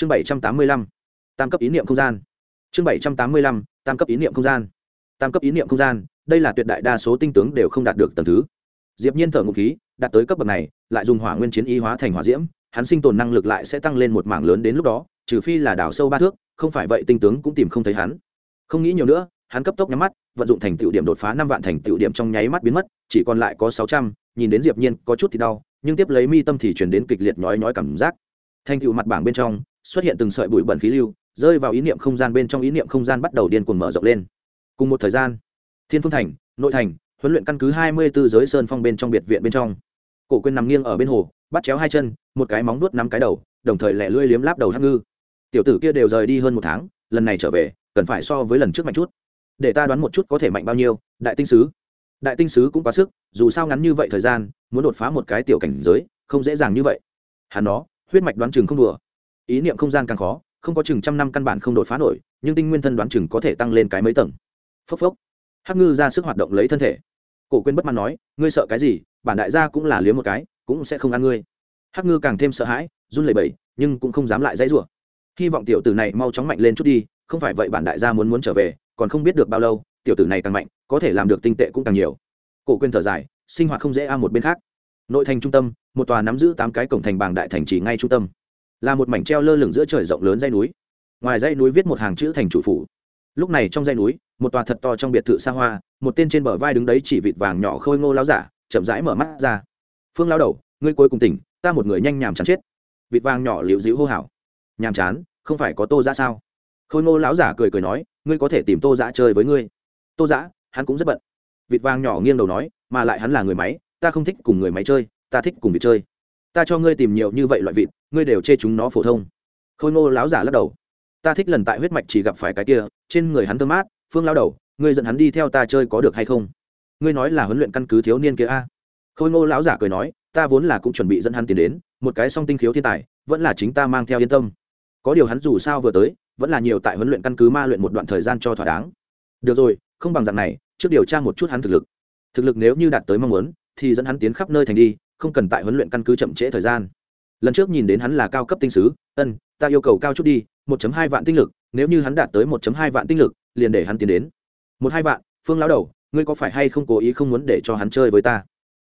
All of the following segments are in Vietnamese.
chương bảy trăm tám mươi lăm, tam cấp ý niệm không gian. Chương bảy trăm tám mươi lăm, tam cấp ý niệm không gian. Tam cấp ý niệm không gian, đây là tuyệt đại đa số tinh tướng đều không đạt được tầng thứ. Diệp nhiên thở ngụ khí, đạt tới cấp bậc này, lại dùng hỏa nguyên chiến y hóa thành hỏa diễm, hắn sinh tồn năng lực lại sẽ tăng lên một mảng lớn đến lúc đó, trừ phi là đào sâu ba thước, không phải vậy tinh tướng cũng tìm không thấy hắn. Không nghĩ nhiều nữa, hắn cấp tốc nhắm mắt, vận dụng thành tựu điểm đột phá năm vạn thành tựu điểm trong nháy mắt biến mất, chỉ còn lại có sáu trăm, nhìn đến diệp nhiên có chút thì đau, nhưng tiếp lấy mi tâm thì truyền đến kịch liệt nhói nhói cảm giác. Thành tựu mặt bảng bên trong xuất hiện từng sợi bụi bẩn khí lưu, rơi vào ý niệm không gian bên trong ý niệm không gian bắt đầu điên cuồng mở rộng lên. Cùng một thời gian, thiên phương thành, nội thành, huấn luyện căn cứ hai mươi 24 giới sơn phong bên trong biệt viện bên trong. Cổ quên nằm nghiêng ở bên hồ, bắt chéo hai chân, một cái móng nuốt nắm cái đầu, đồng thời lẹ lưỡi liếm láp đầu hắc ngư. Tiểu tử kia đều rời đi hơn một tháng, lần này trở về, cần phải so với lần trước mạnh chút. Để ta đoán một chút có thể mạnh bao nhiêu, đại tinh sứ. Đại tinh sứ cũng quá sức, dù sao ngắn như vậy thời gian, muốn đột phá một cái tiểu cảnh giới, không dễ dàng như vậy. Hắn nó huyết mạch đoán chừng không đùa ý niệm không gian càng khó, không có chừng trăm năm căn bản không đột phá nổi, nhưng tinh nguyên thân đoán chừng có thể tăng lên cái mấy tầng. Phốc phốc. Hắc ngư ra sức hoạt động lấy thân thể. Cổ quên bất mãn nói, ngươi sợ cái gì? Bản đại gia cũng là liếm một cái, cũng sẽ không ăn ngươi. Hắc ngư càng thêm sợ hãi, run lẩy bẩy, nhưng cũng không dám lại dãy rủa. Hy vọng tiểu tử này mau chóng mạnh lên chút đi, không phải vậy bản đại gia muốn muốn trở về, còn không biết được bao lâu, tiểu tử này càng mạnh, có thể làm được tinh tệ cũng càng nhiều. Cổ quên thở dài, sinh hoạt không dễ a một bên khác. Nội thành trung tâm, một tòa nắm giữ tám cái cổng thành bảng đại thành chỉ ngay trung tâm là một mảnh treo lơ lửng giữa trời rộng lớn dây núi. Ngoài dây núi viết một hàng chữ thành chủ phủ. Lúc này trong dây núi, một tòa thật to trong biệt thự xa hoa, một tên trên bờ vai đứng đấy chỉ vịt vàng nhỏ khôi ngô láo giả, chậm rãi mở mắt ra. Phương lao đầu, ngươi cuối cùng tỉnh, ta một người nhanh nhàm chán chết. Vịt vàng nhỏ liệu dĩu hô hào. Nhàm chán? Không phải có tô ra sao? Khôi ngô lão giả cười cười nói, ngươi có thể tìm tô giã chơi với ngươi. Tô giã hắn cũng rất bận. Vịt vàng nhỏ nghiêng đầu nói, mà lại hắn là người máy, ta không thích cùng người máy chơi, ta thích cùng vịt chơi. Ta cho ngươi tìm nhiều như vậy loại vịt ngươi đều chê chúng nó phổ thông. Khôi ngô lão giả lắc đầu. Ta thích lần tại huyết mạch chỉ gặp phải cái kia, trên người hắn thơm mát, phương lao đầu, ngươi dẫn hắn đi theo ta chơi có được hay không? Ngươi nói là huấn luyện căn cứ thiếu niên kia a? Khôi ngô lão giả cười nói, ta vốn là cũng chuẩn bị dẫn hắn tiến đến, một cái song tinh khiếu thiên tài, vẫn là chính ta mang theo yên tâm. Có điều hắn dù sao vừa tới, vẫn là nhiều tại huấn luyện căn cứ ma luyện một đoạn thời gian cho thỏa đáng. Được rồi, không bằng dạng này, trước điều tra một chút hắn thực lực. Thực lực nếu như đạt tới mong muốn, thì dẫn hắn tiến khắp nơi thành đi, không cần tại huấn luyện căn cứ chậm trễ thời gian lần trước nhìn đến hắn là cao cấp tinh sứ, ân, ta yêu cầu cao chút đi, một hai vạn tinh lực, nếu như hắn đạt tới một hai vạn tinh lực, liền để hắn tiến đến. Một hai vạn, phương lão đầu, ngươi có phải hay không cố ý không muốn để cho hắn chơi với ta?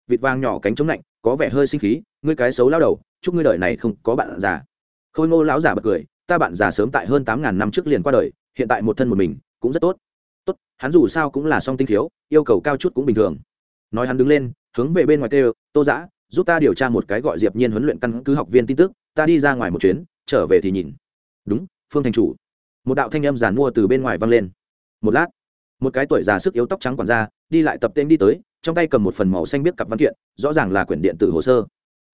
Vịt vàng nhỏ cánh chống lạnh, có vẻ hơi sinh khí, ngươi cái xấu lao đầu, chúc ngươi đời này không có bạn già. Khôi ngô lão giả bật cười, ta bạn già sớm tại hơn tám ngàn năm trước liền qua đời, hiện tại một thân một mình, cũng rất tốt. Tốt, hắn dù sao cũng là song tinh thiếu, yêu cầu cao chút cũng bình thường. Nói hắn đứng lên, hướng về bên ngoài kêu, tô giã giúp ta điều tra một cái gọi diệp nhiên huấn luyện căn cứ học viên tin tức, ta đi ra ngoài một chuyến, trở về thì nhìn. Đúng, phương thành chủ. Một đạo thanh âm giàn mua từ bên ngoài vang lên. Một lát, một cái tuổi già sức yếu tóc trắng quản gia, đi lại tập tên đi tới, trong tay cầm một phần màu xanh biết cặp văn kiện, rõ ràng là quyển điện tử hồ sơ.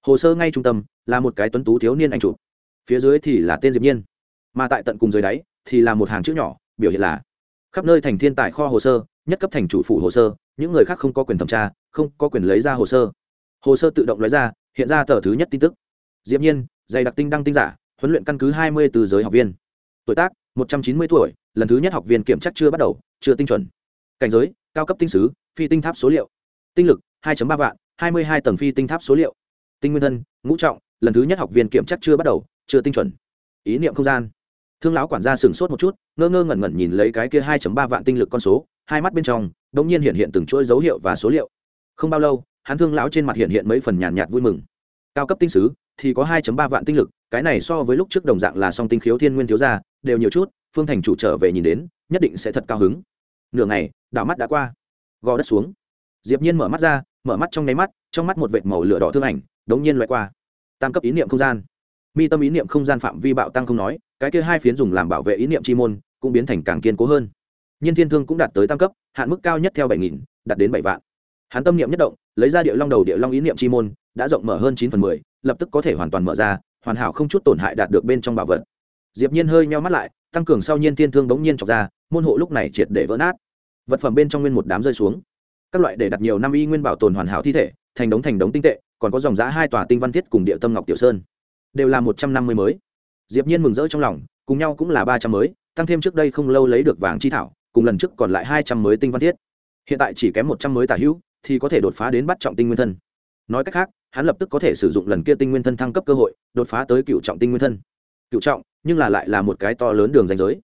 Hồ sơ ngay trung tâm, là một cái tuấn tú thiếu niên anh chụp. Phía dưới thì là tên diệp nhiên. Mà tại tận cùng dưới đáy, thì là một hàng chữ nhỏ, biểu hiện là, khắp nơi thành thiên tài kho hồ sơ, nhất cấp thành chủ phủ hồ sơ, những người khác không có quyền thẩm tra, không có quyền lấy ra hồ sơ hồ sơ tự động nói ra, hiện ra tờ thứ nhất tin tức. Diệp nhiên, dày đặc tinh đăng tinh giả, huấn luyện căn cứ hai mươi từ giới học viên. Tuổi tác, một trăm chín mươi tuổi, lần thứ nhất học viên kiểm tra chưa bắt đầu, chưa tinh chuẩn. Cảnh giới, cao cấp tinh sứ, phi tinh tháp số liệu. Tinh lực 2 ba vạn, hai mươi hai tầng phi tinh tháp số liệu. Tinh nguyên thân, ngũ trọng, lần thứ nhất học viên kiểm tra chưa bắt đầu, chưa tinh chuẩn. Ý niệm không gian. Thương lão quản gia sửng sốt một chút, ngơ ngơ ngẩn ngẩn nhìn lấy cái kia 2 ba vạn tinh lực con số, hai mắt bên trong đ ỗ n g nhiên hiện hiện từng chuỗi dấu hiệu và số liệu. Không bao lâu hắn thương lão trên mặt hiện hiện mấy phần nhàn nhạt vui mừng. Cao cấp tinh sứ, thì có 2 ba vạn tinh lực, cái này so với lúc trước đồng dạng là song tinh khiếu thiên nguyên thiếu gia, đều nhiều chút, phương thành chủ trở về nhìn đến, nhất định sẽ thật cao hứng. Nửa ngày, đảo mắt đã qua. Gò đất xuống. Diệp nhiên mở mắt ra, mở mắt trong ngáy mắt, trong mắt một vệt màu lửa đỏ thương ảnh đột nhiên lướt qua. Tam cấp ý niệm không gian. Mi tâm ý niệm không gian phạm vi bạo tăng không nói, cái kia hai phiến dùng làm bảo vệ ý niệm chi môn, cũng biến thành càng kiên cố hơn. Nhiên thiên thương cũng đạt tới tam cấp, hạn mức cao nhất theo bảy nghìn, đạt đến bảy vạn. Hắn tâm niệm nhất động lấy ra địa long đầu địa long ý niệm chi môn, đã rộng mở hơn chín phần mười, lập tức có thể hoàn toàn mở ra, hoàn hảo không chút tổn hại đạt được bên trong bảo vật. Diệp nhiên hơi nheo mắt lại, tăng cường sau nhiên thiên thương bỗng nhiên chọc ra, môn hộ lúc này triệt để vỡ nát. Vật phẩm bên trong nguyên một đám rơi xuống. Các loại để đặt nhiều năm y nguyên bảo tồn hoàn hảo thi thể, thành đống thành đống tinh tệ, còn có dòng giã hai tòa tinh văn thiết cùng địa tâm ngọc tiểu sơn. Đều là một trăm năm mươi mới. Diệp nhiên mừng rỡ trong lòng, cùng nhau cũng là ba trăm mới, tăng thêm trước đây không lâu lấy được vàng chi thảo, cùng lần trước còn lại hai trăm mới tinh văn thiết. Hiện tại chỉ kém một trăm mới tả hữu thì có thể đột phá đến bắt trọng tinh nguyên thân. Nói cách khác, hắn lập tức có thể sử dụng lần kia tinh nguyên thân thăng cấp cơ hội, đột phá tới cựu trọng tinh nguyên thân. Cựu trọng, nhưng là lại là một cái to lớn đường danh giới.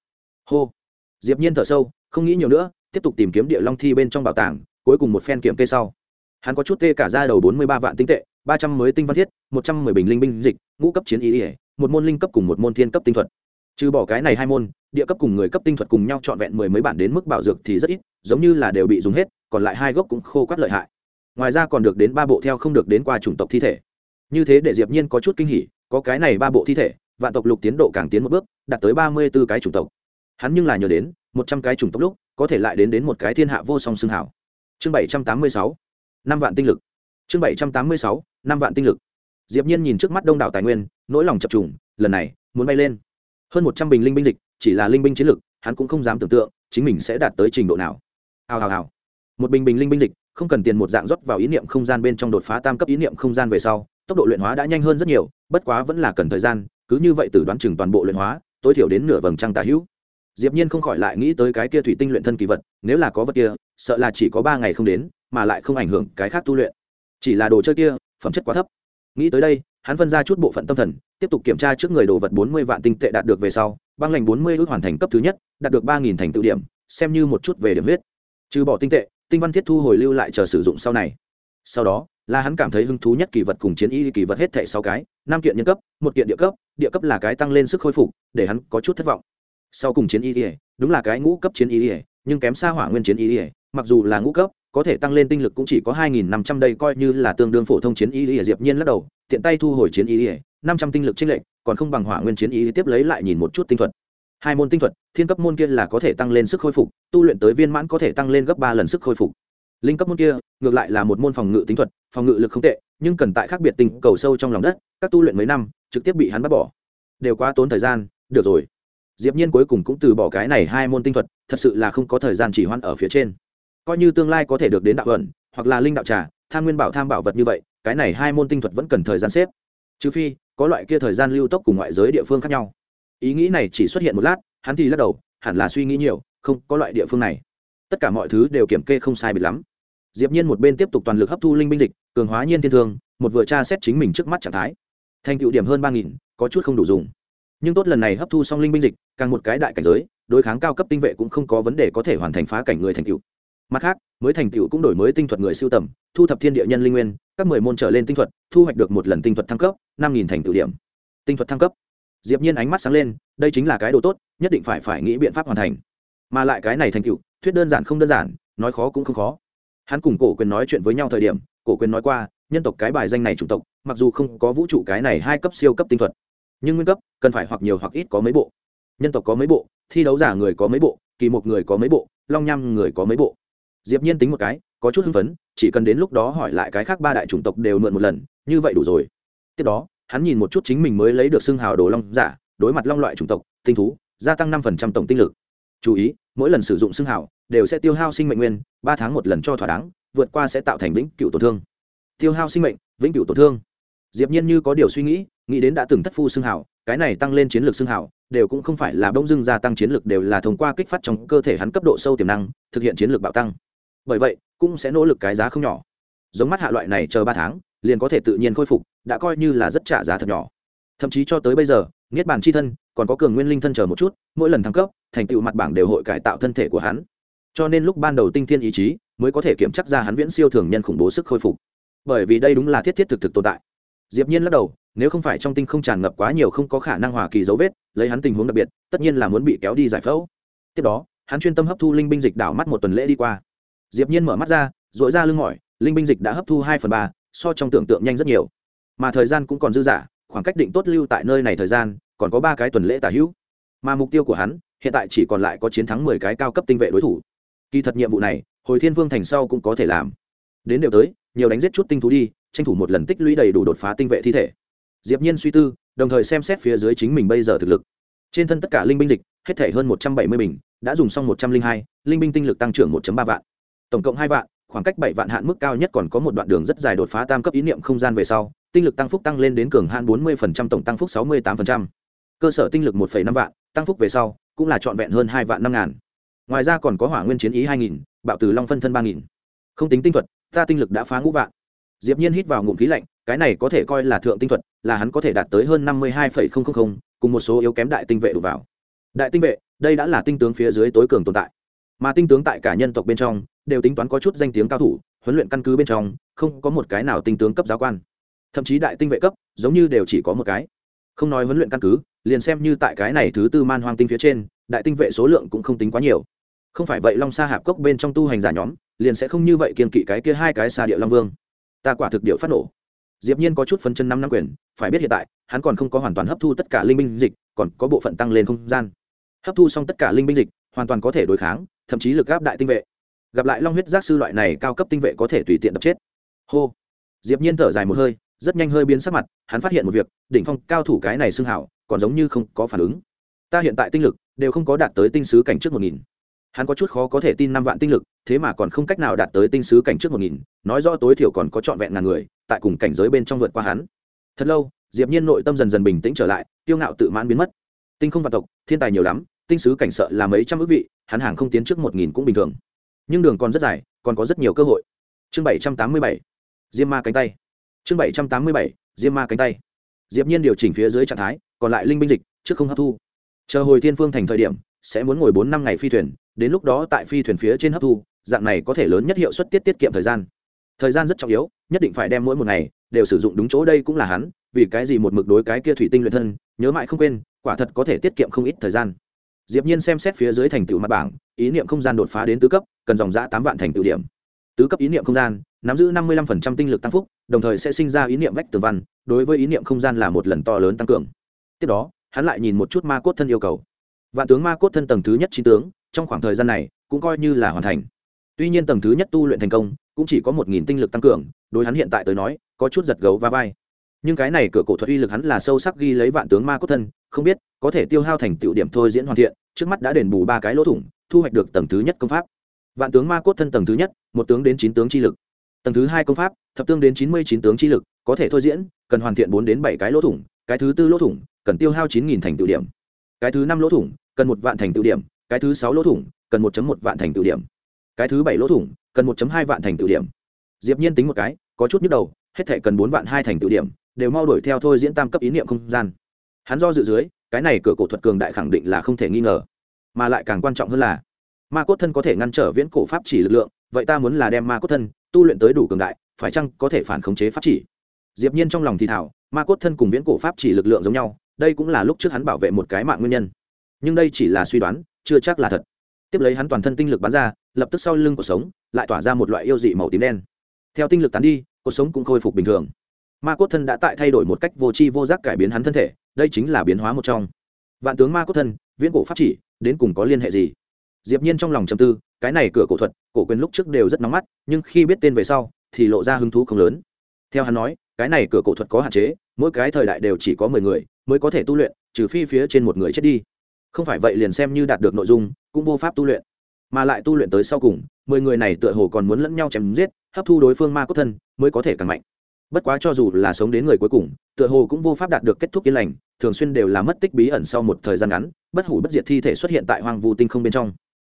Hô. Diệp nhiên thở sâu, không nghĩ nhiều nữa, tiếp tục tìm kiếm địa long thi bên trong bảo tàng, cuối cùng một phen kiểm kê sau. Hắn có chút tê cả ra đầu bốn mươi ba vạn tinh tệ, ba trăm mới tinh văn thiết, một trăm mười bình linh binh dịch, ngũ cấp chiến ý ỉa một môn linh cấp cùng một môn thiên cấp tinh thuật. Trừ bỏ cái này hai môn, địa cấp cùng người cấp tinh thuật cùng nhau trọn vẹn mười mấy bản đến mức bảo dược thì rất ít, giống như là đều bị dùng hết còn lại hai gốc cũng khô quắt lợi hại. Ngoài ra còn được đến ba bộ theo không được đến qua chủng tộc thi thể. Như thế để diệp nhiên có chút kinh hỉ, có cái này ba bộ thi thể, vạn tộc lục tiến độ càng tiến một bước, đạt tới ba mươi 34 cái chủng tộc. Hắn nhưng là nhớ đến một trăm cái chủng tộc lúc, có thể lại đến đến một cái thiên hạ vô song xương hảo. Chương bảy trăm tám mươi sáu, năm vạn tinh lực. Chương bảy trăm tám mươi sáu, năm vạn tinh lực. Diệp nhiên nhìn trước mắt đông đảo tài nguyên, nỗi lòng chập trùng, lần này muốn bay lên. Hơn một trăm bình linh binh dịch chỉ là linh binh chiến lực, hắn cũng không dám tưởng tượng chính mình sẽ đạt tới trình độ nào. Hào hào hào một bình bình linh binh dịch, không cần tiền một dạng rót vào ý niệm không gian bên trong đột phá tam cấp ý niệm không gian về sau, tốc độ luyện hóa đã nhanh hơn rất nhiều, bất quá vẫn là cần thời gian, cứ như vậy từ đoán chừng toàn bộ luyện hóa, tối thiểu đến nửa vầng trăng tả hữu. Diệp nhiên không khỏi lại nghĩ tới cái kia thủy tinh luyện thân kỳ vật, nếu là có vật kia, sợ là chỉ có ba ngày không đến, mà lại không ảnh hưởng cái khác tu luyện. Chỉ là đồ chơi kia, phẩm chất quá thấp. Nghĩ tới đây, hắn phân ra chút bộ phận tâm thần, tiếp tục kiểm tra trước người đồ vật bốn mươi vạn tinh tệ đạt được về sau, băng lệnh bốn mươi ước hoàn thành cấp thứ nhất, đạt được ba nghìn thành tự điểm, xem như một chút về điểm huyết. Trừ bỏ tinh tệ tinh văn thiết thu hồi lưu lại chờ sử dụng sau này. Sau đó, là hắn cảm thấy hứng thú nhất kỳ vật cùng chiến y kỳ vật hết thệ sáu cái, năm kiện nhân cấp, một kiện địa cấp địa cấp là cái tăng lên sức khôi phục, để hắn có chút thất vọng. Sau cùng chiến y ỉa đúng là cái ngũ cấp chiến y ỉa nhưng kém xa hỏa nguyên chiến y ỉa mặc dù là ngũ cấp, có thể tăng lên tinh lực cũng chỉ có hai nghìn năm trăm đây coi như là tương đương phổ thông chiến y ỉa diệp nhiên lắc đầu, tiện tay thu hồi chiến y ỉa năm trăm tinh lực trích lệnh còn không bằng hỏa nguyên chiến y tiếp lấy lại nhìn một chút tinh thuật hai môn tinh thuật, thiên cấp môn kia là có thể tăng lên sức khôi phục, tu luyện tới viên mãn có thể tăng lên gấp ba lần sức khôi phục. Linh cấp môn kia, ngược lại là một môn phòng ngự tính thuật, phòng ngự lực không tệ, nhưng cần tại khác biệt tình cầu sâu trong lòng đất, các tu luyện mấy năm, trực tiếp bị hắn bắt bỏ. Đều quá tốn thời gian, được rồi. Diệp nhiên cuối cùng cũng từ bỏ cái này hai môn tinh thuật, thật sự là không có thời gian chỉ hoan ở phía trên. Coi như tương lai có thể được đến đạo ẩn hoặc là linh đạo trà, tham nguyên bảo tham bảo vật như vậy, cái này hai môn tinh thuật vẫn cần thời gian xếp. Trừ phi, có loại kia thời gian lưu tốc cùng ngoại giới địa phương khác nhau ý nghĩ này chỉ xuất hiện một lát, hắn thì lắc đầu, hẳn là suy nghĩ nhiều, không, có loại địa phương này. Tất cả mọi thứ đều kiểm kê không sai biệt lắm. Diệp nhiên một bên tiếp tục toàn lực hấp thu linh binh dịch, cường hóa nhiên thiên thương, một vừa tra xét chính mình trước mắt trạng thái. Thành tựu điểm hơn ba nghìn, có chút không đủ dùng. Nhưng tốt lần này hấp thu xong linh binh dịch, càng một cái đại cảnh giới, đối kháng cao cấp tinh vệ cũng không có vấn đề có thể hoàn thành phá cảnh người thành tựu. Mặt khác, mới thành tựu cũng đổi mới tinh thuật người siêu tầm, thu thập thiên địa nhân linh nguyên, các mười môn trở lên tinh thuật, thu hoạch được một lần tinh thuật thăng cấp, năm nghìn thành tựu điểm. Tinh thuật thăng cấp diệp nhiên ánh mắt sáng lên, đây chính là cái đồ tốt, nhất định phải phải nghĩ biện pháp hoàn thành. Mà lại cái này thành tựu, thuyết đơn giản không đơn giản, nói khó cũng không khó. Hắn cùng cổ quyền nói chuyện với nhau thời điểm, cổ quyền nói qua, nhân tộc cái bài danh này chủng tộc, mặc dù không có vũ trụ cái này hai cấp siêu cấp tinh thuật, nhưng nguyên cấp, cần phải hoặc nhiều hoặc ít có mấy bộ. Nhân tộc có mấy bộ, thi đấu giả người có mấy bộ, kỳ một người có mấy bộ, long nham người có mấy bộ. Diệp nhiên tính một cái, có chút hưng phấn, chỉ cần đến lúc đó hỏi lại cái khác ba đại chủng tộc đều mượn một lần, như vậy đủ rồi. Tiếp đó hắn nhìn một chút chính mình mới lấy được xưng hào đồ long giả, đối mặt long loại chủng tộc, tinh thú, gia tăng năm tổng tinh lực. Chú ý, mỗi lần sử dụng xưng hào, đều sẽ tiêu hao sinh mệnh nguyên, ba tháng một lần cho thỏa đáng, vượt qua sẽ tạo thành vĩnh cửu tổn thương. Tiêu hao sinh mệnh, vĩnh cửu tổn thương. Diệp nhiên như có điều suy nghĩ nghĩ đến đã từng thất phu xương hào, cái này tăng lên chiến lược xương hào, đều cũng không phải là bỗng dưng gia tăng chiến lược đều là thông qua kích phát trong cơ thể hắn cấp độ sâu tiềm năng, thực hiện chiến lược bạo tăng. Bởi vậy, cũng sẽ nỗ lực cái giá không nhỏ. Giống mắt hạ loại này chờ ba tháng liền có thể tự nhiên khôi phục, đã coi như là rất trả giá thật nhỏ. Thậm chí cho tới bây giờ, niết bàn chi thân còn có cường nguyên linh thân chờ một chút, mỗi lần thăng cấp, thành tựu mặt bảng đều hội cải tạo thân thể của hắn. Cho nên lúc ban đầu tinh thiên ý chí, mới có thể kiểm chắc ra hắn viễn siêu thường nhân khủng bố sức khôi phục. Bởi vì đây đúng là thiết thiết thực thực tồn tại. Diệp nhiên lắc đầu, nếu không phải trong tinh không tràn ngập quá nhiều không có khả năng hòa kỳ dấu vết, lấy hắn tình huống đặc biệt, tất nhiên là muốn bị kéo đi giải phẫu. Tiếp đó, hắn chuyên tâm hấp thu linh binh dịch đảo mắt một tuần lễ đi qua. Diệp nhiên mở mắt ra dội ra lưng mỏi, linh binh dịch đã hấp thu hai phần ba so trong tưởng tượng nhanh rất nhiều. Mà thời gian cũng còn dư dả, khoảng cách định tốt lưu tại nơi này thời gian, còn có ba cái tuần lễ tả hữu. Mà mục tiêu của hắn, hiện tại chỉ còn lại có chiến thắng mười cái cao cấp tinh vệ đối thủ. Kỳ thật nhiệm vụ này, hồi thiên vương thành sau cũng có thể làm. Đến đều tới, nhiều đánh giết chút tinh thú đi, tranh thủ một lần tích lũy đầy đủ đột phá tinh vệ thi thể. Diệp nhiên suy tư, đồng thời xem xét phía dưới chính mình bây giờ thực lực. Trên thân tất cả linh binh dịch, hết thể hơn một trăm bảy mươi bình, đã dùng xong một trăm linh hai, linh binh tinh lực tăng trưởng 1 ba vạn. Tổng cộng hai vạn khoảng cách bảy vạn hạn mức cao nhất còn có một đoạn đường rất dài đột phá tam cấp ý niệm không gian về sau, tinh lực tăng phúc tăng lên đến cường hạn bốn mươi tổng tăng phúc sáu mươi tám cơ sở tinh lực một năm vạn, tăng phúc về sau, cũng là trọn vẹn hơn hai vạn năm ngàn. Ngoài ra còn có hỏa nguyên chiến ý hai nghìn, bạo từ long phân thân ba nghìn. Không tính tinh thuật, ta tinh lực đã phá ngũ vạn. Diệp nhiên hít vào ngụm khí lạnh, cái này có thể coi là thượng tinh thuật, là hắn có thể đạt tới hơn năm mươi hai cùng một số yếu kém đại tinh vệ đổ vào. Đại tinh vệ, đây đã là tinh tướng phía dưới tối cường tồn tại. Mà tinh tướng tại cả nhân tộc bên trong đều tính toán có chút danh tiếng cao thủ, huấn luyện căn cứ bên trong, không có một cái nào tinh tướng cấp giáo quan. Thậm chí đại tinh vệ cấp, giống như đều chỉ có một cái. Không nói huấn luyện căn cứ, liền xem như tại cái này thứ tư man hoang tinh phía trên, đại tinh vệ số lượng cũng không tính quá nhiều. Không phải vậy long sa hạp cốc bên trong tu hành giả nhóm, liền sẽ không như vậy kiên kỵ cái kia hai cái xa địa long vương. Ta quả thực điệu phát nổ. Diệp nhiên có chút phân chân năm năm quyền, phải biết hiện tại, hắn còn không có hoàn toàn hấp thu tất cả linh binh dịch, còn có bộ phận tăng lên không gian. Hấp thu xong tất cả linh binh dịch, hoàn toàn có thể đối kháng, thậm chí lực áp đại tinh vệ gặp lại long huyết giác sư loại này cao cấp tinh vệ có thể tùy tiện đập chết. Hô. Diệp nhiên thở dài một hơi, rất nhanh hơi biến sắc mặt, hắn phát hiện một việc, đỉnh phong cao thủ cái này xưng hảo, còn giống như không có phản ứng. Ta hiện tại tinh lực đều không có đạt tới tinh sứ cảnh trước một nghìn. Hắn có chút khó có thể tin năm vạn tinh lực, thế mà còn không cách nào đạt tới tinh sứ cảnh trước một nghìn, nói rõ tối thiểu còn có trọn vẹn ngàn người, tại cùng cảnh giới bên trong vượt qua hắn. Thật lâu, diệp nhiên nội tâm dần dần bình tĩnh trở lại tiêu ngạo tự mãn biến mất. Tinh không vạn tộc, thiên tài nhiều lắm, tinh sứ cảnh sợ là mấy trăm ước vị, hắn hàng không tiến trước một nghìn cũng bình thường nhưng đường còn rất dài, còn có rất nhiều cơ hội. Chương bảy trăm tám mươi bảy, diêm ma cánh tay. Chương bảy trăm tám mươi bảy, diêm ma cánh tay. Diệp nhiên điều chỉnh phía dưới trạng thái, còn lại linh binh dịch, trước không hấp thu. Chờ hồi thiên phương thành thời điểm, sẽ muốn ngồi bốn năm ngày phi thuyền, đến lúc đó tại phi thuyền phía trên hấp thu, dạng này có thể lớn nhất hiệu suất tiết tiết kiệm thời gian. Thời gian rất trọng yếu, nhất định phải đem mỗi một ngày đều sử dụng đúng chỗ đây cũng là hắn, vì cái gì một mực đối cái kia thủy tinh luyện thân, nhớ mãi không quên, quả thật có thể tiết kiệm không ít thời gian. Diệp nhiên xem xét phía dưới thành tựu mặt bảng ý niệm không gian đột phá đến tứ cấp, cần dòng giã tám vạn thành tựu điểm. Tứ cấp ý niệm không gian, nắm giữ năm mươi 55% tinh lực tăng phúc, đồng thời sẽ sinh ra ý niệm vách tường văn, đối với ý niệm không gian là một lần to lớn tăng cường. Tiếp đó, hắn lại nhìn một chút ma cốt thân yêu cầu. Vạn tướng ma cốt thân tầng thứ nhất chín tướng, trong khoảng thời gian này, cũng coi như là hoàn thành. Tuy nhiên tầng thứ nhất tu luyện thành công, cũng chỉ có một nghìn tinh lực tăng cường, đối hắn hiện tại tới nói, có chút giật gấu và vai. Nhưng cái này cửa cổ thuật uy lực hắn là sâu sắc ghi lấy vạn tướng ma cốt thân, không biết, có thể tiêu hao thành tựu điểm thôi diễn hoàn thiện, trước mắt đã đền bù ba cái lỗ thủng thu hoạch được tầng thứ nhất công pháp. Vạn tướng ma cốt thân tầng thứ nhất, một tướng đến chín tướng chi lực. Tầng thứ hai công pháp, thập tương đến chín mươi chín tướng chi lực, có thể thôi diễn, cần hoàn thiện bốn đến bảy cái lỗ thủng, cái thứ tư lỗ thủng, cần tiêu hao chín nghìn thành tựu điểm. Cái thứ năm lỗ thủng, cần một vạn thành tựu điểm, cái thứ sáu lỗ thủng, cần một một vạn thành tựu điểm. Cái thứ bảy lỗ thủng, cần một hai vạn thành tựu điểm. Diệp nhiên tính một cái, có chút nhức đầu, hết thể cần bốn vạn hai thành tựu điểm, đều mau đuổi theo thôi diễn tam cấp ý niệm không gian. Hắn do dự dưới, cái này cửa cổ thuật cường đại khẳng định là không thể nghi ngờ mà lại càng quan trọng hơn là, ma cốt thân có thể ngăn trở viễn cổ pháp chỉ lực lượng, vậy ta muốn là đem ma cốt thân tu luyện tới đủ cường đại, phải chăng có thể phản khống chế pháp chỉ? Diệp nhiên trong lòng thì thảo ma cốt thân cùng viễn cổ pháp chỉ lực lượng giống nhau, đây cũng là lúc trước hắn bảo vệ một cái mạng nguyên nhân. Nhưng đây chỉ là suy đoán, chưa chắc là thật. Tiếp lấy hắn toàn thân tinh lực bắn ra, lập tức sau lưng cuộc sống lại tỏa ra một loại yêu dị màu tím đen. Theo tinh lực tán đi, cuộc sống cũng khôi phục bình thường. Ma cốt thân đã tại thay đổi một cách vô tri vô giác cải biến hắn thân thể, đây chính là biến hóa một trong. Vạn tướng ma cốt thân, viễn cổ pháp chỉ đến cùng có liên hệ gì? Diệp nhiên trong lòng trầm tư, cái này cửa cổ thuật, cổ quyền lúc trước đều rất nóng mắt, nhưng khi biết tên về sau, thì lộ ra hứng thú không lớn. Theo hắn nói, cái này cửa cổ thuật có hạn chế, mỗi cái thời đại đều chỉ có mười người, mới có thể tu luyện, trừ phi phía trên một người chết đi. Không phải vậy liền xem như đạt được nội dung, cũng vô pháp tu luyện. Mà lại tu luyện tới sau cùng, mười người này tựa hồ còn muốn lẫn nhau chém giết, hấp thu đối phương ma cốt thân, mới có thể càng mạnh. Bất quá cho dù là sống đến người cuối cùng, tựa hồ cũng vô pháp đạt được kết thúc yên lành, thường xuyên đều là mất tích bí ẩn sau một thời gian ngắn bất hủ bất diệt thi thể xuất hiện tại hoang vu tinh không bên trong.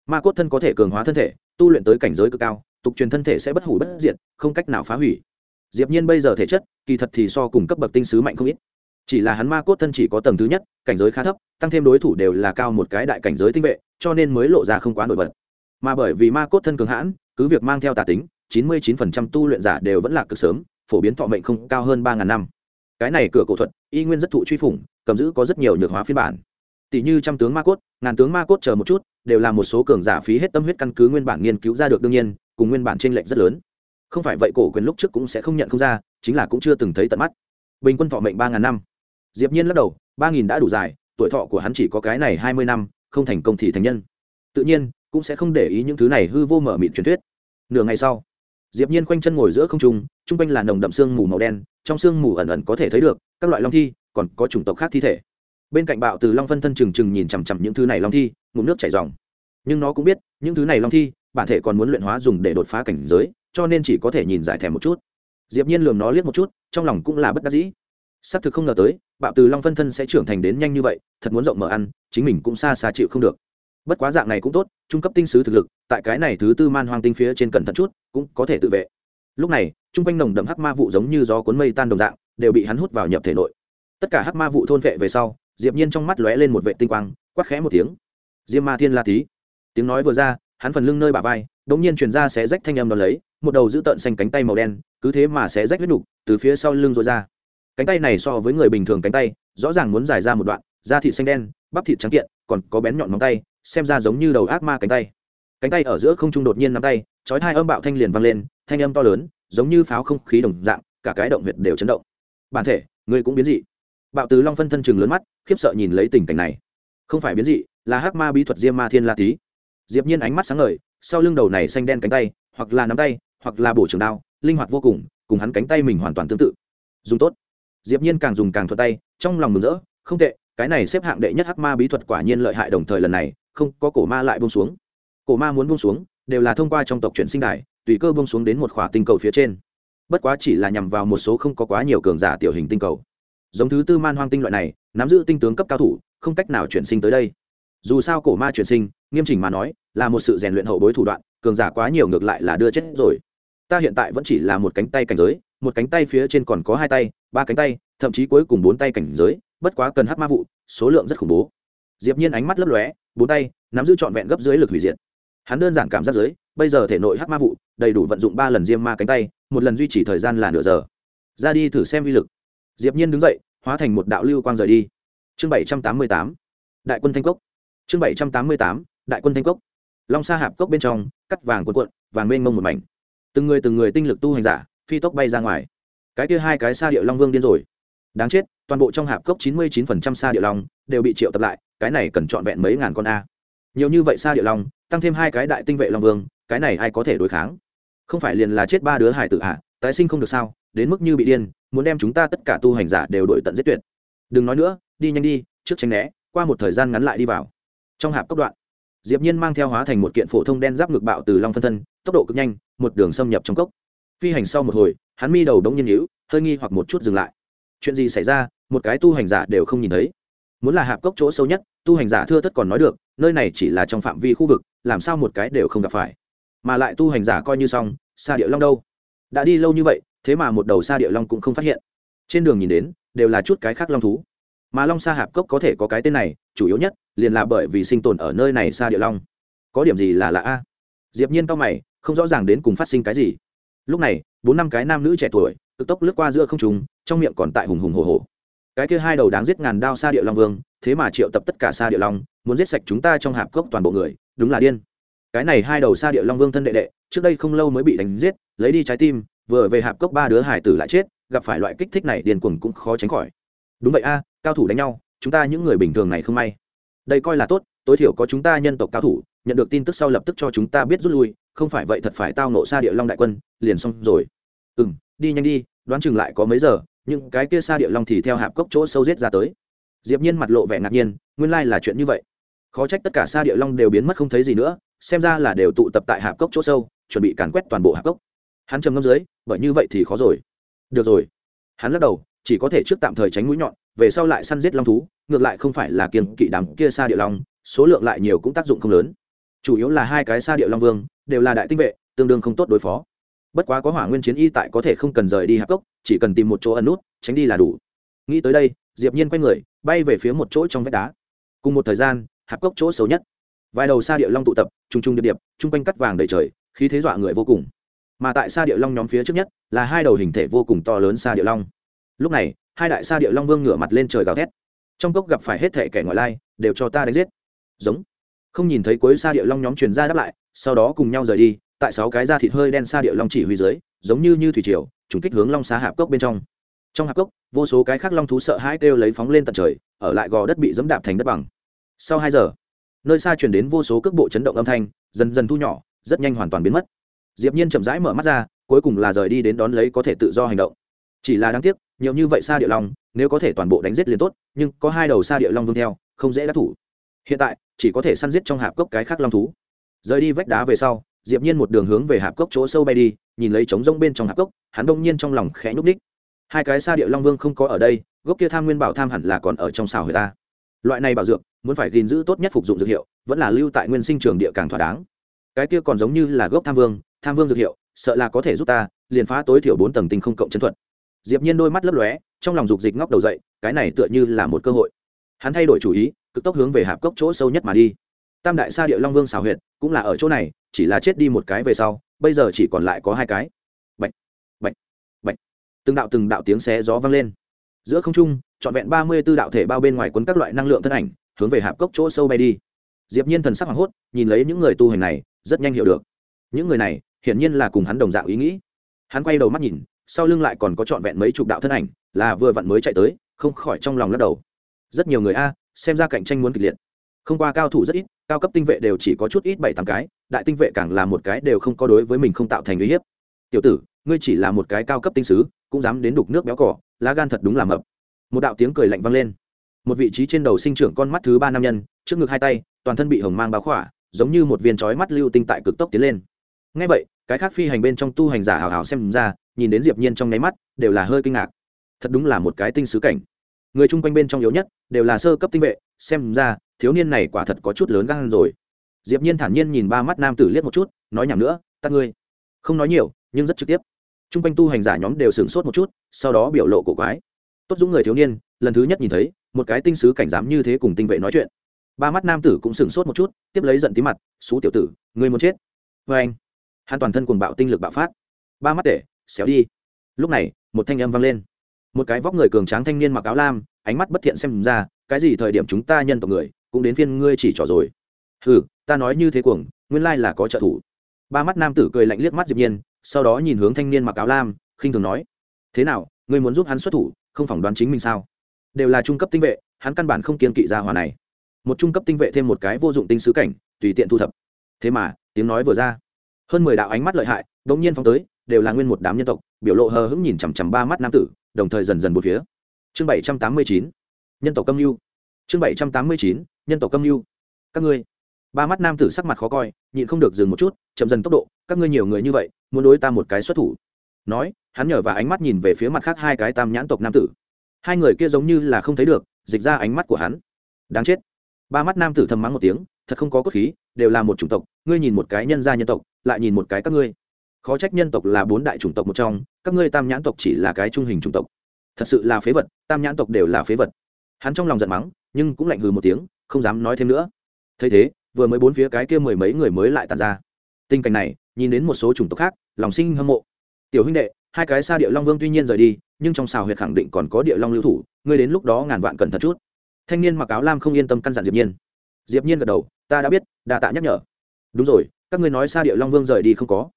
Ma cốt thân có thể cường hóa thân thể, tu luyện tới cảnh giới cực cao, tục truyền thân thể sẽ bất hủ bất diệt, không cách nào phá hủy. Diệp nhiên bây giờ thể chất, kỳ thật thì so cùng cấp bậc tinh sứ mạnh không ít. Chỉ là hắn ma cốt thân chỉ có tầng thứ nhất, cảnh giới khá thấp, tăng thêm đối thủ đều là cao một cái đại cảnh giới tinh vệ, cho nên mới lộ ra không quá nổi bật. Mà bởi vì ma cốt thân cường hãn, cứ việc mang theo tà tính 99% tu luyện giả đều vẫn là cực sớm, phổ biến thọ mệnh không cao hơn ba ngàn năm. Cái này cửa cổ thuật, y nguyên rất thụ truy phủng, cầm giữ có rất nhiều nhược hóa phiên bản tỷ như trăm tướng ma cốt, ngàn tướng ma cốt chờ một chút, đều là một số cường giả phí hết tâm huyết căn cứ nguyên bản nghiên cứu ra được đương nhiên, cùng nguyên bản trên lệch rất lớn. Không phải vậy cổ quyền lúc trước cũng sẽ không nhận không ra, chính là cũng chưa từng thấy tận mắt. Bình quân thọ mệnh ba ngàn năm. Diệp nhiên lắc đầu, ba nghìn đã đủ dài, tuổi thọ của hắn chỉ có cái này hai mươi năm, không thành công thì thành nhân. Tự nhiên, cũng sẽ không để ý những thứ này hư vô mở mịn truyền thuyết. Nửa ngày sau, diệp nhiên quanh chân ngồi giữa không trung trung quanh là nồng đậm xương mù màu đen, trong xương mù ẩn ẩn có thể thấy được các loại long thi, còn có chủng tộc khác thi thể bên cạnh bạo từ long phân thân trừng trừng nhìn chằm chằm những thứ này long thi, ngụm nước chảy ròng. Nhưng nó cũng biết, những thứ này long thi, bản thể còn muốn luyện hóa dùng để đột phá cảnh giới, cho nên chỉ có thể nhìn giải thèm một chút. Diệp nhiên lườm nó liếc một chút, trong lòng cũng là bất đắc dĩ. Xác thực không ngờ tới, bạo từ long phân thân sẽ trưởng thành đến nhanh như vậy, thật muốn rộng mở ăn, chính mình cũng xa xa chịu không được. Bất quá dạng này cũng tốt, trung cấp tinh sứ thực lực, tại cái này thứ tư man hoang tinh phía trên cẩn thận chút, cũng có thể tự vệ. Lúc này, trung quanh nồng đậm hắc ma vụ giống như gió cuốn mây tan đồng dạng, đều bị hắn hút vào nhập thể nội. Tất cả hắc ma vụ thôn vệ về sau diệp nhiên trong mắt lóe lên một vệ tinh quang, quát khẽ một tiếng. Diêm ma thiên la tí tiếng nói vừa ra, hắn phần lưng nơi bả vai, đột nhiên truyền ra xé rách thanh âm đón lấy, một đầu giữ tận xanh cánh tay màu đen, cứ thế mà xé rách huyết nục, từ phía sau lưng rồi ra. Cánh tay này so với người bình thường cánh tay, rõ ràng muốn dài ra một đoạn, da thịt xanh đen, bắp thịt trắng kiện, còn có bén nhọn móng tay, xem ra giống như đầu ác ma cánh tay. Cánh tay ở giữa không trung đột nhiên nắm tay, chói hai âm bạo thanh liền vang lên, thanh âm to lớn, giống như pháo không khí đồng dạng, cả cái động huyệt đều chấn động. Bản thể người cũng biến dị bạo tứ long phân thân chừng lớn mắt, khiếp sợ nhìn lấy tình cảnh này. Không phải biến dị, là hắc ma bí thuật diêm ma thiên la tý diệp nhiên ánh mắt sáng ngời, sau lưng đầu này xanh đen cánh tay, hoặc là nắm tay, hoặc là bổ trường đao, linh hoạt vô cùng cùng hắn cánh tay mình hoàn toàn tương tự. Dùng tốt. Diệp nhiên càng dùng càng thuận tay, trong lòng mừng rỡ, không tệ, cái này xếp hạng đệ nhất hắc ma bí thuật quả nhiên lợi hại đồng thời lần này, không có cổ ma lại buông xuống. Cổ ma muốn buông xuống, đều là thông qua trong tộc chuyển sinh đài, tùy cơ buông xuống đến một khỏa tinh cầu phía trên. Bất quá chỉ là nhằm vào một số không có quá nhiều cường giả tiểu hình tinh cầu giống thứ tư man hoang tinh loại này, nắm giữ tinh tướng cấp cao thủ, không cách nào chuyển sinh tới đây. Dù sao cổ ma chuyển sinh, nghiêm chỉnh mà nói, là một sự rèn luyện hậu bối thủ đoạn, cường giả quá nhiều ngược lại là đưa chết rồi. Ta hiện tại vẫn chỉ là một cánh tay cảnh giới, một cánh tay phía trên còn có hai tay, ba cánh tay, thậm chí cuối cùng bốn tay cảnh giới, bất quá cần hắc ma vụ, số lượng rất khủng bố. Diệp nhiên ánh mắt lấp lóe, bốn tay, nắm giữ trọn vẹn gấp dưới lực hủy diệt. Hắn đơn giản cảm giác dưới, bây giờ thể nội hắc ma vụ, đầy đủ vận dụng ba lần diêm ma cánh tay, một lần duy trì thời gian là nửa giờ. Ra đi thử xem uy lực diệp nhiên đứng dậy, hóa thành một đạo lưu quang rời đi. Chương 788 đại quân thanh cốc. Chương 788 đại quân thanh cốc. Long sa hạp cốc bên trong, cắt vàng cuộn cuộn, vàng mênh mông một mảnh. Từng người từng người tinh lực tu hành giả, phi tốc bay ra ngoài. Cái kia hai cái sa điệu long vương điên rồi. Đáng chết, toàn bộ trong hạp cốc chín mươi chín phần trăm sa điệu long đều bị triệu tập lại, cái này cần trọn vẹn mấy ngàn con a. Nhiều như vậy sa điệu long, tăng thêm hai cái đại tinh vệ long vương, cái này ai có thể đối kháng? Không phải liền là chết ba đứa hải tử hạ tái sinh không được sao? Đến mức như bị điên, muốn đem chúng ta tất cả tu hành giả đều đổi tận giết tuyệt. Đừng nói nữa, đi nhanh đi, trước tránh né, qua một thời gian ngắn lại đi vào. Trong hạp cốc đoạn, diệp nhiên mang theo hóa thành một kiện phổ thông đen giáp ngược bạo từ long phân thân, tốc độ cực nhanh, một đường xâm nhập trong cốc. Phi hành sau một hồi, hắn mi đầu đống nhiên nhíu, hơi nghi hoặc một chút dừng lại. Chuyện gì xảy ra, một cái tu hành giả đều không nhìn thấy. Muốn là hạp cốc chỗ sâu nhất, tu hành giả thưa thất còn nói được, nơi này chỉ là trong phạm vi khu vực, làm sao một cái đều không gặp phải. Mà lại tu hành giả coi như xong xa địa long đâu? Đã đi lâu như vậy thế mà một đầu xa địa long cũng không phát hiện. Trên đường nhìn đến, đều là chút cái khác long thú. Mà long sa hạp cốc có thể có cái tên này, chủ yếu nhất, liền là bởi vì sinh tồn ở nơi này xa địa long. Có điểm gì là lạ a? Diệp nhiên cao mày, không rõ ràng đến cùng phát sinh cái gì. Lúc này, bốn năm cái nam nữ trẻ tuổi cực tốc lướt qua giữa không trung, trong miệng còn tại hùng hùng hồ hồ cái kia hai đầu đáng giết ngàn đao xa địa long vương, thế mà triệu tập tất cả xa địa long, muốn giết sạch chúng ta trong hạp cốc toàn bộ người, đúng là điên. Cái này hai đầu xa địa long vương thân đệ đệ, trước đây không lâu mới bị đánh giết, lấy đi trái tim vừa về hạp cốc ba đứa hải tử lại chết, gặp phải loại kích thích này điên cuồng cũng khó tránh khỏi. Đúng vậy a, cao thủ đánh nhau, chúng ta những người bình thường này không may. Đây coi là tốt, tối thiểu có chúng ta nhân tộc cao thủ, nhận được tin tức sau lập tức cho chúng ta biết rút lui, không phải vậy thật phải tao nộ xa địa long đại quân, liền xong rồi. Ừ m đi nhanh đi, đoán chừng lại có mấy giờ nhưng cái kia xa địa long thì theo hạp cốc chỗ sâu rết ra tới. Diệp nhiên mặt lộ vẻ ngạc nhiên, nguyên lai là chuyện như vậy. Khó trách tất cả xa địa long đều biến mất không thấy gì nữa, xem ra là đều tụ tập tại hạp cốc chỗ sâu, chuẩn bị càn quét toàn bộ hạp cốc hắn trầm ngâm dưới, bởi như vậy thì khó rồi. Được rồi. Hắn lắc đầu, chỉ có thể trước tạm thời tránh mũi nhọn, về sau lại săn giết long thú, ngược lại không phải là kiên kỵ đám kia xa địa long, số lượng lại nhiều cũng tác dụng không lớn. Chủ yếu là hai cái xa địa long vương, đều là đại tinh vệ, tương đương không tốt đối phó. Bất quá có hỏa nguyên chiến y tại có thể không cần rời đi hạp cốc, chỉ cần tìm một chỗ ẩn nút, tránh đi là đủ. Nghĩ tới đây, diệp nhiên quay người, bay về phía một chỗ trong vách đá. Cùng một thời gian, hạp cốc chỗ xấu nhất. Vài đầu xa địa long tụ tập trung trung điệp điệp trung quanh cắt vàng đầy trời, khí thế dọa người vô cùng mà tại xa địa long nhóm phía trước nhất là hai đầu hình thể vô cùng to lớn xa địa long. Lúc này, hai đại xa địa long vương ngửa mặt lên trời gào thét. Trong cốc gặp phải hết thể kẻ ngoại lai, đều cho ta đánh giết. Giống. Không nhìn thấy cuối xa địa long nhóm truyền ra đáp lại, sau đó cùng nhau rời đi, tại sáu cái da thịt hơi đen xa địa long chỉ huy dưới, giống như như thủy triều, trùng kích hướng long xá hạp cốc bên trong. Trong hạp cốc, vô số cái khác long thú sợ hãi kêu lấy phóng lên tận trời, ở lại gò đất bị dẫm đạp thành đất bằng. Sau hai giờ, nơi xa truyền đến vô số cước bộ chấn động âm thanh, dần dần thu nhỏ, rất nhanh hoàn toàn biến mất diệp nhiên chậm rãi mở mắt ra, cuối cùng là rời đi đến đón lấy có thể tự do hành động. Chỉ là đáng tiếc, nhiều như vậy xa địa long, nếu có thể toàn bộ đánh giết liền tốt, nhưng có hai đầu xa địa long vương theo, không dễ đắc thủ. Hiện tại, chỉ có thể săn giết trong hạp cốc cái khác long thú. Rời đi vách đá về sau, diệp nhiên một đường hướng về hạp cốc chỗ sâu bay đi, nhìn lấy trống rông bên trong hạp cốc, hắn đông nhiên trong lòng khẽ nhúc đích hai cái xa địa long vương không có ở đây, gốc kia tham nguyên bảo tham hẳn là còn ở trong xào người ta. Loại này bảo dược, muốn phải gìn giữ tốt nhất phục dụng dược hiệu, vẫn là lưu tại nguyên sinh trường địa càng thỏa đáng. Cái kia còn giống như là gốc tham vương tham vương dược hiệu sợ là có thể giúp ta liền phá tối thiểu bốn tầng tinh không cộng chân thuật. Diệp nhiên đôi mắt lấp lóe trong lòng dục dịch ngóc đầu dậy cái này tựa như là một cơ hội. Hắn thay đổi chủ ý cực tốc hướng về hạp cốc chỗ sâu nhất mà đi. Tam đại sa địa long vương xào huyệt cũng là ở chỗ này chỉ là chết đi một cái về sau bây giờ chỉ còn lại có hai cái. Bạch, bạch, bạch. từng đạo từng đạo tiếng xé gió vang lên. Giữa không trung trọn vẹn ba mươi tư đạo thể bao bên ngoài cuốn các loại năng lượng thân ảnh hướng về hạp cốc chỗ sâu bay đi. Diệp nhiên thần sắc hoảng hốt nhìn lấy những người tu hành này rất nhanh hiểu được. Những người này hiển nhiên là cùng hắn đồng dạng ý nghĩ. Hắn quay đầu mắt nhìn, sau lưng lại còn có trọn vẹn mấy chục đạo thân ảnh, là vừa vặn mới chạy tới, không khỏi trong lòng lắc đầu. Rất nhiều người a, xem ra cạnh tranh muốn kịch liệt. Không qua cao thủ rất ít, cao cấp tinh vệ đều chỉ có chút ít bảy tám cái, đại tinh vệ càng là một cái đều không có đối với mình không tạo thành uy hiếp. Tiểu tử, ngươi chỉ là một cái cao cấp tinh sứ, cũng dám đến đục nước béo cỏ, lá gan thật đúng là mập. Một đạo tiếng cười lạnh vang lên. Một vị trí trên đầu sinh trưởng con mắt thứ ba nam nhân, trước ngực hai tay, toàn thân bị hồng mang báo khỏa, giống như một viên chói mắt lưu tinh tại cực tốc tiến lên. Ngay vậy cái khác phi hành bên trong tu hành giả hào hào xem ra, nhìn đến diệp nhiên trong nháy mắt, đều là hơi kinh ngạc. Thật đúng là một cái tinh sứ cảnh. Người chung quanh bên trong yếu nhất, đều là sơ cấp tinh vệ, xem ra, thiếu niên này quả thật có chút lớn gan rồi. Diệp nhiên thản nhiên nhìn ba mắt nam tử liếc một chút, nói nhảm nữa ta ngươi. Không nói nhiều, nhưng rất trực tiếp. Chung quanh tu hành giả nhóm đều sửng sốt một chút, sau đó biểu lộ cổ quái. Tốt dũng người thiếu niên, lần thứ nhất nhìn thấy, một cái tinh sứ cảnh dám như thế cùng tinh vệ nói chuyện. Ba mắt nam tử cũng sửng sốt một chút, tiếp lấy giận tí mặt, xú tiểu tử, ngươi muốn chết. Với anh hắn toàn thân cuồng bạo tinh lực bạo phát. Ba mắt tể, xéo đi. Lúc này, một thanh âm vang lên. Một cái vóc người cường tráng thanh niên mặc áo lam, ánh mắt bất thiện xem ra, cái gì thời điểm chúng ta nhân tộc người, cũng đến phiên ngươi chỉ trỏ rồi. Hừ, ta nói như thế cuồng, nguyên lai là có trợ thủ. Ba mắt nam tử cười lạnh liếc mắt diệp nhiên, sau đó nhìn hướng thanh niên mặc áo lam, khinh thường nói, thế nào, ngươi muốn giúp hắn xuất thủ, không phỏng đoán chính mình sao? Đều là trung cấp tinh vệ, hắn căn bản không kiên kỵ ra hòa này. Một trung cấp tinh vệ thêm một cái vô dụng tinh sứ cảnh, tùy tiện thu thập. Thế mà, tiếng nói vừa ra hơn mười đạo ánh mắt lợi hại, đột nhiên phóng tới, đều là nguyên một đám nhân tộc, biểu lộ hờ hững nhìn chằm chằm ba mắt nam tử, đồng thời dần dần một phía. Chương bảy trăm tám mươi chín, nhân tộc câm mưu. Chương bảy trăm tám mươi chín, nhân tộc câm mưu. Các ngươi. Ba mắt nam tử sắc mặt khó coi, nhịn không được dừng một chút, chậm dần tốc độ, các ngươi nhiều người như vậy, muốn đối ta một cái xuất thủ. Nói, hắn nhờ và ánh mắt nhìn về phía mặt khác hai cái tam nhãn tộc nam tử. Hai người kia giống như là không thấy được, dịch ra ánh mắt của hắn. Đáng chết. Ba mắt nam tử thầm mắng một tiếng thật không có cốt khí, đều là một chủng tộc, ngươi nhìn một cái nhân gia nhân tộc, lại nhìn một cái các ngươi. Khó trách nhân tộc là bốn đại chủng tộc một trong, các ngươi tam nhãn tộc chỉ là cái trung hình chủng tộc. Thật sự là phế vật, tam nhãn tộc đều là phế vật. Hắn trong lòng giận mắng, nhưng cũng lạnh hừ một tiếng, không dám nói thêm nữa. Thấy thế, vừa mới bốn phía cái kia mười mấy người mới lại tàn ra. Tình cảnh này, nhìn đến một số chủng tộc khác, lòng sinh hâm mộ. Tiểu huynh đệ, hai cái xa địa long vương tuy nhiên rời đi, nhưng trong xào huyệt khẳng định còn có địa long lưu thủ, ngươi đến lúc đó ngàn vạn cẩn thận chút. Thanh niên mặc áo lam không yên tâm căn dặn diệp nhiên diệp nhiên gật đầu, ta đã biết, đa tạ nhắc nhở. Đúng rồi, các ngươi nói xa địa long vương rời đi không có.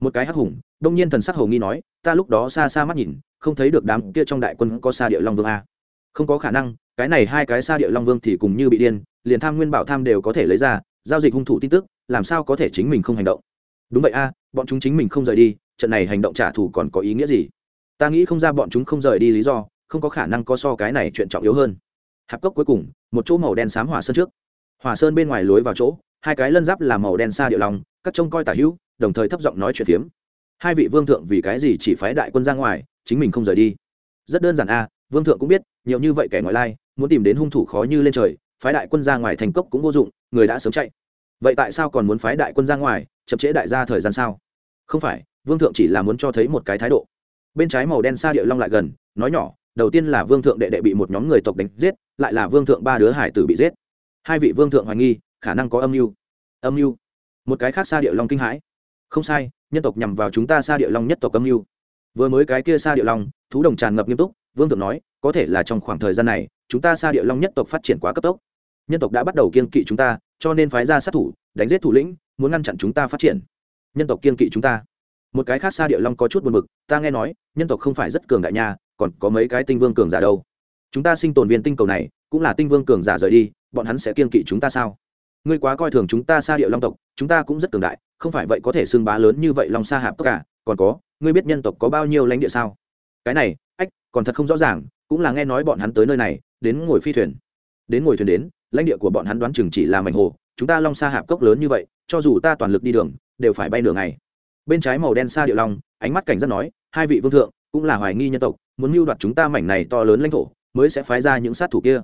Một cái hắc hùng, đông nhiên thần sắc hầu nghi nói, ta lúc đó xa xa mắt nhìn, không thấy được đám kia trong đại quân có xa địa long vương a. Không có khả năng, cái này hai cái xa địa long vương thì cùng như bị điên, liền tham nguyên bảo tham đều có thể lấy ra, giao dịch hung thủ tin tức, làm sao có thể chính mình không hành động? Đúng vậy a, bọn chúng chính mình không rời đi, trận này hành động trả thù còn có ý nghĩa gì? Ta nghĩ không ra bọn chúng không rời đi lý do, không có khả năng có so cái này chuyện trọng yếu hơn. Hạp cốc cuối cùng, một chỗ màu đen xám hỏa sơn trước hỏa sơn bên ngoài lối vào chỗ, hai cái lân giáp là màu đen xa địa lòng các trông coi tả hữu, đồng thời thấp giọng nói chuyện phiếm. Hai vị vương thượng vì cái gì chỉ phái đại quân ra ngoài, chính mình không rời đi. Rất đơn giản a vương thượng cũng biết, nhiều như vậy kẻ ngoại lai, muốn tìm đến hung thủ khó như lên trời, phái đại quân ra ngoài thành cốc cũng vô dụng, người đã sớm chạy. Vậy tại sao còn muốn phái đại quân ra ngoài, chậm trễ đại gia thời gian sao? Không phải, vương thượng chỉ là muốn cho thấy một cái thái độ. Bên trái màu đen xa địa long lại gần, nói nhỏ, đầu tiên là vương thượng đệ đệ bị một nhóm người tộc đánh giết, lại là vương thượng ba đứa hải tử bị giết hai vị vương thượng hoài nghi, khả năng có âm mưu. Âm mưu? Một cái khác xa địa long kinh hãi. Không sai, nhân tộc nhằm vào chúng ta xa địa long nhất tộc âm mưu. Vừa mới cái kia xa địa long, thú đồng tràn ngập nghiêm túc, vương thượng nói, có thể là trong khoảng thời gian này, chúng ta xa địa long nhất tộc phát triển quá cấp tốc. Nhân tộc đã bắt đầu kiên kỵ chúng ta, cho nên phái ra sát thủ, đánh giết thủ lĩnh, muốn ngăn chặn chúng ta phát triển. Nhân tộc kiên kỵ chúng ta. Một cái khác xa địa long có chút buồn bực, ta nghe nói, nhân tộc không phải rất cường đại nha, còn có mấy cái tinh vương cường giả đâu. Chúng ta sinh tồn viên tinh cầu này, cũng là tinh vương cường giả rời đi bọn hắn sẽ kiên kỵ chúng ta sao? Ngươi quá coi thường chúng ta xa địa long tộc, chúng ta cũng rất cường đại, không phải vậy có thể xưng bá lớn như vậy long xa hạp tất cả. Còn có, ngươi biết nhân tộc có bao nhiêu lãnh địa sao? Cái này, ách, còn thật không rõ ràng, cũng là nghe nói bọn hắn tới nơi này, đến ngồi phi thuyền. Đến ngồi thuyền đến, lãnh địa của bọn hắn đoán chừng chỉ là mảnh hồ, chúng ta long xa hạp cốc lớn như vậy, cho dù ta toàn lực đi đường, đều phải bay nửa ngày. Bên trái màu đen xa địa long, ánh mắt cảnh giác nói, hai vị vương thượng, cũng là hoài nghi nhân tộc, muốn mưu đoạt chúng ta mảnh này to lớn lãnh thổ, mới sẽ phái ra những sát thủ kia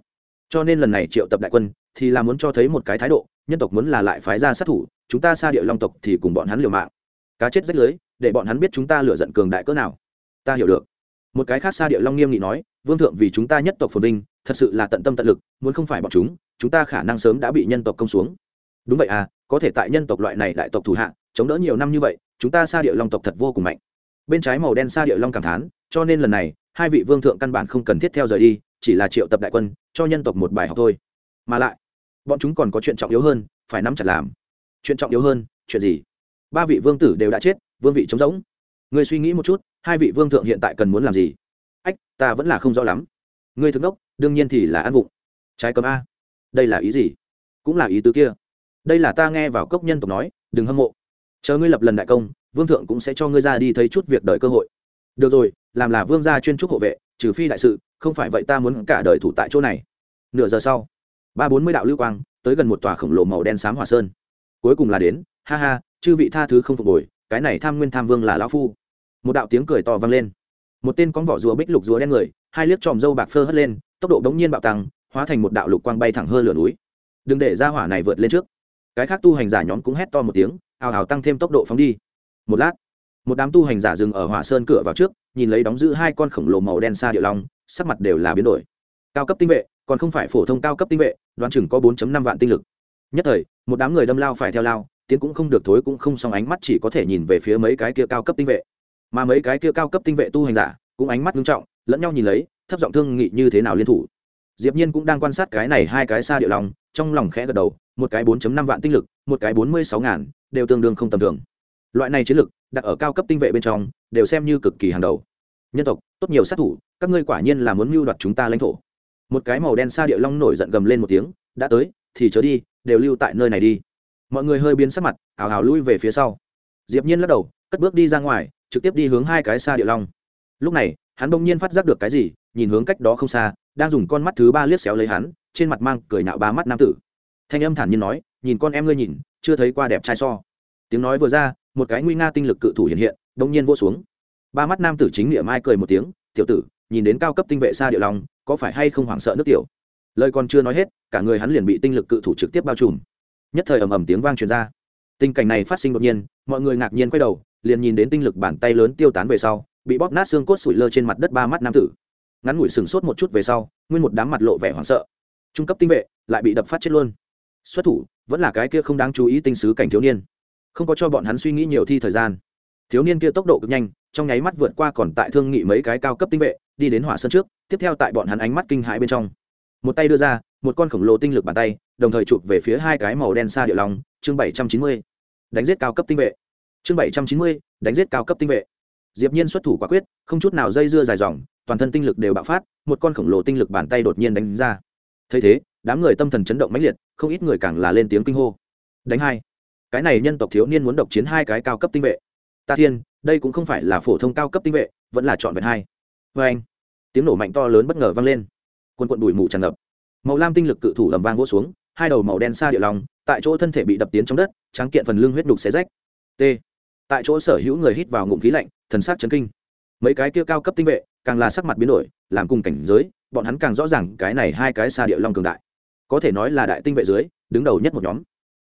cho nên lần này triệu tập đại quân thì là muốn cho thấy một cái thái độ, nhân tộc muốn là lại phái ra sát thủ, chúng ta xa địa long tộc thì cùng bọn hắn liều mạng. Cá chết rách lưới, để bọn hắn biết chúng ta lựa giận cường đại cỡ nào. Ta hiểu được. Một cái khác xa địa long nghiêm nghị nói, vương thượng vì chúng ta nhất tộc phồn vinh, thật sự là tận tâm tận lực, muốn không phải bọn chúng chúng ta khả năng sớm đã bị nhân tộc công xuống. Đúng vậy à có thể tại nhân tộc loại này đại tộc thủ hạ, chống đỡ nhiều năm như vậy, chúng ta xa địa long tộc thật vô cùng mạnh. Bên trái màu đen xa địa long cảm thán, cho nên lần này, hai vị vương thượng căn bản không cần thiết theo rời đi chỉ là triệu tập đại quân, cho nhân tộc một bài học thôi. Mà lại, bọn chúng còn có chuyện trọng yếu hơn, phải nắm chặt làm. Chuyện trọng yếu hơn, chuyện gì? Ba vị vương tử đều đã chết, vương vị trống rỗng. Người suy nghĩ một chút, hai vị vương thượng hiện tại cần muốn làm gì? Ách, ta vẫn là không rõ lắm. Người thực đốc, đương nhiên thì là ăn vụng. Trái cấm a. Đây là ý gì? Cũng là ý tứ kia. Đây là ta nghe vào cốc nhân tộc nói, đừng hâm mộ. Chờ ngươi lập lần đại công, vương thượng cũng sẽ cho ngươi ra đi thấy chút việc đợi cơ hội. Được rồi, làm là vương gia chuyên trúc hộ vệ trừ phi đại sự, không phải vậy ta muốn cả đời thủ tại chỗ này. Nửa giờ sau, ba bốn mươi đạo lưu quang, tới gần một tòa khổng lồ màu đen xám hỏa sơn. Cuối cùng là đến, ha ha, chư vị tha thứ không phục hồi, cái này tham nguyên tham vương là lão phu. Một đạo tiếng cười to vang lên. Một tên con vỏ rùa bích lục rùa đen người, hai liếc tròm dâu bạc phơ hất lên, tốc độ đống nhiên bạo tăng, hóa thành một đạo lục quang bay thẳng hơn lửa núi. Đừng để ra hỏa này vượt lên trước. Cái khác tu hành giả nhóm cũng hét to một tiếng ào ào tăng thêm tốc độ phóng đi. Một lát một đám tu hành giả dừng ở hỏa sơn cửa vào trước, nhìn lấy đóng giữ hai con khổng lồ màu đen xa địa long, sắc mặt đều là biến đổi. Cao cấp tinh vệ, còn không phải phổ thông cao cấp tinh vệ, đoán chừng có 4 năm vạn tinh lực. Nhất thời, một đám người đâm lao phải theo lao, tiến cũng không được thối cũng không xong ánh mắt chỉ có thể nhìn về phía mấy cái kia cao cấp tinh vệ. Mà mấy cái kia cao cấp tinh vệ tu hành giả, cũng ánh mắt nghiêm trọng, lẫn nhau nhìn lấy, thấp giọng thương nghị như thế nào liên thủ. Diệp nhiên cũng đang quan sát cái này hai cái xa địa long, trong lòng khẽ gật đầu, một cái 4 năm vạn tinh lực, một cái bốn mươi sáu ngàn, đều tương đương không tầm thường. Loại này chiến lực đặt ở cao cấp tinh vệ bên trong, đều xem như cực kỳ hàng đầu. Nhân tộc, tốt nhiều sát thủ, các ngươi quả nhiên là muốn mưu đoạt chúng ta lãnh thổ. Một cái màu đen xa địa long nổi giận gầm lên một tiếng, đã tới, thì chớ đi, đều lưu tại nơi này đi. Mọi người hơi biến sắc mặt, hào hào lui về phía sau. Diệp nhiên lắc đầu, cất bước đi ra ngoài, trực tiếp đi hướng hai cái xa địa long. Lúc này, hắn bỗng nhiên phát giác được cái gì, nhìn hướng cách đó không xa, đang dùng con mắt thứ ba liếc xéo lấy hắn, trên mặt mang cười nạo ba mắt nam tử. Thanh âm thản nhiên nói, nhìn con em ngươi nhìn, chưa thấy qua đẹp trai so. Tiếng nói vừa ra một cái nguy nga tinh lực cự thủ hiện hiện, đông nhiên vô xuống. Ba mắt nam tử chính niệm mai cười một tiếng, tiểu tử, nhìn đến cao cấp tinh vệ xa địa long, có phải hay không hoảng sợ nước tiểu? Lời còn chưa nói hết, cả người hắn liền bị tinh lực cự thủ trực tiếp bao trùm. Nhất thời ầm ầm tiếng vang truyền ra. Tình cảnh này phát sinh đột nhiên, mọi người ngạc nhiên quay đầu, liền nhìn đến tinh lực bàn tay lớn tiêu tán về sau, bị bóp nát xương cốt sủi lơ trên mặt đất ba mắt nam tử. Ngắn ngủi sừng sốt một chút về sau, nguyên một đám mặt lộ vẻ hoảng sợ. Trung cấp tinh vệ lại bị đập phát chết luôn. Xuất thủ, vẫn là cái kia không đáng chú ý tinh sứ cảnh thiếu niên không có cho bọn hắn suy nghĩ nhiều thi thời gian. Thiếu niên kia tốc độ cực nhanh, trong nháy mắt vượt qua còn tại thương nghị mấy cái cao cấp tinh vệ, đi đến hỏa sơn trước, tiếp theo tại bọn hắn ánh mắt kinh hãi bên trong. Một tay đưa ra, một con khổng lồ tinh lực bàn tay, đồng thời chụp về phía hai cái màu đen xa địa lòng chương bảy trăm chín mươi. Đánh giết cao cấp tinh vệ. Chương bảy trăm chín mươi, đánh giết cao cấp tinh vệ. Diệp nhiên xuất thủ quả quyết, không chút nào dây dưa dài dòng, toàn thân tinh lực đều bạo phát, một con khổng lồ tinh lực bàn tay đột nhiên đánh ra. Thấy thế, đám người tâm thần chấn động mãnh liệt, không ít người càng là lên tiếng kinh hô. Đánh hai cái này nhân tộc thiếu niên muốn độc chiến hai cái cao cấp tinh vệ. Ta thiên, đây cũng không phải là phổ thông cao cấp tinh vệ, vẫn là chọn vẹn hai. Vê anh, tiếng nổ mạnh to lớn bất ngờ vang lên. Quân quận bụi mù tràn ngập. Màu lam tinh lực cự thủ ầm vang vỗ xuống, hai đầu màu đen xa địa lòng tại chỗ thân thể bị đập tiến trong đất trắng kiện phần lưng huyết đục xé rách. T, tại chỗ sở hữu người hít vào ngụm khí lạnh, thần sắc chấn kinh. Mấy cái kia cao cấp tinh vệ, càng là sắc mặt biến đổi, làm cùng cảnh giới, bọn hắn càng rõ ràng cái này hai cái xa địa long cường đại. Có thể nói là đại tinh vệ dưới, đứng đầu nhất một nhóm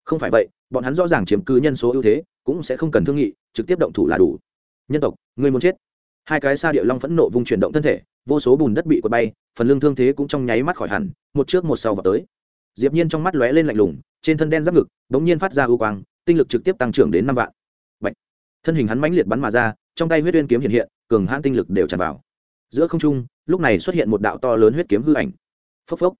không phải vậy, bọn hắn rõ ràng chiếm cứ nhân số ưu thế, cũng sẽ không cần thương nghị, trực tiếp động thủ là đủ. Nhân tộc người muốn chết. Hai cái xa địa long phẫn nộ vùng chuyển động thân thể, vô số bùn đất bị quật bay, phần lương thương thế cũng trong nháy mắt khỏi hẳn, một trước một sau vào tới. Diệp nhiên trong mắt lóe lên lạnh lùng, trên thân đen giáp ngực đống nhiên phát ra ưu quang, tinh lực trực tiếp tăng trưởng đến năm vạn. Bạch. thân hình hắn mãnh liệt bắn mà ra, trong tay huyết uyên kiếm hiện hiện, cường hãn tinh lực đều tràn vào. Giữa không trung, lúc này xuất hiện một đạo to lớn huyết kiếm hư ảnh. Phốc phốc.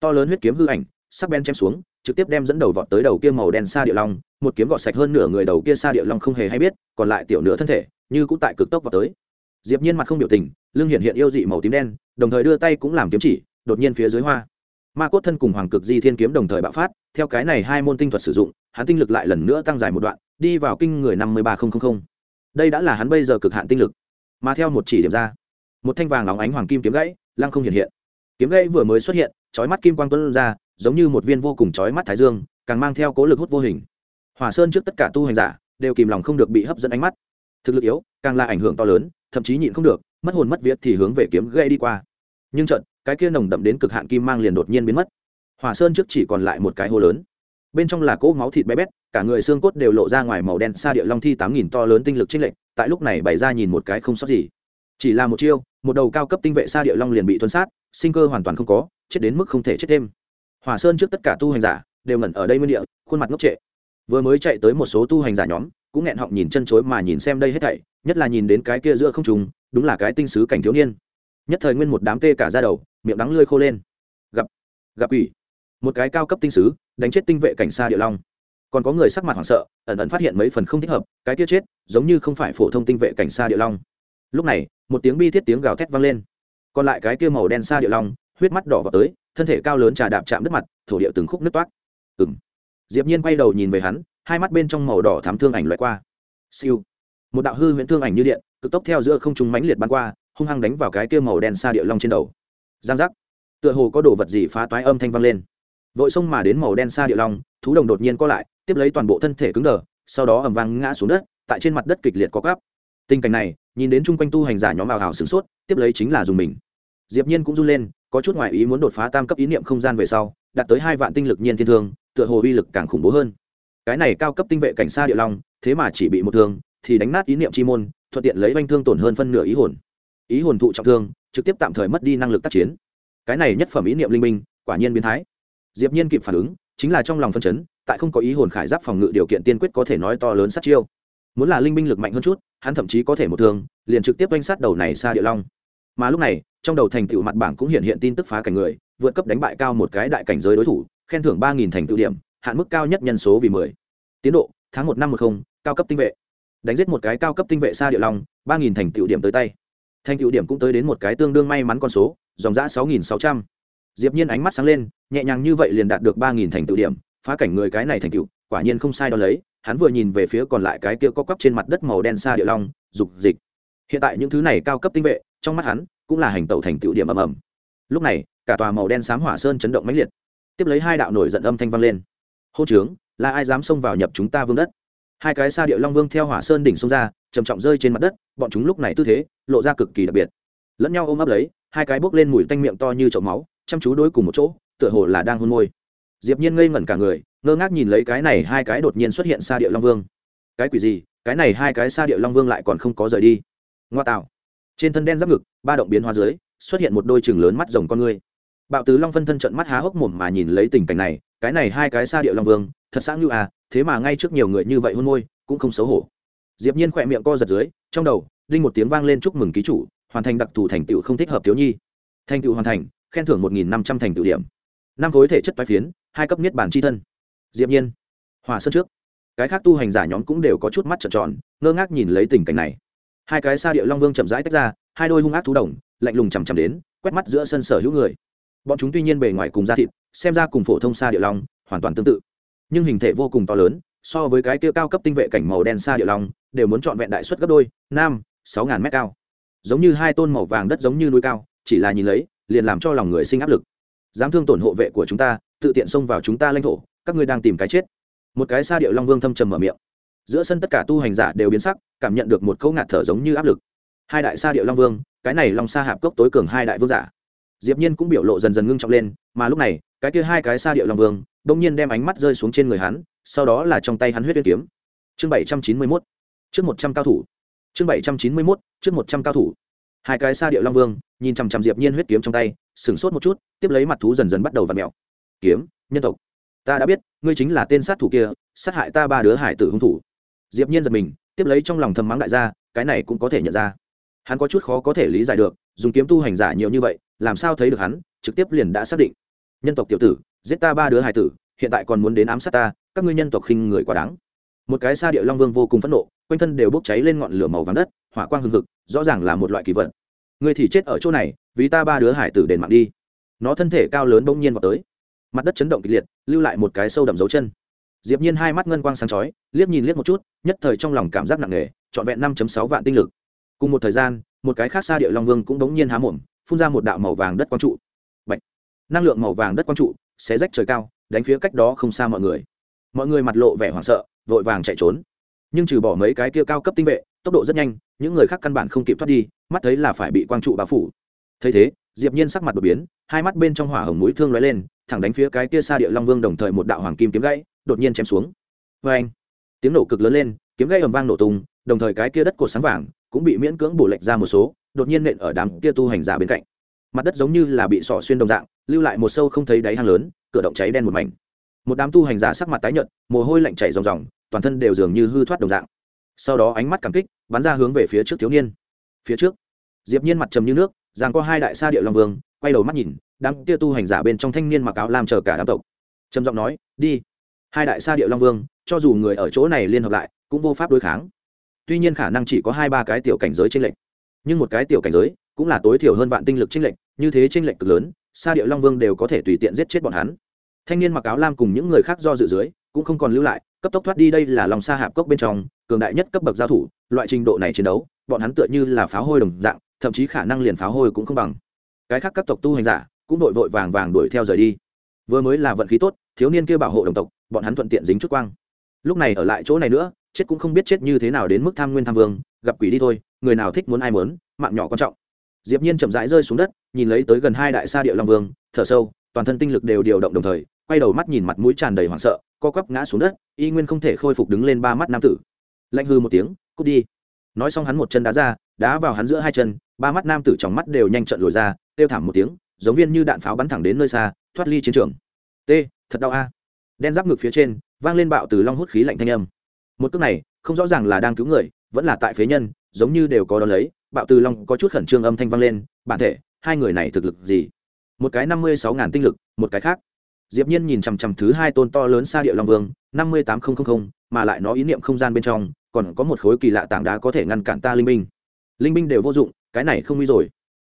To lớn huyết kiếm hư ảnh, sắc bén chém xuống trực tiếp đem dẫn đầu vọt tới đầu kia màu đen xa địa long, một kiếm gọt sạch hơn nửa người đầu kia xa địa long không hề hay biết, còn lại tiểu nửa thân thể, như cũng tại cực tốc vọt tới. Diệp nhiên mặt không biểu tình, lưng hiện hiện yêu dị màu tím đen, đồng thời đưa tay cũng làm kiếm chỉ, đột nhiên phía dưới hoa. Ma cốt thân cùng hoàng cực di thiên kiếm đồng thời bạo phát, theo cái này hai môn tinh thuật sử dụng, hắn tinh lực lại lần nữa tăng dài một đoạn, đi vào kinh người năm mươi ba nghìn đây đã là hắn bây giờ cực hạn tinh lực. Mà theo một chỉ điểm ra, một thanh vàng óng ánh hoàng kim kiếm gãy, lăng không hiện hiện. Kiếm gãy vừa mới xuất hiện, chói mắt kim quang tuấn ra giống như một viên vô cùng chói mắt thái dương, càng mang theo cố lực hút vô hình. Hỏa sơn trước tất cả tu hành giả đều kìm lòng không được bị hấp dẫn ánh mắt. Thực lực yếu, càng là ảnh hưởng to lớn, thậm chí nhịn không được, mất hồn mất viết thì hướng về kiếm gây đi qua. Nhưng trận cái kia nồng đậm đến cực hạn kim mang liền đột nhiên biến mất. Hỏa sơn trước chỉ còn lại một cái hố lớn. Bên trong là cỗ máu thịt bé bét, cả người xương cốt đều lộ ra ngoài màu đen xa địa long thi tám nghìn to lớn tinh lực trinh lệnh tại lúc này bày ra nhìn một cái không sót gì. Chỉ là một chiêu, một đầu cao cấp tinh vệ xa địa long liền bị tuân sát, sinh cơ hoàn toàn không có, chết đến mức không thể chết thêm hỏa sơn trước tất cả tu hành giả đều ngẩn ở đây nguyên địa, khuôn mặt ngốc trệ. Vừa mới chạy tới một số tu hành giả nhóm, cũng nghẹn họng nhìn chân chối mà nhìn xem đây hết thảy, nhất là nhìn đến cái kia giữa không trùng đúng là cái tinh sứ cảnh thiếu niên. Nhất thời nguyên một đám tê cả ra đầu, miệng đắng lươi khô lên. Gặp gặp ủy một cái cao cấp tinh sứ, đánh chết tinh vệ cảnh xa địa long. Còn có người sắc mặt hoảng sợ, ẩn ẩn phát hiện mấy phần không thích hợp, cái kia chết, giống như không phải phổ thông tinh vệ cảnh xa địa long. Lúc này, một tiếng bi thiết tiếng gào thét vang lên. Còn lại cái kia màu đen xa địa long huyết mắt đỏ vào tới, thân thể cao lớn trà đạp chạm đất mặt, thổ địa từng khúc nước toát ừng diệp nhiên quay đầu nhìn về hắn, hai mắt bên trong màu đỏ thắm thương ảnh loại qua. Siêu. Một đạo hư huyễn thương ảnh như điện, cực tốc theo giữa không trung mãnh liệt bắn qua, hung hăng đánh vào cái kia màu đen xa địa long trên đầu. Giang giác. Tựa hồ có đồ vật gì phá toái âm thanh vang lên. Vội xông mà đến màu đen xa địa long, thú đồng đột nhiên co lại, tiếp lấy toàn bộ thân thể cứng đờ, sau đó ầm vang ngã xuống đất, tại trên mặt đất kịch liệt có gắp tình cảnh này, nhìn đến chung quanh tu hành giả nhóm ảo hảo sửng sốt, tiếp lấy chính là dùng mình diệp nhiên cũng run lên, có chút ngoại ý muốn đột phá tam cấp ý niệm không gian về sau, đạt tới hai vạn tinh lực nhiên thiên thương, tựa hồ uy lực càng khủng bố hơn. Cái này cao cấp tinh vệ cảnh xa địa long, thế mà chỉ bị một thương, thì đánh nát ý niệm chi môn, thuận tiện lấy vanh thương tổn hơn phân nửa ý hồn. Ý hồn thụ trọng thương, trực tiếp tạm thời mất đi năng lực tác chiến. Cái này nhất phẩm ý niệm linh minh, quả nhiên biến thái. Diệp nhiên kịp phản ứng, chính là trong lòng phân chấn, tại không có ý hồn khải giáp phòng ngự điều kiện tiên quyết có thể nói to lớn sát chiêu. Muốn là linh minh lực mạnh hơn chút, hắn thậm chí có thể một thương, liền trực tiếp quanh sát đầu này xa địa long. Mà lúc này trong đầu thành tựu mặt bảng cũng hiện hiện tin tức phá cảnh người, vượt cấp đánh bại cao một cái đại cảnh giới đối thủ, khen thưởng ba nghìn thành tựu điểm, hạn mức cao nhất nhân số vì mười. Tiến độ, tháng một năm một không, cao cấp tinh vệ. Đánh giết một cái cao cấp tinh vệ xa địa long, ba nghìn thành tựu điểm tới tay. Thành tựu điểm cũng tới đến một cái tương đương may mắn con số, dòng giã sáu nghìn sáu trăm. Diệp nhiên ánh mắt sáng lên, nhẹ nhàng như vậy liền đạt được ba nghìn thành tựu điểm, phá cảnh người cái này thành tựu, quả nhiên không sai đó lấy, hắn vừa nhìn về phía còn lại cái kia có quắp trên mặt đất màu đen xa địa long, dục dịch. Hiện tại những thứ này cao cấp tinh vệ, trong mắt hắn cũng là hành tẩu thành tựu điểm ầm ầm. Lúc này, cả tòa màu đen xám hỏa sơn chấn động mãnh liệt. Tiếp lấy hai đạo nổi giận âm thanh vang lên. Hô trướng là ai dám xông vào nhập chúng ta vương đất? Hai cái xa điệu long vương theo hỏa sơn đỉnh xông ra, trầm trọng rơi trên mặt đất, bọn chúng lúc này tư thế, lộ ra cực kỳ đặc biệt. Lẫn nhau ôm ấp lấy, hai cái bốc lên mùi tanh miệng to như chậu máu, chăm chú đối cùng một chỗ, tựa hồ là đang hôn môi. Diệp nhiên ngây ngẩn cả người, ngơ ngác nhìn lấy cái này hai cái đột nhiên xuất hiện xa điệu long vương. Cái quỷ gì? Cái này hai cái xa điệu long vương lại còn không có rời đi. Ngoa tạo trên thân đen giáp ngực, ba động biến hóa dưới, xuất hiện một đôi chừng lớn mắt rồng con ngươi. Bạo tứ long phân thân trận mắt há hốc mồm mà nhìn lấy tình cảnh này, cái này hai cái xa địa long vương, thật sáng như à thế mà ngay trước nhiều người như vậy hôn môi, cũng không xấu hổ. Diệp nhiên khỏe miệng co giật dưới, trong đầu, đinh một tiếng vang lên chúc mừng ký chủ, hoàn thành đặc thù thành tựu không thích hợp thiếu nhi. Thành tựu hoàn thành, khen thưởng một nghìn năm trăm thành tựu điểm. Năm khối thể chất toái phiến, hai cấp niết bản chi thân. Diệp nhiên, hỏa sơn trước. Cái khác tu hành giả nhóm cũng đều có chút mắt trợn tròn, ngơ ngác nhìn lấy tình cảnh này hai cái xa địa long vương chậm rãi tách ra, hai đôi hung ác thú đồng, lạnh lùng chằm chằm đến, quét mắt giữa sân sở hữu người. Bọn chúng tuy nhiên bề ngoài cùng da thịt, xem ra cùng phổ thông xa địa long, hoàn toàn tương tự. Nhưng hình thể vô cùng to lớn, so với cái kia cao cấp tinh vệ cảnh màu đen xa địa long, đều muốn chọn vẹn đại suất gấp đôi, nam, sáu ngàn mét cao. Giống như hai tôn màu vàng đất giống như núi cao, chỉ là nhìn lấy, liền làm cho lòng người sinh áp lực. Dám thương tổn hộ vệ của chúng ta, tự tiện xông vào chúng ta lãnh thổ, các ngươi đang tìm cái chết. Một cái xa điệu long vương thâm trầm mở miệng giữa sân tất cả tu hành giả đều biến sắc, cảm nhận được một câu ngạt thở giống như áp lực. Hai đại sa điệu long vương, cái này long sa hạp cốc tối cường hai đại vương giả. Diệp nhiên cũng biểu lộ dần dần ngưng trọng lên, mà lúc này, cái kia hai cái sa điệu long vương, đông nhiên đem ánh mắt rơi xuống trên người hắn, sau đó là trong tay hắn huyết uyên kiếm. Chương 791 trước 100 cao thủ. Chương 791 trước 100 cao thủ. Hai cái sa điệu long vương, nhìn chằm chằm diệp nhiên huyết kiếm trong tay sừng sốt một chút, tiếp lấy mặt thú dần dần bắt đầu vặn mèo. Kiếm, nhân tộc. Ta đã biết, ngươi chính là tên sát thủ kia, sát hại ta ba đứa hải tử hung thủ diệp nhiên giật mình, tiếp lấy trong lòng thầm mắng đại gia, cái này cũng có thể nhận ra. Hắn có chút khó có thể lý giải được, dùng kiếm tu hành giả nhiều như vậy, làm sao thấy được hắn, trực tiếp liền đã xác định. Nhân tộc tiểu tử, giết ta ba đứa hải tử, hiện tại còn muốn đến ám sát ta, các ngươi nhân tộc khinh người quá đáng. Một cái xa địa long vương vô cùng phẫn nộ, quanh thân đều bốc cháy lên ngọn lửa màu vàng đất, hỏa quang hừng hực, rõ ràng là một loại kỳ vật. Ngươi thì chết ở chỗ này, vì ta ba đứa hải tử đền mạng đi. Nó thân thể cao lớn bỗng nhiên vào tới. Mặt đất chấn động kịch liệt, lưu lại một cái sâu đậm dấu chân diệp nhiên hai mắt ngân quang sáng chói, liếc nhìn liếc một chút, nhất thời trong lòng cảm giác nặng nề, trọn vẹn 5.6 vạn tinh lực. Cùng một thời gian, một cái khác xa địa long vương cũng đống nhiên há mồm, phun ra một đạo màu vàng đất quang trụ. Bạch. năng lượng màu vàng đất quang trụ xé rách trời cao, đánh phía cách đó không xa mọi người. Mọi người mặt lộ vẻ hoảng sợ, vội vàng chạy trốn. Nhưng trừ bỏ mấy cái kia cao cấp tinh vệ, tốc độ rất nhanh, những người khác căn bản không kịp thoát đi, mắt thấy là phải bị quang trụ bao phủ. Thấy thế, diệp nhiên sắc mặt đột biến, hai mắt bên trong hỏa hồng mũi thương lóe lên, thẳng đánh phía cái kia xa địa long vương đồng thời một đạo hoàng kim kiếm gãy đột nhiên chém xuống. Với anh, tiếng nổ cực lớn lên, kiếm gãy ầm vang nổ tung, đồng thời cái kia đất cột sáng vàng cũng bị miễn cưỡng bổ lệch ra một số, đột nhiên nện ở đám kia tu hành giả bên cạnh. Mặt đất giống như là bị sỏ xuyên đồng dạng, lưu lại một sâu không thấy đáy hang lớn, cửa động cháy đen một mảnh. Một đám tu hành giả sắc mặt tái nhợt, mồ hôi lạnh chảy ròng ròng, toàn thân đều dường như hư thoát đồng dạng. Sau đó ánh mắt cảm kích, bắn ra hướng về phía trước thiếu niên. Phía trước, diệp nhiên mặt trầm như nước giang có hai đại sa địa long vương, quay đầu mắt nhìn, đám kia tu hành giả bên trong thanh niên mặc áo làm chờ cả đám tộc. Trầm giọng nói, đi hai đại sa địa long vương, cho dù người ở chỗ này liên hợp lại, cũng vô pháp đối kháng. Tuy nhiên khả năng chỉ có hai ba cái tiểu cảnh giới tranh lệnh nhưng một cái tiểu cảnh giới, cũng là tối thiểu hơn vạn tinh lực tranh lệnh như thế tranh lệnh cực lớn, sa địa long vương đều có thể tùy tiện giết chết bọn hắn. Thanh niên mặc áo lam cùng những người khác do dự dưới, cũng không còn lưu lại, cấp tốc thoát đi đây là lòng sa hạp cốc bên trong, cường đại nhất cấp bậc giao thủ, loại trình độ này chiến đấu, bọn hắn tựa như là pháo hôi đồng dạng, thậm chí khả năng liền pháo hôi cũng không bằng. Cái khác các tộc tu hành giả, cũng vội vội vàng vàng đuổi theo rời đi. Vừa mới là vận khí tốt thiếu niên kia bảo hộ đồng tộc, bọn hắn thuận tiện dính chút quang. Lúc này ở lại chỗ này nữa, chết cũng không biết chết như thế nào đến mức tham nguyên tham vương, gặp quỷ đi thôi, người nào thích muốn ai muốn, mạng nhỏ quan trọng. Diệp nhiên chậm rãi rơi xuống đất, nhìn lấy tới gần hai đại sa địa long vương, thở sâu, toàn thân tinh lực đều điều động đồng thời, quay đầu mắt nhìn mặt mũi tràn đầy hoảng sợ, co quắp ngã xuống đất, y nguyên không thể khôi phục đứng lên ba mắt nam tử. Lạnh hư một tiếng, cút đi. Nói xong hắn một chân đá ra, đá vào hắn giữa hai chân, ba mắt nam tử trong mắt đều nhanh trợn lồi ra tiêu thảm một tiếng, giống viên như đạn pháo bắn thẳng đến nơi xa, thoát ly chiến trường. T thật đau a. Đen giáp ngực phía trên, vang lên bạo từ long hút khí lạnh thanh âm. Một cước này, không rõ ràng là đang cứu người, vẫn là tại phế nhân, giống như đều có đón lấy, bạo từ long có chút khẩn trương âm thanh vang lên, bản thể, hai người này thực lực gì? Một cái năm mươi sáu ngàn tinh lực, một cái khác. Diệp nhiên nhìn chằm chằm thứ hai tôn to lớn xa địa long vương, năm mươi tám nghìn mà lại nó ý niệm không gian bên trong, còn có một khối kỳ lạ tảng đá có thể ngăn cản ta linh binh. Linh binh đều vô dụng, cái này không nguy rồi.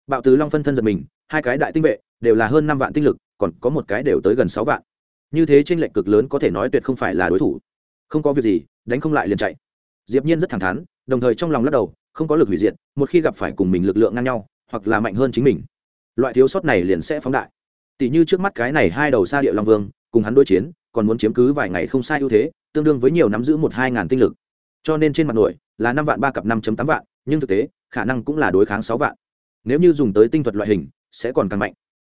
Bạo từ long phân thân giật mình, hai cái đại tinh vệ, đều là hơn năm vạn tinh lực, còn có một cái đều tới gần sáu vạn như thế trên lệnh cực lớn có thể nói tuyệt không phải là đối thủ. Không có việc gì, đánh không lại liền chạy. Diệp nhiên rất thẳng thắn, đồng thời trong lòng lắc đầu, không có lực hủy diệt, một khi gặp phải cùng mình lực lượng ngang nhau, hoặc là mạnh hơn chính mình, loại thiếu sót này liền sẽ phóng đại. Tỷ như trước mắt cái này hai đầu xa địa long vương, cùng hắn đối chiến, còn muốn chiếm cứ vài ngày không sai ưu thế, tương đương với nhiều nắm giữ một hai ngàn tinh lực. Cho nên trên mặt nổi là năm vạn ba cặp năm tám vạn, nhưng thực tế, khả năng cũng là đối kháng sáu vạn. Nếu như dùng tới tinh thuật loại hình, sẽ còn càng mạnh.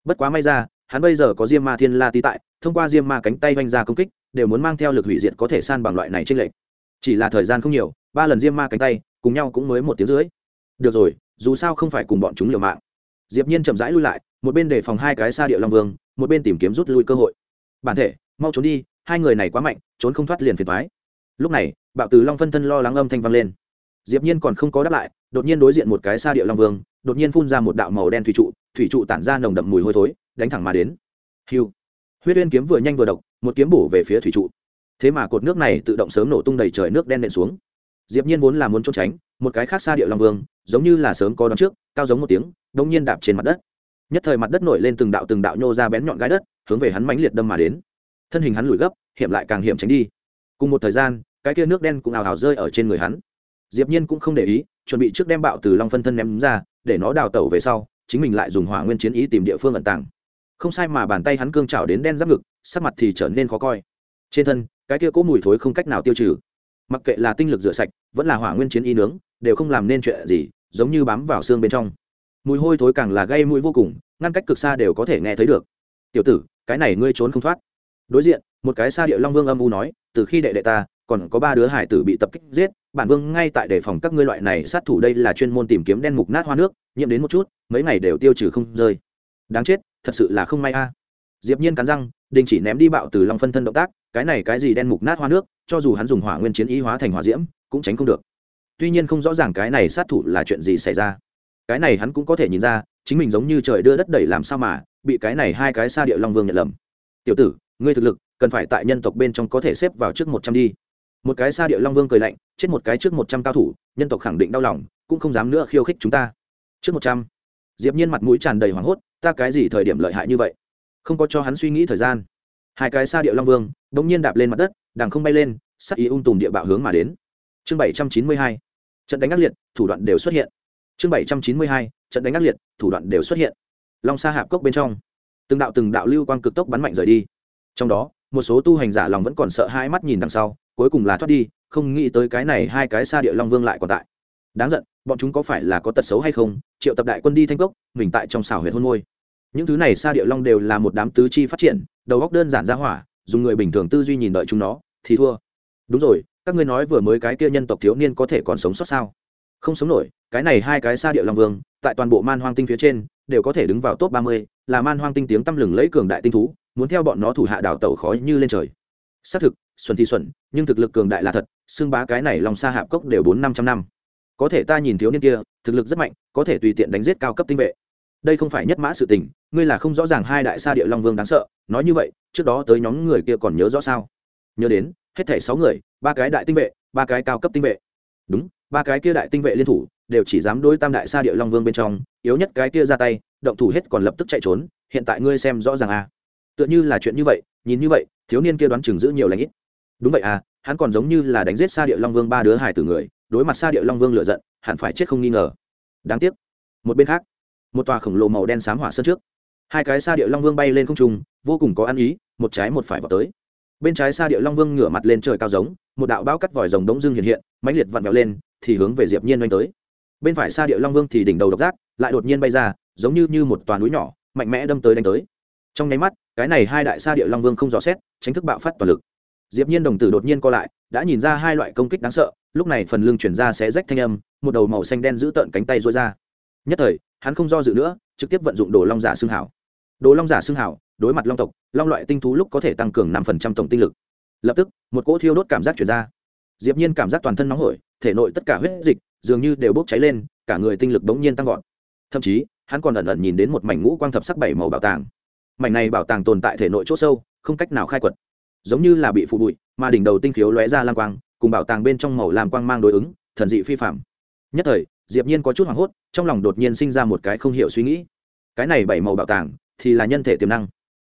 Bất quá may ra, hắn bây giờ có diêm ma thiên la tý tại thông qua diêm ma cánh tay vanh ra công kích, đều muốn mang theo lực hủy diệt có thể san bằng loại này trên lệnh chỉ là thời gian không nhiều, ba lần diêm ma cánh tay, cùng nhau cũng mới một tiếng rưỡi. Được rồi, dù sao không phải cùng bọn chúng liều mạng. Diệp nhiên chậm rãi lui lại, một bên để phòng hai cái xa địa long vương, một bên tìm kiếm rút lui cơ hội. Bản thể, mau trốn đi, hai người này quá mạnh, trốn không thoát liền phiền toái. Lúc này, bạo từ long phân thân lo lắng âm thanh vang lên. Diệp nhiên còn không có đáp lại, đột nhiên đối diện một cái xa địa long vương, đột nhiên phun ra một đạo màu đen thủy trụ thủy trụ tản ra nồng đậm mùi hôi thối, đánh thẳng mà đến. Hiu huyết uyên kiếm vừa nhanh vừa độc, một kiếm bổ về phía thủy trụ. Thế mà cột nước này tự động sớm nổ tung đầy trời nước đen nện xuống. Diệp nhiên vốn là muốn trốn tránh, một cái khác xa địa long vương, giống như là sớm có đón trước, cao giống một tiếng đống nhiên đạp trên mặt đất. Nhất thời mặt đất nổi lên từng đạo từng đạo nhô ra bén nhọn gái đất, hướng về hắn mãnh liệt đâm mà đến. Thân hình hắn lùi gấp, hiểm lại càng hiểm tránh đi. Cùng một thời gian, cái kia nước đen cũng ào ào rơi ở trên người hắn. Diệp nhiên cũng không để ý, chuẩn bị trước đem bạo từ long phân thân ném ra, để nó đào tẩu về sau, chính mình lại dùng hỏa nguyên chiến ý tìm địa phương ẩn tàng không sai mà bàn tay hắn cương chảo đến đen giáp ngực, sắc mặt thì trở nên khó coi. Trên thân, cái kia cố mùi thối không cách nào tiêu trừ. Mặc kệ là tinh lực rửa sạch, vẫn là hỏa nguyên chiến y nướng, đều không làm nên chuyện gì, giống như bám vào xương bên trong. Mùi hôi thối càng là gây mũi vô cùng, ngăn cách cực xa đều có thể nghe thấy được. Tiểu tử, cái này ngươi trốn không thoát. Đối diện, một cái xa địa long vương âm u nói, từ khi đệ đệ ta, còn có ba đứa hải tử bị tập kích giết, bản vương ngay tại đề phòng các ngươi loại này sát thủ đây là chuyên môn tìm kiếm đen mục nát hoa nước, nhiễm đến một chút, mấy ngày đều tiêu trừ không rơi. Đáng chết thật sự là không may a. Diệp nhiên cắn răng, đình chỉ ném đi bạo từ long phân thân động tác, cái này cái gì đen mục nát hoa nước, cho dù hắn dùng hỏa nguyên chiến ý hóa thành hỏa diễm, cũng tránh không được. Tuy nhiên không rõ ràng cái này sát thủ là chuyện gì xảy ra. Cái này hắn cũng có thể nhìn ra, chính mình giống như trời đưa đất đẩy làm sao mà, bị cái này hai cái xa địa long vương nhận lầm. Tiểu tử, ngươi thực lực, cần phải tại nhân tộc bên trong có thể xếp vào trước một trăm đi. Một cái xa địa long vương cười lạnh, chết một cái trước một trăm cao thủ, nhân tộc khẳng định đau lòng, cũng không dám nữa khiêu khích chúng ta. Trước một trăm? Diệp nhiên mặt mũi tràn đầy hoảng hốt ta cái gì thời điểm lợi hại như vậy? Không có cho hắn suy nghĩ thời gian. Hai cái xa địa long vương đống nhiên đạp lên mặt đất, đằng không bay lên, sắc ý ung tùm địa bạo hướng mà đến. Chương bảy trăm chín mươi hai, trận đánh ác liệt, thủ đoạn đều xuất hiện. Chương bảy trăm chín mươi hai, trận đánh ác liệt, thủ đoạn đều xuất hiện. Long sa hạp cốc bên trong, từng đạo từng đạo lưu quang cực tốc bắn mạnh rời đi. Trong đó, một số tu hành giả lòng vẫn còn sợ hai mắt nhìn đằng sau, cuối cùng là thoát đi, không nghĩ tới cái này hai cái xa địa long vương lại còn tại. Đáng giận bọn chúng có phải là có tật xấu hay không? Triệu tập đại quân đi thanh cốc, mình tại trong xảo huyện hôn môi. Những thứ này xa địa long đều là một đám tứ chi phát triển, đầu góc đơn giản ra hỏa, dùng người bình thường tư duy nhìn đợi chúng nó, thì thua. Đúng rồi, các ngươi nói vừa mới cái kia nhân tộc thiếu niên có thể còn sống sót sao? Không sống nổi, cái này hai cái xa địa long vương, tại toàn bộ man hoang tinh phía trên, đều có thể đứng vào top ba mươi, là man hoang tinh tiếng tăm lừng lấy cường đại tinh thú, muốn theo bọn nó thủ hạ đảo tàu khói như lên trời. Xác thực, xuân thì xuân, nhưng thực lực cường đại là thật, xưng bá cái này lòng xa hạp cốc đều bốn năm trăm năm có thể ta nhìn thiếu niên kia, thực lực rất mạnh, có thể tùy tiện đánh giết cao cấp tinh vệ. Đây không phải nhất mã sự tình, ngươi là không rõ ràng hai đại sa địa long vương đáng sợ, nói như vậy, trước đó tới nhóm người kia còn nhớ rõ sao? Nhớ đến, hết thảy sáu người, ba cái đại tinh vệ, ba cái cao cấp tinh vệ. Đúng, ba cái kia đại tinh vệ liên thủ, đều chỉ dám đối tam đại sa địa long vương bên trong, yếu nhất cái kia ra tay, động thủ hết còn lập tức chạy trốn, hiện tại ngươi xem rõ ràng à. Tựa như là chuyện như vậy, nhìn như vậy, thiếu niên kia đoán chừng giữ nhiều lãnh ít. Đúng vậy à hắn còn giống như là đánh giết sa địa long vương ba đứa hải tử người đối mặt xa địa long vương lựa giận, hẳn phải chết không nghi ngờ. Đáng tiếc. Một bên khác, một tòa khổng lồ màu đen xám hỏa sơn trước. Hai cái xa địa long vương bay lên không trung, vô cùng có ăn ý, một trái một phải vào tới. Bên trái xa địa long vương ngửa mặt lên trời cao giống, một đạo bao cắt vòi rồng đống dưng hiện hiện, mãnh liệt vặn vẹo lên, thì hướng về diệp nhiên oanh tới. Bên phải xa địa long vương thì đỉnh đầu độc giác, lại đột nhiên bay ra, giống như như một tòa núi nhỏ, mạnh mẽ đâm tới đánh tới. Trong nháy mắt, cái này hai đại xa địa long vương không rõ xét tránh thức bạo phát toàn lực diệp nhiên đồng tử đột nhiên co lại, đã nhìn ra hai loại công kích đáng sợ, lúc này phần lưng chuyển ra sẽ rách thanh âm, một đầu màu xanh đen giữ tợn cánh tay rối ra. Nhất thời, hắn không do dự nữa, trực tiếp vận dụng đồ long giả xương hảo. Đồ long giả xương hảo, đối mặt long tộc, long loại tinh thú lúc có thể tăng cường năm phần trăm tổng tinh lực. Lập tức, một cỗ thiêu đốt cảm giác chuyển ra. Diệp nhiên cảm giác toàn thân nóng hổi, thể nội tất cả huyết dịch dường như đều bốc cháy lên, cả người tinh lực bỗng nhiên tăng vọt. Thậm chí, hắn còn ẩn ẩn nhìn đến một mảnh ngũ quang thập sắc bảy màu bảo tàng. Mảnh này bảo tàng tồn tại thể nội chỗ sâu, không cách nào khai quật giống như là bị phụ bụi, mà đỉnh đầu tinh khiếu lóe ra lam quang, cùng bảo tàng bên trong màu lam quang mang đối ứng, thần dị phi phạm. Nhất thời, diệp nhiên có chút hoảng hốt, trong lòng đột nhiên sinh ra một cái không hiểu suy nghĩ. Cái này bảy màu bảo tàng, thì là nhân thể tiềm năng.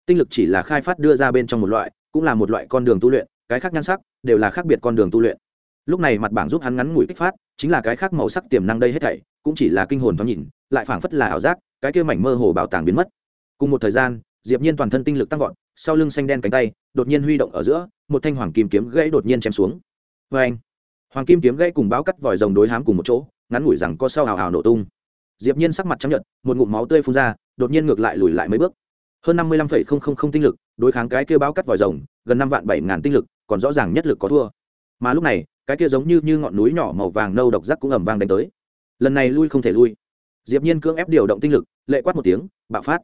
Tinh lực chỉ là khai phát đưa ra bên trong một loại, cũng là một loại con đường tu luyện, cái khác nhan sắc đều là khác biệt con đường tu luyện. Lúc này mặt bảng giúp hắn ngắn ngủi kích phát, chính là cái khác màu sắc tiềm năng đây hết thảy, cũng chỉ là kinh hồn thoáng nhìn, lại phảng phất là ảo giác, cái kia mảnh mơ hồ bảo tàng biến mất. Cùng một thời gian, diệp nhiên toàn thân tinh lực tăng vọt sau lưng xanh đen cánh tay, đột nhiên huy động ở giữa, một thanh hoàng kim kiếm gãy đột nhiên chém xuống. Với anh, hoàng kim kiếm gãy cùng báo cắt vòi rồng đối hám cùng một chỗ, ngắn ngủi rằng có sau hào hào nổ tung. Diệp nhiên sắc mặt trắng nhợt, một ngụm máu tươi phun ra, đột nhiên ngược lại lùi lại mấy bước. Hơn năm mươi lăm tinh lực, đối kháng cái kia báo cắt vòi rồng, gần năm vạn bảy ngàn tinh lực, còn rõ ràng nhất lực có thua. Mà lúc này, cái kia giống như như ngọn núi nhỏ màu vàng nâu độc giác cũng ầm vang đánh tới. Lần này lui không thể lui. Diệp nhiên cưỡng ép điều động tinh lực, lệ quát một tiếng, bạo phát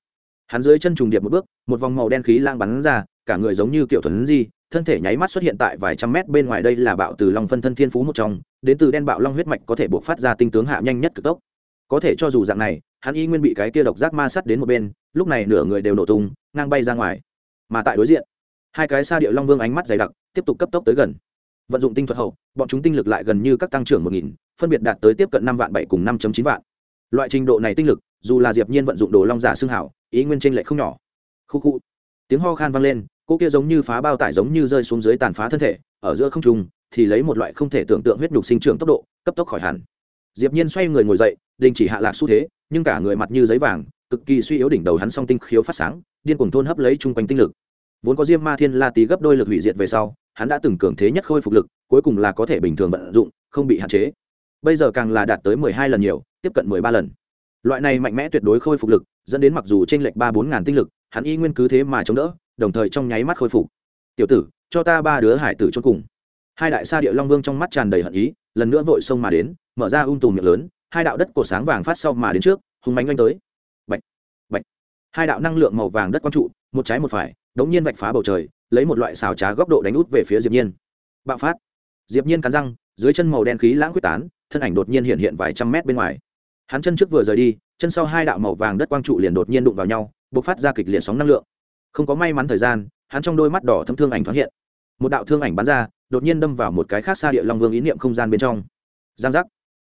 hắn dưới chân trùng điệp một bước, một vòng màu đen khí lang bắn ra, cả người giống như kiểu thuần di, thân thể nháy mắt xuất hiện tại vài trăm mét bên ngoài đây là bạo từ long phân thân thiên phú một trong, đến từ đen bạo long huyết mạch có thể buộc phát ra tinh tướng hạ nhanh nhất cực tốc. Có thể cho dù dạng này, hắn y nguyên bị cái kia độc giác ma sắt đến một bên, lúc này nửa người đều nổ tung, ngang bay ra ngoài. Mà tại đối diện, hai cái xa điệu long vương ánh mắt dày đặc, tiếp tục cấp tốc tới gần. Vận dụng tinh thuật hậu, bọn chúng tinh lực lại gần như các tăng trưởng một nghìn, phân biệt đạt tới tiếp cận năm vạn bảy cùng năm chín vạn. Loại trình độ này tinh lực dù là diệp nhiên vận dụng đồ long giả xương hảo, ý nguyên trên lệ không nhỏ. Khu khu. Tiếng ho khan vang lên, cô kia giống như phá bao tải giống như rơi xuống dưới tàn phá thân thể, ở giữa không trung, thì lấy một loại không thể tưởng tượng huyết nhục sinh trưởng tốc độ, cấp tốc khỏi hẳn. Diệp nhiên xoay người ngồi dậy, đình chỉ hạ lạc xu thế, nhưng cả người mặt như giấy vàng, cực kỳ suy yếu đỉnh đầu hắn song tinh khiếu phát sáng, điên cuồng thôn hấp lấy trung quanh tinh lực. Vốn có diêm ma thiên la tí gấp đôi lực hủy diệt về sau, hắn đã từng cường thế nhất khôi phục lực, cuối cùng là có thể bình thường vận dụng, không bị hạn chế. Bây giờ càng là đạt tới mười hai lần nhiều, tiếp cận mười ba lần loại này mạnh mẽ tuyệt đối khôi phục lực dẫn đến mặc dù t r ê n lệch ba bốn ngàn tinh lực hắn y nguyên cứ thế mà chống đỡ đồng thời trong nháy mắt khôi phục. Tiểu tử cho ta ba đứa hải tử cho cùng. Hai đại sa địa long vương trong mắt tràn đầy hận ý lần nữa vội sông mà đến mở ra ung tùm miệng lớn hai đạo đất cổ sáng vàng phát sau mà đến trước hùng mánh oanh tới. Bạch, bạch. hai đạo năng lượng màu vàng đất quang trụ một trái một phải đống nhiên vạch phá bầu trời lấy một loại xào trá góc độ đánh út về phía diệp nhiên. Bạo phát. Diệp nhiên cắn răng dưới chân màu đen khí lãng quyết tán thân ảnh đột nhiên hiện hiện vài trăm mét bên ngoài hắn chân trước vừa rời đi, chân sau hai đạo màu vàng đất quang trụ liền đột nhiên đụng vào nhau b ộ c phát ra kịch liệt sóng năng lượng. Không có may mắn thời gian, hắn trong đôi mắt đỏ thâm thương ảnh thoáng hiện. Một đạo thương ảnh bắn ra, đột nhiên đâm vào một cái khác xa địa long vương ý niệm không gian bên trong. Giang giác.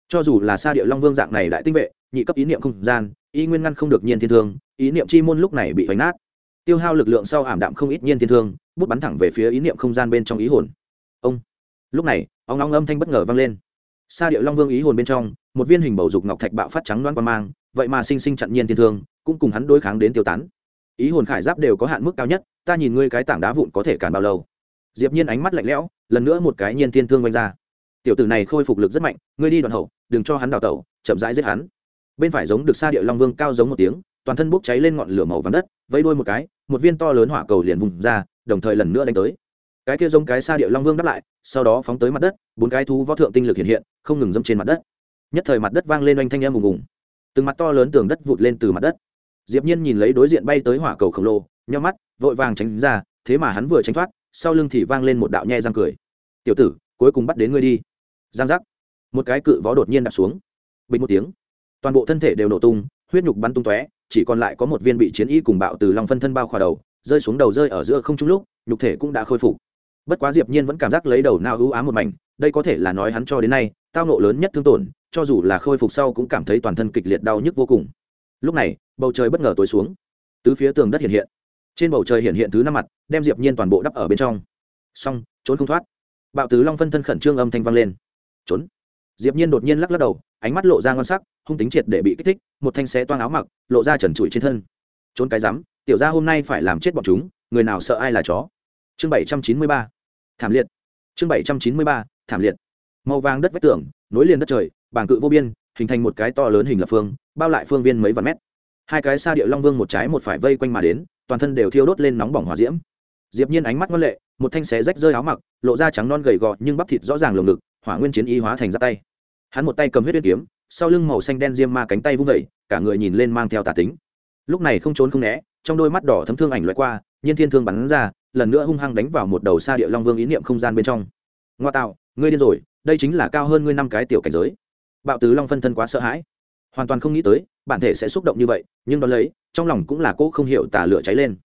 Cho dù là xa địa long vương dạng này đại tinh vệ, nhị cấp ý niệm không gian ý nguyên ngăn không được nhiên thiên thương, ý niệm chi môn lúc này bị hoành nát. Tiêu hao lực lượng sau ảm đạm không ít nhiên thiên thương, bút bắn thẳng về phía ý niệm không gian bên trong ý hồn. Ông. Lúc này ông long âm thanh bất ngờ vang lên. Sa Điệu Long Vương ý hồn bên trong, một viên hình bầu dục ngọc thạch bạo phát trắng loáng quan mang, vậy mà sinh sinh chặn nhiên thiên thương, cũng cùng hắn đối kháng đến tiêu tán. Ý hồn khải giáp đều có hạn mức cao nhất, ta nhìn ngươi cái tảng đá vụn có thể cản bao lâu? Diệp Nhiên ánh mắt lạnh lẽo, lần nữa một cái nhiên thiên thương vung ra. Tiểu tử này khôi phục lực rất mạnh, ngươi đi đoạn hậu, đừng cho hắn đào tẩu, chậm rãi giết hắn. Bên phải giống được Sa Điệu Long Vương cao giống một tiếng, toàn thân bốc cháy lên ngọn lửa màu vàng đất, vẫy đuôi một cái, một viên to lớn hỏa cầu liền vùng ra, đồng thời lần nữa đánh tới cái kia giống cái sa địa long vương đáp lại, sau đó phóng tới mặt đất, bốn cái thú võ thượng tinh lực hiện hiện, không ngừng dâm trên mặt đất. Nhất thời mặt đất vang lên oanh thanh em ùng ùng. Từng mặt to lớn tường đất vụt lên từ mặt đất. Diệp nhiên nhìn lấy đối diện bay tới hỏa cầu khổng lồ, nheo mắt, vội vàng tránh ra, thế mà hắn vừa tránh thoát, sau lưng thì vang lên một đạo nhe răng cười. Tiểu tử, cuối cùng bắt đến ngươi đi. Giang giác. Một cái cự võ đột nhiên đặt xuống. Bình một tiếng, toàn bộ thân thể đều nổ tung, huyết nhục bắn tung tóe, chỉ còn lại có một viên bị chiến y cùng bạo từ lòng phân thân bao khỏa đầu, rơi xuống đầu rơi ở giữa không trung lúc, nhục thể cũng đã khôi phục bất quá diệp nhiên vẫn cảm giác lấy đầu nao ưu ám một mảnh, đây có thể là nói hắn cho đến nay, tao nộ lớn nhất thương tổn, cho dù là khôi phục sau cũng cảm thấy toàn thân kịch liệt đau nhức vô cùng. Lúc này, bầu trời bất ngờ tối xuống. Tứ phía tường đất hiện hiện. Trên bầu trời hiện hiện thứ năm mặt, đem diệp nhiên toàn bộ đắp ở bên trong. Xong, trốn không thoát. Bạo tứ long phân thân khẩn trương âm thanh vang lên. Trốn. Diệp nhiên đột nhiên lắc lắc đầu, ánh mắt lộ ra ngon sắc, hung tính triệt để bị kích thích, một thanh xé toang áo mặc, lộ ra trần trụi trên thân. Trốn cái rắm, tiểu gia hôm nay phải làm chết bọn chúng, người nào sợ ai là chó? Chương 793 thảm liệt. Chương 793 thảm liệt. Màu vàng đất vách tường, nối liền đất trời, bảng cự vô biên, hình thành một cái to lớn hình lập phương, bao lại phương viên mấy vạn mét. Hai cái xa địa long vương một trái một phải vây quanh mà đến, toàn thân đều thiêu đốt lên nóng bỏng hỏa diễm. Diệp nhiên ánh mắt ngoan lệ, một thanh xé rách rơi áo mặc, lộ ra trắng non gầy gò nhưng bắp thịt rõ ràng lồng ngực, hỏa nguyên chiến y hóa thành ra tay. Hắn một tay cầm huyết uyên kiếm, sau lưng màu xanh đen diêm ma cánh tay vung vẩy cả người nhìn lên mang theo tà tính. Lúc này không trốn không né, trong đôi mắt đỏ thấm thương ảnh loại qua, nhiên thiên thương bắn ra lần nữa hung hăng đánh vào một đầu xa địa long vương ý niệm không gian bên trong. Ngoa tạo, ngươi điên rồi, đây chính là cao hơn ngươi năm cái tiểu cảnh giới. Bạo tứ long phân thân quá sợ hãi. Hoàn toàn không nghĩ tới, bản thể sẽ xúc động như vậy, nhưng đón lấy, trong lòng cũng là cô không hiểu tà lửa cháy lên.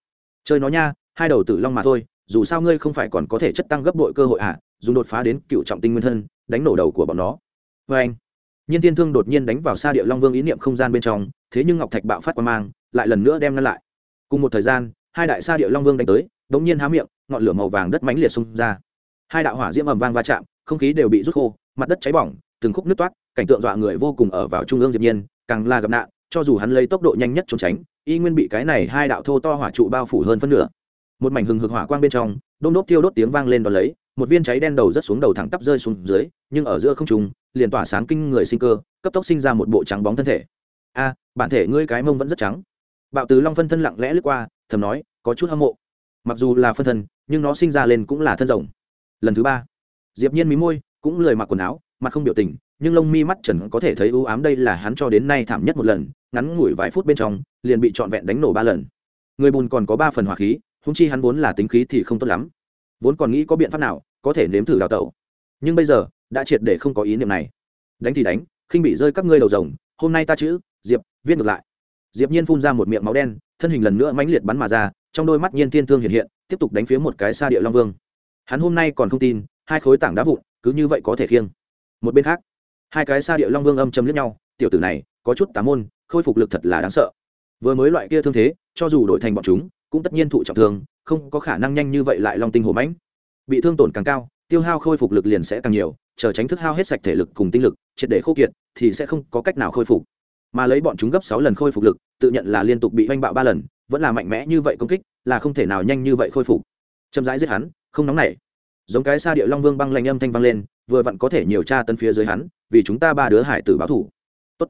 Chơi nó nha, hai đầu tử long mà thôi, dù sao ngươi không phải còn có thể chất tăng gấp bội cơ hội à dùng đột phá đến cựu trọng tinh nguyên thân, đánh nổ đầu của bọn nó. Vê anh, nhiên tiên thương đột nhiên đánh vào xa địa long vương ý niệm không gian bên trong, thế nhưng ngọc thạch bạo phát qua mang, lại lần nữa đem ngăn lại. Cùng một thời gian, hai đại xa địa long vương đánh tới đống nhiên há miệng, ngọn lửa màu vàng đất mánh liệt xông ra. Hai đạo hỏa diễm ầm vang va chạm, không khí đều bị rút khô, mặt đất cháy bỏng, từng khúc nước toát, cảnh tượng dọa người vô cùng ở vào trung ương diệp nhiên, càng là gặp nạn, cho dù hắn lấy tốc độ nhanh nhất trốn tránh, y nguyên bị cái này hai đạo thô to hỏa trụ bao phủ hơn phân nửa. Một mảnh hừng hực hỏa quang bên trong, đôm đốt tiêu đốt tiếng vang lên đón lấy, một viên cháy đen đầu rất xuống đầu thẳng tắp rơi xuống dưới, nhưng ở giữa không trung, liền tỏa sáng kinh người sinh cơ, cấp tốc sinh ra một bộ trắng bóng thân thể. A, bản thể ngươi cái mông vẫn rất trắng. Bạo từ long phân thân lặng lẽ lướt qua, thầm nói, có chút hâm mộ mặc dù là phân thân, nhưng nó sinh ra lên cũng là thân rồng. Lần thứ ba, diệp nhiên mí môi, cũng lười mặc quần áo, mặt không biểu tình, nhưng lông mi mắt trần có thể thấy u ám đây là hắn cho đến nay thảm nhất một lần, ngắn ngủi vài phút bên trong, liền bị trọn vẹn đánh nổ ba lần. Người bùn còn có ba phần hỏa khí húng chi hắn vốn là tính khí thì không tốt lắm. Vốn còn nghĩ có biện pháp nào, có thể nếm thử đào tẩu. Nhưng bây giờ, đã triệt để không có ý niệm này. Đánh thì đánh, khinh bị rơi các ngươi đầu rồng, hôm nay ta chữ, diệp, viết ngược lại. Diệp nhiên phun ra một miệng máu đen, thân hình lần nữa mãnh liệt bắn mà ra trong đôi mắt nhiên thiên thương hiện hiện, tiếp tục đánh phía một cái xa địa long vương. Hắn hôm nay còn không tin, hai khối tảng đá vụn, cứ như vậy có thể khiêng. Một bên khác, hai cái xa địa long vương âm châm lướt nhau, tiểu tử này, có chút tà môn, khôi phục lực thật là đáng sợ. Vừa mới loại kia thương thế, cho dù đổi thành bọn chúng, cũng tất nhiên thụ trọng thương, không có khả năng nhanh như vậy lại long tinh hổ mãnh. Bị thương tổn càng cao, tiêu hao khôi phục lực liền sẽ càng nhiều, chờ tránh thức hao hết sạch thể lực cùng tinh lực, triệt để khô kiệt, thì sẽ không có cách nào khôi phục. Mà lấy bọn chúng gấp sáu lần khôi phục lực, tự nhận là liên tục bị oanh bạo ba lần vẫn là mạnh mẽ như vậy công kích là không thể nào nhanh như vậy khôi phục. Chậm rãi giết hắn không nóng nảy. Giống cái xa địa long vương băng lạnh âm thanh vang lên vừa vặn có thể nhiều tra tân phía dưới hắn vì chúng ta ba đứa hải tử báo thủ Tốt.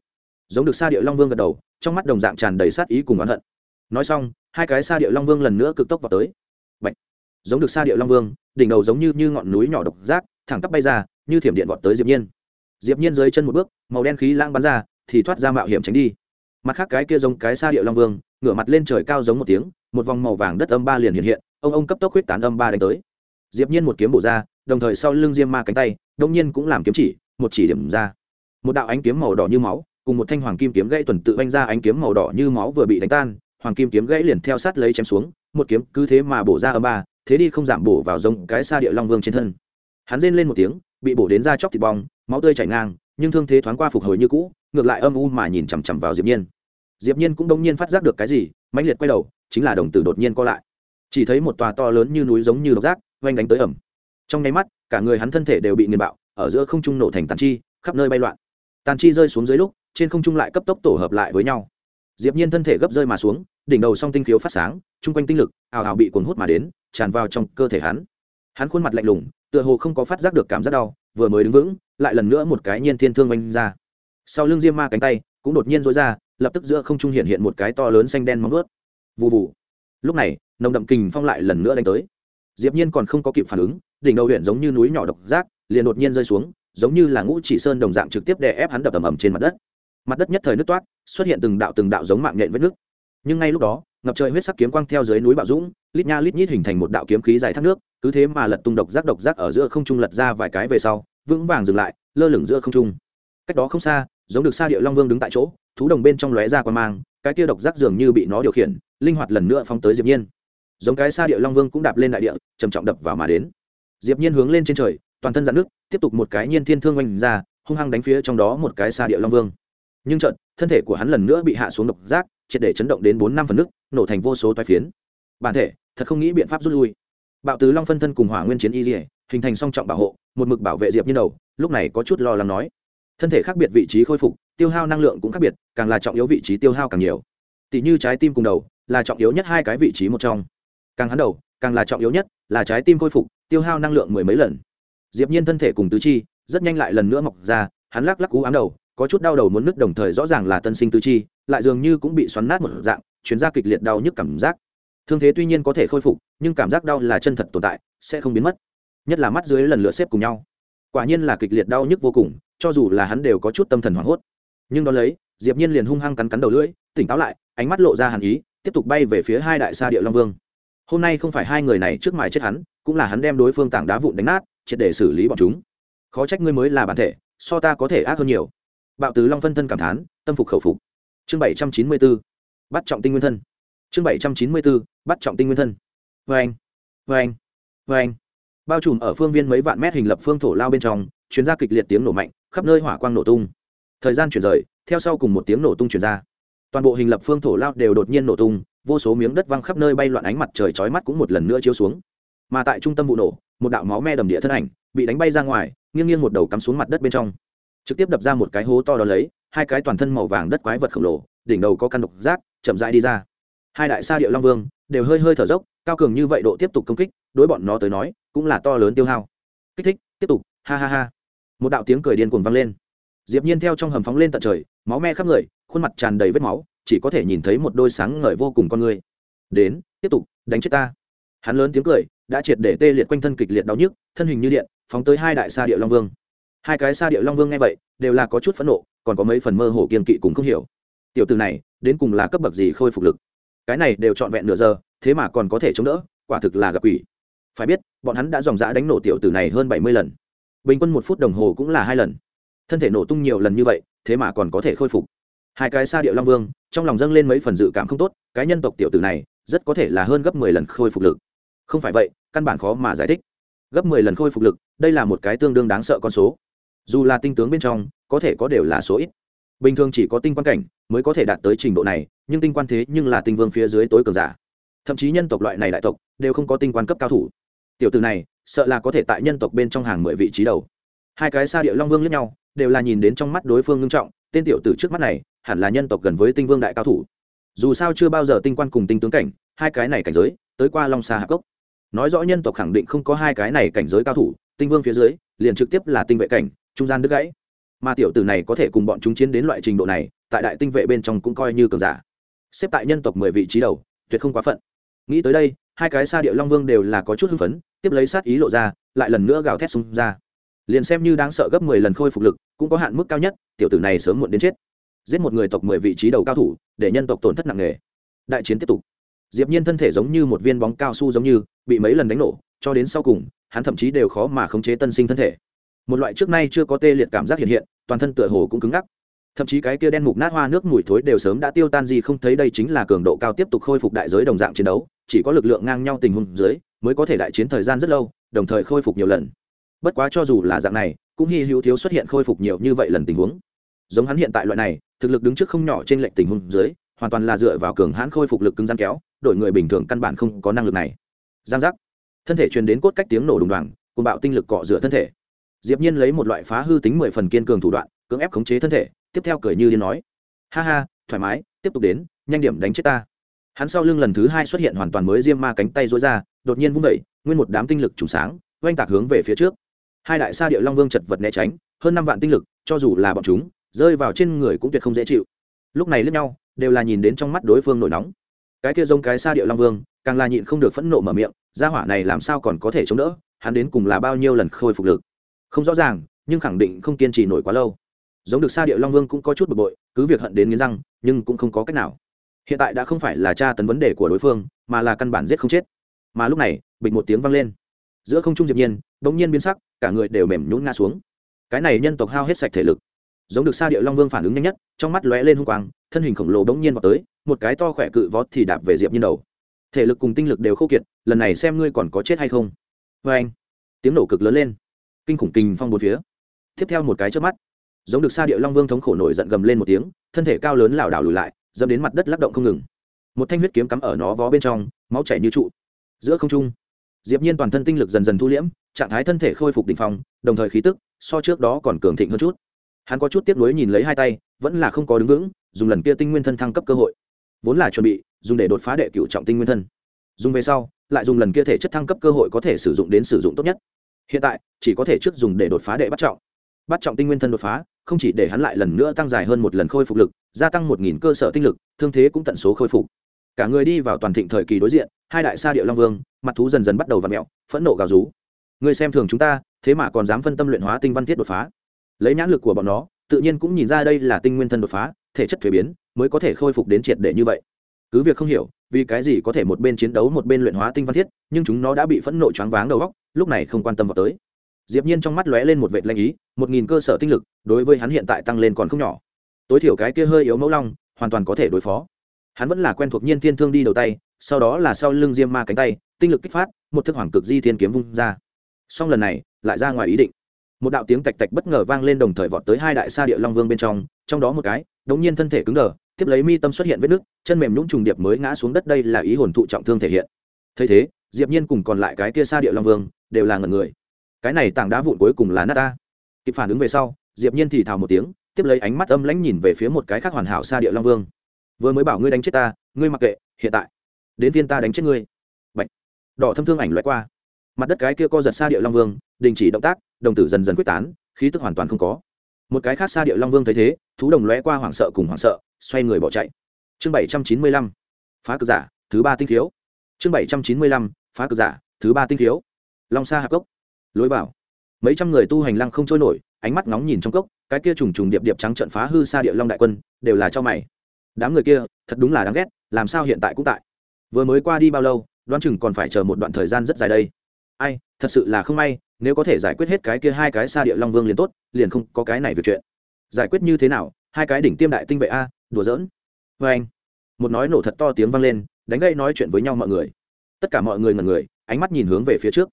giống được xa địa long vương gật đầu trong mắt đồng dạng tràn đầy sát ý cùng oán hận. Nói xong hai cái xa địa long vương lần nữa cực tốc vào tới. Bạch. giống được xa địa long vương đỉnh đầu giống như, như ngọn núi nhỏ độc giác thẳng tắp bay ra như thiểm điện vọt tới diệp nhiên. Diệp nhiên dưới chân một bước màu đen khí lang bắn ra thì thoát ra mạo hiểm tránh đi mặt khác cái kia giống cái xa địa long vương, ngửa mặt lên trời cao giống một tiếng, một vòng màu vàng đất âm ba liền hiện hiện, ông ông cấp tốc huyết tán âm ba đánh tới. Diệp nhiên một kiếm bổ ra, đồng thời sau lưng diêm ma cánh tay, đông nhiên cũng làm kiếm chỉ, một chỉ điểm ra. Một đạo ánh kiếm màu đỏ như máu, cùng một thanh hoàng kim kiếm gãy tuần tự vanh ra ánh kiếm màu đỏ như máu vừa bị đánh tan, hoàng kim kiếm gãy liền theo sát lấy chém xuống, một kiếm cứ thế mà bổ ra âm ba, thế đi không giảm bổ vào giống cái xa địa long vương trên thân. Hắn rên lên một tiếng, bị bổ đến da chóc thịt bong, máu tươi chảy ngang, nhưng thương thế thoáng qua phục hồi như cũ ngược lại âm u mà nhìn chằm chằm vào diệp nhiên. Diệp nhiên cũng đông nhiên phát giác được cái gì, mãnh liệt quay đầu, chính là đồng tử đột nhiên co lại. Chỉ thấy một tòa to lớn như núi giống như độc giác, vang đánh tới ẩm. Trong nháy mắt, cả người hắn thân thể đều bị nghiền bạo, ở giữa không trung nổ thành tàn chi, khắp nơi bay loạn. Tàn chi rơi xuống dưới lúc, trên không trung lại cấp tốc tổ hợp lại với nhau. Diệp nhiên thân thể gấp rơi mà xuống, đỉnh đầu song tinh khiếu phát sáng trung quanh tinh lực ảo ảo bị cuốn hút mà đến, tràn vào trong cơ thể hắn. Hắn khuôn mặt lạnh lùng, tựa hồ không có phát giác được cảm giác đau, vừa mới đứng vững, lại lần nữa một cái nhiên thiên thương oanh ra sau lưng diêm ma cánh tay cũng đột nhiên rối ra, lập tức giữa không trung hiện hiện một cái to lớn xanh đen móng vuốt. Vụ vụ lúc này, nồng đậm kình phong lại lần nữa đánh tới. Diệp nhiên còn không có kịp phản ứng, đỉnh đầu huyện giống như núi nhỏ độc giác, liền đột nhiên rơi xuống, giống như là ngũ chỉ sơn đồng dạng trực tiếp đè ép hắn đập ầm ầm trên mặt đất. Mặt đất nhất thời nứt toát, xuất hiện từng đạo từng đạo giống mạng nhện vết nước nhưng ngay lúc đó, ngập trời huyết sắc kiếm quang theo dưới núi bạo dũng, lít nha lít nhít hình thành một đạo kiếm khí dài thác nước, cứ thế mà lật tung độc giác độc giác ở giữa không trung lật ra vài cái về sau, vững vàng dừng lại, lơ lửng giữa không trung. Cách đó không xa giống được Sa địa long vương đứng tại chỗ, thú đồng bên trong lóe ra quan mang, cái kia độc giác dường như bị nó điều khiển, linh hoạt lần nữa phóng tới diệp nhiên. Giống cái Sa địa long vương cũng đạp lên đại địa, trầm trọng đập vào mà đến. Diệp nhiên hướng lên trên trời, toàn thân dạn nước tiếp tục một cái nhiên thiên thương oanh ra, hung hăng đánh phía trong đó một cái Sa địa long vương. Nhưng chợt, thân thể của hắn lần nữa bị hạ xuống độc giác, triệt để chấn động đến bốn năm phần nước nổ thành vô số toái phiến. Bản thể, thật không nghĩ biện pháp rút lui. Bạo tứ long phân thân cùng hỏa nguyên chiến y hình thành song trọng bảo hộ, một mực bảo vệ diệp nhiên đầu, lúc này có chút lo lắng nói thân thể khác biệt vị trí khôi phục, tiêu hao năng lượng cũng khác biệt, càng là trọng yếu vị trí tiêu hao càng nhiều. Tỷ như trái tim cùng đầu là trọng yếu nhất hai cái vị trí một trong. Càng hắn đầu, càng là trọng yếu nhất là trái tim khôi phục, tiêu hao năng lượng mười mấy lần. Diệp nhiên thân thể cùng tứ chi rất nhanh lại lần nữa mọc ra, hắn lắc lắc cú ám đầu, có chút đau đầu muốn nứt đồng thời rõ ràng là tân sinh tứ chi, lại dường như cũng bị xoắn nát một dạng chuyến ra kịch liệt đau nhức cảm giác. Thương thế tuy nhiên có thể khôi phục, nhưng cảm giác đau là chân thật tồn tại, sẽ không biến mất. Nhất là mắt dưới lần lượt xếp cùng nhau quả nhiên là kịch liệt đau nhức vô cùng, cho dù là hắn đều có chút tâm thần hoảng hốt. Nhưng đón lấy, diệp nhiên liền hung hăng cắn cắn đầu lưỡi, tỉnh táo lại, ánh mắt lộ ra hàn ý, tiếp tục bay về phía hai đại sa địa long vương. Hôm nay không phải hai người này trước mài chết hắn, cũng là hắn đem đối phương tảng đá vụn đánh nát, triệt để xử lý bọn chúng. Khó trách ngươi mới là bản thể, so ta có thể ác hơn nhiều. Bạo tứ long phân thân cảm thán, tâm phục khẩu phục. Chương bảy trăm chín mươi 794 bắt trọng tinh nguyên thân. Chương bảy trăm chín mươi 794 bắt trọng tinh nguyên thân. Vê anh vê anh vê anh bao trùm ở phương viên mấy vạn mét hình lập phương thổ lao bên trong, chuyến ra kịch liệt tiếng nổ mạnh, khắp nơi hỏa quang nổ tung. Thời gian chuyển rời, theo sau cùng một tiếng nổ tung chuyển ra. Toàn bộ hình lập phương thổ lao đều đột nhiên nổ tung, vô số miếng đất văng khắp nơi bay loạn ánh mặt trời chói mắt cũng một lần nữa chiếu xuống. Mà tại trung tâm vụ nổ, một đạo máu me đầm địa thân ảnh bị đánh bay ra ngoài, nghiêng nghiêng một đầu cắm xuống mặt đất bên trong. Trực tiếp đập ra một cái hố to đó lấy, hai cái toàn thân màu vàng đất quái vật khổng lồ, đỉnh đầu có căn độc rác chậm rãi đi ra. Hai đại sa điệu long vương đều hơi hơi thở dốc, cao cường như vậy độ tiếp tục công kích đối bọn nó tới nói, cũng là to lớn tiêu hao. Kích thích, tiếp tục, ha ha ha. Một đạo tiếng cười điên cuồng vang lên. Diệp nhiên theo trong hầm phóng lên tận trời, máu me khắp người, khuôn mặt tràn đầy vết máu, chỉ có thể nhìn thấy một đôi sáng ngời vô cùng con người. Đến, tiếp tục, đánh chết ta. Hắn lớn tiếng cười, đã triệt để tê liệt quanh thân kịch liệt đau nhức, thân hình như điện, phóng tới hai đại sa địa long vương. Hai cái sa địa long vương nghe vậy, đều là có chút phẫn nộ, còn có mấy phần mơ hồ kiên kỵ cũng không hiểu. Tiểu từ này, đến cùng là cấp bậc gì khôi phục lực? Cái này đều trọn vẹn nửa giờ, thế mà còn có thể chống đỡ, quả thực là gặp quỷ phải biết, bọn hắn đã dòng dã đánh nổ tiểu tử này hơn bảy mươi lần. Bình quân một phút đồng hồ cũng là hai lần. Thân thể nổ tung nhiều lần như vậy, thế mà còn có thể khôi phục. Hai cái sa điệu long vương, trong lòng dâng lên mấy phần dự cảm không tốt, cái nhân tộc tiểu tử này, rất có thể là hơn gấp mười lần khôi phục lực. Không phải vậy, căn bản khó mà giải thích. Gấp mười lần khôi phục lực, đây là một cái tương đương đáng sợ con số. Dù là tinh tướng bên trong, có thể có đều là số ít. Bình thường chỉ có tinh quan cảnh mới có thể đạt tới trình độ này, nhưng tinh quan thế nhưng là tinh vương phía dưới tối cường giả. Thậm chí nhân tộc loại này đại tộc, đều không có tinh quan cấp cao thủ tiểu từ này, sợ là có thể tại nhân tộc bên trong hàng mười vị trí đầu. Hai cái xa địa long vương lẫn nhau, đều là nhìn đến trong mắt đối phương ngưng trọng, tên tiểu tử trước mắt này, hẳn là nhân tộc gần với tinh vương đại cao thủ. Dù sao chưa bao giờ tinh quan cùng tinh tướng cảnh, hai cái này cảnh giới, tới qua long xa hạ cốc. nói rõ nhân tộc khẳng định không có hai cái này cảnh giới cao thủ, tinh vương phía dưới, liền trực tiếp là tinh vệ cảnh, trung gian đứt gãy. Mà tiểu tử này có thể cùng bọn chúng chiến đến loại trình độ này, tại đại tinh vệ bên trong cũng coi như cường giả. Xếp tại nhân tộc mười vị trí đầu, tuyệt không quá phận. Nghĩ tới đây, hai cái xa địa long vương đều là có chút hưng phấn tiếp lấy sát ý lộ ra, lại lần nữa gào thét xung ra. Liền xem như đáng sợ gấp mười lần khôi phục lực, cũng có hạn mức cao nhất, tiểu tử này sớm muộn đến chết. Giết một người tộc mười vị trí đầu cao thủ, để nhân tộc tổn thất nặng nề. Đại chiến tiếp tục. Diệp nhiên thân thể giống như một viên bóng cao su giống như, bị mấy lần đánh nổ, cho đến sau cùng, hắn thậm chí đều khó mà khống chế tân sinh thân thể. Một loại trước nay chưa có tê liệt cảm giác hiện hiện, toàn thân tựa hồ cũng cứng ngắc. Thậm chí cái kia đen mục nát hoa nước mùi thối đều sớm đã tiêu tan gì không thấy đây chính là cường độ cao tiếp tục khôi phục đại giới đồng dạng chiến đấu, chỉ có lực lượng ngang nhau tình huống dưới mới có thể đại chiến thời gian rất lâu, đồng thời khôi phục nhiều lần. Bất quá cho dù là dạng này, cũng hy hữu thiếu xuất hiện khôi phục nhiều như vậy lần tình huống. Giống hắn hiện tại loại này, thực lực đứng trước không nhỏ trên lệnh tình huống dưới, hoàn toàn là dựa vào cường hãn khôi phục lực cứng gian kéo, đội người bình thường căn bản không có năng lực này. Giang giác. Thân thể truyền đến cốt cách tiếng nổ đùng đoàng cùng bạo tinh lực cọ rửa thân thể. Diệp nhiên lấy một loại phá hư tính mười phần kiên cường thủ đoạn, cưỡng ép khống chế thân thể, tiếp theo cười như điên nói. Ha ha, thoải mái, tiếp tục đến, nhanh điểm đánh chết ta hắn sau lưng lần thứ hai xuất hiện hoàn toàn mới diêm ma cánh tay rối ra, đột nhiên vung vẩy nguyên một đám tinh lực trùng sáng, oanh tạc hướng về phía trước. Hai đại sa địa long vương chật vật né tránh, hơn năm vạn tinh lực, cho dù là bọn chúng, rơi vào trên người cũng tuyệt không dễ chịu. Lúc này lướt nhau, đều là nhìn đến trong mắt đối phương nổi nóng. Cái kia giống cái sa địa long vương, càng là nhịn không được phẫn nộ mở miệng, gia hỏa này làm sao còn có thể chống đỡ, hắn đến cùng là bao nhiêu lần khôi phục lực. Không rõ ràng, nhưng khẳng định không kiên trì nổi quá lâu. Giống được sa địa long vương cũng có chút bực bội, cứ việc hận đến nghiến răng, nhưng cũng không có cách nào hiện tại đã không phải là tra tấn vấn đề của đối phương, mà là căn bản giết không chết. Mà lúc này bịch một tiếng vang lên. Giữa không trung diệp nhiên bỗng nhiên biến sắc, cả người đều mềm nhũn ngã xuống. Cái này nhân tộc hao hết sạch thể lực. Giống được sa điệu long vương phản ứng nhanh nhất, trong mắt lóe lên hung quang, thân hình khổng lồ bỗng nhiên vào tới, một cái to khỏe cự vót thì đạp về diệp nhiên đầu. Thể lực cùng tinh lực đều khô kiệt, lần này xem ngươi còn có chết hay không. Với anh, tiếng nổ cực lớn lên. Kinh khủng kinh phong bốn phía. Tiếp theo một cái chớp mắt, giống được sa điệu long vương thống khổ nổi giận gầm lên một tiếng, thân thể cao lớn lảo đảo lùi lại dẫm đến mặt đất lắc động không ngừng. Một thanh huyết kiếm cắm ở nó vó bên trong, máu chảy như trụ. Giữa không trung, diệp nhiên toàn thân tinh lực dần dần thu liễm, trạng thái thân thể khôi phục đỉnh phong, đồng thời khí tức so trước đó còn cường thịnh hơn chút. Hắn có chút tiếc nuối nhìn lấy hai tay, vẫn là không có đứng vững, dùng lần kia tinh nguyên thân thăng cấp cơ hội. Vốn là chuẩn bị, dùng để đột phá đệ cửu trọng tinh nguyên thân. Dùng về sau, lại dùng lần kia thể chất thăng cấp cơ hội có thể sử dụng đến sử dụng tốt nhất. Hiện tại, chỉ có thể trước dùng để đột phá đệ bắt trọng bắt trọng tinh nguyên thân đột phá, không chỉ để hắn lại lần nữa tăng dài hơn một lần khôi phục lực, gia tăng một nghìn cơ sở tinh lực, thương thế cũng tận số khôi phục. Cả người đi vào toàn thịnh thời kỳ đối diện, hai đại sa địa long vương, mặt thú dần dần bắt đầu v ặ mẹo, phẫn nộ gào rú. Người xem thường chúng ta, thế mà còn dám phân tâm luyện hóa tinh văn thiết đột phá. Lấy nhãn lực của bọn nó, tự nhiên cũng nhìn ra đây là tinh nguyên thân đột phá, thể chất thuế biến, mới có thể khôi phục đến triệt để như vậy. Cứ việc không hiểu, vì cái gì có thể một bên chiến đấu một bên luyện hóa tinh văn thiết, nhưng chúng nó đã bị phẫn nộ choáng váng đầu góc lúc này không quan tâm vào tới diệp nhiên trong mắt lóe lên một vệt lanh ý, một nghìn cơ sở tinh lực, đối với hắn hiện tại tăng lên còn không nhỏ. Tối thiểu cái kia hơi yếu mẫu long, hoàn toàn có thể đối phó. Hắn vẫn là quen thuộc nhiên thiên thương đi đầu tay, sau đó là sau lưng diêm ma cánh tay, tinh lực kích phát, một thức hoàng cực di thiên kiếm vung ra. Song lần này, lại ra ngoài ý định. Một đạo tiếng tạch tạch bất ngờ vang lên đồng thời vọt tới hai đại sa địa long vương bên trong trong đó một cái, đống nhiên thân thể cứng đờ, tiếp lấy mi tâm xuất hiện vết nứt, chân mềm nhũng trùng điệp mới ngã xuống đất đây là ý hồn thụ trọng thương thể hiện. Thấy thế, diệp nhiên cùng còn lại cái kia sa địa long vương, đều là ngẩn người cái này tảng đá vụn cuối cùng là nát ta. Kịp phản ứng về sau, diệp nhiên thì thào một tiếng, tiếp lấy ánh mắt âm lãnh nhìn về phía một cái khác hoàn hảo xa địa long vương. Vừa mới bảo ngươi đánh chết ta, ngươi mặc kệ, hiện tại, đến viên ta đánh chết ngươi. Bạch. đỏ thâm thương ảnh loại qua. Mặt đất cái kia co giật xa địa long vương, đình chỉ động tác, đồng tử dần dần quyết tán, khí tức hoàn toàn không có. Một cái khác xa địa long vương thấy thế, thú đồng lóe qua hoảng sợ cùng hoảng sợ, xoay người bỏ chạy. Chương bảy trăm chín mươi lăm, phá cực giả, thứ ba tinh thiếu chương bảy trăm chín mươi lăm, phá cực giả, thứ ba tinh thiếu long sa hạp cốc lối vào. Mấy trăm người tu hành lăng không trôi nổi, ánh mắt ngóng nhìn trong cốc, cái kia trùng trùng điệp điệp trắng trận phá hư xa địa long đại quân, đều là cho mày. Đám người kia, thật đúng là đáng ghét, làm sao hiện tại cũng tại. Vừa mới qua đi bao lâu, đoán chừng còn phải chờ một đoạn thời gian rất dài đây. Ai, thật sự là không may, nếu có thể giải quyết hết cái kia hai cái xa địa long vương liền tốt, liền không có cái này việc chuyện. Giải quyết như thế nào, hai cái đỉnh tiêm đại tinh vệ a, đùa giỡn. Vê anh, một nói nổ thật to tiếng vang lên, đánh gây nói chuyện với nhau mọi người. Tất cả mọi người ngần người, ánh mắt nhìn hướng về phía trước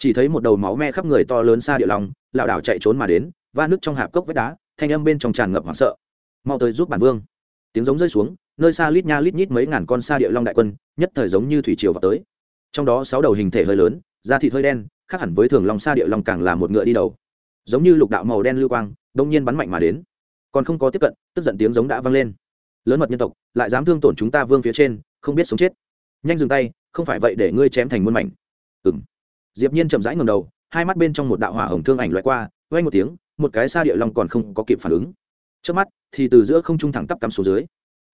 chỉ thấy một đầu máu me khắp người to lớn xa địa lòng lảo đảo chạy trốn mà đến, va nước trong hạp cốc vách đá, thanh âm bên trong tràn ngập hoảng sợ. Mau tới giúp bản vương. Tiếng giống rơi xuống, nơi xa lít nha lít nhít mấy ngàn con xa địa long đại quân, nhất thời giống như thủy triều vào tới. Trong đó sáu đầu hình thể hơi lớn, da thịt hơi đen, khác hẳn với thường long xa địa long càng là một ngựa đi đầu. Giống như lục đạo màu đen lưu quang, đông nhiên bắn mạnh mà đến. Còn không có tiếp cận, tức giận tiếng giống đã vang lên. Lớn mật nhân tộc, lại dám thương tổn chúng ta vương phía trên, không biết sống chết. Nhanh dừng tay, không phải vậy để ngươi chém thành muôn mảnh. Ừ diệp nhiên chậm rãi ngẩng đầu, hai mắt bên trong một đạo hỏa hồng thương ảnh loại qua vang một tiếng, một cái xa địa long còn không có kịp phản ứng. Trước mắt, thì từ giữa không trung thẳng tắp cắm xuống dưới.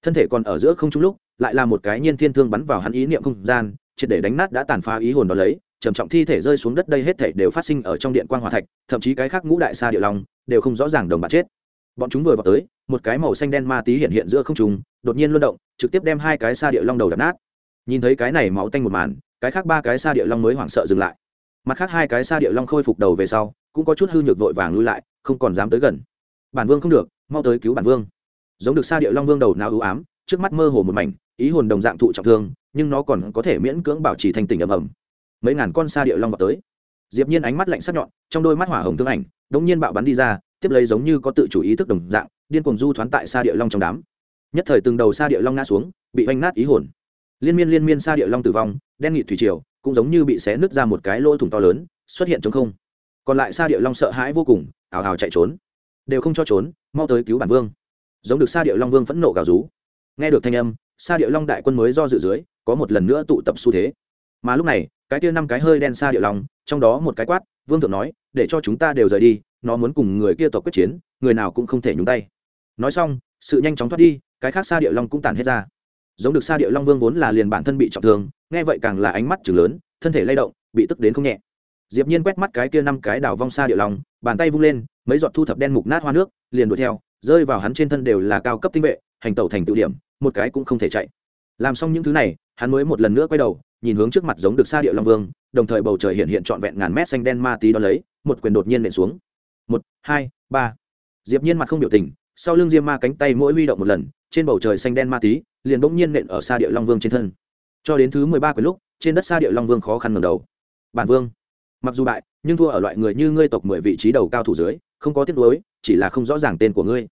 Thân thể còn ở giữa không trung lúc, lại là một cái nhiên thiên thương bắn vào hắn ý niệm không gian, triệt để đánh nát đã tàn phá ý hồn đó lấy, trầm trọng thi thể rơi xuống đất đây hết thể đều phát sinh ở trong điện quang hỏa thạch, thậm chí cái khác ngũ đại xa địa long đều không rõ ràng đồng bạn chết. Bọn chúng vừa vào tới, một cái màu xanh đen ma tí hiện hiện giữa không trung, đột nhiên luân động, trực tiếp đem hai cái xa địa long đầu đập nát. Nhìn thấy cái này máu tanh một màn, cái khác ba cái xa địa long mới hoảng sợ dừng lại mặt khác hai cái xa địa long khôi phục đầu về sau, cũng có chút hư nhược vội vàng lui lại, không còn dám tới gần. Bản vương không được, mau tới cứu bản vương. Giống được xa địa long vương đầu nào ưu ám, trước mắt mơ hồ một mảnh, ý hồn đồng dạng thụ trọng thương, nhưng nó còn có thể miễn cưỡng bảo trì thành tỉnh ầm ầm. Mấy ngàn con xa địa long vào tới. Diệp nhiên ánh mắt lạnh sắc nhọn, trong đôi mắt hỏa hồng thương ảnh đống nhiên bạo bắn đi ra, tiếp lấy giống như có tự chủ ý thức đồng dạng, điên cuồng du thoán tại xa địa long trong đám. Nhất thời từng đầu xa địa long ngã xuống, bị vanh nát ý hồn. Liên miên liên miên xa địa long tử vong, đen nghị thủy triều cũng giống như bị xé nứt ra một cái lỗ thủng to lớn, xuất hiện trong không. Còn lại xa địa long sợ hãi vô cùng ảo ảo chạy trốn. Đều không cho trốn, mau tới cứu bản vương. Giống được xa địa long vương phẫn nộ gào rú. Nghe được thanh âm xa địa long đại quân mới do dự dưới, có một lần nữa tụ tập xu thế. Mà lúc này, cái kia năm cái hơi đen xa địa long, trong đó một cái quát, vương thượng nói, để cho chúng ta đều rời đi, nó muốn cùng người kia tộc quyết chiến, người nào cũng không thể nhúng tay. Nói xong, sự nhanh chóng thoát đi, cái khác xa địa long cũng tàn hết ra. Giống được xa địa long vương vốn là liền bản thân bị trọng thương nghe vậy càng là ánh mắt chừng lớn, thân thể lay động, bị tức đến không nhẹ. Diệp nhiên quét mắt cái kia năm cái đảo vong xa địa long bàn tay vung lên, mấy giọt thu thập đen mục nát hoa nước, liền đuổi theo, rơi vào hắn trên thân đều là cao cấp tinh vệ, hành tẩu thành tự điểm, một cái cũng không thể chạy. Làm xong những thứ này, hắn mới một lần nữa quay đầu, nhìn hướng trước mặt giống được xa địa long vương, đồng thời bầu trời hiện hiện trọn vẹn ngàn mét xanh đen ma tí đó lấy, một quyền đột nhiên nện xuống. Một, hai, ba. Diệp nhiên mặt không biểu tình, sau lưng diêm ma cánh tay mỗi huy động một lần, trên bầu trời xanh đen ma tí, liền bỗng nhiên nện ở xa địa long vương trên thân cho đến thứ mười ba quyển lúc, trên đất xa địa long vương khó khăn ngầm đầu. Bản vương, mặc dù bại, nhưng thua ở loại người như ngươi tộc mười vị trí đầu cao thủ dưới, không có tiếc nuối, chỉ là không rõ ràng tên của ngươi.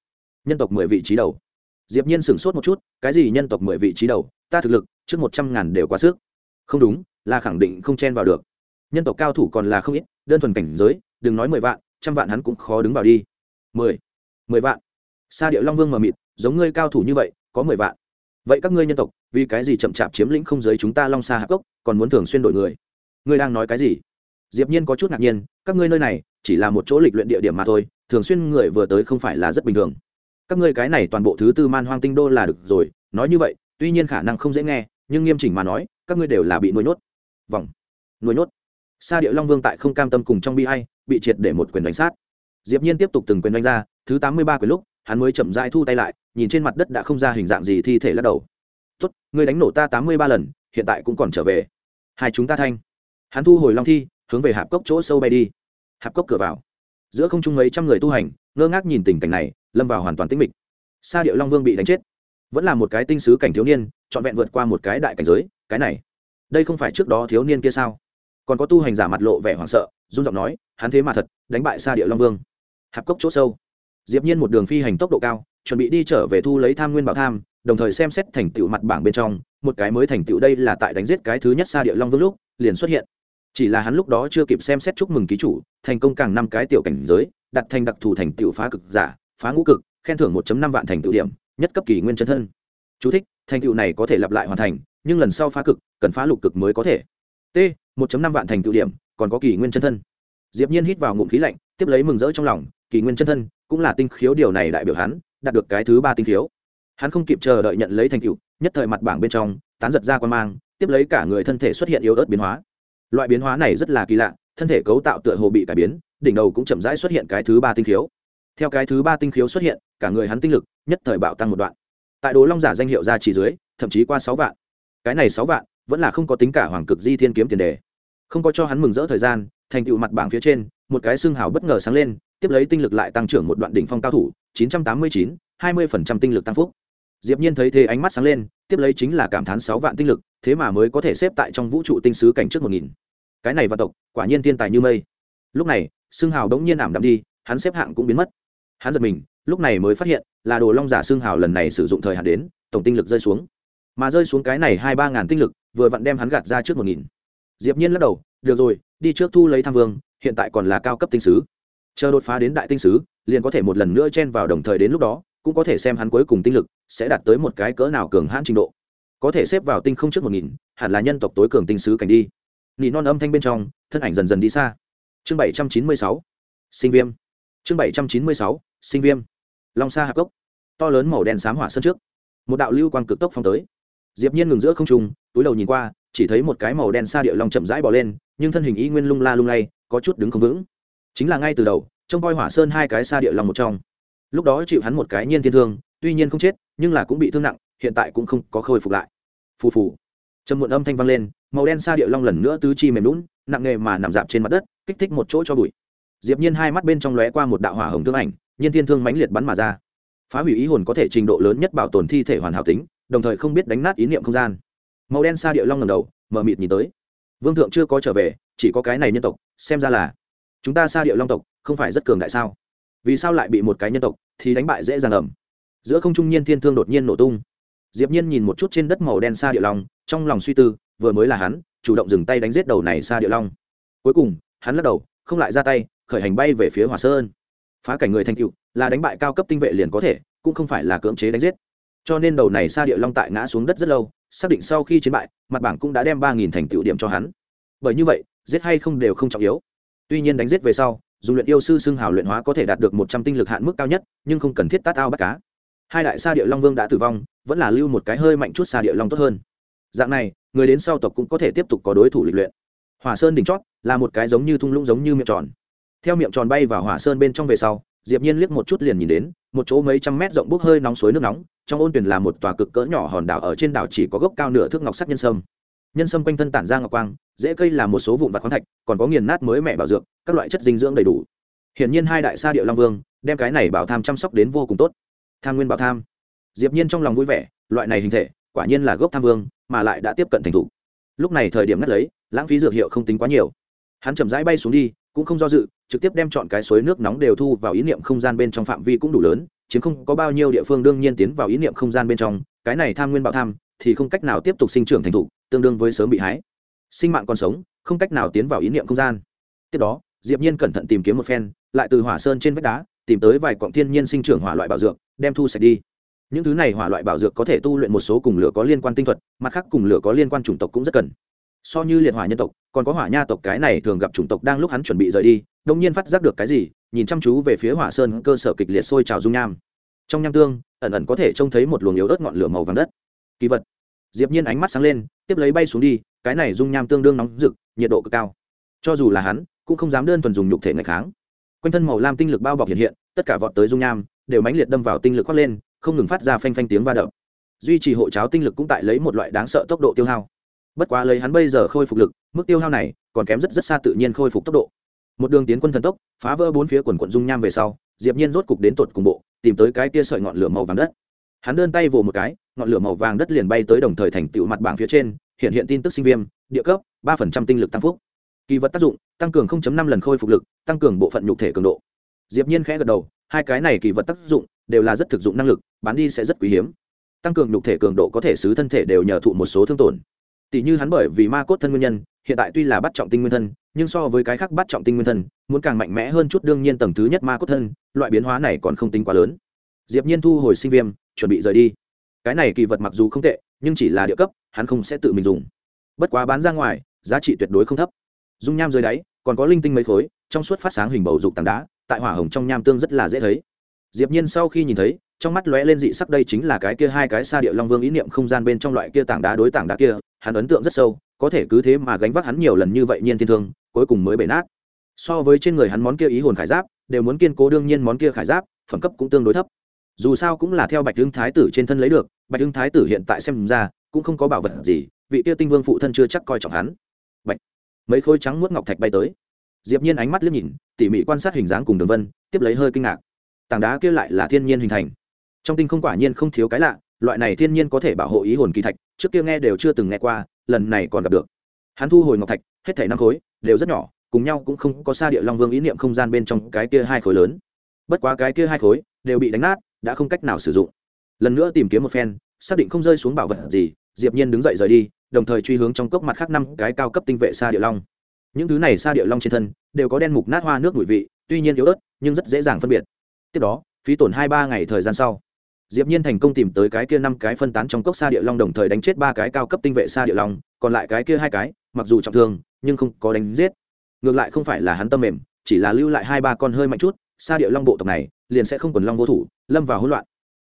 Nhân tộc mười vị trí đầu. Diệp nhiên sửng sốt một chút, cái gì nhân tộc mười vị trí đầu? Ta thực lực, trước một trăm ngàn đều quá sức. Không đúng, là khẳng định không chen vào được. Nhân tộc cao thủ còn là không ít, đơn thuần cảnh giới, đừng nói mười vạn, trăm vạn hắn cũng khó đứng vào đi. Mười mười vạn. Sa điệu long vương mờ mịt, giống ngươi cao thủ như vậy, có mười vạn vậy các ngươi nhân tộc, vì cái gì chậm chạp chiếm lĩnh không giới chúng ta long xa hạp cốc, còn muốn thường xuyên đổi người? Ngươi đang nói cái gì? Diệp nhiên có chút ngạc nhiên, các ngươi nơi này chỉ là một chỗ lịch luyện địa điểm mà thôi, thường xuyên người vừa tới không phải là rất bình thường. Các ngươi cái này toàn bộ thứ tư man hoang tinh đô là được rồi, nói như vậy, tuy nhiên khả năng không dễ nghe, nhưng nghiêm chỉnh mà nói, các ngươi đều là bị nuôi nhốt. Vòng. Nuôi nhốt. Sa địa long vương tại không cam tâm cùng trong bi hay bị triệt để một quyền đánh sát. Diệp nhiên tiếp tục từng quyền đánh ra, thứ tám mươi ba quyền lúc hắn mới chậm rãi thu tay lại, nhìn trên mặt đất đã không ra hình dạng gì thi thể lắc đầu. Tốt, ngươi đánh nổ ta tám mươi ba lần, hiện tại cũng còn trở về. Hai chúng ta thanh. Hắn thu hồi long thi, hướng về hạp cốc chỗ sâu bay đi. Hạp cốc cửa vào. Giữa không trung mấy trăm người tu hành, ngơ ngác nhìn tình cảnh này, lâm vào hoàn toàn tĩnh mịch. Sa điệu long vương bị đánh chết. Vẫn là một cái tinh sứ cảnh thiếu niên, trọn vẹn vượt qua một cái đại cảnh giới, cái này. Đây không phải trước đó thiếu niên kia sao? Còn có tu hành giả mặt lộ vẻ hoảng sợ, run giọng nói, hắn thế mà thật, đánh bại sa điệu long vương. Hạp cốc chỗ sâu diệp nhiên một đường phi hành tốc độ cao, chuẩn bị đi trở về thu lấy tham nguyên bảo tham, đồng thời xem xét thành tựu mặt bảng bên trong, một cái mới thành tựu đây là tại đánh giết cái thứ nhất xa địa long vương lúc, liền xuất hiện. Chỉ là hắn lúc đó chưa kịp xem xét chúc mừng ký chủ, thành công càng năm cái tiểu cảnh giới, đặt thành đặc thù thành tựu phá cực giả, phá ngũ cực, khen thưởng 1.5 vạn thành tựu điểm, nhất cấp kỳ nguyên chân thân. Chú thích, thành tựu này có thể lặp lại hoàn thành, nhưng lần sau phá cực, cần phá lục cực mới có thể. T 1.5 vạn thành tựu điểm, còn có kỳ nguyên chân thân. Diệp nhiên hít vào ngụm khí lạnh, tiếp lấy mừng rỡ trong lòng kỳ nguyên chân thân, cũng là tinh khiếu điều này đại biểu hắn, đạt được cái thứ ba tinh khiếu. Hắn không kịp chờ đợi nhận lấy thành tựu, nhất thời mặt bảng bên trong, tán giật ra quan mang, tiếp lấy cả người thân thể xuất hiện yếu ớt biến hóa. Loại biến hóa này rất là kỳ lạ, thân thể cấu tạo tựa hồ bị cải biến, đỉnh đầu cũng chậm rãi xuất hiện cái thứ ba tinh khiếu. Theo cái thứ ba tinh khiếu xuất hiện, cả người hắn tinh lực nhất thời bạo tăng một đoạn. Tại đồ long giả danh hiệu ra chỉ dưới, thậm chí qua sáu vạn. Cái này sáu vạn, vẫn là không có tính cả hoàng cực di thiên kiếm tiền đề. Không có cho hắn mừng rỡ thời gian, thành tựu mặt bảng phía trên, một cái xương hào bất ngờ sáng lên tiếp lấy tinh lực lại tăng trưởng một đoạn đỉnh phong cao thủ 989, 20% tinh lực tăng phúc. Diệp nhiên thấy thế ánh mắt sáng lên tiếp lấy chính là cảm thán sáu vạn tinh lực thế mà mới có thể xếp tại trong vũ trụ tinh sứ cảnh trước một nghìn. Cái này và tộc quả nhiên thiên tài như mây. Lúc này xương hào đống nhiên ảm đạm đi hắn xếp hạng cũng biến mất. Hắn giật mình lúc này mới phát hiện là đồ long giả xương hào lần này sử dụng thời hạn đến tổng tinh lực rơi xuống. Mà rơi xuống cái này hai ba ngàn tinh lực vừa vặn đem hắn gạt ra trước một nghìn. Diệp nhiên lắc đầu được rồi đi trước thu lấy tham vương hiện tại còn là cao cấp tinh sứ chờ đột phá đến đại tinh sứ, liền có thể một lần nữa chen vào đồng thời đến lúc đó, cũng có thể xem hắn cuối cùng tinh lực sẽ đạt tới một cái cỡ nào cường hãn trình độ. Có thể xếp vào tinh không trước một nghìn, hẳn là nhân tộc tối cường tinh sứ cảnh đi. Nỉ non âm thanh bên trong, thân ảnh dần dần đi xa. Chương bảy trăm chín mươi sáu, sinh viêm. Chương bảy trăm chín mươi sáu, sinh viêm. Long sa hạc cốc. To lớn màu đen xám hỏa sân trước. Một đạo lưu quang cực tốc phong tới. Diệp nhiên ngừng giữa không trung, túi đầu nhìn qua, chỉ thấy một cái màu đen xa địa long chậm rãi bỏ lên, nhưng thân hình y nguyên lung la lung lay, có chút đứng không vững chính là ngay từ đầu, trông coi hỏa sơn hai cái xa địa long một trong. Lúc đó chịu hắn một cái nhiên thiên thương, tuy nhiên không chết, nhưng là cũng bị thương nặng, hiện tại cũng không có khôi phục lại. Phù phù. Trầm muộn âm thanh vang lên, màu đen xa địa long lần nữa tứ chi mềm lún, nặng nề mà nằm dạp trên mặt đất, kích thích một chỗ cho bụi. Diệp nhiên hai mắt bên trong lóe qua một đạo hỏa hồng thương ảnh, nhiên thiên thương mãnh liệt bắn mà ra. Phá hủy ý hồn có thể trình độ lớn nhất bảo tồn thi thể hoàn hảo tính, đồng thời không biết đánh nát ý niệm không gian. Màu đen xa địa long ngầm đầu mờ mịt nhìn tới. Vương thượng chưa có trở về, chỉ có cái này nhân tộc, xem ra là chúng ta xa địa long tộc, không phải rất cường đại sao? Vì sao lại bị một cái nhân tộc thì đánh bại dễ dàng ẩm? Giữa không trung nhiên thiên thương đột nhiên nổ tung. Diệp nhiên nhìn một chút trên đất màu đen xa địa long, trong lòng suy tư, vừa mới là hắn, chủ động dừng tay đánh giết đầu này xa địa long. Cuối cùng, hắn lắc đầu, không lại ra tay, khởi hành bay về phía hòa sơn. Phá cảnh người thành cựu là đánh bại cao cấp tinh vệ liền có thể, cũng không phải là cưỡng chế đánh giết. Cho nên đầu này xa địa long tại ngã xuống đất rất lâu, xác định sau khi chiến bại, mặt bảng cũng đã đem ba nghìn thành tựu điểm cho hắn. Bởi như vậy, giết hay không đều không trọng yếu tuy nhiên đánh giết về sau dù luyện yêu sư xưng hào luyện hóa có thể đạt được một trăm tinh lực hạn mức cao nhất, nhưng không cần thiết tát ao bắt cá. Hai đại sa địa long vương đã tử vong, vẫn là lưu một cái hơi mạnh chút sa địa long tốt hơn. Dạng này, người đến sau tộc cũng có thể tiếp tục có đối thủ lịch luyện. Hỏa sơn đỉnh chót, là một cái giống như thung lũng giống như miệng tròn. Theo miệng tròn bay vào hỏa sơn bên trong về sau, diệp nhiên liếc một chút liền nhìn đến, một chỗ mấy trăm mét rộng bốc hơi nóng suối nước nóng, trong ôn tuyển là một tòa cực cỡ nhỏ hòn đảo ở trên đảo chỉ có gốc cao nửa thước ngọc sắc nhân sâm. Nhân sâm quanh thân tản ra ngọc quang dễ cây là một số vụn vặt khoáng thạch còn có nghiền nát mới mẹ bảo dược các loại chất dinh dưỡng đầy đủ. Hiển nhiên hai đại sa điệu long vương đem cái này bảo tham chăm sóc đến vô cùng tốt. Tham nguyên bảo tham. Diệp nhiên trong lòng vui vẻ loại này hình thể quả nhiên là gốc tham vương mà lại đã tiếp cận thành thủ. Lúc này thời điểm ngắt lấy lãng phí dược hiệu không tính quá nhiều. Hắn chậm rãi bay xuống đi cũng không do dự trực tiếp đem chọn cái suối nước nóng đều thu vào ý niệm không gian bên trong phạm vi cũng đủ lớn chiếm không có bao nhiêu địa phương đương nhiên tiến vào ý niệm không gian bên trong cái này tham nguyên bảo tham thì không cách nào tiếp tục sinh trưởng thành thủ, tương đương với sớm bị hái sinh mạng còn sống, không cách nào tiến vào ý niệm không gian. Tiếp đó, diệp nhiên cẩn thận tìm kiếm một phen, lại từ hỏa sơn trên vách đá, tìm tới vài quặng thiên nhiên sinh trưởng hỏa loại bảo dược, đem thu sạch đi. Những thứ này hỏa loại bảo dược có thể tu luyện một số cùng lửa có liên quan tinh thuật, mặt khác cùng lửa có liên quan chủng tộc cũng rất cần. So như liệt hỏa nhân tộc, còn có hỏa nha tộc cái này thường gặp chủng tộc đang lúc hắn chuẩn bị rời đi đông nhiên phát giác được cái gì, nhìn chăm chú về phía hỏa sơn cơ sở kịch liệt sôi trào dung nham. Trong nham tương, ẩn ẩn có thể trông thấy một luồng yếu ớt ngọn lửa màu vàng đất. Kỳ vật. Diệp nhiên ánh mắt sáng lên, tiếp lấy bay xuống đi cái này dung nham tương đương nóng rực, nhiệt độ cực cao. Cho dù là hắn, cũng không dám đơn thuần dùng nhục thể ngày kháng. Quanh thân màu lam tinh lực bao bọc hiện hiện, tất cả vọt tới dung nham, đều mãnh liệt đâm vào tinh lực khoác lên, không ngừng phát ra phanh phanh tiếng va đập. Duy trì hộ cháo tinh lực cũng tại lấy một loại đáng sợ tốc độ tiêu hao. Bất quá lấy hắn bây giờ khôi phục lực, mức tiêu hao này còn kém rất rất xa tự nhiên khôi phục tốc độ. Một đường tiến quân thần tốc, phá vỡ bốn phía quần quận dung nham về sau, diệp nhiên rốt cục đến tột cùng bộ, tìm tới cái kia sợi ngọn lửa màu vàng đất. Hắn đơn tay vồ một cái, ngọn lửa màu vàng đất liền bay tới đồng thời thành tựu mặt bảng phía trên hiện hiện tin tức sinh viêm, địa cấp, ba phần trăm tinh lực tăng phúc. Kỳ vật tác dụng, tăng cường 0.5 lần khôi phục lực, tăng cường bộ phận nhục thể cường độ. Diệp nhiên khẽ gật đầu, hai cái này kỳ vật tác dụng đều là rất thực dụng năng lực, bán đi sẽ rất quý hiếm. Tăng cường nhục thể cường độ có thể xứ thân thể đều nhờ thụ một số thương tổn. Tỷ như hắn bởi vì ma cốt thân nguyên nhân, hiện tại tuy là bắt trọng tinh nguyên thân, nhưng so với cái khác bắt trọng tinh nguyên thân, muốn càng mạnh mẽ hơn chút đương nhiên tầng thứ nhất ma cốt thân, loại biến hóa này còn không tính quá lớn. Diệp nhiên thu hồi sinh viêm, chuẩn bị rời đi. Cái này kỳ vật mặc dù không tệ nhưng chỉ là địa cấp, hắn không sẽ tự mình dùng. Bất quá bán ra ngoài, giá trị tuyệt đối không thấp. Dung nham dưới đáy, còn có linh tinh mấy khối, trong suốt phát sáng hình bầu dục tảng đá, tại hỏa hồng trong nham tương rất là dễ thấy. Diệp nhiên sau khi nhìn thấy, trong mắt lóe lên dị sắc đây chính là cái kia hai cái xa địa long vương ý niệm không gian bên trong loại kia tảng đá đối tảng đá kia, hắn ấn tượng rất sâu, có thể cứ thế mà gánh vác hắn nhiều lần như vậy nhiên thiên thương, cuối cùng mới bể nát. So với trên người hắn món kia ý hồn khải giáp, đều muốn kiên cố đương nhiên món kia khải giáp, phẩm cấp cũng tương đối thấp. Dù sao cũng là theo bạch tướng thái tử trên thân lấy được bạch hưng thái tử hiện tại xem ra cũng không có bảo vật gì, vị kia tinh vương phụ thân chưa chắc coi trọng hắn. Bạch, mấy khối trắng muốt ngọc thạch bay tới. Diệp nhiên ánh mắt liếc nhìn, tỉ mỉ quan sát hình dáng cùng đường vân, tiếp lấy hơi kinh ngạc. Tảng đá kia lại là thiên nhiên hình thành. Trong tinh không quả nhiên không thiếu cái lạ, loại này thiên nhiên có thể bảo hộ ý hồn kỳ thạch, trước kia nghe đều chưa từng nghe qua, lần này còn gặp được. Hắn thu hồi ngọc thạch, hết thảy năm khối, đều rất nhỏ, cùng nhau cũng không có xa địa long vương ý niệm không gian bên trong cái kia hai khối lớn. Bất quá cái kia hai khối đều bị đánh nát, đã không cách nào sử dụng lần nữa tìm kiếm một phen, xác định không rơi xuống bảo vật gì, diệp nhiên đứng dậy rời đi, đồng thời truy hướng trong cốc mặt khác năm cái cao cấp tinh vệ xa địa long. Những thứ này xa địa long trên thân đều có đen mục nát hoa nước mùi vị, tuy nhiên yếu ớt, nhưng rất dễ dàng phân biệt. Tiếp đó, phí tổn hai ba ngày thời gian sau, diệp nhiên thành công tìm tới cái kia năm cái phân tán trong cốc xa địa long đồng thời đánh chết ba cái cao cấp tinh vệ xa địa long, còn lại cái kia hai cái, mặc dù trọng thương, nhưng không có đánh giết. Ngược lại không phải là hắn tâm mềm, chỉ là lưu lại hai ba con hơi mạnh chút xa địa long bộ tộc này liền sẽ không quần long vô thủ, lâm vào hỗn loạn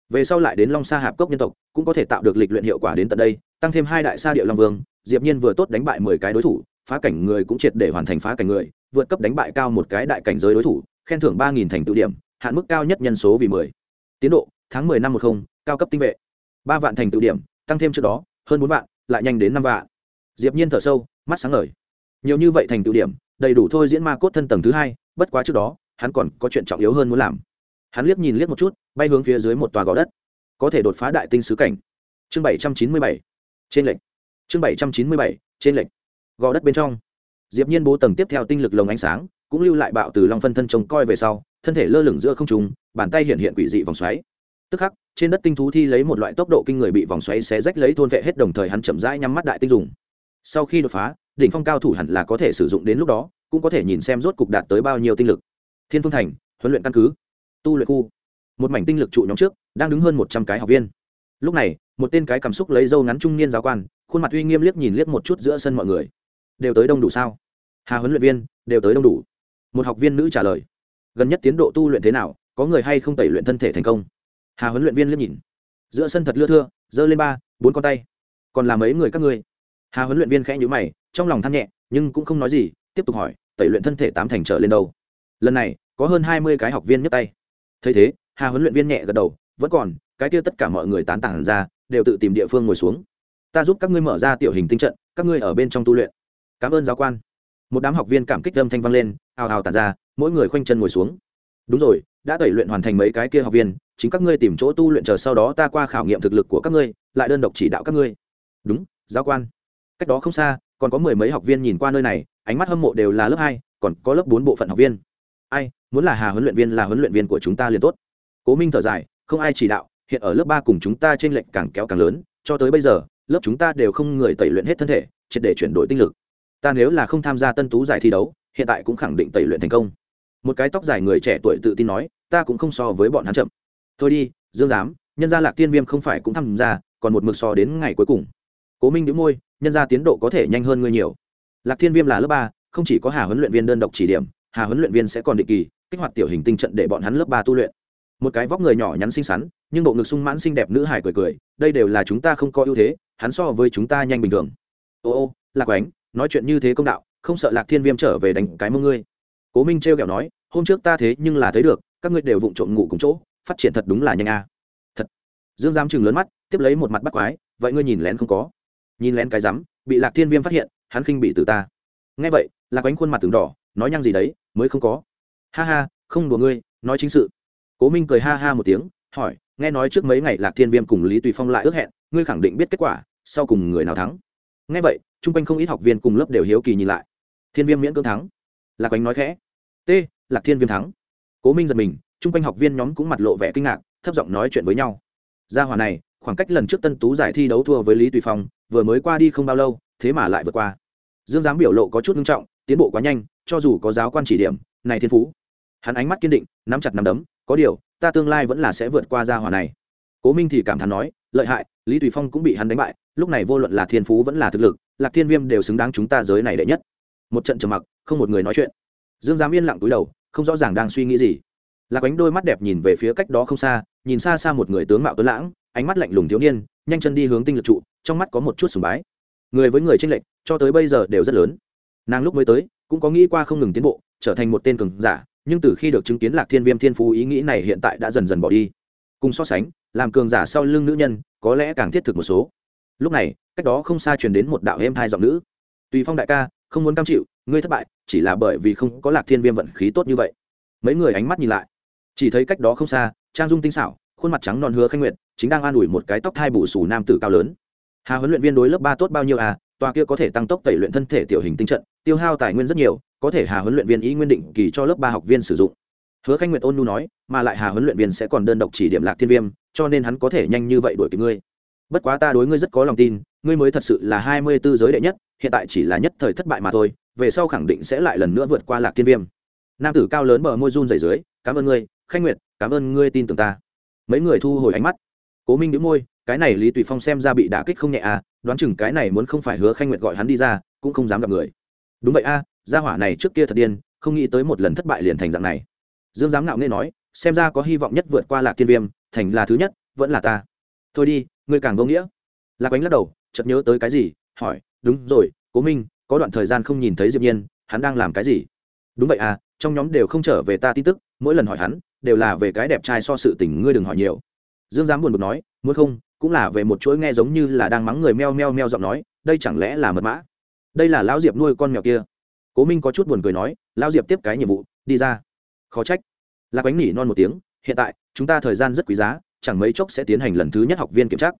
về sau lại đến long sa hạp cốc nhân tộc, cũng có thể tạo được lịch luyện hiệu quả đến tận đây, tăng thêm hai đại sa địa long vương, diệp nhiên vừa tốt đánh bại mười cái đối thủ, phá cảnh người cũng triệt để hoàn thành phá cảnh người, vượt cấp đánh bại cao một cái đại cảnh giới đối thủ, khen thưởng ba nghìn thành tựu điểm, hạn mức cao nhất nhân số vì mười. Tiến độ, tháng mười năm một không, cao cấp tinh vệ. Ba vạn thành tựu điểm, tăng thêm trước đó, hơn bốn vạn, lại nhanh đến năm vạn. Diệp nhiên thở sâu, mắt sáng ngời. Nhiều như vậy thành tựu điểm, đầy đủ thôi diễn ma cốt thân tầng thứ hai, bất quá trước đó, hắn còn có chuyện trọng yếu hơn muốn làm hắn liếc nhìn liếc một chút, bay hướng phía dưới một tòa gò đất. Có thể đột phá đại tinh sứ cảnh. Chương bảy trăm chín mươi bảy. Trên lệnh chương bảy trăm chín mươi bảy. Trên lệnh gò đất bên trong. Diệp nhiên bố tầng tiếp theo tinh lực lồng ánh sáng, cũng lưu lại bạo từ long phân thân trông coi về sau, thân thể lơ lửng giữa không trung, bàn tay hiện hiện quỷ dị vòng xoáy. Tức khắc, trên đất tinh thú thi lấy một loại tốc độ kinh người bị vòng xoáy xé rách lấy thôn vệ hết đồng thời hắn chậm rãi nhắm mắt đại tinh dùng. Sau khi đột phá, đỉnh phong cao thủ hẳn là có thể sử dụng đến lúc đó, cũng có thể nhìn xem rốt cục đạt tới bao nhiêu tinh lực. Thiên phương thành, huấn luyện căn cứ tu luyện khu. Một mảnh tinh lực trụ nhóm trước, đang đứng hơn một trăm cái học viên. Lúc này, một tên cái cảm xúc lấy dâu ngắn trung niên giáo quan, khuôn mặt uy nghiêm liếc nhìn liếc một chút giữa sân mọi người. Đều tới đông đủ sao? Hà huấn luyện viên, đều tới đông đủ. Một học viên nữ trả lời. Gần nhất tiến độ tu luyện thế nào, có người hay không tẩy luyện thân thể thành công? Hà huấn luyện viên liếc nhìn. Giữa sân thật lưa thưa, giơ lên ba, bốn con tay. Còn là mấy người các ngươi? Hà huấn luyện viên khẽ nhữ mày, trong lòng than nhẹ, nhưng cũng không nói gì, tiếp tục hỏi, tẩy luyện thân thể tám thành trở lên đâu? Lần này, có hơn hai mươi cái học viên nhấc tay thấy thế, hà huấn luyện viên nhẹ gật đầu, vẫn còn, cái kia tất cả mọi người tán tản ra, đều tự tìm địa phương ngồi xuống. Ta giúp các ngươi mở ra tiểu hình tinh trận, các ngươi ở bên trong tu luyện. Cảm ơn giáo quan. Một đám học viên cảm kích âm thanh vang lên, ào ào tản ra, mỗi người khoanh chân ngồi xuống. Đúng rồi, đã tẩy luyện hoàn thành mấy cái kia học viên, chính các ngươi tìm chỗ tu luyện chờ sau đó ta qua khảo nghiệm thực lực của các ngươi, lại đơn độc chỉ đạo các ngươi. Đúng, giáo quan. Cách đó không xa, còn có mười mấy học viên nhìn qua nơi này, ánh mắt hâm mộ đều là lớp hai, còn có lớp bốn bộ phận học viên ai, muốn là hà huấn luyện viên là huấn luyện viên của chúng ta liền tốt. Cố minh thở dài, không ai chỉ đạo, hiện ở lớp ba cùng chúng ta trên lệnh càng kéo càng lớn, cho tới bây giờ, lớp chúng ta đều không người tẩy luyện hết thân thể, triệt để chuyển đổi tinh lực. Ta nếu là không tham gia tân tú giải thi đấu, hiện tại cũng khẳng định tẩy luyện thành công. Một cái tóc dài người trẻ tuổi tự tin nói, ta cũng không so với bọn hắn chậm. Thôi đi, dương giám, nhân gia lạc tiên viêm không phải cũng tham gia, còn một mực so đến ngày cuối cùng. Cố minh đĩu môi, nhân gia tiến độ có thể nhanh hơn ngươi nhiều. Lạc thiên viêm là lớp ba, không chỉ có hà huấn luyện viên đơn độc chỉ điểm hà huấn luyện viên sẽ còn định kỳ, kích hoạt tiểu hình tinh trận để bọn hắn lớp ba tu luyện. Một cái vóc người nhỏ nhắn xinh xắn, nhưng bộ ngực sung mãn xinh đẹp nữ hải cười cười, đây đều là chúng ta không có ưu thế, hắn so với chúng ta nhanh bình thường. Ô ô, lạc oánh nói chuyện như thế công đạo, không sợ lạc thiên viêm trở về đánh cái mông ngươi. Cố minh trêu kẹo nói, hôm trước ta thế nhưng là thấy được, các ngươi đều vụng trộm ngủ cùng chỗ, phát triển thật đúng là nhanh a. Thật. Dương giám chừng lớn mắt, tiếp lấy một mặt bắt quái, vậy ngươi nhìn lén không có. Nhìn lén cái rắm, bị lạc thiên viêm phát hiện, hắn khinh bị từ ta. Nghe vậy, lạc oánh khuôn mặt từng đỏ nói nhăng gì đấy, mới không có. Ha ha, không đùa ngươi, nói chính sự. Cố minh cười ha ha một tiếng, hỏi, nghe nói trước mấy ngày lạc thiên viêm cùng lý tùy phong lại ước hẹn, ngươi khẳng định biết kết quả, sau cùng người nào thắng? Nghe vậy, chung quanh không ít học viên cùng lớp đều hiếu kỳ nhìn lại. Thiên viêm miễn cưỡng thắng. Lạc oánh nói khẽ. T, lạc thiên viêm thắng. Cố minh giật mình, chung quanh học viên nhóm cũng mặt lộ vẻ kinh ngạc, thấp giọng nói chuyện với nhau. Gia hòa này, khoảng cách lần trước tân tú giải thi đấu thua với lý tùy phong, vừa mới qua đi không bao lâu, thế mà lại vượt qua. Dương giám biểu lộ có chút nghiêm trọng, tiến bộ quá nhanh cho dù có giáo quan chỉ điểm, này thiên phú. Hắn ánh mắt kiên định, nắm chặt nắm đấm, có điều, ta tương lai vẫn là sẽ vượt qua gia hòa này. Cố minh thì cảm thán nói, lợi hại, lý tùy phong cũng bị hắn đánh bại, lúc này vô luận là thiên phú vẫn là thực lực, lạc thiên viêm đều xứng đáng chúng ta giới này đệ nhất. Một trận trầm mặc, không một người nói chuyện. Dương giám yên lặng túi đầu, không rõ ràng đang suy nghĩ gì. Lạc ánh đôi mắt đẹp nhìn về phía cách đó không xa, nhìn xa xa một người tướng mạo tuấn lãng, ánh mắt lạnh lùng thiếu niên, nhanh chân đi hướng tinh lực trụ, trong mắt có một chút sùng bái. Người với người tranh lệch, cho tới bây giờ đều rất lớn. Nàng lúc mới tới cũng có nghĩ qua không ngừng tiến bộ, trở thành một tên cường giả, nhưng từ khi được chứng kiến lạc thiên viêm thiên phú ý nghĩ này hiện tại đã dần dần bỏ đi. Cùng so sánh, làm cường giả sau lưng nữ nhân, có lẽ càng thiết thực một số. Lúc này, cách đó không xa truyền đến một đạo êm thai giọng nữ. Tùy phong đại ca, không muốn cam chịu, ngươi thất bại, chỉ là bởi vì không có lạc thiên viêm vận khí tốt như vậy. Mấy người ánh mắt nhìn lại. Chỉ thấy cách đó không xa, trang dung tinh xảo, khuôn mặt trắng non hứa khanh nguyệt, chính đang an ủi một cái tóc thai bù xù nam tử cao lớn. Hà huấn luyện viên đối lớp ba tốt bao nhiêu à? Tòa kia có thể tăng tốc tẩy luyện thân thể tiểu hình tinh trận, tiêu hao tài nguyên rất nhiều, có thể hà huấn luyện viên ý nguyên định kỳ cho lớp ba học viên sử dụng. Hứa khanh nguyệt ôn nu nói, mà lại hà huấn luyện viên sẽ còn đơn độc chỉ điểm lạc thiên viêm, cho nên hắn có thể nhanh như vậy đuổi kịp ngươi. Bất quá ta đối ngươi rất có lòng tin, ngươi mới thật sự là hai mươi tư giới đệ nhất, hiện tại chỉ là nhất thời thất bại mà thôi, về sau khẳng định sẽ lại lần nữa vượt qua lạc thiên viêm. Nam tử cao lớn bờ môi run dày dưới, cảm ơn ngươi, khanh nguyệt, cảm ơn ngươi tin tưởng ta. Mấy người thu hồi ánh mắt. Cố minh đĩu môi cái này lý tùy phong xem ra bị đả kích không nhẹ à đoán chừng cái này muốn không phải hứa khanh nguyệt gọi hắn đi ra cũng không dám gặp người. Đúng vậy a à, gia hỏa này trước kia thật điên không nghĩ tới một lần thất bại liền thành dạng này. Dương giám ngạo nghe nói xem ra có hy vọng nhất vượt qua lạc thiên viêm thành là thứ nhất vẫn là ta. Thôi đi ngươi càng vô nghĩa. Lạc ánh lắc đầu chợt nhớ tới cái gì hỏi đúng rồi cố minh có đoạn thời gian không nhìn thấy diệp nhiên hắn đang làm cái gì? Đúng vậy à trong nhóm đều không trở về ta tin tức mỗi lần hỏi hắn đều là về cái đẹp trai so sự tình ngươi đừng hỏi nhiều. Dương giám buồn bực nói muốn không cũng là về một chuỗi nghe giống như là đang mắng người meo meo meo giọng nói, đây chẳng lẽ là mật mã? Đây là lão diệp nuôi con mèo kia. Cố minh có chút buồn cười nói, lão diệp tiếp cái nhiệm vụ, đi ra. Khó trách. Lạc bánh nỉ non một tiếng, hiện tại, chúng ta thời gian rất quý giá, chẳng mấy chốc sẽ tiến hành lần thứ nhất học viên kiểm tra.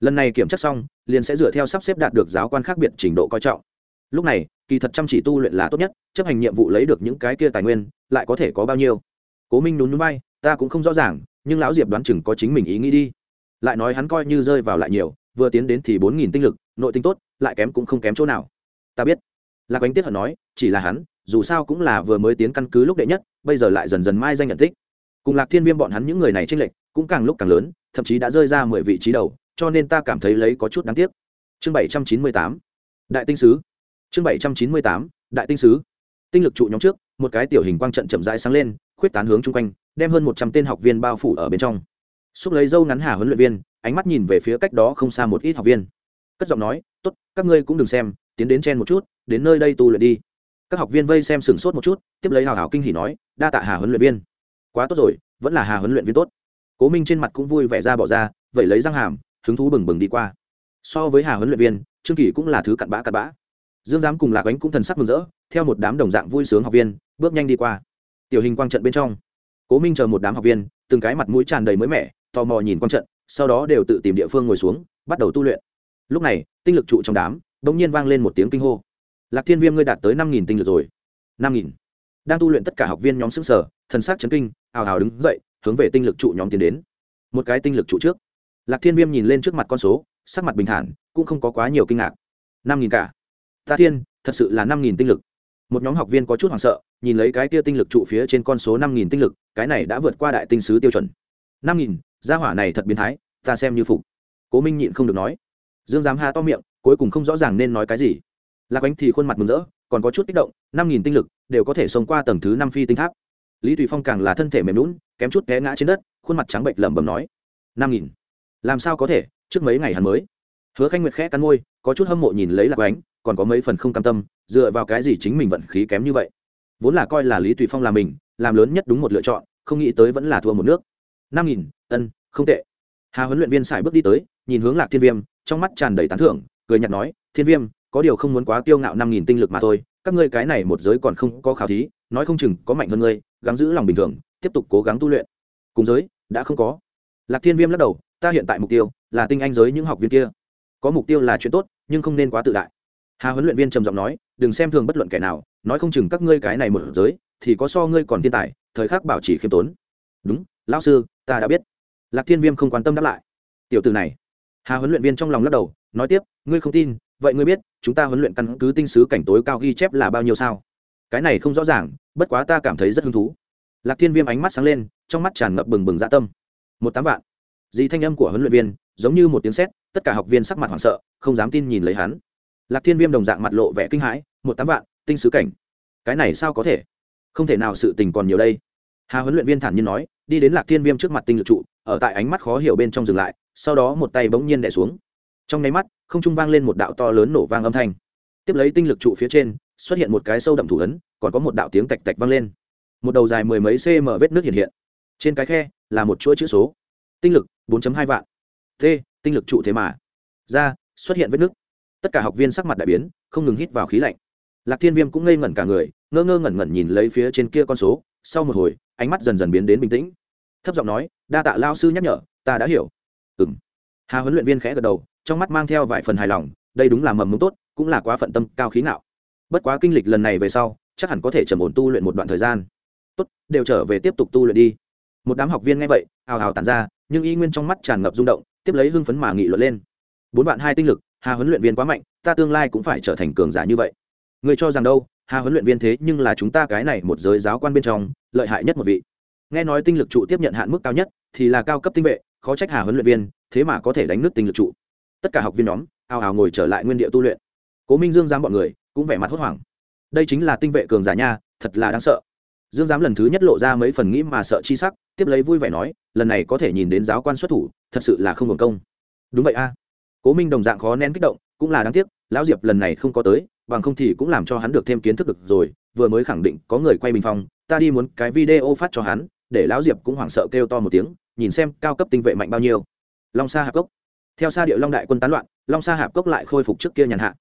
Lần này kiểm tra xong, liền sẽ dựa theo sắp xếp đạt được giáo quan khác biệt trình độ coi trọng. Lúc này, kỳ thật chăm chỉ tu luyện là tốt nhất, chấp hành nhiệm vụ lấy được những cái kia tài nguyên, lại có thể có bao nhiêu? Cố minh nhún núi bay ta cũng không rõ ràng, nhưng lão diệp đoán chừng có chính mình ý nghĩ đi lại nói hắn coi như rơi vào lại nhiều, vừa tiến đến thì bốn nghìn tinh lực, nội tinh tốt, lại kém cũng không kém chỗ nào. Ta biết. Lạc ánh tiết hận nói, chỉ là hắn, dù sao cũng là vừa mới tiến căn cứ lúc đệ nhất, bây giờ lại dần dần mai danh nhận tích. Cùng lạc thiên viêm bọn hắn những người này tranh lệch, cũng càng lúc càng lớn, thậm chí đã rơi ra mười vị trí đầu, cho nên ta cảm thấy lấy có chút đáng tiếc. Chương bảy trăm chín mươi tám. Đại tinh sứ. Chương bảy trăm chín mươi tám. Đại tinh sứ. Tinh lực trụ nhóm trước, một cái tiểu hình quang trận chậm rãi sáng lên, khuyết tán hướng chung quanh, đem hơn một trăm tên học viên bao phủ ở bên trong xúc lấy dâu ngắn hà huấn luyện viên, ánh mắt nhìn về phía cách đó không xa một ít học viên. Cất giọng nói t ố t các ngươi cũng đừng xem, tiến đến chen một chút, đến nơi đây tu luyện đi. Các học viên vây xem sửng sốt một chút, tiếp lấy hào hào kinh hỉ nói, đa tạ hà huấn luyện viên. Quá tốt rồi, vẫn là hà huấn luyện viên tốt. Cố minh trên mặt cũng vui vẻ ra bỏ ra vậy lấy răng hàm, hứng thú bừng bừng đi qua. So với hà huấn luyện viên, trương kỳ cũng là thứ cặn bã cặn bã. Dương giám cùng lạc ánh cũng thần sắc mừng rỡ, theo một đám đồng dạng vui sướng học viên, bước nhanh đi qua. Tiểu hình quang trận bên trong. Cố minh chờ một đám học viên, từng cái mặt mũi tràn đầy mới mẻ tò mò nhìn quang trận, sau đó đều tự tìm địa phương ngồi xuống, bắt đầu tu luyện. Lúc này, tinh lực trụ trong đám đ ỗ n g nhiên vang lên một tiếng kinh hô. Lạc thiên viêm ngươi đạt tới năm nghìn tinh lực rồi. năm nghìn. Đang tu luyện tất cả học viên nhóm xứng sở thần sắc chấn kinh ào ào đứng dậy, hướng về tinh lực trụ nhóm tiến đến. Một cái tinh lực trụ trước. Lạc thiên viêm nhìn lên trước mặt con số, sắc mặt bình thản, cũng không có quá nhiều kinh ngạc. năm nghìn cả. Ta thiên, thật sự là năm nghìn tinh lực. Một nhóm học viên có chút hoảng sợ, nhìn lấy cái kia tinh lực trụ phía trên con số năm nghìn tinh lực, cái này đã vượt qua đại tinh sứ tiêu chuẩn. năm nghìn gia hỏa này thật biến thái, ta xem như phục. Cố minh nhịn không được nói. Dương dám ha to miệng, cuối cùng không rõ ràng nên nói cái gì. Lạc ánh thì khuôn mặt mừng rỡ, còn có chút kích động, năm nghìn tinh lực đều có thể xông qua tầng thứ năm phi tinh tháp. Lý tùy phong càng là thân thể mềm lún kém chút té ngã trên đất, khuôn mặt trắng bệnh lẩm bẩm nói. Năm nghìn? Làm sao có thể? Trước mấy ngày hắn mới. Hứa khanh nguyệt khẽ cắn môi, có chút hâm mộ nhìn lấy lạc ánh, còn có mấy phần không cam tâm, dựa vào cái gì chính mình vận khí kém như vậy? Vốn là coi là lý tùy phong là mình, làm lớn nhất đúng một lựa chọn, không nghĩ tới vẫn là thua một nước. Năm nghìn ân, không tệ. Hà huấn luyện viên sải bước đi tới, nhìn hướng lạc thiên viêm, trong mắt tràn đầy tán thưởng, cười nhạt nói, thiên viêm, có điều không muốn quá tiêu ngạo năm nghìn tinh lực mà thôi, các ngươi cái này một giới còn không có khảo thí, nói không chừng có mạnh hơn ngươi, gắng giữ lòng bình thường, tiếp tục cố gắng tu luyện. Cùng giới, đã không có. Lạc thiên viêm lắc đầu, ta hiện tại mục tiêu là tinh anh giới những học viên kia. Có mục tiêu là chuyện tốt, nhưng không nên quá tự đại. Hà huấn luyện viên trầm giọng nói, đừng xem thường bất luận kẻ nào, nói không chừng các ngươi cái này một giới thì có so ngươi còn thiên tài, thời khắc bảo trì khiêm tốn. Đúng, lão sư, ta đã biết lạc thiên viêm không quan tâm đáp lại. Tiểu từ này. Hà huấn luyện viên trong lòng lắc đầu, nói tiếp, ngươi không tin, vậy ngươi biết, chúng ta huấn luyện căn cứ tinh sứ cảnh tối cao ghi chép là bao nhiêu sao? Cái này không rõ ràng, bất quá ta cảm thấy rất hứng thú. Lạc thiên viêm ánh mắt sáng lên, trong mắt tràn ngập bừng bừng dạ tâm. Một tám vạn. Dì thanh âm của huấn luyện viên, giống như một tiếng sét, tất cả học viên sắc mặt hoảng sợ, không dám tin nhìn lấy hắn. Lạc thiên viêm đồng dạng mặt lộ vẻ kinh hãi, một tám vạn, tinh sứ cảnh. Cái này sao có thể? Không thể nào sự tình còn nhiều đây hà huấn luyện viên thản nhiên nói, đi đến lạc thiên viêm trước mặt tinh lực trụ, ở tại ánh mắt khó hiểu bên trong dừng lại, sau đó một tay bỗng nhiên đẻ xuống. Trong nháy mắt, không trung vang lên một đạo to lớn nổ vang âm thanh. Tiếp lấy tinh lực trụ phía trên, xuất hiện một cái sâu đậm thủ ấn, còn có một đạo tiếng tạch tạch vang lên. Một đầu dài mười mấy cm vết nước hiện hiện. Trên cái khe là một chuỗi chữ số. Tinh lực 4 hai vạn. T, tinh lực trụ thế mà. Ra, xuất hiện vết nước tất cả học viên sắc mặt đại biến, không ngừng hít vào khí lạnh. Lạc thiên viêm cũng ngây ngẩn cả người, ngơ ngơ ngẩn ngẩn nhìn lấy phía trên kia con số sau một hồi, ánh mắt dần dần biến đến bình tĩnh. Thấp giọng nói, đa tạ lao sư nhắc nhở, ta đã hiểu. Ừ m hà huấn luyện viên khẽ gật đầu, trong mắt mang theo vài phần hài lòng, đây đúng là mầm mống tốt, cũng là quá phận tâm, cao khí não. bất quá kinh lịch lần này về sau, chắc hẳn có thể trầm ổn tu luyện một đoạn thời gian. Tốt, đều trở về tiếp tục tu luyện đi. Một đám học viên nghe vậy, hào hào tàn ra, nhưng y nguyên trong mắt tràn ngập rung động, tiếp lấy hưng phấn mà nghị luận lên. Bốn bạn hai tinh lực, hà huấn luyện viên quá mạnh, ta tương lai cũng phải trở thành cường giả như vậy. Người cho rằng đâu hà huấn luyện viên thế nhưng là chúng ta cái này một giới giáo quan bên trong, lợi hại nhất một vị. Nghe nói tinh lực trụ tiếp nhận hạn mức cao nhất, thì là cao cấp tinh vệ, khó trách hà huấn luyện viên, thế mà có thể đánh nước tinh lực trụ. Tất cả học viên nhóm ào ào ngồi trở lại nguyên địa tu luyện. Cố minh dương giám bọn người, cũng vẻ mặt hốt hoảng. Đây chính là tinh vệ cường giả nha, thật là đáng sợ. Dương giám lần thứ nhất lộ ra mấy phần nghĩ mà sợ chi sắc, tiếp lấy vui vẻ nói, lần này có thể nhìn đến giáo quan xuất thủ, thật sự là không hưởng công. Đúng vậy a. Cố minh đồng dạng khó nén kích động cũng là đáng tiếc, lão diệp lần này không có tới, bằng không thì cũng làm cho hắn được thêm kiến thức được rồi, vừa mới khẳng định có người quay bình phong, ta đi muốn cái video phát cho hắn, để lão diệp cũng hoảng sợ kêu to một tiếng, nhìn xem cao cấp tinh vệ mạnh bao nhiêu. Long sa hạp cốc. Theo sa điệu long đại quân tán loạn, long sa hạp cốc lại khôi phục trước kia nhàn hạ.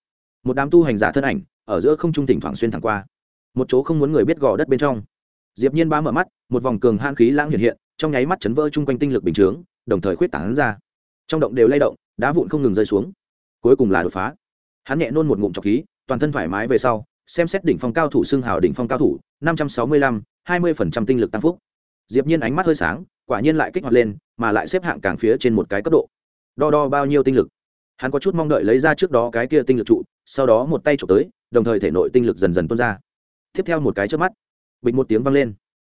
Một đám tu hành giả thân ảnh, ở giữa không trung thỉnh thoảng xuyên thẳng qua. Một chỗ không muốn người biết gò đất bên trong. Diệp nhiên ba mở mắt, một vòng cường han khí lãng hiện hiện, trong nháy mắt chấn vỡ chung quanh tinh lực bình chướng, đồng thời khuyết tán ra. Trong động đều lay động, đá vụn không ngừng rơi xuống cuối cùng là đột phá. Hắn nhẹ nôn một ngụm trọc khí, toàn thân thoải mái về sau, xem xét đỉnh phong cao thủ xương hào đỉnh phong cao thủ, năm trăm sáu mươi lăm, hai mươi phần trăm tinh lực tăng phúc. Diệp nhiên ánh mắt hơi sáng, quả nhiên lại kích hoạt lên, mà lại xếp hạng càng phía trên một cái cấp độ. Đo đo bao nhiêu tinh lực? Hắn có chút mong đợi lấy ra trước đó cái kia tinh lực trụ, sau đó một tay trộm tới, đồng thời thể nội tinh lực dần dần tuôn ra. Tiếp theo một cái trước mắt bịch một tiếng vang lên.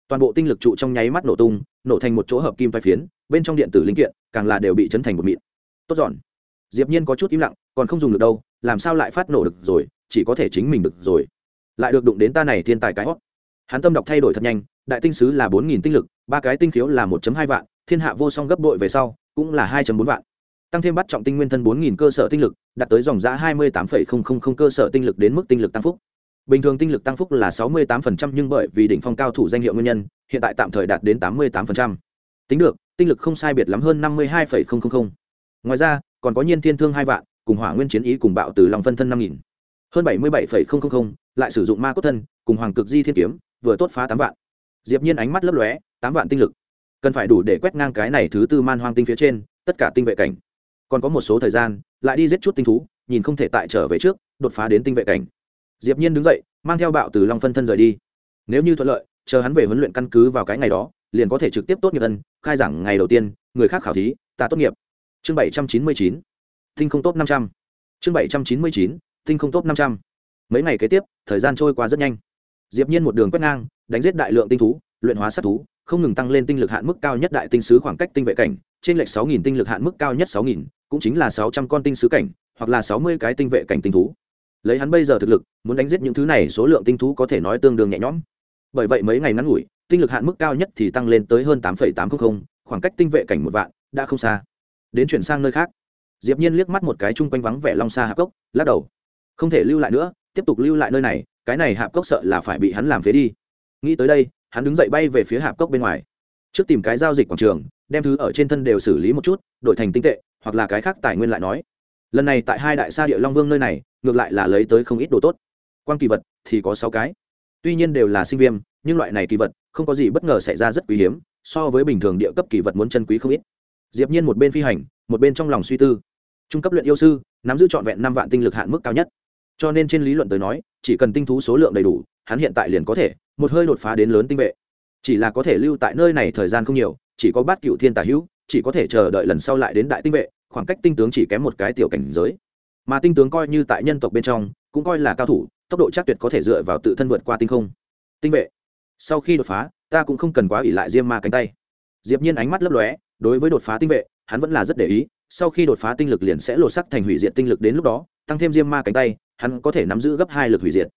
Toàn bộ tinh lực trụ trong nháy mắt nổ tung, nổ thành một chỗ hợp kim vai phiến, bên trong điện tử linh kiện, càng là đều bị chấn thành một mịn. Tốt giòn diệp nhiên có chút im lặng, còn không dùng được đâu, làm sao lại phát nổ được rồi, chỉ có thể chính mình được rồi. Lại được đụng đến ta này thiên tài cái hót hắn tâm đọc thay đổi thật nhanh, đại tinh sứ là bốn nghìn tinh lực, ba cái tinh khiếu là một hai vạn, thiên hạ vô song gấp bội về sau, cũng là hai bốn vạn. Tăng thêm bắt trọng tinh nguyên thân bốn nghìn cơ sở tinh lực, đạt tới dòng giá hai mươi tám cơ sở tinh lực đến mức tinh lực tăng phúc. Bình thường tinh lực tăng phúc là sáu mươi tám nhưng bởi vì đỉnh phong cao thủ danh hiệu nguyên nhân, hiện tại tạm thời đạt đến tám mươi tám tính được, tinh lực không sai biệt lắm hơn năm mươi hai ngoài ra còn có nhiên thiên thương hai vạn, cùng hỏa nguyên chiến ý cùng bạo từ lòng phân thân năm nghìn. Hơn bảy mươi bảy lại sử dụng ma cốt thân, cùng hoàng cực di thiên kiếm, vừa tốt phá tám vạn. Diệp nhiên ánh mắt lấp lóe, tám vạn tinh lực. Cần phải đủ để quét ngang cái này thứ tư man hoang tinh phía trên, tất cả tinh vệ cảnh. Còn có một số thời gian, lại đi giết chút tinh thú, nhìn không thể tại trở về trước, đột phá đến tinh vệ cảnh. Diệp nhiên đứng dậy, mang theo bạo từ long phân thân rời đi. Nếu như thuận lợi, chờ hắn về huấn luyện căn cứ vào cái ngày đó, liền có thể trực tiếp tốt nghiệp ân, khai giảng ngày đầu tiên, người khác khảo thí, ta tốt nghiệp chương bảy trăm chín mươi chín, tinh không tốt năm trăm. Chương bảy trăm chín mươi chín, tinh không tốt năm trăm. Mấy ngày kế tiếp, thời gian trôi qua rất nhanh. Diệp nhiên một đường quét ngang, đánh giết đại lượng tinh thú, luyện hóa sát thú, không ngừng tăng lên tinh lực hạn mức cao nhất đại tinh sứ khoảng cách tinh vệ cảnh, trên lệch sáu nghìn tinh lực hạn mức cao nhất sáu nghìn, cũng chính là sáu trăm con tinh sứ cảnh, hoặc là sáu mươi cái tinh vệ cảnh tinh thú. Lấy hắn bây giờ thực lực, muốn đánh giết những thứ này, số lượng tinh thú có thể nói tương đương nhẹ nhõm. Bởi vậy mấy ngày ngắn ngủi, tinh lực hạn mức cao nhất thì tăng lên tới hơn tám tám trăm linh khoảng cách tinh vệ cảnh một vạn, đã không xa đến chuyển sang nơi khác. Diệp nhiên liếc mắt một cái chung quanh vắng vẻ long xa hạp cốc, lắc đầu. Không thể lưu lại nữa, tiếp tục lưu lại nơi này, cái này hạp cốc sợ là phải bị hắn làm phế đi. Nghĩ tới đây, hắn đứng dậy bay về phía hạp cốc bên ngoài. Trước tìm cái giao dịch quảng trường, đem thứ ở trên thân đều xử lý một chút, đổi thành tinh tệ, hoặc là cái khác tài nguyên lại nói. Lần này tại hai đại sa địa long vương nơi này, ngược lại là lấy tới không ít đồ tốt. Quan kỳ vật thì có sáu cái. Tuy nhiên đều là sinh viêm, nhưng loại này kỳ vật, không có gì bất ngờ xảy ra rất quý hiếm, so với bình thường địa cấp kỳ vật muốn chân quý không ít diệp nhiên một bên phi hành, một bên trong lòng suy tư. Trung cấp luyện yêu sư, nắm giữ trọn vẹn năm vạn tinh lực hạn mức cao nhất. Cho nên trên lý luận tới nói, chỉ cần tinh thú số lượng đầy đủ, hắn hiện tại liền có thể một hơi đột phá đến lớn tinh vệ. Chỉ là có thể lưu tại nơi này thời gian không nhiều, chỉ có bát cựu thiên tả hữu, chỉ có thể chờ đợi lần sau lại đến đại tinh vệ, khoảng cách tinh tướng chỉ kém một cái tiểu cảnh giới. Mà tinh tướng coi như tại nhân tộc bên trong, cũng coi là cao thủ, tốc độ chắc tuyệt có thể dựa vào tự thân vượt qua tinh không. Tinh vệ. Sau khi đột phá, ta cũng không cần quá ỉ lại diêm ma cánh tay. Diệp nhiên ánh mắt lấp lóe đối với đột phá tinh vệ, hắn vẫn là rất để ý, sau khi đột phá tinh lực liền sẽ lột sắc thành hủy diệt tinh lực đến lúc đó, tăng thêm diêm ma cánh tay, hắn có thể nắm giữ gấp hai lực hủy diệt.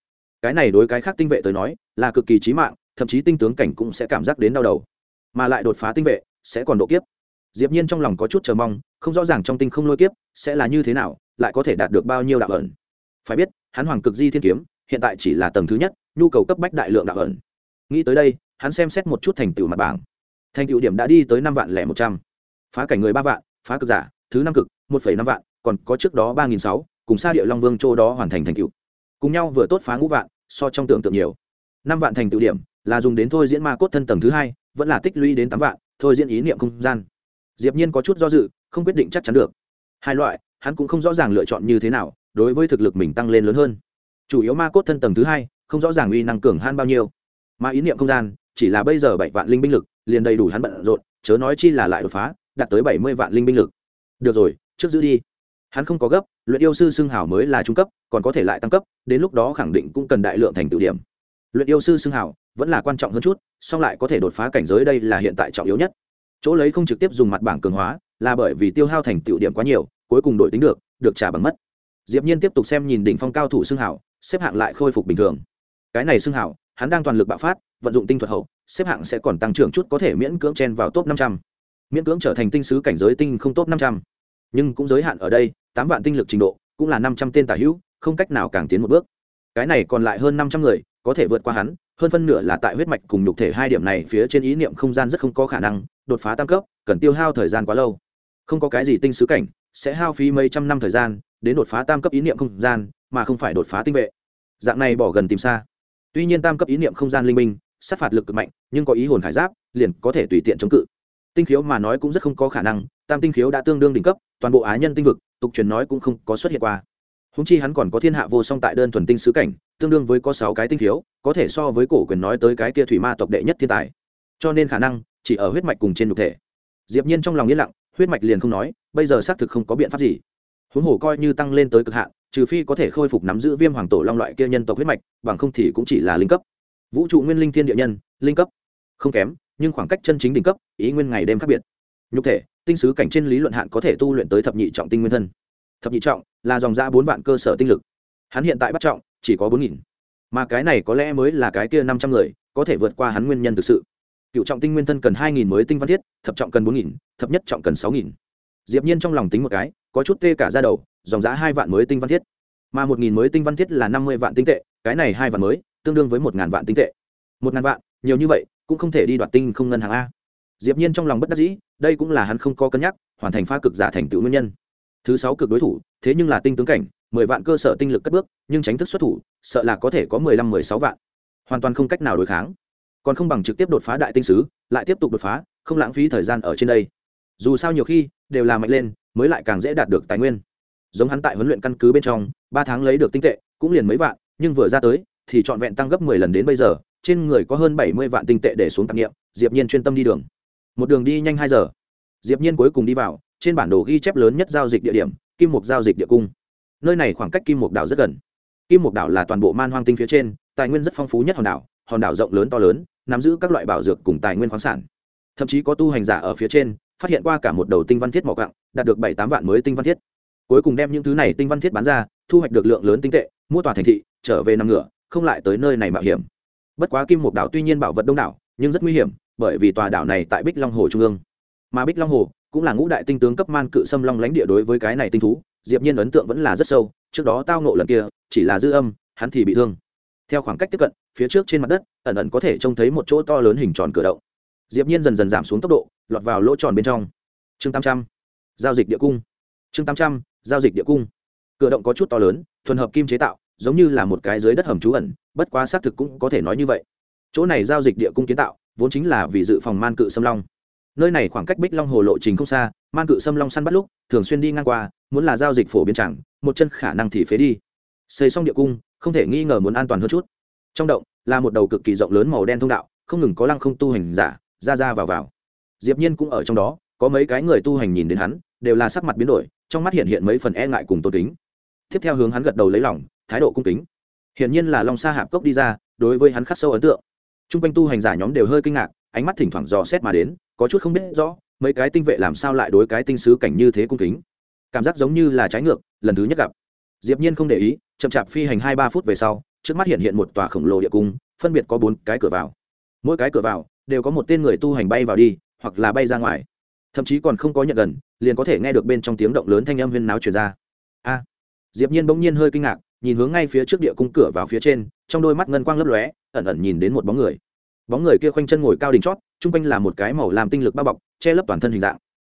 Cái này đối cái khác tinh vệ tới nói, là cực kỳ chí mạng, thậm chí tinh tướng cảnh cũng sẽ cảm giác đến đau đầu. Mà lại đột phá tinh vệ, sẽ còn độ kiếp. Diệp nhiên trong lòng có chút chờ mong, không rõ ràng trong tinh không lôi kiếp, sẽ là như thế nào, lại có thể đạt được bao nhiêu đạo ẩn. Phải biết, hắn hoàng cực di thiên kiếm, hiện tại chỉ là tầng thứ nhất, nhu cầu cấp bách đại lượng đạo ẩn. Nghĩ tới đây, hắn xem xét một chút thành tựu mặt bảng thành tựu điểm đã đi tới năm vạn lẻ một trăm. Phá cảnh người ba vạn, phá cực giả, thứ năm cực, một phẩy năm vạn, còn có trước đó ba nghìn sáu, cùng xa địa long vương châu đó hoàn thành thành tựu cùng nhau vừa tốt phá ngũ vạn, so trong tưởng tượng nhiều. Năm vạn thành tựu điểm là dùng đến thôi diễn ma cốt thân tầng thứ hai, vẫn là tích lũy đến tám vạn, thôi diễn ý niệm không gian. Diệp nhiên có chút do dự, không quyết định chắc chắn được. Hai loại, hắn cũng không rõ ràng lựa chọn như thế nào, đối với thực lực mình tăng lên lớn hơn. Chủ yếu ma cốt thân tầng thứ hai, không rõ ràng uy năng cường han bao nhiêu. Mà ý niệm không gian chỉ là bây giờ bảy vạn linh binh lực, liền đầy đủ hắn bận rộn, chớ nói chi là lại đột phá, đạt tới bảy mươi vạn linh binh lực. Được rồi, trước giữ đi. Hắn không có gấp, luyện yêu sư xưng hảo mới là trung cấp, còn có thể lại tăng cấp, đến lúc đó khẳng định cũng cần đại lượng thành tựu điểm. Luyện yêu sư xưng hảo vẫn là quan trọng hơn chút, song lại có thể đột phá cảnh giới đây là hiện tại trọng yếu nhất. Chỗ lấy không trực tiếp dùng mặt bảng cường hóa, là bởi vì tiêu hao thành tựu điểm quá nhiều, cuối cùng đội tính được được trả bằng mất. Diệp nhiên tiếp tục xem nhìn đỉnh phong cao thủ xưng hảo xếp hạng lại khôi phục bình thường. Cái này xưng hảo hắn đang toàn lực bạo phát vận dụng tinh thuật hậu, xếp hạng sẽ còn tăng trưởng chút có thể miễn cưỡng chen vào top 500. miễn cưỡng trở thành tinh sứ cảnh giới tinh không top 500. nhưng cũng giới hạn ở đây, tám vạn tinh lực trình độ, cũng là 500 tên tả hữu, không cách nào càng tiến một bước cái này còn lại hơn 500 người, có thể vượt qua hắn, hơn phân nửa là tại huyết mạch cùng nhục thể hai điểm này phía trên ý niệm không gian rất không có khả năng, đột phá tam cấp, cần tiêu hao thời gian quá lâu không có cái gì tinh sứ cảnh, sẽ hao phí mấy trăm năm thời gian, đến đột phá tam cấp ý niệm không gian, mà không phải đột phá tinh vệ dạng này bỏ gần tìm xa tuy nhiên tam cấp ý niệm không gian linh minh sát phạt lực cực mạnh, nhưng có ý hồn khải giáp, liền có thể tùy tiện chống cự. Tinh khiếu mà nói cũng rất không có khả năng, tam tinh khiếu đã tương đương đỉnh cấp, toàn bộ á nhân tinh vực, tục truyền nói cũng không có xuất hiện qua. Húng chi hắn còn có thiên hạ vô song tại đơn thuần tinh sứ cảnh, tương đương với có sáu cái tinh khiếu, có thể so với cổ quyền nói tới cái kia thủy ma tộc đệ nhất thiên tài. Cho nên khả năng, chỉ ở huyết mạch cùng trên nhục thể. Diệp nhiên trong lòng yên lặng, huyết mạch liền không nói, bây giờ xác thực không có biện pháp gì. Huống hồ coi như tăng lên tới cực hạn, trừ phi có thể khôi phục nắm giữ viêm hoàng tổ long loại kia nhân tộc huyết mạch, bằng không thì cũng chỉ là linh cấp vũ trụ nguyên linh thiên địa nhân, linh cấp. Không kém, nhưng khoảng cách chân chính đỉnh cấp, ý nguyên ngày đêm khác biệt. Nhục thể, tinh sứ cảnh trên lý luận hạn có thể tu luyện tới thập nhị trọng tinh nguyên thân. Thập nhị trọng là dòng ra bốn vạn cơ sở tinh lực. Hắn hiện tại bắt trọng, chỉ có bốn nghìn. Mà cái này có lẽ mới là cái kia năm trăm người, có thể vượt qua hắn nguyên nhân thực sự. Cựu trọng tinh nguyên thân cần hai nghìn mới tinh văn thiết, thập trọng cần bốn nghìn, thập nhất trọng cần sáu nghìn. Diệp nhiên trong lòng tính một cái, có chút tê cả ra đầu, dòng giá hai vạn mới tinh văn thiết. Mà một nghìn mới tinh văn thiết là năm mươi vạn tinh tệ, cái này hai vạn mới tương đương với một ngàn vạn tinh tệ. Một ngàn vạn, nhiều như vậy, cũng không thể đi đoạt tinh không ngân hàng a. Diệp nhiên trong lòng bất đắc dĩ, đây cũng là hắn không có cân nhắc, hoàn thành phá cực giả thành tựu nguyên nhân. Thứ sáu cực đối thủ, thế nhưng là tinh tướng cảnh, mười vạn cơ sở tinh lực cất bước, nhưng tránh thức xuất thủ, sợ là có thể có mười lăm, mười sáu vạn. Hoàn toàn không cách nào đối kháng. Còn không bằng trực tiếp đột phá đại tinh sứ, lại tiếp tục đột phá, không lãng phí thời gian ở trên đây. Dù sao nhiều khi, đều là mạnh lên, mới lại càng dễ đạt được tài nguyên. Giống hắn tại huấn luyện căn cứ bên trong, ba tháng lấy được tinh tệ, cũng liền mấy vạn, nhưng vừa ra tới thì trọn vẹn tăng gấp mười lần đến bây giờ trên người có hơn bảy mươi vạn tinh tệ để xuống tạp nghiệm diệp nhiên chuyên tâm đi đường. Một đường đi nhanh hai giờ. Diệp nhiên cuối cùng đi vào trên bản đồ ghi chép lớn nhất giao dịch địa điểm kim mục giao dịch địa cung. Nơi này khoảng cách kim mục đảo rất gần. Kim mục đảo là toàn bộ man hoang tinh phía trên tài nguyên rất phong phú nhất hòn đảo hòn đảo rộng lớn to lớn nắm giữ các loại bảo dược cùng tài nguyên khoáng sản. Thậm chí có tu hành giả ở phía trên phát hiện qua cả một đầu tinh văn thiết mỏ quặng, đạt được bảy tám vạn mới tinh văn thiết. Cuối cùng đem những thứ này tinh văn thiết bán ra thu hoạch được lượng lớn tinh tệ mua tòa thành thị trở về nằm ngựa không lại tới nơi này mạo hiểm. Bất quá kim một đảo tuy nhiên bảo vật đông đảo, nhưng rất nguy hiểm, bởi vì tòa đảo này tại bích long hồ trung ương. Mà bích long hồ cũng là ngũ đại tinh tướng cấp man cự xâm long lãnh địa đối với cái này tinh thú, diệp nhiên ấn tượng vẫn là rất sâu, trước đó tao nộ lần kia, chỉ là dư âm, hắn thì bị thương. Theo khoảng cách tiếp cận, phía trước trên mặt đất, ẩn ẩn có thể trông thấy một chỗ to lớn hình tròn cửa động. Diệp nhiên dần dần giảm xuống tốc độ, lọt vào lỗ tròn bên trong. Chương 800 giao dịch địa cung. Chương 800 giao dịch địa cung. Cửa động có chút to lớn, thuần hợp kim chế tạo giống như là một cái dưới đất hầm trú ẩn, bất quá xác thực cũng có thể nói như vậy. Chỗ này giao dịch địa cung kiến tạo, vốn chính là vì dự phòng man cự xâm long. Nơi này khoảng cách bích long hồ lộ trình không xa, man cự xâm long săn bắt lúc, thường xuyên đi ngang qua, muốn là giao dịch phổ biến chẳng, một chân khả năng thì phế đi. Xây xong địa cung, không thể nghi ngờ muốn an toàn hơn chút. Trong động, là một đầu cực kỳ rộng lớn màu đen thông đạo, không ngừng có lăng không tu hành giả, ra ra vào vào. Diệp nhiên cũng ở trong đó, có mấy cái người tu hành nhìn đến hắn, đều là sắc mặt biến đổi, trong mắt hiện hiện mấy phần e ngại cùng tôn kính. Tiếp theo hướng hắn gật đầu lấy lòng thái độ cung kính. Hiển nhiên là long sa hạp cốc đi ra, đối với hắn khắc sâu ấn tượng. Trung quanh tu hành giả nhóm đều hơi kinh ngạc, ánh mắt thỉnh thoảng dò xét mà đến, có chút không biết rõ, mấy cái tinh vệ làm sao lại đối cái tinh sứ cảnh như thế cung kính. Cảm giác giống như là trái ngược, lần thứ nhất gặp. Diệp nhiên không để ý, chậm chạp phi hành hai ba phút về sau, trước mắt hiện hiện một tòa khổng lồ địa cung, phân biệt có bốn cái cửa vào. Mỗi cái cửa vào đều có một tên người tu hành bay vào đi, hoặc là bay ra ngoài. Thậm chí còn không có nhận gần, liền có thể nghe được bên trong tiếng động lớn thanh âm huyên náo truyền ra. A! Diệp nhiên bỗng nhiên hơi kinh ngạc nhìn hướng ngay phía trước địa cung cửa vào phía trên, trong đôi mắt ngân quang lấp lóe, ẩn ẩn nhìn đến một bóng người. Bóng người kia khoanh chân ngồi cao đỉnh chót trung quanh là một cái màu làm tinh lực bao bọc, che lấp toàn thân hình dạng.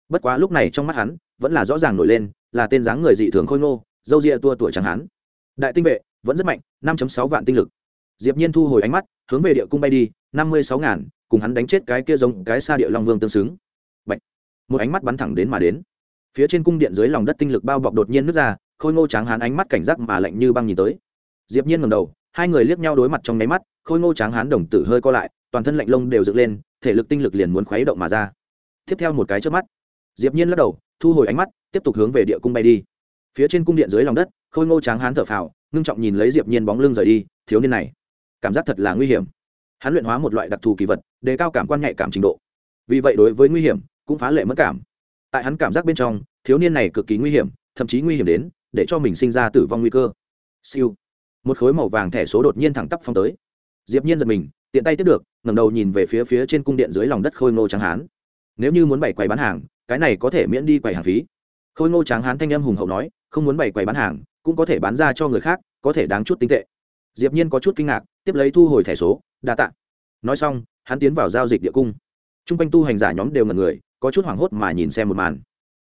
Bất quá lúc này trong mắt hắn, vẫn là rõ ràng nổi lên, là tên dáng người dị thường khôi ngô, dâu rịa tua tuổi chẳng hắn đại tinh vệ, vẫn rất mạnh, năm sáu vạn tinh lực. Diệp nhiên thu hồi ánh mắt, hướng về địa cung bay đi, năm mươi sáu ngàn, cùng hắn đánh chết cái kia giống cái xa địa long vương tương xứng. Bạch. một ánh mắt bắn thẳng đến mà đến. Phía trên cung điện dưới lòng đất tinh lực bao bọc đột nhiên nứt ra khôi ngô tráng hán ánh mắt cảnh giác mà lạnh như băng nhìn tới. Diệp nhiên ngẩng đầu, hai người liếc nhau đối mặt trong nháy mắt, khôi ngô tráng hán đồng tử hơi co lại, toàn thân lạnh lông đều dựng lên, thể lực tinh lực liền muốn khuấy động mà ra. Tiếp theo một cái chớp mắt, diệp nhiên lắc đầu, thu hồi ánh mắt, tiếp tục hướng về địa cung bay đi. Phía trên cung điện dưới lòng đất, khôi ngô tráng hán thở phào, ngưng trọng nhìn lấy diệp nhiên bóng lưng rời đi, thiếu niên này, cảm giác thật là nguy hiểm. Hắn luyện hóa một loại đặc thù kỳ vật, đề cao cảm quan nhạy cảm trình độ. Vì vậy đối với nguy hiểm, cũng phá lệ mất cảm. Tại hắn cảm giác bên trong, thiếu niên này cực kỳ nguy hiểm, thậm chí nguy hiểm đến để cho mình sinh ra tử vong nguy cơ. Siêu. Một khối màu vàng thẻ số đột nhiên thẳng tắp phong tới. Diệp nhiên giật mình, tiện tay tiếp được, ngẩng đầu nhìn về phía phía trên cung điện dưới lòng đất khôi ngô tráng hán. Nếu như muốn bày quầy bán hàng, cái này có thể miễn đi quầy hàng phí. Khôi ngô tráng hán thanh âm hùng hậu nói, không muốn bày quầy bán hàng, cũng có thể bán ra cho người khác, có thể đáng chút tinh tệ. Diệp nhiên có chút kinh ngạc, tiếp lấy thu hồi thẻ số, đa tạ. Nói xong, hắn tiến vào giao dịch địa cung. Trung quanh tu hành giả nhóm đều ngẩn người, có chút hoảng hốt mà nhìn xem một màn.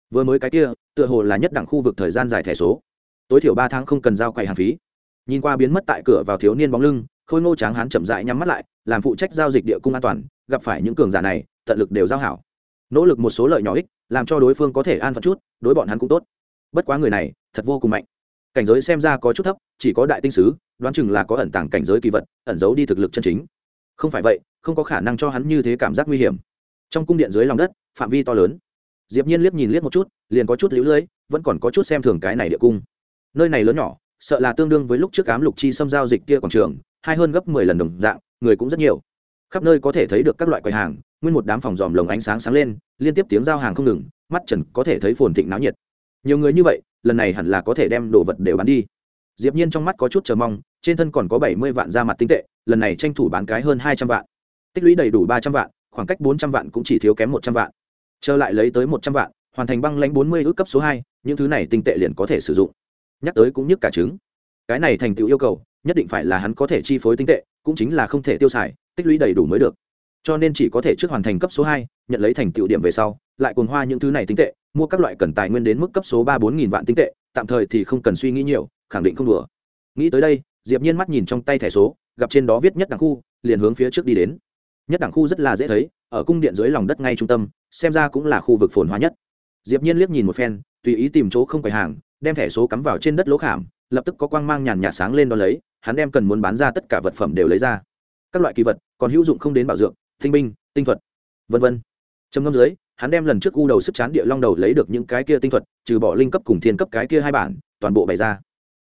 Vừa mới cái kia tựa hồ là nhất đẳng khu vực thời gian dài thẻ số. Tối thiểu ba tháng không cần giao quầy hàng phí. Nhìn qua biến mất tại cửa vào thiếu niên bóng lưng, khôi ngô tráng hán chậm rãi nhắm mắt lại, làm phụ trách giao dịch địa cung an toàn, gặp phải những cường giả này, tận lực đều giao hảo. Nỗ lực một số lợi nhỏ ích, làm cho đối phương có thể an phận chút, đối bọn hắn cũng tốt. Bất quá người này, thật vô cùng mạnh. Cảnh giới xem ra có chút thấp, chỉ có đại tinh sứ, đoán chừng là có ẩn tàng cảnh giới kỳ vật, ẩn giấu đi thực lực chân chính. Không phải vậy, không có khả năng cho hắn như thế cảm giác nguy hiểm. Trong cung điện dưới lòng đất, phạm vi to lớn diệp nhiên liếc nhìn liếc một chút, liền có chút liễu lưới, vẫn còn có chút xem thường cái này địa cung. Nơi này lớn nhỏ, sợ là tương đương với lúc trước ám lục chi xâm giao dịch kia quảng trường, hai hơn gấp 10 lần đồng dạng, người cũng rất nhiều. Khắp nơi có thể thấy được các loại quầy hàng, nguyên một đám phòng dòm lồng ánh sáng sáng lên, liên tiếp tiếng giao hàng không ngừng, mắt trần có thể thấy phồn thịnh náo nhiệt. Nhiều người như vậy, lần này hẳn là có thể đem đồ vật đều bán đi. Diệp nhiên trong mắt có chút chờ mong, trên thân còn có 70 vạn ra mặt tinh tệ, lần này tranh thủ bán cái hơn 200 vạn. Tích lũy đầy đủ 300 vạn, khoảng cách 400 vạn cũng chỉ thiếu kém 100 vạn trở lại lấy tới 100 vạn hoàn thành băng lãnh 40 ước cấp số hai, những thứ này tinh tệ liền có thể sử dụng. Nhắc tới cũng nhức cả trứng. Cái này thành tựu yêu cầu nhất định phải là hắn có thể chi phối tinh tệ cũng chính là không thể tiêu xài tích lũy đầy đủ mới được. Cho nên chỉ có thể trước hoàn thành cấp số hai nhận lấy thành tựu điểm về sau lại cuồng hoa những thứ này tinh tệ mua các loại cần tài nguyên đến mức cấp số ba bốn nghìn vạn tinh tệ tạm thời thì không cần suy nghĩ nhiều khẳng định không đùa. Nghĩ tới đây diệp nhiên mắt nhìn trong tay thẻ số gặp trên đó viết nhất đẳng khu liền hướng phía trước đi đến. Nhất đẳng khu rất là dễ thấy ở cung điện dưới lòng đất ngay trung tâm xem ra cũng là khu vực phồn hoa nhất. Diệp nhiên liếc nhìn một phen, tùy ý tìm chỗ không quầy hàng, đem thẻ số cắm vào trên đất lỗ khảm, lập tức có quang mang nhàn nhạt sáng lên đó lấy, hắn đem cần muốn bán ra tất cả vật phẩm đều lấy ra. Các loại kỳ vật, còn hữu dụng không đến bảo dưỡng tinh binh, tinh thuật, vân vân. Trầm ngâm dưới, hắn đem lần trước u đầu sức chán địa long đầu lấy được những cái kia tinh thuật, trừ bỏ linh cấp cùng thiên cấp cái kia hai bản, toàn bộ bày ra.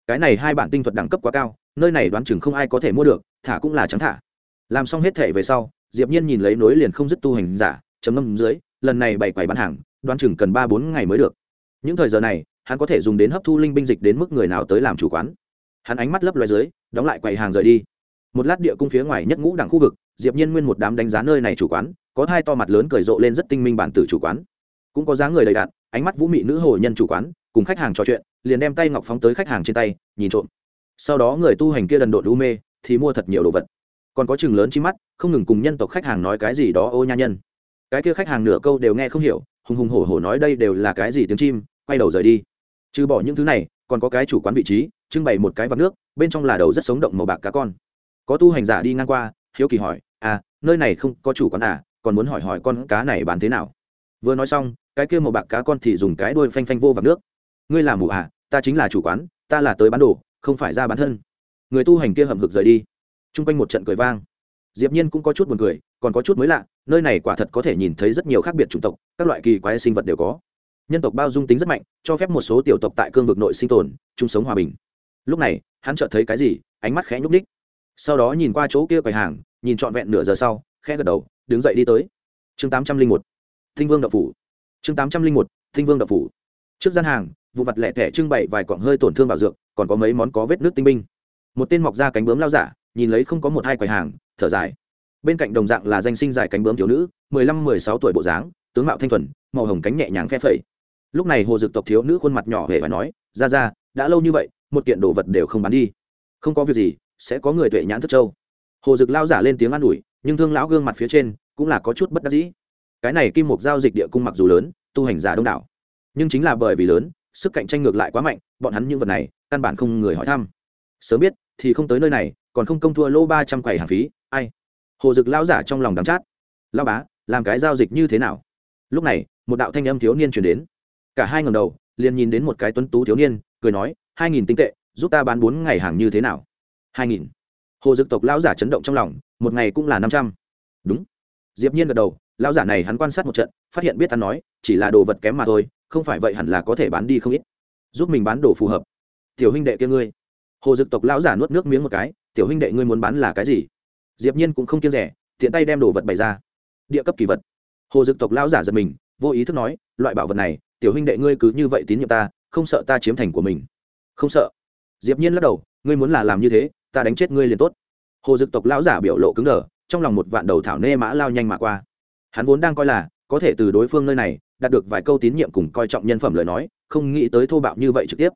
Cái này hai bản tinh thuật đẳng cấp quá cao, nơi này đoán chừng không ai có thể mua được, thả cũng là trắng thả. Làm xong hết thể về sau, diệp nhiên nhìn lấy nối liền không dứt tu hành giả, trầm ngâm dưới lần này bày quầy bán hàng, đoán chừng cần ba bốn ngày mới được. Những thời giờ này, hắn có thể dùng đến hấp thu linh binh dịch đến mức người nào tới làm chủ quán. Hắn ánh mắt lấp loài dưới, đóng lại quầy hàng rời đi. Một lát địa cung phía ngoài nhất ngũ đẳng khu vực, diệp nhiên nguyên một đám đánh giá nơi này chủ quán, có hai to mặt lớn cười rộ lên rất tinh minh bản tử chủ quán. Cũng có dáng người đầy đặn, ánh mắt vũ mị nữ hồ nhân chủ quán, cùng khách hàng trò chuyện, liền đem tay ngọc phóng tới khách hàng trên tay, nhìn trộm. Sau đó người tu hành kia đần độn u mê, thì mua thật nhiều đồ vật. Còn có chừng lớn chi mắt, không ngừng cùng nhân tộc khách hàng nói cái gì đó, ô nha nhân cái kia khách hàng nửa câu đều nghe không hiểu, hùng hùng hổ hổ nói đây đều là cái gì tiếng chim, quay đầu rời đi. Trừ bỏ những thứ này, còn có cái chủ quán vị trí, trưng bày một cái vạc nước, bên trong là đầu rất sống động màu bạc cá con. Có tu hành giả đi ngang qua, hiếu kỳ hỏi à nơi này không có chủ quán à còn muốn hỏi hỏi con cá này bán thế nào? Vừa nói xong, cái kia màu bạc cá con thì dùng cái đuôi phanh phanh vô vạc nước. Ngươi là mù à ta chính là chủ quán, ta là tới bán đồ, không phải ra bán thân. Người tu hành kia hậm hực rời đi. T r u n g quanh một trận cười vang. Diệp nhiên cũng có chút buồn cười còn có chút mới lạ, nơi này quả thật có thể nhìn thấy rất nhiều khác biệt chủng tộc, các loại kỳ quái sinh vật đều có. Nhân tộc bao dung tính rất mạnh, cho phép một số tiểu tộc tại cương vực nội sinh tồn, chung sống hòa bình. Lúc này, hắn chợt thấy cái gì, ánh mắt khẽ nhúc ních sau đó nhìn qua chỗ kia quầy hàng, nhìn trọn vẹn nửa giờ sau, khẽ gật đầu, đứng dậy đi tới. Chương tám trăm linh một, thinh vương đậu phủ. Chương tám trăm linh một, thinh vương đậu phủ. Trước gian hàng, vụ mặt lẻ tẻ trưng bày vài cọng hơi tổn thương bảo dược, còn có mấy món có vết nước tinh binh. Một tên mọc ra cánh bướm lao giả, nhìn lấy không có một hai quầy hàng, thở dài bên cạnh đồng dạng là danh sinh dài cánh bướm thiếu nữ, mười lăm, mười sáu tuổi bộ dáng, tướng mạo thanh thuần, màu hồng cánh nhẹ nhàng phe phẩy. Lúc này hồ dực tộc thiếu nữ khuôn mặt nhỏ hề và nói, ra ra, đã lâu như vậy, một kiện đồ vật đều không bán đi. Không có việc gì, sẽ có người tuệ nhãn thức châu. Hồ dực lao giả lên tiếng an ủi, nhưng thương lão gương mặt phía trên cũng là có chút bất đắc dĩ. Cái này kim mục giao dịch địa cung mặc dù lớn, tu hành giả đông đảo, nhưng chính là bởi vì lớn, sức cạnh tranh ngược lại quá mạnh, bọn hắn những vật này, căn bản không người hỏi thăm. Sớm biết, thì không tới nơi này, còn không công thua lô ba trăm quầy hàng phí, ai? Hồ dực lao giả trong lòng đắm chát. Lao bá, làm cái giao dịch như thế nào? Lúc này, một đạo thanh âm thiếu niên chuyển đến. Cả hai ngầm đầu, liền nhìn đến một cái tuấn tú thiếu niên, cười nói, hai nghìn tinh tệ, giúp ta bán bốn ngày hàng như thế nào? Hai nghìn. Hồ dực tộc lão giả chấn động trong lòng, một ngày cũng là năm trăm. Đúng. Diệp nhiên gật đầu, lão giả này hắn quan sát một trận, phát hiện biết ta nói, chỉ là đồ vật kém mà thôi, không phải vậy hẳn là có thể bán đi không ít. Giúp mình bán đồ phù hợp. Tiểu huynh đệ kia ngươi. Hồ dực tộc lão giả nuốt nước miếng một cái, tiểu huynh đệ ngươi muốn bán là cái gì? Diệp nhiên cũng không kiêng rẻ, tiện tay đem đồ vật bày ra. Địa cấp kỳ vật. Hồ dực tộc lão giả giật mình, vô ý thức nói, loại bảo vật này, tiểu huynh đệ ngươi cứ như vậy tín nhiệm ta, không sợ ta chiếm thành của mình. Không sợ. Diệp nhiên lắc đầu, ngươi muốn là làm như thế, ta đánh chết ngươi liền tốt. Hồ dực tộc lão giả biểu lộ cứng đờ, trong lòng một vạn đầu thảo nê mã lao nhanh mà qua. Hắn vốn đang coi là, có thể từ đối phương nơi này, đạt được vài câu tín nhiệm cùng coi trọng nhân phẩm lời nói, không nghĩ tới thô bạo như vậy trực tiếp.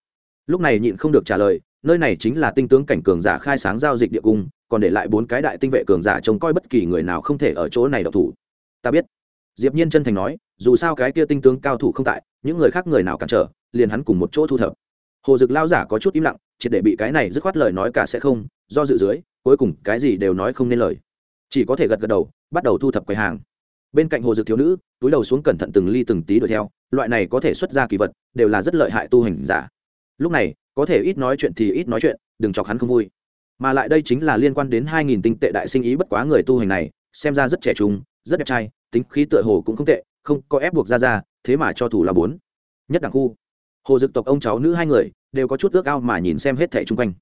Lúc này nhịn không được trả lời, nơi này chính là tinh tướng cảnh cường giả khai sáng giao dịch địa cung còn để lại bốn cái đại tinh vệ cường giả trông coi bất kỳ người nào không thể ở chỗ này độc thủ. Ta biết. Diệp nhiên chân thành nói, dù sao cái kia tinh tướng cao thủ không tại, những người khác người nào cản trở, liền hắn cùng một chỗ thu thập. Hồ dực lao giả có chút im lặng, triệt để bị cái này dứt khoát lời nói cả sẽ không, do dự dưới, cuối cùng cái gì đều nói không nên lời. Chỉ có thể gật gật đầu, bắt đầu thu thập quầy hàng. Bên cạnh hồ dực thiếu nữ, túi đầu xuống cẩn thận từng ly từng tí đuổi theo, loại này có thể xuất ra kỳ vật, đều là rất lợi hại tu hành giả. Lúc này, có thể ít nói chuyện thì ít nói chuyện, đừng chọc hắn không vui mà lại đây chính là liên quan đến hai nghìn tinh tệ đại sinh ý bất quá người tu hành này, xem ra rất trẻ trung, rất đẹp trai, tính khí tựa hồ cũng không tệ, không có ép buộc ra ra, thế mà cho thủ là bốn. Nhất đẳng khu. Hồ dực tộc ông cháu nữ hai người đều có chút ước ao mà nhìn xem hết thẻ chung quanh.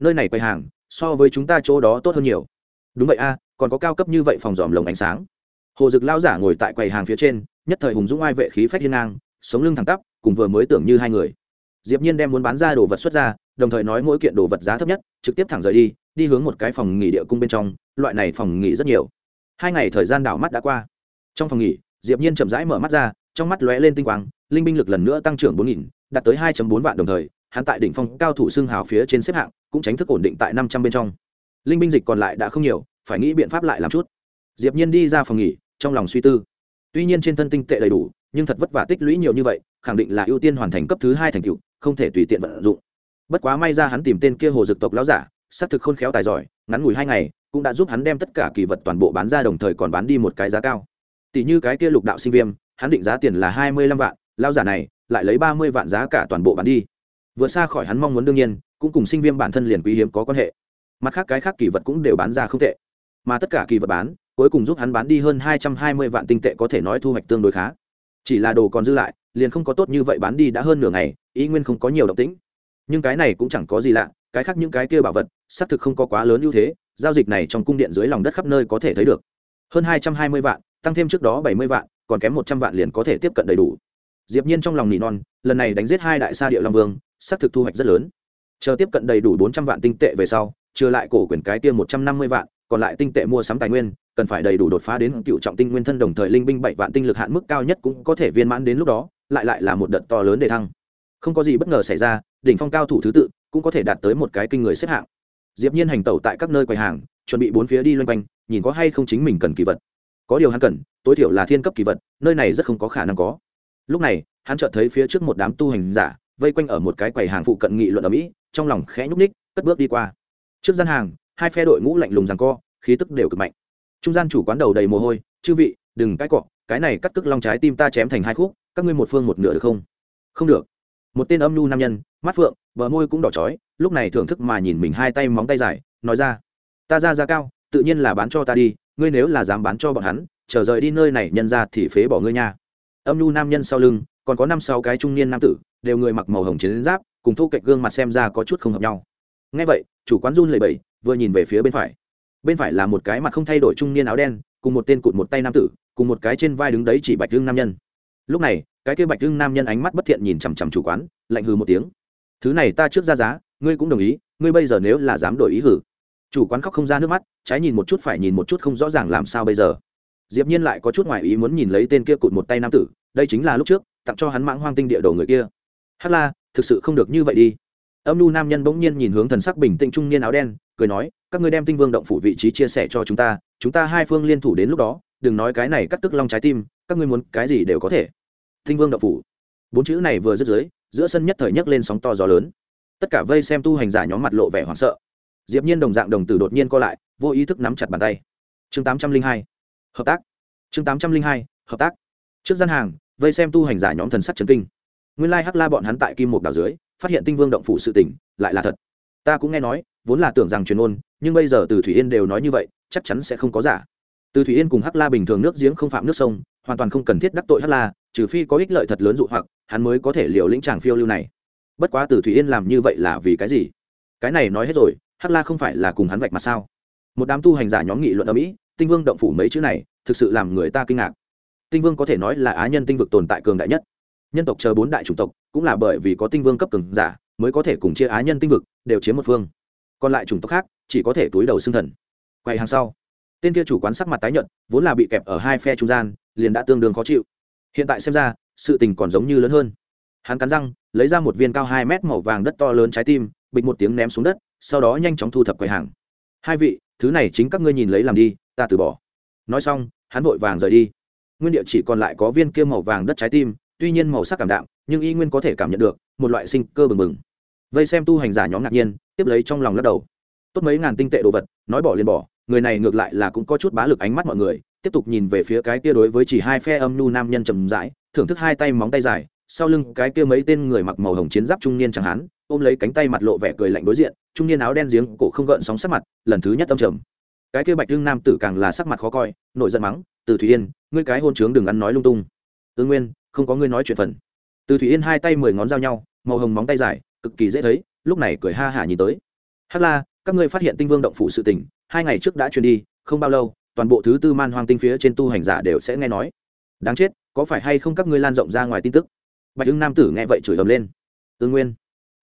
Nơi này quầy hàng, so với chúng ta chỗ đó tốt hơn nhiều. Đúng vậy a, còn có cao cấp như vậy phòng dòm lồng ánh sáng. Hồ dực lao giả ngồi tại quầy hàng phía trên, nhất thời hùng dũng ai vệ khí phách hiên ngang, sống lưng thẳng tắp, cùng vừa mới tưởng như hai người. Diệp nhiên đem muốn bán ra đồ vật xuất ra đồng thời nói mỗi kiện đồ vật giá thấp nhất, trực tiếp thẳng rời đi đi hướng một cái phòng nghỉ địa cung bên trong, loại này phòng nghỉ rất nhiều. Hai ngày thời gian đảo mắt đã qua. Trong phòng nghỉ, diệp nhiên chậm rãi mở mắt ra, trong mắt lóe lên tinh quang, linh binh lực lần nữa tăng trưởng bốn nghìn, đạt tới 2.4 vạn đồng thời, hắn tại đỉnh phong cao thủ xương hào phía trên xếp hạng, cũng tránh thức ổn định tại 500 bên trong. Linh binh dịch còn lại đã không nhiều, phải nghĩ biện pháp lại làm chút. Diệp nhiên đi ra phòng nghỉ, trong lòng suy tư. Tuy nhiên trên thân tinh tệ đầy đủ, nhưng thật vất vả tích lũy nhiều như vậy, khẳng định là ưu tiên hoàn thành cấp thứ hai thành tựu, không thể tùy tiện vận dụng bất quá may ra hắn tìm tên kia hồ dực tộc lão giả, xác thực khôn khéo tài giỏi, ngắn ngủi hai ngày, cũng đã giúp hắn đem tất cả kỳ vật toàn bộ bán ra đồng thời còn bán đi một cái giá cao. Tỷ như cái kia lục đạo sinh viêm, hắn định giá tiền là hai mươi lăm vạn, lão giả này lại lấy ba mươi vạn giá cả toàn bộ bán đi. Vượt xa khỏi hắn mong muốn đương nhiên, cũng cùng sinh viêm bản thân liền quý hiếm có quan hệ. Mặt khác cái khác kỳ vật cũng đều bán ra không tệ. Mà tất cả kỳ vật bán, cuối cùng giúp hắn bán đi hơn hai trăm hai mươi vạn tinh tệ có thể nói thu hoạch tương đối khá. Chỉ là đồ còn dư lại, liền không có tốt như vậy bán đi đã hơn nửa ngày, ý nguyên không có nhiều động tĩnh nhưng cái này cũng chẳng có gì lạ, cái khác những cái kia bảo vật, xác thực không có quá lớn ưu thế, giao dịch này trong cung điện dưới lòng đất khắp nơi có thể thấy được. Hơn hai trăm hai mươi vạn, tăng thêm trước đó bảy mươi vạn, còn kém một trăm vạn liền có thể tiếp cận đầy đủ. Diệp nhiên trong lòng nỉ non, lần này đánh giết hai đại sa địa long vương, xác thực thu hoạch rất lớn. Chờ tiếp cận đầy đủ bốn trăm vạn tinh tệ về sau chưa lại cổ quyền cái kia một trăm năm mươi vạn, còn lại tinh tệ mua sắm tài nguyên, cần phải đầy đủ đột phá đến cựu trọng tinh nguyên thân đồng thời linh binh bảy vạn tinh lực hạn mức cao nhất cũng có thể viên mãn đến lúc đó, lại lại là một đợt to lớn để thăng không có gì bất ngờ xảy ra, đỉnh phong cao thủ thứ tự cũng có thể đạt tới một cái kinh người xếp hạng. Diệp nhiên hành tẩu tại các nơi quầy hàng, chuẩn bị bốn phía đi loanh quanh, nhìn có hay không chính mình cần kỳ vật. Có điều hắn cần, tối thiểu là thiên cấp kỳ vật, nơi này rất không có khả năng có. Lúc này, hắn chợt thấy phía trước một đám tu hành giả vây quanh ở một cái quầy hàng phụ cận nghị luận ở mỹ, trong lòng khẽ nhúc ních cất bước đi qua. Trước gian hàng, hai phe đội ngũ lạnh lùng rằng co, khí tức đều cực mạnh. Trung gian chủ quán đầu đầy mồ hôi, chư vị, đừng cãi cọ, cái này cắt tức long trái tim ta chém thành hai khúc, các ngươi một phương một nửa được không? Không được một tên âm nhu nam nhân, mắt phượng, bờ môi cũng đỏ chói, lúc này thưởng thức mà nhìn mình hai tay móng tay dài, nói ra, ta ra giá cao, tự nhiên là bán cho ta đi, ngươi nếu là dám bán cho bọn hắn, chờ rời đi nơi này nhân ra thì phế bỏ ngươi nha. Âm nhu nam nhân sau lưng, còn có năm sáu cái trung niên nam tử, đều người mặc màu hồng chiến giáp, cùng thu cạnh gương mặt xem ra có chút không hợp nhau. Ngay vậy, chủ quán run lầy bẩy, vừa nhìn về phía bên phải. Bên phải là một cái mặt không thay đổi trung niên áo đen, cùng một tên cụt một tay nam tử, cùng một cái trên vai đứng đấy chỉ bạch lưng nam nhân lúc này, cái kia bạch hưng nam nhân ánh mắt bất thiện nhìn chằm chằm chủ quán, lạnh hừ một tiếng. Thứ này ta trước ra giá, ngươi cũng đồng ý, ngươi bây giờ nếu là dám đổi ý hử. Chủ quán khóc không ra nước mắt, trái nhìn một chút phải nhìn một chút không rõ ràng làm sao bây giờ. Diệp nhiên lại có chút ngoại ý muốn nhìn lấy tên kia cụt một tay nam tử, đây chính là lúc trước, tặng cho hắn mãng hoang tinh địa đồ người kia. Hắc la, thực sự không được như vậy đi. Âm nu nam nhân bỗng nhiên nhìn hướng thần sắc bình tĩnh trung niên áo đen, cười nói, các ngươi đem tinh vương động phủ vị trí chia sẻ cho chúng ta chúng ta hai phương liên thủ đến lúc đó, đừng nói cái này cắt tức long trái tim, các ngươi muốn cái gì đều có thể tinh vương động phủ. Bốn chữ này vừa dứt dưới giữa sân nhất thời nhấc lên sóng to gió lớn. Tất cả vây xem tu hành giả nhóm mặt lộ vẻ hoảng sợ. Diệp nhiên đồng dạng đồng tử đột nhiên co lại vô ý thức nắm chặt bàn tay. Chương 802 hợp tác. Chương 802 hợp tác. Trước gian hàng vây xem tu hành giả nhóm thần sắc chấn kinh. Nguyên lai hắc la bọn hắn tại kim mục đảo dưới phát hiện tinh vương động phủ sự tình, lại là thật. Ta cũng nghe nói vốn là tưởng rằng truyền ôn nhưng bây giờ từ thủy yên đều nói như vậy chắc chắn sẽ không có giả. Từ thủy yên cùng hắc la bình thường nước giếng không phạm nước sông hoàn toàn không cần thiết đắc tội hắc la trừ phi có ích lợi thật lớn dụ hoặc, hắn mới có thể liều lĩnh chàng phiêu lưu này. Bất quá từ thủy yên làm như vậy là vì cái gì? Cái này nói hết rồi, hắc la không phải là cùng hắn vạch mặt sao? Một đám tu hành giả nhóm nghị luận ở mỹ tinh vương động phủ mấy chữ này, thực sự làm người ta kinh ngạc. Tinh vương có thể nói là á nhân tinh vực tồn tại cường đại nhất. Nhân tộc chờ bốn đại chủng tộc, cũng là bởi vì có tinh vương cấp cường giả, mới có thể cùng chia á nhân tinh vực, đều chiếm một phương. Còn lại chủng tộc khác, chỉ có thể túi đầu xương thần. Quay hàng sau, tên kia chủ quán sắc mặt tái nhợt, vốn là bị kẹp ở hai phe trung gian, liền đã tương đương khó chịu hiện tại xem ra, sự tình còn giống như lớn hơn. Hắn cắn răng, lấy ra một viên cao hai mét màu vàng đất to lớn trái tim, bịch một tiếng ném xuống đất, sau đó nhanh chóng thu thập quầy hàng. Hai vị, thứ này chính các ngươi nhìn lấy làm đi, ta từ bỏ. Nói xong, hắn vội vàng rời đi. Nguyên địa chỉ còn lại có viên kia màu vàng đất trái tim, tuy nhiên màu sắc cảm đạm, nhưng y nguyên có thể cảm nhận được, một loại sinh cơ bừng bừng. Vây xem tu hành giả nhóm ngạc nhiên, tiếp lấy trong lòng lắc đầu. Tốt mấy ngàn tinh tệ đồ vật, nói bỏ liền bỏ, người này ngược lại là cũng có chút bá lực ánh mắt mọi người tiếp tục nhìn về phía cái kia đối với chỉ hai phe âm nhu nam nhân trầm rãi, thưởng thức hai tay móng tay dài, sau lưng cái kia mấy tên người mặc màu hồng chiến giáp trung niên chẳng hán ôm lấy cánh tay mặt lộ vẻ cười lạnh đối diện, trung niên áo đen giếng cổ không gợn sóng sắc mặt, lần thứ nhất tâm trầm. Cái kia bạch lưng nam tử càng là sắc mặt khó coi nội giận mắng, từ thủy yên, ngươi cái hôn trướng đừng ăn nói lung tung. Ương nguyên, không có ngươi nói chuyện phần. Từ thủy yên hai tay mười ngón giao nhau, màu hồng móng tay dài, cực kỳ dễ thấy, lúc này cười ha hả nhìn tới. Hắc la, các ngươi phát hiện tinh vương động phủ sự tình, hai ngày trước đã truyền đi, không bao lâu toàn bộ thứ tư man hoang tinh phía trên tu hành giả đều sẽ nghe nói. Đáng chết, có phải hay không các ngươi lan rộng ra ngoài tin tức? Bạch hưng nam tử nghe vậy chửi ầm lên. Tương nguyên.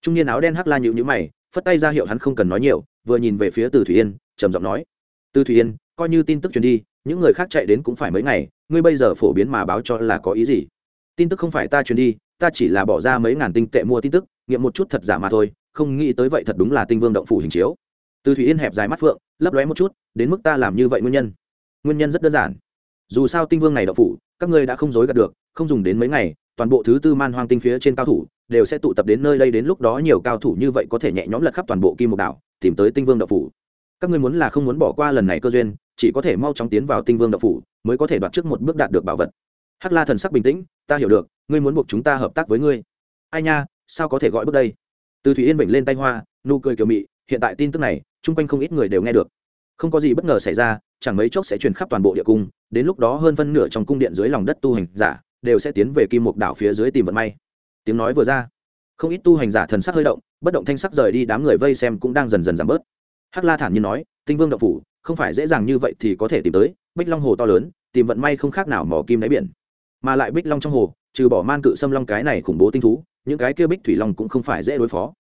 Trung niên áo đen hắc la nhịu nhữ mày, phất tay ra hiệu hắn không cần nói nhiều, vừa nhìn về phía từ thủy yên, trầm giọng nói, từ thủy yên, coi như tin tức truyền đi, những người khác chạy đến cũng phải mấy ngày, ngươi bây giờ phổ biến mà báo cho là có ý gì? Tin tức không phải ta truyền đi, ta chỉ là bỏ ra mấy ngàn tinh tệ mua tin tức, nghiệm một chút thật giả mà thôi, không nghĩ tới vậy thật đúng là tinh vương động phủ hình chiếu từ thủy yên hẹp dài mắt phượng, lấp lóe một chút, đến mức ta làm như vậy nguyên nhân. Nguyên nhân rất đơn giản. Dù sao tinh vương này đậu phủ, các ngươi đã không dối gạt được, không dùng đến mấy ngày, toàn bộ thứ tư man hoang tinh phía trên cao thủ đều sẽ tụ tập đến nơi đây đến lúc đó nhiều cao thủ như vậy có thể nhẹ nhõm lật khắp toàn bộ kim mục đảo, tìm tới tinh vương đậu phủ. Các ngươi muốn là không muốn bỏ qua lần này cơ duyên, chỉ có thể mau chóng tiến vào tinh vương đậu phủ, mới có thể đoạt trước một bước đạt được bảo vật. Hắc la thần sắc bình tĩnh, ta hiểu được, ngươi muốn buộc chúng ta hợp tác với ngươi. Ai nha, sao có thể gọi bước đây? Từ thủy yên vểnh lên tay hoa, nụ cười kiểu mị, hiện tại tin tức này chung quanh không ít người đều nghe được. Không có gì bất ngờ xảy ra, chẳng mấy chốc sẽ truyền khắp toàn bộ địa cung, đến lúc đó hơn phân nửa trong cung điện dưới lòng đất tu hành giả đều sẽ tiến về kim mục đảo phía dưới tìm vận may. Tiếng nói vừa ra, không ít tu hành giả thần sắc hơi động, bất động thanh sắc rời đi đám người vây xem cũng đang dần dần giảm bớt. Hắc la thản nhiên nói, tinh vương đậu phủ, không phải dễ dàng như vậy thì có thể tìm tới, bích long hồ to lớn, tìm vận may không khác nào mỏ kim đáy biển. Mà lại bích long trong hồ, trừ bỏ man cự xâm long cái này khủng bố tinh thú, những cái kia bích thủy long cũng không phải dễ đối phó.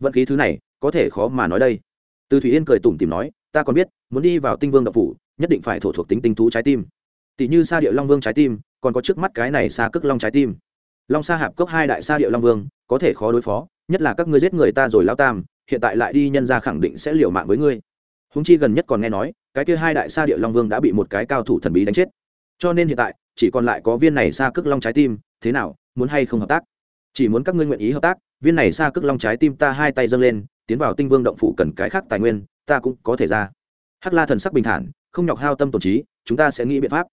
Vận khí thứ này, có thể khó mà nói đây từ thủy yên cười tủm tìm nói, ta còn biết, muốn đi vào tinh vương đậu phủ, nhất định phải thổ thuộc tính tinh thú trái tim. Tỷ như sa địa long vương trái tim, còn có trước mắt cái này sa cước long trái tim. Long sa hạp cốc hai đại sa địa long vương, có thể khó đối phó, nhất là các ngươi giết người ta rồi lao tam, hiện tại lại đi nhân ra khẳng định sẽ liều mạng với ngươi. Húng chi gần nhất còn nghe nói, cái kia hai đại sa địa long vương đã bị một cái cao thủ thần bí đánh chết. Cho nên hiện tại, chỉ còn lại có viên này sa cước long trái tim, thế nào, muốn hay không hợp tác? Chỉ muốn các ngươi nguyện ý hợp tác, viên này sa cước long trái tim ta hai tay dâng lên tiến vào tinh vương động phủ cần cái khác tài nguyên, ta cũng có thể ra. Hắc la thần sắc bình thản, không nhọc hao tâm tổn trí, chúng ta sẽ nghĩ biện pháp.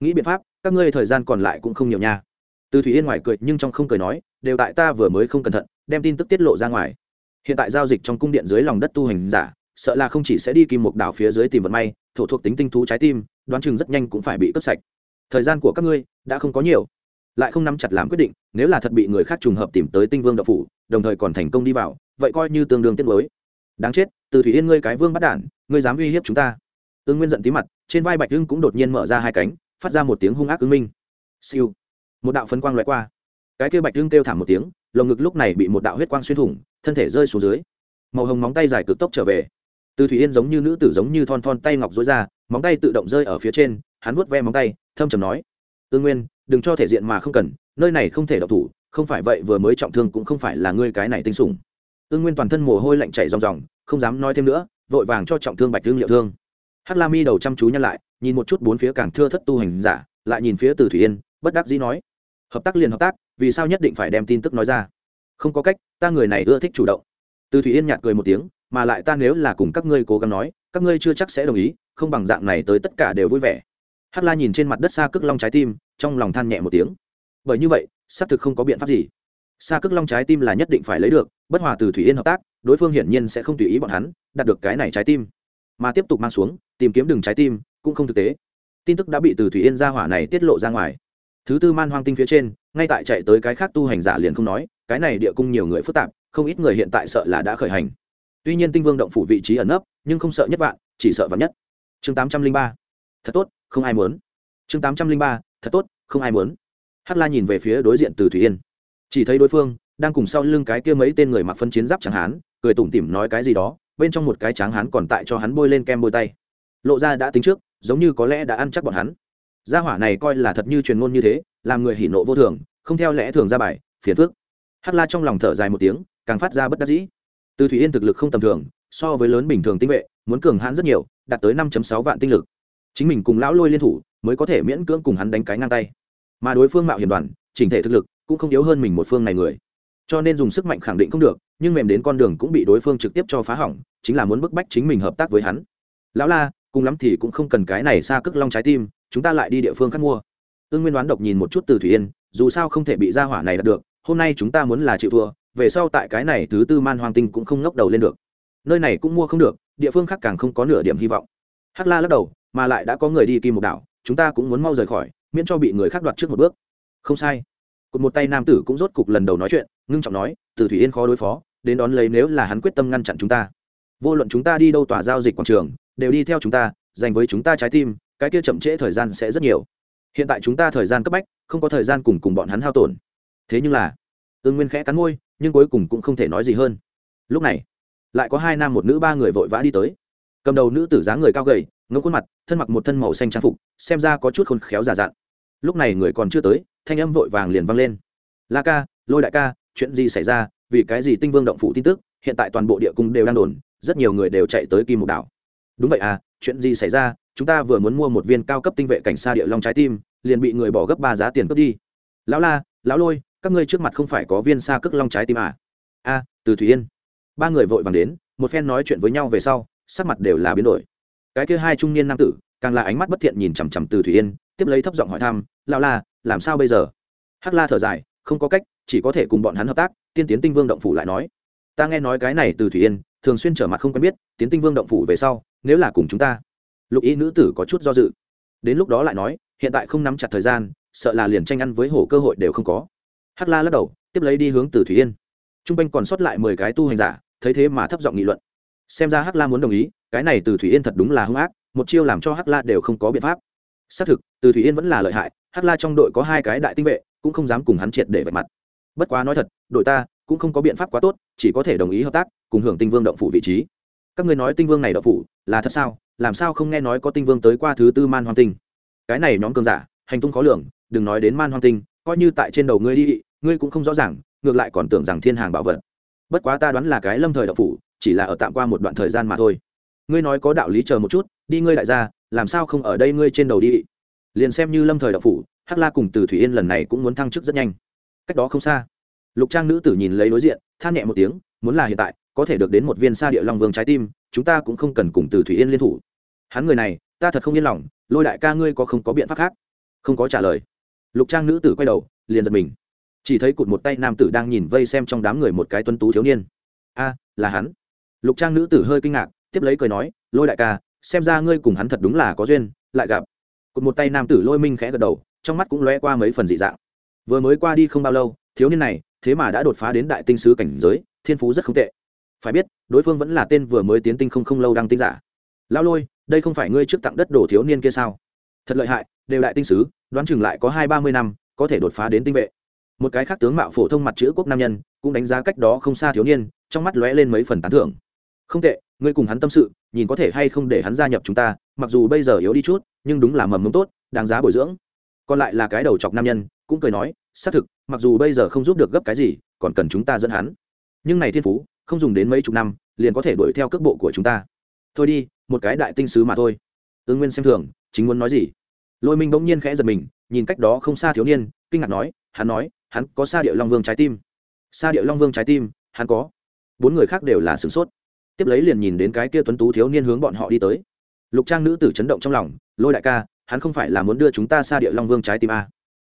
Nghĩ biện pháp, các ngươi thời gian còn lại cũng không nhiều nha. Từ thủy yên ngoài cười, nhưng trong không cười nói, đều tại ta vừa mới không cẩn thận, đem tin tức tiết lộ ra ngoài. Hiện tại giao dịch trong cung điện dưới lòng đất tu hành giả, sợ là không chỉ sẽ đi kim mục đảo phía dưới tìm vận may, thổ thuộc tính tinh thú trái tim, đoán chừng rất nhanh cũng phải bị cướp sạch. Thời gian của các ngươi đã không có nhiều. Lại không nắm chặt làm quyết định, nếu là thật bị người khác trùng hợp tìm tới tinh vương đậu phủ, đồng thời còn thành công đi vào vậy coi như tương đương tiết mới. Đáng chết, từ thủy yên ngươi cái vương bắt đản, ngươi dám uy hiếp chúng ta. Ương nguyên giận tí mặt, trên vai bạch hưng cũng đột nhiên mở ra hai cánh, phát ra một tiếng hung ác ứng minh. Siêu. Một đạo phấn quang loại qua. Cái kia bạch hưng kêu thảm một tiếng, lồng ngực lúc này bị một đạo huyết quang xuyên thủng, thân thể rơi xuống dưới. Màu hồng móng tay dài cực tốc trở về. Từ thủy yên giống như nữ tử giống như thon thon tay ngọc dối ra, móng tay tự động rơi ở phía trên, hắn vuốt ve móng tay, thâm trầm nói ương nguyên, đừng cho thể diện mà không cần, nơi này không thể độc thủ, không phải vậy vừa mới trọng thương cũng không phải là ngươi cái này tinh sủng ương nguyên toàn thân mồ hôi lạnh chảy ròng ròng, không dám nói thêm nữa, vội vàng cho trọng thương bạch thương liệu thương. Hắc la mi đầu chăm chú nhăn lại, nhìn một chút bốn phía càng thưa thất tu hành giả, lại nhìn phía từ thủy yên, bất đắc dĩ nói, hợp tác liền hợp tác, vì sao nhất định phải đem tin tức nói ra? Không có cách, ta người này ưa thích chủ động. Từ thủy yên nhạt cười một tiếng, mà lại ta nếu là cùng các ngươi cố gắng nói, các ngươi chưa chắc sẽ đồng ý, không bằng dạng này tới tất cả đều vui vẻ. Hắc la nhìn trên mặt đất xa cước long trái tim, trong lòng than nhẹ một tiếng. Bởi như vậy, xác thực không có biện pháp gì xa cước long trái tim là nhất định phải lấy được, bất hòa từ thủy yên hợp tác, đối phương hiển nhiên sẽ không tùy ý bọn hắn, đạt được cái này trái tim. Mà tiếp tục mang xuống, tìm kiếm đường trái tim, cũng không thực tế. Tin tức đã bị từ thủy yên ra hỏa này tiết lộ ra ngoài. Thứ tư man hoang tinh phía trên, ngay tại chạy tới cái khác tu hành giả liền không nói, cái này địa cung nhiều người phức tạp, không ít người hiện tại sợ là đã khởi hành. Tuy nhiên tinh vương động phủ vị trí ẩn nấp, nhưng không sợ nhất vạn, chỉ sợ vạn nhất. Chương tám trăm linh ba. Thật tốt, không ai muốn. Chương tám trăm linh ba, thật tốt, không ai muốn. Hắc la nhìn về phía đối diện từ thủy yên chỉ thấy đối phương đang cùng sau lưng cái kia mấy tên người mặc phân chiến giáp tráng hán, cười tủm tỉm nói cái gì đó, bên trong một cái tráng hán còn tại cho hắn bôi lên kem bôi tay. Lộ ra đã tính trước, giống như có lẽ đã ăn chắc bọn hắn. Gia hỏa này coi là thật như truyền ngôn như thế, làm người hỉ nộ vô thường, không theo lẽ thường ra bài, phiền phước hát la trong lòng thở dài một tiếng, càng phát ra bất đắc dĩ. Từ thủy yên thực lực không tầm thường, so với lớn bình thường tinh vệ, muốn cường hãn rất nhiều, đạt tới năm sáu vạn tinh lực. Chính mình cùng lão lôi liên thủ, mới có thể miễn cưỡng cùng hắn đánh cái ngang tay. Mà đối phương mạo hiểm đoàn, chỉnh thể thực lực cũng không yếu hơn mình một phương này người. Cho nên dùng sức mạnh khẳng định không được, nhưng mềm đến con đường cũng bị đối phương trực tiếp cho phá hỏng, chính là muốn bức bách chính mình hợp tác với hắn. Lão la, cùng lắm thì cũng không cần cái này xa cước long trái tim, chúng ta lại đi địa phương khác mua. Ương nguyên đoán độc nhìn một chút từ thủy yên, dù sao không thể bị ra hỏa này đạt được, hôm nay chúng ta muốn là chịu thua, về sau tại cái này thứ tư man hoàng tinh cũng không ngóc đầu lên được. Nơi này cũng mua không được, địa phương khác càng không có nửa điểm hy vọng. Hắc la lắc đầu, mà lại đã có người đi kim một đảo, chúng ta cũng muốn mau rời khỏi, miễn cho bị người khác đoạt trước một bước. Không sai cụt một tay nam tử cũng rốt cục lần đầu nói chuyện, ngưng trọng nói, từ thủy yên khó đối phó, đến đón lấy nếu là hắn quyết tâm ngăn chặn chúng ta. Vô luận chúng ta đi đâu tòa giao dịch quảng trường, đều đi theo chúng ta dành với chúng ta trái tim, cái kia chậm trễ thời gian sẽ rất nhiều. Hiện tại chúng ta thời gian cấp bách, không có thời gian cùng cùng bọn hắn hao tổn. Thế nhưng là ương nguyên khẽ cắn môi, nhưng cuối cùng cũng không thể nói gì hơn. Lúc này, lại có hai nam một nữ ba người vội vã đi tới. Cầm đầu nữ tử dáng người cao gầy, ngẫu khuôn mặt, thân mặc một thân màu xanh trang phục, xem ra có chút khôn khéo giả dặn lúc này người còn chưa tới, thanh âm vội vàng liền vang lên. La ca, lôi đại ca, chuyện gì xảy ra? Vì cái gì tinh vương động phủ tin tức? Hiện tại toàn bộ địa cung đều đang đồn, rất nhiều người đều chạy tới kim mục đảo. Đúng vậy à chuyện gì xảy ra? Chúng ta vừa muốn mua một viên cao cấp tinh vệ cảnh xa địa long trái tim, liền bị người bỏ gấp ba giá tiền cướp đi. Lão la, lão lôi, các ngươi trước mặt không phải có viên xa cước long trái tim à? a, từ thủy yên. Ba người vội vàng đến, một phen nói chuyện với nhau về sau, sắc mặt đều là biến đổi. Cái kia hai trung niên nam tử, càng là ánh mắt bất thiện nhìn chằm chằm từ thủy yên tiếp lấy thấp giọng hỏi thăm lao la, làm sao bây giờ? Hắc la thở dài, không có cách, chỉ có thể cùng bọn hắn hợp tác. Tiên tiến tinh vương động phủ lại nói, ta nghe nói cái này từ thủy yên, thường xuyên trở mặt không quen biết, tiến tinh vương động phủ về sau, nếu là cùng chúng ta. Lục y nữ tử có chút do dự. Đến lúc đó lại nói, hiện tại không nắm chặt thời gian, sợ là liền tranh ăn với hổ cơ hội đều không có. Hắc la lắc đầu, tiếp lấy đi hướng từ thủy yên. T r u n g quanh còn sót lại mười cái tu hành giả, thấy thế mà thấp giọng nghị luận. Xem ra hắc la muốn đồng ý, cái này từ thủy yên thật đúng là hung ác, một chiêu làm cho hắc la đều không có biện pháp xác thực, từ thủy yên vẫn là lợi hại Hát la trong đội có hai cái đại tinh vệ, cũng không dám cùng hắn triệt để vạch mặt. Bất quá nói thật, đội ta cũng không có biện pháp quá tốt, chỉ có thể đồng ý hợp tác, cùng hưởng tinh vương động phủ vị trí. Các người nói tinh vương này động phủ là thật sao? Làm sao không nghe nói có tinh vương tới qua thứ tư man hoang tinh? Cái này nhóm cường giả, hành tung khó lường, đừng nói đến man hoang tinh, coi như tại trên đầu ngươi đi, ngươi cũng không rõ ràng, ngược lại còn tưởng rằng thiên hàng bảo vật. Bất quá ta đoán là cái lâm thời động phủ, chỉ là ở tạm qua một đoạn thời gian mà thôi. Ngươi nói có đạo lý chờ một chút, đi ngươi đại gia làm sao không ở đây ngươi trên đầu đi? Liền xem như lâm thời đạo phủ, hắc la cùng từ thủy yên lần này cũng muốn thăng chức rất nhanh. Cách đó không xa, lục trang nữ tử nhìn lấy đối diện, than nhẹ một tiếng, muốn là hiện tại, có thể được đến một viên sa địa long vương trái tim, chúng ta cũng không cần cùng từ thủy yên liên thủ. Hắn người này, ta thật không yên lòng, lôi đại ca ngươi có không có biện pháp khác? Không có trả lời. Lục trang nữ tử quay đầu, liền giật mình. Chỉ thấy cụt một tay nam tử đang nhìn vây xem trong đám người một cái tuân tú thiếu niên. A, là hắn. Lục trang nữ tử hơi kinh ngạc, tiếp lấy cười nói, lôi đại ca xem ra ngươi cùng hắn thật đúng là có duyên, lại gặp. Cụt một tay nam tử lôi minh khẽ gật đầu, trong mắt cũng lóe qua mấy phần dị dạng. Vừa mới qua đi không bao lâu, thiếu niên này, thế mà đã đột phá đến đại tinh sứ cảnh giới, thiên phú rất không tệ. Phải biết, đối phương vẫn là tên vừa mới tiến tinh không không lâu đang tinh giả. Lão lôi, đây không phải ngươi trước tặng đất đổ thiếu niên kia sao? Thật lợi hại, đều đại tinh sứ, đoán chừng lại có hai ba mươi năm, có thể đột phá đến tinh vệ. Một cái khác tướng mạo phổ thông mặt chữ quốc nam nhân, cũng đánh giá cách đó không xa thiếu niên, trong mắt lóe lên mấy phần tán thưởng không tệ, ngươi cùng hắn tâm sự, nhìn có thể hay không để hắn gia nhập chúng ta, mặc dù bây giờ yếu đi chút, nhưng đúng là mầm mống tốt, đáng giá bồi dưỡng. Còn lại là cái đầu chọc nam nhân, cũng cười nói, xác thực, mặc dù bây giờ không giúp được gấp cái gì, còn cần chúng ta dẫn hắn. Nhưng này thiên phú, không dùng đến mấy chục năm, liền có thể đuổi theo cước bộ của chúng ta. Thôi đi, một cái đại tinh sứ mà thôi. Ương nguyên xem thường, chính muốn nói gì? Lôi minh bỗng nhiên khẽ giật mình, nhìn cách đó không xa thiếu niên, kinh ngạc nói, hắn nói, hắn có sa địa long vương trái tim. Sa địa long vương trái tim, hắn có. Bốn người khác đều là sửng sốt tiếp lấy liền nhìn đến cái kia tuấn tú thiếu niên hướng bọn họ đi tới. Lục trang nữ tử chấn động trong lòng, lôi đại ca, hắn không phải là muốn đưa chúng ta xa địa long vương trái tim a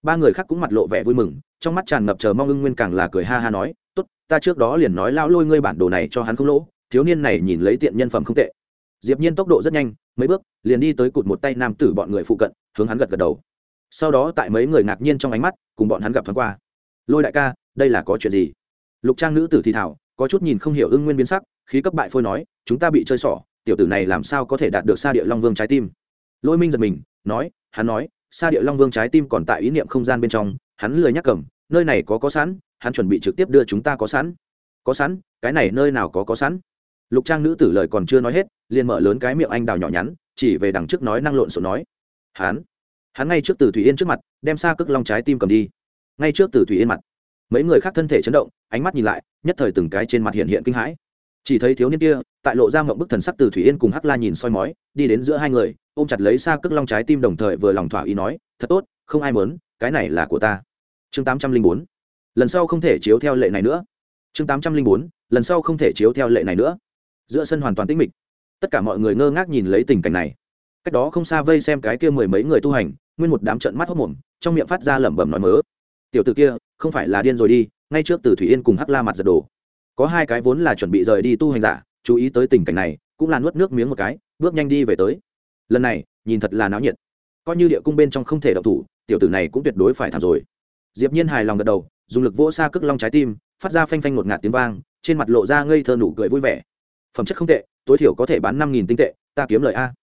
ba người khác cũng mặt lộ vẻ vui mừng, trong mắt tràn ngập chờ mong ưng nguyên càng là cười ha ha nói, tốt, ta trước đó liền nói lão lôi ngươi bản đồ này cho hắn không lỗ, thiếu niên này nhìn lấy tiện nhân phẩm không tệ. Diệp nhiên tốc độ rất nhanh, mấy bước, liền đi tới cụt một tay nam tử bọn người phụ cận, hướng hắn gật gật đầu. Sau đó tại mấy người ngạc nhiên trong ánh mắt, cùng bọn hắn gặp thoáng qua. Lôi đại ca, đây là có chuyện gì? Lục trang nữ tử thì thảo có chút nhìn không hiểu ưng nguyên biến sắc khí cấp bại phôi nói, chúng ta bị chơi xỏ tiểu tử này làm sao có thể đạt được xa địa long vương trái tim? Lôi minh giật mình, nói, hắn nói xa địa long vương trái tim còn tại ý niệm không gian bên trong, hắn lười nhắc cầm, nơi này có có sẵn, hắn chuẩn bị trực tiếp đưa chúng ta có sẵn. Có sẵn? Cái này nơi nào có có sẵn? Lục trang nữ tử lời còn chưa nói hết, liền mở lớn cái miệng anh đào nhỏ nhắn, chỉ về đằng trước nói năng lộn xộn nói, hắn hắn ngay trước từ thủy yên trước mặt, đem xa cước long trái tim cầm đi. Ngay trước từ thủy yên mặt, mấy người khác thân thể chấn động, ánh mắt nhìn lại, nhất thời từng cái trên mặt hiện hiện kinh hãi chỉ thấy thiếu niên kia, tại lộ ra mộng bức thần sắc từ thủy yên cùng hắc la nhìn soi mói, đi đến giữa hai người, ôm chặt lấy xa cước long trái tim đồng thời vừa lòng thỏa ý nói, thật tốt, không ai mớn cái này là của ta. Chương tám trăm linh bốn. Lần sau không thể chiếu theo lệ này nữa. Chương tám trăm linh bốn. Lần sau không thể chiếu theo lệ này nữa. Giữa sân hoàn toàn tĩnh mịch. Tất cả mọi người ngơ ngác nhìn lấy tình cảnh này. Cách đó không xa vây xem cái kia mười mấy người tu hành, nguyên một đám trận mắt hốc mồm, trong miệng phát ra lẩm bẩm nói mớ. Tiểu t ử kia, không phải là điên rồi đi, ngay trước từ thủy yên cùng hắc la mặt giật đồ có hai cái vốn là chuẩn bị rời đi tu hành giả, chú ý tới tình cảnh này, cũng là nuốt nước miếng một cái, bước nhanh đi về tới. Lần này, nhìn thật là náo nhiệt. Coi như địa cung bên trong không thể đậu thủ, tiểu tử này cũng tuyệt đối phải thảm rồi. Diệp nhiên hài lòng gật đầu, dùng lực vỗ xa cước long trái tim, phát ra phanh phanh một ngạt tiếng vang, trên mặt lộ ra ngây thơ nụ cười vui vẻ. Phẩm chất không tệ, tối thiểu có thể bán năm nghìn tinh tệ, ta kiếm lời a.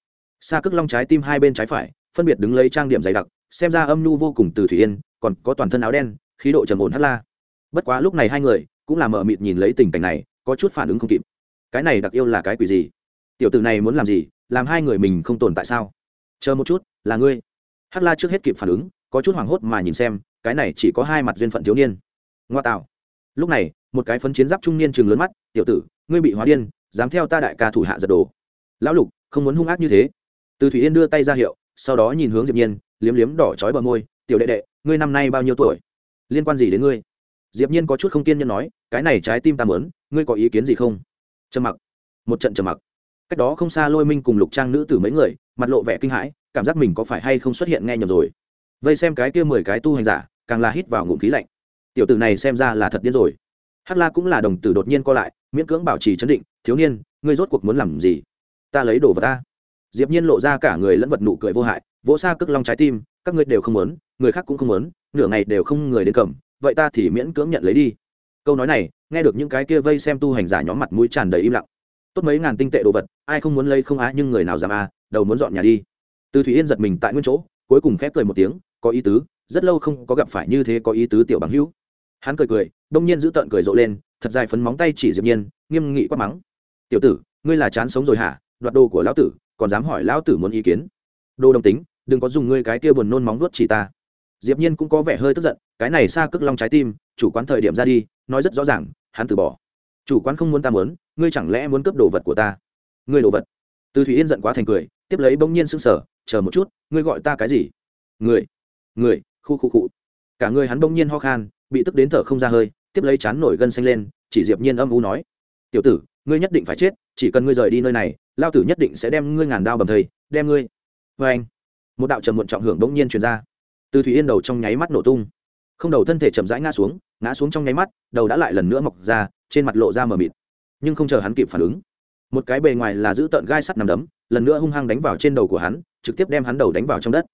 Xa cước long trái tim hai bên trái phải, phân biệt đứng lấy trang điểm dày đặc, xem ra âm nhu vô cùng từ thủy yên, còn có toàn thân áo đen, khí độ trầm ổn hắt la. Bất quá lúc này hai người cũng là mở mịt nhìn lấy tình cảnh này, có chút phản ứng không kịp. Cái này đặc yêu là cái quỷ gì? Tiểu tử này muốn làm gì? Làm hai người mình không tồn tại sao? Chờ một chút, là ngươi. Hát la trước hết kịp phản ứng, có chút hoảng hốt mà nhìn xem, cái này chỉ có hai mặt duyên phận thiếu niên. Ngoa tạo. Lúc này, một cái phấn chiến giáp trung niên chừng lớn mắt, tiểu tử, ngươi bị hóa điên, dám theo ta đại ca thủ hạ giật đồ. Lão lục, không muốn hung ác như thế. Từ thủy yên đưa tay ra hiệu, sau đó nhìn hướng diệp nhiên, liếm liếm đỏ chói bờ môi, tiểu đệ đệ, ngươi năm nay bao nhiêu tuổi? Liên quan gì đến ngươi? Diệp nhiên có chút không kiên nhẫn nói, cái này trái tim ta muốn ngươi có ý kiến gì không? Trầm mặc. Một trận trầm mặc. Cách đó không xa lôi minh cùng lục trang nữ tử mấy người, mặt lộ vẻ kinh hãi, cảm giác mình có phải hay không xuất hiện nghe nhầm rồi. Vây xem cái kia mười cái tu hành giả, càng là hít vào ngụm khí lạnh. Tiểu tử này xem ra là thật điên rồi. Hắc la cũng là đồng tử đột nhiên co lại, miễn cưỡng bảo trì chấn định, thiếu niên, ngươi rốt cuộc muốn làm gì? Ta lấy đồ vào ta. Diệp nhiên lộ ra cả người lẫn vật nụ cười vô hại, vỗ xa cước long trái tim, các ngươi đều không muốn, người khác cũng không muốn, nửa ngày đều không người đến cầm vậy ta thì miễn cưỡng nhận lấy đi. Câu nói này, nghe được những cái kia vây xem tu hành giả nhóm mặt mũi tràn đầy im lặng. Tốt mấy ngàn tinh tệ đồ vật, ai không muốn lấy không á, nhưng người nào dám a đầu muốn dọn nhà đi. Từ thủy yên giật mình tại nguyên chỗ, cuối cùng khép cười một tiếng, có ý tứ, rất lâu không có gặp phải như thế có ý tứ tiểu bằng hữu. Hắn cười cười, đông nhiên giữ tợn cười rộ lên, thật dài phấn móng tay chỉ diệp nhiên, nghiêm nghị quát mắng. Tiểu tử, ngươi là chán sống rồi hả? Đoạt đồ của lão tử, còn dám hỏi lão tử muốn ý kiến? Đồ đồng tính, đừng có dùng ngươi cái kia buồn nôn móng vuốt chỉ ta diệp nhiên cũng có vẻ hơi tức giận, cái này xa cước long trái tim, chủ quán thời điểm ra đi, nói rất rõ ràng, hắn từ bỏ. Chủ quán không muốn ta muốn, ngươi chẳng lẽ muốn cướp đồ vật của ta? Ngươi đồ vật. Từ thủy yên giận quá thành cười, tiếp lấy bỗng nhiên sững sờ, chờ một chút, ngươi gọi ta cái gì? Người. Người, khu khu khu. Cả người hắn bỗng nhiên ho khan, bị tức đến thở không ra hơi, tiếp lấy chán nổi gân xanh lên, chỉ diệp nhiên âm u nói. Tiểu tử, ngươi nhất định phải chết, chỉ cần ngươi rời đi nơi này, lao tử nhất định sẽ đem ngươi ngàn đao bầm thây, đem ngươi. Vê anh một đạo trầm muộn trọng hưởng bỗng nhiên truyền ra từ thủy yên đầu trong nháy mắt nổ tung. Không đầu thân thể chậm rãi ngã xuống ngã xuống trong nháy mắt, đầu đã lại lần nữa mọc ra, trên mặt lộ ra mờ mịt. Nhưng không chờ hắn kịp phản ứng, một cái bề ngoài là giữ tợn gai sắt nằm đấm, lần nữa hung hăng đánh vào trên đầu của hắn, trực tiếp đem hắn đầu đánh vào trong đất.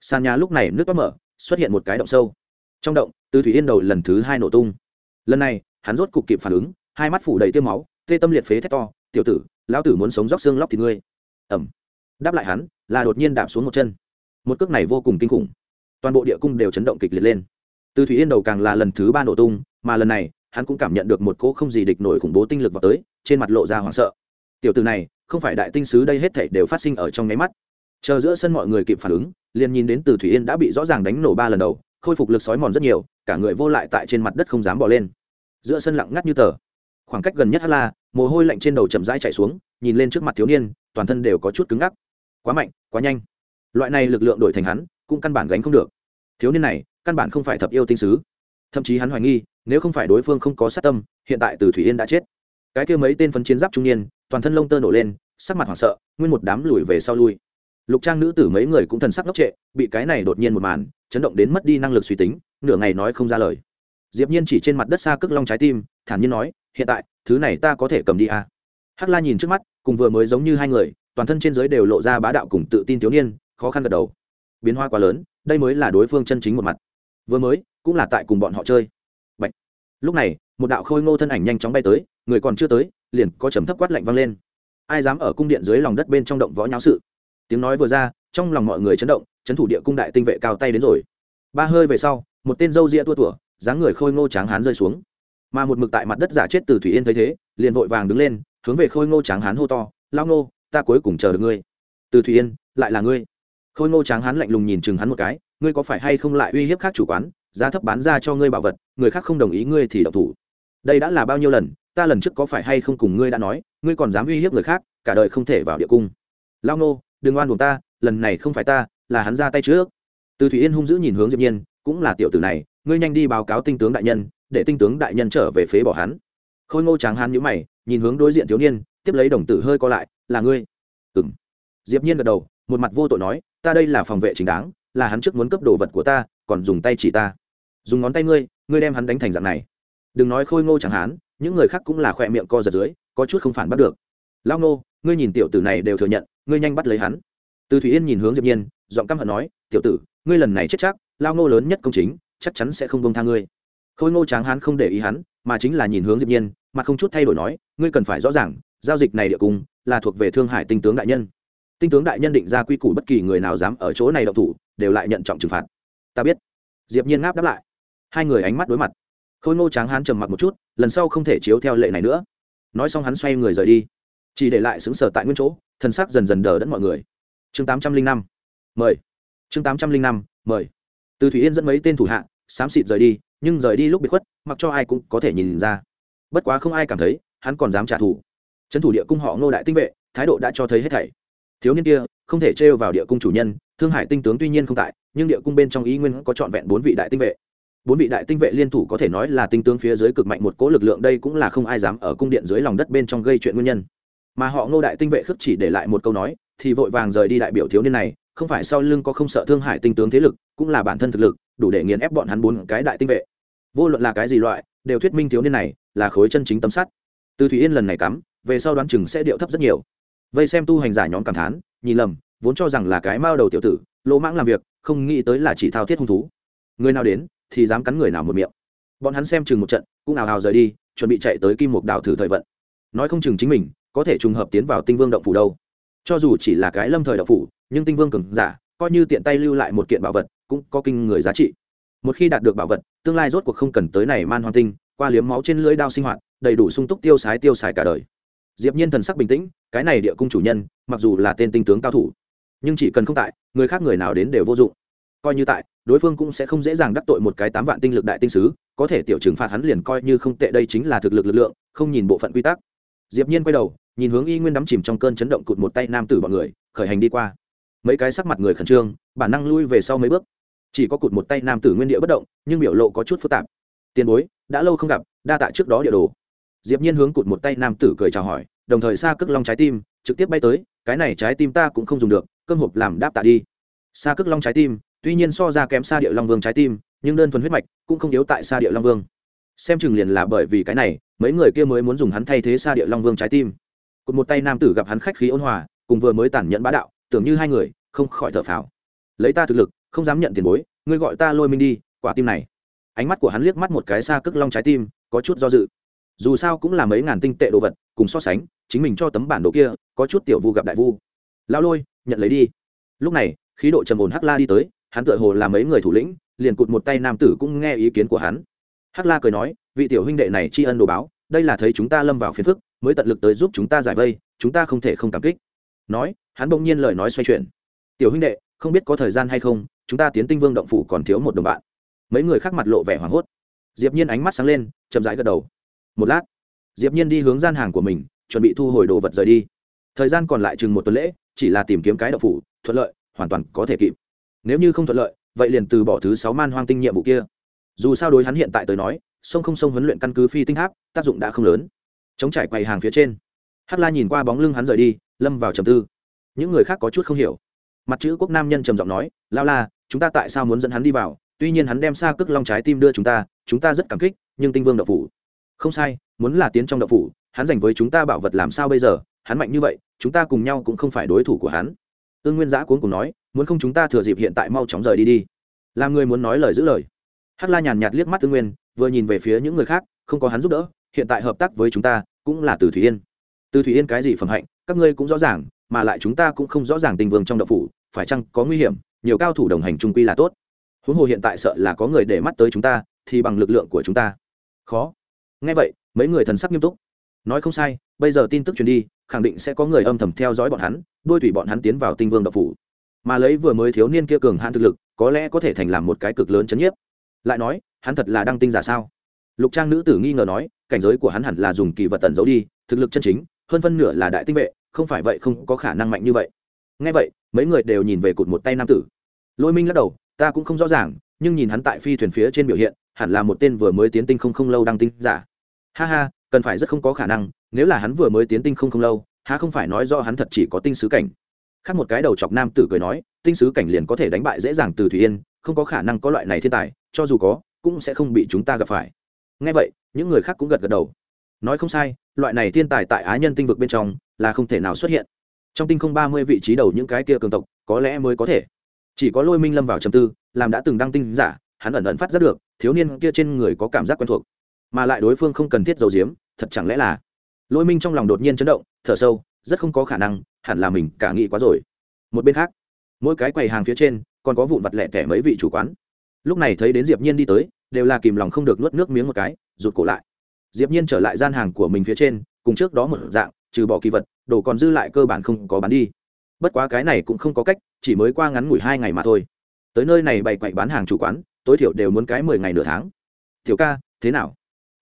Sàn nhà lúc này nước bắt mở, xuất hiện một cái động sâu. Trong động, từ thủy yên đầu lần thứ hai nổ tung. Lần này, hắn rốt cục kịp phản ứng, hai mắt phủ đầy tiêm máu, tê tâm liệt phế thét to, tiểu tử, lão tử muốn sống róc xương lóc thì ngươi. Ẩm đáp lại hắn, là đột nhiên đạp xuống một chân. Một cước này vô cùng kinh khủng toàn bộ địa cung đều chấn động kịch liệt lên. Từ thủy yên đầu càng là lần thứ ba nổ tung, mà lần này, hắn cũng cảm nhận được một cỗ không gì địch nổi khủng bố tinh lực vào tới, trên mặt lộ ra hoảng sợ. Tiểu từ này, không phải đại tinh sứ đây hết thảy đều phát sinh ở trong nháy mắt. Chờ giữa sân mọi người kịp phản ứng, liền nhìn đến từ thủy yên đã bị rõ ràng đánh nổ ba lần đầu, khôi phục lực sói mòn rất nhiều, cả người vô lại tại trên mặt đất không dám bỏ lên. Giữa sân lặng ngắt như tờ. Khoảng cách gần nhất hát la, mồ hôi lạnh trên đầu chậm rãi chạy xuống, nhìn lên trước mặt thiếu niên, toàn thân đều có chút cứng ngắc. Quá mạnh, quá nhanh. Loại này lực lượng đổi thành hắn, cũng căn bản gánh không được thiếu niên này, căn bản không phải thập yêu tinh sứ. Thậm chí hắn hoài nghi, nếu không phải đối phương không có sát tâm, hiện tại từ thủy yên đã chết. Cái kia mấy tên phấn chiến giáp trung niên, toàn thân lông tơ nổ lên, sắc mặt hoảng sợ, nguyên một đám lùi về sau lui. Lục trang nữ tử mấy người cũng thần sắc ngốc trệ, bị cái này đột nhiên một màn, chấn động đến mất đi năng lực suy tính, nửa ngày nói không ra lời. Diệp nhiên chỉ trên mặt đất xa cước long trái tim, thản nhiên nói, hiện tại, thứ này ta có thể cầm đi à? Hắc la nhìn trước mắt, cùng vừa mới giống như hai người, toàn thân trên dưới đều lộ ra bá đạo cùng tự tin thiếu niên, khó khăn gật đầu biến hoa quá lớn, đây mới là đối phương chân chính một mặt. Vừa mới, cũng là tại cùng bọn họ chơi. Bạch. lúc này, một đạo khôi ngô thân ảnh nhanh chóng bay tới, người còn chưa tới, liền có trầm thấp quát lạnh vang lên. Ai dám ở cung điện dưới lòng đất bên trong động võ nháo sự? Tiếng nói vừa ra, trong lòng mọi người chấn động, chấn thủ địa cung đại tinh vệ cao tay đến rồi. Ba hơi về sau, một tên dâu ria tua tủa, dáng người khôi ngô tráng hán rơi xuống. Mà một mực tại mặt đất giả chết từ thủy yên thấy thế, liền vội vàng đứng lên, hướng về khôi ngô tráng hán hô to, lao ngô, ta cuối cùng chờ được ngươi. Từ thủy yên, lại là ngươi khôi ngô tráng hán lạnh lùng nhìn chừng hắn một cái, ngươi có phải hay không lại uy hiếp khác chủ quán, giá thấp bán ra cho ngươi bảo vật, người khác không đồng ý ngươi thì đậu thủ. Đây đã là bao nhiêu lần, ta lần trước có phải hay không cùng ngươi đã nói, ngươi còn dám uy hiếp người khác, cả đời không thể vào địa cung. Lao ngô, đừng oan buồn ta, lần này không phải ta, là hắn ra tay trước. Từ thủy yên hung dữ nhìn hướng diệp nhiên, cũng là tiểu tử này, ngươi nhanh đi báo cáo tinh tướng đại nhân, để tinh tướng đại nhân trở về phế bỏ hắn. Khôi ngô tráng hán nhíu mày, nhìn hướng đối diện thiếu niên, tiếp lấy đồng tử hơi co lại, là ngươi. Ừm. Diệp nhiên gật đầu, một mặt vô tội nói ta đây là phòng vệ chính đáng, là hắn trước muốn cấp đồ vật của ta, còn dùng tay chỉ ta. Dùng ngón tay ngươi ngươi đem hắn đánh thành dạng này. Đừng nói khôi ngô chẳng hán, những người khác cũng là khỏe miệng co giật dưới, có chút không phản bắt được. Lao ngô, ngươi nhìn tiểu tử này đều thừa nhận, ngươi nhanh bắt lấy hắn. Từ thủy yên nhìn hướng diệp nhiên, giọng căm hận nói, tiểu tử, ngươi lần này chết chắc lao ngô lớn nhất công chính, chắc chắn sẽ không bông tha ngươi. Khôi ngô tráng hán không để ý hắn, mà chính là nhìn hướng diệp nhiên mà không chút thay đổi nói, ngươi cần phải rõ ràng, giao dịch này địa cung là thuộc về thương hải tinh tướng đại nhân tinh tướng đại nhân định ra quy củ bất kỳ người nào dám ở chỗ này động thủ, đều lại nhận trọng trừng phạt. Ta biết. Diệp nhiên ngáp đáp lại. Hai người ánh mắt đối mặt. Khôi ngô tráng hán trầm mặc một chút, lần sau không thể chiếu theo lệ này nữa. Nói xong hắn xoay người rời đi. Chỉ để lại xứng sở tại nguyên chỗ, thân xác dần dần đờ đẫn mọi người. Chương tám trăm linh năm. Mời. Chương tám trăm linh năm. Mời. Từ thủy yên dẫn mấy tên thủ hạ, xám xịt rời đi, nhưng rời đi lúc bị khuất, mặc cho ai cũng có thể nhìn ra. Bất quá không ai cảm thấy, hắn còn dám trả thù. Trấn thủ địa cung họ ngô đại tinh vệ, thái độ đã cho thấy hết thảy thiếu niên kia, không thể trêu vào địa cung chủ nhân, thương hải tinh tướng tuy nhiên không tại, nhưng địa cung bên trong ý nguyên có trọn vẹn bốn vị đại tinh vệ. Bốn vị đại tinh vệ liên thủ có thể nói là tinh tướng phía dưới cực mạnh một cỗ lực lượng, đây cũng là không ai dám ở cung điện dưới lòng đất bên trong gây chuyện nguyên nhân. Mà họ ngô đại tinh vệ khước chỉ để lại một câu nói, thì vội vàng rời đi đại biểu thiếu niên này, không phải sau lưng có không sợ thương hải tinh tướng thế lực, cũng là bản thân thực lực, đủ để nghiền ép bọn hắn bốn cái đại tinh vệ. Vô luận là cái gì loại, đều thuyết minh thiếu niên này là khối chân chính tấm sắt. Từ thủy yên lần này cắm, về sau đoán chừng sẽ điệu thấp rất nhiều vây xem tu hành giả nhóm cảm thán, nhìn lầm, vốn cho rằng là cái mao đầu tiểu tử, lỗ mãng làm việc, không nghĩ tới là chỉ thao thiết hung thú. Người nào đến, thì dám cắn người nào một miệng. Bọn hắn xem chừng một trận, cũng ào ào rời đi, chuẩn bị chạy tới kim mục đảo thử thời vận. Nói không chừng chính mình, có thể trùng hợp tiến vào tinh vương động phủ đâu. Cho dù chỉ là cái lâm thời động phủ, nhưng tinh vương cường giả, coi như tiện tay lưu lại một kiện bảo vật, cũng có kinh người giá trị. Một khi đạt được bảo vật, tương lai rốt cuộc không cần tới này man hoang tinh, qua liếm máu trên lưỡi đao sinh hoạt, đầy đủ sung túc tiêu sái tiêu xài cả đời diệp nhiên thần sắc bình tĩnh, cái này địa cung chủ nhân, mặc dù là tên tinh tướng cao thủ, nhưng chỉ cần không tại, người khác người nào đến đều vô dụng. Coi như tại, đối phương cũng sẽ không dễ dàng đắc tội một cái tám vạn tinh lực đại tinh sứ, có thể tiểu trừng phạt hắn liền coi như không tệ, đây chính là thực lực lực lượng, không nhìn bộ phận quy tắc. Diệp nhiên quay đầu, nhìn hướng y nguyên đắm chìm trong cơn chấn động cụt một tay nam tử bọn người, khởi hành đi qua. Mấy cái sắc mặt người khẩn trương, bản năng lui về sau mấy bước. Chỉ có cụt một tay nam tử nguyên địa bất động, nhưng biểu lộ có chút phức tạp. Tiền bối, đã lâu không gặp, đa tạ trước đó địa đồ diệp nhiên hướng cụt một tay nam tử cười chào hỏi, đồng thời xa cước long trái tim trực tiếp bay tới, cái này trái tim ta cũng không dùng được, cơm hộp làm đáp tạ đi. Xa cước long trái tim, tuy nhiên so ra kém xa địa long vương trái tim, nhưng đơn thuần huyết mạch cũng không yếu tại xa địa long vương. Xem chừng liền là bởi vì cái này, mấy người kia mới muốn dùng hắn thay thế xa địa long vương trái tim. Cụt một tay nam tử gặp hắn khách khí ôn hòa, cùng vừa mới tản nhận bá đạo, tưởng như hai người, không khỏi thở phào. Lấy ta thực lực, không dám nhận tiền bối, ngươi gọi ta lôi minh đi, quả tim này. Ánh mắt của hắn liếc mắt một cái xa cước long trái tim, có chút do dự dù sao cũng là mấy ngàn tinh tệ đồ vật, cùng so sánh, chính mình cho tấm bản đồ kia, có chút tiểu vu gặp đại vu. Lao lôi, nhận lấy đi. Lúc này, khí độ trầm ổn hắc la đi tới, hắn tựa hồ là mấy người thủ lĩnh, liền cụt một tay nam tử cũng nghe ý kiến của hắn. Hắc la cười nói, vị tiểu huynh đệ này tri ân đồ báo, đây là thấy chúng ta lâm vào phiền phức, mới tận lực tới giúp chúng ta giải vây, chúng ta không thể không cảm kích. Nói, hắn bỗng nhiên lời nói xoay chuyển. Tiểu huynh đệ, không biết có thời gian hay không, chúng ta tiến tinh vương động phủ còn thiếu một đồng bạn. Mấy người khác mặt lộ vẻ hoảng hốt. Diệp nhiên ánh mắt sáng lên, chậm rãi gật đầu một lát, diệp nhiên đi hướng gian hàng của mình, chuẩn bị thu hồi đồ vật rời đi. Thời gian còn lại chừng một tuần lễ, chỉ là tìm kiếm cái đậu phủ, thuận lợi, hoàn toàn có thể kịp. Nếu như không thuận lợi, vậy liền từ bỏ thứ sáu man hoang tinh nhiệm vụ kia. Dù sao đối hắn hiện tại tới nói, sông không sông huấn luyện căn cứ phi tinh tháp tác dụng đã không lớn. Chống trải quầy hàng phía trên, hắc la nhìn qua bóng lưng hắn rời đi, lâm vào trầm tư. Những người khác có chút không hiểu. Mặt chữ quốc nam nhân trầm giọng nói, lao la, chúng ta tại sao muốn dẫn hắn đi vào? Tuy nhiên hắn đem xa cước long trái tim đưa chúng ta chúng ta rất cảm kích, nhưng tinh vương đậu phủ không sai, muốn là tiến trong đậu phủ, hắn dành với chúng ta bảo vật làm sao bây giờ? Hắn mạnh như vậy, chúng ta cùng nhau cũng không phải đối thủ của hắn. Ương nguyên giã cuốn cùng nói, muốn không chúng ta thừa dịp hiện tại mau chóng rời đi đi. Làm người muốn nói lời giữ lời. Hắc la nhàn nhạt liếc mắt ương nguyên, vừa nhìn về phía những người khác, không có hắn giúp đỡ, hiện tại hợp tác với chúng ta cũng là từ thủy yên. Từ thủy yên cái gì phẩm hạnh, các ngươi cũng rõ ràng, mà lại chúng ta cũng không rõ ràng tình vương trong đậu phủ, phải chăng có nguy hiểm, nhiều cao thủ đồng hành trung quy là tốt. Huống hồ hiện tại sợ là có người để mắt tới chúng ta, thì bằng lực lượng của chúng ta. Khó ngay vậy, mấy người thần sắc nghiêm túc. Nói không sai, bây giờ tin tức truyền đi, khẳng định sẽ có người âm thầm theo dõi bọn hắn đôi thủy bọn hắn tiến vào tinh vương đậu phủ. Mà lấy vừa mới thiếu niên kia cường hạn thực lực, có lẽ có thể thành làm một cái cực lớn chấn nhiếp. Lại nói, hắn thật là đăng tinh giả sao? Lục trang nữ tử nghi ngờ nói, cảnh giới của hắn hẳn là dùng kỳ vật tẩn giấu đi, thực lực chân chính, hơn phân nửa là đại tinh vệ, không phải vậy không có khả năng mạnh như vậy. Ngay vậy, mấy người đều nhìn về cụt một tay nam tử. Lôi minh lắc đầu, ta cũng không rõ ràng, nhưng nhìn hắn tại phi thuyền phía trên biểu hiện, hẳn là một tên vừa mới tiến tinh không không lâu đăng tinh giả ha ha, cần phải rất không có khả năng, nếu là hắn vừa mới tiến tinh không không lâu, há không phải nói do hắn thật chỉ có tinh sứ cảnh. Khác một cái đầu chọc nam tử cười nói, tinh sứ cảnh liền có thể đánh bại dễ dàng từ thủy yên, không có khả năng có loại này thiên tài, cho dù có, cũng sẽ không bị chúng ta gặp phải. Ngay vậy, những người khác cũng gật gật đầu. Nói không sai, loại này thiên tài tại á nhân tinh vực bên trong là không thể nào xuất hiện. Trong tinh không ba mươi vị trí đầu những cái kia cường tộc, có lẽ mới có thể. Chỉ có lôi minh lâm vào trầm tư, làm đã từng đăng tinh giả, hắn ẩn ẩn phát giác được, thiếu niên kia trên người có cảm giác quen thuộc mà lại đối phương không cần thiết dầu diếm thật chẳng lẽ là? Lôi minh trong lòng đột nhiên chấn động, thở sâu, rất không có khả năng, hẳn là mình cả nghĩ quá rồi. Một bên khác, mỗi cái quầy hàng phía trên, còn có vụn vặt lẻ tẻ mấy vị chủ quán. Lúc này thấy đến diệp nhiên đi tới, đều là kìm lòng không được nuốt nước miếng một cái, rụt cổ lại. Diệp nhiên trở lại gian hàng của mình phía trên, cùng trước đó một dạng, trừ bỏ kỳ vật, đồ còn dư lại cơ bản không có bán đi. Bất quá cái này cũng không có cách, chỉ mới qua ngắn ngủi hai ngày mà thôi. Tới nơi này bày quậy bán hàng chủ quán, tối thiểu đều muốn cái mười ngày nửa tháng. Tiểu ca, thế nào?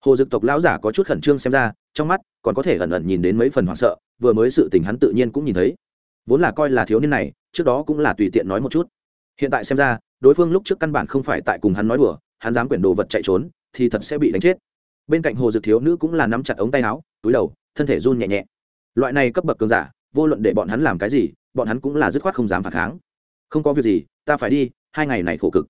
Hồ dực tộc lão giả có chút khẩn trương xem ra, trong mắt còn có thể ẩn ẩn nhìn đến mấy phần hoảng sợ, vừa mới sự tình hắn tự nhiên cũng nhìn thấy. Vốn là coi là thiếu niên này, trước đó cũng là tùy tiện nói một chút. Hiện tại xem ra, đối phương lúc trước căn bản không phải tại cùng hắn nói đùa, hắn dám quyển đồ vật chạy trốn, thì thật sẽ bị đánh chết. Bên cạnh hồ Dực thiếu nữ cũng là nắm chặt ống tay áo, túi đầu, thân thể run nhẹ nhẹ. Loại này cấp bậc cường giả, vô luận để bọn hắn làm cái gì, bọn hắn cũng là dứt khoát không dám phản kháng. Không có việc gì, ta phải đi, hai ngày này khổ cực.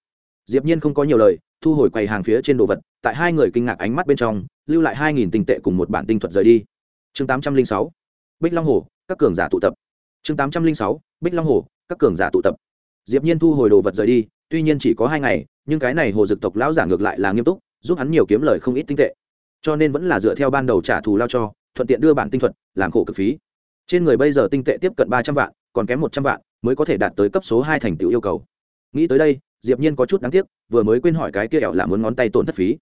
Diệp nhiên không có nhiều lời, thu hồi quầy hàng phía trên đồ vật tại hai người kinh ngạc ánh mắt bên trong, lưu lại hai nghìn tinh tệ cùng một bản tinh thuật rời đi. Chương tám trăm linh sáu, bích long hồ, các cường giả tụ tập. Chương tám trăm linh sáu, bích long hồ, các cường giả tụ tập. Diệp nhiên thu hồi đồ vật rời đi, tuy nhiên chỉ có hai ngày, nhưng cái này hồ dực tộc lão giả ngược lại là nghiêm túc, giúp hắn nhiều kiếm lời không ít tinh tệ. Cho nên vẫn là dựa theo ban đầu trả thù lao cho, thuận tiện đưa bản tinh thuật, làm khổ cực phí. Trên người bây giờ tinh tệ tiếp cận ba trăm vạn, còn kém một trăm vạn, mới có thể đạt tới cấp số hai thành tựu yêu cầu. Nghĩ tới đây, diệp nhiên có chút đáng tiếc, vừa mới quên hỏi cái kia ẻo là muốn ngón tay tổn thất phí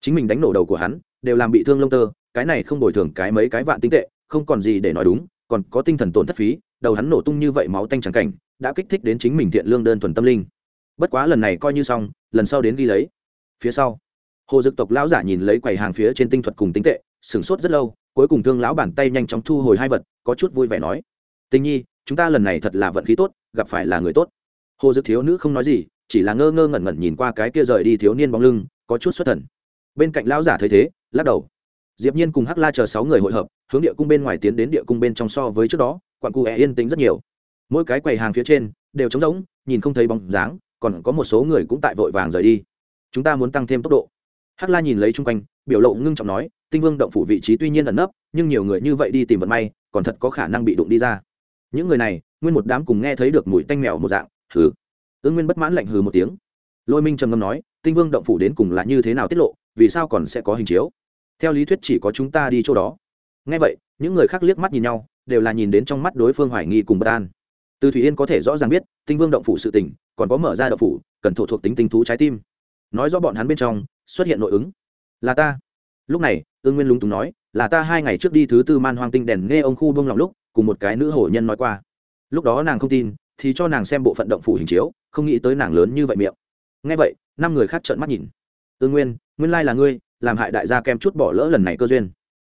chính mình đánh nổ đầu của hắn, đều làm bị thương lông tơ, cái này không bồi thường cái mấy cái vạn tinh tệ, không còn gì để nói đúng, còn có tinh thần tổn thất phí, đầu hắn nổ tung như vậy máu tanh trắng cảnh, đã kích thích đến chính mình thiện lương đơn thuần tâm linh. Bất quá lần này coi như xong, lần sau đến ghi lấy. Phía sau, hồ dực tộc lão giả nhìn lấy quầy hàng phía trên tinh thuật cùng tinh tệ, sửng sốt rất lâu, cuối cùng thương lão bàn tay nhanh chóng thu hồi hai vật, có chút vui vẻ nói, tình nhi, chúng ta lần này thật là vận khí tốt, gặp phải là người tốt. Hồ dực thiếu nữ không nói gì, chỉ là ngơ ngơ ngẩn ngẩn nhìn qua cái kia rời đi thiếu niên bóng lưng, có chút xuất thần bên cạnh lão giả thấy thế, lắc đầu. Diệp nhiên cùng hắc la chờ sáu người hội hợp, hướng địa cung bên ngoài tiến đến địa cung bên trong so với trước đó, quặng cụ yên tĩnh rất nhiều. Mỗi cái quầy hàng phía trên, đều trống rỗng, nhìn không thấy bóng dáng, còn có một số người cũng tại vội vàng rời đi. Chúng ta muốn tăng thêm tốc độ. Hắc la nhìn lấy chung quanh, biểu lộ ngưng trọng nói, tinh vương động phủ vị trí tuy nhiên ẩn nấp, nhưng nhiều người như vậy đi tìm vận may, còn thật có khả năng bị đụng đi ra. Những người này, nguyên một đám cùng nghe thấy được mùi tanh mèo một dạng, hừ. Ương nguyên bất mãn lạnh hừ một tiếng. Lôi minh trầm ngâm nói, tinh vương động phủ đến cùng là như thế nào tiết lộ vì sao còn sẽ có hình chiếu? Theo lý thuyết chỉ có chúng ta đi chỗ đó. Ngay vậy, những người khác liếc mắt nhìn nhau, đều là nhìn đến trong mắt đối phương hoài nghi cùng bất an. Từ thủy yên có thể rõ ràng biết, tinh vương động phủ sự tình, còn có mở ra động phủ, cần thổ thuộc tính tinh thú trái tim. Nói rõ bọn hắn bên trong, xuất hiện nội ứng. Là ta. Lúc này ương nguyên lúng túng nói, là ta hai ngày trước đi thứ tư man hoang tinh đèn nghe ông khu bông lòng lúc, cùng một cái nữ hổ nhân nói qua. Lúc đó nàng không tin, thì cho nàng xem bộ phận động phủ hình chiếu, không nghĩ tới nàng lớn như vậy miệng. Nghe vậy, năm người khác trợn mắt nhìn. Ương nguyên nguyên lai là ngươi, làm hại đại gia kem chút bỏ lỡ lần này cơ duyên.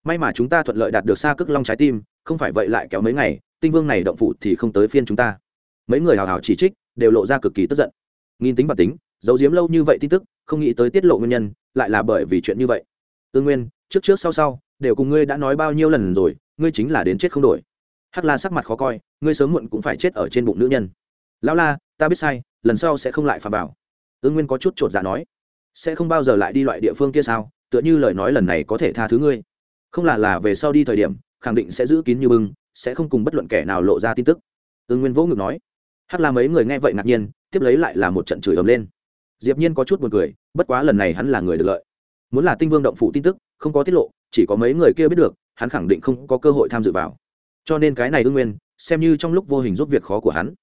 May mà chúng ta thuận lợi đạt được xa cước long trái tim, không phải vậy lại kéo mấy ngày, tinh vương này động phủ thì không tới phiên chúng ta. Mấy người hào hào chỉ trích, đều lộ ra cực kỳ tức giận. Nghìn tính và tính, giấu giếm lâu như vậy tin tức, không nghĩ tới tiết lộ nguyên nhân, lại là bởi vì chuyện như vậy. Tương nguyên, trước trước sau sau, đều cùng ngươi đã nói bao nhiêu lần rồi, ngươi chính là đến chết không đổi. Hắc la sắc mặt khó coi, ngươi sớm muộn cũng phải chết ở trên bụng nữ nhân. Lão la, ta biết sai, lần sau sẽ không lại phạm bảo ương nguyên có chút t r ộ t dạ nói sẽ không bao giờ lại đi loại địa phương kia sao? Tựa như lời nói lần này có thể tha thứ ngươi. Không là là về sau đi thời điểm, khẳng định sẽ giữ kín như bưng, sẽ không cùng bất luận kẻ nào lộ ra tin tức. Ương nguyên vỗ ngực nói. Hát là mấy người nghe vậy ngạc nhiên, tiếp lấy lại là một trận chửi ấm lên. Diệp nhiên có chút buồn cười, bất quá lần này hắn là người được lợi. Muốn là tinh vương động phủ tin tức, không có tiết lộ, chỉ có mấy người kia biết được, hắn khẳng định không có cơ hội tham dự vào. Cho nên cái này ưng nguyên, xem như trong lúc vô hình giúp việc khó của hắn.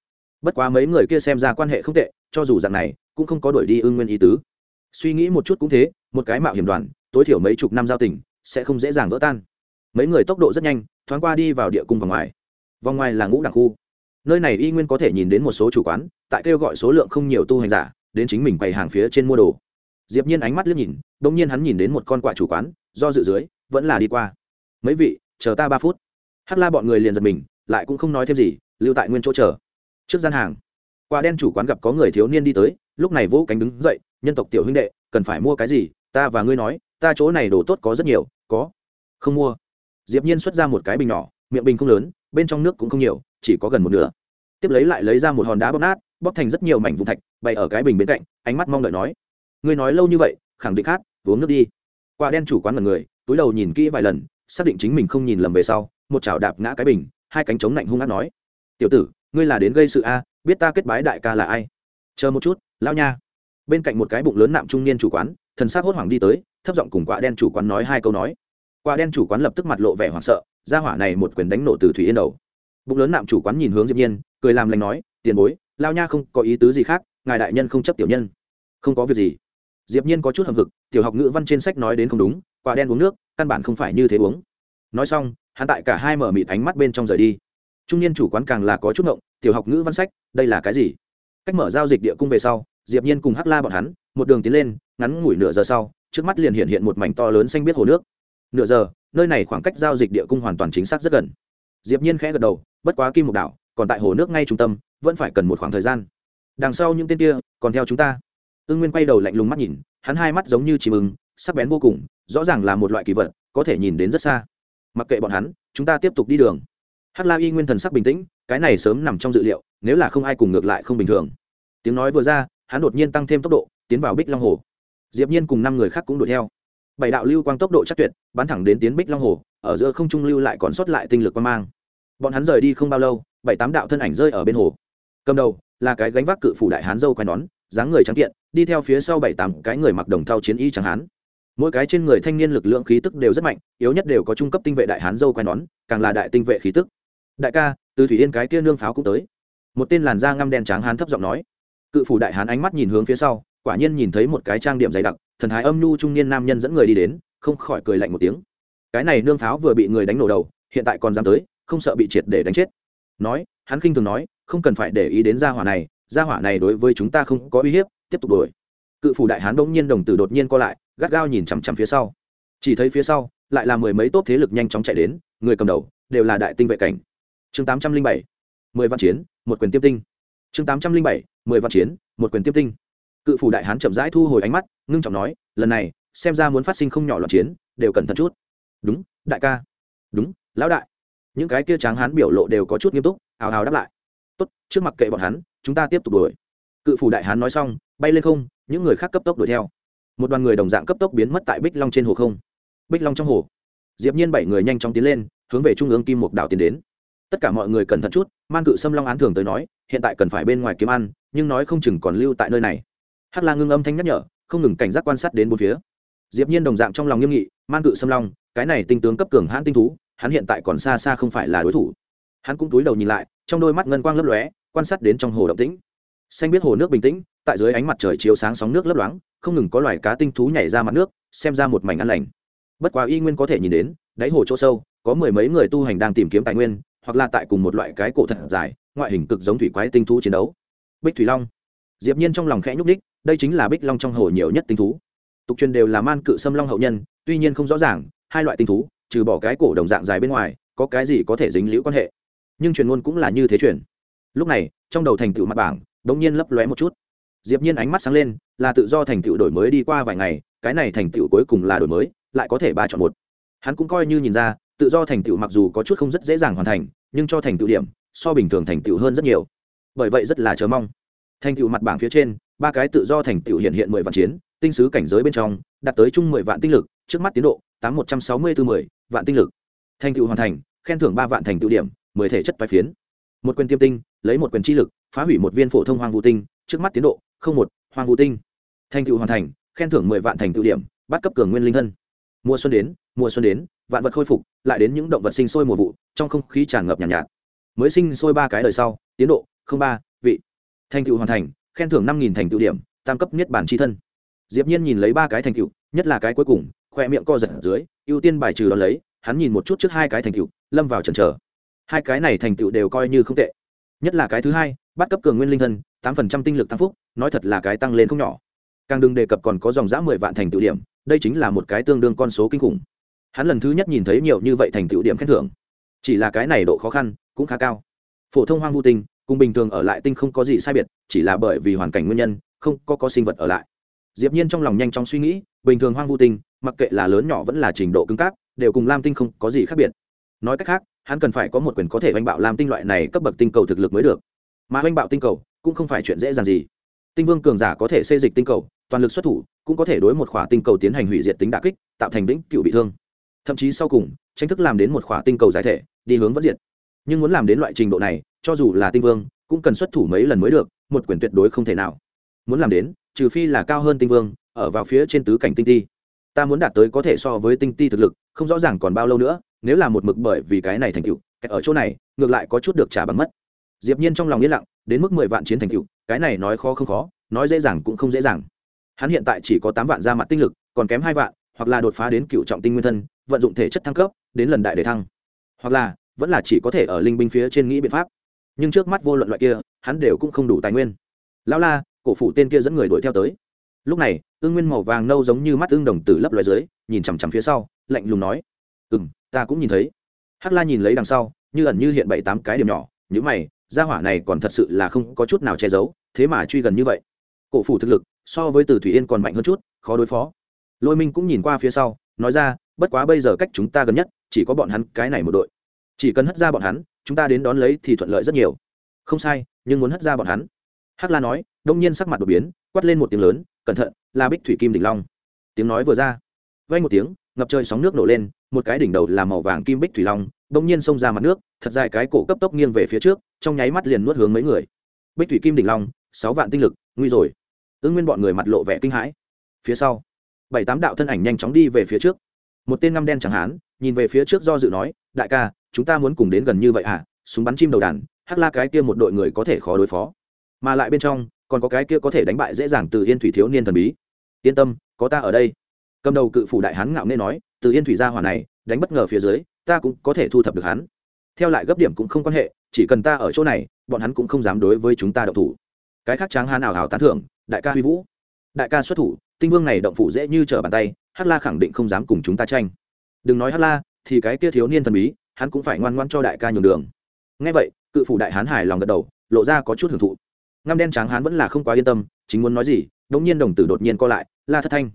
Bất quá mấy người kia xem ra quan hệ không tệ, cho dù dạng này, cũng không có đuổi đi ưng nguyên ý tứ suy nghĩ một chút cũng thế, một cái mạo hiểm đoàn, tối thiểu mấy chục năm giao tình, sẽ không dễ dàng vỡ tan. Mấy người tốc độ rất nhanh, thoáng qua đi vào địa cung vòng ngoài. Vòng ngoài là ngũ đặc khu. Nơi này y nguyên có thể nhìn đến một số chủ quán, tại kêu gọi số lượng không nhiều tu hành giả, đến chính mình bày hàng phía trên mua đồ. Diệp nhiên ánh mắt liếc nhìn đ ỗ n g nhiên hắn nhìn đến một con quạ chủ quán, do dự dưới, vẫn là đi qua. Mấy vị, chờ ta ba phút. Hắc la bọn người liền giật mình, lại cũng không nói thêm gì, lưu tại nguyên chỗ chờ. Trước gian hàng quả đen chủ quán gặp có người thiếu niên đi tới, lúc này vỗ cánh đứng dậy nhân tộc tiểu huynh đệ, cần phải mua cái gì, ta và ngươi nói, ta chỗ này đồ tốt có rất nhiều, có. Không mua. Diệp nhiên xuất ra một cái bình nhỏ, miệng bình không lớn, bên trong nước cũng không nhiều, chỉ có gần một nửa. Tiếp lấy lại lấy ra một hòn đá bóp nát, bóp thành rất nhiều mảnh vụn thạch, bày ở cái bình bên cạnh, ánh mắt mong đợi nói. Ngươi nói lâu như vậy, khẳng định khát, uống nước đi. Quả đen chủ quán mật người, túi đầu nhìn kỹ vài lần, xác định chính mình không nhìn lầm về sau, một chảo đạp ngã cái bình, hai cánh chống lạnh hung hát nói. Tiểu tử, ngươi là đến gây sự a, biết ta kết bái đại ca là ai? Chờ một chút, lão nha bên cạnh một cái bụng lớn nạm trung niên chủ quán, thần sắc hốt hoảng đi tới, thấp giọng cùng quả đen chủ quán nói hai câu nói. Quả đen chủ quán lập tức mặt lộ vẻ hoảng sợ ra hỏa này một quyền đánh nổ từ thủy yên đầu. Bụng lớn nạm chủ quán nhìn hướng diệp nhiên, cười làm lành nói, tiền bối, lao nha không có ý tứ gì khác, ngài đại nhân không chấp tiểu nhân. Không có việc gì. Diệp nhiên có chút hầm hực, tiểu học ngữ văn trên sách nói đến không đúng, quả đen uống nước, căn bản không phải như thế uống. Nói xong, hắn tại cả hai mở mịt ánh mắt bên trong rời đi. Trung niên chủ quán càng là có chút ngộng, tiểu học ngữ văn sách, đây là cái gì? Cách mở giao dịch địa cung về sau diệp nhiên cùng hắc la bọn hắn, một đường tiến lên, ngắn ngủi nửa giờ sau, trước mắt liền hiện hiện một mảnh to lớn xanh biết hồ nước. Nửa giờ, nơi này khoảng cách giao dịch địa cung hoàn toàn chính xác rất gần. Diệp nhiên khẽ gật đầu, bất quá kim mục đảo, còn tại hồ nước ngay trung tâm, vẫn phải cần một khoảng thời gian. Đằng sau những tên kia, còn theo chúng ta. Ương nguyên quay đầu lạnh lùng mắt nhìn, hắn hai mắt giống như chìm ưng, sắc bén vô cùng, rõ ràng là một loại kỳ vật, có thể nhìn đến rất xa. Mặc kệ bọn hắn, chúng ta tiếp tục đi đường. Hát la y nguyên thần sắc bình tĩnh, cái này sớm nằm trong dự liệu, nếu là không ai cùng ngược lại không bình thường. Tiếng nói vừa ra hắn đột nhiên tăng thêm tốc độ, tiến vào bích long hồ. Diệp nhiên cùng năm người khác cũng đuổi theo. Bảy đạo lưu quang tốc độ chắc tuyệt, bắn thẳng đến tiến bích long hồ, ở giữa không trung lưu lại còn sót lại tinh lực quan mang. Bọn hắn rời đi không bao lâu, bảy tám đạo thân ảnh rơi ở bên hồ. Cầm đầu là cái gánh vác cự phủ đại hán dâu quai nón, dáng người trắng kiện, đi theo phía sau bảy tám cái người mặc đồng thau chiến y trắng hán. Mỗi cái trên người thanh niên lực lượng khí tức đều rất mạnh, yếu nhất đều có trung cấp tinh vệ đại hán dâu quai nón, càng là đại tinh vệ khí tức. Đại ca, từ thủy yên cái kia nương pháo cũng tới. Một tên làn da ngăm đen trắng hán thấp giọng nói cự phủ đại hán ánh mắt nhìn hướng phía sau, quả nhiên nhìn thấy một cái trang điểm dày đặc, thần thái âm nhu trung niên nam nhân dẫn người đi đến, không khỏi cười lạnh một tiếng. Cái này nương pháo vừa bị người đánh nổ đầu, hiện tại còn dám tới, không sợ bị triệt để đánh chết. Nói, hắn khinh thường nói, không cần phải để ý đến gia hỏa này, gia hỏa này đối với chúng ta không có uy hiếp, tiếp tục đuổi. Cự phủ đại hán bỗng nhiên đồng tử đột nhiên co lại, gắt gao nhìn chằm chằm phía sau. Chỉ thấy phía sau, lại là mười mấy tốt thế lực nhanh chóng chạy đến, người cầm đầu, đều là đại tinh vệ cảnh. Chương tám trăm linh bảy, mười văn chiến, một quyền tiêm tinh. Chương tám trăm linh bảy mười vạn chiến, một quyền tiêm tinh. Cự phủ đại hán chậm rãi thu hồi ánh mắt, ngưng trọng nói, lần này, xem ra muốn phát sinh không nhỏ loạn chiến, đều cẩn thận chút. Đúng, đại ca. Đúng, lão đại. Những cái kia tráng hán biểu lộ đều có chút nghiêm túc, hào hào đáp lại. Tốt, trước mặt kệ bọn hắn, chúng ta tiếp tục đuổi. Cự phủ đại hán nói xong, bay lên không, những người khác cấp tốc đuổi theo. Một đoàn người đồng dạng cấp tốc biến mất tại bích long trên hồ không. Bích long trong hồ. Diệp nhiên bảy người nhanh chóng tiến lên, hướng về trung ương kim mục đảo tiến đến. Tất cả mọi người cẩn thận chút, man cự xâm long án thường tới nói, hiện tại cần phải bên ngoài kiếm ăn nhưng nói không chừng còn lưu tại nơi này. Hắc la ngưng âm thanh nhắc nhở, không ngừng cảnh giác quan sát đến bốn phía. Diệp nhiên đồng dạng trong lòng nghiêm nghị, man cự xâm long, cái này tinh tướng cấp cường hãn tinh thú, hắn hiện tại còn xa xa không phải là đối thủ. Hắn cũng túi đầu nhìn lại, trong đôi mắt ngân quang lấp lóe, quan sát đến trong hồ động tĩnh. Xanh biết hồ nước bình tĩnh, tại dưới ánh mặt trời chiếu sáng sóng nước lấp loáng, không ngừng có loài cá tinh thú nhảy ra mặt nước, xem ra một mảnh ăn lành. Bất quá y nguyên có thể nhìn đến, đáy hồ chỗ sâu, có mười mấy người tu hành đang tìm kiếm tài nguyên, hoặc là tại cùng một loại cái cổ thật dài, ngoại hình cực giống thủy quái tinh thú chiến đấu bích thủy long. Diệp nhiên trong lòng khẽ nhúc đích đây chính là bích long trong hồ nhiều nhất tinh thú. Tục truyền đều là man cự xâm long hậu nhân, tuy nhiên không rõ ràng, hai loại tinh thú, trừ bỏ cái cổ đồng dạng dài bên ngoài, có cái gì có thể dính liễu quan hệ. Nhưng truyền ngôn cũng là như thế truyền. Lúc này, trong đầu thành tựu mặt bảng, đống nhiên lấp lóe một chút. Diệp nhiên ánh mắt sáng lên, là tự do thành tựu đổi mới đi qua vài ngày, cái này thành tựu cuối cùng là đổi mới, lại có thể ba chọn một. Hắn cũng coi như nhìn ra, tự do thành tựu mặc dù có chút không rất dễ dàng hoàn thành, nhưng cho thành tựu điểm, so bình thường thành tựu hơn rất nhiều bởi vậy rất là chờ mong. Thành tựu mặt bảng phía trên ba cái tự do thành tựu hiện hiện mười vạn chiến tinh sứ cảnh giới bên trong đạt tới chung mười vạn tinh lực trước mắt tiến độ tám một trăm sáu mươi bốn mười vạn tinh lực. Thành tựu hoàn thành khen thưởng ba vạn thành tựu điểm mười thể chất toái phiến. Một quyền tiêm tinh lấy một quyền chi lực phá hủy một viên phổ thông hoàng vũ tinh trước mắt tiến độ không một hoàng vũ tinh. Thành tựu hoàn thành khen thưởng mười vạn thành tựu điểm bắt cấp cường nguyên linh thân. Mùa xuân đến mùa xuân đến vạn vật khôi phục lại đến những động vật sinh sôi mùa vụ trong không khí tràn ngập nhàn nhạt, nhạt. Mới sinh sôi ba cái đời sau tiến độ không ba, vị. Thành tựu hoàn thành, khen thưởng năm nghìn thành tựu điểm, tam cấp nhất bản tri thân. Diệp nhiên nhìn lấy ba cái thành tựu, nhất là cái cuối cùng, khoe miệng co giật ở dưới, ưu tiên bài trừ đó lấy, hắn nhìn một chút trước hai cái thành tựu, lâm vào chần chờ. Hai cái này thành tựu đều coi như không tệ. Nhất là cái thứ hai, bắt cấp cường nguyên linh thân, tám phần trăm tinh lực tăng phúc, nói thật là cái tăng lên không nhỏ. Càng đừng đề cập còn có dòng giã mười vạn thành tựu điểm, đây chính là một cái tương đương con số kinh khủng. Hắn lần thứ nhất nhìn thấy nhiều như vậy thành tựu điểm khen thưởng. Chỉ là cái này độ khó khăn cũng khá cao. Phổ thông hoang vu tinh cùng bình thường ở lại tinh không có gì sai biệt, chỉ là bởi vì hoàn cảnh nguyên nhân, không có có sinh vật ở lại. Diệp nhiên trong lòng nhanh chóng suy nghĩ, bình thường hoang vu tinh, mặc kệ là lớn nhỏ vẫn là trình độ cứng cáp, đều cùng lam tinh không có gì khác biệt. Nói cách khác, hắn cần phải có một quyền có thể oanh bạo lam tinh loại này cấp bậc tinh cầu thực lực mới được. Mà oanh bạo tinh cầu cũng không phải chuyện dễ dàng gì. Tinh vương cường giả có thể xây dịch tinh cầu, toàn lực xuất thủ, cũng có thể đối một khỏa tinh cầu tiến hành hủy diệt tính đả kích, tạo thành vĩnh cựu bị thương. Thậm chí sau cùng, tranh thức làm đến một khỏa tinh cầu giải thể, đi hướng vẫn diệt. Nhưng muốn làm đến loại trình độ này cho dù là tinh vương, cũng cần xuất thủ mấy lần mới được, một quyền tuyệt đối không thể nào. Muốn làm đến, trừ phi là cao hơn tinh vương, ở vào phía trên tứ cảnh tinh ti. Ta muốn đạt tới có thể so với tinh ti thực lực, không rõ ràng còn bao lâu nữa, nếu là một mực bởi vì cái này thành tựu ở chỗ này, ngược lại có chút được trả bằng mất. Diệp nhiên trong lòng yên lặng, đến mức mười vạn chiến thành tựu, cái này nói khó không khó, nói dễ dàng cũng không dễ dàng. Hắn hiện tại chỉ có tám vạn ra mặt tinh lực, còn kém hai vạn, hoặc là đột phá đến cựu trọng tinh nguyên thân, vận dụng thể chất thăng cấp, đến lần đại để thăng. Hoặc là, vẫn là chỉ có thể ở linh binh phía trên nghĩ biện pháp nhưng trước mắt vô luận loại kia, hắn đều cũng không đủ tài nguyên. Lão la, cổ phủ tên kia dẫn người đuổi theo tới. Lúc này ương nguyên màu vàng nâu giống như mắt ương đồng tử lấp loài dưới, nhìn chằm chằm phía sau, lạnh lùng nói ừ m ta cũng nhìn thấy. Hắc la nhìn lấy đằng sau, như ẩn như hiện bảy tám cái điểm nhỏ nhữ mày, gia hỏa này còn thật sự là không có chút nào che giấu, thế mà truy gần như vậy. Cổ phủ thực lực, so với từ thủy yên còn mạnh hơn chút, khó đối phó. Lôi minh cũng nhìn qua phía sau, nói ra, bất quá bây giờ cách chúng ta gần nhất, chỉ có bọn hắn cái này một đội. Chỉ cần hất ra bọn hắn chúng ta đến đón lấy thì thuận lợi rất nhiều. Không sai, nhưng muốn hất ra bọn hắn. Hắc la nói, đông nhiên sắc mặt đột biến, quát lên một tiếng lớn, cẩn thận, là bích thủy kim đỉnh long. Tiếng nói vừa ra vay một tiếng, ngập trời sóng nước nổ lên, một cái đỉnh đầu là màu vàng kim bích thủy long, đông nhiên xông ra mặt nước, thật dài cái cổ cấp tốc nghiêng về phía trước, trong nháy mắt liền nuốt hướng mấy người. Bích thủy kim đỉnh long, sáu vạn tinh lực, nguy rồi. Ưng nguyên bọn người mặt lộ vẻ kinh hãi. Phía sau, bảy tám đạo thân ảnh nhanh chóng đi về phía trước. Một tên ngăm đen chẳng hán, nhìn về phía trước do dự nói, đại ca chúng ta muốn cùng đến gần như vậy à súng bắn chim đầu đàn, hắc la cái kia một đội người có thể khó đối phó. Mà lại bên trong, còn có cái kia có thể đánh bại dễ dàng từ yên thủy thiếu niên thần bí. Yên tâm, có ta ở đây. Cầm đầu cự phủ đại hán ngạo nên nói, từ yên thủy gia hỏa này, đánh bất ngờ phía dưới, ta cũng có thể thu thập được hắn. Theo lại gấp điểm cũng không quan hệ, chỉ cần ta ở chỗ này, bọn hắn cũng không dám đối với chúng ta động thủ. Cái khác tráng hán ảo hào tán thưởng, đại ca huy vũ. Đại ca xuất thủ, tinh vương này động phủ dễ như trở bàn tay hát la khẳng định không dám cùng chúng ta tranh. Đừng nói hát la, thì cái kia thiếu niên thần bí hắn cũng phải ngoan ngoan cho đại ca nhường đường. Ngay vậy, cự phủ đại hán hài lòng gật đầu, lộ ra có chút hưởng thụ. Ngăm đen tráng hán vẫn là không quá yên tâm, chính muốn nói gì, đống nhiên đồng tử đột nhiên co lại, la thất thanh.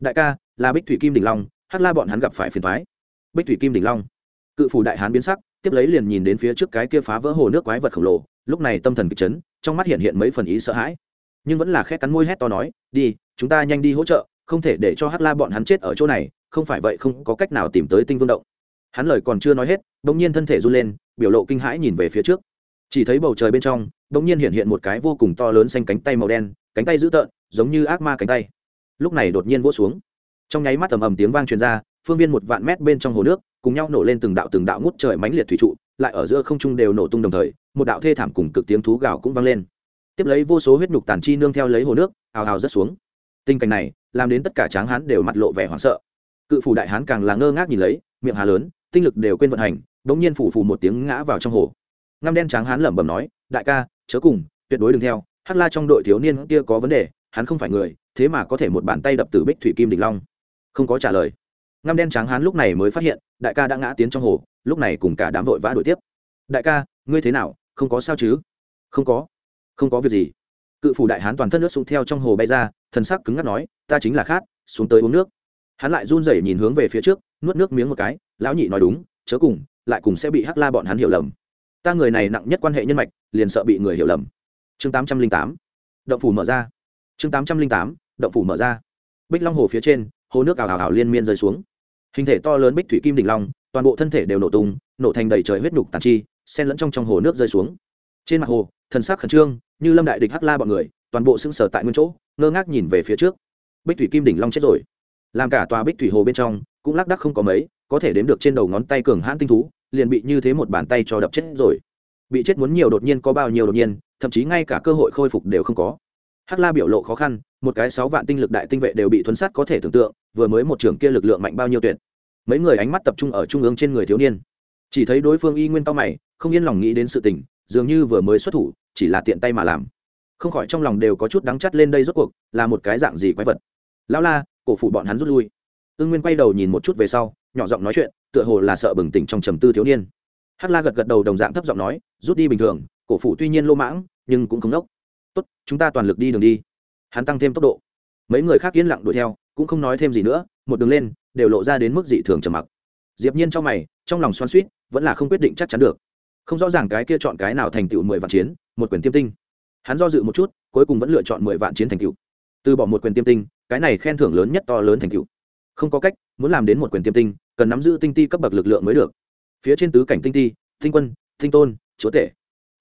Đại ca, là bích thủy kim đỉnh long hắc la bọn hắn gặp phải phiền thoái bích thủy kim đỉnh long. Cự phủ đại hán biến sắc, tiếp lấy liền nhìn đến phía trước cái kia phá vỡ hồ nước quái vật khổng lồ, lúc này tâm thần kịch chấn, trong mắt hiện hiện mấy phần ý sợ hãi. Nhưng vẫn là khét cắn môi hét to nói, đi, chúng ta nhanh đi hỗ trợ, không thể để cho hắc la bọn hắn chết ở chỗ này, không phải vậy không có cách nào tìm tới tinh vương động hắn lời còn chưa nói hết đ ỗ n g nhiên thân thể run lên, biểu lộ kinh hãi nhìn về phía trước. Chỉ thấy bầu trời bên trong đ ỗ n g nhiên hiện hiện một cái vô cùng to lớn xanh cánh tay màu đen, cánh tay dữ tợn, giống như ác ma cánh tay. Lúc này đột nhiên vỗ xuống. Trong nháy mắt tầm ầm tiếng vang truyền ra, phương viên một vạn mét bên trong hồ nước, cùng nhau nổ lên từng đạo từng đạo ngút trời mãnh liệt thủy trụ, lại ở giữa không trung đều nổ tung đồng thời, một đạo thê thảm cùng cực tiếng thú gào cũng vang lên. Tiếp lấy vô số huyết nhục tàn chi nương theo lấy hồ nước hào hào rớt xuống. Tình cảnh này, làm đến tất cả tráng hán đều mặt lộ vẻ hoảng sợ. Cự phủ đại hán càng là ngơ ngác nhìn lấy, miệng hà lớn tinh lực đều quên vận hành bỗng nhiên phủ phủ một tiếng ngã vào trong hồ. Ngăm đen tráng hán lẩm bẩm nói, đại ca, chớ cùng, tuyệt đối đừng theo Hát la trong đội thiếu niên kia có vấn đề, hắn không phải người, thế mà có thể một bàn tay đập từ bích thủy kim đỉnh long. Không có trả lời. Ngăm đen tráng hán lúc này mới phát hiện, đại ca đã ngã tiến trong hồ, lúc này cùng cả đám vội vã đuổi tiếp. Đại ca, ngươi thế nào, không có sao chứ? Không có không có việc gì. Cự phủ đại hán toàn thân nước xuống theo trong hồ bay ra, thần sắc cứng ngắc nói, ta chính là khát, xuống tới uống nước. Hắn lại run rẩy nhìn hướng về phía trước nuốt nước miếng một cái, lão nhị nói đúng, chớ cùng, lại cùng sẽ bị hắc la bọn hắn hiểu lầm. Ta người này nặng nhất quan hệ nhân mạch, liền sợ bị người hiểu lầm. Chương tám trăm linh tám, động phủ mở ra. Chương tám trăm linh tám, động phủ mở ra. Bích long hồ phía trên, hồ nước ảo ảo ảo liên miên rơi xuống. Hình thể to lớn bích thủy kim đỉnh long, toàn bộ thân thể đều nổ tung, nổ thành đầy trời huyết nhục tàn chi, xen lẫn trong trong hồ nước rơi xuống. Trên mặt hồ, thần sắc khẩn trương, như lâm đại địch hắc la bọn người, toàn bộ sững sờ tại nguyên chỗ, ngơ ngác nhìn về phía trước. Bích thủy kim đỉnh long chết rồi làm cả tòa bích thủy hồ bên trong, cũng lác đắc không có mấy, có thể đếm được trên đầu ngón tay cường hãn tinh thú, liền bị như thế một bàn tay cho đập chết rồi. Bị chết muốn nhiều đột nhiên có bao nhiêu đột nhiên, thậm chí ngay cả cơ hội khôi phục đều không có. Hắc la biểu lộ khó khăn, một cái sáu vạn tinh lực đại tinh vệ đều bị thuấn sát có thể tưởng tượng, vừa mới một trưởng kia lực lượng mạnh bao nhiêu tuyệt. Mấy người ánh mắt tập trung ở trung ương trên người thiếu niên. Chỉ thấy đối phương y nguyên tao mày, không yên lòng nghĩ đến sự tình, dường như vừa mới xuất thủ, chỉ là tiện tay mà làm. Không khỏi trong lòng đều có chút đắng chắt lên đây rốt cuộc, là một cái dạng gì quái vật. Lão la cổ phụ bọn hắn rút lui. Ưng nguyên quay đầu nhìn một chút về sau, nhỏ giọng nói chuyện, tựa hồ là sợ bừng tỉnh trong trầm tư thiếu niên. Hắc la gật gật đầu đồng dạng thấp giọng nói, rút đi bình thường, cổ phụ tuy nhiên lô mãng, nhưng cũng không nốc tốt, chúng ta toàn lực đi đường đi. Hắn tăng thêm tốc độ. Mấy người khác yên lặng đuổi theo, cũng không nói thêm gì nữa, một đường lên, đều lộ ra đến mức dị thường trầm mặc. Diệp nhiên trong mày, trong lòng xoan suýt vẫn là không quyết định chắc chắn được. Không rõ ràng cái kia chọn cái nào thành tựu mười vạn chiến, một quyền tiêm tinh. Hắn do dự một chút, cuối cùng vẫn lựa chọn mười vạn chiến thành tựu. Từ bỏ một quyền tiêm tinh cái này khen thưởng lớn nhất to lớn thành tựu. Không có cách, muốn làm đến một quyền tiêm tinh, cần nắm giữ tinh ti cấp bậc lực lượng mới được. Phía trên tứ cảnh tinh ti, tinh quân, tinh tôn, chúa tể.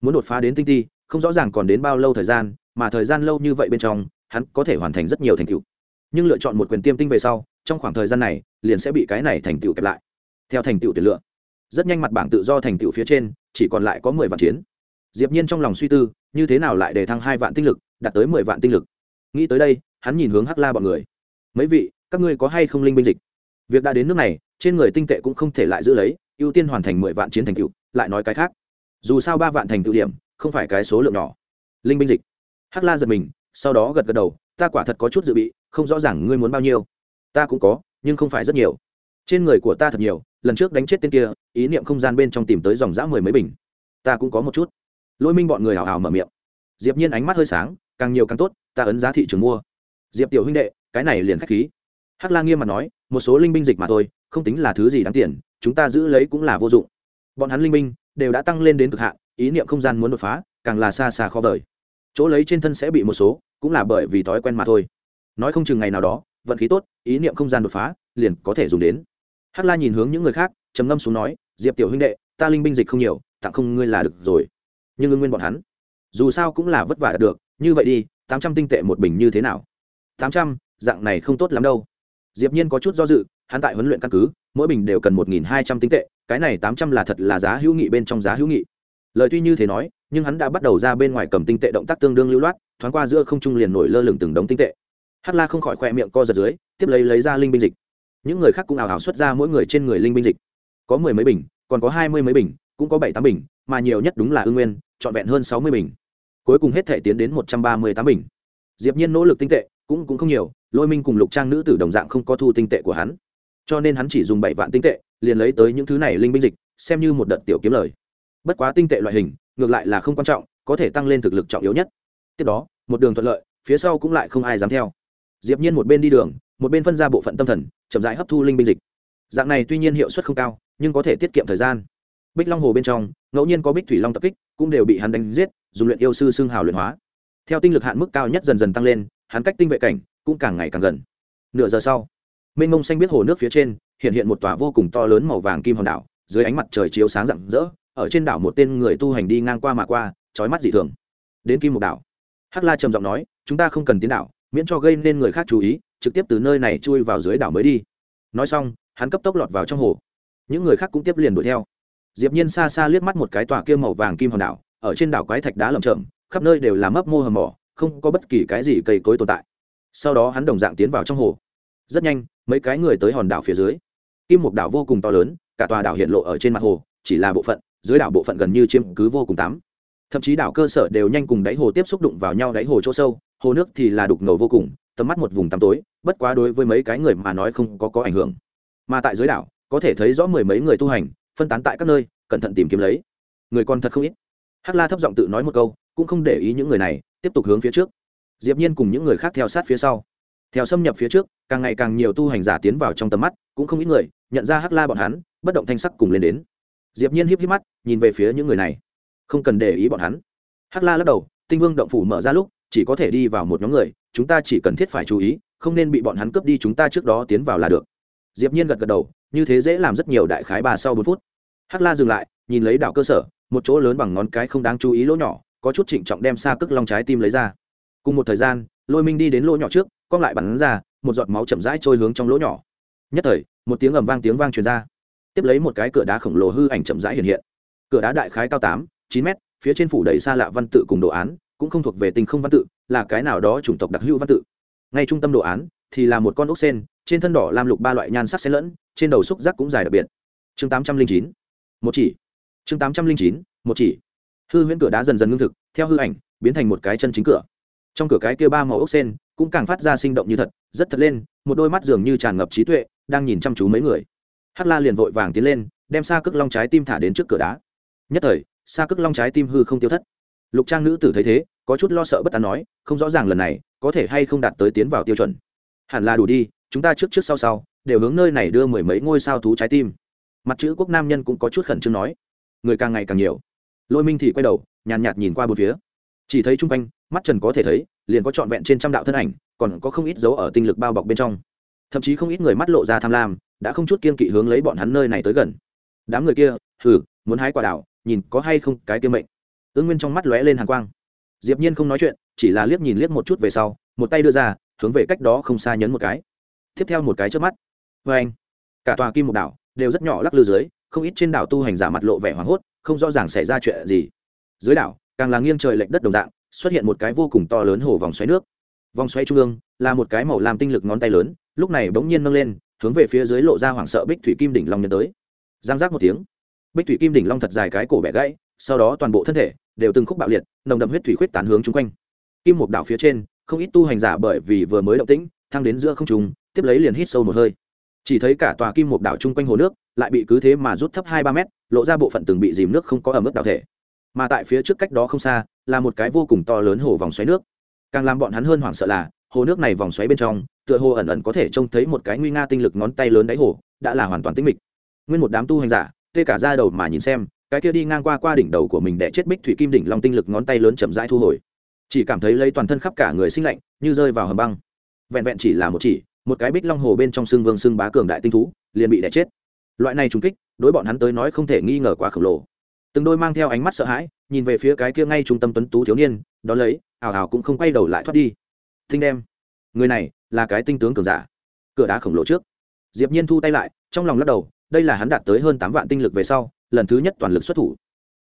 Muốn đột phá đến tinh ti, không rõ ràng còn đến bao lâu thời gian, mà thời gian lâu như vậy bên trong, hắn có thể hoàn thành rất nhiều thành tựu. Nhưng lựa chọn một quyền tiêm tinh về sau, trong khoảng thời gian này, liền sẽ bị cái này thành tựu kẹp lại. Theo thành tựu tuyển lựa, rất nhanh mặt bảng tự do thành tựu phía trên, chỉ còn lại có mười vạn chiến. Diệp nhiên trong lòng suy tư, như thế nào lại để thăng hai vạn tinh lực, đạt tới mười vạn tinh lực? Nghĩ tới đây hắn nhìn hướng hắc la bọn người. Mấy vị, các ngươi có hay không linh binh dịch? Việc đã đến nước này, trên người tinh tệ cũng không thể lại giữ lấy, ưu tiên hoàn thành mười vạn chiến thành tựu, lại nói cái khác. Dù sao ba vạn thành tựu điểm, không phải cái số lượng nhỏ. Linh binh dịch. Hắc la giật mình, sau đó gật gật đầu, ta quả thật có chút dự bị, không rõ ràng ngươi muốn bao nhiêu. Ta cũng có, nhưng không phải rất nhiều. Trên người của ta thật nhiều, lần trước đánh chết tên kia, ý niệm không gian bên trong tìm tới dòng dã mười mấy bình. Ta cũng có một chút. Lôi minh bọn người hào hào mở miệng. Diệp nhiên ánh mắt hơi sáng, càng nhiều càng tốt, ta ấn giá thị trường mua diệp tiểu huynh đệ, cái này liền khách khí. Hắc la nghiêm mặt nói, một số linh binh dịch mà thôi, không tính là thứ gì đáng tiền, chúng ta giữ lấy cũng là vô dụng. Bọn hắn linh binh đều đã tăng lên đến cực hạn, ý niệm không gian muốn đột phá, càng là xa xa khó vời. Chỗ lấy trên thân sẽ bị một số, cũng là bởi vì thói quen mà thôi. Nói không chừng ngày nào đó, vận khí tốt, ý niệm không gian đột phá, liền có thể dùng đến. Hắc la nhìn hướng những người khác, trầm ngâm xuống nói, diệp tiểu huynh đệ, ta linh binh dịch không nhiều, tặng không ngươi là được rồi. Nhưng ưng nguyên bọn hắn, dù sao cũng là vất vả được, như vậy đi, tám trăm tinh tệ một bình như thế nào? Tám trăm, dạng này không tốt lắm đâu. Diệp nhiên có chút do dự, hắn tại huấn luyện căn cứ, mỗi bình đều cần một nghìn hai trăm tinh tệ, cái này tám trăm là thật là giá hữu nghị bên trong giá hữu nghị. Lời tuy như thế nói, nhưng hắn đã bắt đầu ra bên ngoài cầm tinh tệ động tác tương đương lưu loát, thoáng qua giữa không trung liền nổi lơ lửng từng đống tinh tệ. Hắc la không khỏi khoe miệng co giật dưới, tiếp lấy lấy ra linh binh dịch. Những người khác cũng ảo ảo xuất ra mỗi người trên người linh binh dịch. Có mười mấy bình, còn có hai mươi mấy bình, cũng có bảy tám bình, mà nhiều nhất đúng là ưng nguyên, trọn vẹn hơn sáu mươi bình. Cuối cùng hết thể tiến đến một trăm ba mươi tám bình. Diệp nhiên nỗ lực tinh tệ cũng cũng không nhiều, lôi minh cùng lục trang nữ tử đồng dạng không có thu tinh tệ của hắn. Cho nên hắn chỉ dùng bảy vạn tinh tệ, liền lấy tới những thứ này linh binh dịch, xem như một đợt tiểu kiếm lời. Bất quá tinh tệ loại hình, ngược lại là không quan trọng, có thể tăng lên thực lực trọng yếu nhất. Tiếp đó, một đường thuận lợi, phía sau cũng lại không ai dám theo. Diệp nhiên một bên đi đường, một bên phân ra bộ phận tâm thần, chậm rãi hấp thu linh binh dịch. Dạng này tuy nhiên hiệu suất không cao, nhưng có thể tiết kiệm thời gian. Bích long hồ bên trong, ngẫu nhiên có bích thủy long tập kích, cũng đều bị hắn đánh giết, dùng luyện yêu sư xương hào luyện hóa. Theo tinh lực hạn mức cao nhất dần dần tăng lên hắn cách tinh vệ cảnh cũng càng ngày càng gần. Nửa giờ sau, mênh mông xanh biết hồ nước phía trên hiện hiện một tòa vô cùng to lớn màu vàng kim hòn đảo, dưới ánh mặt trời chiếu sáng rạng rỡ, ở trên đảo một tên người tu hành đi ngang qua mà qua trói mắt dị thường. Đến kim một đảo, hắc la trầm giọng nói, chúng ta không cần tiến đảo, miễn cho gây nên người khác chú ý, trực tiếp từ nơi này chui vào dưới đảo mới đi. Nói xong, hắn cấp tốc lọt vào trong hồ. Những người khác cũng tiếp liền đuổi theo. Diệp nhiên xa xa liếc mắt một cái tòa kia màu vàng kim hòn đảo, ở trên đảo quái thạch đá lởm chởm, khắp nơi đều là mấp mô hầm mỏ không có bất kỳ cái gì cây cối tồn tại. Sau đó hắn đồng dạng tiến vào trong hồ. Rất nhanh, mấy cái người tới hòn đảo phía dưới. Kim mục đảo vô cùng to lớn, cả tòa đảo hiện lộ ở trên mặt hồ, chỉ là bộ phận, dưới đảo bộ phận gần như chiếm cứ vô cùng tám thậm chí đảo cơ sở đều nhanh cùng đáy hồ tiếp xúc đụng vào nhau đáy hồ chỗ sâu, hồ nước thì là đục ngầu vô cùng, tầm mắt một vùng tăm tối, bất quá đối với mấy cái người mà nói không có có ảnh hưởng. Mà tại dưới đảo, có thể thấy rõ mười mấy người tu hành, phân tán tại các nơi, cẩn thận tìm kiếm lấy. Người còn thật không ít. Hắc la thấp giọng tự nói một câu, cũng không để ý những người này tiếp tục hướng phía trước. Diệp nhiên cùng những người khác theo sát phía sau. Theo xâm nhập phía trước, càng ngày càng nhiều tu hành giả tiến vào trong tầm mắt, cũng không ít người nhận ra hắc la bọn hắn, bất động thanh sắc cùng lên đến. Diệp nhiên híp híp mắt, nhìn về phía những người này. Không cần để ý bọn hắn. Hắc la lắc đầu, tinh vương động phủ mở ra lúc, chỉ có thể đi vào một nhóm người, chúng ta chỉ cần thiết phải chú ý, không nên bị bọn hắn cướp đi chúng ta trước đó tiến vào là được. Diệp nhiên gật gật đầu, như thế dễ làm rất nhiều đại khái ba sau bốn phút. Hắc la dừng lại, nhìn lấy đảo cơ sở, một chỗ lớn bằng ngón cái không đáng chú ý lỗ nhỏ có chút trịnh trọng đem xa cước long trái tim lấy ra. Cùng một thời gian, lôi minh đi đến lỗ nhỏ trước, cong lại bắn ra, một giọt máu chậm rãi trôi hướng trong lỗ nhỏ. Nhất thời, một tiếng ầm vang tiếng vang truyền ra. Tiếp lấy một cái cửa đá khổng lồ hư ảnh chậm rãi hiện hiện. Cửa đá đại khái cao tám, chín mét, phía trên phủ đầy xa lạ văn tự cùng đồ án, cũng không thuộc về tình không văn tự, là cái nào đó chủng tộc đặc hữu văn tự. Ngay trung tâm đồ án thì là một con ốc sen, trên thân đỏ lam lục ba loại nhan sắc xen lẫn, trên đầu xúc giác cũng dài đặc biệt. Chương tám trăm linh chín, một chỉ. Chương tám trăm linh chín, một chỉ hư huyễn cửa đá dần dần ngưng thực, theo hư ảnh, biến thành một cái chân chính cửa. Trong cửa cái kia ba màu ốc sen, cũng càng phát ra sinh động như thật, rất thật lên, một đôi mắt dường như tràn ngập trí tuệ, đang nhìn chăm chú mấy người. Hắc la liền vội vàng tiến lên, đem xa cước long trái tim thả đến trước cửa đá. Nhất thời xa cước long trái tim hư không tiêu thất. Lục trang nữ tử thấy thế, có chút lo sợ bất an nói, không rõ ràng lần này, có thể hay không đạt tới tiến vào tiêu chuẩn. Hẳn là đủ đi, chúng ta trước trước sau sau, đều hướng nơi này đưa mười mấy ngôi sao thú trái tim. Mặt chữ quốc nam nhân cũng có chút khẩn trương nói. Người càng ngày càng nhiều lôi minh thì quay đầu, nhàn nhạt nhìn qua bốn phía. Chỉ thấy chung quanh, mắt trần có thể thấy, liền có trọn vẹn trên trăm đạo thân ảnh, còn có không ít dấu ở tinh lực bao bọc bên trong. Thậm chí không ít người mắt lộ ra tham lam, đã không chút kiên kỵ hướng lấy bọn hắn nơi này tới gần. Đám người kia, hừ, muốn hái quả đảo nhìn có hay không cái tiêu mệnh. Ương nguyên trong mắt lóe lên hàng quang. Diệp nhiên không nói chuyện, chỉ là liếc nhìn liếc một chút về sau, một tay đưa ra, hướng về cách đó không xa nhấn một cái. Tiếp theo một cái trước mắt. Với anh cả tòa kim một đảo đều rất nhỏ lắc lư dưới, không ít trên đảo tu hành giả mặt lộ vẻ hoảng hốt không rõ ràng xảy ra chuyện gì. Dưới đảo, càng là nghiêng trời lệch đất đồng dạng, xuất hiện một cái vô cùng to lớn hồ vòng xoáy nước. Vòng xoáy trung ương là một cái màu làm tinh lực ngón tay lớn, lúc này bỗng nhiên nâng lên, hướng về phía dưới lộ ra hoảng sợ bích thủy kim đỉnh long nhân tới. Giang giác một tiếng, bích thủy kim đỉnh long thật dài cái cổ bẻ gãy, sau đó toàn bộ thân thể đều từng khúc bạo liệt, nồng đậm huyết thủy khuyết tán hướng chung quanh. Kim một đảo phía trên, không ít tu hành giả bởi vì vừa mới động tĩnh, thăng đến giữa không trùng tiếp lấy liền hít sâu một hơi chỉ thấy cả tòa kim một đảo chung quanh hồ nước lại bị cứ thế mà rút thấp hai ba mét, lộ ra bộ phận từng bị dìm nước không có ở mức đảo thể. Mà tại phía trước cách đó không xa là một cái vô cùng to lớn hồ vòng xoáy nước. Càng làm bọn hắn hơn hoảng sợ là, hồ nước này vòng xoáy bên trong, tựa hồ ẩn ẩn có thể trông thấy một cái nguy nga tinh lực ngón tay lớn đáy hồ, đã là hoàn toàn tĩnh mịch. Nguyên một đám tu hành giả, tê cả ra đầu mà nhìn xem, cái kia đi ngang qua qua đỉnh đầu của mình để chết bích thủy kim đỉnh long tinh lực ngón tay lớn chậm rãi thu hồi. Chỉ cảm thấy lấy toàn thân khắp cả người sinh lạnh, như rơi vào hầm băng. Vẹn vẹn chỉ là một chỉ một cái bích long hồ bên trong xương vương xương bá cường đại tinh thú, liền bị đẻ chết. Loại này trùng kích, đối bọn hắn tới nói không thể nghi ngờ quá khổng lồ. Từng đôi mang theo ánh mắt sợ hãi, nhìn về phía cái kia ngay trung tâm tuấn tú thiếu niên, đón lấy ảo ảo cũng không quay đầu lại thoát đi. Tinh đem, người này là cái tinh tướng cường giả. Cửa đá khổng lồ trước. Diệp nhiên thu tay lại, trong lòng lắc đầu, đây là hắn đạt tới hơn tám vạn tinh lực về sau, lần thứ nhất toàn lực xuất thủ.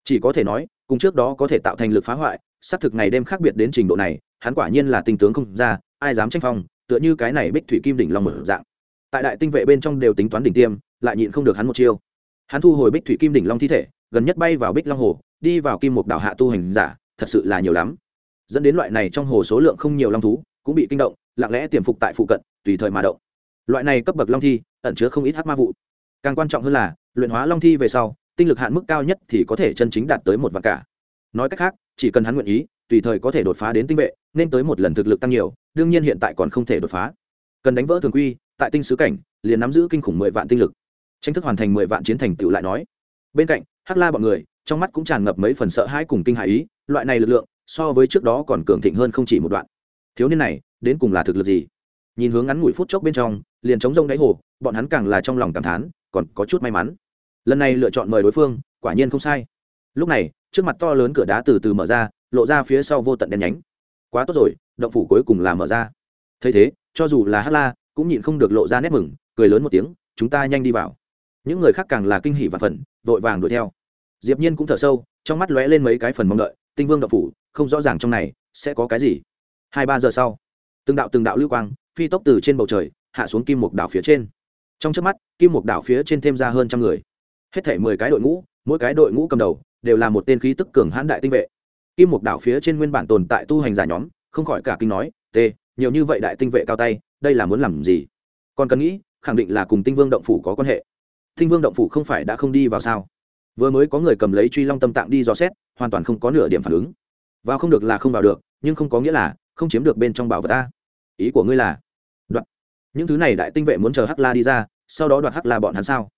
Chỉ có thể nói, cùng trước đó có thể tạo thành lực phá hoại, xác thực ngày đêm khác biệt đến trình độ này, hắn quả nhiên là tinh tướng không ra, ai dám tranh phong tựa như cái này bích thủy kim đỉnh long mở dạng. Tại đại tinh vệ bên trong đều tính toán đỉnh tiêm, lại nhịn không được hắn một chiêu. Hắn thu hồi bích thủy kim đỉnh long thi thể, gần nhất bay vào bích long hồ, đi vào kim mục đảo hạ tu hành giả, thật sự là nhiều lắm. Dẫn đến loại này trong hồ số lượng không nhiều long thú, cũng bị kinh động, lặng lẽ tiềm phục tại phụ cận, tùy thời mà động. Loại này cấp bậc long thi, ẩn chứa không ít hát ma vụ. Càng quan trọng hơn là, luyện hóa long thi về sau, tinh lực hạn mức cao nhất thì có thể chân chính đạt tới một vạn cả. Nói cách khác, chỉ cần hắn nguyện ý tùy thời có thể đột phá đến tinh vệ, nên tới một lần thực lực tăng nhiều, đương nhiên hiện tại còn không thể đột phá. Cần đánh vỡ thường quy, tại tinh sứ cảnh, liền nắm giữ kinh khủng mười vạn tinh lực. Tranh thức hoàn thành mười vạn chiến thành tựu lại nói. Bên cạnh, hắc la bọn người, trong mắt cũng tràn ngập mấy phần sợ hãi cùng kinh hãi ý, loại này lực lượng, so với trước đó còn cường thịnh hơn không chỉ một đoạn. Thiếu niên này, đến cùng là thực lực gì? Nhìn hướng ngắn ngủi phút chốc bên trong, liền chống rông đáy hồ, bọn hắn càng là trong lòng cảm thán, còn có chút may mắn. Lần này lựa chọn mời đối phương, quả nhiên không sai. Lúc này, trước mặt to lớn cửa đá từ từ mở ra lộ ra phía sau vô tận đen nhánh. Quá tốt rồi, động phủ cuối cùng là mở ra. Thấy thế, cho dù là hát la, cũng nhịn không được lộ ra nét mừng, cười lớn một tiếng, chúng ta nhanh đi vào. Những người khác càng là kinh hỉ và phần vội vàng đuổi theo. Diệp nhiên cũng thở sâu, trong mắt lóe lên mấy cái phần mong đợi, tinh vương động phủ, không rõ ràng trong này sẽ có cái gì. Hai ba giờ sau, từng đạo từng đạo lưu quang, phi tốc từ trên bầu trời, hạ xuống kim mục đảo phía trên. Trong trước mắt, kim mục đảo phía trên thêm ra hơn trăm người. Hết thảy mười cái đội ngũ, mỗi cái đội ngũ cầm đầu, đều là một tên khí tức cường hãn đại tinh vệ kim mục đảo phía trên nguyên bản tồn tại tu hành giả nhóm, không khỏi cả kinh nói, t, nhiều như vậy đại tinh vệ cao tay, đây là muốn làm gì? Còn cần nghĩ, khẳng định là cùng tinh vương động phủ có quan hệ. Tinh vương động phủ không phải đã không đi vào sao? Vừa mới có người cầm lấy truy long tâm tạng đi dò xét, hoàn toàn không có nửa điểm phản ứng. Vào không được là không vào được, nhưng không có nghĩa là không chiếm được bên trong bảo vật ta. Ý của ngươi là, đoạt. Những thứ này đại tinh vệ muốn chờ hắc la đi ra, sau đó đoạt hắc la bọn hắn sao?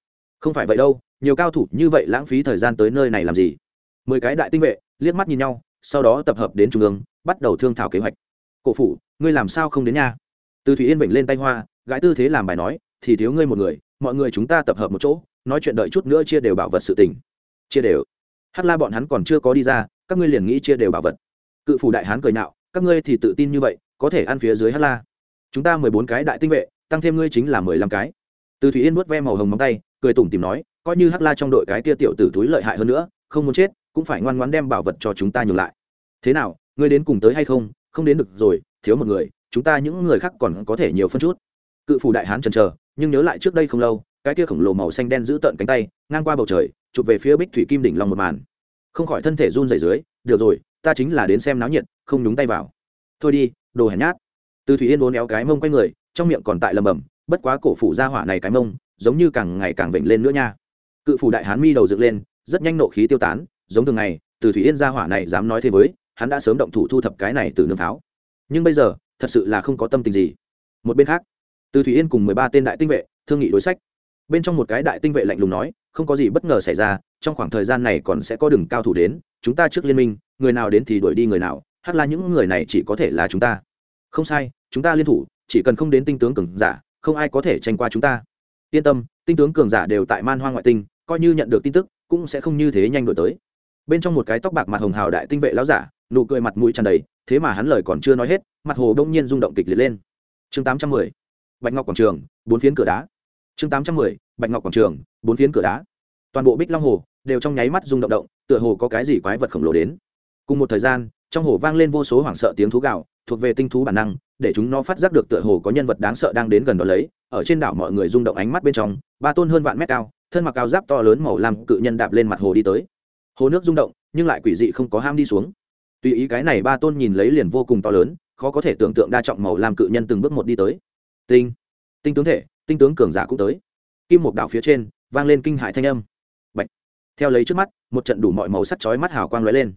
Không phải vậy đâu, nhiều cao thủ như vậy lãng phí thời gian tới nơi này làm gì? Mười cái đại tinh vệ, liếc mắt nhìn nhau sau đó tập hợp đến trung ương, bắt đầu thương thảo kế hoạch. Cổ phủ, ngươi làm sao không đến nhà? Từ thủy yên vịnh lên tay hoa gái tư thế làm bài nói, thì thiếu ngươi một người, mọi người chúng ta tập hợp một chỗ, nói chuyện đợi chút nữa chia đều bảo vật sự tình. Chia đều. Hát la bọn hắn còn chưa có đi ra, các ngươi liền nghĩ chia đều bảo vật. Cự phủ đại hán cười nạo, các ngươi thì tự tin như vậy, có thể ăn phía dưới hát la. Chúng ta mười bốn cái đại tinh vệ, tăng thêm ngươi chính là mười lăm cái. Từ thủy yên vuốt ve màu hồng móng tay, cười tủm tìm nói, coi như hắc la trong đội cái tia tiểu tử túi lợi hại hơn nữa, không muốn chết cũng phải ngoan ngoãn đem bảo vật cho chúng ta nhường lại. Thế nào, ngươi đến cùng tới hay không? Không đến được rồi, thiếu một người, chúng ta những người khác còn có thể nhiều phân chút. Cự phủ đại hán chần chờ, nhưng nhớ lại trước đây không lâu, cái kia khổng lồ màu xanh đen giữ tợn cánh tay, ngang qua bầu trời, chụp về phía bích thủy kim đỉnh long một màn. Không khỏi thân thể run rẩy dưới, được rồi, ta chính là đến xem náo nhiệt, không nhúng tay vào. Thôi đi, đồ hèn nhát. Từ thủy yên uốn éo cái mông quay người, trong miệng còn tại lầm bầm bất quá cổ phủ gia hỏa này cái mông, giống như càng ngày càng vểnh lên nữa nha. Cự phủ đại hán mi đầu dựng lên, rất nhanh nộ khí tiêu tán giống thường ngày, từ thủy yên gia hỏa này dám nói thế với, hắn đã sớm động thủ thu thập cái này từ nương pháo. Nhưng bây giờ, thật sự là không có tâm tình gì. Một bên khác, từ thủy yên cùng mười ba tên đại tinh vệ thương nghị đối sách. Bên trong một cái đại tinh vệ lạnh lùng nói, không có gì bất ngờ xảy ra, trong khoảng thời gian này còn sẽ có đường cao thủ đến, chúng ta trước liên minh, người nào đến thì đuổi đi người nào, hát là những người này chỉ có thể là chúng ta. Không sai, chúng ta liên thủ, chỉ cần không đến tinh tướng cường giả, không ai có thể tranh qua chúng ta. Yên tâm, tinh tướng cường giả đều tại man Hoa ngoại tinh, coi như nhận được tin tức, cũng sẽ không như thế nhanh đổi tới bên trong một cái tóc bạc mặt hồng hào đại tinh vệ lão giả, nụ cười mặt mũi tràn đầy, thế mà hắn lời còn chưa nói hết, mặt hồ đông nhiên rung động kịch liệt lên. Chương tám trăm mười, bạch ngọc quảng trường, bốn phiến cửa đá. Chương tám trăm mười, bạch ngọc quảng trường, bốn phiến cửa đá. Toàn bộ bích long hồ đều trong nháy mắt rung động động, tựa hồ có cái gì quái vật khổng lồ đến. Cùng một thời gian, trong hồ vang lên vô số hoảng sợ tiếng thú gạo thuộc về tinh thú bản năng, để chúng nó phát giác được tựa hồ có nhân vật đáng sợ đang đến gần đó lấy. Ở trên đảo mọi người rung động ánh mắt bên trong, ba tôn hơn vạn mét cao, thân mặc áo giáp to lớn màu lam cự nhân đạp lên mặt hồ đi tới hồ nước rung động, nhưng lại quỷ dị không có ham đi xuống. Tùy ý cái này ba tôn nhìn lấy liền vô cùng to lớn, khó có thể tưởng tượng đa trọng màu làm cự nhân từng bước một đi tới. Tinh! Tinh tướng thể, tinh tướng cường giả cũng tới. Kim một đảo phía trên, vang lên kinh hại thanh âm. Bạch. theo lấy trước mắt, một trận đủ mọi màu sắc chói mắt hào quang lóe lên.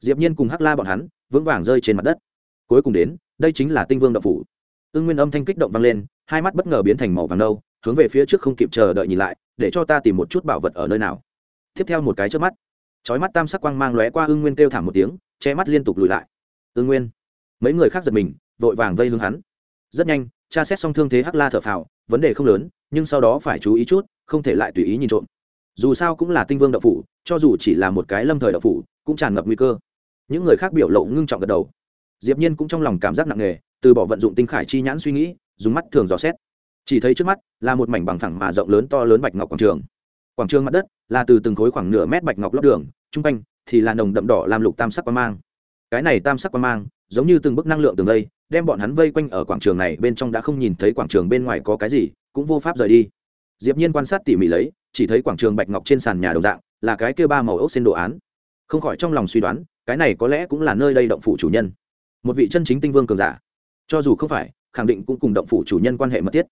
Diệp nhiên cùng hắc la bọn hắn, vững vàng rơi trên mặt đất. Cuối cùng đến, đây chính là tinh vương đạo phủ. Ưng nguyên âm thanh kích động vang lên, hai mắt bất ngờ biến thành màu vàng nâu, hướng về phía trước không kịp chờ đợi nhìn lại, để cho ta tìm một chút bảo vật ở nơi nào. Tiếp theo một cái trước mắt chói mắt tam sắc quang mang lóe qua ưng nguyên kêu thảm một tiếng, che mắt liên tục lùi lại. Ưng nguyên. Mấy người khác giật mình, vội vàng vây hướng hắn. Rất nhanh, tra xét xong thương thế hắc la thở phào, vấn đề không lớn, nhưng sau đó phải chú ý chút, không thể lại tùy ý nhìn trộm. Dù sao cũng là tinh vương đậu phủ, cho dù chỉ là một cái lâm thời đậu phủ, cũng tràn ngập nguy cơ. Những người khác biểu lộ ngưng trọng gật đầu. Diệp nhiên cũng trong lòng cảm giác nặng nề, từ bỏ vận dụng tinh khải chi nhãn suy nghĩ, dùng mắt thường dò xét. Chỉ thấy trước mắt là một mảnh bằng phẳng mà rộng lớn to lớn bạch ngọc quảng trường. Quảng trường mặt đất là từ từng khối khoảng nửa mét bạch ngọc lót đường, trung quanh thì là nồng đậm đỏ làm lục tam sắc quang mang. Cái này tam sắc quang mang, giống như từng bức năng lượng từng lây đem bọn hắn vây quanh ở quảng trường này, bên trong đã không nhìn thấy quảng trường bên ngoài có cái gì, cũng vô pháp rời đi. Diệp nhiên quan sát tỉ mỉ lấy, chỉ thấy quảng trường bạch ngọc trên sàn nhà đồng dạng, là cái kia ba màu ốc xin đồ án. Không khỏi trong lòng suy đoán, cái này có lẽ cũng là nơi đây động phủ chủ nhân. Một vị chân chính tinh vương cường giả. Cho dù không phải, khẳng định cũng cùng động phủ chủ nhân quan hệ mật thiết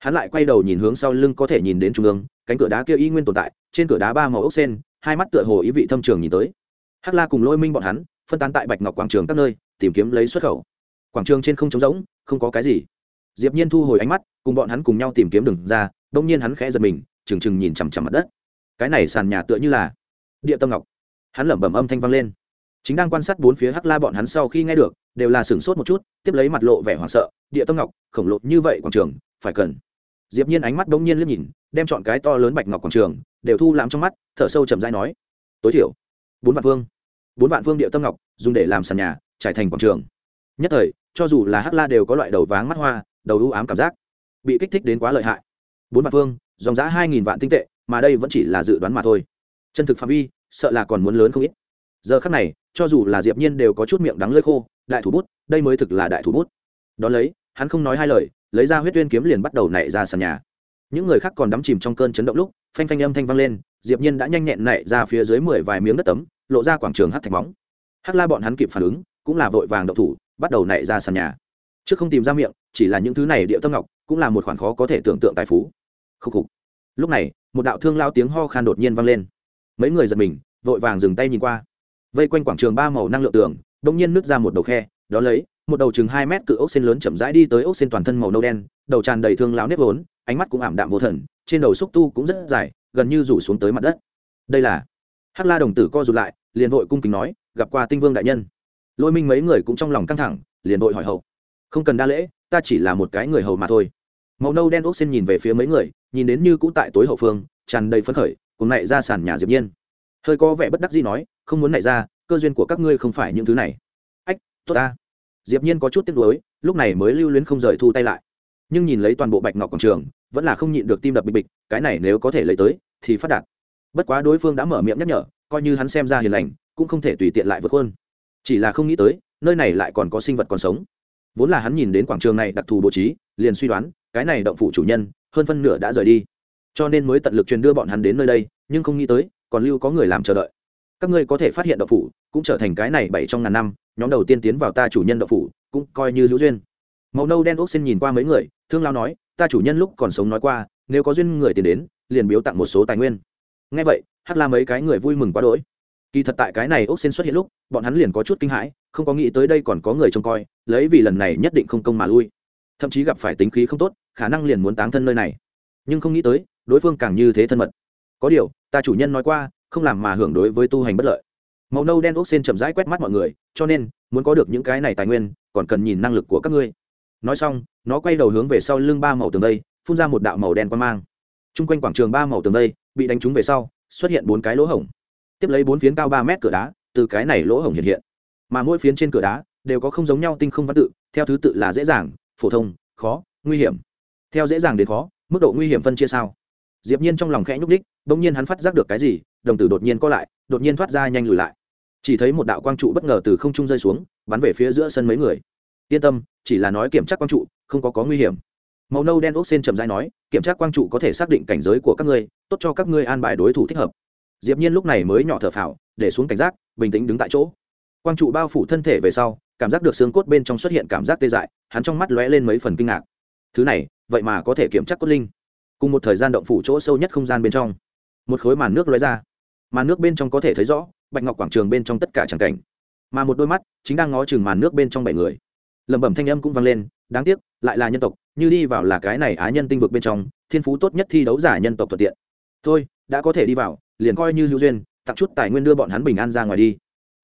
hắn lại quay đầu nhìn hướng sau lưng có thể nhìn đến trung ương, cánh cửa đá kia y nguyên tồn tại, trên cửa đá ba màu ốc sen, hai mắt tựa hồ ý vị thâm trường nhìn tới. Hắc la cùng lôi minh bọn hắn, phân tán tại bạch ngọc quảng trường các nơi, tìm kiếm lấy xuất khẩu. Quảng trường trên không trống rỗng, không có cái gì. Diệp nhiên thu hồi ánh mắt, cùng bọn hắn cùng nhau tìm kiếm đường ra đông nhiên hắn khẽ giật mình, trừng trừng nhìn chằm chằm mặt đất. Cái này sàn nhà tựa như là địa tâm ngọc. Hắn lẩm bẩm âm thanh vang lên. Chính đang quan sát bốn phía hắc la bọn hắn sau khi nghe được, đều là sửng sốt một chút, tiếp lấy mặt lộ vẻ hoảng sợ, địa tâm ngọc, khổng lồ như vậy quảng trường, phải cần diệp nhiên ánh mắt đống nhiên liếc nhìn đem chọn cái to lớn bạch ngọc quảng trường đều thu làm trong mắt thở sâu chậm rãi nói tối thiểu bốn vạn vương, bốn vạn vương địa tâm ngọc dùng để làm sàn nhà trải thành quảng trường. Nhất thời cho dù là hắc la đều có loại đầu váng mắt hoa đầu u ám cảm giác bị kích thích đến quá lợi hại. Bốn vạn vương, dòng giá hai nghìn vạn tinh tệ mà đây vẫn chỉ là dự đoán mà thôi. Chân thực phạm vi sợ là còn muốn lớn không ít. Giờ khắc này cho dù là diệp nhiên đều có chút miệng đắng lưỡi khô đại thủ bút đây mới thực là đại thủ bút. Đón lấy hắn không nói hai lời lấy ra huyết tuyên kiếm liền bắt đầu nảy ra sàn nhà. Những người khác còn đắm chìm trong cơn chấn động lúc, phanh phanh âm thanh vang lên, diệp nhiên đã nhanh nhẹn nảy ra phía dưới mười vài miếng đất tấm, lộ ra quảng trường hắc thạch bóng hắc la bọn hắn kịp phản ứng, cũng là vội vàng động thủ, bắt đầu nảy ra sàn nhà. Trước không tìm ra miệng, chỉ là những thứ này địa tâm ngọc, cũng là một khoản khó có thể tưởng tượng tài phú. Khúc khục. Lúc này, một đạo thương lao tiếng ho khan đột nhiên vang lên. Mấy người giật mình, vội vàng dừng tay nhìn qua. Vây quanh quảng trường ba màu năng lượng tường, đông nhiên nứt ra một đầu khe, đó lấy một đầu chừng hai mét cự ốc sen lớn chậm rãi đi tới ốc sen toàn thân màu nâu đen, đầu tràn đầy thương láo nếp vốn, ánh mắt cũng ảm đạm vô thần, trên đầu xúc tu cũng rất dài, gần như rủ xuống tới mặt đất. Đây là? Hắc la đồng tử co rụt lại, liền vội cung kính nói, gặp qua tinh vương đại nhân. Lôi minh mấy người cũng trong lòng căng thẳng, liền vội hỏi hậu. Không cần đa lễ, ta chỉ là một cái người hầu mà thôi. Màu nâu đen ốc sen nhìn về phía mấy người, nhìn đến như cũ tại tối hậu phương, tràn đầy phấn khởi, cùng nảy ra sàn nhà diệp nhiên. Hơi có vẻ bất đắc dĩ nói, không muốn nảy ra, cơ duyên của các ngươi không phải những thứ này. Ách, tốt ta diệp nhiên có chút tiếc nuối, lúc này mới lưu luyến không rời thu tay lại. Nhưng nhìn lấy toàn bộ bạch ngọc quảng trường, vẫn là không nhịn được tim đập bịch bịch, cái này nếu có thể lấy tới, thì phát đạt. Bất quá đối phương đã mở miệng nhắc nhở, coi như hắn xem ra hiền lành, cũng không thể tùy tiện lại vượt hơn chỉ là không nghĩ tới, nơi này lại còn có sinh vật còn sống. Vốn là hắn nhìn đến quảng trường này đặc thù bố trí, liền suy đoán, cái này động phủ chủ nhân, hơn phân nửa đã rời đi. Cho nên mới tận lực truyền đưa bọn hắn đến nơi đây, nhưng không nghĩ tới, còn lưu có người làm chờ đợi các ngươi có thể phát hiện đậu phủ, cũng trở thành cái này bảy trong ngàn năm, nhóm đầu tiên tiến vào ta chủ nhân đậu phủ, cũng coi như hữu duyên. Màu nâu đen ốc xin nhìn qua mấy người, thương lao nói, ta chủ nhân lúc còn sống nói qua, nếu có duyên người tiền đến, liền biếu tặng một số tài nguyên. Ngay vậy, hắc la mấy cái người vui mừng quá đỗi. Kỳ thật tại cái này ốc xin xuất hiện lúc, bọn hắn liền có chút kinh hãi, không có nghĩ tới đây còn có người trông coi, lấy vì lần này nhất định không công mà lui. Thậm chí gặp phải tính khí không tốt, khả năng liền muốn táng thân nơi này. Nhưng không nghĩ tới, đối phương càng như thế thân mật. Có điều, ta chủ nhân nói qua không làm mà hưởng đối với tu hành bất lợi. Màu nâu đen ốc sen chậm rãi quét mắt mọi người, cho nên, muốn có được những cái này tài nguyên, còn cần nhìn năng lực của các ngươi. Nói xong, nó quay đầu hướng về sau lưng ba màu tường đây phun ra một đạo màu đen quan mang. T r u n g quanh quảng trường ba màu tường đây bị đánh trúng về sau, xuất hiện bốn cái lỗ hổng. Tiếp lấy bốn phiến cao ba mét cửa đá, từ cái này lỗ hổng hiện hiện. Mà mỗi phiến trên cửa đá đều có không giống nhau tinh không văn tự, theo thứ tự là dễ dàng, phổ thông, khó, nguy hiểm. Theo dễ dàng đến khó, mức độ nguy hiểm phân chia sao? Diệp nhiên trong lòng khẽ nhúc đích bỗng nhiên hắn phát giác được cái gì đồng tử đột nhiên co lại, đột nhiên thoát ra nhanh lùi lại. Chỉ thấy một đạo quang trụ bất ngờ từ không trung rơi xuống, bắn về phía giữa sân mấy người. Yên tâm, chỉ là nói kiểm tra quang trụ, không có có nguy hiểm. Màu nâu đen ốc sen chậm rãi nói, kiểm tra quang trụ có thể xác định cảnh giới của các ngươi, tốt cho các ngươi an bài đối thủ thích hợp. Diệp nhiên lúc này mới nhỏ thở phào, để xuống cảnh giác, bình tĩnh đứng tại chỗ. Quang trụ bao phủ thân thể về sau, cảm giác được xương cốt bên trong xuất hiện cảm giác tê dại, hắn trong mắt lóe lên mấy phần kinh ngạc. Thứ này, vậy mà có thể kiểm tra cốt linh. Cùng một thời gian động phủ chỗ sâu nhất không gian bên trong, một khối màn nước lóe ra màn nước bên trong có thể thấy rõ, bạch ngọc quảng trường bên trong tất cả tràng cảnh. Mà một đôi mắt chính đang ngó chừng màn nước bên trong bảy người. Lẩm bẩm thanh âm cũng vang lên, đáng tiếc, lại là nhân tộc, như đi vào là cái này á nhân tinh vực bên trong, thiên phú tốt nhất thi đấu giả nhân tộc thuận tiện. Thôi, đã có thể đi vào, liền coi như hữu duyên, tặng chút tài nguyên đưa bọn hắn bình an ra ngoài đi.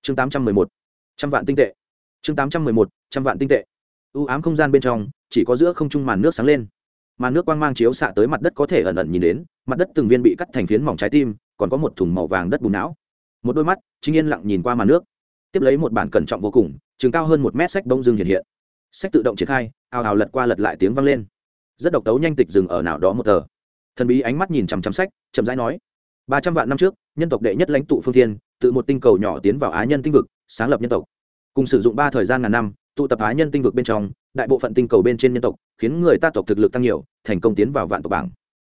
Chương tám trăm mười một. Trăm vạn tinh tệ. Chương tám trăm mười một. Trăm vạn tinh tệ. U ám không gian bên trong, chỉ có giữa không trung màn nước sáng lên. Màn nước quang mang chiếu xạ tới mặt đất có thể ẩn ẩn nhìn đến, mặt đất từng viên bị cắt thành phiến mỏng trái tim còn có một thùng màu vàng đất bùn não. Một đôi mắt chính yên lặng nhìn qua màn nước. Tiếp lấy một bản cẩn trọng vô cùng chừng cao hơn một mét sách bông dương hiện hiện. Sách tự động triển khai, ào ào lật qua lật lại tiếng vang lên. Rất độc tấu nhanh tịch dừng ở nào đó một tờ. Thần bí ánh mắt nhìn chằm chằm sách, chậm rãi nói, ba trăm vạn năm trước, nhân tộc đệ nhất lãnh tụ phương thiên, tự một tinh cầu nhỏ tiến vào á nhân tinh vực, sáng lập nhân tộc. Cùng sử dụng ba thời gian ngàn năm, tụ tập á nhân tinh vực bên trong, đại bộ phận tinh cầu bên trên nhân tộc, khiến người ta tộc thực lực tăng nhiều, thành công tiến vào vạn tộc bảng.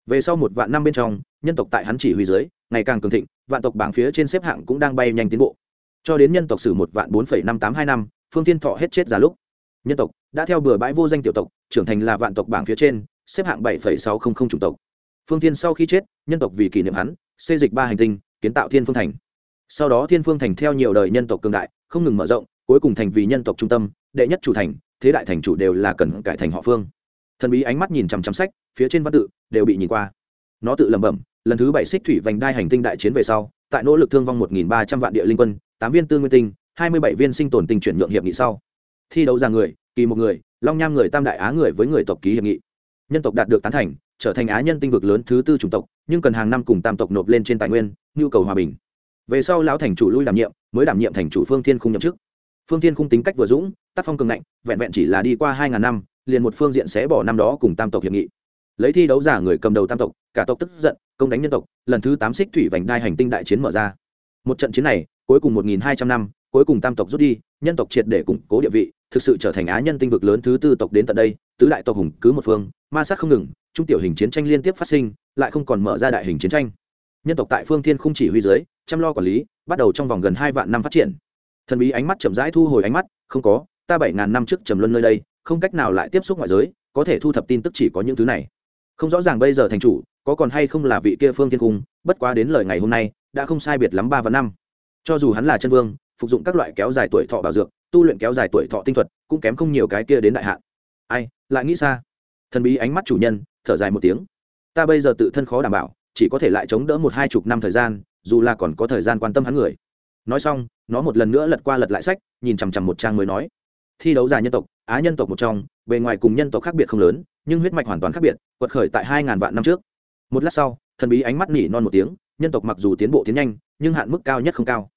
Về sau một vạn năm bên trong, nhân tộc tại hắn chỉ huy dưới ngày càng cường thịnh, vạn tộc bảng phía trên xếp hạng cũng đang bay nhanh tiến bộ. Cho đến nhân tộc sử một vạn bốn năm tám hai năm, phương tiên thọ hết chết già lúc. Nhân tộc đã theo bừa bãi vô danh tiểu tộc, trưởng thành là vạn tộc bảng phía trên, xếp hạng bảy sáu trăm linh chủng tộc. Phương tiên sau khi chết, nhân tộc vì kỷ niệm hắn xây dịch ba hành tinh, kiến tạo thiên phương thành. Sau đó thiên phương thành theo nhiều đời nhân tộc cường đại, không ngừng mở rộng, cuối cùng thành vì nhân tộc trung tâm, đệ nhất chủ thành, thế đại thành chủ đều là cần cải thành họ phương. Thần bí ánh mắt nhìn chằm chằm sách, phía trên văn tự đều bị nhìn qua nó tự lẩm bẩm, lần thứ bảy xích thủy vành đai hành tinh đại chiến về sau, tại nỗ lực thương vong một ba trăm vạn địa linh quân, tám viên tư nguyên tinh, hai mươi bảy viên sinh tồn tinh chuyển nhượng hiệp nghị sau. Thi đấu ra người, kỳ một người, long nham người tam đại á người với người tộc ký hiệp nghị. Nhân tộc đạt được tán thành, trở thành á nhân tinh vực lớn thứ tư chủng tộc, nhưng cần hàng năm cùng tam tộc nộp lên trên tài nguyên, nhu cầu hòa bình. Về sau lão thành chủ lui đảm nhiệm, mới đảm nhiệm thành chủ phương thiên khung nhậm chức. Phương thiên khung tính cách vừa dũng, tác phong cường ngạnh, vẹn vẹn chỉ là đi qua hai ngàn năm, liền một phương diện sẽ bỏ năm đó cùng tam tộc hiệp nghị lấy thi đấu giả người cầm đầu tam tộc, cả tộc tức giận, công đánh nhân tộc, lần thứ tám xích thủy vành đai hành tinh đại chiến mở ra. Một trận chiến này, cuối cùng một nghìn hai trăm năm, cuối cùng tam tộc rút đi, nhân tộc triệt để củng cố địa vị, thực sự trở thành á nhân tinh vực lớn thứ tư tộc đến tận đây, tứ đại tộc hùng cứ một phương, ma sát không ngừng, trung tiểu hình chiến tranh liên tiếp phát sinh, lại không còn mở ra đại hình chiến tranh. Nhân tộc tại phương thiên không chỉ huy dưới, chăm lo quản lý, bắt đầu trong vòng gần hai vạn năm phát triển. Thần bí ánh mắt chậm rãi thu hồi ánh mắt, không có, ta bảy ngàn năm trước trầm luân nơi đây, không cách nào lại tiếp xúc ngoại giới, có thể thu thập tin tức chỉ có những thứ này không rõ ràng bây giờ thành chủ, có còn hay không là vị kia phương thiên cung, bất quá đến lời ngày hôm nay, đã không sai biệt lắm ba và năm. Cho dù hắn là chân vương, phục dụng các loại kéo dài tuổi thọ bảo dược, tu luyện kéo dài tuổi thọ tinh thuật, cũng kém không nhiều cái kia đến đại hạn. Ai, lại nghĩ xa. Thần bí ánh mắt chủ nhân, thở dài một tiếng. Ta bây giờ tự thân khó đảm bảo, chỉ có thể lại chống đỡ một hai chục năm thời gian, dù là còn có thời gian quan tâm hắn người. Nói xong, nó một lần nữa lật qua lật lại sách, nhìn chằm chằm một trang mới nói. Thi đấu giả nhân tộc, á nhân tộc một trong bề ngoài cùng nhân tộc khác biệt không lớn, nhưng huyết mạch hoàn toàn khác biệt, quật khởi tại hai ngàn vạn năm trước. Một lát sau, thần bí ánh mắt nỉ non một tiếng, nhân tộc mặc dù tiến bộ tiến nhanh, nhưng hạn mức cao nhất không cao.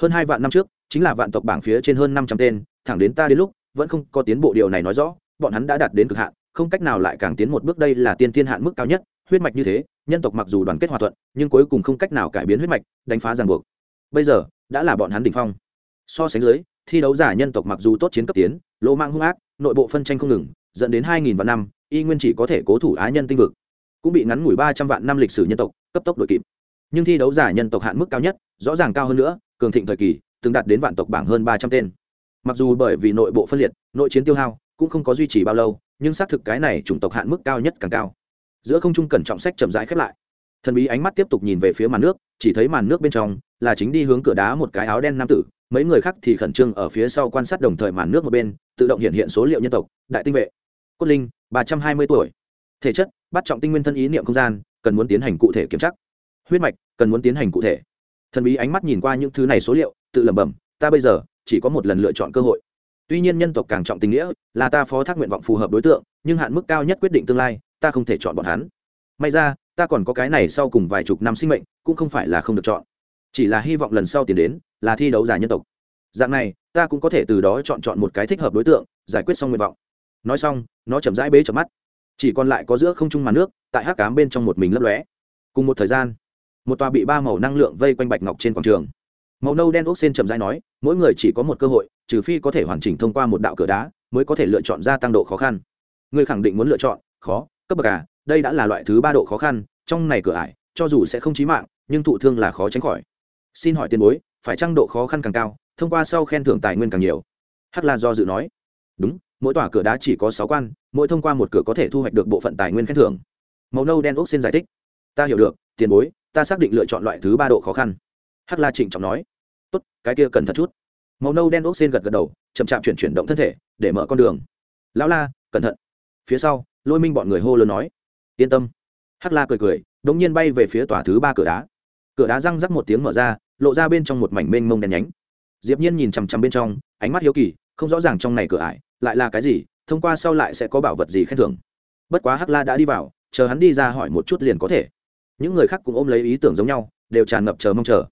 Hơn hai vạn năm trước, chính là vạn tộc bảng phía trên hơn năm trăm tên, thẳng đến ta đến lúc, vẫn không có tiến bộ, điều này nói rõ, bọn hắn đã đạt đến cực hạn, không cách nào lại càng tiến một bước, đây là tiên tiên hạn mức cao nhất, huyết mạch như thế, nhân tộc mặc dù đoàn kết hòa thuận, nhưng cuối cùng không cách nào cải biến huyết mạch, đánh phá ràng buộc. Bây giờ, đã là bọn hắn đỉnh phong. So sánh dưới, thi đấu giả nhân tộc mặc dù tốt chiến cấp tiến, lỗ mang hung ác nội bộ phân tranh không ngừng, dẫn đến hai nghìn vạn năm, y nguyên chỉ có thể cố thủ á nhân tinh vực. Cũng bị ngắn ngủi ba trăm vạn năm lịch sử nhân tộc cấp tốc đội kịp. Nhưng thi đấu giả nhân tộc hạn mức cao nhất, rõ ràng cao hơn nữa, cường thịnh thời kỳ, từng đạt đến vạn tộc bảng hơn ba trăm tên. Mặc dù bởi vì nội bộ phân liệt, nội chiến tiêu hao, cũng không có duy trì bao lâu, nhưng xác thực cái này chủng tộc hạn mức cao nhất càng cao. Giữa không trung cẩn trọng sách chậm rãi khép lại. Thần bí ánh mắt tiếp tục nhìn về phía màn nước, chỉ thấy màn nước bên trong là chính đi hướng cửa đá một cái áo đen nam tử mấy người khác thì khẩn trương ở phía sau quan sát đồng thời màn nước một bên, tự động hiện hiện số liệu nhân tộc, đại tinh vệ. Cốt linh, ba trăm hai mươi tuổi. Thể chất, bắt trọng tinh nguyên thân ý niệm không gian, cần muốn tiến hành cụ thể kiểm tra. Huyết mạch, cần muốn tiến hành cụ thể. Thần bí ánh mắt nhìn qua những thứ này số liệu, tự lẩm bẩm, ta bây giờ chỉ có một lần lựa chọn cơ hội. Tuy nhiên nhân tộc càng trọng tình nghĩa, là ta phó thác nguyện vọng phù hợp đối tượng, nhưng hạn mức cao nhất quyết định tương lai, ta không thể chọn bọn hắn. May ra, ta còn có cái này sau cùng vài chục năm sinh mệnh, cũng không phải là không được chọn chỉ là hy vọng lần sau tiến đến, là thi đấu giả nhân tộc. Dạng này, ta cũng có thể từ đó chọn chọn một cái thích hợp đối tượng, giải quyết xong nguyện vọng. Nói xong, nó chậm rãi bế chậm mắt. Chỉ còn lại có giữa không trung màn nước, tại hát cám bên trong một mình lấp lóe. Cùng một thời gian, một tòa bị ba màu năng lượng vây quanh bạch ngọc trên quảng trường. Màu nâu đen ốc sen chậm rãi nói, mỗi người chỉ có một cơ hội, trừ phi có thể hoàn chỉnh thông qua một đạo cửa đá, mới có thể lựa chọn gia tăng độ khó khăn. Người khẳng định muốn lựa chọn, khó, cấp bậc à đây đã là loại thứ ba độ khó khăn, trong này cửa ải, cho dù sẽ không chí mạng, nhưng thụ thương là khó tránh khỏi xin hỏi tiền bối, phải trang độ khó khăn càng cao, thông qua sau khen thưởng tài nguyên càng nhiều? Hắc la do dự nói. Đúng, mỗi tòa cửa đá chỉ có sáu quan, mỗi thông qua một cửa có thể thu hoạch được bộ phận tài nguyên khen thưởng. Màu nâu đen ốc xin giải thích. Ta hiểu được, tiền bối, ta xác định lựa chọn loại thứ ba độ khó khăn. Hắc la trịnh trọng nói. Tốt, cái kia cần thật chút. Màu nâu đen ốc xin gật gật đầu, chậm chạp chuyển chuyển động thân thể, để mở con đường. Lão la, cẩn thận. Phía sau, lôi minh bọn người hô lớn nói. Yên tâm. Hắc la cười cười đ ỗ n g nhiên bay về phía tòa thứ ba cửa đá. Cửa đá răng rắc một tiếng mở ra lộ ra bên trong một mảnh mênh mông đen nhánh. Diệp nhiên nhìn chằm chằm bên trong, ánh mắt hiếu kỳ, không rõ ràng trong này cửa ải, lại là cái gì, thông qua sau lại sẽ có bảo vật gì khen thưởng. Bất quá hắc la đã đi vào, chờ hắn đi ra hỏi một chút liền có thể. Những người khác cũng ôm lấy ý tưởng giống nhau, đều tràn ngập chờ mong chờ.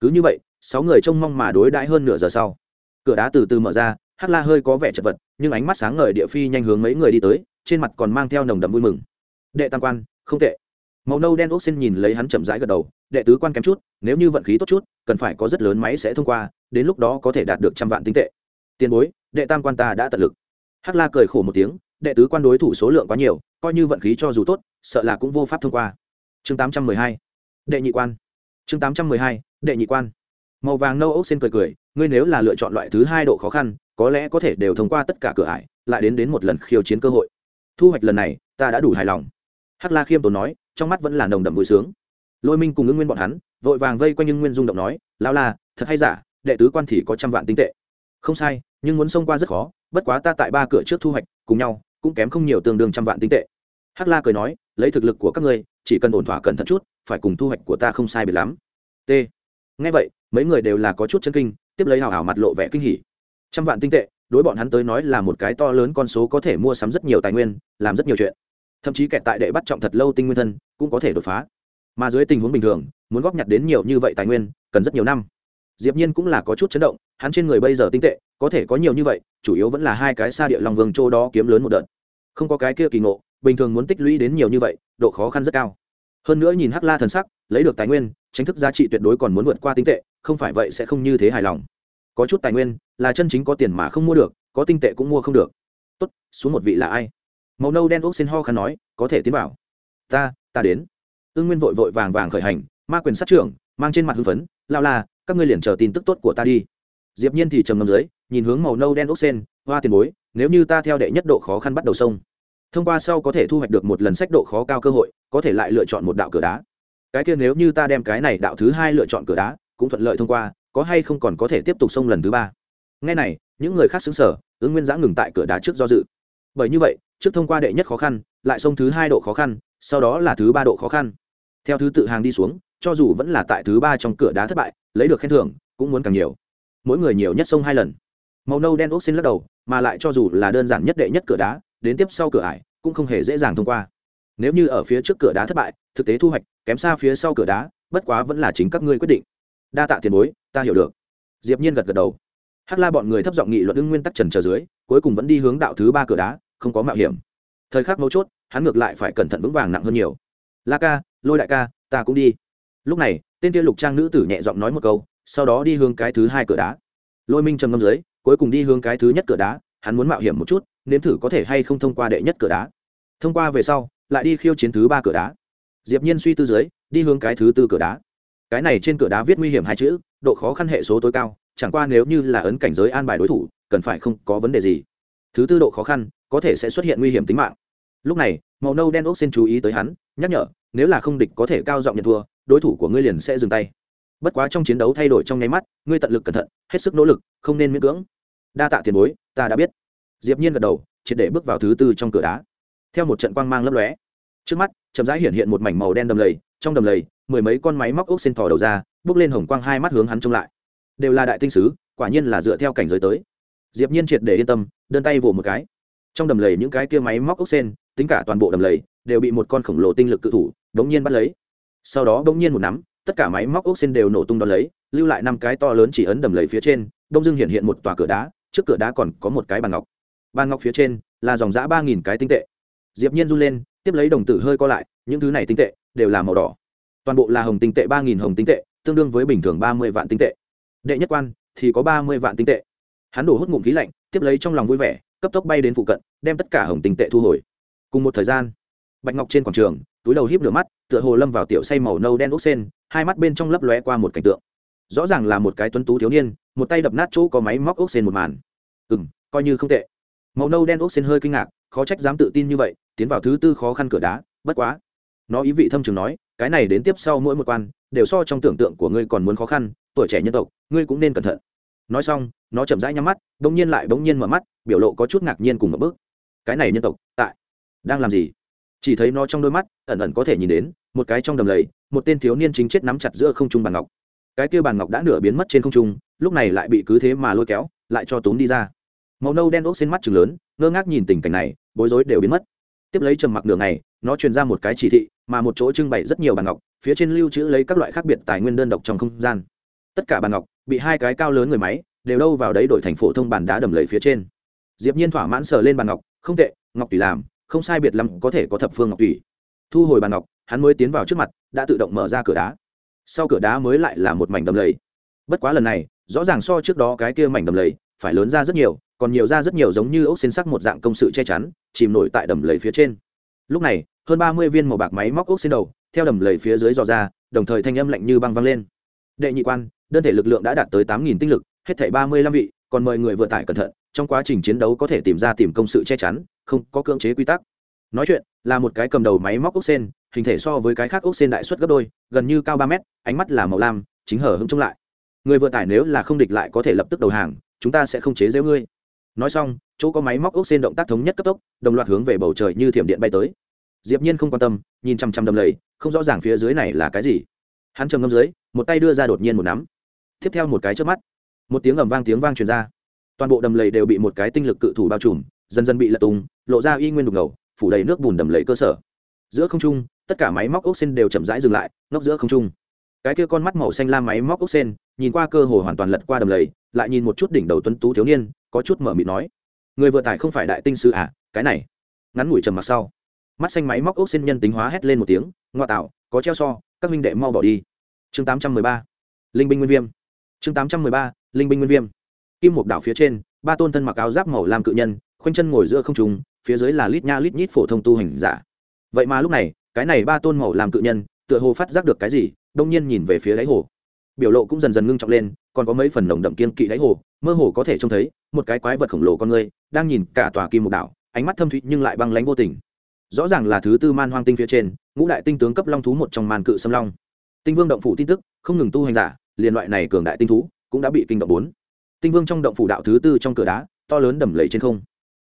Cứ như vậy, sáu người trông mong mà đối đãi hơn nửa giờ sau. Cửa đá từ từ mở ra, hắc la hơi có vẻ chật vật, nhưng ánh mắt sáng ngời địa phi nhanh hướng mấy người đi tới, trên mặt còn mang theo nồng đậm vui mừng. Đệ tam quan, không tệ màu nâu đen ốc xin nhìn lấy hắn chậm rãi gật đầu, đệ tứ quan kém chút, nếu như vận khí tốt chút, cần phải có rất lớn máy sẽ thông qua, đến lúc đó có thể đạt được trăm vạn tinh tệ. Tiền bối, đệ tam quan ta đã tận lực. Hắc la cười khổ một tiếng, đệ tứ quan đối thủ số lượng quá nhiều, coi như vận khí cho dù tốt, sợ là cũng vô pháp thông qua. Chương tám trăm mười hai, đệ nhị quan. Chương tám trăm mười hai, đệ nhị quan. Màu vàng nâu ốc xin cười cười, ngươi nếu là lựa chọn loại thứ hai độ khó khăn, có lẽ có thể đều thông qua tất cả cửa ải, lại đến đến một lần khiêu chiến cơ hội. Thu hoạch lần này, ta đã đủ hài lòng hắc la khiêm tốn nói, trong mắt vẫn là nồng đậm vui sướng. Lôi minh cùng ứng nguyên bọn hắn, vội vàng vây quanh nhưng nguyên dung động nói lao la, thật hay giả, đệ tứ quan thì có trăm vạn tinh tệ. Không sai, nhưng muốn xông qua rất khó, bất quá ta tại ba cửa trước thu hoạch, cùng nhau, cũng kém không nhiều tương đương trăm vạn tinh tệ. Hắc la cười nói, lấy thực lực của các ngươi, chỉ cần ổn thỏa cẩn thận chút, phải cùng thu hoạch của ta không sai biệt lắm. T. Ngay vậy, mấy người đều là có chút chân kinh, tiếp lấy hào hào mặt lộ vẻ kinh hỉ. Trăm vạn tinh tệ, đối bọn hắn tới nói là một cái to lớn con số có thể mua sắm rất nhiều tài nguyên, làm rất nhiều chuyện thậm chí kẹt tại đệ bắt trọng thật lâu tinh nguyên thân cũng có thể đột phá. Mà dưới tình huống bình thường, muốn góp nhặt đến nhiều như vậy tài nguyên, cần rất nhiều năm. Diệp nhiên cũng là có chút chấn động, hắn trên người bây giờ tinh tệ, có thể có nhiều như vậy, chủ yếu vẫn là hai cái xa địa long vương châu đó kiếm lớn một đợt. Không có cái kia kỳ ngộ, bình thường muốn tích lũy đến nhiều như vậy, độ khó khăn rất cao. Hơn nữa nhìn hắc la thần sắc, lấy được tài nguyên tránh thức giá trị tuyệt đối còn muốn vượt qua tinh tệ, không phải vậy sẽ không như thế hài lòng. Có chút tài nguyên, là chân chính có tiền mà không mua được, có tinh tệ cũng mua không được. Tốt, xuống một vị là ai? Màu nâu đen ốc xin ho khăn nói, có thể tiến vào. Ta ta đến. Ưng nguyên vội vội vàng vàng khởi hành, ma quyền sát trưởng, mang trên mặt hưng phấn lao la các ngươi liền chờ tin tức tốt của ta đi. Diệp nhiên thì trầm ngâm dưới, nhìn hướng màu nâu đen ốc sen hoa tiền bối, nếu như ta theo đệ nhất độ khó khăn bắt đầu sông thông qua sau có thể thu hoạch được một lần sách độ khó cao cơ hội, có thể lại lựa chọn một đạo cửa đá. Cái kia nếu như ta đem cái này đạo thứ hai lựa chọn cửa đá, cũng thuận lợi thông qua, có hay không còn có thể tiếp tục xông lần thứ ba. Ngay này, những người khác xứng sở ứng nguyên giã ngừng tại cửa đá trước do dự. Bởi như vậy trước thông qua đệ nhất khó khăn, lại xông thứ hai độ khó khăn, sau đó là thứ ba độ khó khăn. Theo thứ tự hàng đi xuống, cho dù vẫn là tại thứ ba trong cửa đá thất bại, lấy được khen thưởng, cũng muốn càng nhiều. Mỗi người nhiều nhất xông hai lần. Màu nâu đen ốc xin lắc đầu, mà lại cho dù là đơn giản nhất đệ nhất cửa đá, đến tiếp sau cửa ải, cũng không hề dễ dàng thông qua. Nếu như ở phía trước cửa đá thất bại, thực tế thu hoạch, kém xa phía sau cửa đá, bất quá vẫn là chính các ngươi quyết định. Đa tạ tiền bối, ta hiểu được. Diệp nhiên gật gật đầu. Hắc la bọn người thấp giọng nghị luận ưng nguyên tắc trần chờ dưới, cuối cùng vẫn đi hướng đạo thứ ba cửa đá không có mạo hiểm. Thời khắc mấu chốt, hắn ngược lại phải cẩn thận vững vàng nặng hơn nhiều. La ca, lôi đại ca, ta cũng đi. Lúc này, tên kia lục trang nữ tử nhẹ giọng nói một câu, sau đó đi hướng cái thứ hai cửa đá. Lôi minh trầm ngâm dưới, cuối cùng đi hướng cái thứ nhất cửa đá, hắn muốn mạo hiểm một chút, nếm thử có thể hay không thông qua đệ nhất cửa đá. Thông qua về sau, lại đi khiêu chiến thứ ba cửa đá. Diệp nhiên suy tư dưới, đi hướng cái thứ tư cửa đá. Cái này trên cửa đá viết nguy hiểm hai chữ, độ khó khăn hệ số tối cao, chẳng qua nếu như là ấn cảnh giới an bài đối thủ, cần phải không có vấn đề gì. Thứ tư độ khó khăn có thể sẽ xuất hiện nguy hiểm tính mạng. Lúc này, màu nâu đen ốc xin chú ý tới hắn, nhắc nhở, nếu là không địch có thể cao giọng nhận thua, đối thủ của ngươi liền sẽ dừng tay. Bất quá trong chiến đấu thay đổi trong nháy mắt, ngươi tận lực cẩn thận, hết sức nỗ lực, không nên miễn cưỡng. Đa tạ tiền bối, ta đã biết. Diệp nhiên gật đầu, triệt để bước vào thứ tư trong cửa đá. Theo một trận quang mang lấp lóe, trước mắt, chậm rãi hiện hiện một mảnh màu đen đầm lầy, trong đầm lầy, mười mấy con máy móc ốc xin thò đầu ra, bước lên hồng quang hai mắt hướng hắn trông lại. Đều là đại tinh sứ, quả nhiên là dựa theo cảnh giới tới. Diệp nhiên triệt để yên tâm, đơn tay vỗ một cái trong đầm lầy những cái kia máy móc ốc sen, tính cả toàn bộ đầm lầy, đều bị một con khổng lồ tinh lực cự thủ, đống nhiên bắt lấy. Sau đó đống nhiên một nắm, tất cả máy móc ốc sen đều nổ tung đón lấy, lưu lại năm cái to lớn chỉ ấn đầm lầy phía trên, đông dưng hiện hiện một tòa cửa đá, trước cửa đá còn có một cái bàn ngọc. Bàn ngọc phía trên là dòng giã ba nghìn cái tinh tệ. Diệp nhiên run lên, tiếp lấy đồng tử hơi co lại, những thứ này tinh tệ đều là màu đỏ. Toàn bộ là hồng tinh tệ, ba nghìn hồng tinh tệ, tương đương với bình thường ba mươi vạn tinh tệ. Đệ nhất quan thì có ba mươi vạn tinh tệ. Hắn đổ hút ngụm khí lạnh, tiếp lấy trong lòng vui vẻ cấp tốc bay đến phụ cận, đem tất cả hồng tinh tệ thu hồi. Cùng một thời gian, bạch ngọc trên quảng trường, túi đầu híp lửa mắt, tựa hồ lâm vào tiểu say màu nâu đen ốc sen, hai mắt bên trong lấp lóe qua một cảnh tượng. Rõ ràng là một cái tuấn tú thiếu niên, một tay đập nát chỗ có máy móc ốc sen một màn. Ừ m coi như không tệ. Màu nâu đen ốc sen hơi kinh ngạc, khó trách dám tự tin như vậy, tiến vào thứ tư khó khăn cửa đá, bất quá. Nó ý vị thâm trường nói, cái này đến tiếp sau mỗi một quan, đều so trong tưởng tượng của ngươi còn muốn khó khăn, tuổi trẻ nhân tộc, ngươi cũng nên cẩn thận nói xong, nó chậm rãi nhắm mắt, bỗng nhiên lại bỗng nhiên mở mắt, biểu lộ có chút ngạc nhiên cùng một bước. Cái này nhân tộc, tại, đang làm gì? Chỉ thấy nó trong đôi mắt, ẩn ẩn có thể nhìn đến, một cái trong đầm lầy, một tên thiếu niên chính chết nắm chặt giữa không trung bàn ngọc. Cái kia bàn ngọc đã nửa biến mất trên không trung, lúc này lại bị cứ thế mà lôi kéo, lại cho tốn đi ra. Màu nâu đen ốc xên mắt chừng lớn, ngơ ngác nhìn tình cảnh này, bối rối đều biến mất. Tiếp lấy trầm mặc đường này nó truyền ra một cái chỉ thị, mà một chỗ trưng bày rất nhiều bàn ngọc, phía trên lưu trữ lấy các loại khác biệt tài nguyên đơn độc trong không gian tất cả bàn ngọc, bị hai cái cao lớn người máy, đều đâu vào đấy đổi thành phổ thông bàn đá đầm lầy phía trên. Diệp nhiên thỏa mãn sờ lên bàn ngọc, không tệ, ngọc tùy làm, không sai biệt lắm có thể có thập phương ngọc tùy. Thu hồi bàn ngọc, hắn mới tiến vào trước mặt, đã tự động mở ra cửa đá. Sau cửa đá mới lại là một mảnh đầm lầy. Bất quá lần này, rõ ràng so trước đó cái kia mảnh đầm lầy, phải lớn ra rất nhiều, còn nhiều ra rất nhiều giống như ốc xên sắc một dạng công sự che chắn, chìm nổi tại đầm lầy phía trên. Lúc này, hơn ba mươi viên màu bạc máy móc ốc xên đầu, theo đầm lầy phía dưới dò ra, đồng thời thanh âm lạnh như băng văng lên. Đệ nhị quan đơn thể lực lượng đã đạt tới tám nghìn tinh lực, hết thảy ba mươi lăm vị, còn mời người vừa tải cẩn thận, trong quá trình chiến đấu có thể tìm ra tìm công sự che chắn, không có cưỡng chế quy tắc. Nói chuyện, là một cái cầm đầu máy móc ốc sen, hình thể so với cái khác ốc sen đại suất gấp đôi, gần như cao ba mét, ánh mắt là màu lam, chính hở hưng trông lại. Người vừa tải nếu là không địch lại có thể lập tức đầu hàng, chúng ta sẽ không chế giễu ngươi. Nói xong, chỗ có máy móc ốc sen động tác thống nhất cấp tốc, đồng loạt hướng về bầu trời như thiểm điện bay tới. Diệp nhiên không quan tâm, nhìn chăm chăm đầm lầy, không rõ ràng phía dưới này là cái gì. Hắn trầm ngâm dưới, một tay đưa ra đột nhiên một nắm tiếp theo một cái trước mắt. Một tiếng ầm vang tiếng vang truyền ra. Toàn bộ đầm lầy đều bị một cái tinh lực cự thủ bao trùm, dần dần bị lật tung, lộ ra y nguyên đục ngầu, phủ đầy nước bùn đầm lầy cơ sở. Giữa không trung, tất cả máy móc ốc sen đều chậm rãi dừng lại, ngốc giữa không trung. Cái kia con mắt màu xanh lam máy móc ốc sen nhìn qua cơ hồ hoàn toàn lật qua đầm lầy, lại nhìn một chút đỉnh đầu tuấn tú thiếu niên, có chút mở mịt nói. Người vừa tải không phải đại tinh sư à cái này. Ngắn ngủi trầm mặc sau, mắt xanh máy móc ốc sen nhân tính hóa hét lên một tiếng, ngoa tạo, có treo so, các minh đệ mau bỏ đi. Chương tám trăm mười ba, linh binh nguyên viêm chương tám trăm mười ba, linh binh nguyên viêm. Kim một đảo phía trên, ba tôn thân mặc áo giáp màu lam cự nhân, khoanh chân ngồi giữa không trung, phía dưới là lít nha lít nhít phổ thông tu hành giả. Vậy mà lúc này, cái này ba tôn màu làm cự nhân, tựa hồ phát giác được cái gì, đông nhiên nhìn về phía đáy hồ. Biểu lộ cũng dần dần ngưng trọng lên, còn có mấy phần nồng đậm kiên kỵ đáy hồ, mơ hồ có thể trông thấy một cái quái vật khổng lồ con người đang nhìn cả tòa kim một đảo, ánh mắt thâm thụy nhưng lại băng lánh vô tình. Rõ ràng là thứ tư man hoang tinh phía trên, ngũ đại tinh tướng cấp long thú một trong màn cự xâm long. Tinh vương động phủ tin tức, không ngừng tu hành giả liền loại này cường đại tinh thú cũng đã bị kinh động bốn. Tinh vương trong động phủ đạo thứ tư trong cửa đá, to lớn đầm lầy trên không.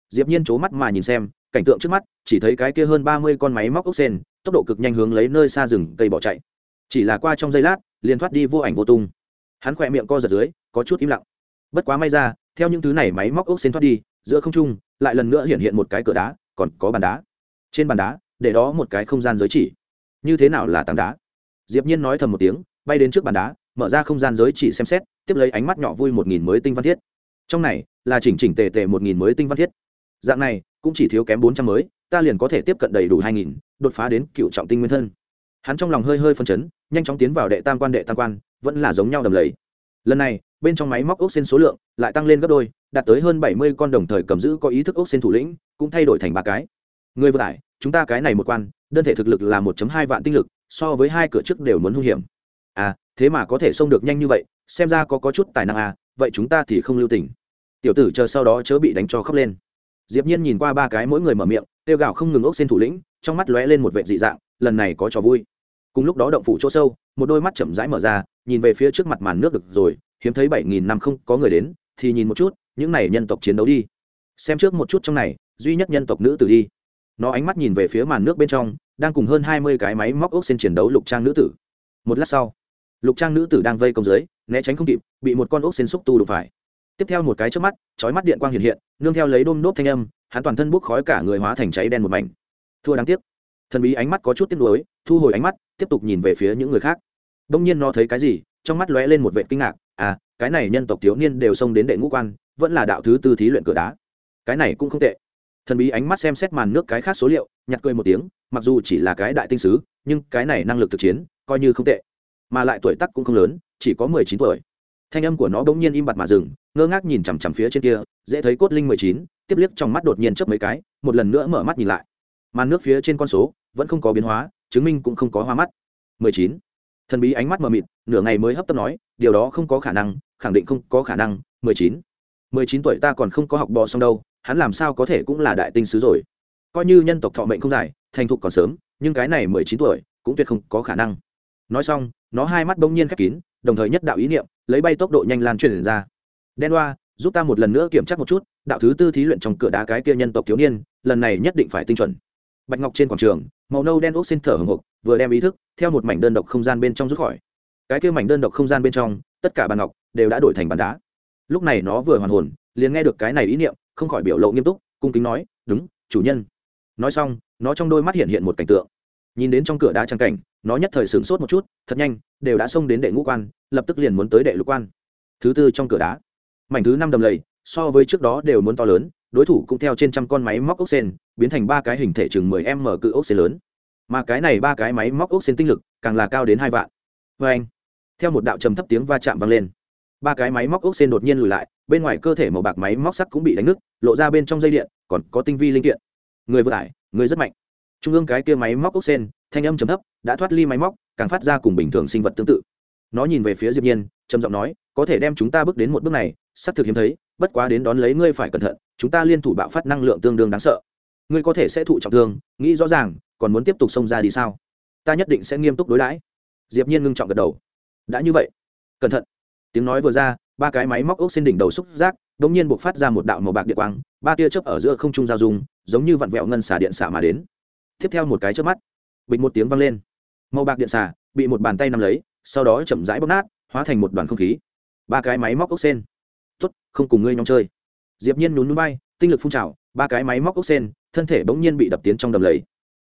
Diệp nhiên chố mắt mà nhìn xem, cảnh tượng trước mắt, chỉ thấy cái kia hơn ba mươi con máy móc ốc sen, tốc độ cực nhanh hướng lấy nơi xa rừng cây bỏ chạy. Chỉ là qua trong giây lát, liền thoát đi vô ảnh vô tung. Hắn khỏe miệng co giật dưới, có chút im lặng. Bất quá may ra, theo những thứ này máy móc ốc sen thoát đi, giữa không trung, lại lần nữa hiện hiện một cái cửa đá, còn có bàn đá. Trên bàn đá, để đó một cái không gian giới chỉ. Như thế nào là tảng đá? Diệp nhiên nói thầm một tiếng, bay đến trước bàn đá mở ra không gian giới chỉ xem xét, tiếp lấy ánh mắt nhỏ vui một nghìn mới tinh văn thiết. Trong này là chỉnh chỉnh tề tề một nghìn mới tinh văn thiết. Dạng này, cũng chỉ thiếu kém bốn trăm mới, ta liền có thể tiếp cận đầy đủ hai nghìn, đột phá đến cựu trọng tinh nguyên thân. Hắn trong lòng hơi hơi phân chấn, nhanh chóng tiến vào đệ tam quan, đệ tam quan, vẫn là giống nhau đầm lầy. Lần này, bên trong máy móc ốc xin số lượng lại tăng lên gấp đôi, đạt tới hơn bảy mươi con đồng thời cầm giữ có ý thức ốc xin thủ lĩnh, cũng thay đổi thành ba cái. Người vừa tải, chúng ta cái này một quan, đơn thể thực lực là một hai vạn tinh lực, so với hai cửa trước đều muốn hung hiểm. À thế mà có thể xông được nhanh như vậy, xem ra có có chút tài năng à vậy chúng ta thì không lưu tình. Tiểu tử chờ sau đó chớ bị đánh cho khóc lên. Diệp nhiên nhìn qua ba cái mỗi người mở miệng, tiêu gạo không ngừng ốc xin thủ lĩnh, trong mắt lóe lên một vẻ dị dạng, lần này có trò vui. Cùng lúc đó động phủ chỗ sâu, một đôi mắt chậm rãi mở ra, nhìn về phía trước mặt màn nước được rồi, hiếm thấy bảy nghìn năm không có người đến, thì nhìn một chút, những này nhân tộc chiến đấu đi. Xem trước một chút trong này, duy nhất nhân tộc nữ tử đi. Nó ánh mắt nhìn về phía màn nước bên trong, đang cùng hơn hai mươi cái máy móc ốc xin chiến đấu lục trang nữ tử. Một lát sau lục trang nữ tử đang vây công dưới, né tránh không kịp, bị một con ốc xin xúc tu đụng phải. Tiếp theo một cái trước mắt, chói mắt điện quang hiện hiện, nương theo lấy đôm nốt thanh âm, hắn toàn thân bốc khói cả người hóa thành cháy đen một mảnh. Thua đáng tiếc. Thần bí ánh mắt có chút tiếc nuối, thu hồi ánh mắt, tiếp tục nhìn về phía những người khác. Đông nhiên nó thấy cái gì, trong mắt lóe lên một vệ kinh ngạc à cái này nhân tộc thiếu niên đều xông đến đệ ngũ quan, vẫn là đạo thứ tư thí luyện cửa đá. Cái này cũng không tệ. Thần bí ánh mắt xem xét màn nước cái khác số liệu, nhặt cười một tiếng, mặc dù chỉ là cái đại tinh sứ, nhưng cái này năng lực thực chiến, coi như không tệ mà lại tuổi tác cũng không lớn, chỉ có mười chín tuổi. Thanh âm của nó bỗng nhiên im bặt mà dừng, ngơ ngác nhìn chằm chằm phía trên kia, dễ thấy cốt linh mười chín, tiếp liếc trong mắt đột nhiên chớp mấy cái, một lần nữa mở mắt nhìn lại. Màn nước phía trên con số vẫn không có biến hóa, chứng minh cũng không có hoa mắt. mười chín. Thần bí ánh mắt mờ mịt, nửa ngày mới hấp tấp nói, điều đó không có khả năng, khẳng định không có khả năng, mười chín. mười chín tuổi ta còn không có học bò xong đâu, hắn làm sao có thể cũng là đại tinh sứ rồi. Coi như nhân tộc thọ mệnh không dài, thành thục còn sớm, nhưng cái này mười chín tuổi cũng tuyệt không có khả năng nói xong, nó hai mắt bỗng nhiên khép kín, đồng thời nhất đạo ý niệm, lấy bay tốc độ nhanh lan truyền ra. Đen đoa giúp ta một lần nữa kiểm tra một chút, đạo thứ tư thí luyện trong cửa đá cái kia nhân tộc thiếu niên, lần này nhất định phải tinh chuẩn. Bạch ngọc trên quảng trường, màu nâu đen ốc xin thở hồng hộc, vừa đem ý thức, theo một mảnh đơn độc không gian bên trong rút khỏi. Cái kia mảnh đơn độc không gian bên trong, tất cả bàn ngọc, đều đã đổi thành bàn đá. Lúc này nó vừa hoàn hồn, liền nghe được cái này ý niệm, không khỏi biểu lộ nghiêm túc, cung kính nói, đúng, chủ nhân. Nói xong, nó trong đôi mắt hiện hiện một cảnh tượng. Nhìn đến trong cửa đá trang cảnh nó nhất thời sửng sốt một chút, thật nhanh, đều đã xông đến đệ ngũ quan, lập tức liền muốn tới đệ lục quan. Thứ tư trong cửa đá. Mảnh thứ năm đầm lầy, so với trước đó đều muốn to lớn, đối thủ cũng theo trên trăm con máy móc ốc sen biến thành ba cái hình thể chừng mười m cự ốc sen lớn. Mà cái này ba cái máy móc ốc sen tinh lực, càng là cao đến hai vạn. Vê anh, theo một đạo trầm thấp tiếng va chạm vang lên, ba cái máy móc ốc sen đột nhiên lùi lại, bên ngoài cơ thể màu bạc máy móc sắt cũng bị đánh nứt, lộ ra bên trong dây điện, còn có tinh vi linh kiện. Người vừa tải, người rất mạnh. Trung ương cái kia máy móc ốc sen thanh âm trầm thấp đã thoát ly máy móc, càng phát ra cùng bình thường sinh vật tương tự. Nó nhìn về phía diệp nhiên, trầm giọng nói, có thể đem chúng ta bước đến một bước này sắp thực hiếm thấy, bất quá đến đón lấy ngươi phải cẩn thận, chúng ta liên thủ bạo phát năng lượng tương đương đáng sợ. Ngươi có thể sẽ thụ trọng thương, nghĩ rõ ràng, còn muốn tiếp tục xông ra đi sao? Ta nhất định sẽ nghiêm túc đối đãi. Diệp nhiên ngưng trọng gật đầu. Đã như vậy, cẩn thận. Tiếng nói vừa ra, ba cái máy móc ốc trên đỉnh đầu xúc giác, đột nhiên bộc phát ra một đạo màu bạc điện quang, ba tia chớp ở giữa không trung giao dung, giống như vặn vẹo ngân xả điện xả mà đến. Tiếp theo một cái chớp mắt bịch một tiếng vang lên màu bạc điện xà bị một bàn tay nắm lấy, sau đó chậm rãi bóp nát, hóa thành một đoàn không khí. Ba cái máy móc ốc sen. Tốt, không cùng ngươi nhóm chơi. Diệp nhiên nhún núi bay tinh lực phun trào, ba cái máy móc ốc sen, thân thể bỗng nhiên bị đập tiến trong đầm lầy.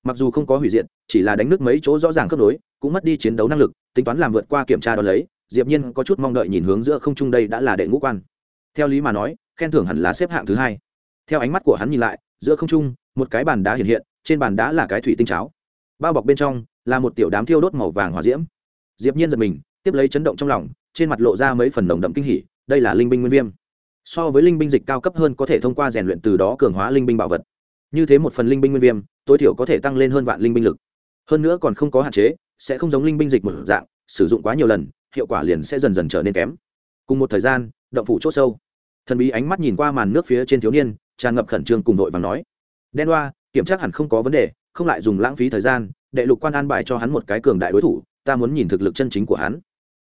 Mặc dù không có hủy diệt, chỉ là đánh nước mấy chỗ rõ ràng khớp nối, cũng mất đi chiến đấu năng lực, tính toán làm vượt qua kiểm tra đó lấy, diệp nhiên có chút mong đợi nhìn hướng giữa không trung đây đã là đệ ngũ quan. Theo lý mà nói, khen thưởng hẳn là xếp hạng thứ hai. Theo ánh mắt của hắn nhìn lại, giữa không trung, một cái bàn đá hiện hiện, trên bàn đá là cái thủy tinh cháo. Bao bọc bên trong là một tiểu đám thiêu đốt màu vàng hỏa diễm. Diệp nhiên giật mình, tiếp lấy chấn động trong lòng, trên mặt lộ ra mấy phần nồng đậm kinh hỉ, đây là linh binh nguyên viêm. So với linh binh dịch cao cấp hơn có thể thông qua rèn luyện từ đó cường hóa linh binh bảo vật. Như thế một phần linh binh nguyên viêm, tối thiểu có thể tăng lên hơn vạn linh binh lực. Hơn nữa còn không có hạn chế, sẽ không giống linh binh dịch một dạng, sử dụng quá nhiều lần, hiệu quả liền sẽ dần dần trở nên kém. Cùng một thời gian, động phủ chỗ sâu. Thần bí ánh mắt nhìn qua màn nước phía trên thiếu niên, tràn ngập khẩn trương cùng đội và nói, đen đoa, kiểm tra hẳn không có vấn đề, không lại dùng lãng phí thời gian đệ lục quan an bài cho hắn một cái cường đại đối thủ, ta muốn nhìn thực lực chân chính của hắn.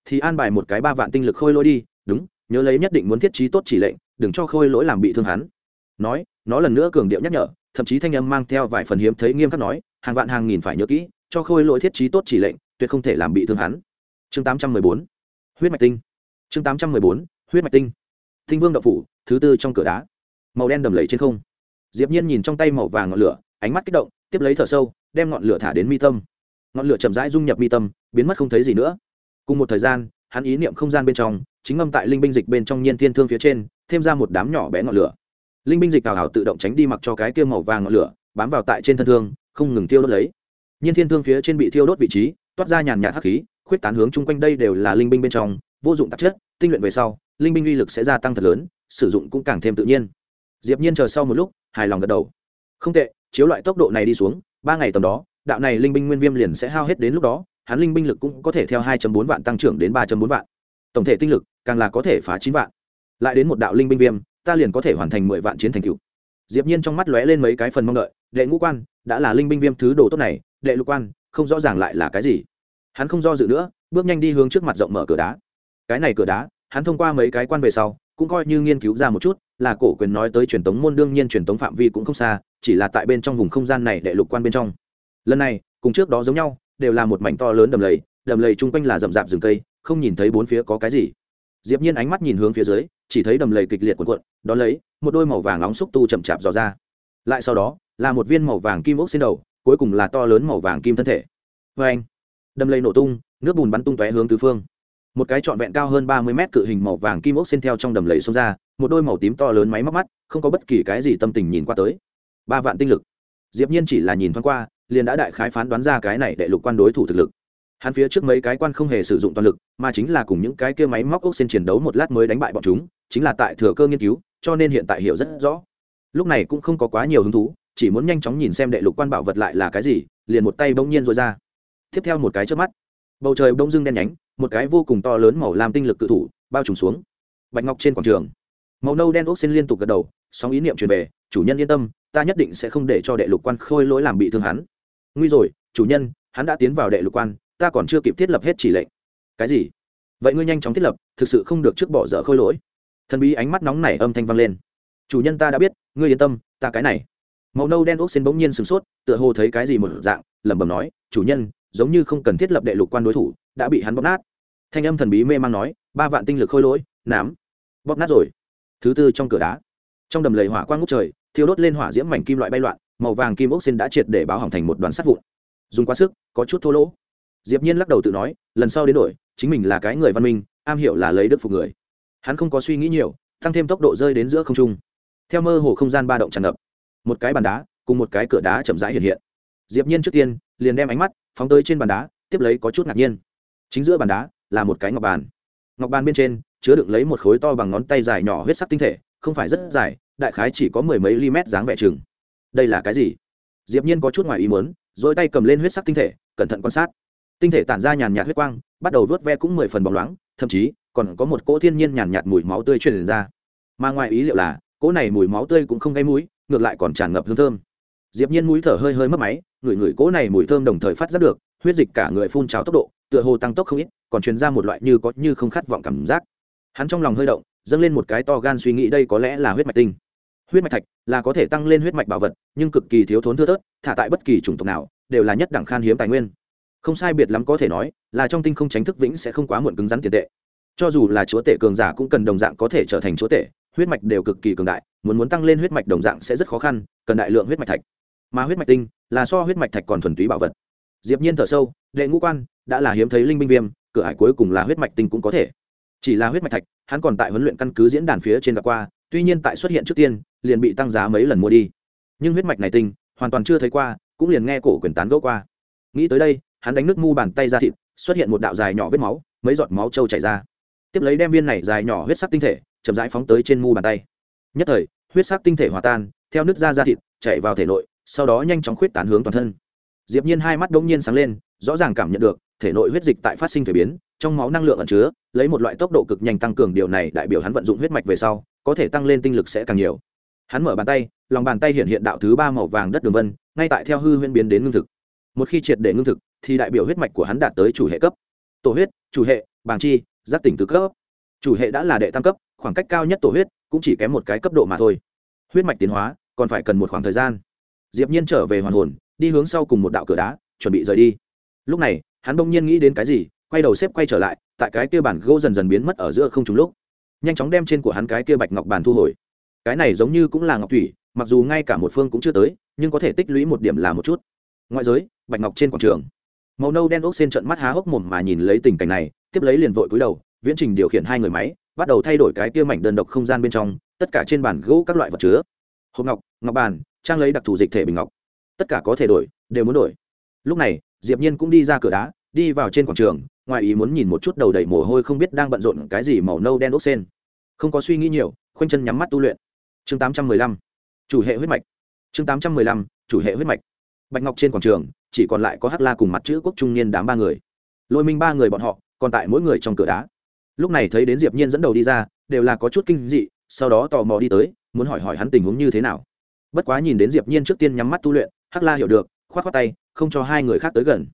Thì an bài một cái ba vạn tinh lực khôi lỗi đi, đúng, nhớ lấy nhất định muốn thiết trí tốt chỉ lệnh, đừng cho khôi lỗi làm bị thương hắn. Nói, nó lần nữa cường điệu nhắc nhở, thậm chí thanh âm mang theo vài phần hiếm thấy nghiêm khắc nói, hàng vạn hàng nghìn phải nhớ kỹ, cho khôi lỗi thiết trí tốt chỉ lệnh, tuyệt không thể làm bị thương hắn. Chương tám trăm mười bốn, huyết mạch tinh. Chương tám trăm mười bốn, huyết mạch tinh. Tinh vương đậu phủ, thứ tư trong cửa đá. Màu đen đầm lầy trên không. Diệp nhiên nhìn trong tay màu vàng ngọn lửa, ánh mắt kích động tiếp lấy thở sâu, đem ngọn lửa thả đến mi tâm. Ngọn lửa chậm rãi dung nhập mi tâm, biến mất không thấy gì nữa. Cùng một thời gian, hắn ý niệm không gian bên trong, chính ngâm tại linh binh dịch bên trong nhiên thiên thương phía trên, thêm ra một đám nhỏ bé ngọn lửa. Linh binh dịch cào hào tự động tránh đi mặc cho cái kia màu vàng ngọn lửa, bám vào tại trên thân thương, không ngừng tiêu đốt lấy. Nhiên thiên thương phía trên bị thiêu đốt vị trí, toát ra nhàn nhạt hắc khí, khuyết tán hướng chung quanh đây đều là linh binh bên trong, vô dụng tạp chất, tinh luyện về sau, linh binh uy lực sẽ gia tăng thật lớn, sử dụng cũng càng thêm tự nhiên. Diệp nhiên chờ sau một lúc, hài lòng gật đầu. Không tệ chiếu loại tốc độ này đi xuống, ba ngày tầm đó, đạo này linh binh nguyên viêm liền sẽ hao hết đến lúc đó, hắn linh binh lực cũng có thể theo 2.4 vạn tăng trưởng đến 3.4 vạn. Tổng thể tinh lực, càng là có thể phá 9 vạn. Lại đến một đạo linh binh viêm, ta liền có thể hoàn thành 10 vạn chiến thành tựu. diệp nhiên trong mắt lóe lên mấy cái phần mong đợi, đệ ngũ quan, đã là linh binh viêm thứ đồ tốt này, đệ lục quan, không rõ ràng lại là cái gì. Hắn không do dự nữa, bước nhanh đi hướng trước mặt rộng mở cửa đá. Cái này cửa đá, hắn thông qua mấy cái quan về sau, cũng coi như nghiên cứu ra một chút, là cổ quyền nói tới truyền tống môn, đương nhiên truyền tống phạm vi cũng không xa chỉ là tại bên trong vùng không gian này đệ lục quan bên trong. Lần này, cùng trước đó giống nhau, đều là một mảnh to lớn đầm lầy đầm lầy chung quanh là rậm rạp rừng cây, không nhìn thấy bốn phía có cái gì. Diệp nhiên ánh mắt nhìn hướng phía dưới, chỉ thấy đầm lầy kịch liệt cuộn cuộn, đó lấy, một đôi màu vàng nóng xúc tu chậm chạp dò ra. Lại sau đó, là một viên màu vàng kim ốc xin đầu, cuối cùng là to lớn màu vàng kim thân thể. Với anh, đầm lầy nổ tung, nước bùn bắn tung tóe hướng tứ phương. Một cái trọn vẹn cao hơn ba mươi mét cự hình màu vàng kim ốc xin theo trong đầm lầy xông ra, một đôi màu tím to lớn máy móc mắt, không có bất kỳ cái gì tâm tình nhìn qua tới ba vạn tinh lực. Diệp nhiên chỉ là nhìn thoáng qua, liền đã đại khái phán đoán ra cái này đệ lục quan đối thủ thực lực. Hắn phía trước mấy cái quan không hề sử dụng toàn lực, mà chính là cùng những cái kia máy móc ốc xen chiến đấu một lát mới đánh bại bọn chúng, chính là tại thừa cơ nghiên cứu, cho nên hiện tại hiểu rất rõ. Lúc này cũng không có quá nhiều hứng thú, chỉ muốn nhanh chóng nhìn xem đệ lục quan bảo vật lại là cái gì, liền một tay bỗng nhiên rồi ra. Tiếp theo một cái trước mắt, bầu trời bỗng dưng đen nhánh, một cái vô cùng to lớn màu lam tinh lực cự thủ, bao trùm xuống. Bạch ngọc trên quảng trường. Màu nâu đen ốc xin liên tục gật đầu, sóng ý niệm truyền về chủ nhân yên tâm, ta nhất định sẽ không để cho đệ lục quan khôi lỗi làm bị thương hắn. Nguy rồi, chủ nhân, hắn đã tiến vào đệ lục quan, ta còn chưa kịp thiết lập hết chỉ lệnh. Cái gì? Vậy ngươi nhanh chóng thiết lập, thực sự không được trước bỏ dở khôi lỗi. Thần bí ánh mắt nóng nảy âm thanh vang lên. Chủ nhân ta đã biết, ngươi yên tâm, ta cái này. Màu nâu đen ốc xin bỗng nhiên sửng sốt, tựa hồ thấy cái gì một dạng, lẩm bẩm nói, chủ nhân, giống như không cần thiết lập đệ lục quan đối thủ, đã bị hắn bóp nát. Thanh âm thần bí mê mang nói, ba vạn tinh lực khôi lỗi, nám. Bóp nát rồi. Thứ tư trong cửa đá. Trong đầm lầy hỏa quang ngút trời thiêu đốt lên hỏa diễm mảnh kim loại bay loạn, màu vàng kim ốc xin đã triệt để báo hỏng thành một đoàn sắt vụn. Dùng quá sức, có chút thô lỗ. Diệp nhiên lắc đầu tự nói, lần sau đến đổi, chính mình là cái người văn minh, am hiểu là lấy đức phục người. Hắn không có suy nghĩ nhiều, tăng thêm tốc độ rơi đến giữa không trung. Theo mơ hồ không gian ba động tràn ngập, một cái bàn đá cùng một cái cửa đá chậm rãi hiện hiện. Diệp nhiên trước tiên, liền đem ánh mắt phóng tới trên bàn đá, tiếp lấy có chút ngạc nhiên. Chính giữa bàn đá là một cái ngọc bàn. Ngọc bàn bên trên chứa đựng lấy một khối to bằng ngón tay dài nhỏ huyết sắc tinh thể, không phải rất dài đại khái chỉ có mười mấy ly mét dáng vẻ chừng. Đây là cái gì? Diệp nhiên có chút ngoài ý muốn, rồi tay cầm lên huyết sắc tinh thể, cẩn thận quan sát. Tinh thể tản ra nhàn nhạt huyết quang, bắt đầu vớt ve cũng mười phần bóng loáng, thậm chí còn có một cỗ thiên nhiên nhàn nhạt mùi máu tươi truyền ra. Mà ngoài ý liệu là, cỗ này mùi máu tươi cũng không gây mũi, ngược lại còn tràn ngập hương thơm. Diệp nhiên mũi thở hơi hơi mất máy, ngửi ngửi cỗ này mùi thơm đồng thời phát giác được, huyết dịch cả người phun trào tốc độ, tựa hồ tăng tốc không ít, còn truyền ra một loại như có như không khát vọng cảm giác. Hắn trong lòng hơi động, dâng lên một cái to gan suy nghĩ đây có lẽ là huyết mạch tinh huyết mạch thạch là có thể tăng lên huyết mạch bảo vật, nhưng cực kỳ thiếu thốn thưa thớt, thả tại bất kỳ chủng tộc nào, đều là nhất đẳng khan hiếm tài nguyên. Không sai biệt lắm có thể nói, là trong tinh không tránh thức vĩnh sẽ không quá muộn cứng rắn tiền tệ. Cho dù là chúa tể cường giả cũng cần đồng dạng có thể trở thành chúa tể, huyết mạch đều cực kỳ cường đại, muốn muốn tăng lên huyết mạch đồng dạng sẽ rất khó khăn, cần đại lượng huyết mạch thạch. Mà huyết mạch tinh là so huyết mạch thạch còn thuần túy bảo vật. Diệp nhiên thở sâu, đệ ngũ quan, đã là hiếm thấy linh binh viêm, cửa ải cuối cùng là huyết mạch tinh cũng có thể. Chỉ là huyết mạch thạch, hắn còn tại huấn luyện căn cứ diễn đàn phía trên gặp qua tuy nhiên tại xuất hiện trước tiên, liền bị tăng giá mấy lần mua đi. Nhưng huyết mạch này tinh, hoàn toàn chưa thấy qua, cũng liền nghe cổ quyền tán gẫu qua. Nghĩ tới đây, hắn đánh nước mu bàn tay ra thịt, xuất hiện một đạo dài nhỏ vết máu, mấy giọt máu trâu chảy ra. Tiếp lấy đem viên này dài nhỏ huyết sắc tinh thể, chậm rãi phóng tới trên mu bàn tay. Nhất thời, huyết sắc tinh thể hòa tan, theo nước da ra thịt chạy vào thể nội, sau đó nhanh chóng khuyết tán hướng toàn thân. Diệp nhiên hai mắt đống nhiên sáng lên, rõ ràng cảm nhận được, thể nội huyết dịch tại phát sinh thay biến, trong máu năng lượng ẩn chứa, lấy một loại tốc độ cực nhanh tăng cường điều này đại biểu hắn vận dụng huyết mạch về sau có thể tăng lên tinh lực sẽ càng nhiều. Hắn mở bàn tay, lòng bàn tay hiện hiện đạo thứ ba màu vàng đất đường vân, ngay tại theo hư huyễn biến đến ngưng thực. Một khi triệt để ngưng thực, thì đại biểu huyết mạch của hắn đạt tới chủ hệ cấp. Tổ huyết, chủ hệ, bàng chi, giác tỉnh tứ cấp. Chủ hệ đã là đệ tam cấp, khoảng cách cao nhất tổ huyết cũng chỉ kém một cái cấp độ mà thôi. Huyết mạch tiến hóa, còn phải cần một khoảng thời gian. Diệp nhiên trở về hoàn hồn, đi hướng sau cùng một đạo cửa đá, chuẩn bị rời đi. Lúc này, hắn bỗng nhiên nghĩ đến cái gì, quay đầu xếp quay trở lại, tại cái kia bản gỗ dần dần biến mất ở giữa không trùng lúc nhanh chóng đem trên của hắn cái kia bạch ngọc bàn thu hồi. Cái này giống như cũng là ngọc thủy, mặc dù ngay cả một phương cũng chưa tới, nhưng có thể tích lũy một điểm là một chút. Ngoại giới, bạch ngọc trên quảng trường. Màu nâu đen ốc xên trận mắt há hốc mồm mà nhìn lấy tình cảnh này, tiếp lấy liền vội cúi đầu, viễn trình điều khiển hai người máy, bắt đầu thay đổi cái kia mảnh đơn độc không gian bên trong, tất cả trên bàn gỗ các loại vật chứa. Hộp ngọc ngọc bàn, trang lấy đặc thù dịch thể bình ngọc. Tất cả có thể đổi, đều muốn đổi. Lúc này, diệp nhiên cũng đi ra cửa đá đi vào trên quảng trường, ngoài ý muốn nhìn một chút đầu đầy mồ hôi không biết đang bận rộn cái gì màu nâu đen ốc sen. Không có suy nghĩ nhiều, khoanh chân nhắm mắt tu luyện. Chương 815 chủ hệ huyết mạch. Chương 815 chủ hệ huyết mạch. Bạch ngọc trên quảng trường, chỉ còn lại có hắc la cùng mặt chữ quốc trung niên đám ba người. Lôi minh ba người bọn họ, còn tại mỗi người trong cửa đá. Lúc này thấy đến diệp nhiên dẫn đầu đi ra, đều là có chút kinh dị, sau đó tò mò đi tới, muốn hỏi hỏi hắn tình huống như thế nào. Bất quá nhìn đến diệp nhiên trước tiên nhắm mắt tu luyện, hắc la hiểu được, khoát khoát tay, không cho hai người khác tới gần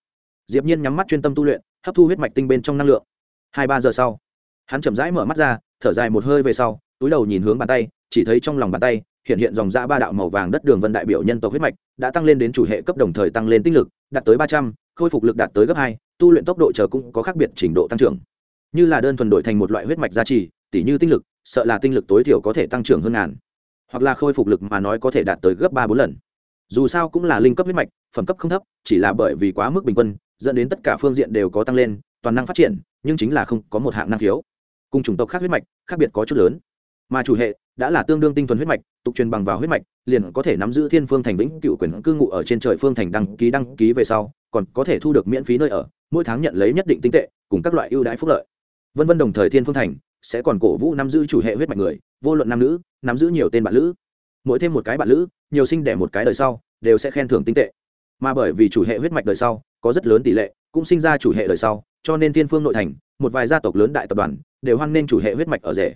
diệp nhiên nhắm mắt chuyên tâm tu luyện, hấp thu huyết mạch tinh bên trong năng lượng. Hai ba giờ sau, hắn chậm rãi mở mắt ra, thở dài một hơi về sau, túi đầu nhìn hướng bàn tay, chỉ thấy trong lòng bàn tay, hiện hiện dòng dã ba đạo màu vàng đất đường vân đại biểu nhân tộc huyết mạch, đã tăng lên đến chủ hệ cấp đồng thời tăng lên tinh lực, đạt tới ba trăm, khôi phục lực đạt tới gấp hai, tu luyện tốc độ chờ cũng có khác biệt trình độ tăng trưởng. Như là đơn thuần đổi thành một loại huyết mạch gia trì, tỉ như tinh lực, sợ là tinh lực tối thiểu có thể tăng trưởng hơn ngàn, hoặc là khôi phục lực mà nói có thể đạt tới gấp ba bốn lần. Dù sao cũng là linh cấp huyết mạch, phẩm cấp không thấp, chỉ là bởi vì quá mức bình quân dẫn đến tất cả phương diện đều có tăng lên toàn năng phát triển nhưng chính là không có một hạng năng khiếu. Cùng chủng tộc khác huyết mạch khác biệt có chút lớn. Mà chủ hệ đã là tương đương tinh thuần huyết mạch tục truyền bằng vào huyết mạch liền có thể nắm giữ thiên phương thành vĩnh cựu quyền cư ngụ ở trên trời phương thành đăng ký đăng ký về sau còn có thể thu được miễn phí nơi ở mỗi tháng nhận lấy nhất định tinh tệ cùng các loại ưu đãi phúc lợi. Vân vân đồng thời thiên phương thành sẽ còn cổ vũ nắm giữ chủ hệ huyết mạch người vô luận nam nữ nắm giữ nhiều tên bạn nữ, mỗi thêm một cái bạn nữ, nhiều sinh đẻ một cái đời sau đều sẽ khen thưởng tinh tệ. Mà bởi vì chủ hệ huyết mạch đời sau có rất lớn tỷ lệ, cũng sinh ra chủ hệ đời sau, cho nên thiên phương nội thành, một vài gia tộc lớn đại tập đoàn, đều hoan nên chủ hệ huyết mạch ở rể.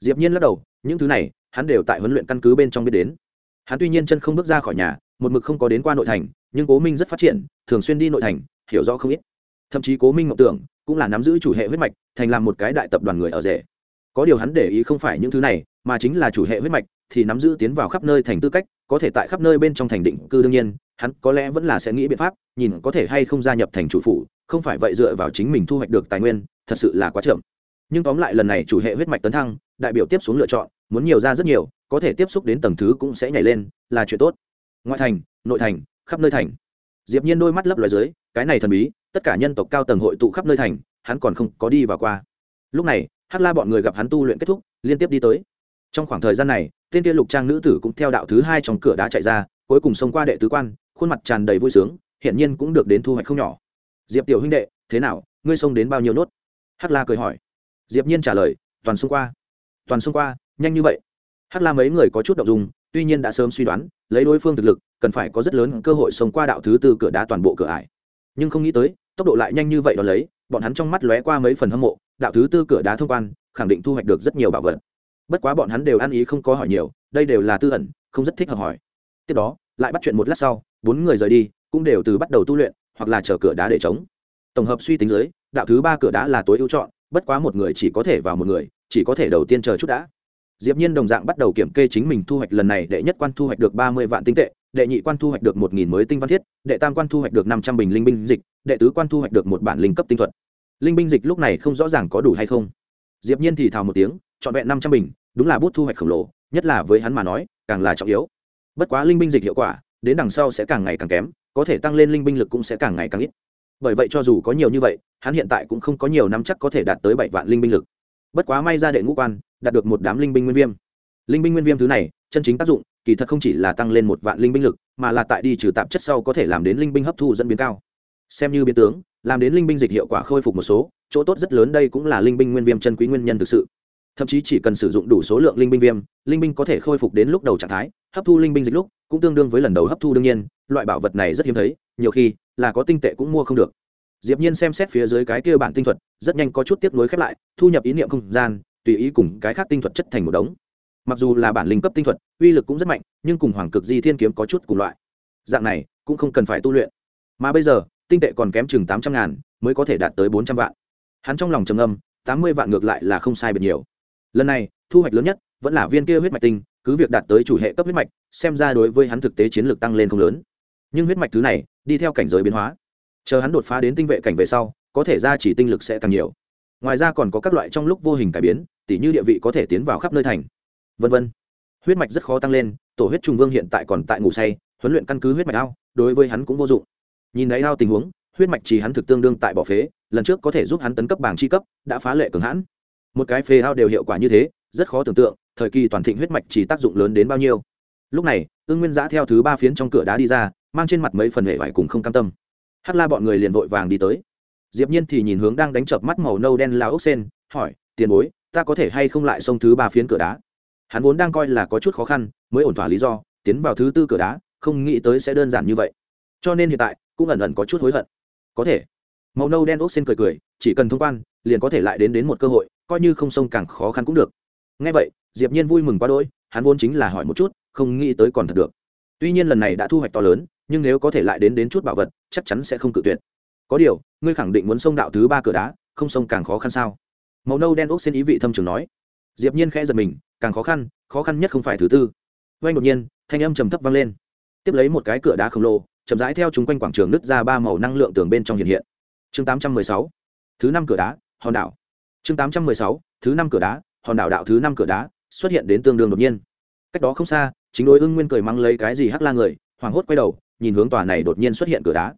Diệp nhiên lắc đầu, những thứ này, hắn đều tại huấn luyện căn cứ bên trong biết đến. Hắn tuy nhiên chân không bước ra khỏi nhà, một mực không có đến qua nội thành, nhưng cố minh rất phát triển, thường xuyên đi nội thành, hiểu rõ không ít. Thậm chí cố minh mộng tưởng, cũng là nắm giữ chủ hệ huyết mạch, thành làm một cái đại tập đoàn người ở rể. Có điều hắn để ý không phải những thứ này, mà chính là chủ hệ huyết mạch, thì nắm giữ tiến vào khắp nơi thành tư cách, có thể tại khắp nơi bên trong thành định cư đương nhiên hắn có lẽ vẫn là sẽ nghĩ biện pháp, nhìn có thể hay không gia nhập thành chủ phủ, không phải vậy dựa vào chính mình thu hoạch được tài nguyên, thật sự là quá chậm. Nhưng tóm lại lần này chủ hệ huyết mạch tấn thăng, đại biểu tiếp xuống lựa chọn, muốn nhiều ra rất nhiều, có thể tiếp xúc đến tầng thứ cũng sẽ nhảy lên, là chuyện tốt. Ngoại thành, nội thành, khắp nơi thành. Diệp nhiên đôi mắt lấp loài dưới, cái này thần bí, tất cả nhân tộc cao tầng hội tụ khắp nơi thành, hắn còn không có đi vào qua. Lúc này, hắc la bọn người gặp hắn tu luyện kết thúc, liên tiếp đi tới. Trong khoảng thời gian này, tên kia lục trang nữ tử cũng theo đạo thứ hai trong cửa đá chạy ra, cuối cùng xông qua đệ tứ quan khuôn mặt tràn đầy vui sướng, hiển nhiên cũng được đến thu hoạch không nhỏ. Diệp tiểu huynh đệ, thế nào, ngươi xông đến bao nhiêu nốt? Hắc la cười hỏi. Diệp nhiên trả lời, toàn xông qua. Toàn xông qua, nhanh như vậy. Hắc la mấy người có chút động dung, tuy nhiên đã sớm suy đoán, lấy đối phương thực lực, cần phải có rất lớn cơ hội xông qua đạo thứ tư cửa đá toàn bộ cửa ải. Nhưng không nghĩ tới, tốc độ lại nhanh như vậy đó lấy, bọn hắn trong mắt lóe qua mấy phần hâm mộ, đạo thứ tư cửa đá thông quan, khẳng định thu hoạch được rất nhiều bảo vật. Bất quá bọn hắn đều ăn ý không có hỏi nhiều, đây đều là tư ẩn, không rất thích hợp hỏi. Tiếp đó lại bắt chuyện một lát sau, bốn người rời đi, cũng đều từ bắt đầu tu luyện, hoặc là chờ cửa đá để chống tổng hợp suy tính dưới, đạo thứ ba cửa đá là tối ưu chọn, bất quá một người chỉ có thể vào một người, chỉ có thể đầu tiên chờ chút đã. Diệp nhiên đồng dạng bắt đầu kiểm kê chính mình thu hoạch lần này, đệ nhất quan thu hoạch được ba mươi vạn tinh tệ, đệ nhị quan thu hoạch được một nghìn mới tinh văn thiết, đệ tam quan thu hoạch được năm trăm bình linh binh dịch, đệ tứ quan thu hoạch được một bản linh cấp tinh thuật. Linh binh dịch lúc này không rõ ràng có đủ hay không. Diệp nhiên thì thào một tiếng chọn vẹn năm trăm bình, đúng là bút thu hoạch khổng lồ, nhất là với hắn mà nói, càng là trọng yếu bất quá linh binh dịch hiệu quả, đến đằng sau sẽ càng ngày càng kém, có thể tăng lên linh binh lực cũng sẽ càng ngày càng ít. Bởi vậy cho dù có nhiều như vậy, hắn hiện tại cũng không có nhiều năm chắc có thể đạt tới bảy vạn linh binh lực. Bất quá may ra đệ ngũ quan, đạt được một đám linh binh nguyên viêm. Linh binh nguyên viêm thứ này, chân chính tác dụng, kỳ thật không chỉ là tăng lên một vạn linh binh lực, mà là tại đi trừ tạp chất sau có thể làm đến linh binh hấp thu dẫn biến cao. Xem như biến tướng, làm đến linh binh dịch hiệu quả khôi phục một số, chỗ tốt rất lớn đây cũng là linh binh nguyên viêm chân quý nguyên nhân thực sự thậm chí chỉ cần sử dụng đủ số lượng linh binh viêm, linh binh có thể khôi phục đến lúc đầu trạng thái, hấp thu linh binh dịch lúc, cũng tương đương với lần đầu hấp thu đương nhiên, loại bảo vật này rất hiếm thấy, nhiều khi là có tinh tệ cũng mua không được. Diệp nhiên xem xét phía dưới cái kia bản tinh thuật, rất nhanh có chút tiếp nối khép lại, thu nhập ý niệm không gian, tùy ý cùng cái khác tinh thuật chất thành một đống. Mặc dù là bản linh cấp tinh thuật, uy lực cũng rất mạnh, nhưng cùng hoàng cực di thiên kiếm có chút cùng loại. Dạng này, cũng không cần phải tu luyện. Mà bây giờ, tinh tệ còn kém chừng tám trăm ngàn, mới có thể đạt tới bốn trăm vạn. Hắn trong lòng trầm âm tám mươi vạn ngược lại là không sai biệt nhiều lần này, thu hoạch lớn nhất vẫn là viên kia huyết mạch tinh, cứ việc đạt tới chủ hệ cấp huyết mạch, xem ra đối với hắn thực tế chiến lược tăng lên không lớn. Nhưng huyết mạch thứ này, đi theo cảnh giới biến hóa. Chờ hắn đột phá đến tinh vệ cảnh về sau, có thể ra chỉ tinh lực sẽ càng nhiều. Ngoài ra còn có các loại trong lúc vô hình cải biến, tỉ như địa vị có thể tiến vào khắp nơi thành. Vân vân. Huyết mạch rất khó tăng lên, tổ huyết trùng vương hiện tại còn tại ngủ say, huấn luyện căn cứ huyết mạch ao, đối với hắn cũng vô dụng. Nhìn đáy ao tình huống, huyết mạch chỉ hắn thực tương đương tại bỏ phế, lần trước có thể giúp hắn tấn cấp bảng tri cấp, đã phá lệ cường hãn một cái phê ao đều hiệu quả như thế, rất khó tưởng tượng, thời kỳ toàn thịnh huyết mạch chỉ tác dụng lớn đến bao nhiêu. Lúc này ương nguyên giã theo thứ ba phiến trong cửa đá đi ra, mang trên mặt mấy phần hệ vải cùng không cam tâm. Hắc la bọn người liền vội vàng đi tới. Diệp nhiên thì nhìn hướng đang đánh chợp mắt màu nâu đen lao ốc sen, hỏi, tiền bối, ta có thể hay không lại xông thứ ba phiến cửa đá? Hắn vốn đang coi là có chút khó khăn, mới ổn thỏa lý do, tiến vào thứ tư cửa đá, không nghĩ tới sẽ đơn giản như vậy. Cho nên hiện tại, cũng ẩn ẩn có chút hối hận. Có thể màu nâu đen ốc sen cười cười, chỉ cần thông quan, liền có thể lại đến đến một cơ hội, coi như không sông càng khó khăn cũng được. Ngay vậy, diệp nhiên vui mừng quá đỗi, hắn vốn chính là hỏi một chút, không nghĩ tới còn thật được. Tuy nhiên lần này đã thu hoạch to lớn, nhưng nếu có thể lại đến đến chút bảo vật, chắc chắn sẽ không cự tuyệt. Có điều, ngươi khẳng định muốn sông đạo thứ ba cửa đá, không sông càng khó khăn sao? Màu nâu đen ốc xin ý vị thâm trường nói. Diệp nhiên khẽ giật mình, càng khó khăn khó khăn nhất không phải thứ tư. Vang đột nhiên, thanh âm trầm thấp vang lên. Tiếp lấy một cái cửa đá khổng lồ, chậm rãi theo chúng quanh quảng trường nứt ra ba màu năng lượng tường bên trong hiện hiện chương 816 thứ năm cửa đá, hòn đảo. Chương 816 thứ năm cửa đá, hòn đảo đạo thứ năm cửa đá xuất hiện đến tương đương đột nhiên. Cách đó không xa, chính đối ưng nguyên cười mắng lấy cái gì hắc la người, hoảng hốt quay đầu, nhìn hướng tòa này đột nhiên xuất hiện cửa đá.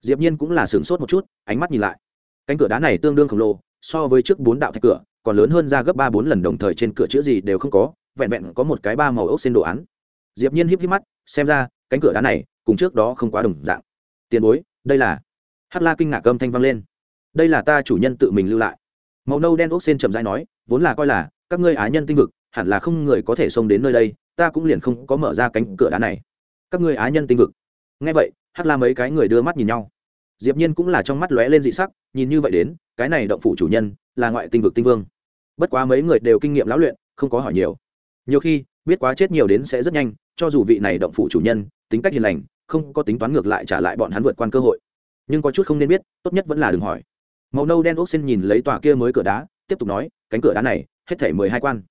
Diệp nhiên cũng là sửng sốt một chút, ánh mắt nhìn lại. Cánh cửa đá này tương đương khổng lồ, so với trước bốn đạo thạch cửa, còn lớn hơn ra gấp ba bốn lần đồng thời trên cửa chữ gì đều không có, vẹn vẹn có một cái ba màu ốc xin đồ án. Diệp nhiên híp híp mắt, xem ra, cánh cửa đá này cùng trước đó không quá đồng dạng. Tiền bối, đây là Hát la kinh ngạc âm thanh vang lên. Đây là ta chủ nhân tự mình lưu lại. Màu nâu đen ốc sen chậm dãi nói, vốn là coi là, các ngươi ái nhân tinh vực, hẳn là không người có thể xông đến nơi đây, ta cũng liền không có mở ra cánh cửa đá này. Các ngươi ái nhân tinh vực. Nghe vậy, Hát la mấy cái người đưa mắt nhìn nhau. Diệp nhiên cũng là trong mắt lóe lên dị sắc, nhìn như vậy đến, cái này động phủ chủ nhân, là ngoại tinh vực tinh vương. Bất quá mấy người đều kinh nghiệm lão luyện, không có hỏi nhiều. Nhiều khi, biết quá chết nhiều đến sẽ rất nhanh, cho dù vị này động phủ chủ nhân, tính cách hiền lành, không có tính toán ngược lại trả lại bọn hắn vượt qua cơ hội nhưng có chút không nên biết, tốt nhất vẫn là đừng hỏi. Màu nâu đen ốc xin nhìn lấy tòa kia mới cửa đá, tiếp tục nói, cánh cửa đá này, hết thể mười hai quan,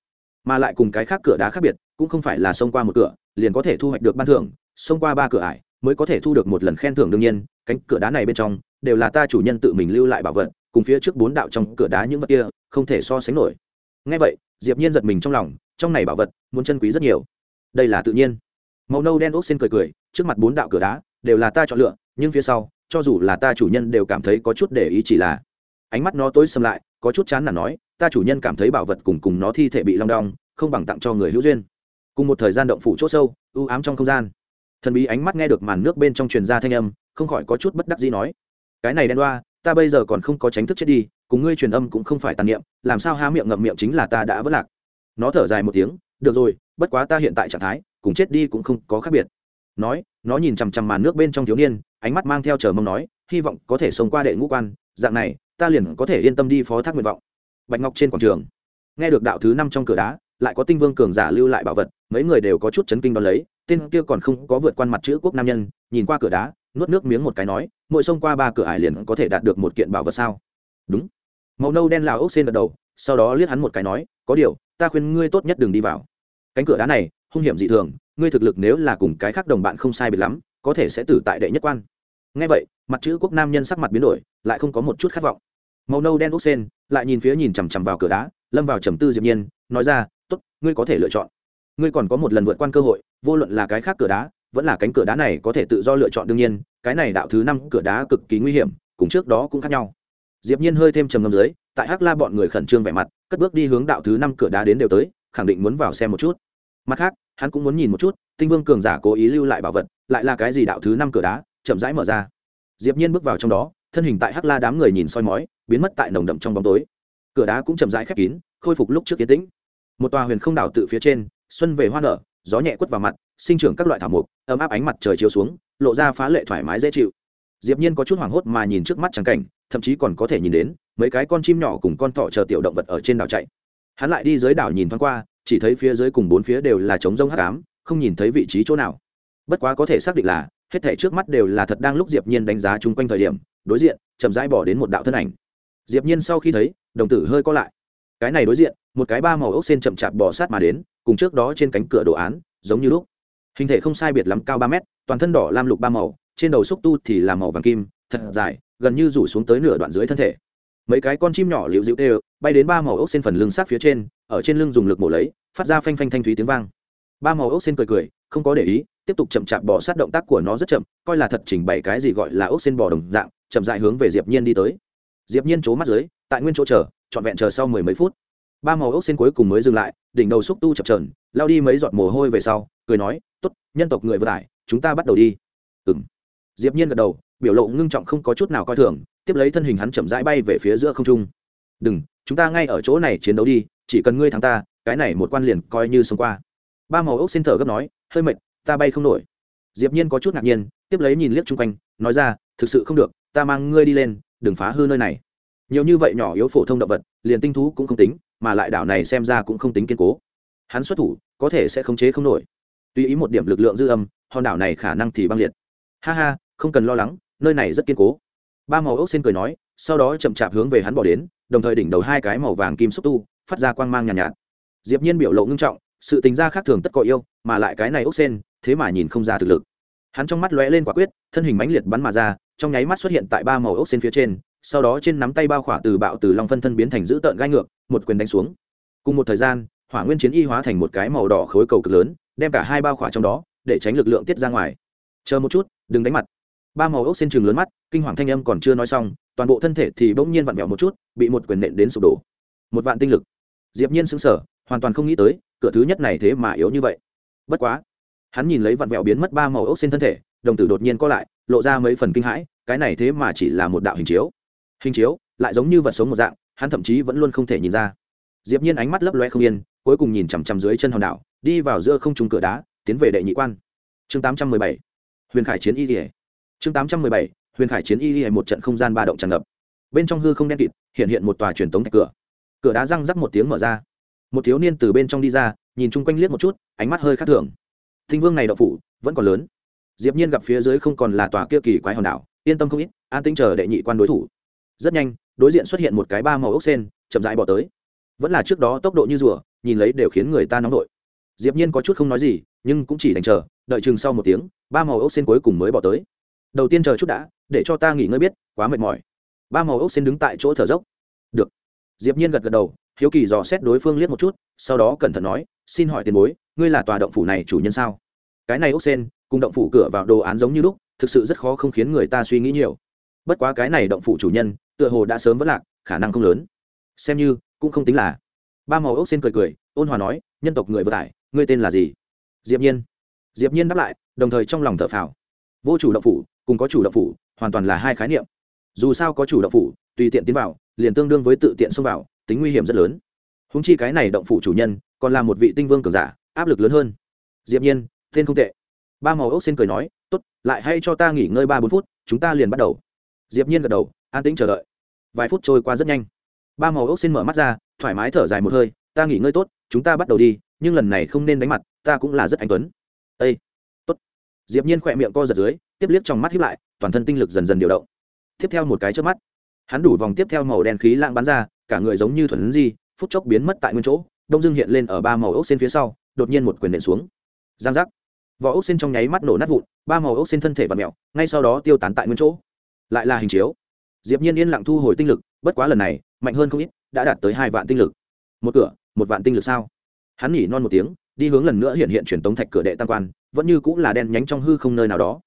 mà lại cùng cái khác cửa đá khác biệt, cũng không phải là xông qua một cửa, liền có thể thu hoạch được ban thưởng, xông qua ba cửa ải, mới có thể thu được một lần khen thưởng đương nhiên, cánh cửa đá này bên trong, đều là ta chủ nhân tự mình lưu lại bảo vật, cùng phía trước bốn đạo trong cửa đá những vật kia, không thể so sánh nổi. Ngay vậy, diệp nhiên giật mình trong lòng, trong này bảo vật, muốn chân quý rất nhiều. Đây là tự nhiên. Màu nâu đen ốc xin cười cười, trước mặt bốn đạo cửa đá, đều là ta chọn lựa, nhưng phía sau cho dù là ta chủ nhân đều cảm thấy có chút để ý chỉ là. Ánh mắt nó tối xâm lại, có chút chán là nói, ta chủ nhân cảm thấy bảo vật cùng cùng nó thi thể bị long đong, không bằng tặng cho người hữu duyên. Cùng một thời gian động phủ chỗ sâu, u ám trong không gian. Thần bí ánh mắt nghe được màn nước bên trong truyền ra thanh âm, không khỏi có chút bất đắc gì nói, cái này đen đoa, ta bây giờ còn không có tránh thức chết đi, cùng ngươi truyền âm cũng không phải tàn niệm, làm sao há miệng ngậm miệng chính là ta đã vất lạc. Nó thở dài một tiếng, được rồi, bất quá ta hiện tại trạng thái, cùng chết đi cũng không có khác biệt. Nói nó nhìn chằm chằm màn nước bên trong thiếu niên, ánh mắt mang theo chờ mong nói, hy vọng có thể sống qua đệ ngũ quan, dạng này, ta liền có thể yên tâm đi phó thác nguyện vọng. Bạch ngọc trên quảng trường, nghe được đạo thứ năm trong cửa đá, lại có tinh vương cường giả lưu lại bảo vật, mấy người đều có chút chấn kinh đ lấy, tên kia còn không có vượt qua mặt chữ quốc nam nhân, nhìn qua cửa đá, nuốt nước miếng một cái nói, mỗi xông qua ba cửa ải liền có thể đạt được một kiện bảo vật sao? Đúng. Màu nâu đen lào ốc xên gật đầu, sau đó liếc hắn một cái nói, có điều, ta khuyên ngươi tốt nhất đừng đi vào. Cánh cửa đá này, hung hiểm dị thường ngươi thực lực nếu là cùng cái khác đồng bạn không sai biệt lắm, có thể sẽ tử tại đệ nhất quan. Ngay vậy, mặt chữ quốc nam nhân sắc mặt biến đổi, lại không có một chút khát vọng. Màu nâu đen ốc sen, lại nhìn phía nhìn chằm chằm vào cửa đá, lâm vào trầm tư diệp nhiên, nói ra, tốt, ngươi có thể lựa chọn. Ngươi còn có một lần vượt qua cơ hội, vô luận là cái khác cửa đá, vẫn là cánh cửa đá này có thể tự do lựa chọn đương nhiên, cái này đạo thứ năm cửa đá cực kỳ nguy hiểm, cùng trước đó cũng khác nhau. Diệp nhiên hơi thêm trầm ngâm dưới, tại hắc la bọn người khẩn trương vẻ mặt, cất bước đi hướng đạo thứ năm cửa đá đến đều tới, khẳng định muốn vào xem một chút mặt khác, hắn cũng muốn nhìn một chút, tinh vương cường giả cố ý lưu lại bảo vật, lại là cái gì đạo thứ năm cửa đá, chậm rãi mở ra. Diệp nhiên bước vào trong đó, thân hình tại hắc la đám người nhìn soi mói, biến mất tại nồng đậm trong bóng tối. Cửa đá cũng chậm rãi khép kín, khôi phục lúc trước yên tĩnh. Một tòa huyền không đảo tự phía trên, xuân về hoa nở, gió nhẹ quất vào mặt, sinh trưởng các loại thảo mục ấm áp ánh mặt trời chiếu xuống, lộ ra phá lệ thoải mái dễ chịu. Diệp nhiên có chút hoảng hốt mà nhìn trước mắt trắng cảnh, thậm chí còn có thể nhìn đến mấy cái con chim nhỏ cùng con thỏ chờ tiểu động vật ở trên đảo chạy. Hắn lại đi dưới đảo nhìn thoáng qua chỉ thấy phía dưới cùng bốn phía đều là trống rông hắc ám, không nhìn thấy vị trí chỗ nào. Bất quá có thể xác định là, hết thảy trước mắt đều là thật đang lúc diệp nhiên đánh giá chung quanh thời điểm, đối diện, chậm rãi bỏ đến một đạo thân ảnh. Diệp nhiên sau khi thấy, đồng tử hơi co lại. Cái này đối diện, một cái ba màu ốc sen chậm chạp bò sát mà đến, cùng trước đó trên cánh cửa đồ án, giống như lúc. Hình thể không sai biệt lắm cao ba mét, toàn thân đỏ lam lục ba màu, trên đầu xúc tu thì là màu vàng kim, thật dài, gần như rủ xuống tới nửa đoạn dưới thân thể. Mấy cái con chim nhỏ liễu dịu tê bay đến ba màu ốc sen phần lưng sát phía trên ở trên lưng dùng lực mổ lấy, phát ra phanh phanh thanh thúy tiếng vang. Ba màu ốc sen cười cười, không có để ý, tiếp tục chậm chạp bỏ sát động tác của nó rất chậm, coi là thật chỉnh bày cái gì gọi là ốc sen bỏ đồng dạng, chậm dại hướng về diệp nhiên đi tới. Diệp nhiên chố mắt dưới, tại nguyên chỗ chờ, trọn vẹn chờ sau mười mấy phút. Ba màu ốc sen cuối cùng mới dừng lại, đỉnh đầu xúc tu chập chờn, lao đi mấy giọt mồ hôi về sau, cười nói, tốt, nhân tộc người vừa tải, chúng ta bắt đầu đi. Ừm. Diệp nhiên gật đầu, biểu lộ ngưng trọng không có chút nào coi thường, tiếp lấy thân hình hắn chậm rãi bay về phía giữa không trung. Đừng chúng ta ngay ở chỗ này chiến đấu đi, chỉ cần ngươi thắng ta, cái này một quan liền coi như xông qua. Ba màu ốc xin thở gấp nói, hơi mệt, ta bay không nổi. Diệp nhiên có chút ngạc nhiên, tiếp lấy nhìn liếc chung quanh, nói ra, thực sự không được, ta mang ngươi đi lên, đừng phá hư nơi này. Nhiều như vậy nhỏ yếu phổ thông động vật, liền tinh thú cũng không tính, mà lại đảo này xem ra cũng không tính kiên cố. Hắn xuất thủ, có thể sẽ khống chế không nổi. Tùy ý một điểm lực lượng dư âm, hòn đảo này khả năng thì băng liệt. Ha ha, không cần lo lắng, nơi này rất kiên cố. Ba màu ốc xin cười nói sau đó chậm chạp hướng về hắn bỏ đến đồng thời đỉnh đầu hai cái màu vàng kim xúc tu phát ra quang mang nhàn nhạt, nhạt. Diệp nhiên biểu lộ ngưng trọng sự tính ra khác thường tất có yêu mà lại cái này ốc sen thế mà nhìn không ra thực lực. Hắn trong mắt lóe lên quả quyết thân hình mãnh liệt bắn mà ra trong nháy mắt xuất hiện tại ba màu ốc sen phía trên sau đó trên nắm tay bao khỏa từ bạo từ long phân thân biến thành dữ tợn gai ngược một quyền đánh xuống. Cùng một thời gian hỏa nguyên chiến y hóa thành một cái màu đỏ khối cầu cực lớn đem cả hai bao khỏa trong đó để tránh lực lượng tiết ra ngoài. Chờ một chút đừng đánh mặt ba màu ốc sen trường lớn mắt, kinh hoàng thanh âm còn chưa nói xong, toàn bộ thân thể thì bỗng nhiên vặn vẹo một chút, bị một quyền nện đến sụp đổ. Một vạn tinh lực. Diệp nhiên sững sờ, hoàn toàn không nghĩ tới, cửa thứ nhất này thế mà yếu như vậy. Bất quá, hắn nhìn lấy vặn vẹo biến mất ba màu ốc sen thân thể, đồng tử đột nhiên co lại, lộ ra mấy phần kinh hãi, cái này thế mà chỉ là một đạo hình chiếu. Hình chiếu, lại giống như vật sống một dạng, hắn thậm chí vẫn luôn không thể nhìn ra. Diệp nhiên ánh mắt lấp loe không yên, cuối cùng nhìn chằm chằm dưới chân hòn đảo, đi vào giữa không trung cửa đá, tiến về đệ nhị quan. Chương 817 huyền khải chiến y lìa chương 817 huyền khải chiến y y một trận không gian ba động tràn ngập. Bên trong hư không đen kịt, hiện hiện một tòa truyền tống thạch cửa. Cửa đá răng rắc một tiếng mở ra. Một thiếu niên từ bên trong đi ra, nhìn chung quanh liếc một chút, ánh mắt hơi khác thường. Thinh vương này đậu phủ, vẫn còn lớn. Diệp nhiên gặp phía dưới không còn là tòa kia kỳ quái hòn đảo, yên tâm không ít, an tĩnh chờ đệ nhị quan đối thủ. Rất nhanh, đối diện xuất hiện một cái ba màu ốc sen, chậm rãi bỏ tới. Vẫn là trước đó tốc độ như rùa, nhìn lấy đều khiến người ta nóng nổi diệp nhiên có chút không nói gì, nhưng cũng chỉ đành chờ, đợi chừng sau một tiếng, ba màu ốc sen cuối cùng mới bỏ tới đầu tiên chờ chút đã, để cho ta nghỉ ngơi biết, quá mệt mỏi. Ba màu ốc xin đứng tại chỗ thở dốc. Được. Diệp nhiên gật gật đầu, hiếu kỳ dò xét đối phương liếc một chút, sau đó cẩn thận nói, xin hỏi tiền bối, ngươi là tòa động phủ này chủ nhân sao? Cái này ốc sen cùng động phủ cửa vào đồ án giống như lúc, thực sự rất khó không khiến người ta suy nghĩ nhiều. Bất quá cái này động phủ chủ nhân, tựa hồ đã sớm vẫn lạc, khả năng không lớn. Xem như, cũng không tính là. Ba màu ốc sen cười cười, ôn hòa nói, nhân tộc người vừa tải, ngươi tên là gì? Diệp nhiên. Diệp nhiên đáp lại, đồng thời trong lòng thở phào vô chủ động phủ, cùng có chủ động phủ, hoàn toàn là hai khái niệm. Dù sao có chủ động phủ, tùy tiện tiến vào, liền tương đương với tự tiện xông vào, tính nguy hiểm rất lớn. Húng chi cái này động phủ chủ nhân, còn là một vị tinh vương cường giả, áp lực lớn hơn. Diệp nhiên, tên không tệ. Ba màu ốc xin cười nói, tốt, lại hay cho ta nghỉ ngơi ba bốn phút, chúng ta liền bắt đầu. Diệp nhiên gật đầu, an tĩnh chờ đợi. Vài phút trôi qua rất nhanh. Ba màu ốc xin mở mắt ra, thoải mái thở dài một hơi, ta nghỉ ngơi tốt, chúng ta bắt đầu đi, nhưng lần này không nên đánh mặt, ta cũng là rất anh tuấn. Ê! Diệp nhiên khỏe miệng co giật dưới tiếp liếc trong mắt hiếp lại toàn thân tinh lực dần dần điều động. Tiếp theo một cái trước mắt hắn đủ vòng tiếp theo màu đen khí lãng bắn ra cả người giống như thuần di phút chốc biến mất tại nguyên chỗ đông dương hiện lên ở ba màu ốc sen phía sau đột nhiên một quyền nện xuống. Giang giác. Vỏ ốc sen trong nháy mắt nổ nát vụn ba màu ốc sen thân thể và mèo, ngay sau đó tiêu tán tại nguyên chỗ. Lại là hình chiếu. Diệp nhiên yên lặng thu hồi tinh lực bất quá lần này mạnh hơn không ít đã đạt tới hai vạn tinh lực. Một cửa một vạn tinh lực sao? Hắn nhỉ non một tiếng đi hướng lần nữa hiện hiện truyền tống thạch cửa đệ tam quan vẫn như cũng là đen nhánh trong hư không nơi nào đó.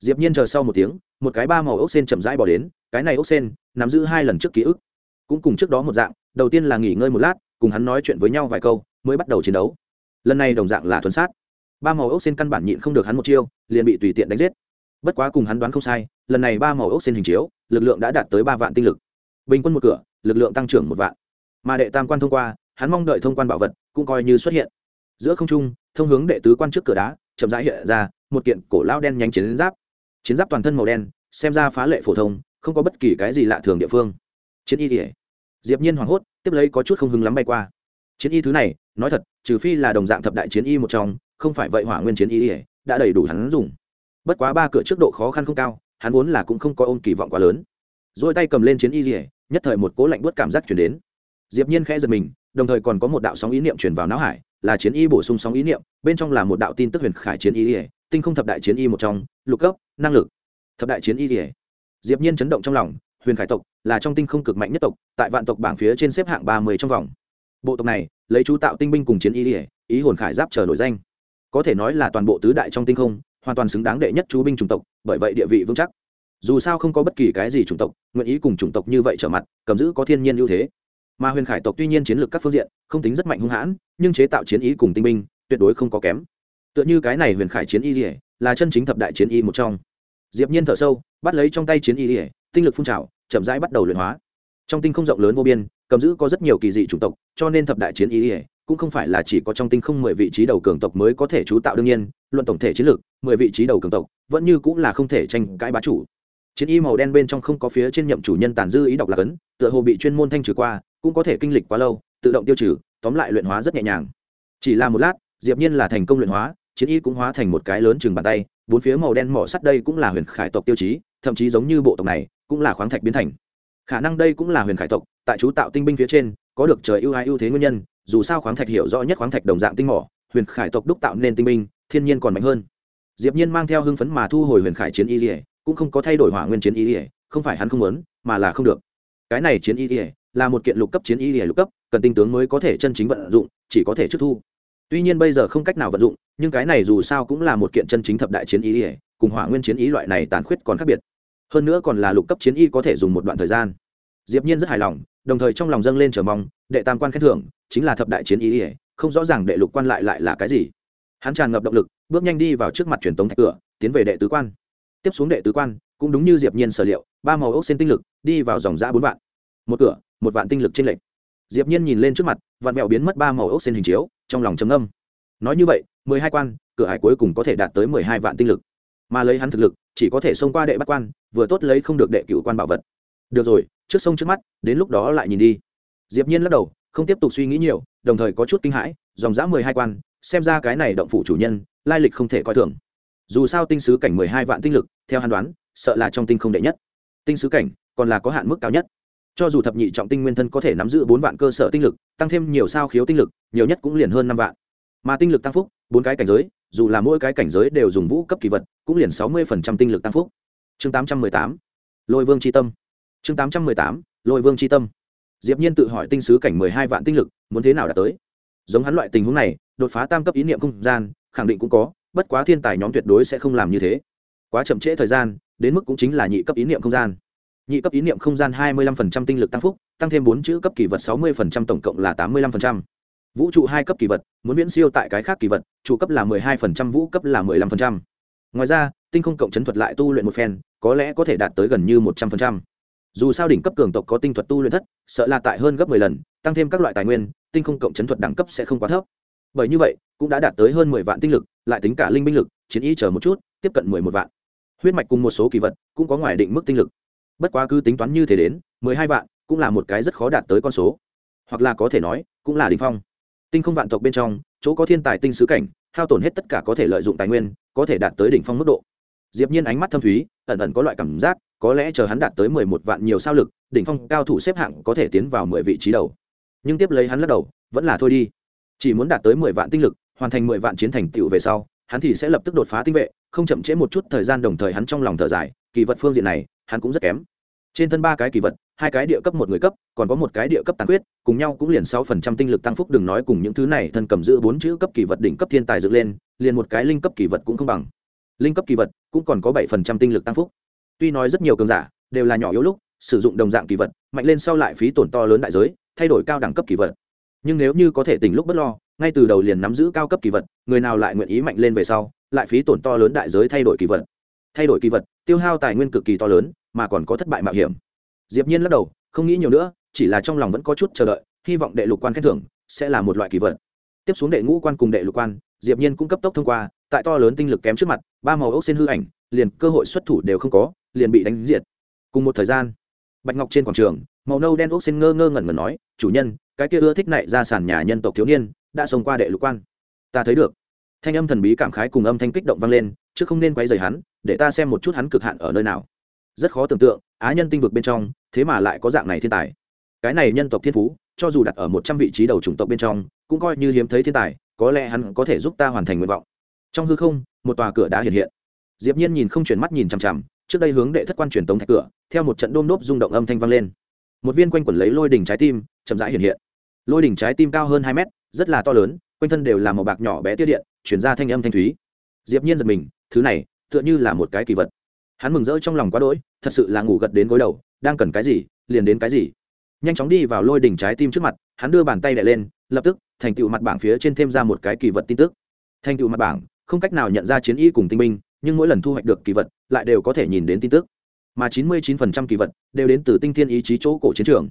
Diệp nhiên chờ sau một tiếng, một cái ba màu ốc sen chậm rãi bỏ đến, cái này ốc sen, nắm giữ hai lần trước ký ức. Cũng cùng trước đó một dạng, đầu tiên là nghỉ ngơi một lát, cùng hắn nói chuyện với nhau vài câu, mới bắt đầu chiến đấu. Lần này đồng dạng là thuần sát. Ba màu ốc sen căn bản nhịn không được hắn một chiêu, liền bị tùy tiện đánh giết. Bất quá cùng hắn đoán không sai, lần này ba màu ốc sen hình chiếu, lực lượng đã đạt tới ba vạn tinh lực. Bình quân một cửa, lực lượng tăng trưởng một vạn. Mà đệ tam quan thông qua, hắn mong đợi thông quan bảo vật, cũng coi như xuất hiện. Giữa không trung, thông hướng đệ tứ quan trước cửa đá chậm rãi hiện ra, một kiện cổ lao đen nhanh chiến giáp. Chiến giáp toàn thân màu đen, xem ra phá lệ phổ thông, không có bất kỳ cái gì lạ thường địa phương. Chiến y kỉa diệp nhiên hoảng hốt, tiếp lấy có chút không hứng lắm bay qua. Chiến y thứ này, nói thật, trừ phi là đồng dạng thập đại chiến y một trong, không phải vậy hỏa nguyên chiến y đã đầy đủ hắn dùng. Bất quá ba cửa trước độ khó khăn không cao, hắn vốn là cũng không có ôm kỳ vọng quá lớn. Rồi tay cầm lên chiến y kỉa nhất thời một cố lạnh buốt cảm giác truyền đến. Diệp nhiên khẽ giật mình, đồng thời còn có một đạo sóng ý niệm truyền vào não hải là chiến y bổ sung sóng ý niệm, bên trong là một đạo tin tức huyền khải chiến y tinh không thập đại chiến y một trong, lục cấp, năng lực. Thập đại chiến y diệp nhiên chấn động trong lòng, huyền khải tộc là trong tinh không cực mạnh nhất tộc, tại vạn tộc bảng phía trên xếp hạng ba mươi trong vòng. Bộ tộc này, lấy chú tạo tinh binh cùng chiến y, ý hồn khải giáp chờ nổi danh. Có thể nói là toàn bộ tứ đại trong tinh không, hoàn toàn xứng đáng đệ nhất chú binh chủng tộc, bởi vậy địa vị vững chắc. Dù sao không có bất kỳ cái gì chủng tộc, nguyện ý cùng chủng tộc như vậy trở mặt, cầm giữ có thiên nhiên ưu thế mà huyền khải tộc tuy nhiên chiến lược các phương diện không tính rất mạnh hung hãn, nhưng chế tạo chiến ý cùng tinh binh tuyệt đối không có kém. Tựa như cái này huyền khải chiến y ỉa là chân chính thập đại chiến y một trong. Diệp nhiên thở sâu, bắt lấy trong tay chiến y ỉa tinh lực phun trào, chậm rãi bắt đầu luyện hóa. Trong tinh không rộng lớn vô biên, cầm giữ có rất nhiều kỳ dị chủng tộc, cho nên thập đại chiến y ỉa cũng không phải là chỉ có trong tinh không mười vị trí đầu cường tộc mới có thể chú tạo đương nhiên, luận tổng thể chiến lược, mười vị trí đầu cường tộc vẫn như cũng là không thể tranh cãi bá chủ. Chiến y màu đen bên trong không có phía trên nhậm chủ nhân tàn dư ý đọc là cấn, tựa hồ bị chuyên môn thanh trừ qua cũng có thể kinh lịch quá lâu, tự động tiêu trừ, tóm lại luyện hóa rất nhẹ nhàng. Chỉ là một lát, diệp nhiên là thành công luyện hóa, chiến y cũng hóa thành một cái lớn chừng bàn tay, bốn phía màu đen mỏ sắt đây cũng là huyền khải tộc tiêu chí, thậm chí giống như bộ tộc này, cũng là khoáng thạch biến thành. Khả năng đây cũng là huyền khải tộc, tại chú tạo tinh binh phía trên, có được trời ưu ái ưu thế nguyên nhân, dù sao khoáng thạch hiểu rõ nhất khoáng thạch đồng dạng tinh mỏ, huyền khải tộc đúc tạo nên tinh binh, thiên nhiên còn mạnh hơn. Diệp nhiên mang theo hưng phấn mà thu hồi huyền khải chiến y lìa cũng không có thay đổi hỏa nguyên chiến y lìa không phải hắn không muốn, mà là không được. Cái này chiến y lìa là một kiện lục cấp chiến y lìa lục cấp, cần tinh tướng mới có thể chân chính vận dụng, chỉ có thể trước thu. Tuy nhiên bây giờ không cách nào vận dụng, nhưng cái này dù sao cũng là một kiện chân chính thập đại chiến y ỉa cùng hỏa nguyên chiến y loại này tàn khuyết còn khác biệt. Hơn nữa còn là lục cấp chiến y có thể dùng một đoạn thời gian. Diệp nhiên rất hài lòng, đồng thời trong lòng dâng lên chờ mong, đệ tam quan khen thưởng, chính là thập đại chiến y ỉa không rõ ràng đệ lục quan lại lại là cái gì. Hắn tràn ngập động lực, bước nhanh đi vào trước mặt truyền tống thạch cửa, tiến về đệ tứ quan. Tiếp xuống đệ tứ quan, cũng đúng như diệp nhiên sở liệu, ba màu ốc sen tinh lực, đi vào dòng giã bốn vạn. Một cửa một vạn tinh lực trên lệnh diệp nhiên nhìn lên trước mặt, vạn mèo biến mất ba màu ốc sen hình chiếu, trong lòng trầm ngâm. Nói như vậy, mười hai quan, cửa hải cuối cùng có thể đạt tới mười hai vạn tinh lực. Mà lấy hắn thực lực, chỉ có thể xông qua đệ bắt quan, vừa tốt lấy không được đệ cửu quan bảo vật. Được rồi, trước sông trước mắt, đến lúc đó lại nhìn đi. Diệp nhiên lắc đầu, không tiếp tục suy nghĩ nhiều, đồng thời có chút kinh hãi, dòng dã mười hai quan, xem ra cái này động phủ chủ nhân, lai lịch không thể coi thường. Dù sao tinh sứ cảnh mười hai vạn tinh lực, theo hắn đoán, sợ là trong tinh không đệ nhất. Tinh sứ cảnh, còn là có hạn mức cao nhất cho dù thập nhị trọng tinh nguyên thân có thể nắm giữ bốn vạn cơ sở tinh lực, tăng thêm nhiều sao khiếu tinh lực, nhiều nhất cũng liền hơn năm vạn. Mà tinh lực tăng phúc, bốn cái cảnh giới, dù là mỗi cái cảnh giới đều dùng vũ cấp kỳ vật, cũng liền sáu mươi tinh lực tăng phúc. Chương tám trăm mười tám, lôi vương tri tâm. Chương tám trăm mười tám, lôi vương tri tâm. Diệp nhiên tự hỏi tinh sứ cảnh mười hai vạn tinh lực, muốn thế nào đạt tới? Giống hắn loại tình huống này, đột phá tam cấp ý niệm không gian, khẳng định cũng có, bất quá thiên tài nhóm tuyệt đối sẽ không làm như thế. Quá chậm trễ thời gian, đến mức cũng chính là nhị cấp ý niệm không gian nhị cấp ý niệm không gian hai mươi 25% tinh lực tăng phúc tăng thêm bốn chữ cấp kỳ vật sáu 60% tổng cộng là tám mươi 85%. vũ trụ hai cấp kỳ vật muốn viễn siêu tại cái khác kỳ vật chủ cấp là mười hai phần trăm, vũ cấp là mười lăm phần trăm. ngoài ra tinh không cộng chấn thuật lại tu luyện một phen có lẽ có thể đạt tới gần như một trăm phần trăm. dù sao đỉnh cấp cường tộc có tinh thuật tu luyện thất sợ là tại hơn gấp mười lần tăng thêm các loại tài nguyên tinh không cộng chấn thuật đẳng cấp sẽ không quá thấp bởi như vậy cũng đã đạt tới hơn mười vạn tinh lực lại tính cả linh binh lực chiến ý chờ một chút tiếp cận mười một vạn huyết mạch cùng một số kỳ vật cũng có ngoài định mức tinh lực bất quá cứ tính toán như thế đến, mười hai vạn cũng là một cái rất khó đạt tới con số. Hoặc là có thể nói, cũng là đ ỉ n h phong. Tinh không vạn tộc bên trong, chỗ có thiên tài tinh sứ cảnh, hao tổn hết tất cả có thể lợi dụng tài nguyên, có thể đạt tới đỉnh phong mức độ. Diệp nhiên ánh mắt thâm thúy, ẩn ẩn có loại cảm giác, có lẽ chờ hắn đạt tới mười một vạn nhiều sao lực, đỉnh phong cao thủ xếp hạng có thể tiến vào mười vị trí đầu. Nhưng tiếp lấy hắn lắc đầu, vẫn là thôi đi. Chỉ muốn đạt tới mười vạn tinh lực, hoàn thành mười vạn chiến thành tựu về sau, hắn thì sẽ lập tức đột phá tinh vệ, không chậm trễ một chút thời gian đồng thời hắn trong lòng thở dài, kỳ vật phương diện này hắn cũng rất kém. Trên thân ba cái kỳ vật, hai cái địa cấp một người cấp, còn có một cái địa cấp tàn quyết cùng nhau cũng liền sáu phần trăm tinh lực tăng phúc, đừng nói cùng những thứ này, thân cầm giữ bốn chữ cấp kỳ vật đỉnh cấp thiên tài dựng lên, liền một cái linh cấp kỳ vật cũng không bằng. Linh cấp kỳ vật cũng còn có bảy phần trăm tinh lực tăng phúc. Tuy nói rất nhiều cường giả đều là nhỏ yếu lúc sử dụng đồng dạng kỳ vật, mạnh lên sau lại phí tổn to lớn đại giới, thay đổi cao đẳng cấp kỳ vật. Nhưng nếu như có thể tỉnh lúc bất lo, ngay từ đầu liền nắm giữ cao cấp kỳ vật, người nào lại nguyện ý mạnh lên về sau, lại phí tổn to lớn đại giới thay đổi kỳ vật? Thay đổi kỳ vật, tiêu hao tài nguyên cực kỳ to lớn, mà còn có thất bại mạo hiểm. Diệp nhiên lắc đầu, không nghĩ nhiều nữa, chỉ là trong lòng vẫn có chút chờ đợi, hy vọng đệ lục quan khen thưởng sẽ là một loại kỳ vật. Tiếp xuống đệ ngũ quan cùng đệ lục quan, diệp nhiên cũng cấp tốc thông qua, tại to lớn tinh lực kém trước mặt, ba màu ốc sen hư ảnh, liền cơ hội xuất thủ đều không có, liền bị đánh diệt. Cùng một thời gian, bạch ngọc trên quảng trường, màu nâu đen ốc sen ngơ ngơ ngẩn ngẩn nói, chủ nhân, cái kia ưa thích nại ra sàn nhà nhân tộc thiếu niên, đã xông qua đệ lục quan. Ta thấy được. Thanh âm thần bí cảm khái cùng âm thanh kích động vang lên, chứ không nên quấy rầy hắn để ta xem một chút hắn cực hạn ở nơi nào. Rất khó tưởng tượng, á nhân tinh vực bên trong, thế mà lại có dạng này thiên tài. Cái này nhân tộc thiên phú, cho dù đặt ở một trăm vị trí đầu chủng tộc bên trong, cũng coi như hiếm thấy thiên tài, có lẽ hắn có thể giúp ta hoàn thành nguyện vọng. Trong hư không, một tòa cửa đá hiện hiện. Diệp nhiên nhìn không chuyển mắt nhìn chằm chằm, trước đây hướng đệ thất quan truyền tống thạch cửa, theo một trận đôm nốt rung động âm thanh vang lên. Một viên quanh quẩn lấy lôi đỉnh trái tim, chậm rãi hiện hiện. Lôi đỉnh trái tim cao hơn hai mét, rất là to lớn, quanh thân đều là màu bạc nhỏ bé tiết điện chuyển ra thanh âm thanh thúy. Diệp nhiên giật mình, thứ này tựa như là một cái kỳ vật. Hắn mừng rỡ trong lòng quá đỗi, thật sự là ngủ gật đến gối đầu, đang cần cái gì, liền đến cái gì. Nhanh chóng đi vào lôi đỉnh trái tim trước mặt, hắn đưa bàn tay đẻ lên, lập tức, thành tựu mặt bảng phía trên thêm ra một cái kỳ vật tin tức. Thành tựu mặt bảng, không cách nào nhận ra chiến y cùng tinh binh, nhưng mỗi lần thu hoạch được kỳ vật, lại đều có thể nhìn đến tin tức. Mà 99% kỳ vật, đều đến từ tinh thiên ý chí chỗ cổ chiến trường.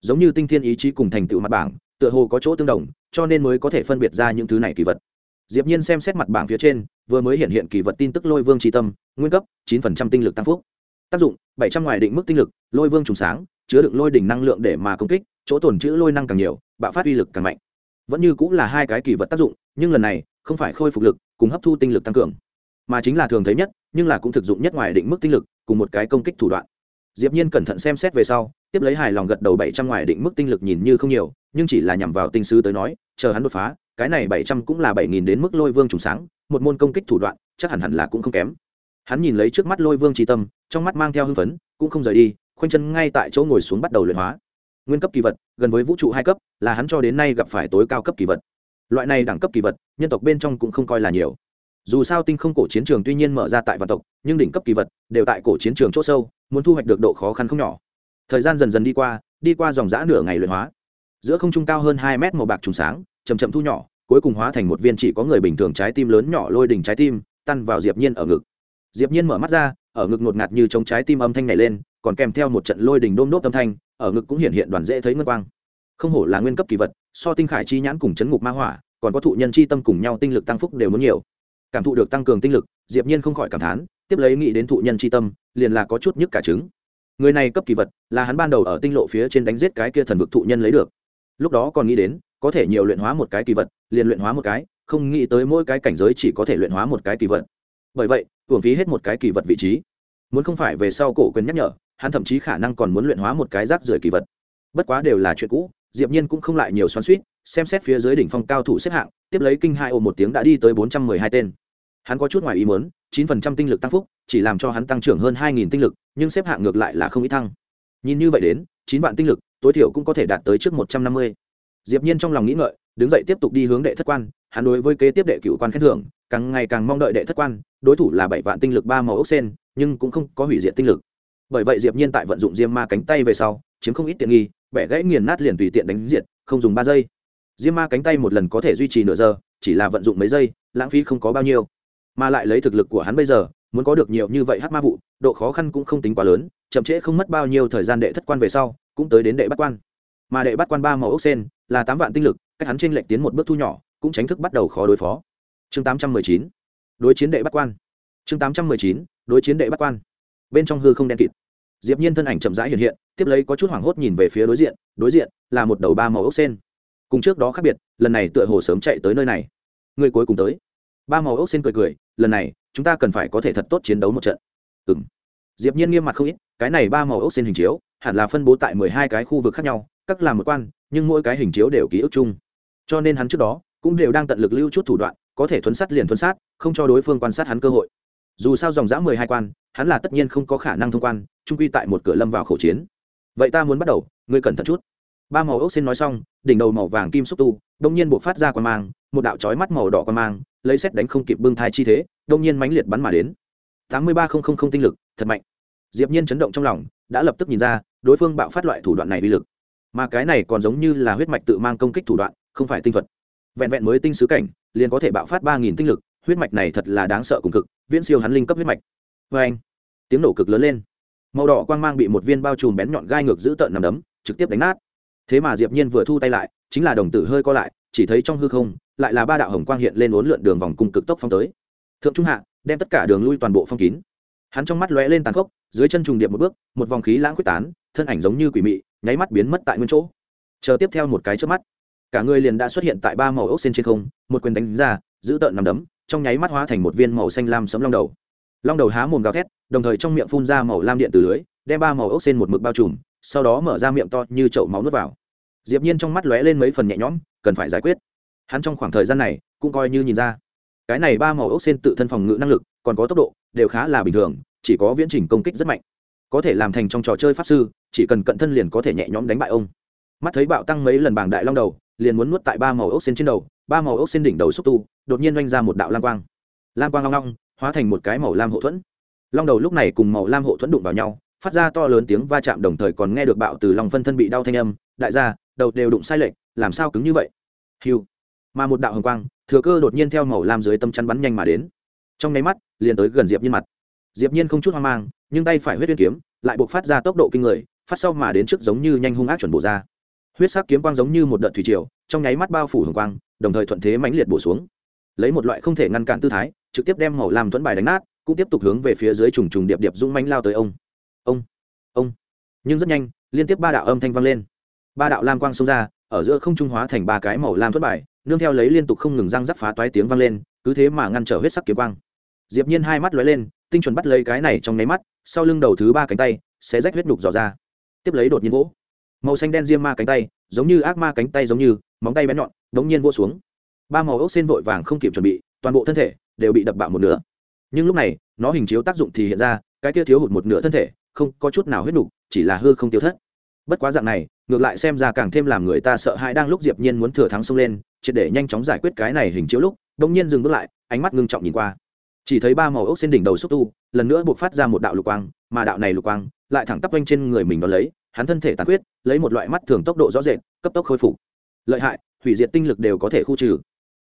Giống như tinh thiên ý chí cùng thành tựu mặt bảng, tựa hồ có chỗ tương đồng, cho nên mới có thể phân biệt ra những thứ này kỳ vật. Diệp nhiên xem xét mặt bảng phía trên vừa mới hiện hiện kỳ vật tin tức lôi vương tri tâm, nguyên cấp 9% tinh lực tăng phúc. Tác dụng 700 ngoài định mức tinh lực, lôi vương trùng sáng, chứa đựng lôi đỉnh năng lượng để mà công kích, chỗ tổn chữ lôi năng càng nhiều, bạo phát uy lực càng mạnh. Vẫn như cũng là hai cái kỳ vật tác dụng, nhưng lần này, không phải khôi phục lực, cùng hấp thu tinh lực tăng cường, mà chính là thường thấy nhất, nhưng là cũng thực dụng nhất ngoài định mức tinh lực, cùng một cái công kích thủ đoạn. Diệp nhiên cẩn thận xem xét về sau, tiếp lấy hài lòng gật đầu 700 ngoài định mức tinh lực nhìn như không nhiều, nhưng chỉ là nhằm vào tinh sứ tới nói, chờ hắn đột phá, cái này 700 cũng là 7000 đến mức lôi vương trùng sáng một môn công kích thủ đoạn, chắc hẳn hẳn là cũng không kém. Hắn nhìn lấy trước mắt lôi vương tri tâm, trong mắt mang theo hưng phấn, cũng không rời đi, khoanh chân ngay tại chỗ ngồi xuống bắt đầu luyện hóa. Nguyên cấp kỳ vật, gần với vũ trụ hai cấp, là hắn cho đến nay gặp phải tối cao cấp kỳ vật. Loại này đẳng cấp kỳ vật, nhân tộc bên trong cũng không coi là nhiều. Dù sao tinh không cổ chiến trường tuy nhiên mở ra tại vạn tộc, nhưng đỉnh cấp kỳ vật đều tại cổ chiến trường c h ỗ sâu, muốn thu hoạch được độ khó khăn không nhỏ. Thời gian dần dần đi qua đi qua dòng g ã nửa ngày luyện hóa. Giữa không trung cao hơn hai mét màu bạc trùng sáng chầm chậm thu nhỏ cuối cùng hóa thành một viên chỉ có người bình thường trái tim lớn nhỏ lôi đỉnh trái tim, tan vào diệp nhiên ở ngực. Diệp nhiên mở mắt ra, ở ngực ngột ngạt như trống trái tim âm thanh này lên, còn kèm theo một trận lôi đỉnh đôm đốt âm thanh, ở ngực cũng hiện hiện đoàn dễ thấy ngân quang. Không hổ là nguyên cấp kỳ vật, so tinh khải chi nhãn cùng chấn ngục ma hỏa, còn có thụ nhân chi tâm cùng nhau tinh lực tăng phúc đều muốn nhiều. Cảm thụ được tăng cường tinh lực, diệp nhiên không khỏi cảm thán, tiếp lấy nghĩ đến thụ nhân chi tâm, liền là có chút nhức cả trứng. Người này cấp kỳ vật, là hắn ban đầu ở tinh lộ phía trên đánh giết cái kia thần vực thụ nhân lấy được. Lúc đó còn nghĩ đến có thể nhiều luyện hóa một cái kỳ vật, liền luyện hóa một cái, không nghĩ tới mỗi cái cảnh giới chỉ có thể luyện hóa một cái kỳ vật. Bởi vậy, hưởng phí hết một cái kỳ vật vị trí. Muốn không phải về sau cổ quyền nhắc nhở, hắn thậm chí khả năng còn muốn luyện hóa một cái rác rưởi kỳ vật. Bất quá đều là chuyện cũ, diệp nhiên cũng không lại nhiều xoắn xuýt, xem xét phía dưới đỉnh phong cao thủ xếp hạng, tiếp lấy kinh hai ô một tiếng đã đi tới bốn trăm mười hai tên. Hắn có chút ngoài ý muốn, chín phần trăm tinh lực tăng phúc, chỉ làm cho hắn tăng trưởng hơn hai nghìn tinh lực, nhưng xếp hạng ngược lại là không ít thăng. Nhìn như vậy đến, chín vạn tinh lực, tối thiểu cũng có thể đạt tới trước một trăm năm mươi diệp nhiên trong lòng nghĩ ngợi, đứng dậy tiếp tục đi hướng đệ thất quan, hắn đối với kế tiếp đệ cửu quan khen thưởng, càng ngày càng mong đợi đệ thất quan, đối thủ là bảy vạn tinh lực ba màu ốc sen, nhưng cũng không có hủy diệt tinh lực. Bởi vậy diệp nhiên tại vận dụng diêm ma cánh tay về sau, chiếm không ít tiện nghi, bẻ gãy nghiền nát liền tùy tiện đánh diệt, không dùng ba giây. Diêm ma cánh tay một lần có thể duy trì nửa giờ, chỉ là vận dụng mấy giây, lãng phí không có bao nhiêu. Mà lại lấy thực lực của hắn bây giờ, muốn có được nhiều như vậy hát ma vụ, độ khó khăn cũng không tính quá lớn, chậm trễ không mất bao nhiêu thời gian đệ thất quan về sau, cũng tới đến đệ bắt quan. Mà đệ bắt quan ba màu ốc sen là tám vạn tinh lực, cách hắn trên lệnh tiến một bước thu nhỏ, cũng tránh thức bắt đầu khó đối phó. Chương tám trăm mười chín, đối chiến đệ bắt quan. Chương tám trăm mười chín, đối chiến đệ bắt quan. Bên trong hư không đen kịt. Diệp nhiên thân ảnh chậm rãi hiện hiện, tiếp lấy có chút hoảng hốt nhìn về phía đối diện đối diện là một đầu ba màu ốc sen. Cùng trước đó khác biệt, lần này tựa hồ sớm chạy tới nơi này. Người cuối cùng tới. Ba màu ốc sen cười cười, lần này, chúng ta cần phải có thể thật tốt chiến đấu một trận. Ừm. diệp nhiên nghiêm mặt không ít, cái này ba màu ốc sen hình chiếu, hẳn là phân bố tại mười hai cái khu vực khác nhau, các làm một quan nhưng mỗi cái hình chiếu đều ký ức chung. Cho nên hắn trước đó cũng đều đang tận lực lưu chút thủ đoạn, có thể thuấn sát liền thuấn sát, không cho đối phương quan sát hắn cơ hội. Dù sao dòng dã mười hai quan, hắn là tất nhiên không có khả năng thông quan trung quy tại một cửa lâm vào khẩu chiến. Vậy ta muốn bắt đầu, ngươi cẩn thận chút. Ba màu ốc xin nói xong, đỉnh đầu màu vàng kim xúc tu, đông nhiên buộc phát ra quan mang, một đạo trói mắt màu đỏ quan mang, lấy xét đánh không kịp bưng thai chi thế, đông nhiên mãnh liệt bắn mà đến. tám mươi ba không tinh lực, thật mạnh. Diệp nhiên chấn động trong lòng, đã lập tức nhìn ra, đối phương bạo phát loại thủ đoạn này uy lực mà cái này còn giống như là huyết mạch tự mang công kích thủ đoạn, không phải tinh thuật. Vẹn vẹn mới tinh sứ cảnh, liền có thể bạo phát ba nghìn tinh lực, huyết mạch này thật là đáng sợ cùng cực, viễn siêu hắn linh cấp huyết mạch. Vê anh, tiếng nổ cực lớn lên. Màu đỏ quang mang bị một viên bao trùm bén nhọn gai ngược giữ tợn nằm đấm, trực tiếp đánh nát. Thế mà diệp nhiên vừa thu tay lại, chính là đồng tử hơi co lại, chỉ thấy trong hư không, lại là ba đạo hồng quang hiện lên uốn lượn đường vòng cung cực tốc phong tới. Thượng trung hạ, đem tất cả đường lui toàn bộ phong kín. Hắn trong mắt lóe lên tàn khốc, dưới chân trùng điệp một bước, một vòng khí lãng quyết tán, thân ảnh giống như quỷ mị nháy mắt biến mất tại nguyên chỗ. Chờ tiếp theo một cái trước mắt, cả người liền đã xuất hiện tại ba màu ốc sen trên không, một quyền đánh ra, giữ tợn nằm đấm, trong nháy mắt hóa thành một viên màu xanh lam sấm long đầu. Long đầu há mồm gào thét, đồng thời trong miệng phun ra màu lam điện từ lưới, đem ba màu ốc sen một mực bao trùm, sau đó mở ra miệng to như chậu máu nuốt vào. Diệp nhiên trong mắt lóe lên mấy phần nhẹ nhõm, cần phải giải quyết. Hắn trong khoảng thời gian này cũng coi như nhìn ra, cái này ba màu ốc sen tự thân phòng ngự năng lực còn có tốc độ đều khá là bình thường, chỉ có viễn trình công kích rất mạnh có thể làm thành trong trò chơi pháp sư, chỉ cần cận thân liền có thể nhẹ nhõm đánh bại ông. Mắt thấy bạo tăng mấy lần bảng đại long đầu, liền muốn nuốt tại ba màu ốc xên trên đầu, ba màu ốc xên đỉnh đầu xúc tu, đột nhiên oanh ra một đạo lam quang. Lam quang long long, hóa thành một cái màu lam hộ thuẫn. Long đầu lúc này cùng màu lam hộ thuẫn đụng vào nhau, phát ra to lớn tiếng va chạm đồng thời còn nghe được bạo từ lòng phân thân bị đau thanh âm, đại gia, đầu đều đụng sai lệch, làm sao cứng như vậy? Hiu mà một đạo hồng quang, thừa cơ đột nhiên theo màu lam dưới tâm chắn bắn nhanh mà đến. Trong nháy mắt, liền tới gần diệp nhiên mặt diệp nhiên không chút hoang mang, nhưng tay phải huyết uyên kiếm lại buộc phát ra tốc độ kinh người, phát sau mà đến trước giống như nhanh hung ác chuẩn bổ ra. Huyết sắc kiếm quang giống như một đợt thủy triều, trong nháy mắt bao phủ hồng quang, đồng thời thuận thế mãnh liệt bổ xuống. Lấy một loại không thể ngăn cản tư thái, trực tiếp đem màu lam thuẫn bài đánh nát, cũng tiếp tục hướng về phía dưới trùng trùng điệp điệp dũng mãnh lao tới ông. Ông ông. Nhưng rất nhanh, liên tiếp ba đạo âm thanh vang lên. Ba đạo lam quang xông ra, ở giữa không trung hóa thành ba cái màu lam thuẫn bài, nương theo lấy liên tục không ngừng răng rắc phá toái tiếng vang lên, cứ thế mà ngăn trở huyết sắc kiếm quang. Diệp nhiên hai mắt lóe lên tinh chuẩn bắt lấy cái này trong nháy mắt, sau lưng đầu thứ ba cánh tay sẽ rách huyết nhục dò ra. Tiếp lấy đột nhiên vỗ. Màu xanh đen diêm ma cánh tay, giống như ác ma cánh tay giống như, móng tay bén nhọn, đống nhiên vỗ xuống. Ba màu ốc sen vội vàng không kịp chuẩn bị, toàn bộ thân thể đều bị đập bạo một nửa. Nhưng lúc này, nó hình chiếu tác dụng thì hiện ra, cái kia thiếu hụt một nửa thân thể, không có chút nào huyết nhục, chỉ là hư không tiêu thất. Bất quá dạng này, ngược lại xem ra càng thêm làm người ta sợ hãi đang lúc diệp nhiên muốn thừa thắng xông lên, triệt để nhanh chóng giải quyết cái này hình chiếu lúc, đống nhiên dừng bước lại, ánh mắt ngưng trọng nhìn qua chỉ thấy ba màu ốc trên đỉnh đầu xúc tu, lần nữa buộc phát ra một đạo lục quang, mà đạo này lục quang lại thẳng tắp quanh trên người mình đó lấy, hắn thân thể tàn quyết lấy một loại mắt thường tốc độ rõ rệt, cấp tốc khôi phục. Lợi hại, hủy diệt tinh lực đều có thể khu trừ.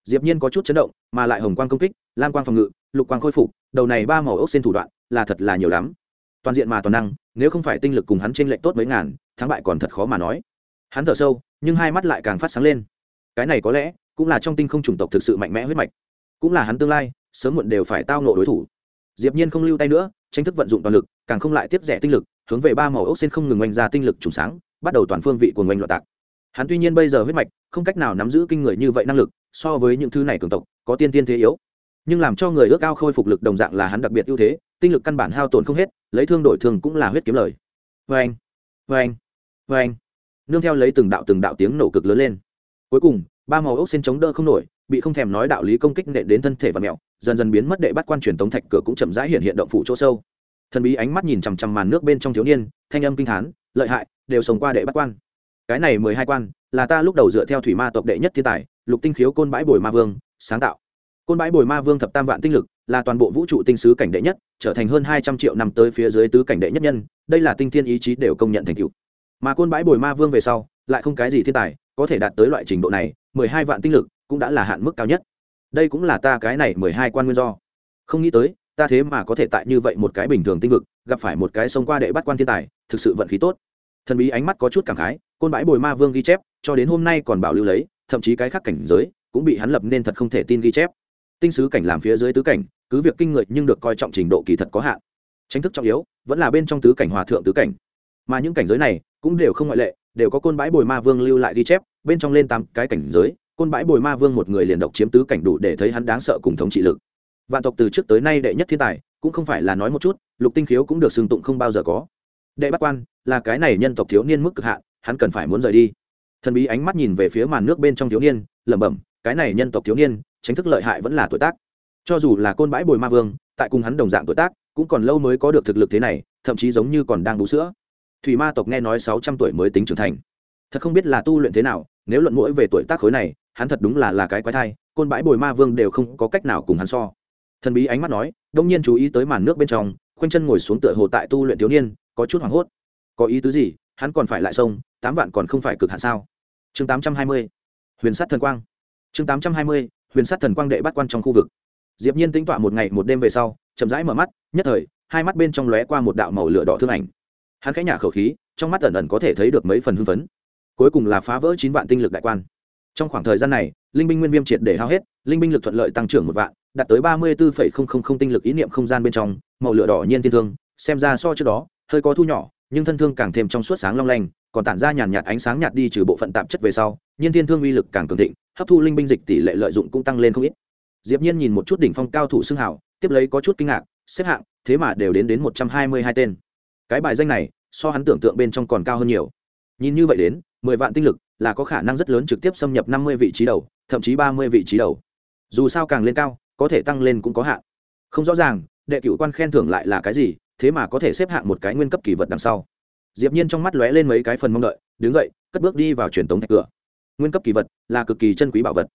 Diệp nhiên có chút chấn động, mà lại hồng quang công kích, lam quang phòng ngự, lục quang khôi phục, đầu này ba màu ốc trên thủ đoạn là thật là nhiều lắm. Toàn diện mà toàn năng, nếu không phải tinh lực cùng hắn trên lệnh tốt mấy ngàn, thắng bại còn thật khó mà nói. Hắn thở sâu, nhưng hai mắt lại càng phát sáng lên. Cái này có lẽ cũng là trong tinh không chủng tộc thực sự mạnh mẽ huyết mạch. Cũng là hắn tương lai sớm muộn đều phải tao nộ đối thủ. Diệp nhiên không lưu tay nữa, tranh thức vận dụng toàn lực, càng không lại tiếp rẻ tinh lực, hướng về ba màu ốc sen không ngừng oanh ra tinh lực trùng sáng, bắt đầu toàn phương vị của ngoanh loạn tạc. Hắn tuy nhiên bây giờ huyết mạch, không cách nào nắm giữ kinh người như vậy năng lực, so với những thứ này cường tộc, có tiên tiên thế yếu. Nhưng làm cho người ước ao khôi phục lực đồng dạng là hắn đặc biệt ưu thế, tinh lực căn bản hao tổn không hết, lấy thương đổi thương cũng là huyết kiếm lời. Vê anh vê anh vê anh nương theo lấy từng đạo từng đạo tiếng nổ cực lớn lên. Cuối cùng, ba màu ốc xin chống đỡ không nổi, bị không thèm nói đạo lý công kích nện đến thân thể và mẹo dần dần biến mất đệ bắt quan truyền tống thạch cửa cũng chậm rãi hiện hiện động phủ chỗ sâu. Thần bí ánh mắt nhìn chằm chằm màn nước bên trong thiếu niên, thanh âm kinh thán lợi hại, đều sống qua đệ bắt quan. Cái này mười hai quan, là ta lúc đầu dựa theo thủy ma tộc đệ nhất thiên tài, lục tinh khiếu côn bãi bồi ma vương, sáng tạo. Côn bãi bồi ma vương thập tam vạn tinh lực, là toàn bộ vũ trụ tinh sứ cảnh đệ nhất, trở thành hơn hai trăm triệu năm tới phía dưới tứ cảnh đệ nhất nhân, đây là tinh thiên ý chí đều công nhận thành cựu mà côn bãi bồi ma vương về sau, lại không cái gì thiên tài có thể đạt tới loại trình độ này, mười hai vạn tinh lực cũng đã là hạn mức cao nhất đây cũng là ta cái này mười hai quan nguyên do. Không nghĩ tới, ta thế mà có thể tại như vậy một cái bình thường tinh vực, gặp phải một cái sông qua đệ bắt quan thiên tài, thực sự vận khí tốt. Thần bí ánh mắt có chút cảm khái, côn bãi bồi ma vương ghi chép, cho đến hôm nay còn bảo lưu lấy, thậm chí cái khác cảnh giới, cũng bị hắn lập nên thật không thể tin ghi chép. Tinh sứ cảnh làm phía dưới tứ cảnh, cứ việc kinh người nhưng được coi trọng trình độ kỳ thật có hạn. Tranh thức trọng yếu, vẫn là bên trong tứ cảnh hòa thượng tứ cảnh. Mà những cảnh giới này, cũng đều không ngoại lệ, đều có côn bãi bồi ma vương lưu lại ghi chép, bên trong lên tám cái cảnh giới côn bãi bồi ma vương một người liền độc chiếm tứ cảnh đủ để thấy hắn đáng sợ cùng thống trị lực. Vạn tộc từ trước tới nay đệ nhất thiên tài, cũng không phải là nói một chút, lục tinh khiếu cũng được xưng tụng không bao giờ có. Đệ bắt quan, là cái này nhân tộc thiếu niên mức cực hạn, hắn cần phải muốn rời đi. Thần bí ánh mắt nhìn về phía màn nước bên trong thiếu niên, lẩm bẩm, cái này nhân tộc thiếu niên, tránh thức lợi hại vẫn là tuổi tác. Cho dù là côn bãi bồi ma vương, tại cùng hắn đồng dạng tuổi tác, cũng còn lâu mới có được thực lực thế này, thậm chí giống như còn đang bú sữa. Thủy ma tộc nghe nói sáu trăm tuổi mới tính trưởng thành. Thật không biết là tu luyện thế nào, nếu luận mũi về tuổi tác khối này hắn thật đúng là là cái quái thai, côn bãi bồi ma vương đều không có cách nào cùng hắn so. Thần bí ánh mắt nói, đông nhiên chú ý tới màn nước bên trong, khoanh chân ngồi xuống tựa hồ tại tu luyện thiếu niên, có chút hoảng hốt. Có ý tứ gì? Hắn còn phải lại sông, tám vạn còn không phải cực hạ sao? Chương tám trăm hai mươi, huyền sắt thần quang. Chương tám trăm hai mươi, huyền sắt thần quang đệ bắt quan trong khu vực. Diệp nhiên tính tọa một ngày một đêm về sau, chậm rãi mở mắt, nhất thời, hai mắt bên trong lóe qua một đạo màu lửa đỏ thương ảnh. Hắn khẽ nhả khẩu khí, trong mắt ẩn ẩn có thể thấy được mấy phần hưng phấn. Cuối cùng là phá vỡ chín vạn tinh lực đại quan trong khoảng thời gian này, linh binh nguyên viêm triệt để hao hết, linh binh lực thuận lợi tăng trưởng một vạn, đạt tới ba mươi bốn tinh lực ý niệm không gian bên trong, màu lửa đỏ nhiên thiên thương, xem ra so trước đó, hơi có thu nhỏ, nhưng thân thương càng thêm trong suốt sáng long lanh, còn tản ra nhàn nhạt ánh sáng nhạt đi trừ bộ phận tạp chất về sau, nhiên thiên thương uy lực càng cường thịnh, hấp thu linh binh dịch tỷ lệ lợi dụng cũng tăng lên không ít. Diệp nhiên nhìn một chút đỉnh phong cao thủ xưng hảo tiếp lấy có chút kinh ngạc, xếp hạng, thế mà đều đến đến một trăm hai mươi hai tên. Cái bài danh này, so hắn tưởng tượng bên trong còn cao hơn nhiều. Nhìn như vậy đến, mười vạn tinh lực là có khả năng rất lớn trực tiếp xâm nhập năm mươi vị trí đầu, thậm chí ba mươi vị trí đầu. Dù sao càng lên cao, có thể tăng lên cũng có hạn. Không rõ ràng, đệ cửu quan khen thưởng lại là cái gì, thế mà có thể xếp hạng một cái nguyên cấp kỳ vật đằng sau. Diệp nhiên trong mắt lóe lên mấy cái phần mong đợi, đứng dậy, cất bước đi vào truyền tống thạch cửa. Nguyên cấp kỳ vật là cực kỳ chân quý bảo vật.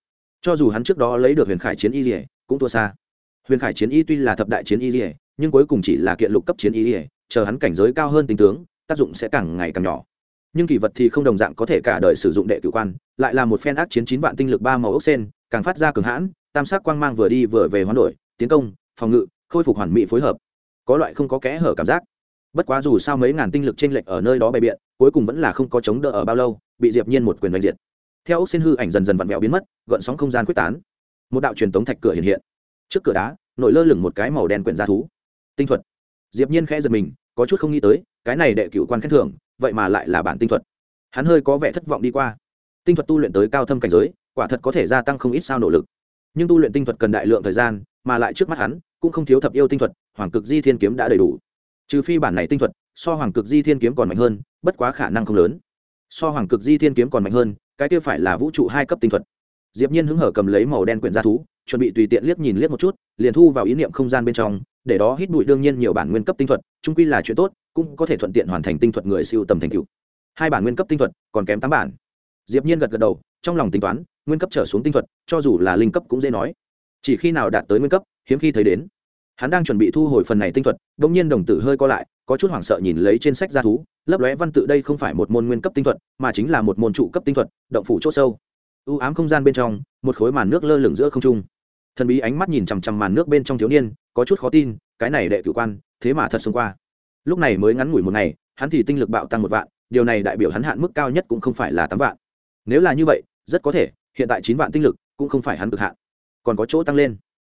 Cho dù hắn trước đó lấy được huyền khải chiến y lìa cũng thua xa. Huyền khải chiến y tuy là thập đại chiến y lìa nhưng cuối cùng chỉ là kiện lục cấp chiến y lìa chờ hắn cảnh giới cao hơn tính tướng, tác dụng sẽ càng ngày càng nhỏ nhưng kỳ vật thì không đồng dạng có thể cả đời sử dụng đệ cửu quan, lại là một phen ác chiến chín vạn tinh lực ba màu ốc sen, càng phát ra cường hãn, tam sắc quang mang vừa đi vừa về hoán đổi, tiến công, phòng ngự, khôi phục hoàn mỹ phối hợp. Có loại không có kẽ hở cảm giác. Bất quá dù sao mấy ngàn tinh lực trên lệch ở nơi đó bày biện, cuối cùng vẫn là không có chống đỡ ở bao lâu, bị diệp nhiên một quyền đánh diệt. Theo ốc sen hư ảnh dần dần vặn vẹo biến mất, gợn sóng không gian quyết tán. Một đạo truyền tống thạch cửa hiện hiện. Trước cửa đá, nổi lơ lửng một cái màu đen quyển gia thú. Tinh thuật. Diệp nhiên khẽ giật mình, có chút không nghĩ tới, cái này đệ cửu quan khen thưởng vậy mà lại là bản tinh thuật. Hắn hơi có vẻ thất vọng đi qua. Tinh thuật tu luyện tới cao thâm cảnh giới, quả thật có thể gia tăng không ít sao nỗ lực. Nhưng tu luyện tinh thuật cần đại lượng thời gian, mà lại trước mắt hắn, cũng không thiếu thập yêu tinh thuật, hoàng cực di thiên kiếm đã đầy đủ. Trừ phi bản này tinh thuật, so hoàng cực di thiên kiếm còn mạnh hơn, bất quá khả năng không lớn. So hoàng cực di thiên kiếm còn mạnh hơn, cái kia phải là vũ trụ hai cấp tinh thuật. Diệp nhiên hứng hở cầm lấy màu đen quyển gia thú, chuẩn bị tùy tiện liếc nhìn liếc một chút, liền thu vào ý niệm không gian bên trong, để đó hít bụi đương nhiên nhiều bản nguyên cấp tinh thuật trung quy là chuyện tốt cũng có thể thuận tiện hoàn thành tinh thuật người siêu tầm thành tựu. Hai bản nguyên cấp tinh thuật, còn kém tám bản. Diệp nhiên gật gật đầu, trong lòng tính toán, nguyên cấp trở xuống tinh thuật, cho dù là linh cấp cũng dễ nói. Chỉ khi nào đạt tới nguyên cấp, hiếm khi thấy đến. Hắn đang chuẩn bị thu hồi phần này tinh thuật đ nhiên đồng tử hơi co lại, có chút hoảng sợ nhìn lấy trên sách gia thú, lấp lóe văn tự đây không phải một môn nguyên cấp tinh thuật, mà chính là một môn trụ cấp tinh thuật, động phủ chỗ sâu. U ám không gian bên trong, một khối màn nước lơ lửng giữa không trung. Thần bí ánh mắt nhìn chằm chằm màn nước bên trong thiếu niên, có chút khó tin, cái này đệ cử quan, thế mà thật xông qua lúc này mới ngắn ngủi một ngày, hắn thì tinh lực bạo tăng một vạn, điều này đại biểu hắn hạn mức cao nhất cũng không phải là tám vạn. Nếu là như vậy, rất có thể, hiện tại chín vạn tinh lực cũng không phải hắn cực hạn. Còn có chỗ tăng lên.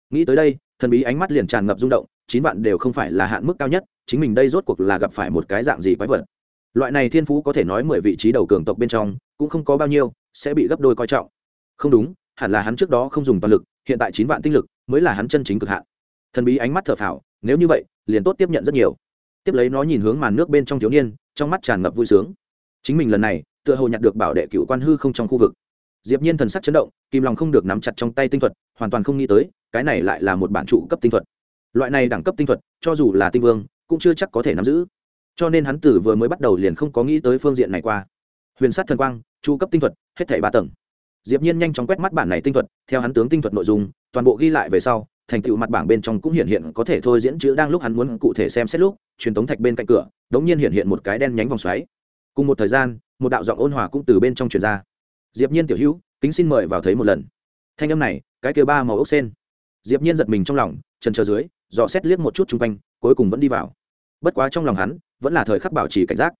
Nghĩ tới đây, thần bí ánh mắt liền tràn ngập rung động, chín vạn đều không phải là hạn mức cao nhất, chính mình đây rốt cuộc là gặp phải một cái dạng gì quái vật. Loại này thiên phú có thể nói mười vị trí đầu cường tộc bên trong, cũng không có bao nhiêu, sẽ bị gấp đôi coi trọng. Không đúng, hẳn là hắn trước đó không dùng toàn lực, hiện tại chín vạn tinh lực mới là hắn chân chính cực hạn. Thần bí ánh mắt thở phào, nếu như vậy, liền tốt tiếp nhận rất nhiều tiếp lấy nó nhìn hướng màn nước bên trong thiếu niên, trong mắt tràn ngập vui sướng. Chính mình lần này, tựa hồ nhặt được bảo đệ cựu quan hư không trong khu vực. Diệp nhiên thần sắc chấn động kim lòng không được nắm chặt trong tay tinh thuật, hoàn toàn không nghĩ tới, cái này lại là một bản trụ cấp tinh thuật. Loại này đẳng cấp tinh thuật, cho dù là tinh vương, cũng chưa chắc có thể nắm giữ. Cho nên hắn tử vừa mới bắt đầu liền không có nghĩ tới phương diện này qua. Huyền sát thần quang, trụ cấp tinh thuật, hết thảy ba tầng. Diệp nhiên nhanh chóng quét mắt bản này tinh thuật, theo hắn tướng tinh thuật nội dung, toàn bộ ghi lại về sau thành tựu mặt bảng bên trong cũng hiện hiện có thể thôi diễn chữ đang lúc hắn muốn cụ thể xem xét lúc, truyền tống thạch bên cạnh cửa, đống nhiên hiện hiện một cái đen nhánh vòng xoáy. Cùng một thời gian, một đạo giọng ôn hòa cũng từ bên trong truyền ra. Diệp nhiên tiểu hữu, kính xin mời vào thấy một lần. Thanh âm này, cái kia ba màu ốc sen. Diệp nhiên giật mình trong lòng chân chờ dưới, dò xét liếc một chút chung quanh, cuối cùng vẫn đi vào. Bất quá trong lòng hắn, vẫn là thời khắc bảo trì cảnh giác.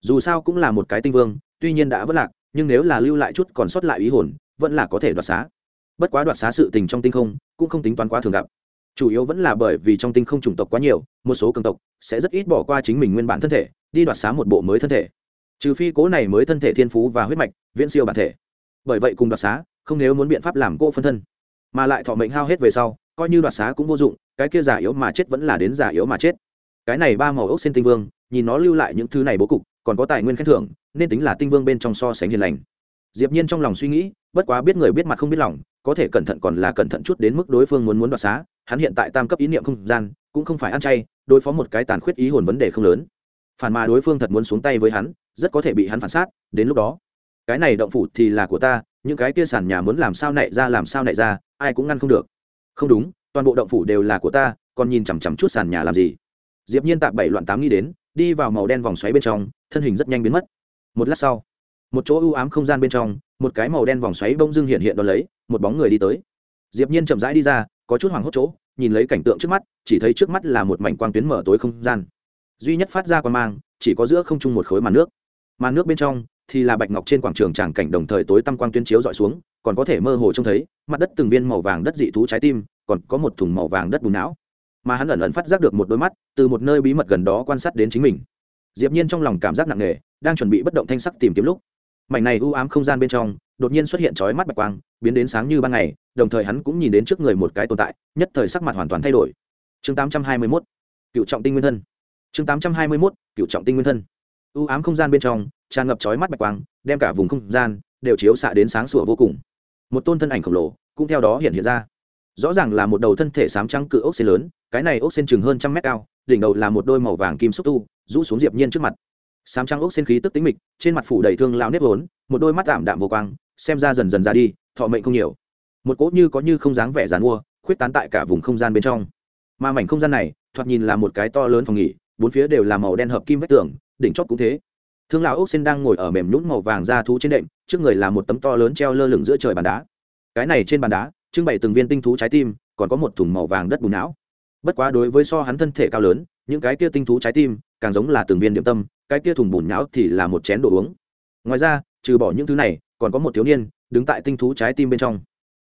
Dù sao cũng là một cái tinh vương, tuy nhiên đã vất lạc, nhưng nếu là lưu lại chút còn sót lại ý hồn, vẫn là có thể đoạt xá bất quá đoạt xá sự tình trong tinh không cũng không tính toán quá thường gặp. Chủ yếu vẫn là bởi vì trong tinh không chủng tộc quá nhiều, một số cường tộc sẽ rất ít bỏ qua chính mình nguyên bản thân thể, đi đoạt xá một bộ mới thân thể. Trừ phi cố này mới thân thể thiên phú và huyết mạch, viễn siêu bản thể. Bởi vậy cùng đoạt xá, không nếu muốn biện pháp làm cô phân thân, mà lại thọ mệnh hao hết về sau, coi như đoạt xá cũng vô dụng, cái kia giả yếu mà chết vẫn là đến giả yếu mà chết. Cái này ba màu ốc xin tinh vương, nhìn nó lưu lại những thứ này bố cục, còn có tài nguyên khen thưởng, nên tính là tinh vương bên trong so sánh hiền lành. Diệp nhiên trong lòng suy nghĩ, bất quá biết người biết mặt không biết lòng có thể cẩn thận còn là cẩn thận chút đến mức đối phương muốn muốn đoạt xá, hắn hiện tại tam cấp ý niệm không gian, cũng không phải ăn chay, đối phó một cái tàn khuyết ý hồn vấn đề không lớn. Phản mà đối phương thật muốn xuống tay với hắn, rất có thể bị hắn phản sát, đến lúc đó, cái này động phủ thì là của ta, những cái kia sàn nhà muốn làm sao nảy ra làm sao nảy ra, ai cũng ngăn không được. Không đúng, toàn bộ động phủ đều là của ta, còn nhìn chằm chằm chút sàn nhà làm gì. Diệp nhiên tạm bảy loạn tám nghĩ đến, đi vào màu đen vòng xoáy bên trong, thân hình rất nhanh biến mất. Một lát sau, một chỗ ưu ám không gian bên trong, một cái màu đen vòng xoáy bông dưng hiện hiện đón lấy một bóng người đi tới. Diệp nhiên chậm rãi đi ra, có chút hoảng hốt chỗ, nhìn lấy cảnh tượng trước mắt, chỉ thấy trước mắt là một mảnh quang tuyến mở tối không gian. Duy nhất phát ra quan mang, chỉ có giữa không trung một khối màn nước. Màn nước bên trong thì là bạch ngọc trên quảng trường tràng cảnh đồng thời tối tăm quang tuyến chiếu dọi xuống, còn có thể mơ hồ trông thấy, mặt đất từng viên màu vàng đất dị thú trái tim, còn có một thùng màu vàng đất bùn não. Mà hắn ẩn ẩn phát giác được một đôi mắt, từ một nơi bí mật gần đó quan sát đến chính mình. Diệp nhiên trong lòng cảm giác nặng nề, đang chuẩn bị bất động thanh sắc tìm kiếm lúc, mảnh này u ám không gian bên trong, đột nhiên xuất hiện chói mắt bạch quang biến đến sáng như ban ngày, đồng thời hắn cũng nhìn đến trước người một cái tồn tại, nhất thời sắc mặt hoàn toàn thay đổi. Chương 821 cựu trọng tinh nguyên thân. Chương 821 cựu trọng tinh nguyên thân. U ám không gian bên trong, tràn ngập chói mắt bạch quang, đem cả vùng không gian đều chiếu xạ đến sáng sủa vô cùng. Một tôn thân ảnh khổng lồ cũng theo đó hiện hiện ra. Rõ ràng là một đầu thân thể sám trắng cự ốc xên lớn, cái này ốc xên chừng hơn trăm mét cao, đỉnh đầu là một đôi màu vàng kim xúc tu, rũ xuống diệp nhiên trước mặt. Sám trắng ốc xên khí tức tính mịch, trên mặt phủ đầy thương lao nếp vốn, một đôi mắt tạm đạm vô quang, xem ra dần dần ra đi thọ mệnh không nhiều. Một cỗ như có như không dáng vẻ dàn mua, khuyết tán tại cả vùng không gian bên trong. Mà mảnh không gian này, thoạt nhìn là một cái to lớn phòng nghỉ, bốn phía đều là màu đen hợp kim vách tường, đỉnh chót cũng thế. Thương lão ốc xin đang ngồi ở mềm nhũn màu vàng da thú trên đệm, trước người là một tấm to lớn treo lơ lửng giữa trời bàn đá. Cái này trên bàn đá, trưng bày từng viên tinh thú trái tim, còn có một thùng màu vàng đất bùn não. Bất quá đối với so hắn thân thể cao lớn, những cái kia tinh thú trái tim, càng giống là từng viên điểm tâm, cái kia thùng bùn não thì là một chén đồ uống. Ngoài ra, trừ bỏ những thứ này, còn có một thiếu niên đứng tại tinh thú trái tim bên trong.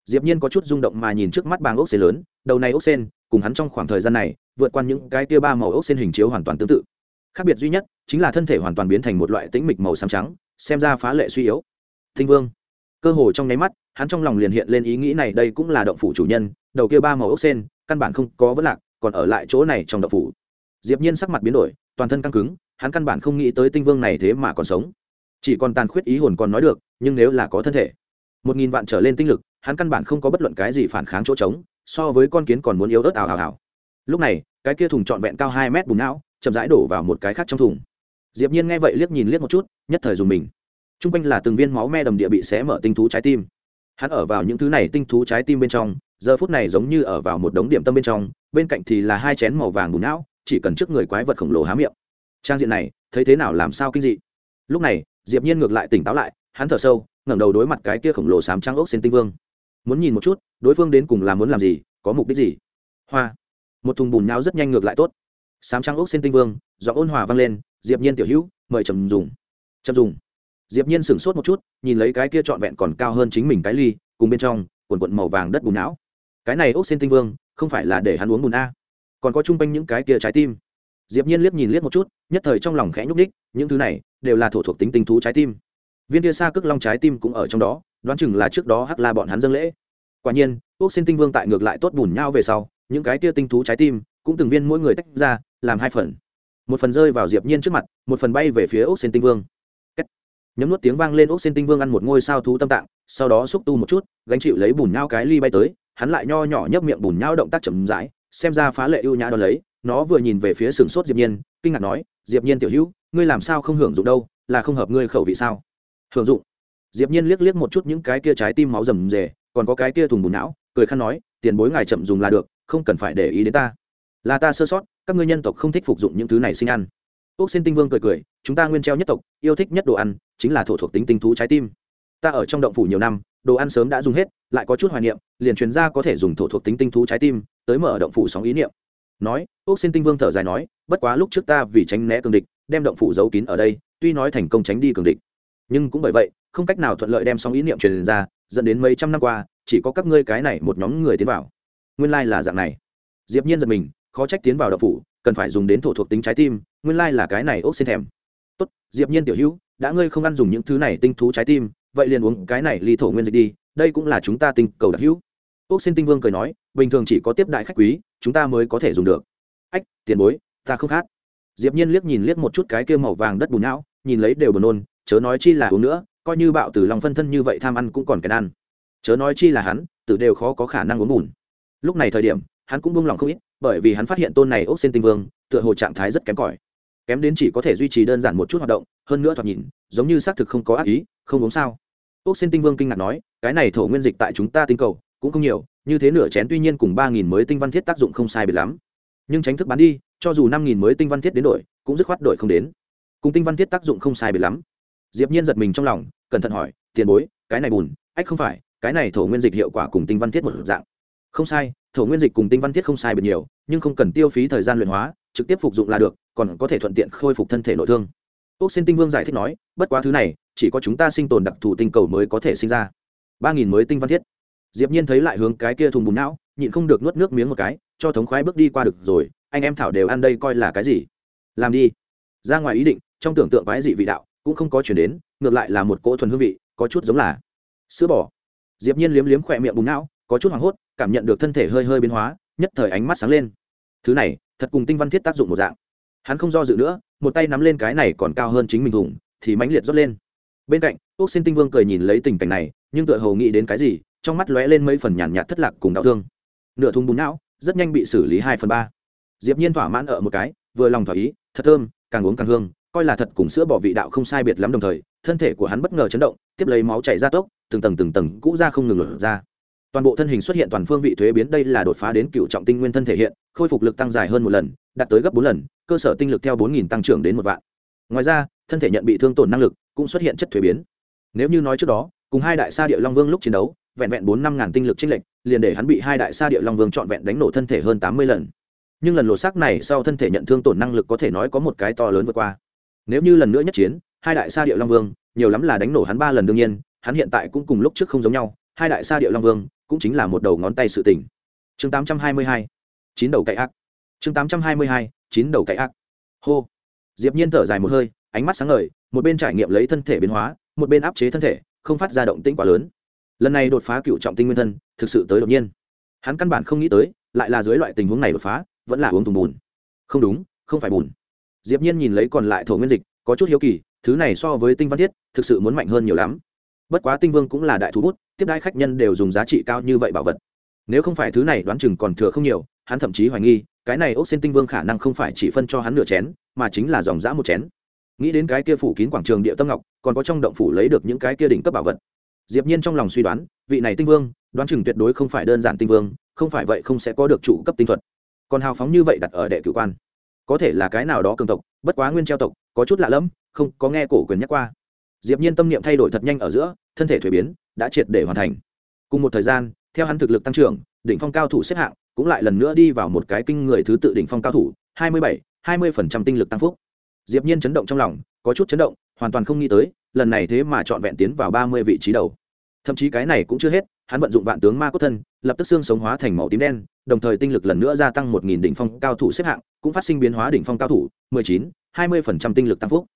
Diệp nhiên có chút rung động mà nhìn trước mắt bàng ốc xên lớn, đầu này ốc sen cùng hắn trong khoảng thời gian này, vượt qua những cái kia ba màu ốc sen hình chiếu hoàn toàn tương tự. Khác biệt duy nhất, chính là thân thể hoàn toàn biến thành một loại tĩnh mịch màu xám trắng, xem ra phá lệ suy yếu. Thinh vương. Cơ hồ trong nháy mắt, hắn trong lòng liền hiện lên ý nghĩ này đây cũng là động phủ chủ nhân, đầu kia ba màu ốc sen căn bản không có vấn lạc, còn ở lại chỗ này trong động phủ. Diệp nhiên sắc mặt biến đổi, toàn thân căng cứng, hắn căn bản không nghĩ tới tinh vương này thế mà còn sống. Chỉ còn tàn khuyết ý hồn còn nói được, nhưng nếu là có thân thể một nghìn vạn trở lên tinh lực, hắn căn bản không có bất luận cái gì phản kháng chỗ trống, so với con kiến còn muốn yếu ớt ảo ảo ảo lúc này, cái kia thùng trọn vẹn cao hai mét bùn não, chậm rãi đổ vào một cái khác trong thùng. Diệp nhiên nghe vậy liếc nhìn liếc một chút, nhất thời dùng mình. Trung quanh là từng viên máu me đầm địa bị xé mở tinh thú trái tim. Hắn ở vào những thứ này tinh thú trái tim bên trong, giờ phút này giống như ở vào một đống điểm tâm bên trong, bên cạnh thì là hai chén màu vàng bùn não, chỉ cần trước người quái vật khổng lồ há miệng. Trang diện này, thấy thế nào làm sao kinh dị? Lúc này, diệp nhiên ngược lại tỉnh táo lại, hắn thở sâu ngẩng đầu đối mặt cái kia khổng lồ sám trắng ốc xên tinh vương. Muốn nhìn một chút, đối phương đến cùng là muốn làm gì, có mục đích gì? Hoa. Một thùng bùn nhau rất nhanh ngược lại tốt. Sám trắng ốc xên tinh vương do ôn hòa vang lên, diệp nhiên tiểu hữu, mời trầm dùng. Trầm dùng. Diệp nhiên sửng sốt một chút, nhìn lấy cái kia trọn vẹn còn cao hơn chính mình cái ly, cùng bên trong cuộn cuộn màu vàng đất bùn não. Cái này ốc xên tinh vương, không phải là để hắn uống bùn a. Còn có chung quanh những cái kia trái tim. Diệp nhiên liếc nhìn liếc một chút, nhất thời trong lòng khẽ nhúc đích những thứ này đều là thổ thuộc tính tinh thú trái tim viên tia xa cước long trái tim cũng ở trong đó, đoán chừng là trước đó hắc la bọn hắn dâng lễ. Quả nhiên ốc xin tinh vương tại ngược lại tốt bùn nhau về sau, những cái tia tinh thú trái tim cũng từng viên mỗi người tách ra, làm hai phần. Một phần rơi vào diệp nhiên trước mặt, một phần bay về phía ốc xin tinh vương. Nhấm nuốt tiếng vang lên ốc xin tinh vương ăn một ngôi sao thú tâm tạng, sau đó xúc tu một chút, gánh chịu lấy bùn nhau cái ly bay tới, hắn lại nho nhỏ nhấp miệng bùn nhau động tác chậm rãi, xem ra phá lệ ưu nhã đó lấy. Nó vừa nhìn về phía sừng sốt diệp nhiên, kinh ngạc nói, diệp nhiên tiểu hữu, ngươi làm sao không hưởng dụng đâu, là không hợp ngươi khẩu vị sao? Hưởng dụng. Diệp nhiên liếc liếc một chút những cái kia trái tim máu rầm rề, còn có cái kia thùng bùn não, cười khăn nói, tiền bối ngài chậm dùng là được, không cần phải để ý đến ta. Là ta sơ sót, các ngươi nhân tộc không thích phục dụng những thứ này sinh ăn. Ốc xin tinh vương cười cười, chúng ta nguyên treo nhất tộc, yêu thích nhất đồ ăn, chính là thổ thuộc tính tinh thú trái tim. Ta ở trong động phủ nhiều năm, đồ ăn sớm đã dùng hết, lại có chút hoài niệm, liền truyền ra có thể dùng thổ thuộc tính tinh thú trái tim, tới mở động phủ sóng ý niệm. Nói ốc xin tinh vương thở dài nói, bất quá lúc trước ta vì tránh né cường địch, đem động phủ giấu kín ở đây, tuy nói thành công tránh đi cường địch nhưng cũng bởi vậy, không cách nào thuận lợi đem sóng ý niệm truyền ra, dẫn đến mấy trăm năm qua, chỉ có các ngươi cái này một nhóm người tiến vào. Nguyên lai là dạng này. Diệp nhiên giật mình, khó trách tiến vào đậu phủ, cần phải dùng đến thổ thuộc tính trái tim, nguyên lai là cái này ốc xin thèm. Tốt, diệp nhiên tiểu hữu, đã ngươi không ăn dùng những thứ này tinh thú trái tim, vậy liền uống cái này ly thổ nguyên dịch đi, đây cũng là chúng ta tinh cầu đặc hữu. Ốc xin tinh vương cười nói, bình thường chỉ có tiếp đại khách quý, chúng ta mới có thể dùng được. Ách, tiền bối, ta không khát diệp nhiên liếc nhìn liếc một chút cái kia màu vàng đất bùn não, nhìn lấy đều buồn nôn chớ nói chi là uống nữa, coi như bạo tử lòng phân thân như vậy tham ăn cũng còn cái ăn. Chớ nói chi là hắn, tử đều khó có khả năng uống bùn. Lúc này thời điểm, hắn cũng buông lòng không ít, bởi vì hắn phát hiện tôn này ốc xin tinh vương, tựa hồ trạng thái rất kém cỏi. Kém đến chỉ có thể duy trì đơn giản một chút hoạt động, hơn nữa thoạt nhìn, giống như xác thực không có ác ý, không uống sao. Ốc xin tinh vương kinh ngạc nói, cái này thổ nguyên dịch tại chúng ta tinh cầu, cũng không nhiều, như thế nửa chén tuy nhiên cùng ba nghìn mới tinh văn thiết tác dụng không sai biệt lắm. Nhưng tránh thức bán đi, cho dù năm nghìn mới tinh văn thiết đến đổi, cũng dứt khoát đổi không đến. Cùng tinh văn thiết tác dụng không sai biệt lắm diệp nhiên giật mình trong lòng, cẩn thận hỏi, tiền bối, cái này bùn, ách không phải, cái này thổ nguyên dịch hiệu quả cùng tinh văn thiết một dạng. Không sai, thổ nguyên dịch cùng tinh văn thiết không sai biệt nhiều, nhưng không cần tiêu phí thời gian luyện hóa, trực tiếp phục dụng là được, còn có thể thuận tiện khôi phục thân thể nội thương. Ốc xin tinh vương giải thích nói, bất quá thứ này, chỉ có chúng ta sinh tồn đặc thù tinh cầu mới có thể sinh ra. Ba nghìn mới tinh văn thiết. Diệp nhiên thấy lại hướng cái kia thùng bùn não, nhịn không được nuốt nước miếng một cái, cho thống khoái bước đi qua được rồi, anh em thảo đều ăn đây coi là cái gì? Làm đi. Ra ngoài ý định, trong tưởng tượng quái dị vị đạo cũng không có chuyển đến, ngược lại là một cỗ thuần hương vị, có chút giống là sữa bò. Diệp nhiên liếm liếm khỏe miệng bùng não, có chút hoảng hốt, cảm nhận được thân thể hơi hơi biến hóa, nhất thời ánh mắt sáng lên. Thứ này, thật cùng tinh văn thiết tác dụng một dạng. Hắn không do dự nữa, một tay nắm lên cái này còn cao hơn chính mình hùng, thì mãnh liệt rót lên. Bên cạnh ốc xin tinh vương cười nhìn lấy tình cảnh này, nhưng tựa hồ nghĩ đến cái gì, trong mắt lóe lên mấy phần nhàn nhạt thất lạc cùng đau thương. Nửa thùng bùn não, rất nhanh bị xử lý hai phần ba. Diệp nhiên thỏa mãn ở một cái, vừa lòng thỏa ý, thật thơm, càng uống càng hương coi là thật cùng sữa bỏ vị đạo không sai biệt lắm đồng thời, thân thể của hắn bất ngờ chấn động, tiếp lấy máu chảy ra tốc, từng tầng từng tầng cũ ra không ngừng lở ra. Toàn bộ thân hình xuất hiện toàn phương vị thuế biến, đây là đột phá đến cựu trọng tinh nguyên thân thể hiện, khôi phục lực tăng dài hơn một lần, đạt tới gấp bốn lần, cơ sở tinh lực theo bốn nghìn tăng trưởng đến một vạn. Ngoài ra, thân thể nhận bị thương tổn năng lực cũng xuất hiện chất thuế biến. Nếu như nói trước đó, cùng hai đại sa địa long vương lúc chiến đấu, vẹn vẹn bốn năm ngàn tinh lực trích lệnh liền để hắn bị hai đại sa địa long vương trọn vẹn đánh nổ thân thể hơn tám mươi lần. Nhưng lần lột xác này sau thân thể nhận thương tổn năng lực có thể nói có một cái to lớn vượt qua nếu như lần nữa nhất chiến, hai đại sa địa long vương, nhiều lắm là đánh nổ hắn ba lần đương nhiên, hắn hiện tại cũng cùng lúc trước không giống nhau, hai đại sa địa long vương cũng chính là một đầu ngón tay sự tỉnh chương tám trăm hai mươi hai, chín đầu cậy ác. Chương tám trăm hai mươi hai, chín đầu cậy ác. Hô. Diệp nhiên thở dài một hơi, ánh mắt sáng ngời, một bên trải nghiệm lấy thân thể biến hóa, một bên áp chế thân thể, không phát ra động tĩnh quá lớn. Lần này đột phá cựu trọng tinh nguyên thân, thực sự tới đột nhiên. Hắn căn bản không nghĩ tới, lại là dưới loại tình huống này đột phá, vẫn là uống thùng bùn. Không đúng, không phải bùn diệp nhiên nhìn lấy còn lại thổ nguyên dịch, có chút hiếu kỳ, thứ này so với tinh văn thiết, thực sự muốn mạnh hơn nhiều lắm. Bất quá tinh vương cũng là đại thú bút, tiếp đai khách nhân đều dùng giá trị cao như vậy bảo vật. Nếu không phải thứ này đoán chừng còn thừa không nhiều, hắn thậm chí hoài nghi, cái này ốc Sen tinh vương khả năng không phải chỉ phân cho hắn nửa chén, mà chính là dòng dã một chén. Nghĩ đến cái kia phủ kín quảng trường địa tâm ngọc, còn có trong động phủ lấy được những cái kia đỉnh cấp bảo vật. Diệp nhiên trong lòng suy đoán, vị này tinh vương, đoán chừng tuyệt đối không phải đơn giản tinh vương, không phải vậy không sẽ có được chủ cấp tinh thuật. Còn hào phóng như vậy đặt ở đệ cửu quan có thể là cái nào đó cường tộc bất quá nguyên treo tộc có chút lạ lẫm không có nghe cổ quyền nhắc qua. Diệp nhiên tâm niệm thay đổi thật nhanh ở giữa thân thể thuế biến đã triệt để hoàn thành. Cùng một thời gian theo hắn thực lực tăng trưởng đỉnh phong cao thủ xếp hạng cũng lại lần nữa đi vào một cái kinh người thứ tự đỉnh phong cao thủ 27, 20% tinh lực tăng phúc. Diệp nhiên chấn động trong lòng có chút chấn động hoàn toàn không nghĩ tới lần này thế mà chọn vẹn tiến vào 30 vị trí đầu. Thậm chí cái này cũng chưa hết hắn vận dụng vạn tướng ma cốt thân lập tức xương sống hóa thành màu tím đen đồng thời tinh lực lần nữa gia tăng một nghìn đỉnh phong cao thủ xếp hạng cũng phát sinh biến hóa đỉnh phong cao thủ 19, 20% tinh lực tăng phúc.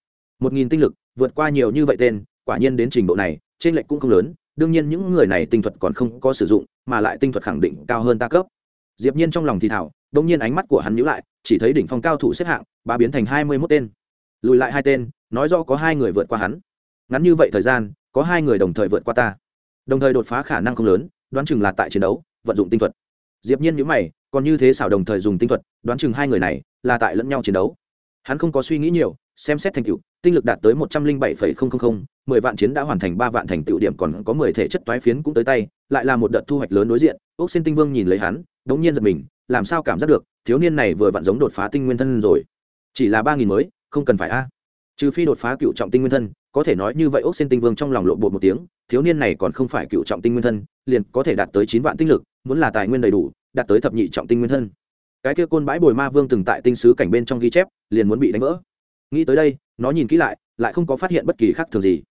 một nghìn tinh lực vượt qua nhiều như vậy tên quả nhiên đến trình độ này trên lệch cũng không lớn đương nhiên những người này tinh thuật còn không có sử dụng mà lại tinh thuật khẳng định cao hơn ta cấp. Diệp nhiên trong lòng thì thảo đương nhiên ánh mắt của hắn nhíu lại chỉ thấy đỉnh phong cao thủ xếp hạng ba biến thành hai mươi mốt tên. Lùi lại hai tên nói rõ có hai người vượt qua hắn. Ngắn như vậy thời gian có hai người đồng thời vượt qua ta. Đồng thời đột phá khả năng không lớn đoán chừng là tại chiến đấu vận dụng tinh thuật diệp nhiên nhíu mày, còn như thế xảo đồng thời dùng tinh thuật, đoán chừng hai người này là tại lẫn nhau chiến đấu. Hắn không có suy nghĩ nhiều, xem xét thành tựu, tinh lực đạt tới một trăm linh bảy mười vạn chiến đã hoàn thành, ba vạn thành tựu điểm còn có mười thể chất toái phiến cũng tới tay, lại là một đợt thu hoạch lớn đối diện ốc xin tinh vương nhìn lấy hắn, đống nhiên giật mình, làm sao cảm giác được, thiếu niên này vừa vặn giống đột phá tinh nguyên thân rồi. Chỉ là ba nghìn mới, không cần phải a. Trừ phi đột phá cựu trọng tinh nguyên thân, có thể nói như vậy ốc xin tinh vương trong lòng lộ bột một tiếng, thiếu niên này còn không phải cựu trọng tinh nguyên thân liền có thể đạt tới chín vạn tinh lực, muốn là tài nguyên đầy đủ, đạt tới thập nhị trọng tinh nguyên thân. Cái kia côn bãi bồi ma vương từng tại tinh sứ cảnh bên trong ghi chép, liền muốn bị đánh vỡ. Nghĩ tới đây, nó nhìn kỹ lại lại không có phát hiện bất kỳ khác thường gì.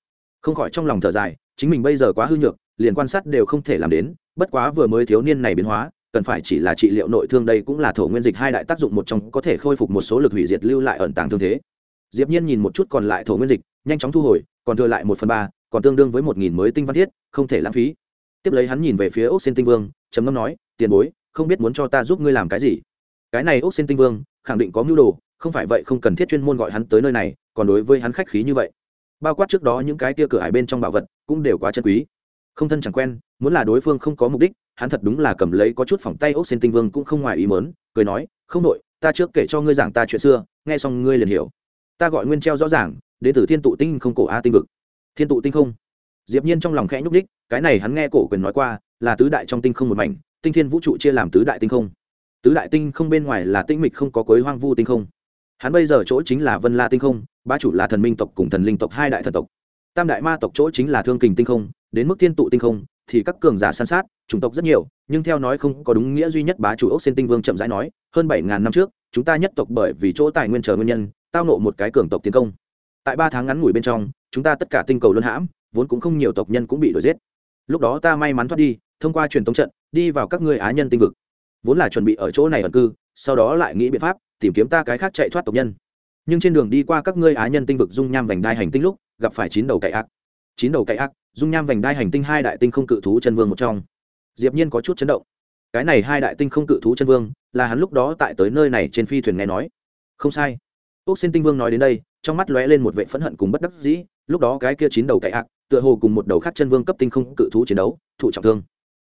Không khỏi trong lòng thở dài, chính mình bây giờ quá hư nhược, liền quan sát đều không thể làm đến, bất quá vừa mới thiếu niên này biến hóa, cần phải chỉ là trị liệu nội thương đây cũng là thổ nguyên dịch hai đại tác dụng một trong, có thể khôi phục một số lực hủy diệt lưu lại ẩn tàng thương thế. Diệp nhiên nhìn một chút còn lại thổ nguyên dịch, nhanh chóng thu hồi, còn thừa lại một phần ba, còn tương đương với một nghìn mới tinh văn thiết, không thể lãng phí tiếp lấy hắn nhìn về phía ốc xin tinh vương, trầm ngâm nói, tiền bối, không biết muốn cho ta giúp ngươi làm cái gì? Cái này ốc xin tinh vương, khẳng định có mưu đồ, không phải vậy không cần thiết chuyên môn gọi hắn tới nơi này, còn đối với hắn khách khí như vậy. Bao quát trước đó những cái tia cửa hải bên trong bảo vật, cũng đều quá chân quý. Không thân chẳng quen, muốn là đối phương không có mục đích, hắn thật đúng là cầm lấy có chút phòng tay ốc xin tinh vương cũng không ngoài ý mớn cười nói, không nội ta trước kể cho ngươi giảng ta chuyện xưa, nghe xong ngươi liền hiểu. Ta gọi nguyên treo rõ ràng, đến từ thiên tụ tinh không cổ a tinh vực. Thiên tụ tinh không? Diệp nhiên trong lòng khẽ nhúc đích cái này hắn nghe cổ quyền nói qua, là tứ đại trong tinh không một mảnh, tinh thiên vũ trụ chia làm tứ đại tinh không. Tứ đại tinh không bên ngoài là tinh mịch không có cuối hoang vu tinh không. Hắn bây giờ chỗ chính là vân la tinh không ba chủ là thần minh tộc cùng thần linh tộc hai đại thần tộc. Tam đại ma tộc chỗ chính là thương kình tinh không, đến mức thiên tụ tinh không, thì các cường giả san sát, chủng tộc rất nhiều, nhưng theo nói không có đúng nghĩa duy nhất bá chủ ốc xen tinh vương chậm rãi nói, hơn bảy ngàn năm trước, chúng ta nhất tộc bởi vì chỗ tài nguyên chờ nguyên nhân, tao nộ một cái cường tộc tiến công. Tại ba tháng ngắn ngủi bên trong, chúng ta tất cả tinh cầu luân hãm vốn cũng không nhiều tộc nhân cũng bị đuổi giết. Lúc đó ta may mắn thoát đi, thông qua truyền thống trận, đi vào các ngươi á nhân tinh vực. Vốn là chuẩn bị ở chỗ này ẩn cư, sau đó lại nghĩ biện pháp, tìm kiếm ta cái khác chạy thoát tộc nhân. Nhưng trên đường đi qua các ngươi á nhân tinh vực dung nham vành đai hành tinh lúc, gặp phải chín đầu cậy ác. Chín đầu cậy ác, dung nham vành đai hành tinh hai đại tinh không cự thú chân vương một trong. Diệp nhiên có chút chấn động. Cái này hai đại tinh không cự thú chân vương, là hắn lúc đó tại tới nơi này trên phi thuyền nghe nói. Không sai. Ốc xin tinh vương nói đến đây, trong mắt lóe lên một vệ phẫn hận cùng bất đắc dĩ, lúc đó cái kia chín đầu cậy ác tựa hồ cùng một đầu khác chân vương cấp tinh không cự thú chiến đấu, thụ trọng thương.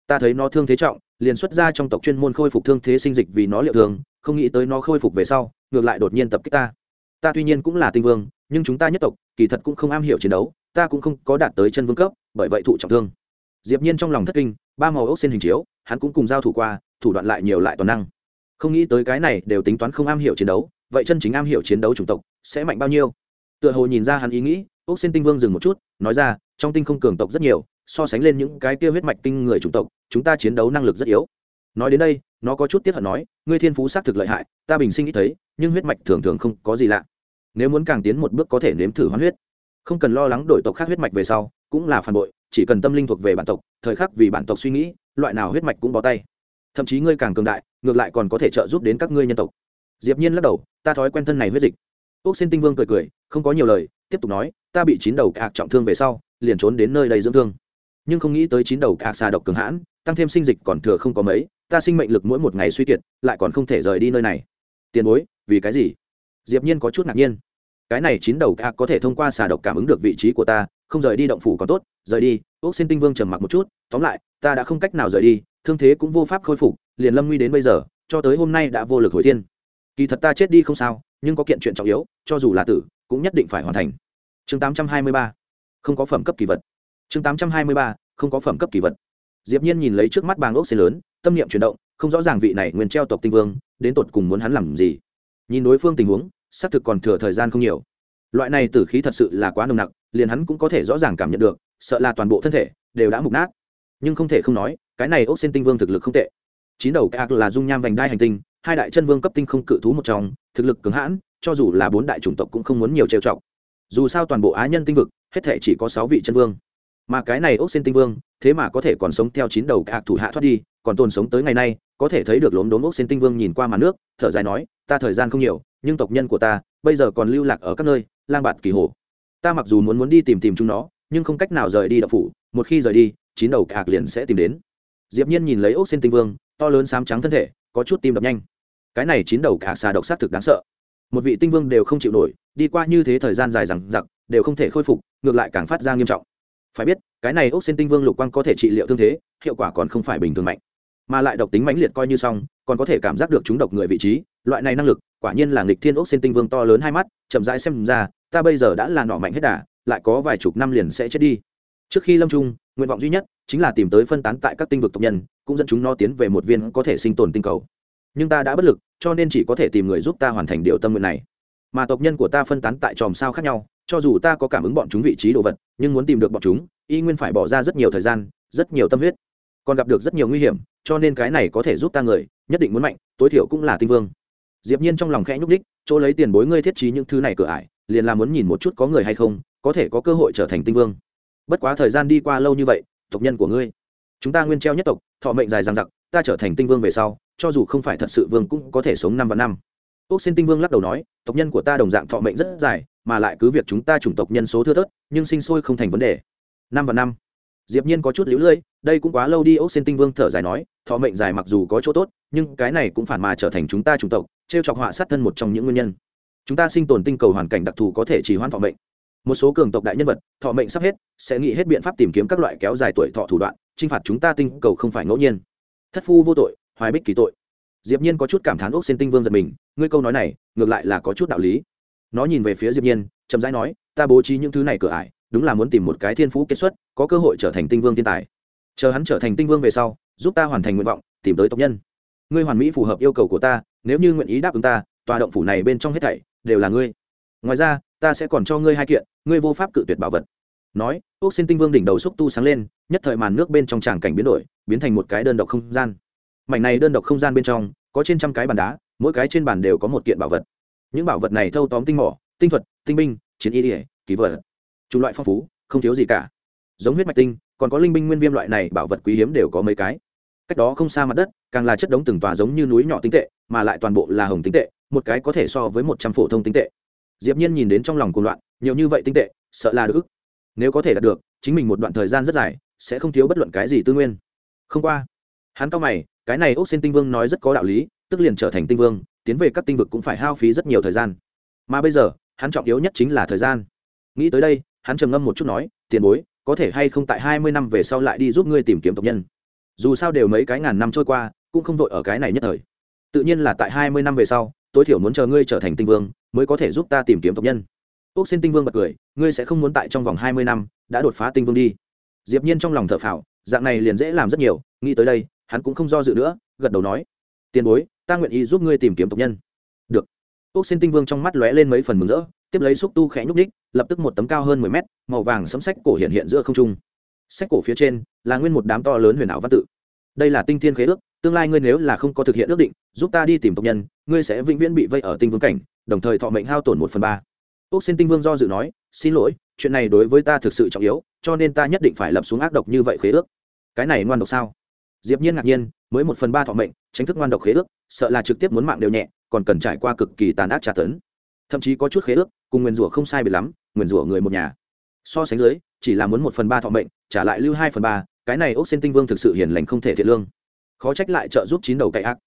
Ta thấy nó thương thế trọng, liền xuất ra trong tộc chuyên môn khôi phục thương thế sinh dịch vì nó liệu thương, không nghĩ tới nó khôi phục về sau, ngược lại đột nhiên tập kích ta. Ta tuy nhiên cũng là tinh vương, nhưng chúng ta nhất tộc, kỳ thật cũng không am hiểu chiến đấu, ta cũng không có đạt tới chân vương cấp, bởi vậy thụ trọng thương. Diệp nhiên trong lòng thất kinh, ba màu ốc xin hình chiếu, hắn cũng cùng giao thủ qua, thủ đoạn lại nhiều lại toàn năng. Không nghĩ tới cái này đều tính toán không am hiểu chiến đấu, vậy chân chính am hiểu chiến đấu chủng tộc sẽ mạnh bao nhiêu? Tựa hồ nhìn ra hắn ý nghĩ ốc xin tinh vương dừng một chút, nói ra, trong tinh không cường tộc rất nhiều, so sánh lên những cái kia huyết mạch tinh người chủng tộc, chúng ta chiến đấu năng lực rất yếu. Nói đến đây, nó có chút tiếc hận nói, ngươi thiên phú xác thực lợi hại, ta bình sinh ít thấy, nhưng huyết mạch thường thường không có gì lạ. Nếu muốn càng tiến một bước có thể nếm thử hoán huyết. Không cần lo lắng đổi tộc khác huyết mạch về sau, cũng là phản bội, chỉ cần tâm linh thuộc về bản tộc, thời khắc vì bản tộc suy nghĩ, loại nào huyết mạch cũng bó tay. Thậm chí ngươi càng cường đại, ngược lại còn có thể trợ giúp đến các ngươi nhân tộc. Diệp nhiên lắc đầu, ta thói quen thân này huyết dịch. Ốc xin tinh vương cười cười, không có nhiều lời tiếp tục nói, ta bị chín đầu cạc trọng thương về sau, liền trốn đến nơi đây dưỡng thương. Nhưng không nghĩ tới chín đầu cạc xà độc cường hãn, tăng thêm sinh dịch còn thừa không có mấy, ta sinh mệnh lực mỗi một ngày suy kiệt, lại còn không thể rời đi nơi này. Tiền bối, vì cái gì? Diệp nhiên có chút ngạc nhiên. Cái này chín đầu cạc có thể thông qua xà độc cảm ứng được vị trí của ta, không rời đi động phủ còn tốt, rời đi ốc xin tinh vương trầm mặc một chút, tóm lại, ta đã không cách nào rời đi, thương thế cũng vô pháp khôi phục, liền lâm nguy đến bây giờ, cho tới hôm nay đã vô lực hồi thiên. Kỳ thật ta chết đi không sao, nhưng có kiện chuyện trọng yếu, cho dù là tử cũng nhất định phải hoàn thành. Chương 823 không có phẩm cấp kỳ vật. Chương 823 không có phẩm cấp kỳ vật. Diệp nhiên nhìn lấy trước mắt bàng ốc xê lớn, tâm niệm chuyển động, không rõ ràng vị này nguyên treo tộc tinh vương, đến tột cùng muốn hắn làm gì. Nhìn đối phương tình huống, xác thực còn thừa thời gian không nhiều. Loại này tử khí thật sự là quá nồng nặc, liền hắn cũng có thể rõ ràng cảm nhận được, sợ là toàn bộ thân thể đều đã mục nát. Nhưng không thể không nói, cái này ốc xên tinh vương thực lực không tệ. Chín đầu các là dung nham vành đai hành tinh hai đại chân vương cấp tinh không cự thú một trong, thực lực cứng hãn, cho dù là bốn đại chủng tộc cũng không muốn nhiều trêu chọc. Dù sao toàn bộ á nhân tinh vực, hết thể chỉ có sáu vị chân vương. Mà cái này ốc xin tinh vương, thế mà có thể còn sống theo chín đầu các thủ hạ thoát đi, còn tồn sống tới ngày nay, có thể thấy được lốm đốm ốc xin tinh vương nhìn qua màn nước, thở dài nói, ta thời gian không nhiều, nhưng tộc nhân của ta, bây giờ còn lưu lạc ở các nơi, lang bạt kỳ hồ. Ta mặc dù muốn muốn đi tìm tìm chúng nó, nhưng không cách nào rời đi đập phủ, một khi rời đi, chín đầu cạc liền sẽ tìm đến. Diệp nhiên nhìn lấy ốc xin tinh vương, to lớn xám trắng thân thể, có chút tim đập nhanh cái này chín đầu cả xà độc sát thực đáng sợ. Một vị tinh vương đều không chịu nổi, đi qua như thế thời gian dài rằng giặc đều không thể khôi phục, ngược lại càng phát ra nghiêm trọng. Phải biết, cái này ốc xin tinh vương lục quang có thể trị liệu thương thế, hiệu quả còn không phải bình thường mạnh. Mà lại độc tính mãnh liệt coi như xong, còn có thể cảm giác được chúng độc người vị trí, loại này năng lực, quả nhiên là nghịch thiên ốc xin tinh vương to lớn hai mắt, chậm rãi xem ra, ta bây giờ đã là nọ mạnh hết đà, lại có vài chục năm liền sẽ chết đi. Trước khi lâm trung, nguyện vọng duy nhất chính là tìm tới phân tán tại các tinh vực tộc nhân, cũng dẫn chúng nó tiến về một viên có thể sinh tồn tinh cầu nhưng ta đã bất lực, cho nên chỉ có thể tìm người giúp ta hoàn thành điều tâm nguyện này. Mà tộc nhân của ta phân tán tại tròm sao khác nhau, cho dù ta có cảm ứng bọn chúng vị trí đồ vật, nhưng muốn tìm được bọn chúng, y nguyên phải bỏ ra rất nhiều thời gian, rất nhiều tâm huyết. Còn gặp được rất nhiều nguy hiểm, cho nên cái này có thể giúp ta người, nhất định muốn mạnh, tối thiểu cũng là tinh vương. Diệp nhiên trong lòng khẽ nhúc đích chỗ lấy tiền bối ngươi thiết trí những thứ này cửa ải, liền là muốn nhìn một chút có người hay không, có thể có cơ hội trở thành tinh vương. Bất quá thời gian đi qua lâu như vậy, tộc nhân của ngươi, chúng ta nguyên treo nhất tộc, thọ mệnh dài dằng dặc, ta trở thành tinh vương về sau cho dù không phải thật sự vương cũng có thể sống năm và năm. Ốc xin tinh vương lắc đầu nói, tộc nhân của ta đồng dạng thọ mệnh rất dài, mà lại cứ việc chúng ta chủng tộc nhân số thưa thớt, nhưng sinh sôi không thành vấn đề. Năm và năm. Diệp nhiên có chút liễu lưỡi đây cũng quá lâu đi ốc xin tinh vương thở dài nói, thọ mệnh dài mặc dù có chỗ tốt, nhưng cái này cũng phản mà trở thành chúng ta chủng tộc treo chọc họa sát thân một trong những nguyên nhân. Chúng ta sinh tồn tinh cầu hoàn cảnh đặc thù có thể chỉ hoãn thọ mệnh. Một số cường tộc đại nhân vật, thọ mệnh sắp hết, sẽ nghĩ hết biện pháp tìm kiếm các loại kéo dài tuổi thọ thủ đoạn, chinh phạt chúng ta tinh cầu không phải ngẫu nhiên. Thất phu vô tội hoài bích kỳ tội. Diệp nhiên có chút cảm thán ốc xin tinh vương giật mình, ngươi câu nói này, ngược lại là có chút đạo lý. Nó nhìn về phía diệp nhiên, chậm rãi nói, ta bố trí những thứ này cửa ải, đúng là muốn tìm một cái thiên phú kết xuất, có cơ hội trở thành tinh vương thiên tài. Chờ hắn trở thành tinh vương về sau, giúp ta hoàn thành nguyện vọng, tìm tới tộc nhân. Ngươi hoàn mỹ phù hợp yêu cầu của ta, nếu như nguyện ý đáp ứng ta, tòa động phủ này bên trong hết thảy đều là ngươi. Ngoài ra, ta sẽ còn cho ngươi hai kiện, ngươi vô pháp cự tuyệt bảo vật. Nói ốc xin tinh vương đỉnh đầu xúc tu sáng lên, nhất thời màn nước bên trong tràng cảnh biến đổi, biến thành một cái đơn độc không gian mảnh này đơn độc không gian bên trong, có trên trăm cái bàn đá, mỗi cái trên bàn đều có một kiện bảo vật. Những bảo vật này thâu tóm tinh mỏ, tinh thuật, tinh binh, chiến y ỉa ký vật. Chủng loại phong phú, không thiếu gì cả. Giống huyết mạch tinh, còn có linh binh nguyên viêm loại này bảo vật quý hiếm đều có mấy cái. Cách đó không xa mặt đất, càng là chất đống từng tòa giống như núi nhỏ tinh tệ, mà lại toàn bộ là hồng tinh tệ, một cái có thể so với một trăm phổ thông tinh tệ. Diệp nhiên nhìn đến trong lòng cuồng loạn, nhiều như vậy tinh tệ, sợ là được nếu có thể đạt được, chính mình một đoạn thời gian rất dài, sẽ không thiếu bất luận cái gì tư nguyên. Không qua hắn cao mày, cái này ốc xin tinh vương nói rất có đạo lý, tức liền trở thành tinh vương, tiến về các tinh vực cũng phải hao phí rất nhiều thời gian. Mà bây giờ, hắn trọng yếu nhất chính là thời gian. Nghĩ tới đây, hắn trầm ngâm một chút nói, tiền bối, có thể hay không tại hai mươi năm về sau lại đi giúp ngươi tìm kiếm tộc nhân? Dù sao đều mấy cái ngàn năm trôi qua, cũng không vội ở cái này nhất thời. Tự nhiên là tại hai mươi năm về sau, tối thiểu muốn chờ ngươi trở thành tinh vương, mới có thể giúp ta tìm kiếm tộc nhân. Ốc xin tinh vương bật cười, ngươi sẽ không muốn tại trong vòng hai mươi năm, đã đột phá tinh vương đi. Diệp nhiên trong lòng thở phào, dạng này liền dễ làm rất nhiều, nghĩ tới đây hắn cũng không do dự nữa, gật đầu nói, tiền bối, ta nguyện ý giúp ngươi tìm kiếm tộc nhân. Được. Ốc xin tinh vương trong mắt lóe lên mấy phần mừng rỡ, tiếp lấy xúc tu khẽ nhúc ních lập tức một tấm cao hơn mười mét, màu vàng sấm sách cổ hiện hiện giữa không trung. Sách cổ phía trên là nguyên một đám to lớn huyền ảo văn tự. Đây là tinh thiên khế ước, tương lai ngươi nếu là không có thực hiện ước định, giúp ta đi tìm tộc nhân, ngươi sẽ vĩnh viễn bị vây ở tinh vương cảnh, đồng thời thọ mệnh hao tổn một phần ba. Ốc xin tinh vương do dự nói, xin lỗi, chuyện này đối với ta thực sự trọng yếu, cho nên ta nhất định phải lập xuống ác độc như vậy khế ước. Cái này ngoan độc sao? Diệp nhiên ngạc nhiên, mới một phần ba thọ mệnh, tránh thức ngoan độc khế ước, sợ là trực tiếp muốn mạng đều nhẹ, còn cần trải qua cực kỳ tàn ác tra tấn. Thậm chí có chút khế ước, cùng nguyên rủa không sai biệt lắm, nguyên rủa người một nhà. So sánh dưới, chỉ là muốn một phần ba thọ mệnh, trả lại lưu hai phần ba, cái này ốc xin tinh vương thực sự hiền lành không thể thiện lương. Khó trách lại trợ giúp chín đầu cậy ác.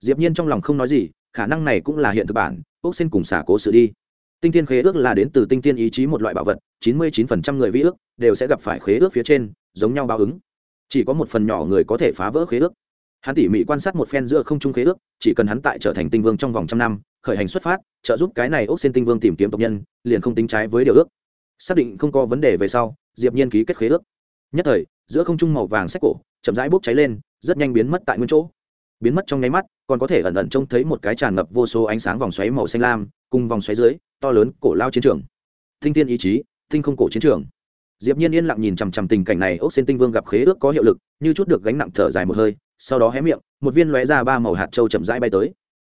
Diệp nhiên trong lòng không nói gì, khả năng này cũng là hiện thực bản ốc xin cùng xả cố sự đi. Tinh thiên khế ước là đến từ tinh thiên ý chí một loại bảo vật, chín mươi 99% người vi ước, đều sẽ gặp phải khế ước phía trên, giống nhau báo ứng chỉ có một phần nhỏ người có thể phá vỡ khế ước. Hắn tỉ mỉ quan sát một phen giữa không trung khế ước, chỉ cần hắn tại trở thành tinh vương trong vòng trăm năm, khởi hành xuất phát, trợ giúp cái này ốc xin tinh vương tìm kiếm tộc nhân, liền không tính trái với điều ước. Xác định không có vấn đề về sau, diệp nhiên ký kết khế ước. Nhất thời, giữa không trung màu vàng sách cổ, chậm rãi bốc cháy lên, rất nhanh biến mất tại nguyên chỗ. Biến mất trong nháy mắt, còn có thể ẩn ẩn trông thấy một cái tràn ngập vô số ánh sáng vòng xoáy màu xanh lam, cùng vòng xoáy dưới, to lớn cổ lao chiến trường. Tinh tiên ý chí tinh không cổ chiến trường diệp nhiên yên lặng nhìn chằm chằm tình cảnh này ốc sen tinh vương gặp khế ước có hiệu lực, như chút được gánh nặng thở dài một hơi, sau đó hé miệng, một viên lóe ra ba màu hạt châu chậm rãi bay tới.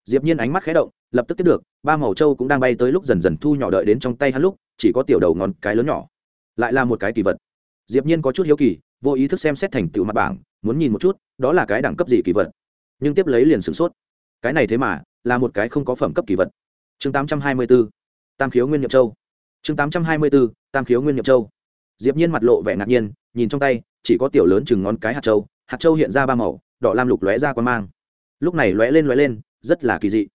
Diệp nhiên ánh mắt khẽ động, lập tức tiếp được, ba màu châu cũng đang bay tới lúc dần dần thu nhỏ đợi đến trong tay hắn lúc, chỉ có tiểu đầu ngón cái lớn nhỏ. Lại là một cái kỳ vật. Diệp nhiên có chút hiếu kỳ, vô ý thức xem xét thành tựu mặt bảng, muốn nhìn một chút, đó là cái đẳng cấp gì kỳ vật. Nhưng tiếp lấy liền sửng sốt. Cái này thế mà, là một cái không có phẩm cấp kỳ vật. Chương 824 tam khiếu nguyên nhập châu. Chương 824 tam khiếu nguyên nhập châu diệp nhiên mặt lộ vẻ ngạc nhiên nhìn trong tay chỉ có tiểu lớn chừng ngón cái hạt châu hạt châu hiện ra ba màu đỏ lam lục lóe ra quan mang. Lúc này lóe lên lóe lên rất là kỳ dị.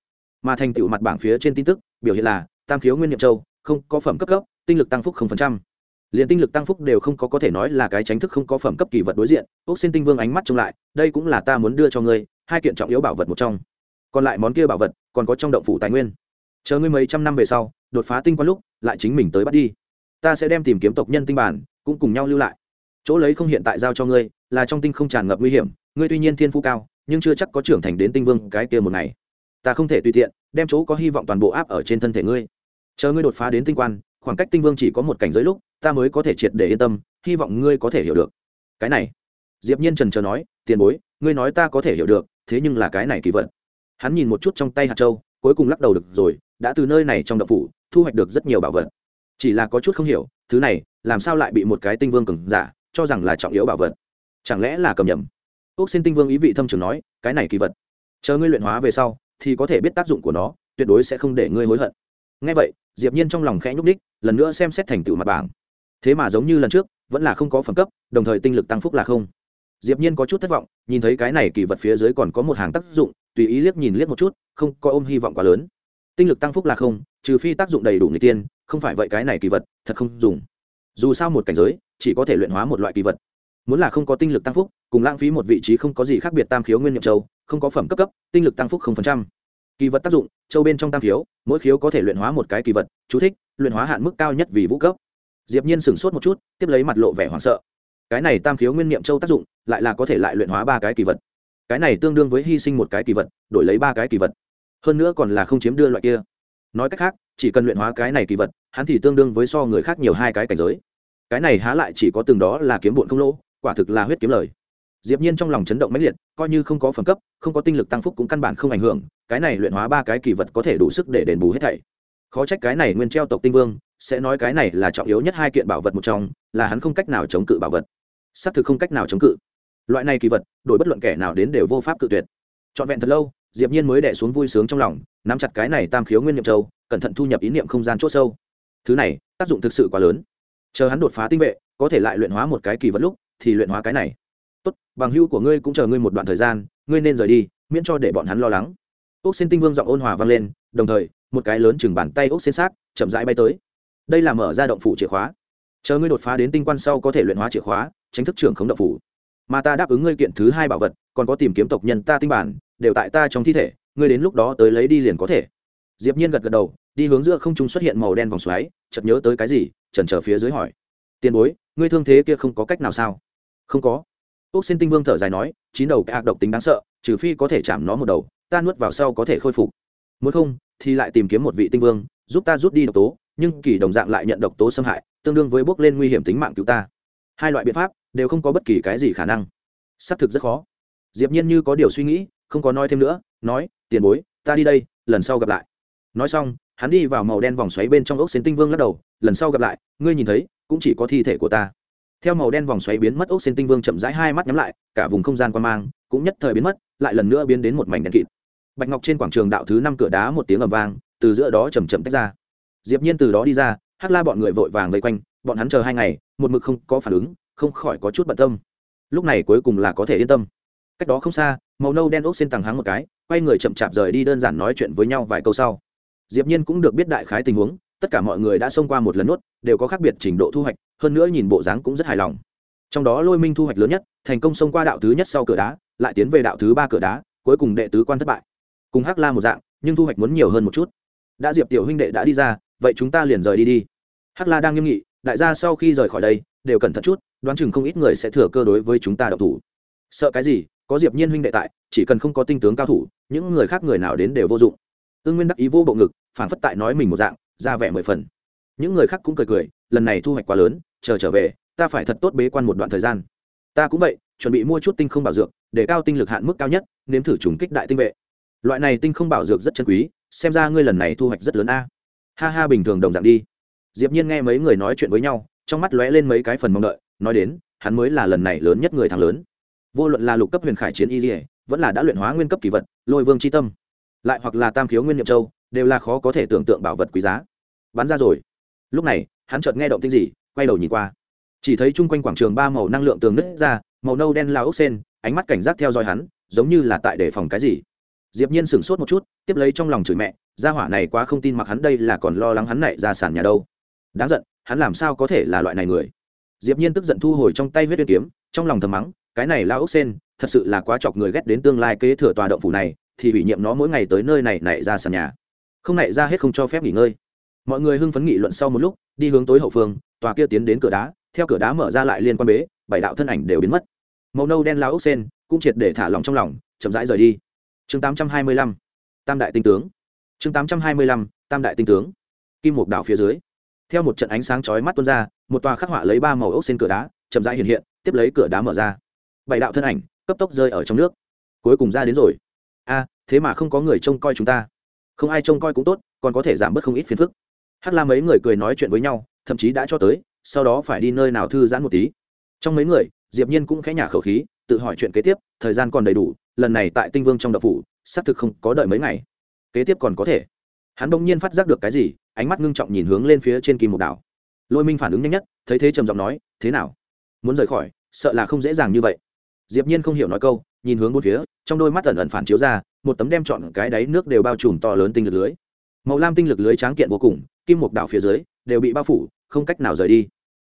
Mà thành tựu mặt bảng phía trên tin tức biểu hiện là tam khiếu nguyên niệm châu không có phẩm cấp cấp tinh lực tăng phúc 0%, liền tinh lực tăng phúc đều không có có thể nói là cái tránh thức không có phẩm cấp kỳ vật đối diện ốc xin tinh vương ánh mắt trông lại đây cũng là ta muốn đưa cho ngươi hai kiện trọng yếu bảo vật một trong. Còn lại món kia bảo vật còn có trong động phủ tài nguyên. Chờ ngươi mấy trăm năm về sau đột phá tinh quan lúc lại chính mình tới bắt đi ta sẽ đem tìm kiếm tộc nhân tinh bản, cũng cùng nhau lưu lại. Chỗ lấy không hiện tại giao cho ngươi, là trong tinh không tràn ngập nguy hiểm, ngươi tuy nhiên thiên phú cao, nhưng chưa chắc có trưởng thành đến tinh vương cái kia một ngày. Ta không thể tùy tiện, đem chỗ có hy vọng toàn bộ áp ở trên thân thể ngươi. Chờ ngươi đột phá đến tinh quan, khoảng cách tinh vương chỉ có một cảnh giới lúc, ta mới có thể triệt để yên tâm, hy vọng ngươi có thể hiểu được. Cái này, diệp nhiên trần chờ nói, tiền bối, ngươi nói ta có thể hiểu được, thế nhưng là cái này kỳ vật. Hắn nhìn một chút trong tay hạt châu, cuối cùng lắc đầu được rồi, đã từ nơi này trong đậu phủ, thu hoạch được rất nhiều bảo vật chỉ là có chút không hiểu, thứ này, làm sao lại bị một cái tinh vương cường giả, cho rằng là trọng yếu bảo vật? Chẳng lẽ là cầm nhầm? Ốc xin tinh vương ý vị thâm trường nói, cái này kỳ vật. Chờ ngươi luyện hóa về sau, thì có thể biết tác dụng của nó, tuyệt đối sẽ không để ngươi hối hận. Ngay vậy, diệp nhiên trong lòng khẽ nhúc đích lần nữa xem xét thành tựu mặt bảng. Thế mà giống như lần trước, vẫn là không có phẩm cấp, đồng thời tinh lực tăng phúc là không. Diệp nhiên có chút thất vọng, nhìn thấy cái này kỳ vật phía dưới còn có một hàng tác dụng, tùy ý liếc nhìn liếc một chút, không có ôm hy vọng quá lớn. Tinh lực tăng phúc là không, trừ phi tác dụng đầy đủ người tiên không phải vậy cái này kỳ vật, thật không dùng. Dù sao một cảnh giới, chỉ có thể luyện hóa một loại kỳ vật. Muốn là không có tinh lực tăng phúc, cùng lãng phí một vị trí không có gì khác biệt tam khiếu nguyên nhậm châu, không có phẩm cấp cấp, tinh lực tăng phúc không phần trăm. Kỳ vật tác dụng, châu bên trong tam khiếu, mỗi khiếu có thể luyện hóa một cái kỳ vật, chú thích, luyện hóa hạn mức cao nhất vì vũ cấp. Diệp nhiên sửng sốt một chút, tiếp lấy mặt lộ vẻ hoảng sợ. Cái này tam khiếu nguyên niệm châu tác dụng, lại là có thể lại luyện hóa ba cái kỳ vật. Cái này tương đương với hy sinh một cái kỳ vật, đổi lấy ba cái kỳ vật. Hơn nữa còn là không chiếm đưa loại kia nói cách khác, chỉ cần luyện hóa cái này kỳ vật, hắn thì tương đương với so người khác nhiều hai cái cảnh giới. Cái này há lại chỉ có từng đó là kiếm bụn không lỗ, quả thực là huyết kiếm lời. Diệp nhiên trong lòng chấn động mãnh liệt, coi như không có phẩm cấp, không có tinh lực tăng phúc cũng căn bản không ảnh hưởng, cái này luyện hóa ba cái kỳ vật có thể đủ sức để đền bù hết thảy. Khó trách cái này nguyên treo tộc tinh vương, sẽ nói cái này là trọng yếu nhất hai kiện bảo vật một trong, là hắn không cách nào chống cự bảo vật. Xác thực không cách nào chống cự. Loại này kỳ vật, đổi bất luận kẻ nào đến đều vô pháp cự tuyệt. Trọn vẹn thật lâu diệp nhiên mới đè xuống vui sướng trong lòng, nắm chặt cái này tam khiếu nguyên niệm châu, cẩn thận thu nhập ý niệm không gian chỗ sâu. Thứ này, tác dụng thực sự quá lớn. Chờ hắn đột phá tinh vệ, có thể lại luyện hóa một cái kỳ vật lúc, thì luyện hóa cái này. Tốt, bằng hữu của ngươi cũng chờ ngươi một đoạn thời gian, ngươi nên rời đi, miễn cho để bọn hắn lo lắng. Ốc xin tinh vương giọng ôn hòa vang lên, đồng thời, một cái lớn chừng bàn tay ốc xin xác, chậm rãi bay tới. Đây là mở ra động phủ chìa khóa. Chờ ngươi đột phá đến tinh quan sau có thể luyện hóa chìa khóa tránh thức trưởng khống động phủ. Mà ta đáp ứng ngươi kiện thứ hai bảo vật, còn có tìm kiếm tộc nhân ta tinh bản đều tại ta trong thi thể, ngươi đến lúc đó tới lấy đi liền có thể. Diệp nhiên gật gật đầu, đi hướng giữa không trung xuất hiện màu đen vòng xoáy, chợt nhớ tới cái gì, chần chờ phía dưới hỏi. Tiền bối, ngươi thương thế kia không có cách nào sao? Không có. Ốc xin tinh vương thở dài nói, chín đầu cái ác độc tính đáng sợ, trừ phi có thể chạm nó một đầu, ta nuốt vào sau có thể khôi phục. Muốn không, thì lại tìm kiếm một vị tinh vương, giúp ta rút đi độc tố, nhưng kỳ đồng dạng lại nhận độc tố xâm hại, tương đương với bước lên nguy hiểm tính mạng cứu ta. Hai loại biện pháp đều không có bất kỳ cái gì khả năng. Xác thực rất khó. Diệp nhiên như có điều suy nghĩ không có nói thêm nữa, nói, tiền bối, ta đi đây, lần sau gặp lại. Nói xong, hắn đi vào màu đen vòng xoáy bên trong ốc xến tinh vương lắc đầu, lần sau gặp lại, ngươi nhìn thấy, cũng chỉ có thi thể của ta. Theo màu đen vòng xoáy biến mất, ốc xến tinh vương chậm rãi hai mắt nhắm lại, cả vùng không gian quan mang cũng nhất thời biến mất, lại lần nữa biến đến một mảnh đen kịt. Bạch ngọc trên quảng trường đạo thứ năm cửa đá một tiếng ầm vang, từ giữa đó chầm chậm tách ra. Diệp nhiên từ đó đi ra, hắc la bọn người vội vàng vây quanh, bọn hắn chờ hai ngày, một mực không có phản ứng, không khỏi có chút bận tâm. Lúc này cuối cùng là có thể yên tâm cách đó không xa, màu nâu đen ốc xin tàng háng một cái, quay người chậm chạp rời đi đơn giản nói chuyện với nhau vài câu sau. Diệp nhiên cũng được biết đại khái tình huống, tất cả mọi người đã xông qua một lần nuốt đều có khác biệt trình độ thu hoạch, hơn nữa nhìn bộ dáng cũng rất hài lòng. Trong đó lôi minh thu hoạch lớn nhất, thành công xông qua đạo thứ nhất sau cửa đá, lại tiến về đạo thứ ba cửa đá, cuối cùng đệ tứ quan thất bại. Cùng hắc la một dạng, nhưng thu hoạch muốn nhiều hơn một chút. Đã diệp tiểu huynh đệ đã đi ra, vậy chúng ta liền rời đi đi. Hắc la đang nghiêm nghị, đại gia sau khi rời khỏi đây, đều cẩn thận chút, đoán chừng không ít người sẽ thừa cơ đối với chúng ta đậu thủ. Sợ cái gì có diệp nhiên huynh đệ tại, chỉ cần không có tinh tướng cao thủ, những người khác người nào đến đều vô dụng. Ương nguyên đắc ý vô bộ ngực phản phất tại nói mình một dạng, ra vẻ mười phần. Những người khác cũng cười cười, lần này thu hoạch quá lớn, chờ trở về, ta phải thật tốt bế quan một đoạn thời gian. Ta cũng vậy, chuẩn bị mua chút tinh không bảo dược, để cao tinh lực hạn mức cao nhất, nếm thử trùng kích đại tinh vệ. Loại này tinh không bảo dược rất chân quý, xem ra ngươi lần này thu hoạch rất lớn a. Ha ha, bình thường đồng dạng đi. Diệp nhiên nghe mấy người nói chuyện với nhau, trong mắt lóe lên mấy cái phần mong đợi, nói đến, hắn mới là lần này lớn nhất người thắng lớn vô luận là lục cấp huyền khải chiến y dỉa vẫn là đã luyện hóa nguyên cấp kỳ vật, lôi vương chi tâm, lại hoặc là tam khiếu nguyên niệm châu, đều là khó có thể tưởng tượng bảo vật quý giá. Bắn ra rồi. Lúc này, hắn chợt nghe động tĩnh gì, quay đầu nhìn qua. Chỉ thấy chung quanh quảng trường ba màu năng lượng tường nứt ra, màu nâu đen là ốc sen, ánh mắt cảnh giác theo dõi hắn, giống như là tại đề phòng cái gì. Diệp nhiên sửng sốt một chút, tiếp lấy trong lòng chửi mẹ, gia hỏa này quá không tin mặc hắn đây là còn lo lắng hắn này ra sàn nhà đâu. Đáng giận, hắn làm sao có thể là loại này người? Diệp nhiên tức giận thu hồi trong tay huyết uyên kiếm, trong lòng thầm mắng cái này lao ốc sen, thật sự là quá chọc người ghét đến tương lai kế thừa tòa động phủ này, thì ủy nhiệm nó mỗi ngày tới nơi này nảy ra sàn nhà. Không nảy ra hết không cho phép nghỉ ngơi. Mọi người hưng phấn nghị luận sau một lúc, đi hướng tối hậu phương, tòa kia tiến đến cửa đá, theo cửa đá mở ra lại liên quan bế, bảy đạo thân ảnh đều biến mất. Màu nâu đen lao ốc sen cũng triệt để thả lòng trong lòng, chậm rãi rời đi. Chương 825 tam đại tinh tướng. Chương 825 tam đại tinh tướng. Kim mục đảo phía dưới. Theo một trận ánh sáng chói mắt tuôn ra, một tòa khắc họa lấy ba màu ốc sen cửa đá, chậm rãi hiện hiện, tiếp lấy cửa đá mở ra bảy đạo thân ảnh, cấp tốc rơi ở trong nước. Cuối cùng ra đến rồi. A, thế mà không có người trông coi chúng ta. Không ai trông coi cũng tốt, còn có thể giảm bớt không ít phiền phức. Hát la mấy người cười nói chuyện với nhau, thậm chí đã cho tới, sau đó phải đi nơi nào thư giãn một tí. Trong mấy người, diệp nhiên cũng khẽ nhả khẩu khí, tự hỏi chuyện kế tiếp, thời gian còn đầy đủ, lần này tại tinh vương trong đập phủ, xác thực không có đợi mấy ngày. Kế tiếp còn có thể. Hắn bỗng nhiên phát giác được cái gì, ánh mắt ngưng trọng nhìn hướng lên phía trên kim một đảo lôi minh phản ứng nhanh nhất, thấy thế trầm giọng nói, thế nào? Muốn rời khỏi, sợ là không dễ dàng như vậy diệp nhiên không hiểu nói câu, nhìn hướng bốn phía, trong đôi mắt ẩn ẩn phản chiếu ra, một tấm đem trọn cái đáy nước đều bao trùm to lớn tinh lực lưới. Màu lam tinh lực lưới tráng kiện vô cùng, kim mục đảo phía dưới, đều bị bao phủ, không cách nào rời đi.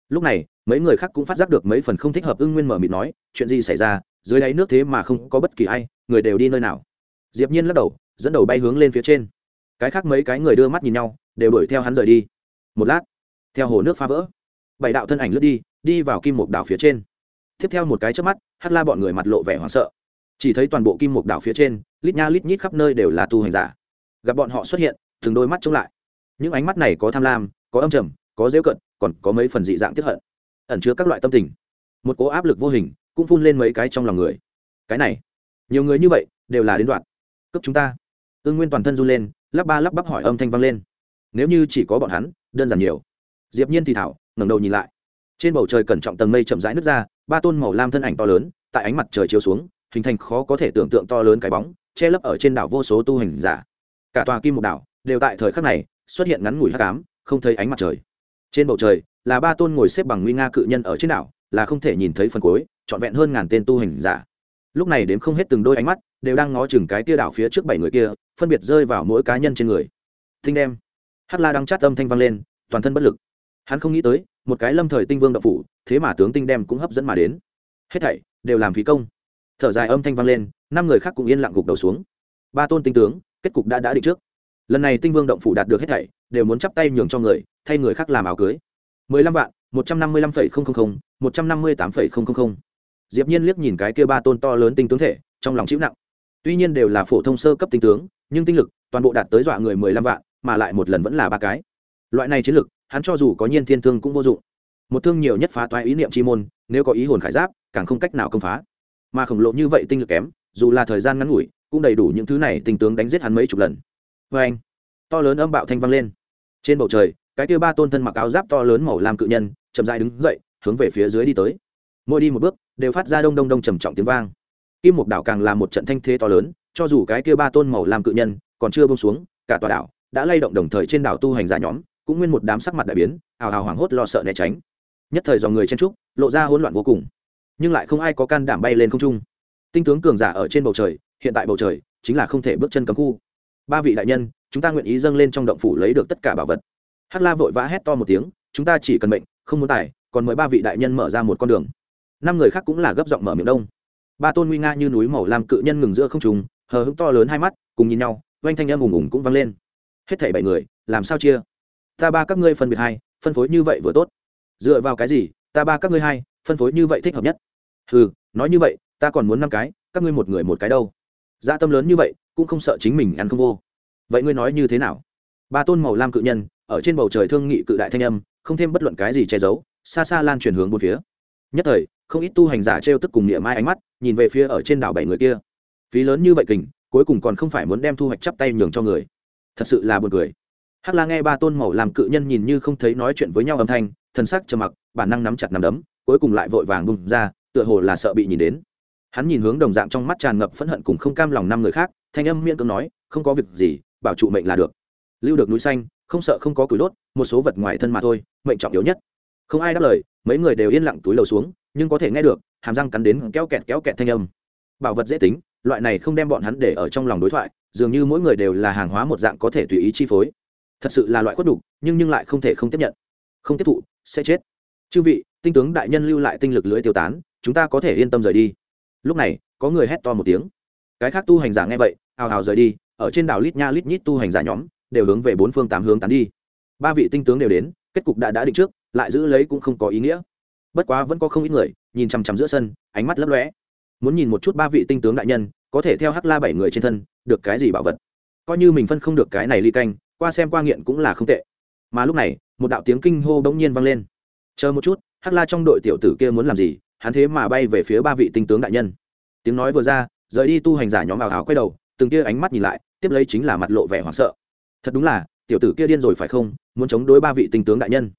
Lúc này, mấy người khác cũng phát giác được mấy phần không thích hợp ưng nguyên mở mịt nói, chuyện gì xảy ra, dưới đáy nước thế mà không có bất kỳ ai, người đều đi nơi nào? Diệp nhiên lắc đầu, dẫn đầu bay hướng lên phía trên. Cái khác mấy cái người đưa mắt nhìn nhau, đều đuổi theo hắn rời đi. Một lát, theo hồ nước phá vỡ, bảy đạo thân ảnh lướt đi đi vào kim mục đảo phía trên tiếp theo một cái chớp mắt, hát la bọn người mặt lộ vẻ hoảng sợ. Chỉ thấy toàn bộ kim mục đảo phía trên, lít nha lít nhít khắp nơi đều là tu hành giả. Gặp bọn họ xuất hiện, từng đôi mắt trông lại. Những ánh mắt này có tham lam, có âm trầm, có dễu cận còn có mấy phần dị dạng tiếp hận. Ẩn chứa các loại tâm tình. Một cố áp lực vô hình, cũng phun lên mấy cái trong lòng người. Cái này, nhiều người như vậy, đều là đến đoạn. Cấp chúng ta. Ương nguyên toàn thân run lên, lắp ba lắp bắp hỏi âm thanh vang lên. Nếu như chỉ có bọn hắn, đơn giản nhiều. Diệp nhiên thì thảo, ngẩng đầu nhìn lại trên bầu trời cẩn trọng tầng mây chậm rãi nứt ra, ba tôn màu lam thân ảnh to lớn, tại ánh mặt trời chiếu xuống, hình thành khó có thể tưởng tượng to lớn cái bóng, che lấp ở trên đảo vô số tu hành giả. Cả tòa kim một đảo đều tại thời khắc này xuất hiện ngắn ngủi hắc ám, không thấy ánh mặt trời. Trên bầu trời là ba tôn ngồi xếp bằng nguy nga cự nhân ở trên đảo, là không thể nhìn thấy phần cuối, trọn vẹn hơn ngàn tên tu hành giả. Lúc này đếm không hết từng đôi ánh mắt, đều đang ngó chừng cái tia đảo phía trước bảy người kia, phân biệt rơi vào mỗi cá nhân trên người. Thinh đem. Hát la đang chát âm thanh vang lên, toàn thân bất lực. Hắn không nghĩ tới một cái lâm thời tinh vương đậu phủ, thế mà tướng tinh đem cũng hấp dẫn mà đến. Hết thảy đều làm phí công. Thở dài âm thanh vang lên, năm người khác cũng yên lặng gục đầu xuống. Ba tôn tinh tướng, kết cục đã đã định trước. Lần này tinh vương động phủ đạt được hết thảy, đều muốn chắp tay nhường cho người, thay người khác làm áo cưới. Mười lăm vạn, một trăm năm mươi lăm phẩy không không không, một trăm năm mươi tám phẩy không không không. Diệp nhiên liếc nhìn cái kia ba tôn to lớn tinh tướng thể, trong lòng chịu nặng. Tuy nhiên đều là phổ thông sơ cấp tinh tướng, nhưng tinh lực toàn bộ đạt tới dọa người mười lăm vạn, mà lại một lần vẫn là ba cái. Loại này chiến lực hắn cho dù có nhiên thiên thương cũng vô dụng. Một thương nhiều nhất phá toái ý niệm chi môn, nếu có ý hồn khải giáp, càng không cách nào công phá. Mà khổng lộ như vậy tinh lực kém, dù là thời gian ngắn ngủi, cũng đầy đủ những thứ này tình tướng đánh giết hắn mấy chục lần. Vê anh, to lớn âm bạo thanh vang lên. Trên bầu trời, cái kia ba tôn thân mặc áo giáp to lớn màu lam cự nhân, chậm dại đứng dậy, hướng về phía dưới đi tới. Mỗi đi một bước, đều phát ra đông đông đông trầm trọng tiếng vang. Kim mục đảo càng là một trận thanh thế to lớn, cho dù cái kia ba tôn màu lam cự nhân còn chưa bông xuống, cả tòa đảo đã lay động đồng thời trên đảo tu hành giả nhóm cũng nguyên một đám sắc mặt đại biến, ào ào hoảng hốt lo sợ né tránh. Nhất thời dòng người chen trúc lộ ra hỗn loạn vô cùng. Nhưng lại không ai có can đảm bay lên không trung. Tinh tướng cường giả ở trên bầu trời, hiện tại bầu trời chính là không thể bước chân cấm khu. Ba vị đại nhân, chúng ta nguyện ý dâng lên trong động phủ lấy được tất cả bảo vật. Hắc la vội vã hét to một tiếng, chúng ta chỉ cần mệnh, không muốn tài, còn mời ba vị đại nhân mở ra một con đường. Năm người khác cũng là gấp giọng mở miệng đông. Ba tôn nguy nga như núi màu làm cự nhân ngừng giữa không trùng hờ hững to lớn hai mắt, cùng nhìn nhau, oanh thanh âm ùng ùng cũng vang lên. Hết thảy bảy người, làm sao chia? Ta ba các ngươi phân biệt hai, phân phối như vậy vừa tốt. Dựa vào cái gì, ta ba các ngươi hai, phân phối như vậy thích hợp nhất? Ừ nói như vậy, ta còn muốn năm cái, các ngươi một người một cái đâu? Gia dạ tâm lớn như vậy, cũng không sợ chính mình ăn không vô. Vậy ngươi nói như thế nào? Ba tôn màu lam cự nhân, ở trên bầu trời thương nghị cự đại thanh âm, không thêm bất luận cái gì che giấu, xa xa lan chuyển hướng bốn phía. Nhất thời, không ít tu hành giả trêu tức cùng niệm mai ánh mắt, nhìn về phía ở trên đảo bảy người kia. Phí lớn như vậy kình, cuối cùng còn không phải muốn đem thu hoạch chắp tay nhường cho người. Thật sự là buồn cười hắc la nghe ba tôn màu làm cự nhân nhìn như không thấy nói chuyện với nhau âm thanh thân sắc trầm mặc, bản năng nắm chặt nắm đấm, cuối cùng lại vội vàng bung ra, tựa hồ là sợ bị nhìn đến. Hắn nhìn hướng đồng dạng trong mắt tràn ngập phẫn hận cùng không cam lòng năm người khác, thanh âm miễn cưỡng nói, không có việc gì, bảo trụ mệnh là được. Lưu được núi xanh, không sợ không có củi đốt, một số vật ngoài thân mà thôi, mệnh trọng yếu nhất. Không ai đáp lời, mấy người đều yên lặng túi lầu xuống, nhưng có thể nghe được, hàm răng cắn đến kéo kẹt kéo kẹt thanh âm. Bảo vật dễ tính, loại này không đem bọn hắn để ở trong lòng đối thoại, dường như mỗi người đều là hàng hóa một dạng có thể tùy ý chi phối thật sự là loại khuất đục nhưng nhưng lại không thể không tiếp nhận. Không tiếp thụ, sẽ chết. Chư vị, tinh tướng đại nhân lưu lại tinh lực lưỡi tiêu tán, chúng ta có thể yên tâm rời đi. Lúc này, có người hét to một tiếng. Cái khác tu hành giả nghe vậy hào hào rời đi, ở trên đảo lít nha lít nhít tu hành giả nhóm, đều hướng về bốn phương tám hướng tán đi. Ba vị tinh tướng đều đến, kết cục đã đã định trước, lại giữ lấy cũng không có ý nghĩa. Bất quá vẫn có không ít người, nhìn chằm chằm giữa sân, ánh mắt lấp lóe. Muốn nhìn một chút ba vị tinh tướng đại nhân, có thể theo hắc la bảy người trên thân, được cái gì bảo vật? Coi như mình phân không được cái này ly canh qua xem qua nghiện cũng là không tệ. Mà lúc này, một đạo tiếng kinh hô bỗng nhiên vang lên. Chờ một chút, hắc la trong đội tiểu tử kia muốn làm gì, hắn thế mà bay về phía ba vị tinh tướng đại nhân. Tiếng nói vừa ra, rời đi tu hành giả nhóm ảo ảo quay đầu, từng kia ánh mắt nhìn lại, tiếp lấy chính là mặt lộ vẻ hoảng sợ. Thật đúng là, tiểu tử kia điên rồi phải không, muốn chống đối ba vị tinh tướng đại nhân.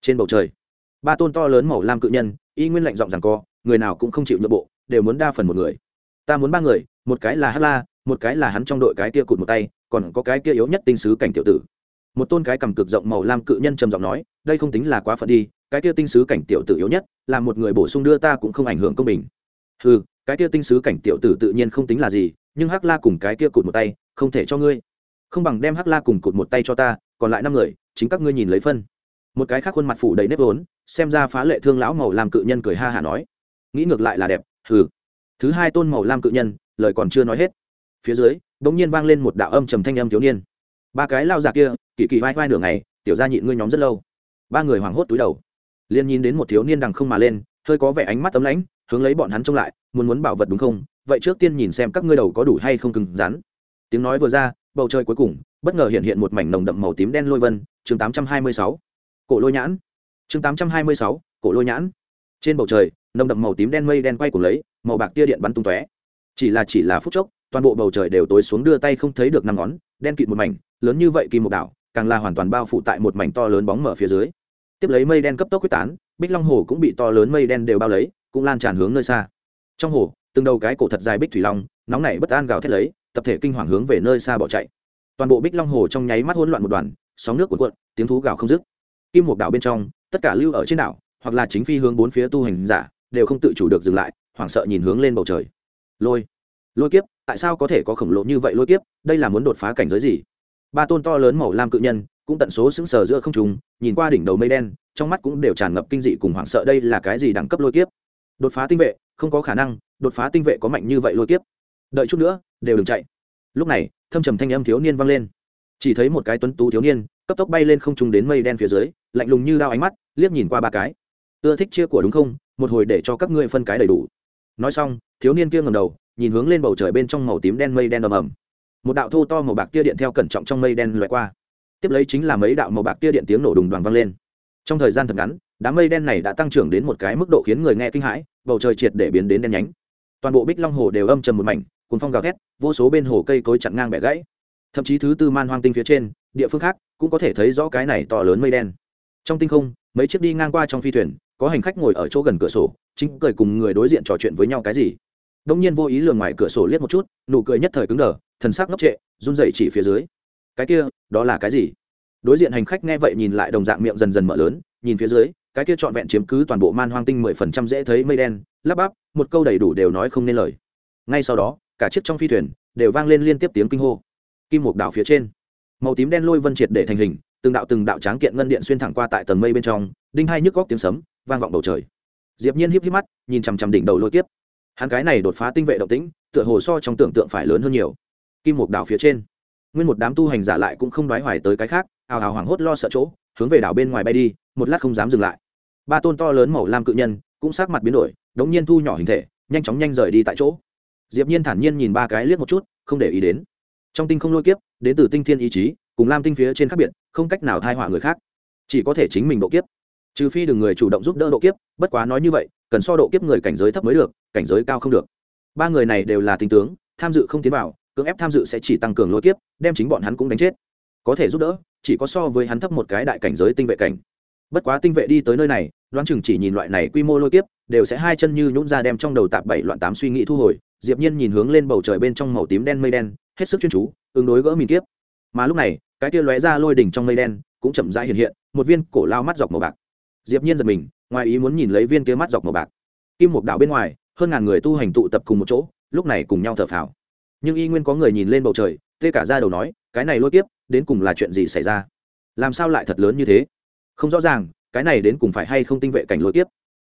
Trên bầu trời, ba tôn to lớn màu lam cự nhân, y nguyên lạnh giọng rằng co, người nào cũng không chịu nhượng bộ, đều muốn đa phần một người. Ta muốn ba người, một cái là hát la, một cái là hắn trong đội cái kia cụt một tay còn có cái kia yếu nhất tinh sứ cảnh tiểu tử. Một tôn cái cầm cực rộng màu lam cự nhân trầm giọng nói, đây không tính là quá phận đi, cái kia tinh sứ cảnh tiểu tử yếu nhất, là một người bổ sung đưa ta cũng không ảnh hưởng công bình. Ừ cái kia tinh sứ cảnh tiểu tử tự nhiên không tính là gì, nhưng hắc la cùng cái kia cụt một tay, không thể cho ngươi. Không bằng đem hắc la cùng cụt một tay cho ta, còn lại năm người, chính các ngươi nhìn lấy phân. Một cái khác khuôn mặt phủ đầy nếp vốn, xem ra phá lệ thương lão màu làm cự nhân cười ha hả nói. Nghĩ ngược lại là đẹp, hừ. Thứ hai tôn màu lam cự nhân, lời còn chưa nói hết. Phía dưới bỗng nhiên vang lên một đạo âm trầm thanh âm thiếu niên. Ba cái lao già kia, kỳ kỳ vai vai nửa ngày, tiểu ra nhịn ngươi nhóm rất lâu. Ba người hoảng hốt túi đầu. Liền nhìn đến một thiếu niên đằng không mà lên, hơi có vẻ ánh mắt tấm lãnh, hướng lấy bọn hắn trông lại, muốn muốn bảo vật đúng không? Vậy trước tiên nhìn xem các ngươi đầu có đủ hay không cứng rắn. Tiếng nói vừa ra, bầu trời cuối cùng, bất ngờ hiện hiện một mảnh nồng đậm màu tím đen lôi vân, chương tám trăm hai mươi sáu. Cổ lôi nhãn. Chương tám trăm hai mươi sáu, cổ lôi nhãn. Trên bầu trời, nồng đậm màu tím đen mây đen quay cuồng lấy, màu bạc tia điện bắn tung tóe. Chỉ là chỉ là phút chốc toàn bộ bầu trời đều tối xuống đưa tay không thấy được năm ngón, đen kịt một mảnh, lớn như vậy kim một đảo, càng là hoàn toàn bao phủ tại một mảnh to lớn bóng mở phía dưới. Tiếp lấy mây đen cấp tốc quyết tán, bích long hồ cũng bị to lớn mây đen đều bao lấy, cũng lan tràn hướng nơi xa. Trong hồ, từng đầu cái cổ thật dài bích thủy long, nóng nảy bất an gào thét lấy, tập thể kinh hoàng hướng về nơi xa bỏ chạy. Toàn bộ bích long hồ trong nháy mắt hỗn loạn một đoàn, sóng nước cuộn cuộn, tiếng thú gào không dứt. Kim một đảo bên trong, tất cả lưu ở trên đảo, hoặc là chính phi hướng bốn phía tu hành giả, đều không tự chủ được dừng lại, hoảng sợ nhìn hướng lên bầu trời. Lôi lôi kiếp tại sao có thể có khổng lồ như vậy lôi kiếp, đây là muốn đột phá cảnh giới gì? Ba tôn to lớn màu lam cự nhân, cũng tận số xứng sờ giữa không trùng nhìn qua đỉnh đầu mây đen, trong mắt cũng đều tràn ngập kinh dị cùng hoảng sợ đây là cái gì đẳng cấp lôi kiếp? Đột phá tinh vệ, không có khả năng, đột phá tinh vệ có mạnh như vậy lôi kiếp. Đợi chút nữa, đều đừng chạy. Lúc này, thâm trầm thanh âm thiếu niên vang lên. Chỉ thấy một cái tuấn tú thiếu niên, cấp tốc bay lên không trung đến mây đen phía dưới, lạnh lùng như đao ánh mắt, liếc nhìn qua ba cái. Ưa thích chia của đúng không? Một hồi để cho các ngươi phân cái đầy đủ. Nói xong, thiếu niên kia ngầm đầu nhìn hướng lên bầu trời bên trong màu tím đen mây đen ầm ầm. Một đạo thô to màu bạc tia điện theo cẩn trọng trong mây đen loại qua. Tiếp lấy chính là mấy đạo màu bạc tia điện tiếng nổ đùng đoàn vang lên. Trong thời gian thật ngắn, đám mây đen này đã tăng trưởng đến một cái mức độ khiến người nghe kinh hãi, bầu trời triệt để biến đến đen nhánh. Toàn bộ bích long hồ đều âm trầm một mảnh cuốn phong gào thét, vô số bên hồ cây cối chặn ngang bẻ gãy. Thậm chí thứ tư man hoang tinh phía trên, địa phương khác cũng có thể thấy rõ cái này to lớn mây đen. Trong tinh không, mấy chiếc đi ngang qua trong phi thuyền, có hành khách ngồi ở chỗ gần cửa sổ, chính cười cùng người đối diện trò chuyện với nhau cái gì? Đông nhiên vô ý lường ngoài cửa sổ liếc một chút, nụ cười nhất thời cứng đờ, thần sắc ngốc trệ, run dậy chỉ phía dưới. Cái kia, đó là cái gì? Đối diện hành khách nghe vậy nhìn lại đồng dạng miệng dần dần mở lớn, nhìn phía dưới, cái kia trọn vẹn chiếm cứ toàn bộ man hoang tinh mười phần trăm dễ thấy mây đen, lắp bắp, một câu đầy đủ đều nói không nên lời. Ngay sau đó, cả chiếc trong phi thuyền đều vang lên liên tiếp tiếng kinh hô. Kim mục đảo phía trên, màu tím đen lôi vân triệt để thành hình, từng đạo từng đạo tráng kiện ngân điện xuyên thẳng qua tại tầng mây bên trong, đinh hai nhức góc tiếng sấm vang vọng bầu trời. Diệp nhiên híp híp mắt, nhìn chằm chằm đỉnh đầu lôi kiếp hắn cái này đột phá tinh vệ động tĩnh, tựa hồ so trong tưởng tượng phải lớn hơn nhiều. Kim mục đảo phía trên, nguyên một đám tu hành giả lại cũng không đoái hoài tới cái khác ào ào hoảng hốt lo sợ chỗ, hướng về đảo bên ngoài bay đi, một lát không dám dừng lại. Ba tôn to lớn màu lam cự nhân cũng sắc mặt biến đổi, đống nhiên thu nhỏ hình thể, nhanh chóng nhanh rời đi tại chỗ. Diệp nhiên thản nhiên nhìn ba cái liếc một chút, không để ý đến. Trong tinh không lôi kiếp, đến từ tinh thiên ý chí, cùng lam tinh phía trên khác biệt, không cách nào thay hoạ người khác. Chỉ có thể chính mình độ kiếp. Trừ phi đừng người chủ động giúp đỡ độ kiếp, bất quá nói như vậy, cần so độ kiếp người cảnh giới thấp mới được cảnh giới cao không được. Ba người này đều là tinh tướng, tham dự không tiến vào, cưỡng ép tham dự sẽ chỉ tăng cường lôi kiếp, đem chính bọn hắn cũng đánh chết. Có thể giúp đỡ, chỉ có so với hắn thấp một cái đại cảnh giới tinh vệ cảnh. Bất quá tinh vệ đi tới nơi này, đoán chừng chỉ nhìn loại này quy mô lôi kiếp, đều sẽ hai chân như nhũn ra đem trong đầu tạp bảy loạn tám suy nghĩ thu hồi, diệp nhiên nhìn hướng lên bầu trời bên trong màu tím đen mây đen, hết sức chuyên chú, ứng đối gỡ mìn kiếp. Mà lúc này, cái kia lóe ra lôi đỉnh trong mây đen, cũng chậm rãi hiện hiện, một viên cổ lao mắt dọc màu bạc. Diệp nhiên giật mình, ngoài ý muốn nhìn lấy viên kia mắt dọc màu bạc. Kim một đảo bên ngoài hơn ngàn người tu hành tụ tập cùng một chỗ, lúc này cùng nhau thở phào. Nhưng y nguyên có người nhìn lên bầu trời, tê cả ra đầu nói, cái này lôi kiếp, đến cùng là chuyện gì xảy ra? Làm sao lại thật lớn như thế? Không rõ ràng, cái này đến cùng phải hay không tinh vệ cảnh lôi kiếp?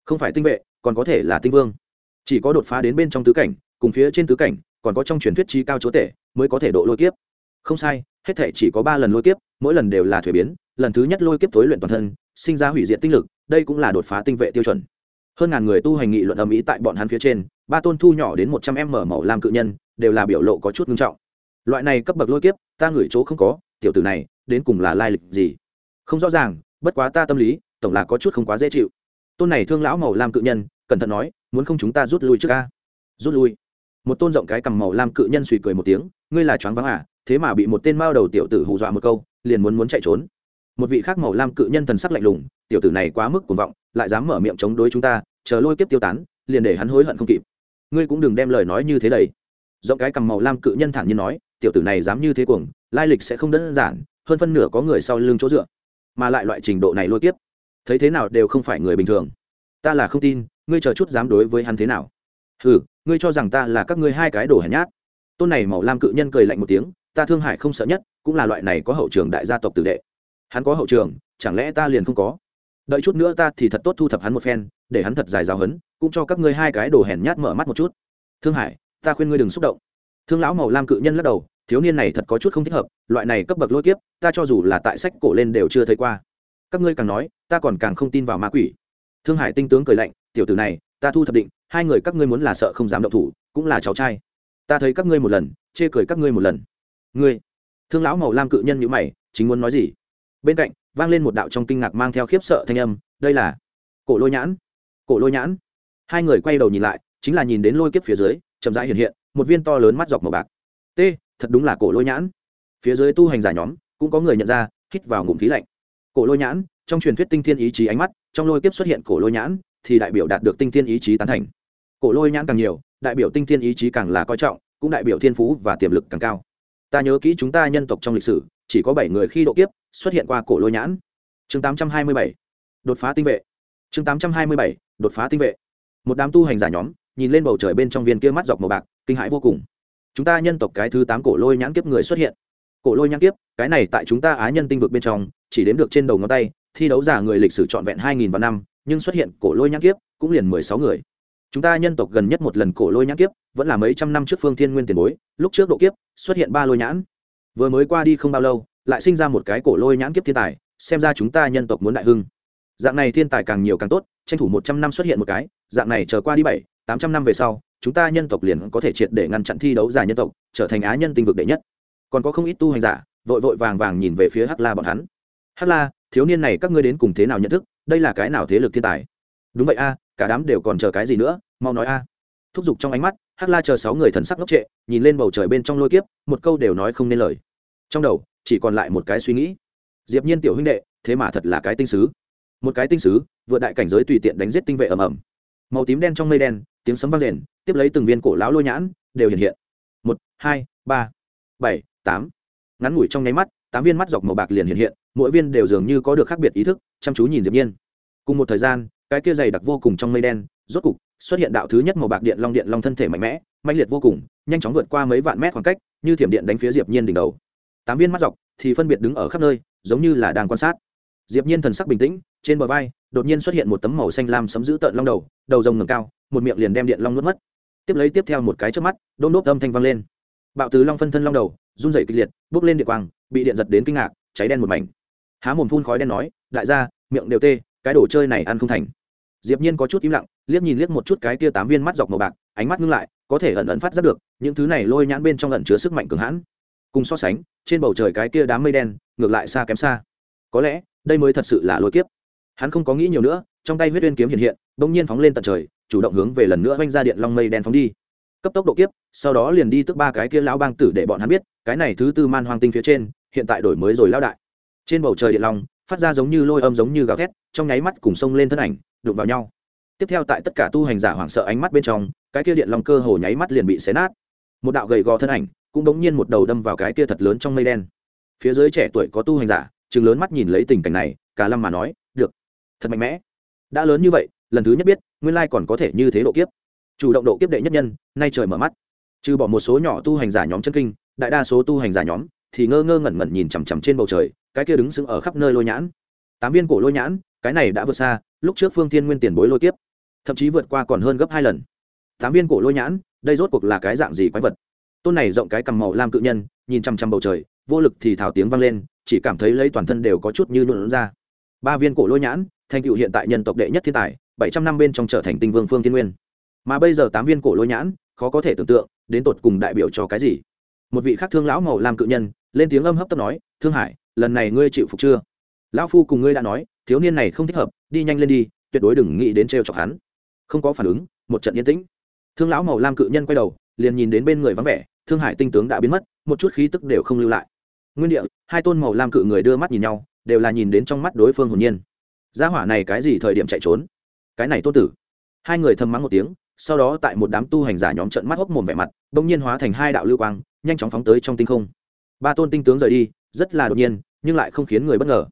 Không phải tinh vệ, còn có thể là tinh vương. Chỉ có đột phá đến bên trong tứ cảnh, cùng phía trên tứ cảnh, còn có trong truyền thuyết trí cao chúa tể mới có thể độ lôi kiếp. Không sai, hết thể chỉ có ba lần lôi kiếp, mỗi lần đều là thuế biến, lần thứ nhất lôi kiếp tối luyện toàn thân, sinh ra hủy diệt tinh lực, đây cũng là đột phá tinh vệ tiêu chuẩn hơn ngàn người tu hành nghị luận âm ý tại bọn hắn phía trên, ba tôn thu nhỏ đến một trăm em mở màu làm cự nhân, đều là biểu lộ có chút nghiêm trọng. Loại này cấp bậc lôi kiếp, ta ngửi chỗ không có, tiểu tử này, đến cùng là lai lịch gì? Không rõ ràng, bất quá ta tâm lý, tổng là có chút không quá dễ chịu. Tôn này thương lão màu lam cự nhân, cẩn thận nói, muốn không chúng ta rút lui trước ca rút lui. Một tôn rộng cái cầm màu lam cự nhân suy cười một tiếng, ngươi là choáng váng à thế mà bị một tên mao đầu tiểu tử hù dọa một câu, liền muốn muốn chạy trốn. Một vị khác màu lam cự nhân thần sắc lạnh lùng, tiểu tử này quá mức cuồng vọng lại dám mở miệng chống đối chúng ta, chờ lôi kiếp tiêu tán, liền để hắn hối hận không kịp. Ngươi cũng đừng đem lời nói như thế đầy rộng cái cầm màu lam cự nhân thản nhiên nói, tiểu tử này dám như thế cuồng, lai lịch sẽ không đơn giản, hơn phân nửa có người sau lưng chỗ dựa, mà lại loại trình độ này lôi kiếp, thấy thế nào đều không phải người bình thường. Ta là không tin, ngươi chờ chút dám đối với hắn thế nào. Ừ ngươi cho rằng ta là các ngươi hai cái đồ hèn nhát. Tôn này màu lam cự nhân cười lạnh một tiếng, ta thương hại không sợ nhất, cũng là loại này có hậu trường đại gia tộc tử đệ. Hắn có hậu trường, chẳng lẽ ta liền không có? Đợi chút nữa ta thì thật tốt thu thập hắn một phen, để hắn thật dài giáo hấn cũng cho các ngươi hai cái đồ hèn nhát mở mắt một chút. Thương hải, ta khuyên ngươi đừng xúc động. Thương lão màu lam cự nhân lắc đầu, thiếu niên này thật có chút không thích hợp, loại này cấp bậc lôi kiếp, ta cho dù là tại sách cổ lên đều chưa thấy qua. Các ngươi càng nói, ta còn càng không tin vào ma quỷ. Thương hải tinh tướng cười lạnh, tiểu tử này, ta thu thập định, hai người các ngươi muốn là sợ không dám động thủ, cũng là cháu trai. Ta thấy các ngươi một lần, chê cười các ngươi một lần. Ngươi? Thương lão màu lam cự nhân nhữ mày, chính muốn nói gì? Bên cạnh vang lên một đạo trong kinh ngạc mang theo khiếp sợ thanh âm, đây là cổ lôi nhãn. Cổ lôi nhãn. Hai người quay đầu nhìn lại, chính là nhìn đến lôi kiếp phía dưới, chậm rãi hiện hiện, một viên to lớn mắt dọc màu bạc. T, thật đúng là cổ lôi nhãn. Phía dưới tu hành giả nhóm, cũng có người nhận ra, hít vào ngụm khí lạnh. Cổ lôi nhãn, trong truyền thuyết tinh thiên ý chí ánh mắt, trong lôi kiếp xuất hiện cổ lôi nhãn, thì đại biểu đạt được tinh thiên ý chí tán thành. Cổ lôi nhãn càng nhiều, đại biểu tinh thiên ý chí càng là coi trọng, cũng đại biểu thiên phú và tiềm lực càng cao. Ta nhớ kỹ chúng ta nhân tộc trong lịch sử chỉ có bảy người khi độ kiếp, xuất hiện qua cổ lôi nhãn. Chương tám trăm hai mươi bảy, đột phá tinh vệ. Chương tám trăm hai mươi bảy, đột phá tinh vệ. Một đám tu hành giả nhóm, nhìn lên bầu trời bên trong viên kia mắt dọc màu bạc, kinh hãi vô cùng. Chúng ta nhân tộc cái thứ tám cổ lôi nhãn kiếp người xuất hiện. Cổ lôi nhãn kiếp, cái này tại chúng ta á nhân tinh vực bên trong, chỉ đếm được trên đầu ngón tay, thi đấu giả người lịch sử trọn vẹn hai nghìn năm, nhưng xuất hiện cổ lôi nhãn kiếp, cũng liền mười sáu người. Chúng ta nhân tộc gần nhất một lần cổ lôi nhãn kiếp, vẫn là mấy trăm năm trước phương thiên nguyên tiền bối, lúc trước độ kiếp, xuất hiện ba lôi nhãn vừa mới qua đi không bao lâu, lại sinh ra một cái cổ lôi nhãn kiếp thiên tài, xem ra chúng ta nhân tộc muốn đại hưng. Dạng này thiên tài càng nhiều càng tốt, tranh thủ một trăm năm xuất hiện một cái, dạng này chờ qua đi bảy, tám trăm năm về sau, chúng ta nhân tộc liền có thể triệt để ngăn chặn thi đấu giả nhân tộc, trở thành á nhân tinh vực đệ nhất. Còn có không ít tu hành giả, vội vội vàng vàng nhìn về phía hắc la bọn hắn. Hắc la, thiếu niên này các ngươi đến cùng thế nào nhận thức, đây là cái nào thế lực thiên tài? Đúng vậy a, cả đám đều còn chờ cái gì nữa, mau nói a. Thúc giục trong ánh mắt, hắc la chờ sáu người thần sắc ngốc trệ, nhìn lên bầu trời bên trong lôi kiếp, một câu đều nói không nên lời trong đầu, chỉ còn lại một cái suy nghĩ. Diệp nhiên tiểu huynh đệ, thế mà thật là cái tinh sứ. Một cái tinh sứ, vượt đại cảnh giới tùy tiện đánh giết tinh vệ ầm ầm. Màu tím đen trong mây đen, tiếng sấm vang rền, tiếp lấy từng viên cổ lão lôi nhãn, đều hiện hiện. Một, hai, ba, bảy, tám. Ngắn ngủi trong nháy mắt, tám viên mắt dọc màu bạc liền hiện hiện, mỗi viên đều dường như có được khác biệt ý thức, chăm chú nhìn diệp nhiên. Cùng một thời gian, cái kia dày đặc vô cùng trong mây đen, rốt cục xuất hiện đạo thứ nhất màu bạc điện long điện long thân thể mạnh mẽ mạnh liệt vô cùng, nhanh chóng vượt qua mấy vạn mét khoảng cách, như thiểm điện đánh phía diệp nhiên đỉnh đầu tám viên mắt dọc thì phân biệt đứng ở khắp nơi, giống như là đang quan sát. Diệp nhiên thần sắc bình tĩnh, trên bờ vai, đột nhiên xuất hiện một tấm màu xanh lam sấm giữ tợn long đầu đầu rồng ngẩng cao, một miệng liền đem điện long nuốt mất. Tiếp lấy tiếp theo một cái chớp mắt, đôn đốt âm thanh vang lên. Bạo tứ long phân thân long đầu, run rẩy kịch liệt, bốc lên điện quang, bị điện giật đến kinh ngạc, cháy đen một mảnh. Há mồm phun khói đen nói, đại gia, miệng đều tê, cái đồ chơi này ăn không thành. Diệp nhiên có chút im lặng, liếc nhìn liếc một chút cái kia tám viên mắt dọc màu bạc, ánh mắt ngưng lại, có thể ẩn ẩn phát giác được, những thứ này lôi nhãn bên trong ẩn chứa sức mạnh cường hãn. Cùng so sánh trên bầu trời cái kia đám mây đen, ngược lại xa kém xa. Có lẽ, đây mới thật sự là lôi kiếp. Hắn không có nghĩ nhiều nữa, trong tay huyết uyên kiếm hiện hiện, bỗng nhiên phóng lên tận trời, chủ động hướng về lần nữa vanh ra điện long mây đen phóng đi. Cấp tốc độ kiếp, sau đó liền đi tức ba cái kia lão bang tử để bọn hắn biết, cái này thứ tư man hoang tinh phía trên, hiện tại đổi mới rồi lão đại. Trên bầu trời điện long, phát ra giống như lôi âm giống như gào thét, trong nháy mắt cùng sông lên thân ảnh, đụng vào nhau. Tiếp theo tại tất cả tu hành giả hoảng sợ ánh mắt bên trong, cái kia điện long cơ hồ nháy mắt liền bị xé nát. Một đạo gầy gò thân ảnh cũng đống nhiên một đầu đâm vào cái kia thật lớn trong mây đen. Phía dưới trẻ tuổi có tu hành giả chừng lớn mắt nhìn lấy tình cảnh này, cả lâm mà nói, được, thật mạnh mẽ. Đã lớn như vậy, lần thứ nhất biết, nguyên lai còn có thể như thế độ kiếp. Chủ động độ kiếp đệ nhất nhân, nay trời mở mắt. Trừ bỏ một số nhỏ tu hành giả nhóm chân kinh, đại đa số tu hành giả nhóm, thì ngơ ngơ ngẩn ngẩn nhìn chằm chằm trên bầu trời, cái kia đứng sững ở khắp nơi lôi nhãn. Tám viên cổ lôi nhãn, cái này đã vượt xa, lúc trước phương tiên nguyên tiền bối lôi kiếp, thậm chí vượt qua còn hơn gấp hai lần. Tám viên cổ lôi nhãn, đây rốt cuộc là cái dạng gì quái vật? Tôn này rộng cái cằm màu lam cự nhân, nhìn chằm chằm bầu trời, vô lực thì thảo tiếng vang lên, chỉ cảm thấy lấy toàn thân đều có chút như nhuộn ra. Ba viên cổ lôi nhãn, thành cựu hiện tại nhân tộc đệ nhất thiên tài, bảy trăm năm bên trong trở thành tinh vương phương thiên nguyên. Mà bây giờ tám viên cổ lôi nhãn, khó có thể tưởng tượng, đến tột cùng đại biểu cho cái gì? Một vị khác thương lão màu lam cự nhân, lên tiếng âm hấp tấp nói, thương hải, lần này ngươi chịu phục chưa? Lão phu cùng ngươi đã nói, thiếu niên này không thích hợp, đi nhanh lên đi, tuyệt đối đừng nghĩ đến trêu chọc hắn. Không có phản ứng, một trận yên tĩnh. Thương lão màu lam cự nhân quay đầu, liền nhìn đến bên người vắng vẻ thương hải tinh tướng đã biến mất, một chút khí tức đều không lưu lại. Nguyên địa, hai tôn màu lam cự người đưa mắt nhìn nhau, đều là nhìn đến trong mắt đối phương hồn nhiên. Gia hỏa này cái gì thời điểm chạy trốn? Cái này tôn tử. Hai người thầm mắng một tiếng, sau đó tại một đám tu hành giả nhóm trận mắt hốc mồm vẻ mặt, bỗng nhiên hóa thành hai đạo lưu quang, nhanh chóng phóng tới trong tinh không. Ba tôn tinh tướng rời đi, rất là đột nhiên, nhưng lại không khiến người bất ngờ.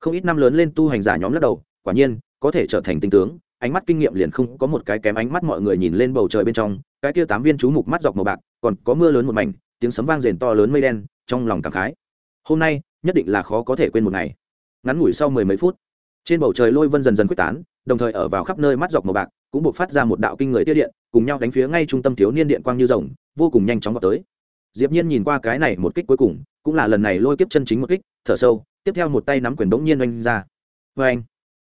Không ít năm lớn lên tu hành giả nhóm lắc đầu, quả nhiên, có thể trở thành tinh tướng, ánh mắt kinh nghiệm liền không có một cái kém ánh mắt mọi người nhìn lên bầu trời bên trong, cái kia tám viên chú mục mắt dọc màu bạc còn có mưa lớn một mảnh, tiếng sấm vang rền to lớn mây đen, trong lòng cảm khái. Hôm nay, nhất định là khó có thể quên một ngày. Ngắn ngủi sau mười mấy phút, trên bầu trời lôi vân dần dần quyết tán, đồng thời ở vào khắp nơi mắt dọc màu bạc, cũng buộc phát ra một đạo kinh người tiết điện, cùng nhau đánh phía ngay trung tâm thiếu niên điện quang như rồng, vô cùng nhanh chóng vào tới. Diệp nhiên nhìn qua cái này một kích cuối cùng, cũng là lần này lôi kiếp chân chính một kích, thở sâu, tiếp theo một tay nắm quyền đống nhiên oanh ra. Với anh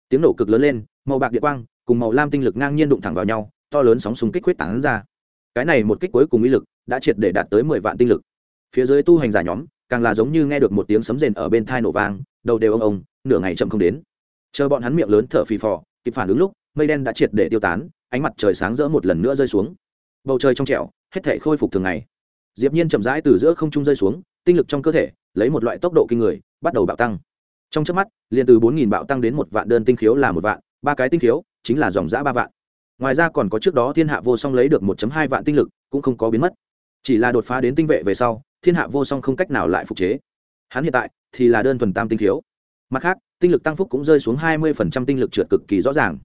tiếng nổ cực lớn lên, màu bạc điện quang, cùng màu lam tinh lực ngang nhiên đụng thẳng vào nhau, to lớn sóng xung kích quyết tán ra cái này một kích cuối cùng uy lực đã triệt để đạt tới mười vạn tinh lực. Phía dưới tu hành giả nhóm, càng là giống như nghe được một tiếng sấm rền ở bên thai nổ vang, đầu đều ông ông nửa ngày chậm không đến. Chờ bọn hắn miệng lớn thở phì phò, kịp phản ứng lúc, mây đen đã triệt để tiêu tán, ánh mặt trời sáng rỡ một lần nữa rơi xuống. Bầu trời trong trẻo, hết thể khôi phục thường ngày. Diệp nhiên chậm rãi từ giữa không trung rơi xuống, tinh lực trong cơ thể, lấy một loại tốc độ kinh người, bắt đầu bạo tăng. Trong chớp mắt, liền từ 4.000 bạo tăng đến một vạn đơn tinh khiếu là một vạn, ba cái tinh khiếu, chính là dòng dã ba vạn ngoài ra còn có trước đó thiên hạ vô song lấy được 1.2 vạn tinh lực, cũng không có biến mất. Chỉ là đột phá đến tinh vệ về sau, thiên hạ vô song không cách nào lại phục chế. Hắn hiện tại thì là đơn thuần tam tinh thiếu mặt khác, tinh lực tăng phúc cũng rơi xuống 20% tinh lực trượt cực kỳ rõ ràng.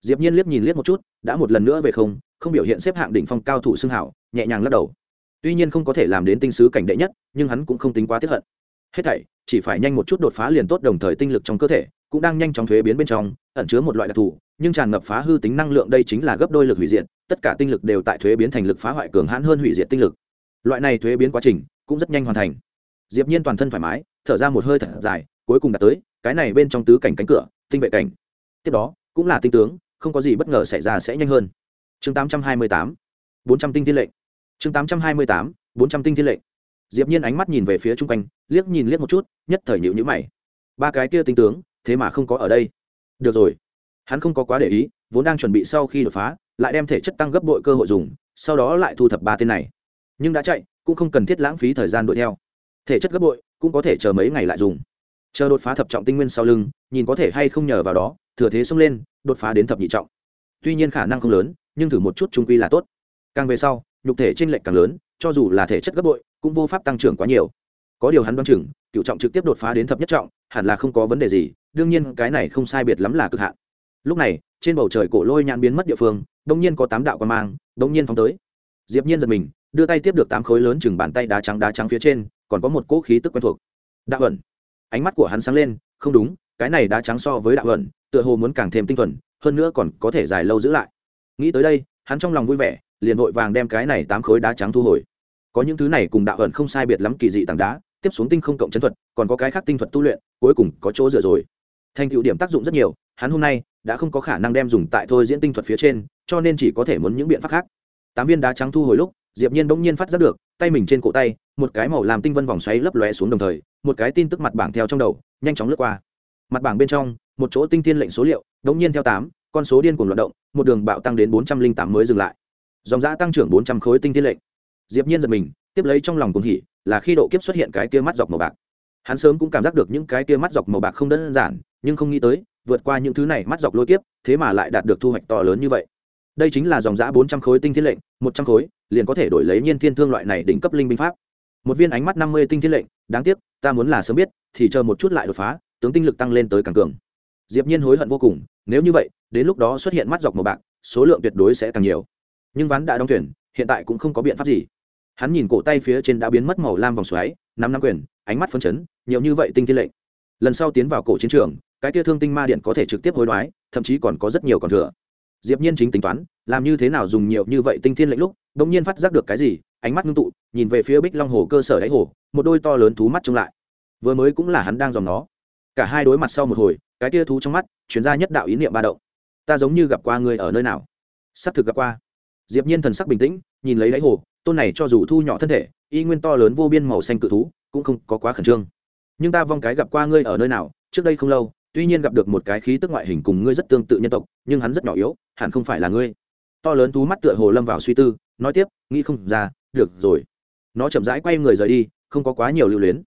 Diệp nhiên liếc nhìn liếc một chút, đã một lần nữa về không không biểu hiện xếp hạng đỉnh phong cao thủ xương hảo, nhẹ nhàng lắc đầu. Tuy nhiên không có thể làm đến tinh sứ cảnh đệ nhất, nhưng hắn cũng không tính quá tiếc hận. Hết thảy, chỉ phải nhanh một chút đột phá liền tốt đồng thời tinh lực trong cơ thể, cũng đang nhanh chóng thuế biến bên trong, ẩn chứa một loại đặc thù nhưng tràn ngập phá hư tính năng lượng đây chính là gấp đôi lực hủy diệt, tất cả tinh lực đều tại thuế biến thành lực phá hoại cường hãn hơn hủy diệt tinh lực. Loại này thuế biến quá trình cũng rất nhanh hoàn thành. Diệp nhiên toàn thân thoải mái, thở ra một hơi thật dài, cuối cùng đạt tới, cái này bên trong tứ cảnh cánh cửa, tinh vệ cảnh. Tiếp đó, cũng là tinh tướng, không có gì bất ngờ xảy ra sẽ nhanh hơn. Chương 828 400 tinh thiên lệnh. Chương 828 400 tinh thiên lệnh. Diệp nhiên ánh mắt nhìn về phía trung quanh, liếc nhìn liếc một chút, nhất thời nhíu nhíu mày. Ba cái kia tinh tướng, thế mà không có ở đây. Được rồi hắn không có quá để ý, vốn đang chuẩn bị sau khi đột phá, lại đem thể chất tăng gấp bội cơ hội dùng, sau đó lại thu thập ba tên này. Nhưng đã chạy, cũng không cần thiết lãng phí thời gian đuổi theo. Thể chất gấp bội, cũng có thể chờ mấy ngày lại dùng. Chờ đột phá thập trọng tinh nguyên sau lưng, nhìn có thể hay không nhờ vào đó, thừa thế xông lên, đột phá đến thập nhị trọng. Tuy nhiên khả năng không lớn, nhưng thử một chút trung quy là tốt. Càng về sau, nhục thể trên lệch càng lớn, cho dù là thể chất gấp bội, cũng vô pháp tăng trưởng quá nhiều. Có điều hắn đoán chừng, cựu trọng trực tiếp đột phá đến thập nhất trọng, hẳn là không có vấn đề gì, đương nhiên cái này không sai biệt lắm là cực hạn lúc này, trên bầu trời cổ lôi nhãn biến mất địa phương đông nhiên có tám đạo quan mang đông nhiên phóng tới. Diệp nhiên giật mình, đưa tay tiếp được tám khối lớn chừng bàn tay đá trắng đá trắng phía trên, còn có một cỗ khí tức quen thuộc. Đạo ẩn ánh mắt của hắn sáng lên, không đúng, cái này đá trắng so với đạo ẩn tựa hồ muốn càng thêm tinh thuần, hơn nữa còn có thể dài lâu giữ lại. Nghĩ tới đây, hắn trong lòng vui vẻ, liền vội vàng đem cái này tám khối đá trắng thu hồi. Có những thứ này cùng đạo ẩn không sai biệt lắm kỳ dị tảng đá, tiếp xuống tinh không cộng chân thuật, còn có cái khác tinh thuật tu luyện, cuối cùng có chỗ dựa rồi. Thành tựu điểm tác dụng rất nhiều, hắn hôm nay đã không có khả năng đem dùng tại thôi diễn tinh thuật phía trên, cho nên chỉ có thể muốn những biện pháp khác. Tám viên đá trắng thu hồi lúc, diệp nhiên bỗng nhiên phát giác được, tay mình trên cổ tay, một cái màu làm tinh vân vòng xoáy lấp lóe xuống đồng thời, một cái tin tức mặt bảng theo trong đầu, nhanh chóng lướt qua. Mặt bảng bên trong, một chỗ tinh thiên lệnh số liệu bỗng nhiên theo tám, con số điên cuồng loạt động, một đường bạo tăng đến bốn trăm linh tám mới dừng lại. Dòng giá tăng trưởng bốn trăm khối tinh thiên lệnh. Diệp nhiên giật mình, tiếp lấy trong lòng cuồng hỉ, là khi độ kiếp xuất hiện cái kia mắt dọc màu bạc. Hắn sớm cũng cảm giác được những cái kia mắt dọc màu bạc không đơn giản, nhưng không nghĩ tới vượt qua những thứ này mắt dọc lôi kiếp, thế mà lại đạt được thu hoạch to lớn như vậy. Đây chính là dòng giã bốn trăm khối tinh thiên lệnh, một trăm khối, liền có thể đổi lấy nhiên thiên thương loại này đỉnh cấp linh binh pháp. Một viên ánh mắt năm mươi tinh thiên lệnh, đáng tiếc, ta muốn là sớm biết, thì chờ một chút lại đột phá, tướng tinh lực tăng lên tới càng cường. Diệp nhiên hối hận vô cùng, nếu như vậy, đến lúc đó xuất hiện mắt dọc màu bạc, số lượng tuyệt đối sẽ càng nhiều. Nhưng ván đã đóng thuyền, hiện tại cũng không có biện pháp gì. Hắn nhìn cổ tay phía trên đã biến mất màu lam vòng xoáy, nắm nắm quyền, ánh mắt phấn chấn, nhiều như vậy tinh thiên lệnh. Lần sau tiến vào cổ chiến trường cái tia thương tinh ma điện có thể trực tiếp hối đoái, thậm chí còn có rất nhiều còn thừa. Diệp nhiên chính tính toán, làm như thế nào dùng nhiều như vậy tinh thiên lệnh lúc đống nhiên phát giác được cái gì, ánh mắt ngưng tụ, nhìn về phía bích long hồ cơ sở đáy hồ, một đôi to lớn thú mắt trông lại. Vừa mới cũng là hắn đang dòm nó. Cả hai đối mặt sau một hồi, cái tia thú trong mắt chuyển ra nhất đạo ý niệm ba động. Ta giống như gặp qua người ở nơi nào? Sắp thực gặp qua. Diệp nhiên thần sắc bình tĩnh, nhìn lấy đáy hồ, tôn này cho dù thu nhỏ thân thể, y nguyên to lớn vô biên màu xanh cự thú, cũng không có quá khẩn trương. Nhưng ta vong cái gặp qua ngươi ở nơi nào, trước đây không lâu tuy nhiên gặp được một cái khí tức ngoại hình cùng ngươi rất tương tự nhân tộc, nhưng hắn rất nhỏ yếu, hẳn không phải là ngươi. To lớn thú mắt tựa hồ lâm vào suy tư, nói tiếp, nghĩ không ra, được rồi. Nó chậm rãi quay người rời đi, không có quá nhiều lưu luyến.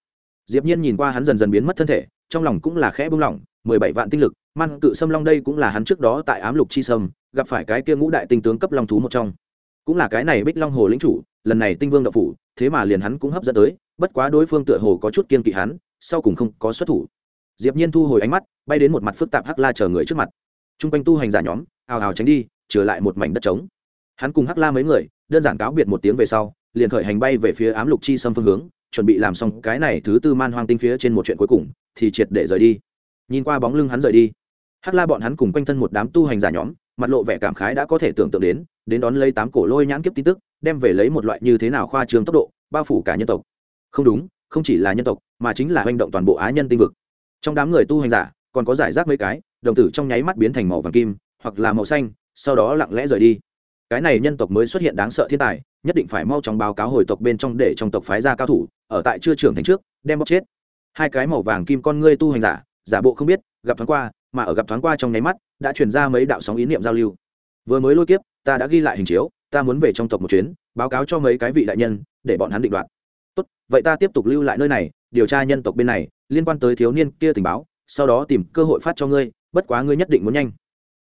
Diệp nhiên nhìn qua hắn dần dần biến mất thân thể, trong lòng cũng là khẽ buông lỏng, mười bảy vạn tinh lực, man cự sâm long đây cũng là hắn trước đó tại ám lục chi sâm, gặp phải cái kia ngũ đại tinh tướng cấp long thú một trong. Cũng là cái này bích long hồ lĩnh chủ, lần này tinh vương đạo phủ, thế mà liền hắn cũng hấp dẫn tới, bất quá đối phương tựa hồ có chút kiên kỵ hắn, sau cùng không có xuất thủ diệp nhiên thu hồi ánh mắt bay đến một mặt phức tạp hắc la chờ người trước mặt trung quanh tu hành giả nhóm ào ào tránh đi trở lại một mảnh đất trống hắn cùng hắc la mấy người đơn giản cáo biệt một tiếng về sau liền khởi hành bay về phía ám lục chi xâm phương hướng chuẩn bị làm xong cái này thứ tư man hoang tinh phía trên một chuyện cuối cùng thì triệt để rời đi nhìn qua bóng lưng hắn rời đi hắc la bọn hắn cùng quanh thân một đám tu hành giả nhóm mặt lộ vẻ cảm khái đã có thể tưởng tượng đến đến đón lấy tám cổ lôi nhãn kiếp tin tức đem về lấy một loại như thế nào khoa trương tốc độ bao phủ cả nhân tộc không đúng không chỉ là nhân tộc mà chính là hành động toàn bộ á nhân tinh vực trong đám người tu hành giả, còn có giải rác mấy cái, đồng tử trong nháy mắt biến thành màu vàng kim, hoặc là màu xanh, sau đó lặng lẽ rời đi. Cái này nhân tộc mới xuất hiện đáng sợ thiên tài, nhất định phải mau chóng báo cáo hồi tộc bên trong để trong tộc phái ra cao thủ, ở tại chưa trưởng thành trước, đem bóc chết. Hai cái màu vàng kim con ngươi tu hành giả giả bộ không biết, gặp thoáng qua, mà ở gặp thoáng qua trong nháy mắt, đã chuyển ra mấy đạo sóng ý niệm giao lưu. Vừa mới lôi kiếp, ta đã ghi lại hình chiếu, ta muốn về trong tộc một chuyến, báo cáo cho mấy cái vị đại nhân, để bọn hắn định đoạt. Tốt, vậy ta tiếp tục lưu lại nơi này, điều tra nhân tộc bên này liên quan tới thiếu niên kia tình báo, sau đó tìm cơ hội phát cho ngươi, bất quá ngươi nhất định muốn nhanh.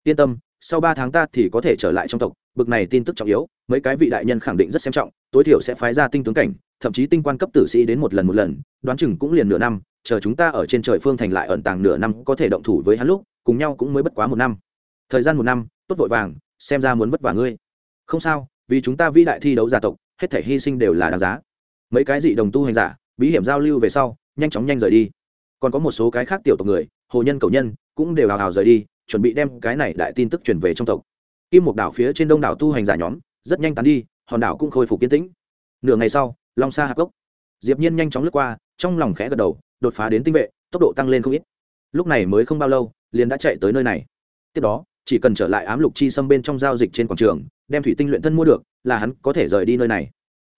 Yên tâm, sau ba tháng ta thì có thể trở lại trong tộc, bực này tin tức trọng yếu, mấy cái vị đại nhân khẳng định rất xem trọng, tối thiểu sẽ phái ra tinh tướng cảnh, thậm chí tinh quan cấp tử sĩ đến một lần một lần, đoán chừng cũng liền nửa năm, chờ chúng ta ở trên trời phương thành lại ẩn tàng nửa năm có thể động thủ với hắn lúc, cùng nhau cũng mới bất quá một năm. Thời gian một năm, tốt vội vàng, xem ra muốn vất vả ngươi. Không sao, vì chúng ta vĩ đại thi đấu gia tộc, hết thể hy sinh đều là đáng giá. Mấy cái dị đồng tu hành giả, bí hiểm giao lưu về sau nhanh chóng nhanh rời đi. Còn có một số cái khác tiểu tộc người, hồ nhân cầu nhân, cũng đều hào hào rời đi, chuẩn bị đem cái này đại tin tức truyền về trong tộc. Kim một đảo phía trên đông đảo tu hành giả nhóm, rất nhanh tán đi, hòn đảo cũng khôi phục kiến tĩnh. Nửa ngày sau, long sa hạc gốc diệp nhiên nhanh chóng lướt qua, trong lòng khẽ gật đầu, đột phá đến tinh vệ, tốc độ tăng lên không ít. Lúc này mới không bao lâu, liền đã chạy tới nơi này. Tiếp đó, chỉ cần trở lại ám lục chi xâm bên trong giao dịch trên quảng trường, đem thủy tinh luyện thân mua được, là hắn có thể rời đi nơi này.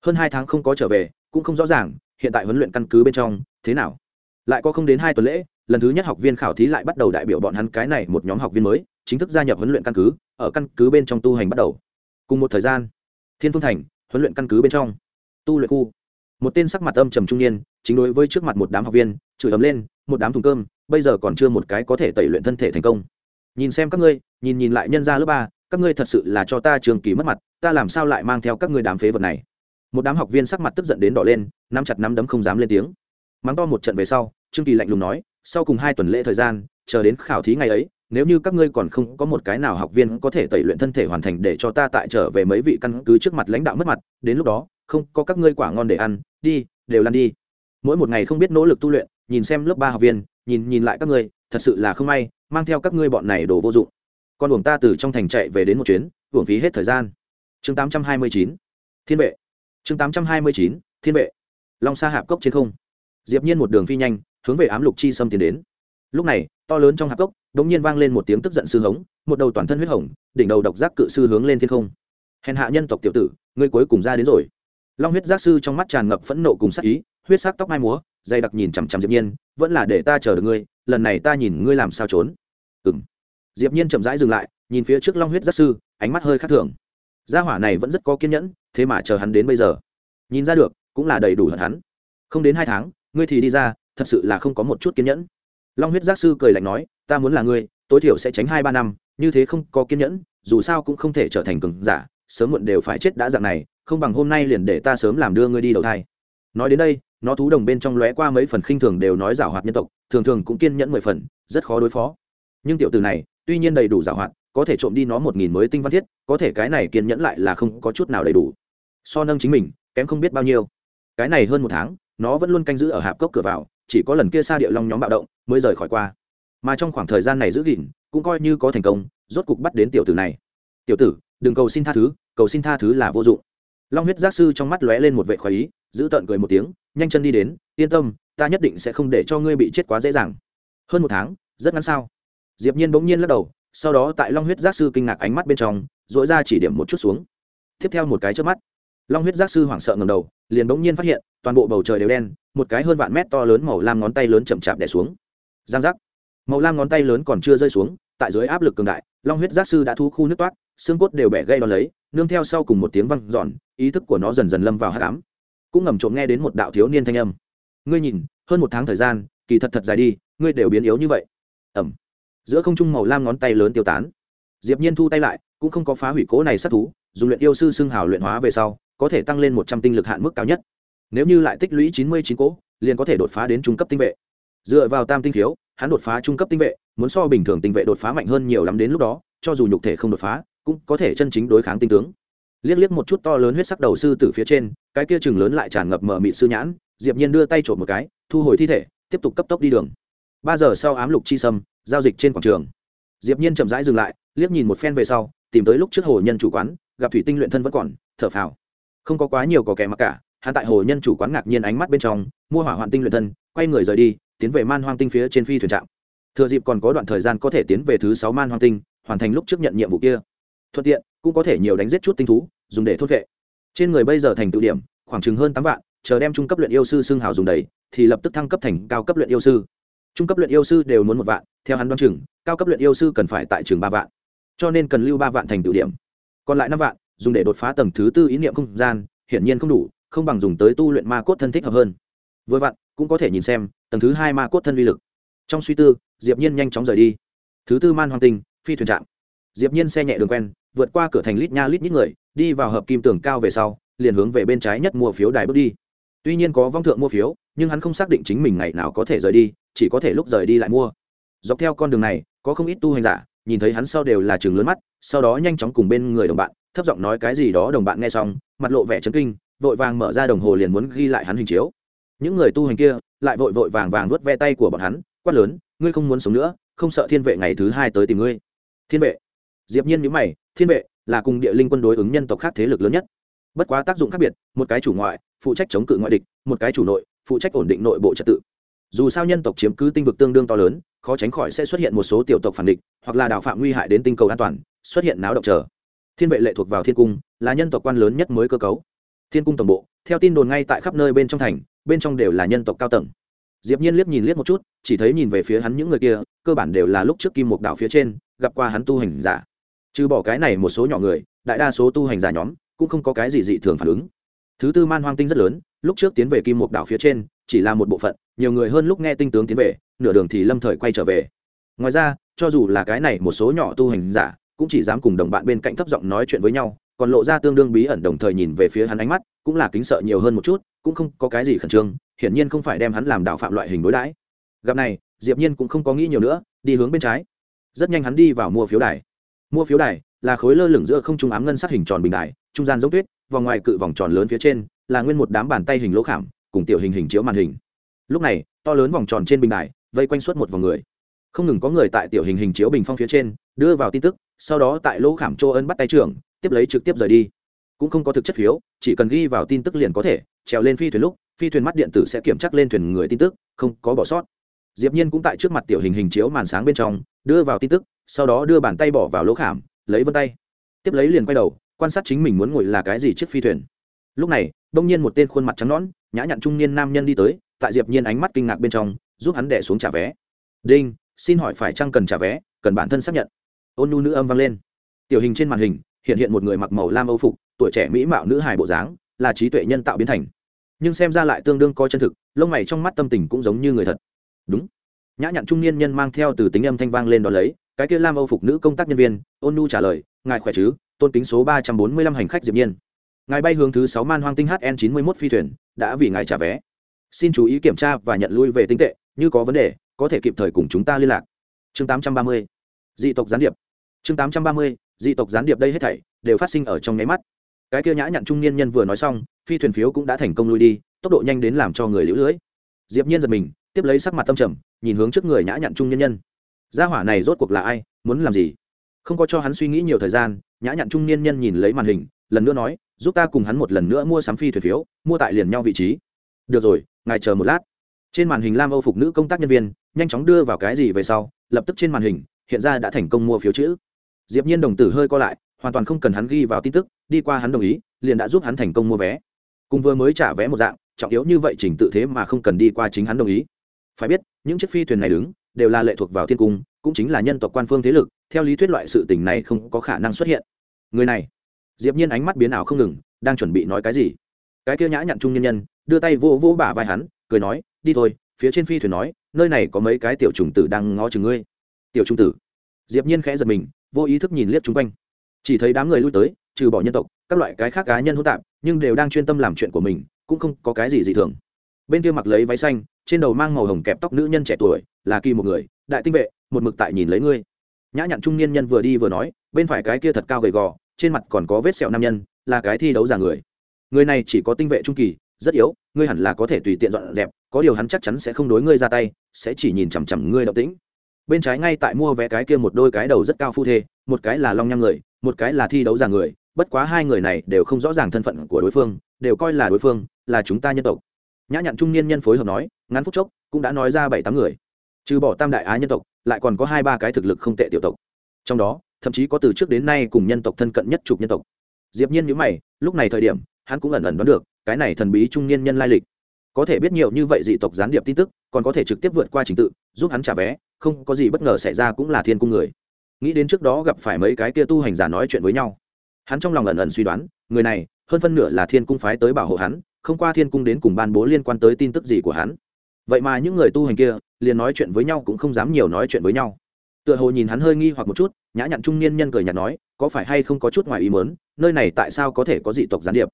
Hơn hai tháng không có trở về, cũng không rõ ràng hiện tại huấn luyện căn cứ bên trong, thế nào? Lại có không đến hai tuần lễ, lần thứ nhất học viên khảo thí lại bắt đầu đại biểu bọn hắn cái này một nhóm học viên mới, chính thức gia nhập huấn luyện căn cứ, ở căn cứ bên trong tu hành bắt đầu. Cùng một thời gian, thiên phương thành, huấn luyện căn cứ bên trong. Tu luyện khu. Một tên sắc mặt âm trầm trung niên, chính đối với trước mặt một đám học viên, chửi ấm lên, một đám thùng cơm, bây giờ còn chưa một cái có thể tẩy luyện thân thể thành công. Nhìn xem các ngươi, nhìn nhìn lại nhân ra lớp ba, các ngươi thật sự là cho ta trường kỳ mất mặt, ta làm sao lại mang theo các ngươi đám phế vật này? Một đám học viên sắc mặt tức giận đến đỏ lên nắm chặt nắm đấm không dám lên tiếng. Mắng to một trận về sau trương kỳ lạnh lùng nói sau cùng hai tuần lễ thời gian chờ đến khảo thí ngày ấy nếu như các ngươi còn không có một cái nào học viên có thể tẩy luyện thân thể hoàn thành để cho ta tại trở về mấy vị căn cứ trước mặt lãnh đạo mất mặt đến lúc đó không có các ngươi quả ngon để ăn đi đều lăn đi. Mỗi một ngày không biết nỗ lực tu luyện nhìn xem lớp ba học viên nhìn nhìn lại các ngươi thật sự là không may mang theo các ngươi bọn này đồ vô dụng. Con buồng ta từ trong thành chạy về đến một chuyến uổng phí hết thời gian. Chương 829, thiên vệ chương 829, thiên vệ. Long sa hạp cốc trên không. Diệp nhiên một đường phi nhanh hướng về ám lục chi xâm tiến đến. Lúc này to lớn trong hạp cốc đống nhiên vang lên một tiếng tức giận sư hống một đầu toàn thân huyết hồng đỉnh đầu độc giác cự sư hướng lên thiên không. Hèn hạ nhân tộc tiểu tử ngươi cuối cùng ra đến rồi. Long huyết giác sư trong mắt tràn ngập phẫn nộ cùng sắc ý huyết sắc tóc mai múa dày đặc nhìn chằm chằm diệp nhiên vẫn là để ta chờ được ngươi lần này ta nhìn ngươi làm sao trốn. Ừm. Diệp nhiên chậm rãi dừng lại nhìn phía trước long huyết giác sư ánh mắt hơi khác thường. Gia hỏa này vẫn rất có kiên nhẫn thế mà chờ hắn đến bây giờ. Nhìn ra được, cũng là đầy đủ hận hắn. Không đến hai tháng, ngươi thì đi ra, thật sự là không có một chút kiên nhẫn. Long huyết giác sư cười lạnh nói, ta muốn là ngươi, tối thiểu sẽ tránh hai ba năm, như thế không có kiên nhẫn, dù sao cũng không thể trở thành cường giả, sớm muộn đều phải chết đã dạng này, không bằng hôm nay liền để ta sớm làm đưa ngươi đi đầu thai. Nói đến đây, nó thú đồng bên trong lóe qua mấy phần khinh thường đều nói giảo hoạt nhân tộc, thường thường cũng kiên nhẫn mười phần, rất khó đối phó. Nhưng tiểu từ này, tuy nhiên đầy đủ giảo hoạt, có thể trộm đi nó một nghìn mới tinh văn thiết, có thể cái này kiên nhẫn lại là không có chút nào đầy đủ so nâng chính mình, kém không biết bao nhiêu. Cái này hơn một tháng, nó vẫn luôn canh giữ ở hạp cốc cửa vào, chỉ có lần kia xa địa long nhóm bạo động mới rời khỏi qua. Mà trong khoảng thời gian này giữ gìn, cũng coi như có thành công, rốt cục bắt đến tiểu tử này. Tiểu tử, đừng cầu xin tha thứ, cầu xin tha thứ là vô dụng. Long huyết giác sư trong mắt lóe lên một vệ khoái ý, giữ tợn cười một tiếng, nhanh chân đi đến, yên tâm, ta nhất định sẽ không để cho ngươi bị chết quá dễ dàng. Hơn một tháng, rất ngắn sao? Diệp nhiên bỗng nhiên lắc đầu, sau đó tại long huyết giác sư kinh ngạc ánh mắt bên trong dội ra chỉ điểm một chút xuống. Tiếp theo một cái trước mắt long huyết giác sư hoảng sợ ngầm đầu, liền bỗng nhiên phát hiện, toàn bộ bầu trời đều đen, một cái hơn vạn mét to lớn màu lam ngón tay lớn chậm chạp đè xuống. Giang giác. Màu lam ngón tay lớn còn chưa rơi xuống, tại dưới áp lực cường đại, long huyết giác sư đã thu khu nước toát, xương cốt đều bẻ gây đón lấy, nương theo sau cùng một tiếng văng giòn ý thức của nó dần dần lâm vào hát cám cũng ngầm trộm nghe đến một đạo thiếu niên thanh âm. Ngươi nhìn, hơn một tháng thời gian, kỳ thật thật dài đi, ngươi đều biến yếu như vậy. Ẩm giữa không trung màu lam ngón tay lớn tiêu tán. Diệp nhiên thu tay lại, cũng không có phá hủy cố này sát thú, dùng luyện yêu sư xưng hào luyện hóa về sau có thể tăng lên một trăm tinh lực hạn mức cao nhất. Nếu như lại tích lũy chín mươi chín cố liền có thể đột phá đến trung cấp tinh vệ. Dựa vào tam tinh thiếu hắn đột phá trung cấp tinh vệ, muốn so bình thường tinh vệ đột phá mạnh hơn nhiều lắm đến lúc đó, cho dù nhục thể không đột phá, cũng có thể chân chính đối kháng tinh tướng. Liếc liếc một chút to lớn huyết sắc đầu sư từ phía trên, cái kia chừng lớn lại tràn ngập mờ mịt sư nhãn, diệp nhiên đưa tay trộm một cái, thu hồi thi thể, tiếp tục cấp tốc đi đường. Ba giờ sau ám lục chi sâm, giao dịch trên quảng trường. Diệp nhiên chậm rãi dừng lại, liếc nhìn một phen về sau, tìm tới lúc trước hồ nhân chủ quán, gặp thủy tinh luyện thân vẫn còn, thở phào không có quá nhiều có kẻ mặc cả, hắn tại hồ nhân chủ quán ngạc nhiên ánh mắt bên trong, mua hỏa hoạn tinh luyện thân, quay người rời đi, tiến về man hoang tinh phía trên phi thuyền trạm. Thừa dịp còn có đoạn thời gian có thể tiến về thứ sáu man hoang tinh, hoàn thành lúc trước nhận nhiệm vụ kia. Thuận tiện, cũng có thể nhiều đánh giết chút tinh thú, dùng để thốt vệ. Trên người bây giờ thành tự điểm, khoảng chừng hơn tám vạn, chờ đem trung cấp luyện yêu sư xưng hào dùng đầy, thì lập tức thăng cấp thành cao cấp luyện yêu sư. Trung cấp luyện yêu sư đều muốn một vạn, theo hắn đoán chừng, cao cấp luyện yêu sư cần phải tại trường ba vạn. Cho nên cần lưu ba vạn thành tự điểm. Còn lại năm vạn dùng để đột phá tầng thứ tư ý niệm không gian, hiển nhiên không đủ, không bằng dùng tới tu luyện ma cốt thân thích hợp hơn. Vừa vặn, cũng có thể nhìn xem, tầng thứ hai ma cốt thân uy lực. Trong suy tư, diệp nhiên nhanh chóng rời đi. Thứ tư man hoàng tinh, phi thuyền trạm. Diệp nhiên xe nhẹ đường quen, vượt qua cửa thành lít nha lít những người, đi vào hợp kim tường cao về sau, liền hướng về bên trái nhất mua phiếu đài bước đi. Tuy nhiên có vong thượng mua phiếu, nhưng hắn không xác định chính mình ngày nào có thể rời đi, chỉ có thể lúc rời đi lại mua. Dọc theo con đường này, có không ít tu hành giả, nhìn thấy hắn sau đều là trường lớn mắt, sau đó nhanh chóng cùng bên người đồng bạn thấp giọng nói cái gì đó, đồng bạn nghe xong, mặt lộ vẻ chấn kinh, vội vàng mở ra đồng hồ liền muốn ghi lại hắn hình chiếu. Những người tu hành kia lại vội vội vàng vàng vuốt ve tay của bọn hắn, quát lớn, ngươi không muốn sống nữa, không sợ thiên vệ ngày thứ hai tới tìm ngươi. Thiên vệ? Diệp nhiên nhíu mày, thiên vệ là cùng địa linh quân đối ứng nhân tộc khác thế lực lớn nhất. Bất quá tác dụng khác biệt, một cái chủ ngoại, phụ trách chống cự ngoại địch, một cái chủ nội, phụ trách ổn định nội bộ trật tự. Dù sao nhân tộc chiếm cứ tinh vực tương đương to lớn, khó tránh khỏi sẽ xuất hiện một số tiểu tộc phản địch, hoặc là đào phạm nguy hại đến tinh cầu an toàn, xuất hiện náo động chờ thiên vệ lệ thuộc vào thiên cung, là nhân tộc quan lớn nhất mới cơ cấu. Thiên cung tổng bộ, theo tin đồn ngay tại khắp nơi bên trong thành, bên trong đều là nhân tộc cao tầng. Diệp nhiên liếc nhìn liếc một chút, chỉ thấy nhìn về phía hắn những người kia, cơ bản đều là lúc trước kim mục đảo phía trên, gặp qua hắn tu hành giả. Trừ bỏ cái này một số nhỏ người, đại đa số tu hành giả nhóm, cũng không có cái gì dị thường phản ứng. Thứ tư man hoang tinh rất lớn, lúc trước tiến về kim mục đảo phía trên, chỉ là một bộ phận, nhiều người hơn lúc nghe tinh tướng tiến về, nửa đường thì lâm thời quay trở về. Ngoài ra, cho dù là cái này một số nhỏ tu hành giả cũng chỉ dám cùng đồng bạn bên cạnh thấp giọng nói chuyện với nhau, còn lộ ra tương đương bí ẩn đồng thời nhìn về phía hắn ánh mắt, cũng là kính sợ nhiều hơn một chút, cũng không có cái gì khẩn trương, hiển nhiên không phải đem hắn làm đạo phạm loại hình đối đãi. Gặp này, diệp nhiên cũng không có nghĩ nhiều nữa, đi hướng bên trái. Rất nhanh hắn đi vào mua phiếu đài. Mua phiếu đài là khối lơ lửng giữa không trung ám ngân sắc hình tròn bình đài, trung gian giống tuyết, vòng ngoài cự vòng tròn lớn phía trên, là nguyên một đám bàn tay hình lỗ khảm, cùng tiểu hình hình chiếu màn hình. Lúc này, to lớn vòng tròn trên bình đài, vây quanh suốt một vòng người. Không ngừng có người tại tiểu hình hình chiếu bình phong phía trên, đưa vào tin tức sau đó tại lỗ khảm châu ân bắt tay trưởng, tiếp lấy trực tiếp rời đi. Cũng không có thực chất phiếu, chỉ cần ghi vào tin tức liền có thể, trèo lên phi thuyền lúc, phi thuyền mắt điện tử sẽ kiểm tra lên thuyền người tin tức, không có bỏ sót. Diệp nhiên cũng tại trước mặt tiểu hình hình chiếu màn sáng bên trong, đưa vào tin tức, sau đó đưa bàn tay bỏ vào lỗ khảm, lấy vân tay. Tiếp lấy liền quay đầu, quan sát chính mình muốn ngồi là cái gì chiếc phi thuyền. Lúc này, đông nhiên một tên khuôn mặt trắng nõn, nhã nhặn trung niên nam nhân đi tới, tại diệp nhiên ánh mắt kinh ngạc bên trong, giúp hắn đệ xuống trả vé. Đinh, xin hỏi phải chăng cần trả vé, cần bản thân xác nhận ôn nu nữ âm vang lên. Tiểu hình trên màn hình, hiện hiện một người mặc màu lam âu phục, tuổi trẻ mỹ mạo nữ hài bộ dáng, là trí tuệ nhân tạo biến thành. Nhưng xem ra lại tương đương coi chân thực, lông mày trong mắt tâm tình cũng giống như người thật. Đúng. Nhã nhặn trung niên nhân mang theo từ tính âm thanh vang lên đó lấy, cái kia lam âu phục nữ công tác nhân viên, ôn nu trả lời, ngài khỏe chứ? Tôn kính số ba trăm bốn mươi lăm hành khách diệp nhiên. Ngài bay hướng thứ sáu man hoang tinh hn chín mươi mốt phi thuyền, đã vì ngài trả vé. Xin chú ý kiểm tra và nhận lui về tinh tệ, như có vấn đề, có thể kịp thời cùng chúng ta liên lạc. Chương tám trăm ba mươi. Dị tộc gián điệp chương tám trăm ba mươi, dị tộc gián điệp đây hết thảy đều phát sinh ở trong nháy mắt. Cái kia nhã nhặn trung niên nhân vừa nói xong, phi thuyền phiếu cũng đã thành công lui đi, tốc độ nhanh đến làm cho người lũ lưỡi diệp nhiên giật mình, tiếp lấy sắc mặt tâm trầm, nhìn hướng trước người nhã nhặn trung niên nhân. Gia hỏa này rốt cuộc là ai, muốn làm gì? Không có cho hắn suy nghĩ nhiều thời gian, nhã nhặn trung niên nhân nhìn lấy màn hình, lần nữa nói, giúp ta cùng hắn một lần nữa mua sắm phi thuyền phiếu, mua tại liền nhau vị trí. Được rồi, ngài chờ một lát. Trên màn hình lam âu phục nữ công tác nhân viên, nhanh chóng đưa vào cái gì về sau, lập tức trên màn hình, hiện ra đã thành công mua phiếu chữ diệp nhiên đồng tử hơi co lại, hoàn toàn không cần hắn ghi vào tin tức, đi qua hắn đồng ý, liền đã giúp hắn thành công mua vé. Cùng vừa mới trả vé một dạng, trọng yếu như vậy trình tự thế mà không cần đi qua chính hắn đồng ý. Phải biết, những chiếc phi thuyền này đứng, đều là lệ thuộc vào thiên cung, cũng chính là nhân tộc quan phương thế lực, theo lý thuyết loại sự tình này không có khả năng xuất hiện. Người này, diệp nhiên ánh mắt biến ảo không ngừng, đang chuẩn bị nói cái gì? Cái kia nhã nhặn trung nhân nhân, đưa tay vô vô bả vai hắn, cười nói, đi thôi, phía trên phi thuyền nói, nơi này có mấy cái tiểu trùng tử đang ngó chừng ngươi. Tiểu trùng tử? Diệp nhiên khẽ giật mình vô ý thức nhìn liếc chung quanh. Chỉ thấy đám người lui tới, trừ bỏ nhân tộc, các loại cái khác cá nhân hỗn tạp, nhưng đều đang chuyên tâm làm chuyện của mình, cũng không có cái gì dị thường. Bên kia mặc lấy váy xanh, trên đầu mang màu hồng kẹp tóc nữ nhân trẻ tuổi, là kỳ một người, đại tinh vệ, một mực tại nhìn lấy ngươi. Nhã nhặn trung niên nhân vừa đi vừa nói, bên phải cái kia thật cao gầy gò, trên mặt còn có vết sẹo nam nhân, là cái thi đấu già người. Người này chỉ có tinh vệ trung kỳ, rất yếu, ngươi hẳn là có thể tùy tiện dọn dẹp, có điều hắn chắc chắn sẽ không đối ngươi ra tay, sẽ chỉ nhìn chằm chằm ngươi động tĩnh bên trái ngay tại mua vé cái kia một đôi cái đầu rất cao phu thê, một cái là long nham người, một cái là thi đấu giả người, bất quá hai người này đều không rõ ràng thân phận của đối phương, đều coi là đối phương, là chúng ta nhân tộc. Nhã nhặn trung niên nhân phối hợp nói, ngắn phút chốc, cũng đã nói ra bảy tám người. Trừ bỏ tam đại á nhân tộc, lại còn có hai ba cái thực lực không tệ tiểu tộc. Trong đó, thậm chí có từ trước đến nay cùng nhân tộc thân cận nhất chục nhân tộc. Diệp nhiên nhíu mày, lúc này thời điểm, hắn cũng ẩn ẩn đoán được, cái này thần bí trung niên nhân lai lịch. Có thể biết nhiều như vậy dị tộc gián điệp tin tức, còn có thể trực tiếp vượt qua trình tự, giúp hắn trả vé không có gì bất ngờ xảy ra cũng là thiên cung người. Nghĩ đến trước đó gặp phải mấy cái kia tu hành giả nói chuyện với nhau, hắn trong lòng ẩn ẩn suy đoán, người này, hơn phân nửa là thiên cung phái tới bảo hộ hắn, không qua thiên cung đến cùng ban bố liên quan tới tin tức gì của hắn. Vậy mà những người tu hành kia, liền nói chuyện với nhau cũng không dám nhiều nói chuyện với nhau. Tựa hồ nhìn hắn hơi nghi hoặc một chút, nhã nhặn trung niên nhân cười nhạt nói, có phải hay không có chút ngoài ý mớn nơi này tại sao có thể có dị tộc gián điệp?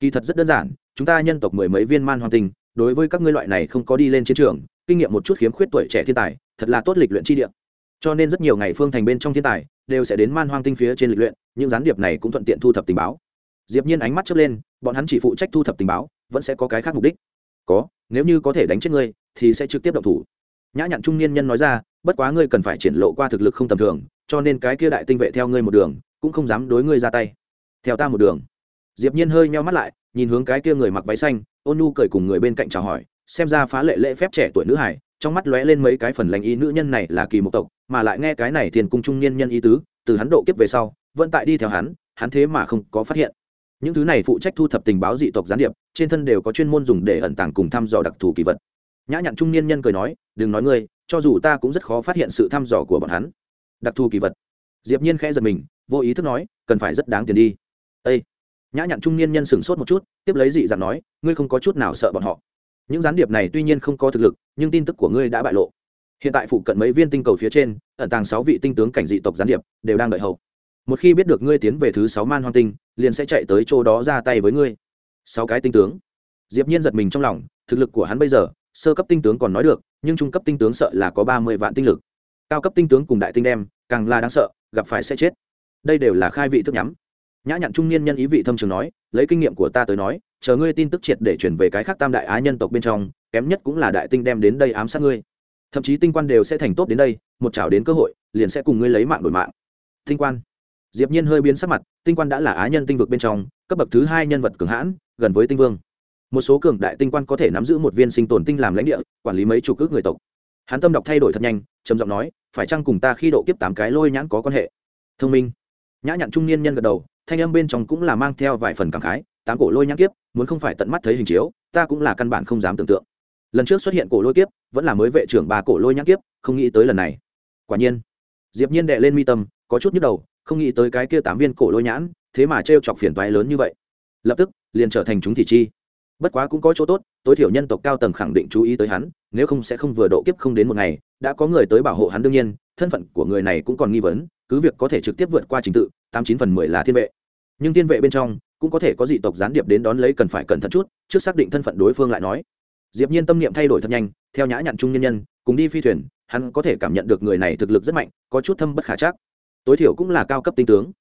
Kỳ thật rất đơn giản, chúng ta nhân tộc mười mấy viên man hoàn tình đối với các ngươi loại này không có đi lên chiến trường, kinh nghiệm một chút khiếm khuyết tuổi trẻ thiên tài thật là tốt lịch luyện chi địa. Cho nên rất nhiều ngày phương thành bên trong thiên tài đều sẽ đến man hoang tinh phía trên lịch luyện, những gián điệp này cũng thuận tiện thu thập tình báo. Diệp nhiên ánh mắt chớp lên, bọn hắn chỉ phụ trách thu thập tình báo, vẫn sẽ có cái khác mục đích. Có, nếu như có thể đánh chết ngươi, thì sẽ trực tiếp động thủ. Nhã nhặn trung niên nhân nói ra, bất quá ngươi cần phải triển lộ qua thực lực không tầm thường, cho nên cái kia đại tinh vệ theo ngươi một đường, cũng không dám đối ngươi ra tay. Theo ta một đường. Diệp nhiên hơi nheo mắt lại, nhìn hướng cái kia người mặc váy xanh, ôn nu cười cùng người bên cạnh chào hỏi, xem ra phá lệ lễ phép trẻ tuổi nữ hải trong mắt lóe lên mấy cái phần lành ý nữ nhân này là kỳ mộc tộc, mà lại nghe cái này thiền cung trung niên nhân ý tứ, từ hắn độ kiếp về sau, vẫn tại đi theo hắn hắn thế mà không có phát hiện. Những thứ này phụ trách thu thập tình báo dị tộc gián điệp, trên thân đều có chuyên môn dùng để ẩn tàng cùng thăm dò đặc thù kỳ vật. Nhã nhặn trung niên nhân cười nói, đừng nói ngươi, cho dù ta cũng rất khó phát hiện sự thăm dò của bọn hắn. Đặc thù kỳ vật. Diệp nhiên khẽ giật mình, vô ý thức nói, cần phải rất đáng tiền đi. Ê! nhã nhặn trung niên nhân sửng sốt một chút, tiếp lấy dị dạng nói, ngươi không có chút nào sợ bọn họ những gián điệp này tuy nhiên không có thực lực, nhưng tin tức của ngươi đã bại lộ. Hiện tại phụ cận mấy viên tinh cầu phía trên, ẩn tàng sáu vị tinh tướng cảnh dị tộc gián điệp, đều đang đợi hậu. Một khi biết được ngươi tiến về thứ sáu man hoang tinh, liền sẽ chạy tới chỗ đó ra tay với ngươi. Sáu cái tinh tướng. Diệp nhiên giật mình trong lòng, thực lực của hắn bây giờ, sơ cấp tinh tướng còn nói được, nhưng trung cấp tinh tướng sợ là có ba mươi vạn tinh lực. Cao cấp tinh tướng cùng đại tinh đem, càng là đáng sợ, gặp phải sẽ chết. Đây đều là khai vị thức nhắm. Nhã nhặn trung niên nhân ý vị thâm trường nói, lấy kinh nghiệm của ta tới nói chờ ngươi tin tức triệt để chuyển về cái khác tam đại á nhân tộc bên trong, kém nhất cũng là đại tinh đem đến đây ám sát ngươi. Thậm chí tinh quan đều sẽ thành tốt đến đây, một chảo đến cơ hội, liền sẽ cùng ngươi lấy mạng đổi mạng. Tinh quan. Diệp nhiên hơi biến sắc mặt, tinh quan đã là á nhân tinh vực bên trong, cấp bậc thứ hai nhân vật cường hãn, gần với tinh vương. Một số cường đại tinh quan có thể nắm giữ một viên sinh tồn tinh làm lãnh địa, quản lý mấy chục ước người tộc. Hắn tâm đọc thay đổi thật nhanh, trầm giọng nói, phải chăng cùng ta khi độ kiếp tám cái lôi nhãn có quan hệ? Thông minh. Nhã nhặn trung niên nhân gật đầu, thanh âm bên trong cũng là mang theo vài phần cảm khái tám cổ lôi nhãn kiếp, muốn không phải tận mắt thấy hình chiếu, ta cũng là căn bản không dám tưởng tượng. Lần trước xuất hiện cổ lôi kiếp, vẫn là mới vệ trưởng ba cổ lôi nhãn kiếp, không nghĩ tới lần này. Quả nhiên, diệp nhiên đệ lên mi tâm, có chút nhức đầu, không nghĩ tới cái kia tám viên cổ lôi nhãn, thế mà treo chọc phiền toái lớn như vậy. Lập tức, liền trở thành chúng thị chi. Bất quá cũng có chỗ tốt, tối thiểu nhân tộc cao tầng khẳng định chú ý tới hắn, nếu không sẽ không vừa độ kiếp không đến một ngày, đã có người tới bảo hộ hắn đương nhiên, thân phận của người này cũng còn nghi vấn, cứ việc có thể trực tiếp vượt qua trình tự, tám chín phần mười là thiên vệ nhưng thiên vệ bên trong cũng có thể có dị tộc gián điệp đến đón lấy cần phải cẩn thận chút, trước xác định thân phận đối phương lại nói. Diệp nhiên tâm niệm thay đổi thật nhanh, theo nhã nhặn trung nhân nhân, cùng đi phi thuyền, hắn có thể cảm nhận được người này thực lực rất mạnh, có chút thâm bất khả chắc. Tối thiểu cũng là cao cấp tinh tướng.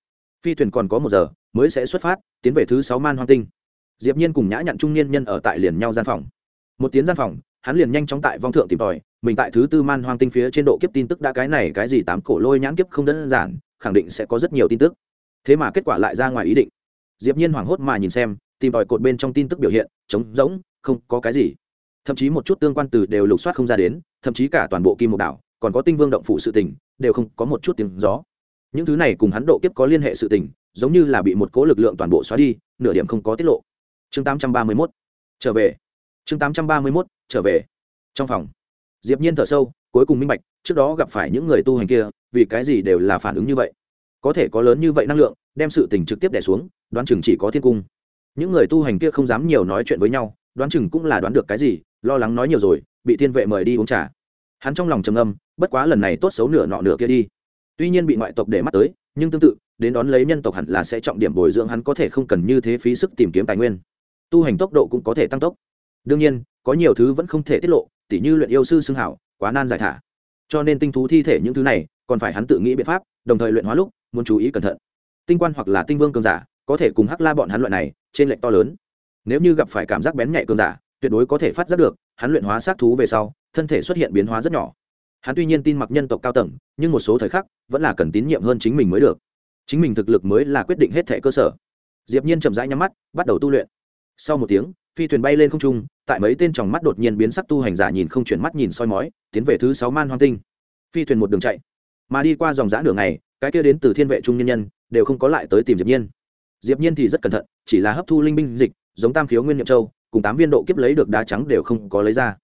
Phi thuyền còn có một giờ, mới sẽ xuất phát, tiến về thứ sáu man hoang tinh. Diệp nhiên cùng nhã nhặn trung niên nhân ở tại liền nhau gian phòng. Một tiếng gian phòng, hắn liền nhanh chóng tại vong thượng tìm tòi, mình tại thứ tư man hoang tinh phía trên độ kiếp tin tức đã cái này cái gì tám cổ lôi nhãn kiếp không đơn giản, khẳng định sẽ có rất nhiều tin tức thế mà kết quả lại ra ngoài ý định. Diệp nhiên hoảng hốt mà nhìn xem, tìm tòi cột bên trong tin tức biểu hiện, trống rỗng, không có cái gì. Thậm chí một chút tương quan từ đều lục soát không ra đến, thậm chí cả toàn bộ kim mục đảo, còn có tinh vương động phủ sự tình, đều không có một chút tiếng gió. Những thứ này cùng hắn độ kiếp có liên hệ sự tình, giống như là bị một cố lực lượng toàn bộ xóa đi, nửa điểm không có tiết lộ. Chương 831 trở về. Chương 831 trở về. Trong phòng, diệp nhiên thở sâu, cuối cùng minh bạch, trước đó gặp phải những người tu hành kia, vì cái gì đều là phản ứng như vậy có thể có lớn như vậy năng lượng, đem sự tình trực tiếp đè xuống, đoán chừng chỉ có thiên cung. Những người tu hành kia không dám nhiều nói chuyện với nhau, đoán chừng cũng là đoán được cái gì, lo lắng nói nhiều rồi, bị thiên vệ mời đi uống trà. Hắn trong lòng trầm âm bất quá lần này tốt xấu nửa nọ nửa kia đi. Tuy nhiên bị ngoại tộc để mắt tới, nhưng tương tự, đến đón lấy nhân tộc hẳn là sẽ trọng điểm bồi dưỡng hắn có thể không cần như thế phí sức tìm kiếm tài nguyên. Tu hành tốc độ cũng có thể tăng tốc. Đương nhiên, có nhiều thứ vẫn không thể tiết lộ, tỉ như luyện yêu sư xưng hảo, quá nan giải thả. Cho nên tinh thú thi thể những thứ này, còn phải hắn tự nghĩ biện pháp, đồng thời luyện hóa lúc muốn chú ý cẩn thận. Tinh quan hoặc là tinh vương cường giả, có thể cùng hắc la bọn hắn loại này, trên lệnh to lớn. Nếu như gặp phải cảm giác bén nhạy cường giả, tuyệt đối có thể phát giác được, hắn luyện hóa sát thú về sau, thân thể xuất hiện biến hóa rất nhỏ. Hắn tuy nhiên tin mặc nhân tộc cao tầng, nhưng một số thời khắc, vẫn là cần tín nhiệm hơn chính mình mới được. Chính mình thực lực mới là quyết định hết thảy cơ sở. Diệp nhiên chậm rãi nhắm mắt, bắt đầu tu luyện. Sau một tiếng, phi thuyền bay lên không trung, tại mấy tên tròng mắt đột nhiên biến sắc tu hành giả nhìn không chuyển mắt nhìn soi mói, tiến về thứ sáu man hoang tinh. Phi thuyền một đường chạy mà đi qua dòng giã nửa ngày, cái kia đến từ thiên vệ trung nhân nhân đều không có lại tới tìm diệp nhiên. Diệp nhiên thì rất cẩn thận chỉ là hấp thu linh binh dịch giống tam khiếu nguyên nhiệm châu cùng tám viên độ kiếp lấy được đá trắng đều không có lấy ra.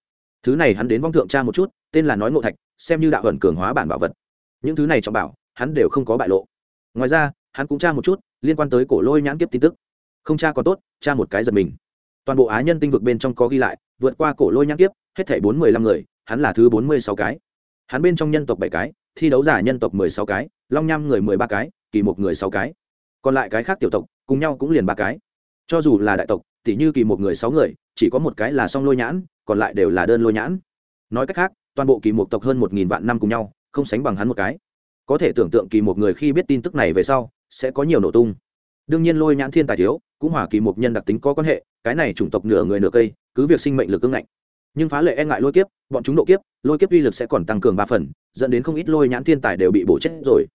Thứ này hắn đến vong thượng tra một chút tên là nói ngộ thạch xem như đạo ẩn cường hóa bản bảo vật. Những thứ này trọng bảo hắn đều không có bại lộ. Ngoài ra hắn cũng tra một chút liên quan tới cổ lôi nhãn kiếp tin tức. Không tra còn tốt tra một cái giật mình. Toàn bộ á nhân tinh vực bên trong có ghi lại vượt qua cổ lôi nhãn kiếp hết thảy bốn mươi lăm người hắn là thứ bốn mươi sáu cái. Hắn bên trong nhân tộc bảy cái thi đấu giả nhân tộc mười sáu cái, long nham người mười ba cái, kỳ một người sáu cái. Còn lại cái khác tiểu tộc, cùng nhau cũng liền ba cái. Cho dù là đại tộc tỷ như kỳ một người sáu người, chỉ có một cái là song lôi nhãn, còn lại đều là đơn lôi nhãn. Nói cách khác, toàn bộ kỳ một tộc hơn một nghìn vạn năm cùng nhau, không sánh bằng hắn một cái. Có thể tưởng tượng kỳ một người khi biết tin tức này về sau, sẽ có nhiều nổ tung. Đương nhiên lôi nhãn thiên tài thiếu, cũng hòa kỳ một nhân đặc tính có quan hệ, cái này chủng tộc nửa người nửa cây, cứ việc sinh mệnh lực ưng ngạnh nhưng phá lệ e ngại lôi kiếp, bọn chúng độ kiếp, lôi kiếp uy lực sẽ còn tăng cường ba phần, dẫn đến không ít lôi nhãn thiên tài đều bị bổ chết rồi.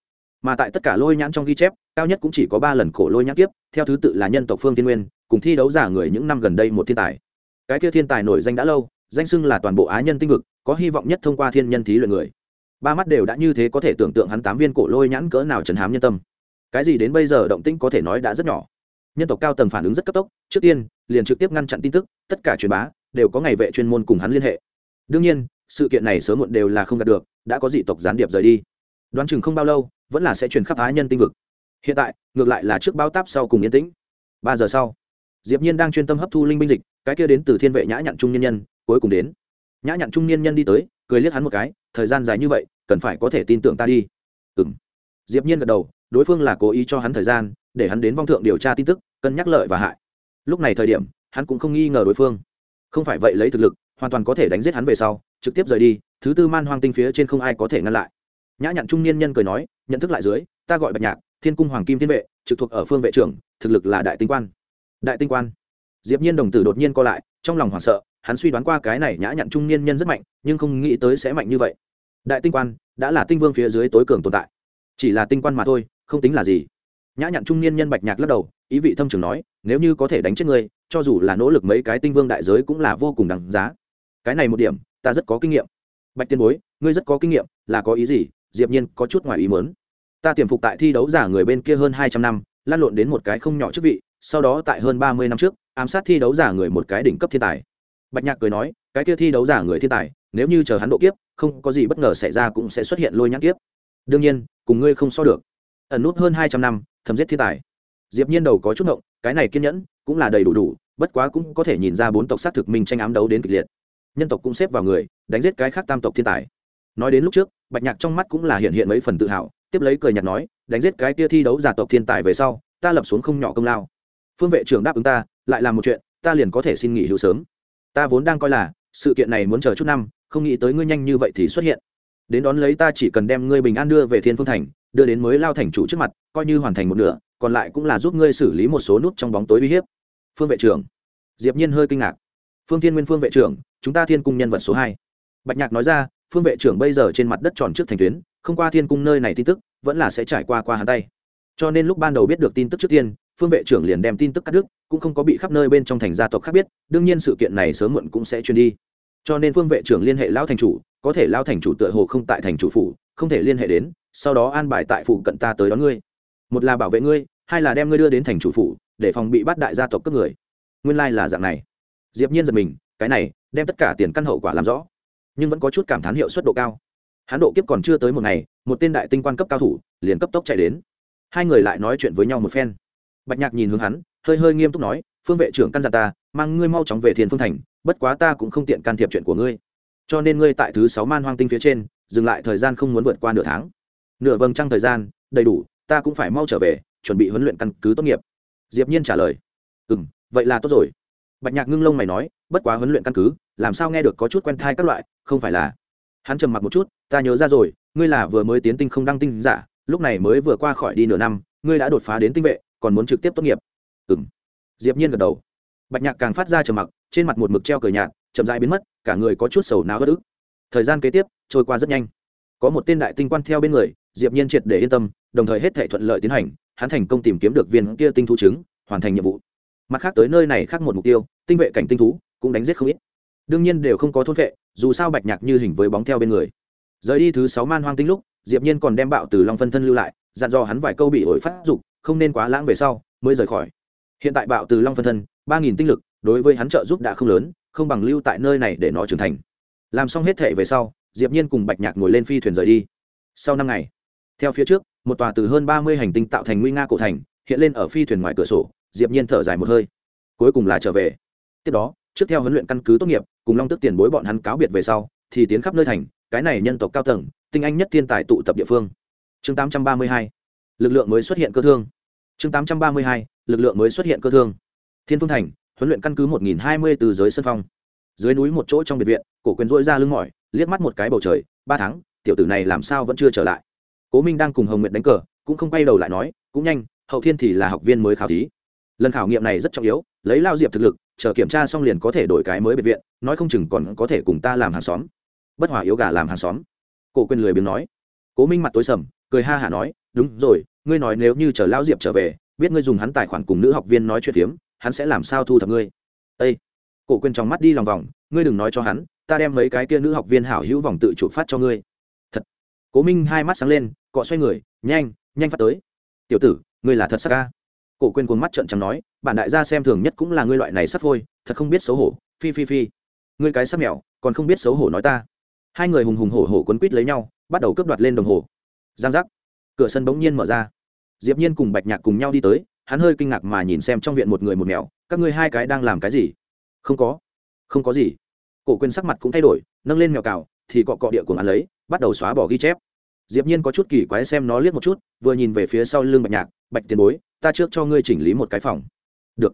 Mà tại tất cả lôi nhãn trong ghi chép, cao nhất cũng chỉ có ba lần cổ lôi nhãn kiếp, theo thứ tự là nhân tộc phương tiên nguyên, cùng thi đấu giả người những năm gần đây một thiên tài. Cái kia thiên tài nổi danh đã lâu, danh xưng là toàn bộ á nhân tinh vực, có hy vọng nhất thông qua thiên nhân thí luyện người. Ba mắt đều đã như thế có thể tưởng tượng hắn tám viên cổ lôi nhãn cỡ nào trấn hám nhân tâm. Cái gì đến bây giờ động tĩnh có thể nói đã rất nhỏ. Nhân tộc cao tầng phản ứng rất cấp tốc, trước tiên, liền trực tiếp ngăn chặn tin tức, tất cả truyền bá đều có ngày vệ chuyên môn cùng hắn liên hệ. Đương nhiên, sự kiện này sớm muộn đều là không đạt được, đã có dị tộc gián điệp rời đi. Đoán chừng không bao lâu, vẫn là sẽ truyền khắp á nhân tinh vực. Hiện tại, ngược lại là trước báo táp sau cùng yên tĩnh. Ba giờ sau, diệp nhiên đang chuyên tâm hấp thu linh binh dịch, cái kia đến từ thiên vệ nhã nhặn trung nhân nhân, cuối cùng đến. Nhã nhặn trung niên nhân đi tới, cười liếc hắn một cái, thời gian dài như vậy, cần phải có thể tin tưởng ta đi. Ừm. Diệp nhiên gật đầu, đối phương là cố ý cho hắn thời gian, để hắn đến vong thượng điều tra tin tức, cân nhắc lợi và hại. Lúc này thời điểm, hắn cũng không nghi ngờ đối phương không phải vậy lấy thực lực, hoàn toàn có thể đánh giết hắn về sau, trực tiếp rời đi, thứ tư man hoang tinh phía trên không ai có thể ngăn lại. Nhã nhặn trung niên nhân cười nói, nhận thức lại dưới, ta gọi bạch nhạc, thiên cung hoàng kim thiên vệ, trực thuộc ở phương vệ trưởng, thực lực là đại tinh quan. Đại tinh quan? Diệp nhiên đồng tử đột nhiên co lại, trong lòng hoảng sợ, hắn suy đoán qua cái này nhã nhặn trung niên nhân rất mạnh, nhưng không nghĩ tới sẽ mạnh như vậy. Đại tinh quan, đã là tinh vương phía dưới tối cường tồn tại. Chỉ là tinh quan mà thôi, không tính là gì. Nhã nhặn trung niên nhân bạch nhạc lắc đầu ý vị thâm trường nói, nếu như có thể đánh chết ngươi, cho dù là nỗ lực mấy cái tinh vương đại giới cũng là vô cùng đáng giá. Cái này một điểm, ta rất có kinh nghiệm. Bạch tiên bối, ngươi rất có kinh nghiệm, là có ý gì? Diệp nhiên có chút ngoài ý muốn. Ta tiềm phục tại thi đấu giả người bên kia hơn hai trăm năm, lan lộn đến một cái không nhỏ chức vị, sau đó tại hơn ba mươi năm trước, ám sát thi đấu giả người một cái đỉnh cấp thiên tài. Bạch nhạc cười nói, cái kia thi đấu giả người thiên tài, nếu như chờ hắn độ kiếp, không có gì bất ngờ xảy ra cũng sẽ xuất hiện lôi nhãn kiếp. Đương nhiên, cùng ngươi không so được. Ẩn nút hơn hai trăm năm, thầm giết thiên tài diệp nhiên đầu có chút ngộng, cái này kiên nhẫn cũng là đầy đủ đủ, bất quá cũng có thể nhìn ra bốn tộc sát thực minh tranh ám đấu đến kịch liệt. Nhân tộc cũng xếp vào người, đánh giết cái khác tam tộc thiên tài. Nói đến lúc trước, bạch nhạc trong mắt cũng là hiện hiện mấy phần tự hào, tiếp lấy cười nhạt nói, đánh giết cái kia thi đấu giả tộc thiên tài về sau, ta lập xuống không nhỏ công lao. Phương vệ trưởng đáp ứng ta, lại làm một chuyện, ta liền có thể xin nghỉ hưu sớm. Ta vốn đang coi là, sự kiện này muốn chờ chút năm, không nghĩ tới ngươi nhanh như vậy thì xuất hiện. Đến đón lấy ta chỉ cần đem ngươi bình an đưa về thiên phương thành, đưa đến mới lao thành chủ trước mặt, coi như hoàn thành một nửa còn lại cũng là giúp ngươi xử lý một số nút trong bóng tối uy hiếp. Phương vệ trưởng. Diệp nhiên hơi kinh ngạc. Phương thiên nguyên phương vệ trưởng, chúng ta thiên cung nhân vật số hai. Bạch nhạc nói ra, phương vệ trưởng bây giờ trên mặt đất tròn trước thành tuyến, không qua thiên cung nơi này tin tức, vẫn là sẽ trải qua qua hắn tay. Cho nên lúc ban đầu biết được tin tức trước tiên, phương vệ trưởng liền đem tin tức cắt đứt, cũng không có bị khắp nơi bên trong thành gia tộc khác biết, đương nhiên sự kiện này sớm muộn cũng sẽ truyền đi. Cho nên phương vệ trưởng liên hệ lão thành chủ, có thể Lão thành chủ tựa hồ không tại thành chủ phủ, không thể liên hệ đến, sau đó an bài tại phủ cận ta tới đón ngươi một là bảo vệ ngươi, hai là đem ngươi đưa đến thành chủ phủ, để phòng bị bắt đại gia tộc cướp người. Nguyên lai、like、là dạng này. Diệp nhiên giật mình, cái này, đem tất cả tiền căn hậu quả làm rõ. Nhưng vẫn có chút cảm thán hiệu suất độ cao. Hán độ kiếp còn chưa tới một ngày, một tên đại tinh quan cấp cao thủ, liền cấp tốc chạy đến. Hai người lại nói chuyện với nhau một phen. Bạch nhạc nhìn hướng hắn, hơi hơi nghiêm túc nói, phương vệ trưởng căn dặn ta, mang ngươi mau chóng về thiên phương thành, bất quá ta cũng không tiện can thiệp chuyện của ngươi. Cho nên ngươi tại thứ sáu man hoang tinh phía trên, dừng lại thời gian không muốn vượt qua nửa tháng. Nửa vầng trăng thời gian, đầy đủ ta cũng phải mau trở về, chuẩn bị huấn luyện căn cứ tốt nghiệp. Diệp nhiên trả lời. Ừ m vậy là tốt rồi. Bạch nhạc ngưng lông mày nói, bất quá huấn luyện căn cứ, làm sao nghe được có chút quen thai các loại, không phải là. Hắn trầm mặc một chút, ta nhớ ra rồi, ngươi là vừa mới tiến tinh không đăng tinh giả, lúc này mới vừa qua khỏi đi nửa năm, ngươi đã đột phá đến tinh vệ, còn muốn trực tiếp tốt nghiệp. Ừ m diệp nhiên gật đầu. Bạch nhạc càng phát ra trầm mặc, trên mặt một mực treo cờ nhạt, chậm rãi biến mất, cả người có chút sầu não bất ức. Thời gian kế tiếp, trôi qua rất nhanh. Có một tên đại tinh quan theo bên người, diệp nhiên triệt để yên tâm đồng thời hết thảy thuận lợi tiến hành, hắn thành công tìm kiếm được viên kia tinh thú trứng, hoàn thành nhiệm vụ. Mặt khác tới nơi này khác một mục tiêu, tinh vệ cảnh tinh thú cũng đánh giết không ít. Đương nhiên đều không có thôn vệ, dù sao bạch nhạc như hình với bóng theo bên người. Rời đi thứ sáu man hoang tinh lúc, diệp nhiên còn đem bạo từ long phân thân lưu lại, dặn dò hắn vài câu bị ổi phát dục, không nên quá lãng về sau, mới rời khỏi. Hiện tại bạo từ long phân thân, ba nghìn tinh lực, đối với hắn trợ giúp đã không lớn, không bằng lưu tại nơi này để nó trưởng thành. Làm xong hết thể về sau, diệp nhiên cùng bạch nhạc ngồi lên phi thuyền rời đi. Sau năm ngày, theo phía trước một tòa từ hơn ba mươi hành tinh tạo thành nguy nga cổ thành, hiện lên ở phi thuyền ngoài cửa sổ, diệp nhiên thở dài một hơi. Cuối cùng là trở về. Tiếp đó, trước theo huấn luyện căn cứ tốt nghiệp, cùng long tức tiền bối bọn hắn cáo biệt về sau, thì tiến khắp nơi thành, cái này nhân tộc cao tầng, tinh anh nhất thiên tài tụ tập địa phương. Chương 832 lực lượng mới xuất hiện cơ thương. Chương 832 lực lượng mới xuất hiện cơ thương. Thiên phương thành, huấn luyện căn cứ một nghìn hai mươi từ giới sân phong. Dưới núi một chỗ trong biệt viện, cổ quyền dỗi ra lưng mỏi, liếc mắt một cái bầu trời, ba tháng, tiểu tử này làm sao vẫn chưa trở lại? Cố minh đang cùng hồng nguyệt đánh cờ, cũng không quay đầu lại nói, cũng nhanh, hậu thiên thì là học viên mới khảo thí. Lần khảo nghiệm này rất trọng yếu, lấy lao diệp thực lực, chờ kiểm tra xong liền có thể đổi cái mới bệnh viện, nói không chừng còn có thể cùng ta làm hàng xóm. Bất hòa yếu gà làm hàng xóm. Cổ quên lười biếng nói. Cố minh mặt tối sầm, cười ha hả nói, đúng rồi, ngươi nói nếu như chờ lao diệp trở về, biết ngươi dùng hắn tài khoản cùng nữ học viên nói chuyện phiếm, hắn sẽ làm sao thu thập ngươi? Ây cổ quên trong mắt đi lòng vòng, ngươi đừng nói cho hắn, ta đem mấy cái kia nữ học viên hảo hữu vòng tự chủ phát cho ngươi. Thật. Cố minh hai mắt sáng lên cọ xoay người, nhanh nhanh phát tới. Tiểu tử, ngươi là thật sắc ca. Cổ quên cuốn mắt trợn chẳng nói, bản đại gia xem thường nhất cũng là ngươi loại này sắp thôi thật không biết xấu hổ, phi phi phi. Ngươi cái sắp mèo, còn không biết xấu hổ nói ta. Hai người hùng hùng hổ hổ quấn quít lấy nhau, bắt đầu cướp đoạt lên đồng hồ. Giang giác. Cửa sân bỗng nhiên mở ra. Diệp nhiên cùng bạch nhạc cùng nhau đi tới, hắn hơi kinh ngạc mà nhìn xem trong viện một người một mèo, các ngươi hai cái đang làm cái gì? Không có. Không có gì. Cổ quên sắc mặt cũng thay đổi, nâng lên mèo cào, thì cọ cọ địa của hắn lấy, bắt đầu xóa bỏ ghi chép diệp nhiên có chút kỳ quái xem nó liếc một chút, vừa nhìn về phía sau lưng bạch nhạc, bạch tiền bối, ta trước cho ngươi chỉnh lý một cái phòng. Được.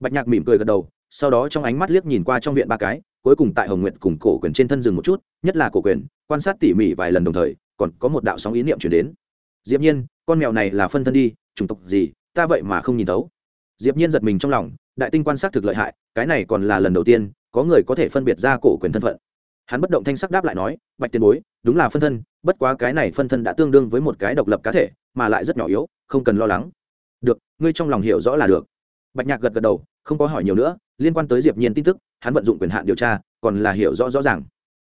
Bạch nhạc mỉm cười gật đầu, sau đó trong ánh mắt liếc nhìn qua trong viện ba cái, cuối cùng tại hồng nguyện cùng cổ quyền trên thân rừng một chút, nhất là cổ quyền, quan sát tỉ mỉ vài lần đồng thời, còn có một đạo sóng ý niệm chuyển đến. Diệp nhiên, con mèo này là phân thân đi, chủng tộc gì, ta vậy mà không nhìn thấu. Diệp nhiên giật mình trong lòng, đại tinh quan sát thực lợi hại, cái này còn là lần đầu tiên, có người có thể phân biệt ra cổ quyền thân phận. Hắn bất động thanh sắc đáp lại nói, bạch tiền bối, đúng là phân thân bất quá cái này phân thân đã tương đương với một cái độc lập cá thể, mà lại rất nhỏ yếu, không cần lo lắng. Được, ngươi trong lòng hiểu rõ là được. Bạch nhạc gật gật đầu, không có hỏi nhiều nữa, liên quan tới diệp nhiên tin tức, hắn vận dụng quyền hạn điều tra, còn là hiểu rõ rõ ràng.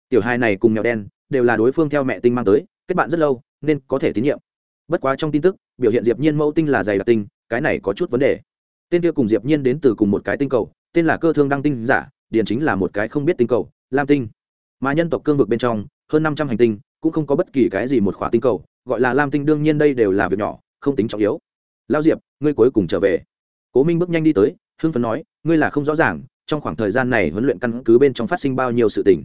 Tiểu hai này cùng mèo đen, đều là đối phương theo mẹ tinh mang tới, kết bạn rất lâu, nên có thể tín nhiệm. Bất quá trong tin tức, biểu hiện diệp nhiên mẫu tinh là dày đặc tinh, cái này có chút vấn đề. Tên kia cùng diệp nhiên đến từ cùng một cái tinh cầu, tên là cơ thương đăng tinh giả điển chính là một cái không biết tinh cầu, lam tinh. Mà nhân tộc cương vực bên trong, hơn năm trăm hành tinh cũng không có bất kỳ cái gì một khỏa tinh cầu, gọi là lam tinh, đương nhiên đây đều là việc nhỏ, không tính trọng yếu. Lao diệp, ngươi cuối cùng trở về. Cố minh bước nhanh đi tới, hưng phấn nói, ngươi là không rõ ràng, trong khoảng thời gian này huấn luyện căn cứ bên trong phát sinh bao nhiêu sự tình.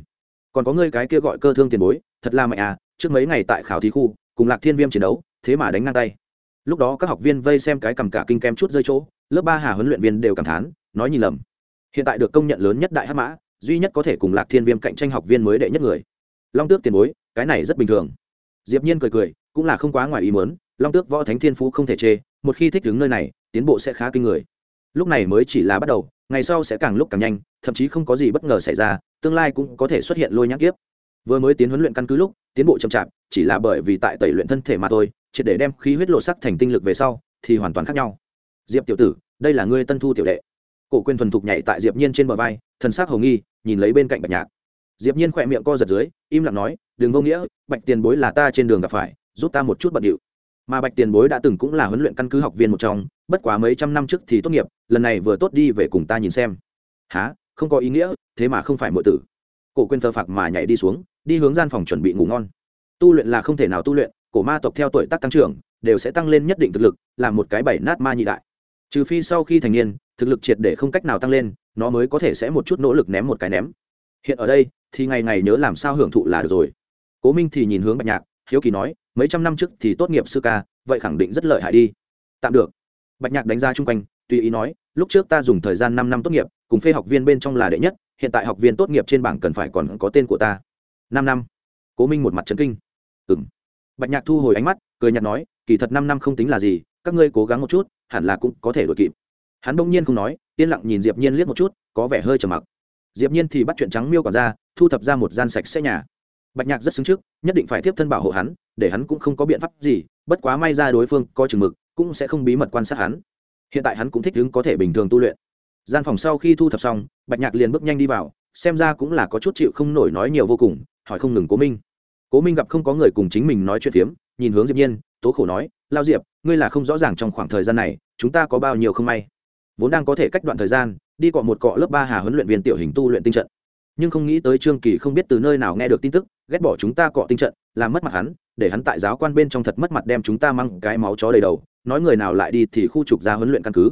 Còn có ngươi cái kia gọi cơ thương tiền bối, thật là mạnh à trước mấy ngày tại khảo thí khu, cùng lạc thiên viêm chiến đấu, thế mà đánh ngang tay. Lúc đó các học viên vây xem cái cầm cả kinh kem chút rơi chỗ, lớp ba hà huấn luyện viên đều cảm thán, nói nhìn lầm. Hiện tại được công nhận lớn nhất đại hát mã, duy nhất có thể cùng lạc thiên viêm cạnh tranh học viên mới đệ nhất người. Long tước tiền bối cái này rất bình thường. Diệp nhiên cười cười, cũng là không quá ngoài ý muốn, long tước võ thánh thiên phú không thể chê, một khi thích đứng nơi này, tiến bộ sẽ khá kinh người. Lúc này mới chỉ là bắt đầu, ngày sau sẽ càng lúc càng nhanh, thậm chí không có gì bất ngờ xảy ra, tương lai cũng có thể xuất hiện lôi nhãn kiếp. Vừa mới tiến huấn luyện căn cứ lúc, tiến bộ chậm chạp, chỉ là bởi vì tại tẩy luyện thân thể mà thôi chỉ để đem khí huyết lộ sắc thành tinh lực về sau, thì hoàn toàn khác nhau. Diệp tiểu tử, đây là ngươi tân thu tiểu đệ. Cổ quyền thuần thục nhảy tại diệp nhiên trên bờ vai, thần sắc hồng nghi, nhìn lấy bên cạnh bạch nhạc diệp nhiên khỏe miệng co giật dưới, im lặng nói, đừng vô nghĩa, bạch tiền bối là ta trên đường gặp phải, giúp ta một chút bận điệu. Mà bạch tiền bối đã từng cũng là huấn luyện căn cứ học viên một trong, bất quá mấy trăm năm trước thì tốt nghiệp, lần này vừa tốt đi về cùng ta nhìn xem. Há không có ý nghĩa, thế mà không phải mọi tử. Cổ quên thơ phạc mà nhảy đi xuống, đi hướng gian phòng chuẩn bị ngủ ngon. Tu luyện là không thể nào tu luyện, cổ ma tộc theo tuổi tác tăng trưởng, đều sẽ tăng lên nhất định thực lực làm một cái bảy nát ma nhị đại. Trừ phi sau khi thành niên, thực lực triệt để không cách nào tăng lên, nó mới có thể sẽ một chút nỗ lực ném một cái ném hiện ở đây thì ngày ngày nhớ làm sao hưởng thụ là được rồi. Cố minh thì nhìn hướng bạch nhạc, hiếu kỳ nói, mấy trăm năm trước thì tốt nghiệp sư ca, vậy khẳng định rất lợi hại đi. Tạm được. Bạch nhạc đánh ra chung quanh, tùy ý nói, lúc trước ta dùng thời gian năm năm tốt nghiệp, cùng phê học viên bên trong là đệ nhất, hiện tại học viên tốt nghiệp trên bảng cần phải còn có tên của ta. Năm năm. Cố minh một mặt trấn kinh. Ừ m bạch nhạc thu hồi ánh mắt, cười nhạt nói, kỳ thật năm năm không tính là gì, các ngươi cố gắng một chút, hẳn là cũng có thể đổi kịp. Hắn bỗng nhiên không nói, yên lặng nhìn diệp nhiên liếc một chút, có vẻ hơi trầm mặc diệp nhiên thì bắt chuyện trắng miêu quả ra thu thập ra một gian sạch sẽ nhà. Bạch nhạc rất xứng trước, nhất định phải tiếp thân bảo hộ hắn, để hắn cũng không có biện pháp gì, bất quá may ra đối phương có chừng mực, cũng sẽ không bí mật quan sát hắn. Hiện tại hắn cũng thích đứng có thể bình thường tu luyện. Gian phòng sau khi thu thập xong, bạch nhạc liền bước nhanh đi vào, xem ra cũng là có chút chịu không nổi nói nhiều vô cùng, hỏi không ngừng cố minh. Cố minh gặp không có người cùng chính mình nói chuyện phiếm, nhìn hướng diệp nhiên, tố khổ nói, lao diệp, ngươi là không rõ ràng trong khoảng thời gian này, chúng ta có bao nhiêu không may? Vốn đang có thể cách đoạn thời gian đi cọ một cọ lớp ba hà huấn luyện viên tiểu hình tu luyện tinh trận. Nhưng không nghĩ tới trương kỳ không biết từ nơi nào nghe được tin tức, ghét bỏ chúng ta cọ tinh trận, làm mất mặt hắn, để hắn tại giáo quan bên trong thật mất mặt đem chúng ta mang cái máu chó đầy đầu, nói người nào lại đi thì khu trục ra huấn luyện căn cứ.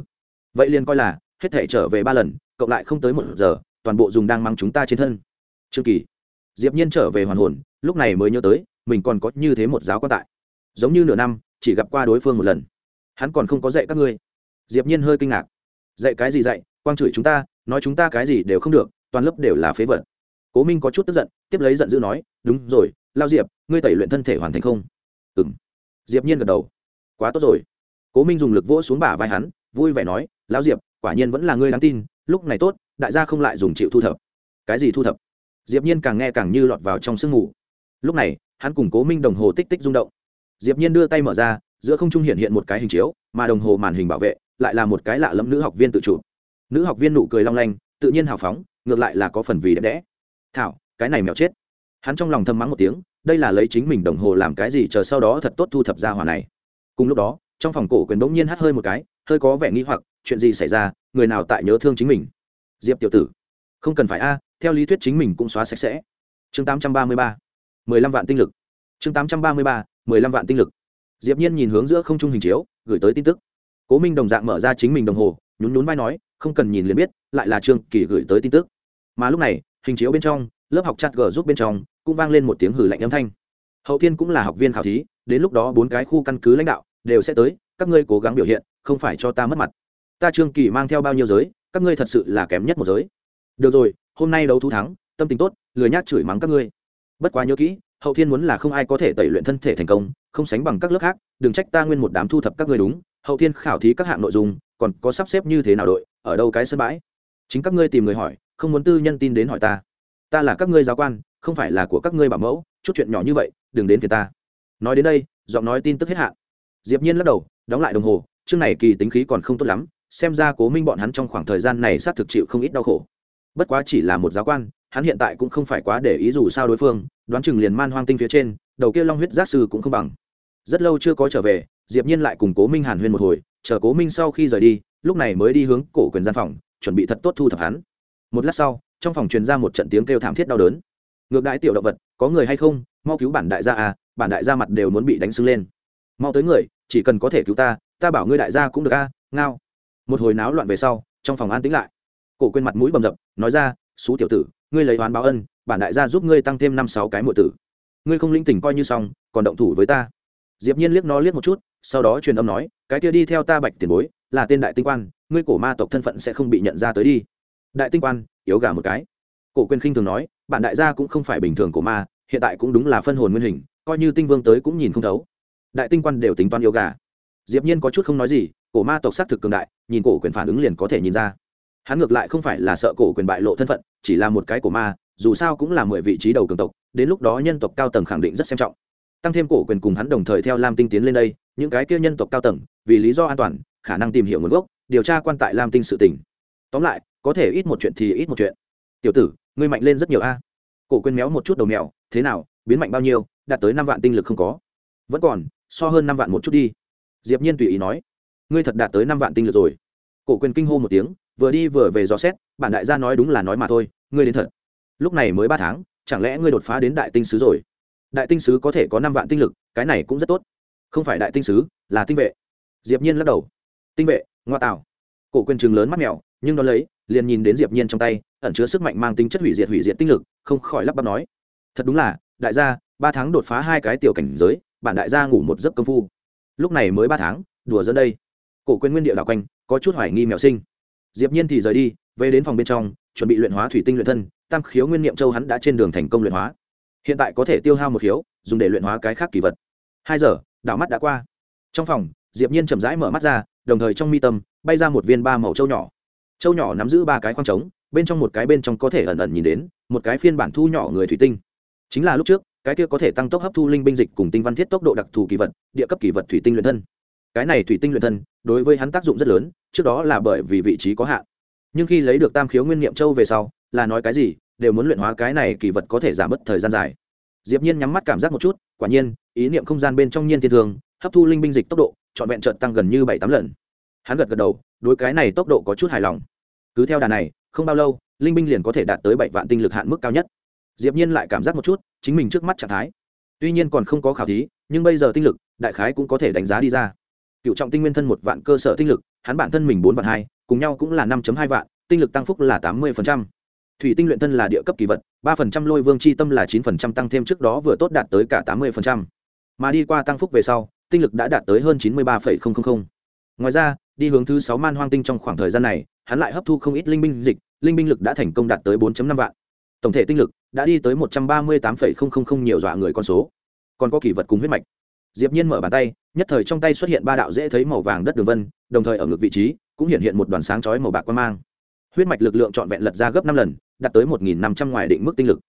Vậy liền coi là, hết thể trở về ba lần, cộng lại không tới một giờ, toàn bộ dùng đang mang chúng ta trên thân. Trương kỳ. Diệp nhiên trở về hoàn hồn, lúc này mới nhớ tới, mình còn có như thế một giáo quan tại. Giống như nửa năm, chỉ gặp qua đối phương một lần. Hắn còn không có dạy các ngươi. Diệp nhiên hơi kinh ngạc. Dạy cái gì dạy? Quang chửi chúng ta, nói chúng ta cái gì đều không được, toàn lớp đều là phế vật. Cố minh có chút tức giận, tiếp lấy giận dữ nói, đúng rồi, lao diệp, ngươi tẩy luyện thân thể hoàn thành không? Ừm. Diệp nhiên gật đầu. Quá tốt rồi. Cố minh dùng lực vỗ xuống bả vai hắn, vui vẻ nói lão diệp, quả nhiên vẫn là ngươi đáng tin, lúc này tốt, đại gia không lại dùng chịu thu thập. Cái gì thu thập? Diệp nhiên càng nghe càng như lọt vào trong sương mù. Lúc này, hắn cùng cố minh đồng hồ tích tích rung động. Diệp nhiên đưa tay mở ra, giữa không trung hiện hiện một cái hình chiếu, mà đồng hồ màn hình bảo vệ lại là một cái lạ lẫm nữ học viên tự chủ nữ học viên nụ cười long lanh, tự nhiên hào phóng, ngược lại là có phần vì đẹp đẽ. Thảo, cái này mèo chết. Hắn trong lòng thầm mắng một tiếng, đây là lấy chính mình đồng hồ làm cái gì, chờ sau đó thật tốt thu thập ra hỏa này. Cùng lúc đó, trong phòng cổ quyền bỗng nhiên hắt hơi một cái, hơi có vẻ nghi hoặc, chuyện gì xảy ra? Người nào tại nhớ thương chính mình? Diệp tiểu tử. Không cần phải a, theo lý thuyết chính mình cũng xóa sạch sẽ. Chương tám trăm ba mươi ba, mười lăm vạn tinh lực. Chương tám trăm ba mươi ba, mười lăm vạn tinh lực. Diệp nhiên nhìn hướng giữa không trung hình chiếu, gửi tới tin tức. Cố minh đồng dạng mở ra chính mình đồng hồ, nhún nhún vai nói không cần nhìn liền biết, lại là trương kỳ gửi tới tin tức. Mà lúc này, hình chiếu bên trong, lớp học chat g giúp bên trong, cũng vang lên một tiếng hử lạnh âm thanh. Hậu thiên cũng là học viên khảo thí, đến lúc đó bốn cái khu căn cứ lãnh đạo, đều sẽ tới, các ngươi cố gắng biểu hiện, không phải cho ta mất mặt. Ta trương kỳ mang theo bao nhiêu giới, các ngươi thật sự là kém nhất một giới. Được rồi, hôm nay đấu thú thắng, tâm tình tốt, lười nhác chửi mắng các ngươi. Bất quá nhớ kỹ, hậu thiên muốn là không ai có thể tẩy luyện thân thể thành công, không sánh bằng các lớp khác, đừng trách ta nguyên một đám thu thập các ngươi đúng hậu thiên khảo thí các hạng nội dung, còn có sắp xếp như thế nào đội, ở đâu cái sân bãi? Chính các ngươi tìm người hỏi, không muốn tư nhân tin đến hỏi ta. Ta là các ngươi giáo quan, không phải là của các ngươi bảo mẫu, chút chuyện nhỏ như vậy, đừng đến phía ta. Nói đến đây, giọng nói tin tức hết hạn. Diệp nhiên lắc đầu, đóng lại đồng hồ, chương này kỳ tính khí còn không tốt lắm, xem ra cố minh bọn hắn trong khoảng thời gian này sát thực chịu không ít đau khổ. Bất quá chỉ là một giáo quan, hắn hiện tại cũng không phải quá để ý dù sao đối phương, đoán chừng liền man hoang tinh phía trên, đầu kia long huyết giác sư cũng không bằng. Rất lâu chưa có trở về diệp nhiên lại cùng cố minh hàn huyên một hồi, chờ cố minh sau khi rời đi, lúc này mới đi hướng cổ quyền gian phòng, chuẩn bị thật tốt thu thập hắn. Một lát sau, trong phòng truyền ra một trận tiếng kêu thảm thiết đau đớn. Ngược đãi tiểu động vật, có người hay không? Mau cứu bản đại gia à bản đại gia mặt đều muốn bị đánh sưng lên. Mau tới người, chỉ cần có thể cứu ta ta bảo ngươi đại gia cũng được a ngao. Một hồi náo loạn về sau, trong phòng an tĩnh lại. Cổ quên mặt mũi bầm dập, nói ra xú tiểu tử, ngươi lấy oán báo ân, bản đại gia giúp ngươi tăng thêm năm sáu cái muội tử. Ngươi không linh tỉnh coi như xong, còn động thủ với ta. Diệp nhiên liếc nó liếc một chút sau đó truyền âm nói, cái kia đi theo ta bạch tiền bối, là tên đại tinh quan, ngươi cổ ma tộc thân phận sẽ không bị nhận ra tới đi. Đại tinh quan, yếu gà một cái. Cổ quyền khinh thường nói bạn đại gia cũng không phải bình thường của ma, hiện tại cũng đúng là phân hồn nguyên hình, coi như tinh vương tới cũng nhìn không thấu. Đại tinh quan đều tính toán yếu gà. Diệp nhiên có chút không nói gì, cổ ma tộc xác thực cường đại, nhìn cổ quyền phản ứng liền có thể nhìn ra. Hắn ngược lại không phải là sợ cổ quyền bại lộ thân phận, chỉ là một cái cổ ma, dù sao cũng là mười vị trí đầu cường tộc, đến lúc đó nhân tộc cao tầng khẳng định rất xem trọng. Tăng thêm cổ quyền cùng hắn đồng thời theo lam tinh tiến lên đây những cái kia nhân tộc cao tầng, vì lý do an toàn, khả năng tìm hiểu nguồn gốc, điều tra quan tại lam tinh sự tình. Tóm lại, có thể ít một chuyện thì ít một chuyện. Tiểu tử, ngươi mạnh lên rất nhiều a. Cổ quên méo một chút đầu mèo, thế nào, biến mạnh bao nhiêu, đạt tới năm vạn tinh lực không có. Vẫn còn, so hơn năm vạn một chút đi. Diệp nhiên tùy ý nói, ngươi thật đạt tới năm vạn tinh lực rồi. Cổ quên kinh hô một tiếng, vừa đi vừa về dò xét, bản đại gia nói đúng là nói mà thôi, ngươi đến thật. Lúc này mới ba tháng, chẳng lẽ ngươi đột phá đến đại tinh sứ rồi? Đại tinh sứ có thể có năm vạn tinh lực, cái này cũng rất tốt không phải đại tinh sứ, là tinh vệ. Diệp nhiên lắc đầu. Tinh vệ, ngoa tạo. Cổ quyền trường lớn mắt mèo, nhưng đó lấy, liền nhìn đến diệp nhiên trong tay, ẩn chứa sức mạnh mang tính chất hủy diệt hủy diệt tinh lực, không khỏi lắp bắp nói. Thật đúng là, đại gia, ba tháng đột phá hai cái tiểu cảnh giới, bản đại gia ngủ một giấc công phu. Lúc này mới ba tháng, đùa dân đây. Cổ quyền nguyên địa đảo quanh, có chút hoài nghi mèo sinh. Diệp nhiên thì rời đi, về đến phòng bên trong, chuẩn bị luyện hóa thủy tinh luyện thân, tam khiếu nguyên niệm châu hắn đã trên đường thành công luyện hóa. Hiện tại có thể tiêu hao một khiếu, dùng để luyện hóa cái khác kỳ vật. Hai giờ đảo mắt đã qua. Trong phòng, diệp nhiên chậm rãi mở mắt ra, đồng thời trong mi tâm bay ra một viên ba màu châu nhỏ. Châu nhỏ nắm giữ ba cái khoang trống, bên trong một cái bên trong có thể ẩn ẩn nhìn đến, một cái phiên bản thu nhỏ người thủy tinh. Chính là lúc trước, cái kia có thể tăng tốc hấp thu linh binh dịch cùng tinh văn thiết tốc độ đặc thù kỳ vật, địa cấp kỳ vật thủy tinh luyện thân. Cái này thủy tinh luyện thân, đối với hắn tác dụng rất lớn, trước đó là bởi vì vị trí có hạn. Nhưng khi lấy được tam khiếu nguyên niệm châu về sau, là nói cái gì, đều muốn luyện hóa cái này kỳ vật có thể giảm bớt thời gian dài. Diệp nhiên nhắm mắt cảm giác một chút quả nhiên, ý niệm không gian bên trong nhiên thiên thường, hấp thu linh binh dịch tốc độ, trọn vẹn trợn tăng gần như bảy tám lần. Hắn gật gật đầu, đối cái này tốc độ có chút hài lòng. Cứ theo đà này, không bao lâu, linh binh liền có thể đạt tới bảy vạn tinh lực hạn mức cao nhất. Diệp nhiên lại cảm giác một chút, chính mình trước mắt trạng thái. Tuy nhiên còn không có khảo thí, nhưng bây giờ tinh lực, đại khái cũng có thể đánh giá đi ra. Cựu trọng tinh nguyên thân một vạn cơ sở tinh lực, hắn bản thân mình bốn vạn hai, cùng nhau cũng là năm hai vạn, tinh lực tăng phúc là tám mươi thủy tinh luyện thân là địa cấp kỳ vật, ba phần trăm lôi vương c h i tâm là chín phần trăm tăng thêm trước đó vừa tốt đạt tới cả tám mươi phần trăm. Mà đi qua tăng phúc về sau, tinh lực đã đạt tới hơn chín mươi ba ngoài ra, đi hướng thứ sáu man hoang tinh trong khoảng thời gian này, hắn lại hấp thu không ít linh binh dịch, linh binh lực đã thành công đạt tới bốn năm vạn. Tổng thể tinh lực đã đi tới một trăm ba mươi tám nhiều dọa người con số. Còn có kỳ vật cùng huyết mạch. Diệp nhiên mở bàn tay, nhất thời trong tay xuất hiện ba đạo dễ thấy màu vàng đất đường vân, đồng thời ở ngực vị trí cũng hiện hiện một đoàn sáng chói màu bạc quan mang huyết mạch lực lượng trọn vẹn lật ra gấp năm lần, đạt tới một nghìn năm trăm ngoài định mức tinh lực.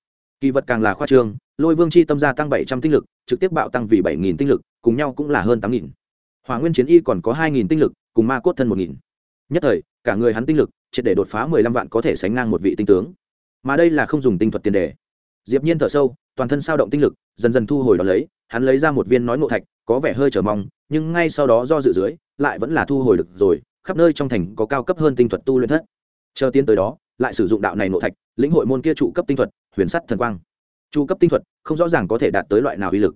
Kỳ vật càng là khoa trương, lôi vương chi tâm gia tăng bảy trăm tinh lực, trực tiếp bạo tăng vì bảy nghìn tinh lực, cùng nhau cũng là hơn tám nghìn. Hỏa nguyên chiến y còn có hai nghìn tinh lực, cùng ma cốt thân một nghìn. Nhất thời, cả người hắn tinh lực, triệt để đột phá mười lăm vạn có thể sánh ngang một vị tinh tướng. Mà đây là không dùng tinh thuật tiền đề. Diệp nhiên thở sâu, toàn thân sao động tinh lực, dần dần thu hồi đó lấy, hắn lấy ra một viên nói ngộ thạch, có vẻ hơi chờ mong, nhưng ngay sau đó do dự dưới, lại vẫn là thu hồi được rồi, khắp nơi trong thành có cao cấp hơn tinh thuật tu luyện thất chờ tiến tới đó, lại sử dụng đạo này nội thạch, lĩnh hội môn kia trụ cấp tinh thuật, huyền sắt thần quang. Trụ cấp tinh thuật, không rõ ràng có thể đạt tới loại nào uy lực.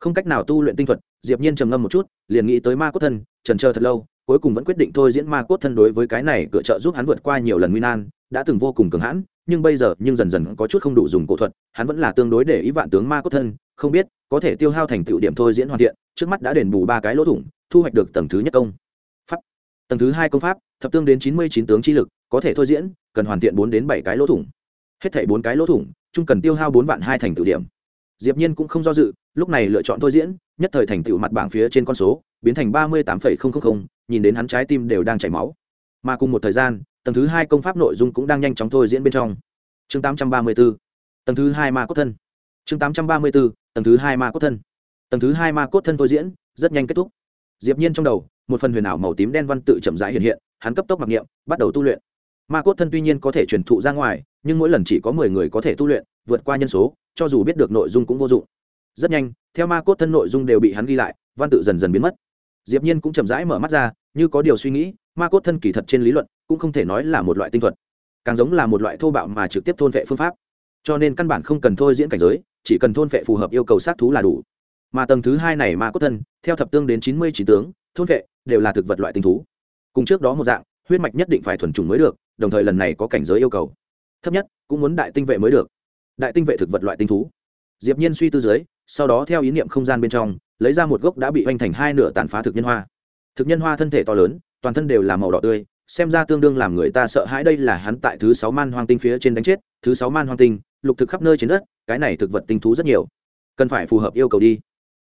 Không cách nào tu luyện tinh thuật, diệp nhiên trầm ngâm một chút, liền nghĩ tới ma cốt thân, trần chờ thật lâu, cuối cùng vẫn quyết định thôi diễn ma cốt thân đối với cái này cửa trợ giúp hắn vượt qua nhiều lần nguy nan, đã từng vô cùng cường hãn, nhưng bây giờ nhưng dần dần có chút không đủ dùng cổ thuật, hắn vẫn là tương đối để ý vạn tướng ma cốt thân, không biết có thể tiêu hao thành tựu điểm thôi diễn hoàn thiện, trước mắt đã đền bù ba cái lỗ thủng, thu hoạch được tầng thứ nhất công pháp. Tầng thứ hai công pháp, thập tương đến chín mươi chín tướng chi lực có thể thôi diễn, cần hoàn thiện bốn đến bảy cái lỗ thủng. Hết thảy bốn cái lỗ thủng, chung cần tiêu hao bốn vạn hai thành tựu điểm. Diệp nhiên cũng không do dự, lúc này lựa chọn thôi diễn, nhất thời thành tựu mặt bảng phía trên con số, biến thành ba mươi tám nhìn đến hắn trái tim đều đang chảy máu. Mà cùng một thời gian, tầng thứ hai công pháp nội dung cũng đang nhanh chóng thôi diễn bên trong. Chương tám trăm ba mươi 834 tầng thứ hai ma cốt thân. Chương tám trăm ba mươi 834 tầng thứ hai ma cốt thân. Tầng thứ hai ma cốt thân thôi diễn, rất nhanh kết thúc. Diệp nhiên trong đầu, một phần huyền ảo màu tím đen văn tự chậm rãi hiện hiện, hắn cấp tốc mặc niệm, bắt đầu tu luyện ma cốt thân tuy nhiên có thể truyền thụ ra ngoài, nhưng mỗi lần chỉ có mười người có thể tu luyện, vượt qua nhân số, cho dù biết được nội dung cũng vô dụng. Rất nhanh, theo ma cốt thân nội dung đều bị hắn ghi lại, văn tự dần dần biến mất. Diệp nhiên cũng chậm rãi mở mắt ra, như có điều suy nghĩ, ma cốt thân kỳ thật trên lý luận cũng không thể nói là một loại tinh thuật, càng giống là một loại thô bạo mà trực tiếp thôn vệ phương pháp. Cho nên căn bản không cần thôi diễn cảnh giới, chỉ cần thôn vệ phù hợp yêu cầu sát thú là đủ. Mà tầng thứ hai này ma cốt thân, theo thập tương đến chín mươi chín tướng, thôn vệ đều là thực vật loại tinh thú. Cùng trước đó một dạng, huyết mạch nhất định phải thuần trùng mới được đồng thời lần này có cảnh giới yêu cầu. Thấp nhất, cũng muốn đại tinh vệ mới được. Đại tinh vệ thực vật loại tinh thú. Diệp nhiên suy tư dưới, sau đó theo ý niệm không gian bên trong, lấy ra một gốc đã bị hoành thành hai nửa tàn phá thực nhân hoa. Thực nhân hoa thân thể to lớn, toàn thân đều là màu đỏ tươi, xem ra tương đương làm người ta sợ hãi đây là hắn tại thứ sáu man hoang tinh phía trên đánh chết, thứ sáu man hoang tinh, lục thực khắp nơi trên đất, cái này thực vật tinh thú rất nhiều. Cần phải phù hợp yêu cầu đi.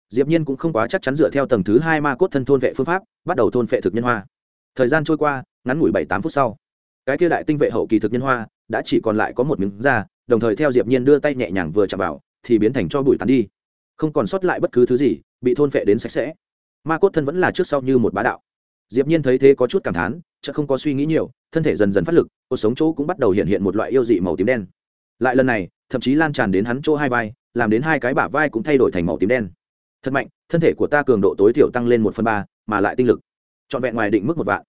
Diệp nhiên cũng không quá chắc chắn dựa theo tầng thứ hai ma cốt thân thôn vệ phương pháp, bắt đầu thôn vệ thực nhân hoa. Thời gian trôi qua, ngắn ngủi bảy tám phút sau cái kia đại tinh vệ hậu kỳ thực nhân hoa, đã chỉ còn lại có một miếng da, đồng thời theo diệp nhiên đưa tay nhẹ nhàng vừa chạm vào, thì biến thành cho bụi tàn đi. Không còn sót lại bất cứ thứ gì, bị thôn phệ đến sạch sẽ. Ma cốt thân vẫn là trước sau như một bá đạo. Diệp nhiên thấy thế có chút cảm thán, chợt không có suy nghĩ nhiều, thân thể dần dần phát lực, cuộc sống chỗ cũng bắt đầu hiện hiện một loại yêu dị màu tím đen. Lại lần này, thậm chí lan tràn đến hắn chỗ hai vai, làm đến hai cái bả vai cũng thay đổi thành màu tím đen. Thật mạnh, thân thể của ta cường độ tối thiểu tăng lên một phần ba, mà lại tinh lực. Trọn vẹn ngoài định mức một vạn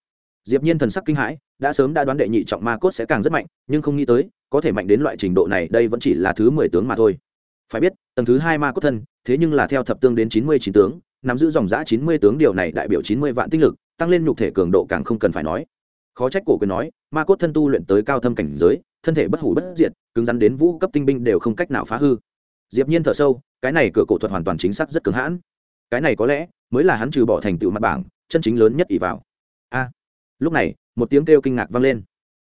diệp nhiên thần sắc kinh hãi, đã sớm đã đoán đệ nhị trọng ma cốt sẽ càng rất mạnh, nhưng không nghĩ tới, có thể mạnh đến loại trình độ này, đây vẫn chỉ là thứ mười tướng mà thôi. Phải biết, tầng thứ hai ma cốt thân, thế nhưng là theo thập tương đến chín mươi chín tướng, nắm giữ dòng giã chín mươi tướng điều này đại biểu chín mươi vạn tinh lực, tăng lên nhục thể cường độ càng không cần phải nói. Khó trách cổ quyền nói, ma cốt thân tu luyện tới cao thâm cảnh giới, thân thể bất hủ bất diệt, cứng rắn đến vũ cấp tinh binh đều không cách nào phá hư. Diệp nhiên thở sâu, cái này cửa cổ thuật hoàn toàn chính xác rất cứng hãn. Cái này có lẽ mới là hắn trừ bỏ thành tựu mặt bảng, chân chính lớn nhất ỷ vào. A lúc này, một tiếng kêu kinh ngạc vang lên.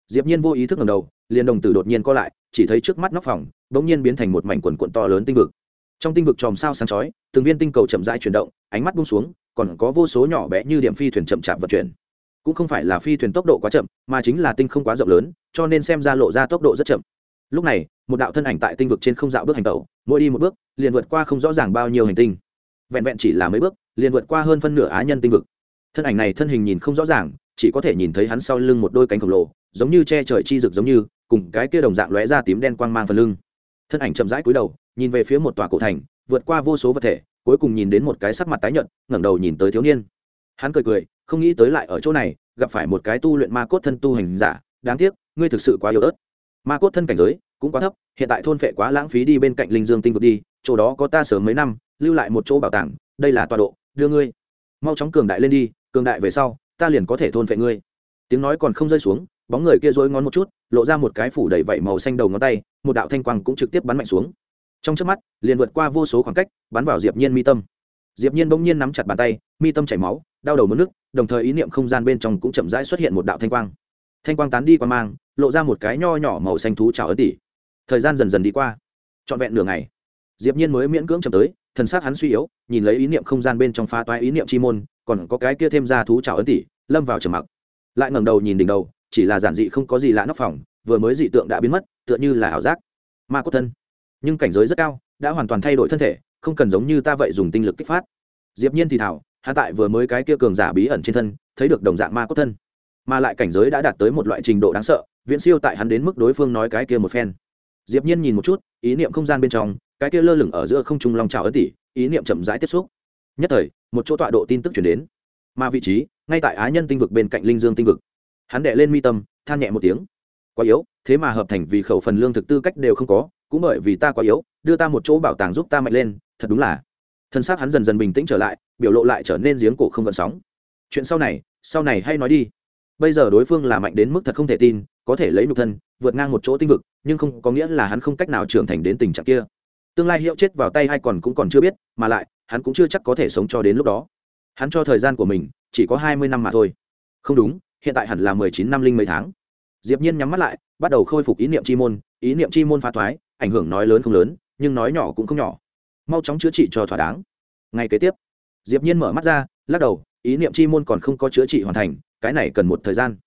Diệp nhiên vô ý thức ngẩng đầu, liền đồng tử đột nhiên co lại, chỉ thấy trước mắt nóc phòng, bỗng nhiên biến thành một mảnh quần cuộn to lớn tinh vực. Trong tinh vực chòm sao sáng chói, từng viên tinh cầu chậm rãi chuyển động, ánh mắt buông xuống, còn có vô số nhỏ bé như điểm phi thuyền chậm chạp vận chuyển. Cũng không phải là phi thuyền tốc độ quá chậm, mà chính là tinh không quá rộng lớn, cho nên xem ra lộ ra tốc độ rất chậm. Lúc này, một đạo thân ảnh tại tinh vực trên không dạo bước hành tẩu, mỗi đi một bước, liền vượt qua không rõ ràng bao nhiêu hành tinh. Vẹn vẹn chỉ là mấy bước, liền vượt qua hơn phân nửa á nhân tinh vực. Thân ảnh này thân hình nhìn không rõ ràng chỉ có thể nhìn thấy hắn sau lưng một đôi cánh khổng lồ, giống như che trời chi rực giống như, cùng cái kia đồng dạng lóe ra tím đen quang mang phần lưng. Thân ảnh chậm rãi cúi đầu, nhìn về phía một tòa cổ thành, vượt qua vô số vật thể, cuối cùng nhìn đến một cái sắc mặt tái nhợt, ngẩng đầu nhìn tới thiếu niên. Hắn cười cười, không nghĩ tới lại ở chỗ này, gặp phải một cái tu luyện ma cốt thân tu hành giả, đáng tiếc, ngươi thực sự quá yếu ớt. Ma cốt thân cảnh giới cũng quá thấp, hiện tại thôn phệ quá lãng phí đi bên cạnh linh dương tinh vực đi, chỗ đó có ta sớm mấy năm, lưu lại một chỗ bảo tàng, đây là tọa độ, đưa ngươi. Mau chóng cường đại lên đi, cường đại về sau ta liền có thể thôn vệ ngươi. Tiếng nói còn không rơi xuống, bóng người kia dối ngón một chút, lộ ra một cái phủ đầy vảy màu xanh đầu ngón tay, một đạo thanh quang cũng trực tiếp bắn mạnh xuống. Trong trước mắt, liền vượt qua vô số khoảng cách, bắn vào diệp nhiên mi tâm. Diệp nhiên bỗng nhiên nắm chặt bàn tay, mi tâm chảy máu, đau đầu mất nước, đồng thời ý niệm không gian bên trong cũng chậm rãi xuất hiện một đạo thanh quang. Thanh quang tán đi qua mang, lộ ra một cái nho nhỏ màu xanh thú chảo ấn tỷ thời gian dần dần đi qua. Trọn vẹn nửa ngày, diệp nhiên mới miễn cưỡng chậm tới, thần sắc hắn suy yếu, nhìn lấy ý niệm không gian bên trong phá toái ý niệm chi môn, còn có cái kia thêm ra thú chảo ấn tỷ lâm vào trầm mặc. Lại ngẩng đầu nhìn đỉnh đầu, chỉ là giản dị không có gì lạ nóc phòng, vừa mới dị tượng đã biến mất, tựa như là ảo giác. Ma cốt thân. Nhưng cảnh giới rất cao, đã hoàn toàn thay đổi thân thể, không cần giống như ta vậy dùng tinh lực kích phát. Diệp nhiên thì thảo hạ tại vừa mới cái kia cường giả bí ẩn trên thân, thấy được đồng dạng ma cốt thân. Mà lại cảnh giới đã đạt tới một loại trình độ đáng sợ, viễn siêu tại hắn đến mức đối phương nói cái kia một phen. Diệp nhiên nhìn một chút, ý niệm không gian bên trong, cái kia lơ lửng ở giữa không trung long trào ấn tỷ ý niệm chậm rãi tiếp xúc. Nhất thời, một chỗ tọa độ tin tức truyền đến. Mà vị trí ngay tại á nhân tinh vực bên cạnh linh dương tinh vực. Hắn đệ lên mi tâm, than nhẹ một tiếng. Quá yếu, thế mà hợp thành vì khẩu phần lương thực tư cách đều không có, cũng bởi vì ta quá yếu, đưa ta một chỗ bảo tàng giúp ta mạnh lên, thật đúng là. Thân xác hắn dần dần bình tĩnh trở lại, biểu lộ lại trở nên giếng cổ không gợn sóng. Chuyện sau này sau này hay nói đi. Bây giờ đối phương là mạnh đến mức thật không thể tin, có thể lấy nụ thân, vượt ngang một chỗ tinh vực, nhưng không có nghĩa là hắn không cách nào trưởng thành đến tình trạng kia. Tương lai hiệu chết vào tay hay còn cũng còn chưa biết, mà lại, hắn cũng chưa chắc có thể sống cho đến lúc đó. Hắn cho thời gian của mình chỉ có hai mươi năm mà thôi. Không đúng, hiện tại hẳn là mười chín năm linh mấy tháng. Diệp nhiên nhắm mắt lại, bắt đầu khôi phục ý niệm chi môn. Ý niệm chi môn phá thoái, ảnh hưởng nói lớn không lớn, nhưng nói nhỏ cũng không nhỏ. Mau chóng chữa trị cho thỏa đáng. Ngay kế tiếp, diệp nhiên mở mắt ra, lắc đầu, ý niệm chi môn còn không có chữa trị hoàn thành, cái này cần một thời gian.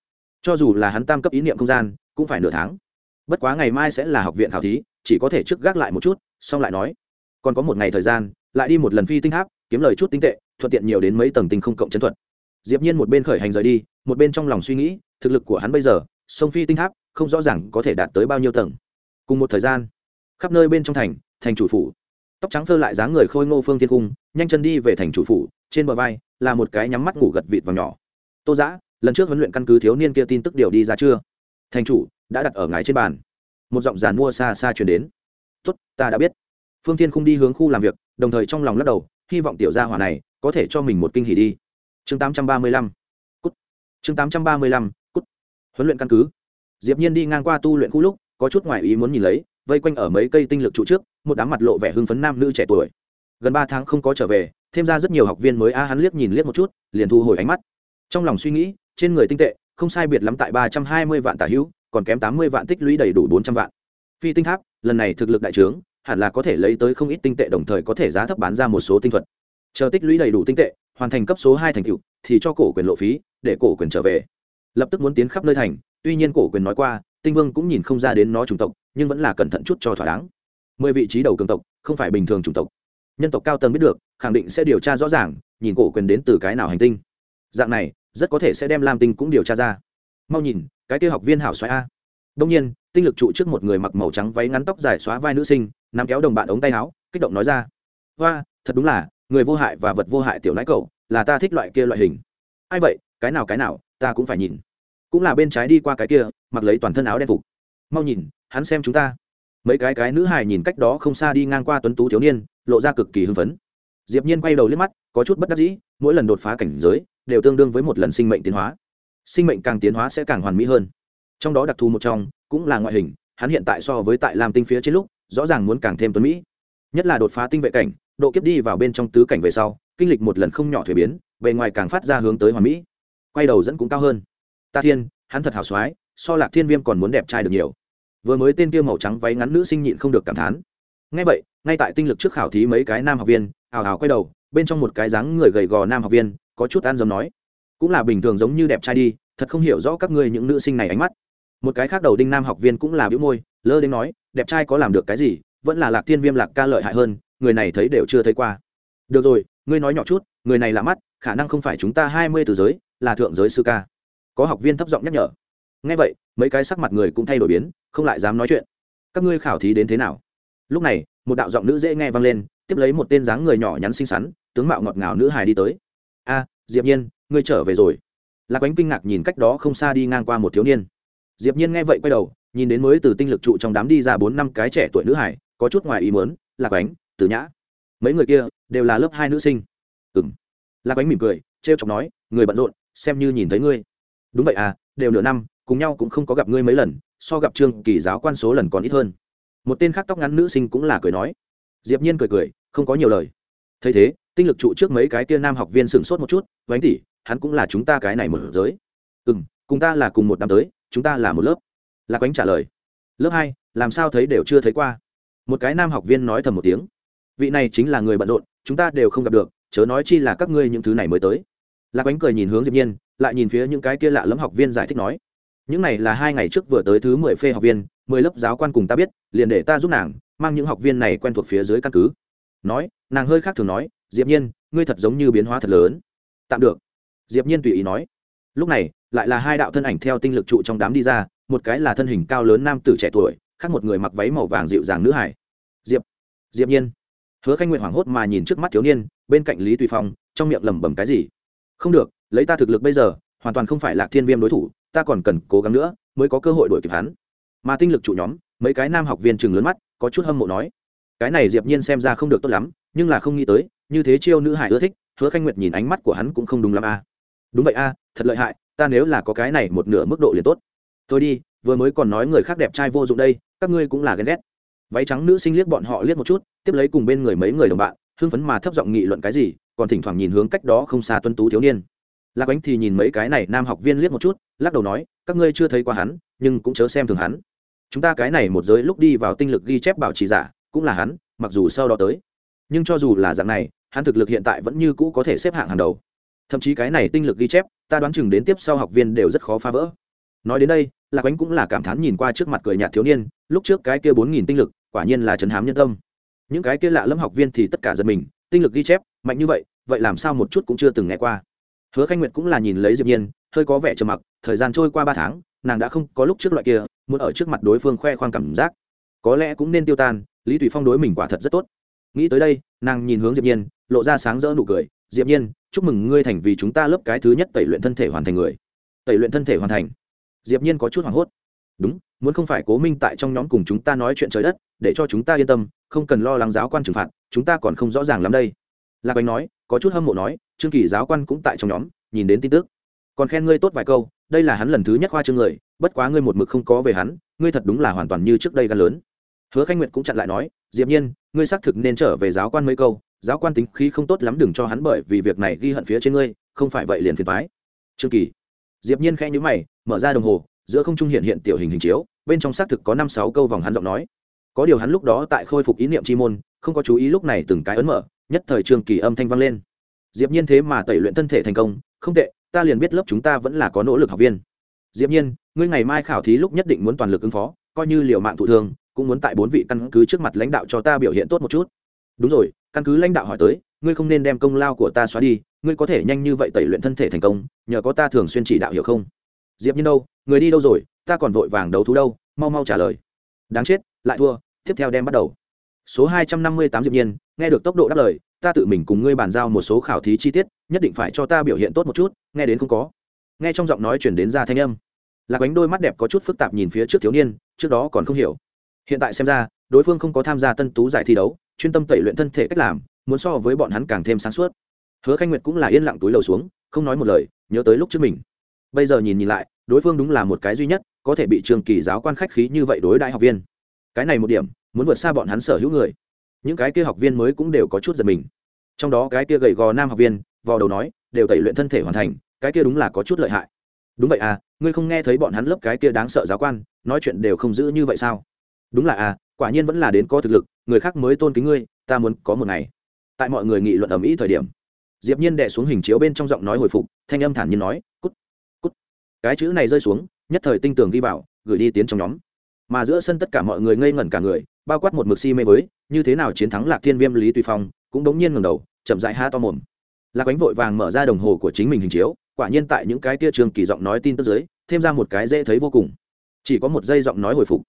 Cho dù là hắn tam cấp ý niệm không gian, cũng phải nửa tháng. Bất quá ngày mai sẽ là học viện khảo thí, chỉ có thể trước gác lại một chút, xong lại nói. Còn có một ngày thời gian, lại đi một lần phi tinh tháp, kiếm lời chút tinh tệ, thuận tiện nhiều đến mấy tầng tinh không cộng chân thuật diệp nhiên một bên khởi hành rời đi, một bên trong lòng suy nghĩ, thực lực của hắn bây giờ, sông phi tinh tháp, không rõ ràng có thể đạt tới bao nhiêu tầng. Cùng một thời gian, khắp nơi bên trong thành thành chủ phủ. Tóc trắng phơ lại dáng người khôi ngô phương thiên cung, nhanh chân đi về thành chủ phủ, trên bờ vai là một cái nhắm mắt ngủ gật vịt vào nhỏ. Tô giã lần trước huấn luyện căn cứ thiếu niên kia tin tức điều đi ra chưa? Thành chủ, đã đặt ở ngài trên bàn. Một giọng giàn mua xa xa chuyển đến. Tốt, ta đã biết. Phương thiên không đi hướng khu làm việc, đồng thời trong lòng lắc đầu, hy vọng tiểu gia hỏa này có thể cho mình một kinh hỉ đi chương tám trăm ba mươi lăm, cút. Chương tám trăm ba mươi lăm, cút. Huấn luyện căn cứ. Diệp nhiên đi ngang qua tu luyện khu lúc, có chút ngoài ý muốn nhìn lấy, vây quanh ở mấy cây tinh lực trụ trước, một đám mặt lộ vẻ hưng phấn nam nữ trẻ tuổi. Gần ba tháng không có trở về, thêm ra rất nhiều học viên mới a hắn liếc nhìn liếc một chút, liền thu hồi ánh mắt. Trong lòng suy nghĩ, trên người tinh tệ, không sai biệt lắm tại ba trăm hai mươi vạn tả hữu, còn kém tám mươi vạn tích lũy đầy đủ bốn trăm vạn. Phi tinh tháp, lần này thực lực đại trướng, hẳn là có thể lấy tới không ít tinh tệ đồng thời có thể giá thấp bán ra một số tinh thuật. Chờ tích lũy đầy đủ tinh tệ hoàn thành cấp số hai thành tựu, thì cho cổ quyền lộ phí, để cổ quyền trở về. Lập tức muốn tiến khắp nơi thành, tuy nhiên cổ quyền nói qua, tinh vương cũng nhìn không ra đến nó chủng tộc, nhưng vẫn là cẩn thận chút cho thỏa đáng. Mười vị trí đầu cường tộc, không phải bình thường chủng tộc. Nhân tộc cao tầng biết được, khẳng định sẽ điều tra rõ ràng, nhìn cổ quyền đến từ cái nào hành tinh. Dạng này, rất có thể sẽ đem lam tinh cũng điều tra ra. Mau nhìn, cái kia học viên hảo xoáy a. Đông nhiên, tinh lực trụ trước một người mặc màu trắng váy ngắn tóc dài xóa vai nữ sinh, nắm kéo đồng bạn ống tay áo, kích động nói ra. Hoa thật đúng là người vô hại và vật vô hại tiểu nãi cậu, là ta thích loại kia loại hình. Ai vậy? Cái nào cái nào? Ta cũng phải nhìn. Cũng là bên trái đi qua cái kia, mặc lấy toàn thân áo đen phục. Mau nhìn, hắn xem chúng ta. Mấy cái cái nữ hài nhìn cách đó không xa đi ngang qua tuấn tú thiếu niên, lộ ra cực kỳ hưng phấn. Diệp nhiên quay đầu liếc mắt, có chút bất đắc dĩ, mỗi lần đột phá cảnh giới, đều tương đương với một lần sinh mệnh tiến hóa. Sinh mệnh càng tiến hóa sẽ càng hoàn mỹ hơn. Trong đó đặc thù một trong, cũng là ngoại hình, hắn hiện tại so với tại làm tinh phía trên lúc, rõ ràng muốn càng thêm tuấn mỹ. Nhất là đột phá tinh vệ cảnh độ kiếp đi vào bên trong tứ cảnh về sau, kinh lịch một lần không nhỏ thuế biến, bề ngoài càng phát ra hướng tới hoàn mỹ. Quay đầu dẫn cũng cao hơn. Ta thiên, hắn thật hào xoái, so lạc thiên viêm còn muốn đẹp trai được nhiều. Vừa mới tên kia màu trắng váy ngắn nữ sinh nhịn không được cảm thán. Ngay vậy, ngay tại tinh lực trước khảo thí mấy cái nam học viên, hào hào quay đầu, bên trong một cái dáng người gầy gò nam học viên, có chút an dầm nói. Cũng là bình thường giống như đẹp trai đi, thật không hiểu rõ các ngươi những nữ sinh này ánh mắt. Một cái khác đầu đinh nam học viên cũng là bĩu môi, lơ đến nói, đẹp trai có làm được cái gì, vẫn là lạc thiên viêm lạc ca lợi hại hơn người này thấy đều chưa thấy qua. Được rồi, ngươi nói nhỏ chút, người này lạ mắt, khả năng không phải chúng ta hai mươi từ giới, là thượng giới sư ca. Có học viên thấp giọng nhắc nhở. Ngay vậy, mấy cái sắc mặt người cũng thay đổi biến, không lại dám nói chuyện. Các ngươi khảo thí đến thế nào? Lúc này, một đạo giọng nữ dễ nghe vang lên, tiếp lấy một tên dáng người nhỏ nhắn xinh xắn, tướng mạo ngọt ngào nữ hài đi tới. A, diệp nhiên, ngươi trở về rồi. Lạc ánh kinh ngạc nhìn cách đó không xa đi ngang qua một thiếu niên. Diệp nhiên nghe vậy quay đầu, nhìn đến mới từ tinh lực trụ trong đám đi ra bốn năm cái trẻ tuổi nữ hải có chút ngoài ý muốn, lạc ánh tử nhã. Mấy người kia đều là lớp hai nữ sinh. Ừm. Lạc ánh mỉm cười, trêu chọc nói, người bận rộn, xem như nhìn thấy ngươi. Đúng vậy à đều nửa năm, cùng nhau cũng không có gặp ngươi mấy lần, so gặp trương kỳ giáo quan số lần còn ít hơn. Một tên khác tóc ngắn nữ sinh cũng là cười nói. Diệp nhiên cười cười, không có nhiều lời. Thấy thế, tinh lực trụ trước mấy cái kia nam học viên sửng sốt một chút, vánh tỷ, hắn cũng là chúng ta cái này mở giới. Ừ m cùng ta là cùng một năm tới, chúng ta là một lớp. Lạc bánh trả lời. Lớp hai, làm sao thấy đều chưa thấy qua. Một cái nam học viên nói thầm một tiếng vị này chính là người bận rộn, chúng ta đều không gặp được, chớ nói chi là các ngươi những thứ này mới tới. Lạc ánh cười nhìn hướng diệp nhiên, lại nhìn phía những cái kia lạ lẫm học viên giải thích nói, những này là hai ngày trước vừa tới thứ mười phê học viên, mười lớp giáo quan cùng ta biết, liền để ta giúp nàng, mang những học viên này quen thuộc phía dưới căn cứ. Nói, nàng hơi khác thường nói, diệp nhiên, ngươi thật giống như biến hóa thật lớn. Tạm được. Diệp nhiên tùy ý nói. Lúc này, lại là hai đạo thân ảnh theo tinh lực trụ trong đám đi ra, một cái là thân hình cao lớn nam tử trẻ tuổi, khác một người mặc váy màu vàng dịu dàng nữ hải. Diệp diệp nhiên hứa khanh nguyện hoảng hốt mà nhìn trước mắt thiếu niên, bên cạnh lý tùy phong, trong miệng lẩm bẩm cái gì? Không được, lấy ta thực lực bây giờ, hoàn toàn không phải là thiên viêm đối thủ, ta còn cần cố gắng nữa mới có cơ hội đuổi kịp hắn. Mà tinh lực chủ nhóm, mấy cái nam học viên chừng lớn mắt, có chút hâm mộ nói, cái này diệp nhiên xem ra không được tốt lắm, nhưng là không nghĩ tới, như thế chiêu nữ hải ưa thích, hứa khanh nguyệt nhìn ánh mắt của hắn cũng không đúng lắm a. Đúng vậy a, thật lợi hại, ta nếu là có cái này một nửa mức độ liền tốt. Thôi đi, vừa mới còn nói người khác đẹp trai vô dụng đây, các ngươi cũng là ghen ghét váy trắng nữ sinh liếc bọn họ liếc một chút, tiếp lấy cùng bên người mấy người đồng bạn, hưng phấn mà thấp giọng nghị luận cái gì, còn thỉnh thoảng nhìn hướng cách đó không xa tuân tú thiếu niên. Lạc ánh thì nhìn mấy cái này nam học viên liếc một chút, lắc đầu nói, các ngươi chưa thấy qua hắn, nhưng cũng chớ xem thường hắn. Chúng ta cái này một giới lúc đi vào tinh lực ghi chép bảo trì giả, cũng là hắn, mặc dù sau đó tới. Nhưng cho dù là dạng này, hắn thực lực hiện tại vẫn như cũ có thể xếp hạng hàng đầu. Thậm chí cái này tinh lực ghi chép, ta đoán chừng đến tiếp sau học viên đều rất khó phá vỡ. Nói đến đây, lạc ánh cũng là cảm thán nhìn qua trước mặt cười nhạt thiếu niên, lúc trước cái kia bốn nghìn tinh lực quả nhiên là chấn hám nhân tâm. Những cái kia lạ lâm học viên thì tất cả giật mình, tinh lực ghi chép, mạnh như vậy vậy làm sao một chút cũng chưa từng nghe qua. Hứa khanh nguyệt cũng là nhìn lấy diệp nhiên, hơi có vẻ trầm mặc, thời gian trôi qua ba tháng, nàng đã không có lúc trước loại kia, muốn ở trước mặt đối phương khoe khoang cảm giác. Có lẽ cũng nên tiêu tan, lý Tùy phong đối mình quả thật rất tốt. Nghĩ tới đây, nàng nhìn hướng diệp nhiên, lộ ra sáng rỡ nụ cười, diệp nhiên, chúc mừng ngươi thành vì chúng ta lớp cái thứ nhất tẩy luyện thân thể hoàn thành người. Tẩy luyện thân thể hoàn thành. Diệp nhiên có chút hoảng hốt đúng, muốn không phải cố minh tại trong nhóm cùng chúng ta nói chuyện trời đất, để cho chúng ta yên tâm, không cần lo lắng giáo quan trừng phạt, chúng ta còn không rõ ràng lắm đây. Lạc anh nói, có chút hâm mộ nói, trương kỳ giáo quan cũng tại trong nhóm, nhìn đến tin tức. Còn khen ngươi tốt vài câu, đây là hắn lần thứ nhất khoa trương người, bất quá ngươi một mực không có về hắn, ngươi thật đúng là hoàn toàn như trước đây gan lớn. Hứa khanh nguyệt cũng chặn lại nói, diệp nhiên, ngươi xác thực nên trở về giáo quan mấy câu, giáo quan tính khí không tốt lắm đừng cho hắn bởi vì việc này ghi hận phía trên ngươi, không phải vậy liền phiền phái trương kỳ. Diệp nhiên khẽ nhíu mày, mở ra đồng hồ giữa không trung hiện hiện tiểu hình hình chiếu, bên trong xác thực có năm sáu câu vòng hắn giọng nói. Có điều hắn lúc đó tại khôi phục ý niệm chi môn, không có chú ý lúc này từng cái ấn mở, nhất thời trường kỳ âm thanh vang lên. Diệp nhiên thế mà tẩy luyện thân thể thành công, không tệ, ta liền biết lớp chúng ta vẫn là có nỗ lực học viên. Diệp nhiên, ngươi ngày mai khảo thí lúc nhất định muốn toàn lực ứng phó, coi như liều mạng thụ thương, cũng muốn tại bốn vị căn cứ trước mặt lãnh đạo cho ta biểu hiện tốt một chút. Đúng rồi, căn cứ lãnh đạo hỏi tới, ngươi không nên đem công lao của ta xóa đi, ngươi có thể nhanh như vậy tẩy luyện thân thể thành công, nhờ có ta thường xuyên chỉ đạo hiểu không? Diệp nhiên đâu người đi đâu rồi, ta còn vội vàng đấu thú đâu, mau mau trả lời. Đáng chết, lại thua, tiếp theo đem bắt đầu. Số hai trăm năm mươi tám diệp nhiên, nghe được tốc độ đáp lời, ta tự mình cùng ngươi bàn giao một số khảo thí chi tiết, nhất định phải cho ta biểu hiện tốt một chút, nghe đến không có. Nghe trong giọng nói chuyển đến ra thanh âm. Lạc ánh đôi mắt đẹp có chút phức tạp nhìn phía trước thiếu niên, trước đó còn không hiểu. Hiện tại xem ra, đối phương không có tham gia tân tú giải thi đấu, chuyên tâm tẩy luyện thân thể cách làm, muốn so với bọn hắn càng thêm sáng suốt. Hứa khanh nguyệt cũng là yên lặng túi lầu xuống, không nói một lời, nhớ tới lúc trước mình. Bây giờ nhìn nhìn lại đối phương đúng là một cái duy nhất có thể bị trường kỳ giáo quan khách khí như vậy đối đại học viên. Cái này một điểm, muốn vượt xa bọn hắn sở hữu người. Những cái kia học viên mới cũng đều có chút giật mình. Trong đó cái kia gầy gò nam học viên vào đầu nói, đều tẩy luyện thân thể hoàn thành, cái kia đúng là có chút lợi hại. Đúng vậy à ngươi không nghe thấy bọn hắn lớp cái kia đáng sợ giáo quan, nói chuyện đều không giữ như vậy sao? Đúng là à quả nhiên vẫn là đến có thực lực, người khác mới tôn kính ngươi, ta muốn có một ngày. Tại mọi người nghị luận ầm ĩ thời điểm, diệp nhiên đè xuống hình chiếu bên trong giọng nói hồi phục, thanh âm thản nhiên nói cái chữ này rơi xuống, nhất thời tinh tường ghi vào, gửi đi tiến trong nhóm. Mà giữa sân tất cả mọi người ngây ngẩn cả người, bao quát một mực si mê với, như thế nào chiến thắng lạc thiên viêm, lý tùy phong, cũng đống nhiên ngẩng đầu, chậm rãi ha to mồm. Lạc ánh vội vàng mở ra đồng hồ của chính mình hình chiếu, quả nhiên tại những cái tia trường kỳ giọng nói tin tức dưới, thêm ra một cái dễ thấy vô cùng. Chỉ có một giây giọng nói hồi phục.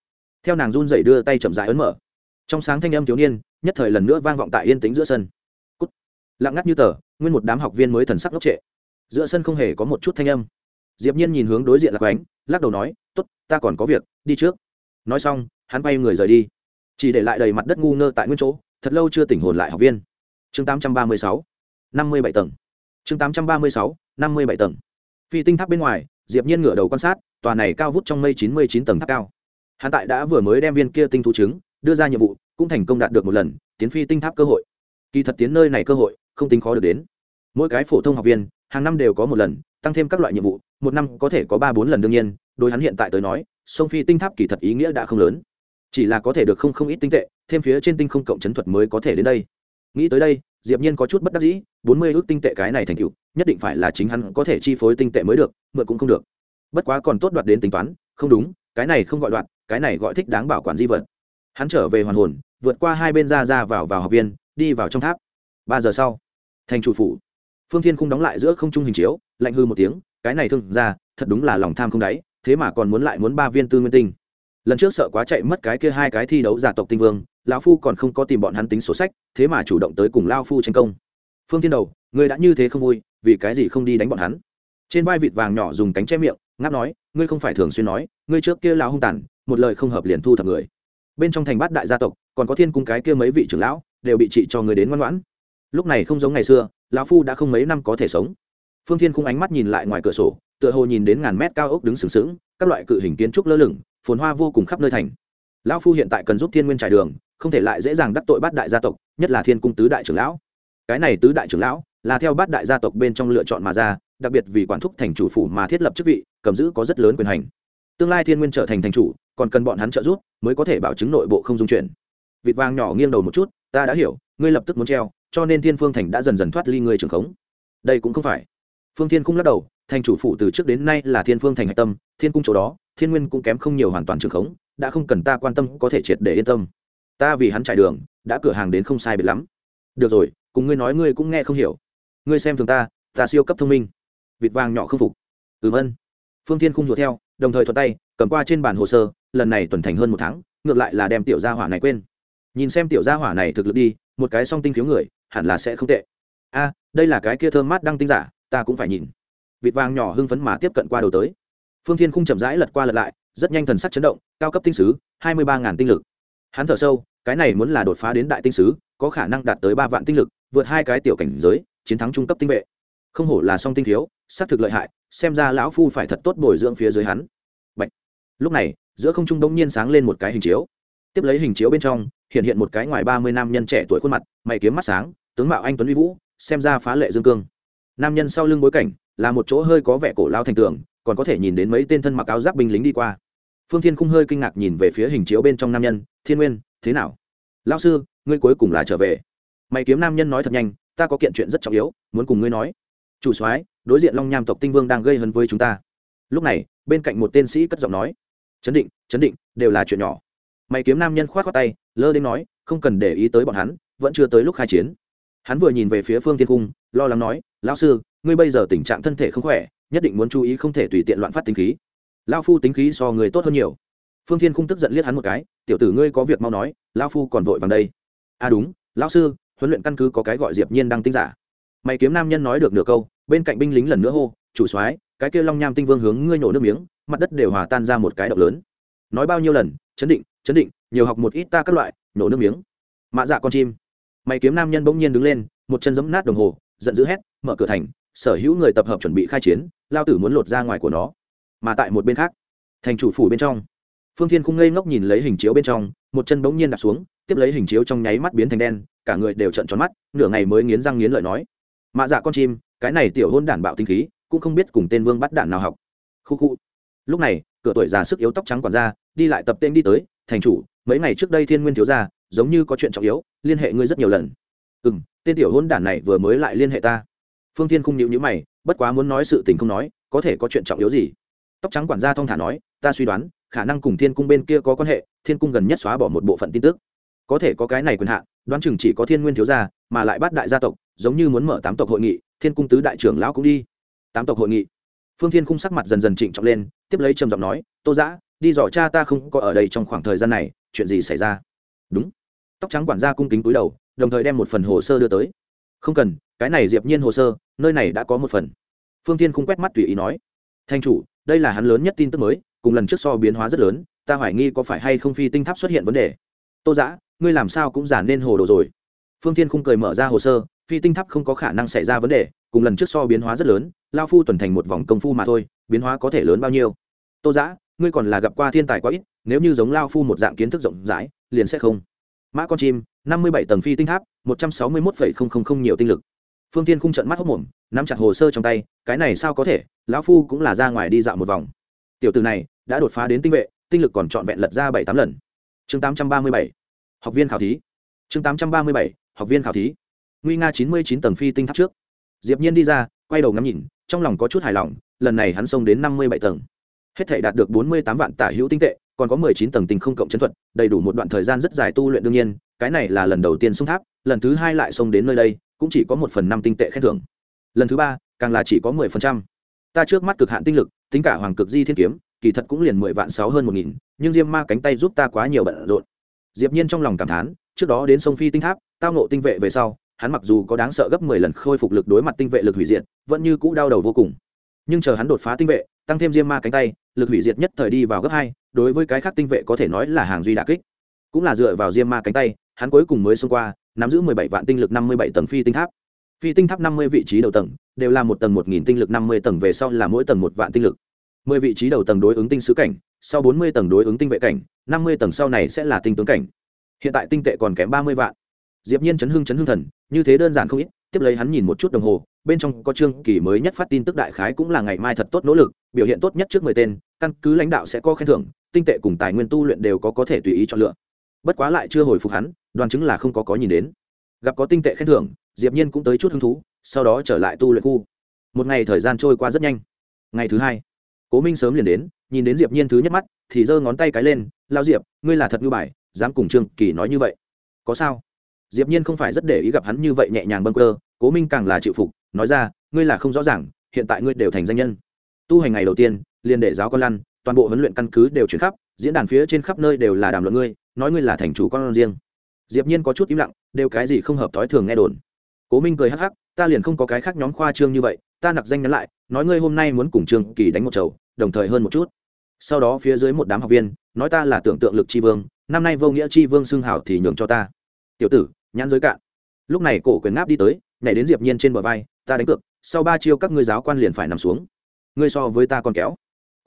Theo nàng run dậy đưa tay chậm rãi ấn mở. Trong sáng thanh âm thiếu niên, nhất thời lần nữa vang vọng tại yên tĩnh giữa sân. Cút. lặng ngắt như tờ, nguyên một đám học viên mới thần sắc ngốc trệ. Giữa sân không hề có một chút thanh âm diệp nhiên nhìn hướng đối diện lạc ánh, lắc đầu nói, tốt, ta còn có việc, đi trước. Nói xong, hắn bay người rời đi. Chỉ để lại đầy mặt đất ngu ngơ tại nguyên chỗ, thật lâu chưa tỉnh hồn lại học viên. Chương 836 57 tầng. Chương 836 57 tầng. Phi tinh tháp bên ngoài, diệp nhiên ngửa đầu quan sát, tòa này cao vút trong mây 99 tầng tháp cao. Hắn tại đã vừa mới đem viên kia tinh thú trứng, đưa ra nhiệm vụ, cũng thành công đạt được một lần, tiến phi tinh tháp cơ hội. Kỳ thật tiến nơi này cơ hội, không tính khó được đến. Mỗi cái phổ thông học viên, hàng năm đều có một lần tăng thêm các loại nhiệm vụ, một năm có thể có ba bốn lần đương nhiên, đối hắn hiện tại tới nói sông phi tinh tháp kỳ thật ý nghĩa đã không lớn. Chỉ là có thể được không không ít tinh tệ, thêm phía trên tinh không cộng chấn thuật mới có thể đến đây. Nghĩ tới đây, diệp nhiên có chút bất đắc dĩ, bốn mươi ước tinh tệ cái này thành tựu, nhất định phải là chính hắn có thể chi phối tinh tệ mới được, mượn cũng không được. Bất quá còn tốt đoạt đến tính toán, không đúng, cái này không gọi đoạt, cái này gọi thích đáng bảo quản di vật. Hắn trở về hoàn hồn, vượt qua hai bên ra ra vào vào học viên, đi vào trong tháp. Ba giờ sau, thành chủ phủ phương thiên khung đóng lại giữa không trung hình chiếu, lạnh hư một tiếng, cái này thương ra thật đúng là lòng tham không đáy, thế mà còn muốn lại muốn ba viên tư nguyên tinh. Lần trước sợ quá chạy mất cái kia hai cái thi đấu giả tộc tinh vương, lão phu còn không có tìm bọn hắn tính sổ sách, thế mà chủ động tới cùng lao phu tranh công. Phương thiên đầu, ngươi đã như thế không vui, vì cái gì không đi đánh bọn hắn? Trên vai vịt vàng nhỏ dùng cánh che miệng, ngáp nói, ngươi không phải thường xuyên nói, ngươi trước kia lao hung tàn, một lời không hợp liền thu thập người. Bên trong thành bát đại gia tộc, còn có thiên cung cái kia mấy vị trưởng lão, đều bị trị cho người đến ngoan ngoãn lúc này không giống ngày xưa, lão phu đã không mấy năm có thể sống. Phương thiên cung ánh mắt nhìn lại ngoài cửa sổ, tựa hồ nhìn đến ngàn mét cao ốc đứng sừng sững, các loại cự hình kiến trúc lơ lửng, phồn hoa vô cùng khắp nơi thành. Lão phu hiện tại cần giúp thiên nguyên trải đường, không thể lại dễ dàng đắc tội bát đại gia tộc, nhất là thiên cung tứ đại trưởng lão. Cái này tứ đại trưởng lão là theo bát đại gia tộc bên trong lựa chọn mà ra, đặc biệt vì quản thúc thành chủ phủ mà thiết lập chức vị, cầm giữ có rất lớn quyền hành. Tương lai thiên nguyên trở thành thành chủ, còn cần bọn hắn trợ giúp, mới có thể bảo chứng nội bộ không dung chuyển. Vịt vàng nhỏ nghiêng đầu một chút, ta đã hiểu, ngươi lập tức muốn treo cho nên thiên phương thành đã dần dần thoát ly người trường khống. Đây cũng không phải. Phương thiên cung lắc đầu, thành chủ phụ từ trước đến nay là thiên phương thành hạch tâm, thiên cung chỗ đó, thiên nguyên cũng kém không nhiều hoàn toàn trường khống, đã không cần ta quan tâm, có thể triệt để yên tâm. Ta vì hắn chạy đường, đã cửa hàng đến không sai biệt lắm. Được rồi, cùng ngươi nói ngươi cũng nghe không hiểu. Ngươi xem thường ta ta siêu cấp thông minh. Vịt vàng nhỏ không phục. Ừm ân. Phương thiên khung đùa theo, đồng thời thuận tay, cầm qua trên bản hồ sơ, lần này tuần thành hơn một tháng, ngược lại là đem tiểu gia hỏa này quên. Nhìn xem tiểu gia hỏa này thực lực đi, một cái song tinh thiếu người hẳn là sẽ không tệ. A, đây là cái kia thơm mát đăng tinh giả, ta cũng phải nhìn. Vịt vàng nhỏ hưng phấn mà tiếp cận qua đầu tới. Phương thiên khung chậm rãi lật qua lật lại, rất nhanh thần sắc chấn động, cao cấp tinh sứ, hai mươi ba ngàn tinh lực. Hắn thở sâu, cái này muốn là đột phá đến đại tinh sứ, có khả năng đạt tới ba vạn tinh lực, vượt hai cái tiểu cảnh giới, chiến thắng trung cấp tinh vệ. Không hổ là song tinh thiếu, xác thực lợi hại, xem ra lão phu phải thật tốt bồi dưỡng phía dưới hắn. Bạch. lúc này, giữa không trung đông nhiên sáng lên một cái hình chiếu tiếp lấy hình chiếu bên trong, hiện hiện một cái ngoài ba mươi nam nhân trẻ tuổi khuôn mặt, mày kiếm mắt sáng, tướng mạo anh tuấn uy vũ, xem ra phá lệ dương cương. Nam nhân sau lưng bối cảnh, là một chỗ hơi có vẻ cổ lao thành tường, còn có thể nhìn đến mấy tên thân mặc áo giáp binh lính đi qua. Phương thiên khung hơi kinh ngạc nhìn về phía hình chiếu bên trong nam nhân, thiên nguyên, thế nào? Lao sư, ngươi cuối cùng là trở về. Mày kiếm nam nhân nói thật nhanh, ta có kiện chuyện rất trọng yếu, muốn cùng ngươi nói. Chủ soái, đối diện long nham tộc tinh vương đang gây hấn với chúng ta. Lúc này, bên cạnh một tên sĩ cất giọng nói, chấn định chấn định, đều là chuyện nhỏ mày kiếm nam nhân khoát khoát tay, lơ đến nói, không cần để ý tới bọn hắn, vẫn chưa tới lúc khai chiến. Hắn vừa nhìn về phía phương thiên cung, lo lắng nói, lão sư, ngươi bây giờ tình trạng thân thể không khỏe, nhất định muốn chú ý không thể tùy tiện loạn phát tính khí. Lao phu tính khí so người tốt hơn nhiều. Phương thiên cung tức giận liếc hắn một cái, tiểu tử ngươi có việc mau nói lao phu còn vội vàng đây. À đúng, lão sư, huấn luyện căn cứ có cái gọi diệp nhiên đang tinh giả. Mày kiếm nam nhân nói được nửa câu, bên cạnh binh lính lần nữa hô, chủ soái, cái kia long nham tinh vương hướng ngươi nổ nước miếng, mặt đất đều hòa tan ra một cái động lớn. Nói bao nhiêu lần, chấn định chấn định, nhiều học một ít ta các loại, nổ nước miếng. Mạ dạ con chim. Mày kiếm nam nhân bỗng nhiên đứng lên, một chân giẫm nát đồng hồ, giận dữ hét, mở cửa thành, sở hữu người tập hợp chuẩn bị khai chiến, lao tử muốn lột ra ngoài của nó. Mà tại một bên khác, thành chủ phủ bên trong, phương thiên khung ngây ngốc nhìn lấy hình chiếu bên trong, một chân bỗng nhiên đạp xuống, tiếp lấy hình chiếu trong nháy mắt biến thành đen, cả người đều trận tròn mắt, nửa ngày mới nghiến răng nghiến lợi nói, mạ dạ con chim, cái này tiểu hôn đản bạo tinh khí, cũng không biết cùng tên vương bắt đản nào học. Khu khu. Lúc này, cửa tuổi già sức yếu tóc trắng quản ra, đi lại tập tên đi tới thành chủ, mấy ngày trước đây thiên nguyên thiếu gia, giống như có chuyện trọng yếu, liên hệ ngươi rất nhiều lần. Ừ m tên tiểu hôn đản này vừa mới lại liên hệ ta. Phương thiên không nhịu nhữ mày, bất quá muốn nói sự tình không nói, có thể có chuyện trọng yếu gì? Tóc trắng quản gia thong thả nói, ta suy đoán, khả năng cùng thiên cung bên kia có quan hệ, thiên cung gần nhất xóa bỏ một bộ phận tin tức. Có thể có cái này quyền hạn, đoán chừng chỉ có thiên nguyên thiếu gia, mà lại bắt đại gia tộc, giống như muốn mở tám tộc hội nghị, thiên cung tứ đại trưởng lão cũng đi. Tám tộc hội nghị. Phương thiên cung sắc mặt dần dần trịnh trọng lên, tiếp lấy trầm giọng nói, tô giã đi dò cha ta không có ở đây trong khoảng thời gian này, chuyện gì xảy ra? Đúng. Tóc trắng quản gia cung kính túi đầu, đồng thời đem một phần hồ sơ đưa tới. Không cần, cái này diệp nhiên hồ sơ, nơi này đã có một phần. Phương thiên không quét mắt tùy ý nói. Thanh chủ, đây là hắn lớn nhất tin tức mới, cùng lần trước so biến hóa rất lớn, ta hoài nghi có phải hay không phi tinh tháp xuất hiện vấn đề. Tô giã ngươi làm sao cũng giả nên hồ đồ rồi. Phương thiên không cười mở ra hồ sơ, phi tinh tháp không có khả năng xảy ra vấn đề, cùng lần trước so biến hóa rất lớn, lao phu tuần thành một vòng công phu mà thôi, biến hóa có thể lớn bao nhiêu? Tô giã ngươi còn là gặp qua thiên tài quá ít, nếu như giống lao phu một dạng kiến thức rộng rãi, liền sẽ không. Mã con chim, năm mươi bảy tầng phi tinh tháp, một trăm sáu mươi một nhiều tinh lực. Phương tiên khung trận mắt hốc mồm, nắm chặt hồ sơ trong tay, cái này sao có thể, lão phu cũng là ra ngoài đi dạo một vòng. Tiểu từ này, đã đột phá đến tinh vệ, tinh lực còn trọn vẹn lật ra bảy tám lần. Chương tám trăm ba mươi bảy, học viên khảo thí. Chương tám trăm ba mươi bảy, học viên khảo thí. Nguy nga chín mươi chín tầng phi tinh tháp trước. Diệp nhiên đi ra, quay đầu ngắm nhìn, trong lòng có chút hài lòng, lần này hắn xông đến năm mươi bảy tầng hết thể đạt được bốn mươi tám vạn tả hữu tinh tệ, còn có mười chín tầng tinh không cộng chân thuật, đầy đủ một đoạn thời gian rất dài tu luyện đương nhiên, cái này là lần đầu tiên xông tháp, lần thứ hai lại xông đến nơi đây, cũng chỉ có một phần năm tinh tệ khen thưởng. Lần thứ ba, càng là chỉ có mười phần trăm. Ta trước mắt cực hạn tinh lực, tính cả hoàng cực di thiên kiếm, kỳ thật cũng liền mười vạn sáu hơn một nghìn, nhưng diêm ma cánh tay giúp ta quá nhiều bận rộn. Diệp nhiên trong lòng cảm thán, trước đó đến sông phi tinh tháp, tao nộ tinh vệ về sau, hắn mặc dù có đáng sợ gấp mười lần khôi phục lực đối mặt tinh vệ lực hủy diệt, vẫn như cũ đau đầu vô cùng. Nhưng chờ hắn đột phá tinh vệ, tăng thêm diêm ma cánh tay lực hủy diệt nhất thời đi vào gấp hai, đối với cái khác tinh vệ có thể nói là hàng duy đà kích. Cũng là dựa vào diêm ma cánh tay, hắn cuối cùng mới xông qua, nắm giữ mười bảy vạn tinh lực năm mươi bảy tầng phi tinh tháp. Phi tinh tháp năm mươi vị trí đầu tầng, đều là một tầng một nghìn tinh lực năm mươi tầng về sau là mỗi tầng một vạn tinh lực. Mười vị trí đầu tầng đối ứng tinh sứ cảnh, sau bốn mươi tầng đối ứng tinh vệ cảnh, năm mươi tầng sau này sẽ là tinh tướng cảnh. Hiện tại tinh tệ còn kém ba mươi vạn. Diệp nhiên chấn hưng chấn hưng thần, như thế đơn giản không ít, tiếp lấy hắn nhìn một chút đồng hồ, bên trong có chương kỳ mới nhất phát tin tức đại khái cũng là ngày mai thật tốt nỗ lực, biểu hiện tốt nhất trước mười tên căn cứ lãnh đạo sẽ có khen thưởng, tinh tệ cùng tài nguyên tu luyện đều có có thể tùy ý chọn lựa. Bất quá lại chưa hồi phục hắn, đoàn chứng là không có có nhìn đến. Gặp có tinh tệ khen thưởng, diệp nhiên cũng tới chút hứng thú, sau đó trở lại tu luyện khu. Một ngày thời gian trôi qua rất nhanh. Ngày thứ hai, cố minh sớm liền đến, nhìn đến diệp nhiên thứ nhất mắt, thì giơ ngón tay cái lên lao diệp, ngươi là thật ngưu bài, dám cùng trương kỳ nói như vậy? Có sao? Diệp nhiên không phải rất để ý gặp hắn như vậy nhẹ nhàng bâng quơ, cố minh càng là chịu phục, nói ra, ngươi là không rõ ràng, hiện tại ngươi đều thành danh nhân. Tu hành ngày đầu tiên liền để giáo con lăn, toàn bộ huấn luyện căn cứ đều chuyển khắp, diễn đàn phía trên khắp nơi đều là đàm luận ngươi, nói ngươi là thành chủ con riêng. Diệp nhiên có chút im lặng, đều cái gì không hợp thói thường nghe đồn. Cố minh cười hắc hắc, ta liền không có cái khác nhóm khoa trương như vậy, ta nặc danh nhắn lại, nói ngươi hôm nay muốn cùng trương kỳ đánh một chầu, đồng thời hơn một chút. Sau đó phía dưới một đám học viên, nói ta là tưởng tượng lực tri vương, năm nay vô nghĩa tri vương xưng hảo thì nhường cho ta. Tiểu tử, nhãn giới cạn. Lúc này cổ quyền ngáp đi tới, nhảy đến diệp nhiên trên bờ vai, ta đánh cược, sau ba chiêu các ngươi giáo quan liền phải nằm xuống. Ngươi so với ta còn kéo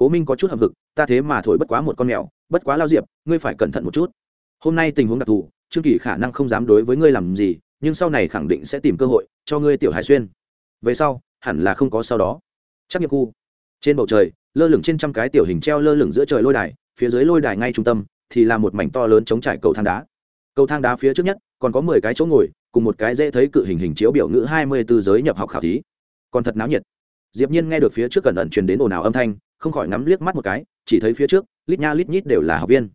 cố minh có chút hậm hực, ta thế mà thổi bất quá một con mèo, bất quá lao diệp, ngươi phải cẩn thận một chút. Hôm nay tình huống đặc thù, trương kỳ khả năng không dám đối với ngươi làm gì, nhưng sau này khẳng định sẽ tìm cơ hội cho ngươi tiểu hải xuyên. Về sau, hẳn là không có sau đó. Trắc nghiệm khu, trên bầu trời, lơ lửng trên trăm cái tiểu hình treo lơ lửng giữa trời lôi đài, phía dưới lôi đài ngay trung tâm thì là một mảnh to lớn chống trải cầu thang đá. Cầu thang đá phía trước nhất, còn có mười cái chỗ ngồi, cùng một cái dễ thấy cự hình hình chiếu biểu ngữ hai mươi tư giới nhập học khảo thí. Còn thật náo nhiệt. Diệp nhiên nghe được phía trước cẩn ẩn truyền đến ồn ào âm thanh không khỏi ngắm liếc mắt một cái, chỉ thấy phía trước, lít nha lít nhít đều là học viên.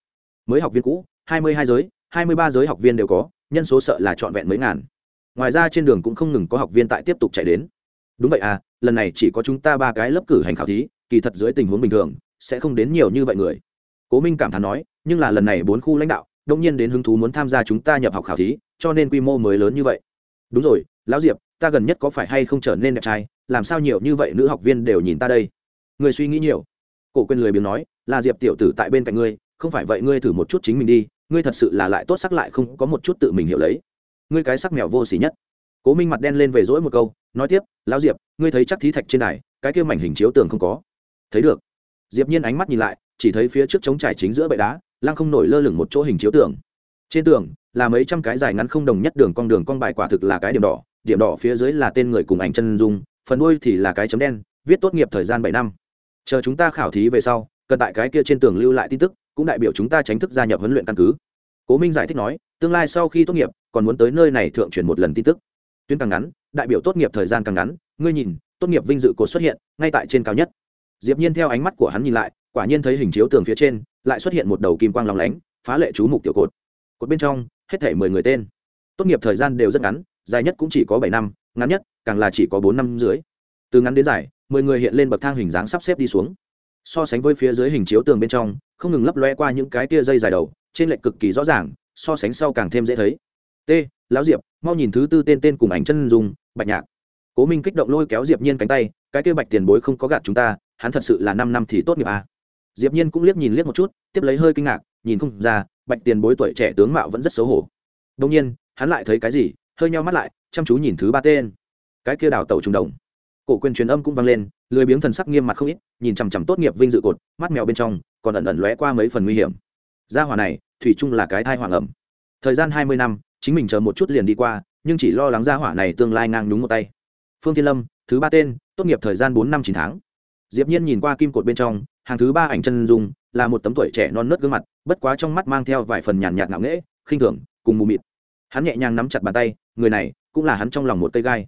Mới học viên cũ, hai mươi hai giới, hai mươi ba giới học viên đều có, nhân số sợ là trọn vẹn mấy ngàn. Ngoài ra trên đường cũng không ngừng có học viên tại tiếp tục chạy đến. Đúng vậy à lần này chỉ có chúng ta ba cái lớp cử hành khảo thí, kỳ thật dưới tình huống bình thường, sẽ không đến nhiều như vậy người. Cố minh cảm thán nói, nhưng là lần này bốn khu lãnh đạo, đông nhiên đến hứng thú muốn tham gia chúng ta nhập học khảo thí, cho nên quy mô mới lớn như vậy. Đúng rồi, lão diệp, ta gần nhất có phải hay không trở nên đẹp trai, làm sao nhiều như vậy nữ học viên đều nhìn ta đây? Người suy nghĩ nhiều. Cổ quên lười biếng nói là diệp tiểu tử tại bên cạnh ngươi không phải vậy ngươi thử một chút chính mình đi ngươi thật sự là lại tốt sắc lại không có một chút tự mình hiểu lấy. Ngươi cái sắc mèo vô xỉ nhất. Cố minh mặt đen lên về dỗi một câu nói tiếp lão diệp ngươi thấy chắc thí thạch trên này, cái kia mảnh hình chiếu tường không có? Thấy được. Diệp nhiên ánh mắt nhìn lại chỉ thấy phía trước trống trải chính giữa bệ đá lăng không nổi lơ lửng một chỗ hình chiếu tường. Trên tường là mấy trăm cái dài ngắn không đồng nhất đường cong đường cong bài quả thực là cái điểm đỏ điểm đỏ phía dưới là tên người cùng ảnh chân dung phần đuôi thì là cái chấm đen viết tốt nghiệp thời gian bảy năm chờ chúng ta khảo thí về sau, cần tại cái kia trên tường lưu lại tin tức, cũng đại biểu chúng ta tránh thức gia nhập huấn luyện căn cứ. Cố minh giải thích nói, tương lai sau khi tốt nghiệp, còn muốn tới nơi này thượng chuyển một lần tin tức. Tuyến càng ngắn, đại biểu tốt nghiệp thời gian càng ngắn, ngươi nhìn, tốt nghiệp vinh dự cột xuất hiện, ngay tại trên cao nhất. Diệp nhiên theo ánh mắt của hắn nhìn lại, quả nhiên thấy hình chiếu tường phía trên, lại xuất hiện một đầu kim quang lóng lánh, phá lệ chú mục tiểu cột. Cột bên trong, hết thảy mười người tên. Tốt nghiệp thời gian đều rất ngắn, dài nhất cũng chỉ có bảy năm, ngắn nhất càng là chỉ có bốn năm dưới. Từ ngắn đến dài mười người hiện lên bậc thang hình dáng sắp xếp đi xuống. So sánh với phía dưới hình chiếu tường bên trong, không ngừng lấp loe qua những cái tia dây dài đầu, trên lệch cực kỳ rõ ràng, so sánh sau càng thêm dễ thấy. T, lão diệp, mau nhìn thứ tư tên tên cùng ảnh chân dùng bạch nhạc. Cố minh kích động lôi kéo diệp nhiên cánh tay, cái kia bạch tiền bối không có gạt chúng ta, hắn thật sự là năm năm thì tốt nghiệp à. diệp nhiên cũng liếc nhìn liếc một chút, tiếp lấy hơi kinh ngạc, nhìn không ra, bạch tiền bối tuổi trẻ tướng mạo vẫn rất xấu hổ. Đương nhiên, hắn lại thấy cái gì, hơi nheo mắt lại, chăm chú nhìn thứ ba tên. Cái kia đào tẩu trung đồng cổ quyền truyền âm cũng vang lên, lười biếng thần sắc nghiêm mặt không ít, nhìn chằm chằm tốt nghiệp vinh dự cột, mắt mèo bên trong còn ẩn ẩn lóe qua mấy phần nguy hiểm. Gia hỏa này, thủy chung là cái thai hoàng ẩm. Thời gian hai mươi năm, chính mình chờ một chút liền đi qua, nhưng chỉ lo lắng gia hỏa này tương lai ngang nhúng một tay. Phương thiên lâm, thứ ba tên, tốt nghiệp thời gian bốn năm chín tháng. Diệp nhiên nhìn qua kim cột bên trong, hàng thứ ba ảnh chân dung, là một tấm tuổi trẻ non nớt gương mặt, bất quá trong mắt mang theo vài phần nhàn nhạt ngạo nghễ, khinh thường, cùng mù mịt. Hắn nhẹ nhàng nắm chặt bàn tay, người này cũng là hắn trong lòng một cây gai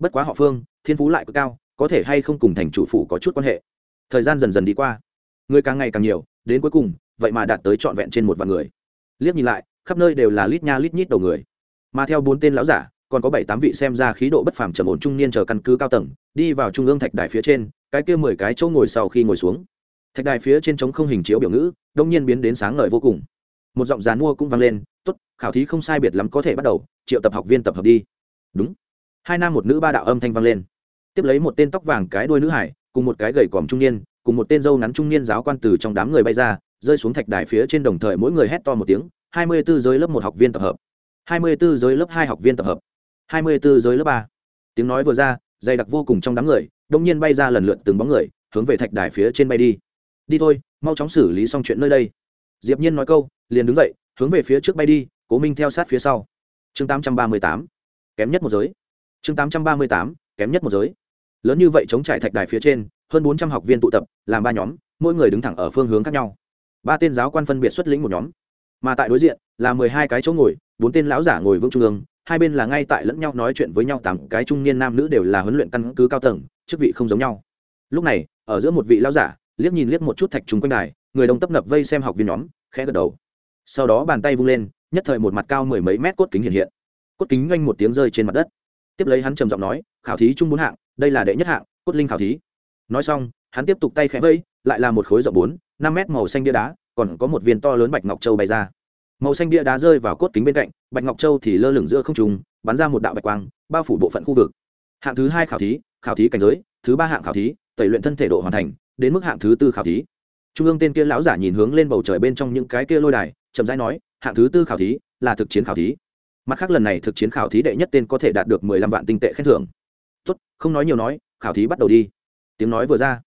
bất quá họ phương, thiên phú lại cực cao, có thể hay không cùng thành chủ phủ có chút quan hệ. Thời gian dần dần đi qua. Người càng ngày càng nhiều, đến cuối cùng, vậy mà đạt tới trọn vẹn trên một vạn người. Liếc nhìn lại, khắp nơi đều là lít nha lít nhít đầu người. Mà theo bốn tên lão giả, còn có bảy tám vị xem ra khí độ bất phàm trầm ổn trung niên chờ căn cứ cao tầng, đi vào trung ương thạch đài phía trên, cái kia mười cái chỗ ngồi sau khi ngồi xuống. Thạch đài phía trên trống không hình chiếu biểu ngữ, đông nhiên biến đến sáng ngời vô cùng. Một giọng dàn mua cũng vang lên, tốt, khảo thí không sai biệt lắm có thể bắt đầu, triệu tập học viên tập hợp đi. Đúng hai nam một nữ ba đạo âm thanh vang lên. Tiếp lấy một tên tóc vàng cái đuôi nữ hải, cùng một cái gầy còm trung niên, cùng một tên dâu ngắn trung niên giáo quan từ trong đám người bay ra, rơi xuống thạch đài phía trên đồng thời mỗi người hét to một tiếng, hai mươi 24 giới lớp một học viên tập hợp. Hai mươi 24 giới lớp hai học viên tập hợp. Hai mươi 24 giới lớp ba. Tiếng nói vừa ra, dày đặc vô cùng trong đám người, đông nhiên bay ra lần lượt từng bóng người, hướng về thạch đài phía trên bay đi. Đi thôi, mau chóng xử lý xong chuyện nơi đây. Diệp nhiên nói câu, liền đứng dậy, hướng về phía trước bay đi, cố minh theo sát phía sau. Chương 838 kém nhất một giới chương 838 kém nhất một giới. Lớn như vậy chống trải thạch đài phía trên, hơn 400 học viên tụ tập, làm ba nhóm, mỗi người đứng thẳng ở phương hướng khác nhau. Ba tên giáo quan phân biệt xuất lĩnh một nhóm. Mà tại đối diện, là mười hai cái chỗ ngồi, bốn tên lão giả ngồi vững trung ương, hai bên là ngay tại lẫn nhau nói chuyện với nhau tám cái trung niên nam nữ đều là huấn luyện căn cứ cao tầng, chức vị không giống nhau. Lúc này, ở giữa một vị lão giả, liếc nhìn liếc một chút thạch trùng quanh đài, người đông tấp nập vây xem học viên nhóm, khẽ gật đầu. Sau đó bàn tay vung lên, nhất thời một mặt cao mười mấy mét cốt kính hiện hiện. Cốt kính nhanh một tiếng rơi trên mặt đất tiếp lấy hắn trầm giọng nói, khảo thí chung bốn hạng, đây là đệ nhất hạng, cốt linh khảo thí. Nói xong, hắn tiếp tục tay khẽ vây lại là một khối rộng bốn, năm mét màu xanh bia đá, còn có một viên to lớn bạch ngọc châu bay ra. Màu xanh bia đá rơi vào cốt kính bên cạnh, bạch ngọc châu thì lơ lửng giữa không trùng bắn ra một đạo bạch quang, bao phủ bộ phận khu vực. Hạng thứ hai khảo thí khảo thí cảnh giới, thứ ba hạng khảo thí, tẩy luyện thân thể độ hoàn thành, đến mức hạng thứ tư khảo thí. Trung ương tên kia lão giả nhìn hướng lên bầu trời bên trong những cái kia lôi đài, chậm rãi nói, hạng thứ tư khảo thí là thực chiến khảo thí mặt khác lần này thực chiến khảo thí đệ nhất tên có thể đạt được mười lăm vạn tinh tệ khen thưởng. Tốt, không nói nhiều nói, khảo thí bắt đầu đi. Tiếng nói vừa ra.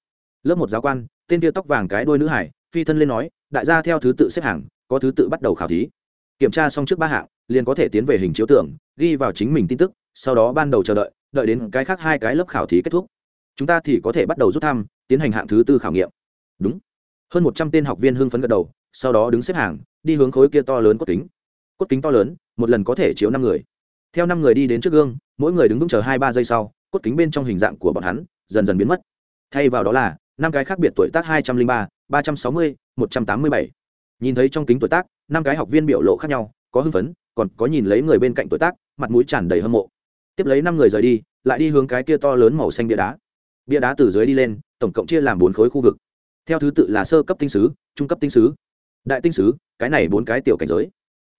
Lớp một giáo quan, tên kia tóc vàng cái đôi nữ hải, phi thân lên nói, đại gia theo thứ tự xếp hàng, có thứ tự bắt đầu khảo thí. Kiểm tra xong trước ba hạng, liền có thể tiến về hình chiếu tưởng, ghi vào chính mình tin tức, sau đó ban đầu chờ đợi đợi đến cái khác hai cái lớp khảo thí kết thúc. Chúng ta thì có thể bắt đầu rút thăm, tiến hành hạng thứ tư khảo nghiệm. Đúng. Hơn một trăm tên học viên hưng phấn gật đầu, sau đó đứng xếp hàng, đi hướng khối kia to lớn cốt kính. Cốt kính to lớn một lần có thể chiếu năm người. Theo năm người đi đến trước gương, mỗi người đứng vững chờ hai ba giây sau, cốt kính bên trong hình dạng của bọn hắn dần dần biến mất. Thay vào đó là, năm cái khác biệt tuổi tác hai trăm linh ba ba trăm sáu mươi, một trăm tám mươi bảy. Nhìn thấy trong kính tuổi tác, năm cái học viên biểu lộ khác nhau, có hưng phấn, còn có nhìn lấy người bên cạnh tuổi tác, mặt mũi tràn đầy hâm mộ. Tiếp lấy năm người rời đi, lại đi hướng cái kia to lớn màu xanh bia đá. Bia đá từ dưới đi lên, tổng cộng chia làm bốn khối khu vực. Theo thứ tự là sơ cấp tinh sứ, trung cấp tinh sứ. Đại tinh sứ, cái này bốn cái tiểu cảnh giới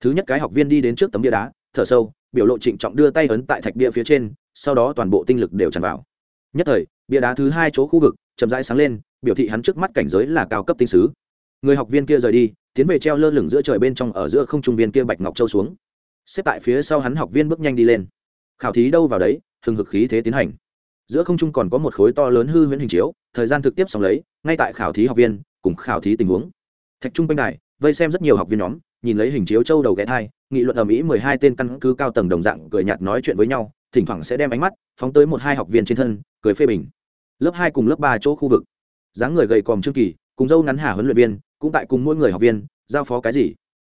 thứ nhất cái học viên đi đến trước tấm bia đá, thở sâu, biểu lộ trịnh trọng đưa tay ấn tại thạch bia phía trên, sau đó toàn bộ tinh lực đều tràn vào. Nhất thời, bia đá thứ hai chỗ khu vực chậm rãi sáng lên, biểu thị hắn trước mắt cảnh giới là cao cấp tinh sứ. Người học viên kia rời đi, tiến về treo lơ lửng giữa trời bên trong ở giữa không trung viên kia bạch ngọc châu xuống. Xếp tại phía sau hắn học viên bước nhanh đi lên. Khảo thí đâu vào đấy, hừng hực khí thế tiến hành. Giữa không trung còn có một khối to lớn hư huyễn hình chiếu, thời gian thực tiếp xong lấy, ngay tại khảo thí học viên, cùng khảo thí tình huống. Thạch trung quanh đài, vây xem rất nhiều học viên nhóm nhìn lấy hình chiếu châu đầu ghé thai, nghị luận ở mỹ mười hai tên căn cứ cao tầng đồng dạng cười nhạt nói chuyện với nhau, thỉnh thoảng sẽ đem ánh mắt phóng tới một hai học viên trên thân, cười phê bình. Lớp hai cùng lớp ba chỗ khu vực. Dáng người gầy còm trương kỳ, cùng dâu ngắn hà huấn luyện viên, cũng tại cùng mỗi người học viên, giao phó cái gì.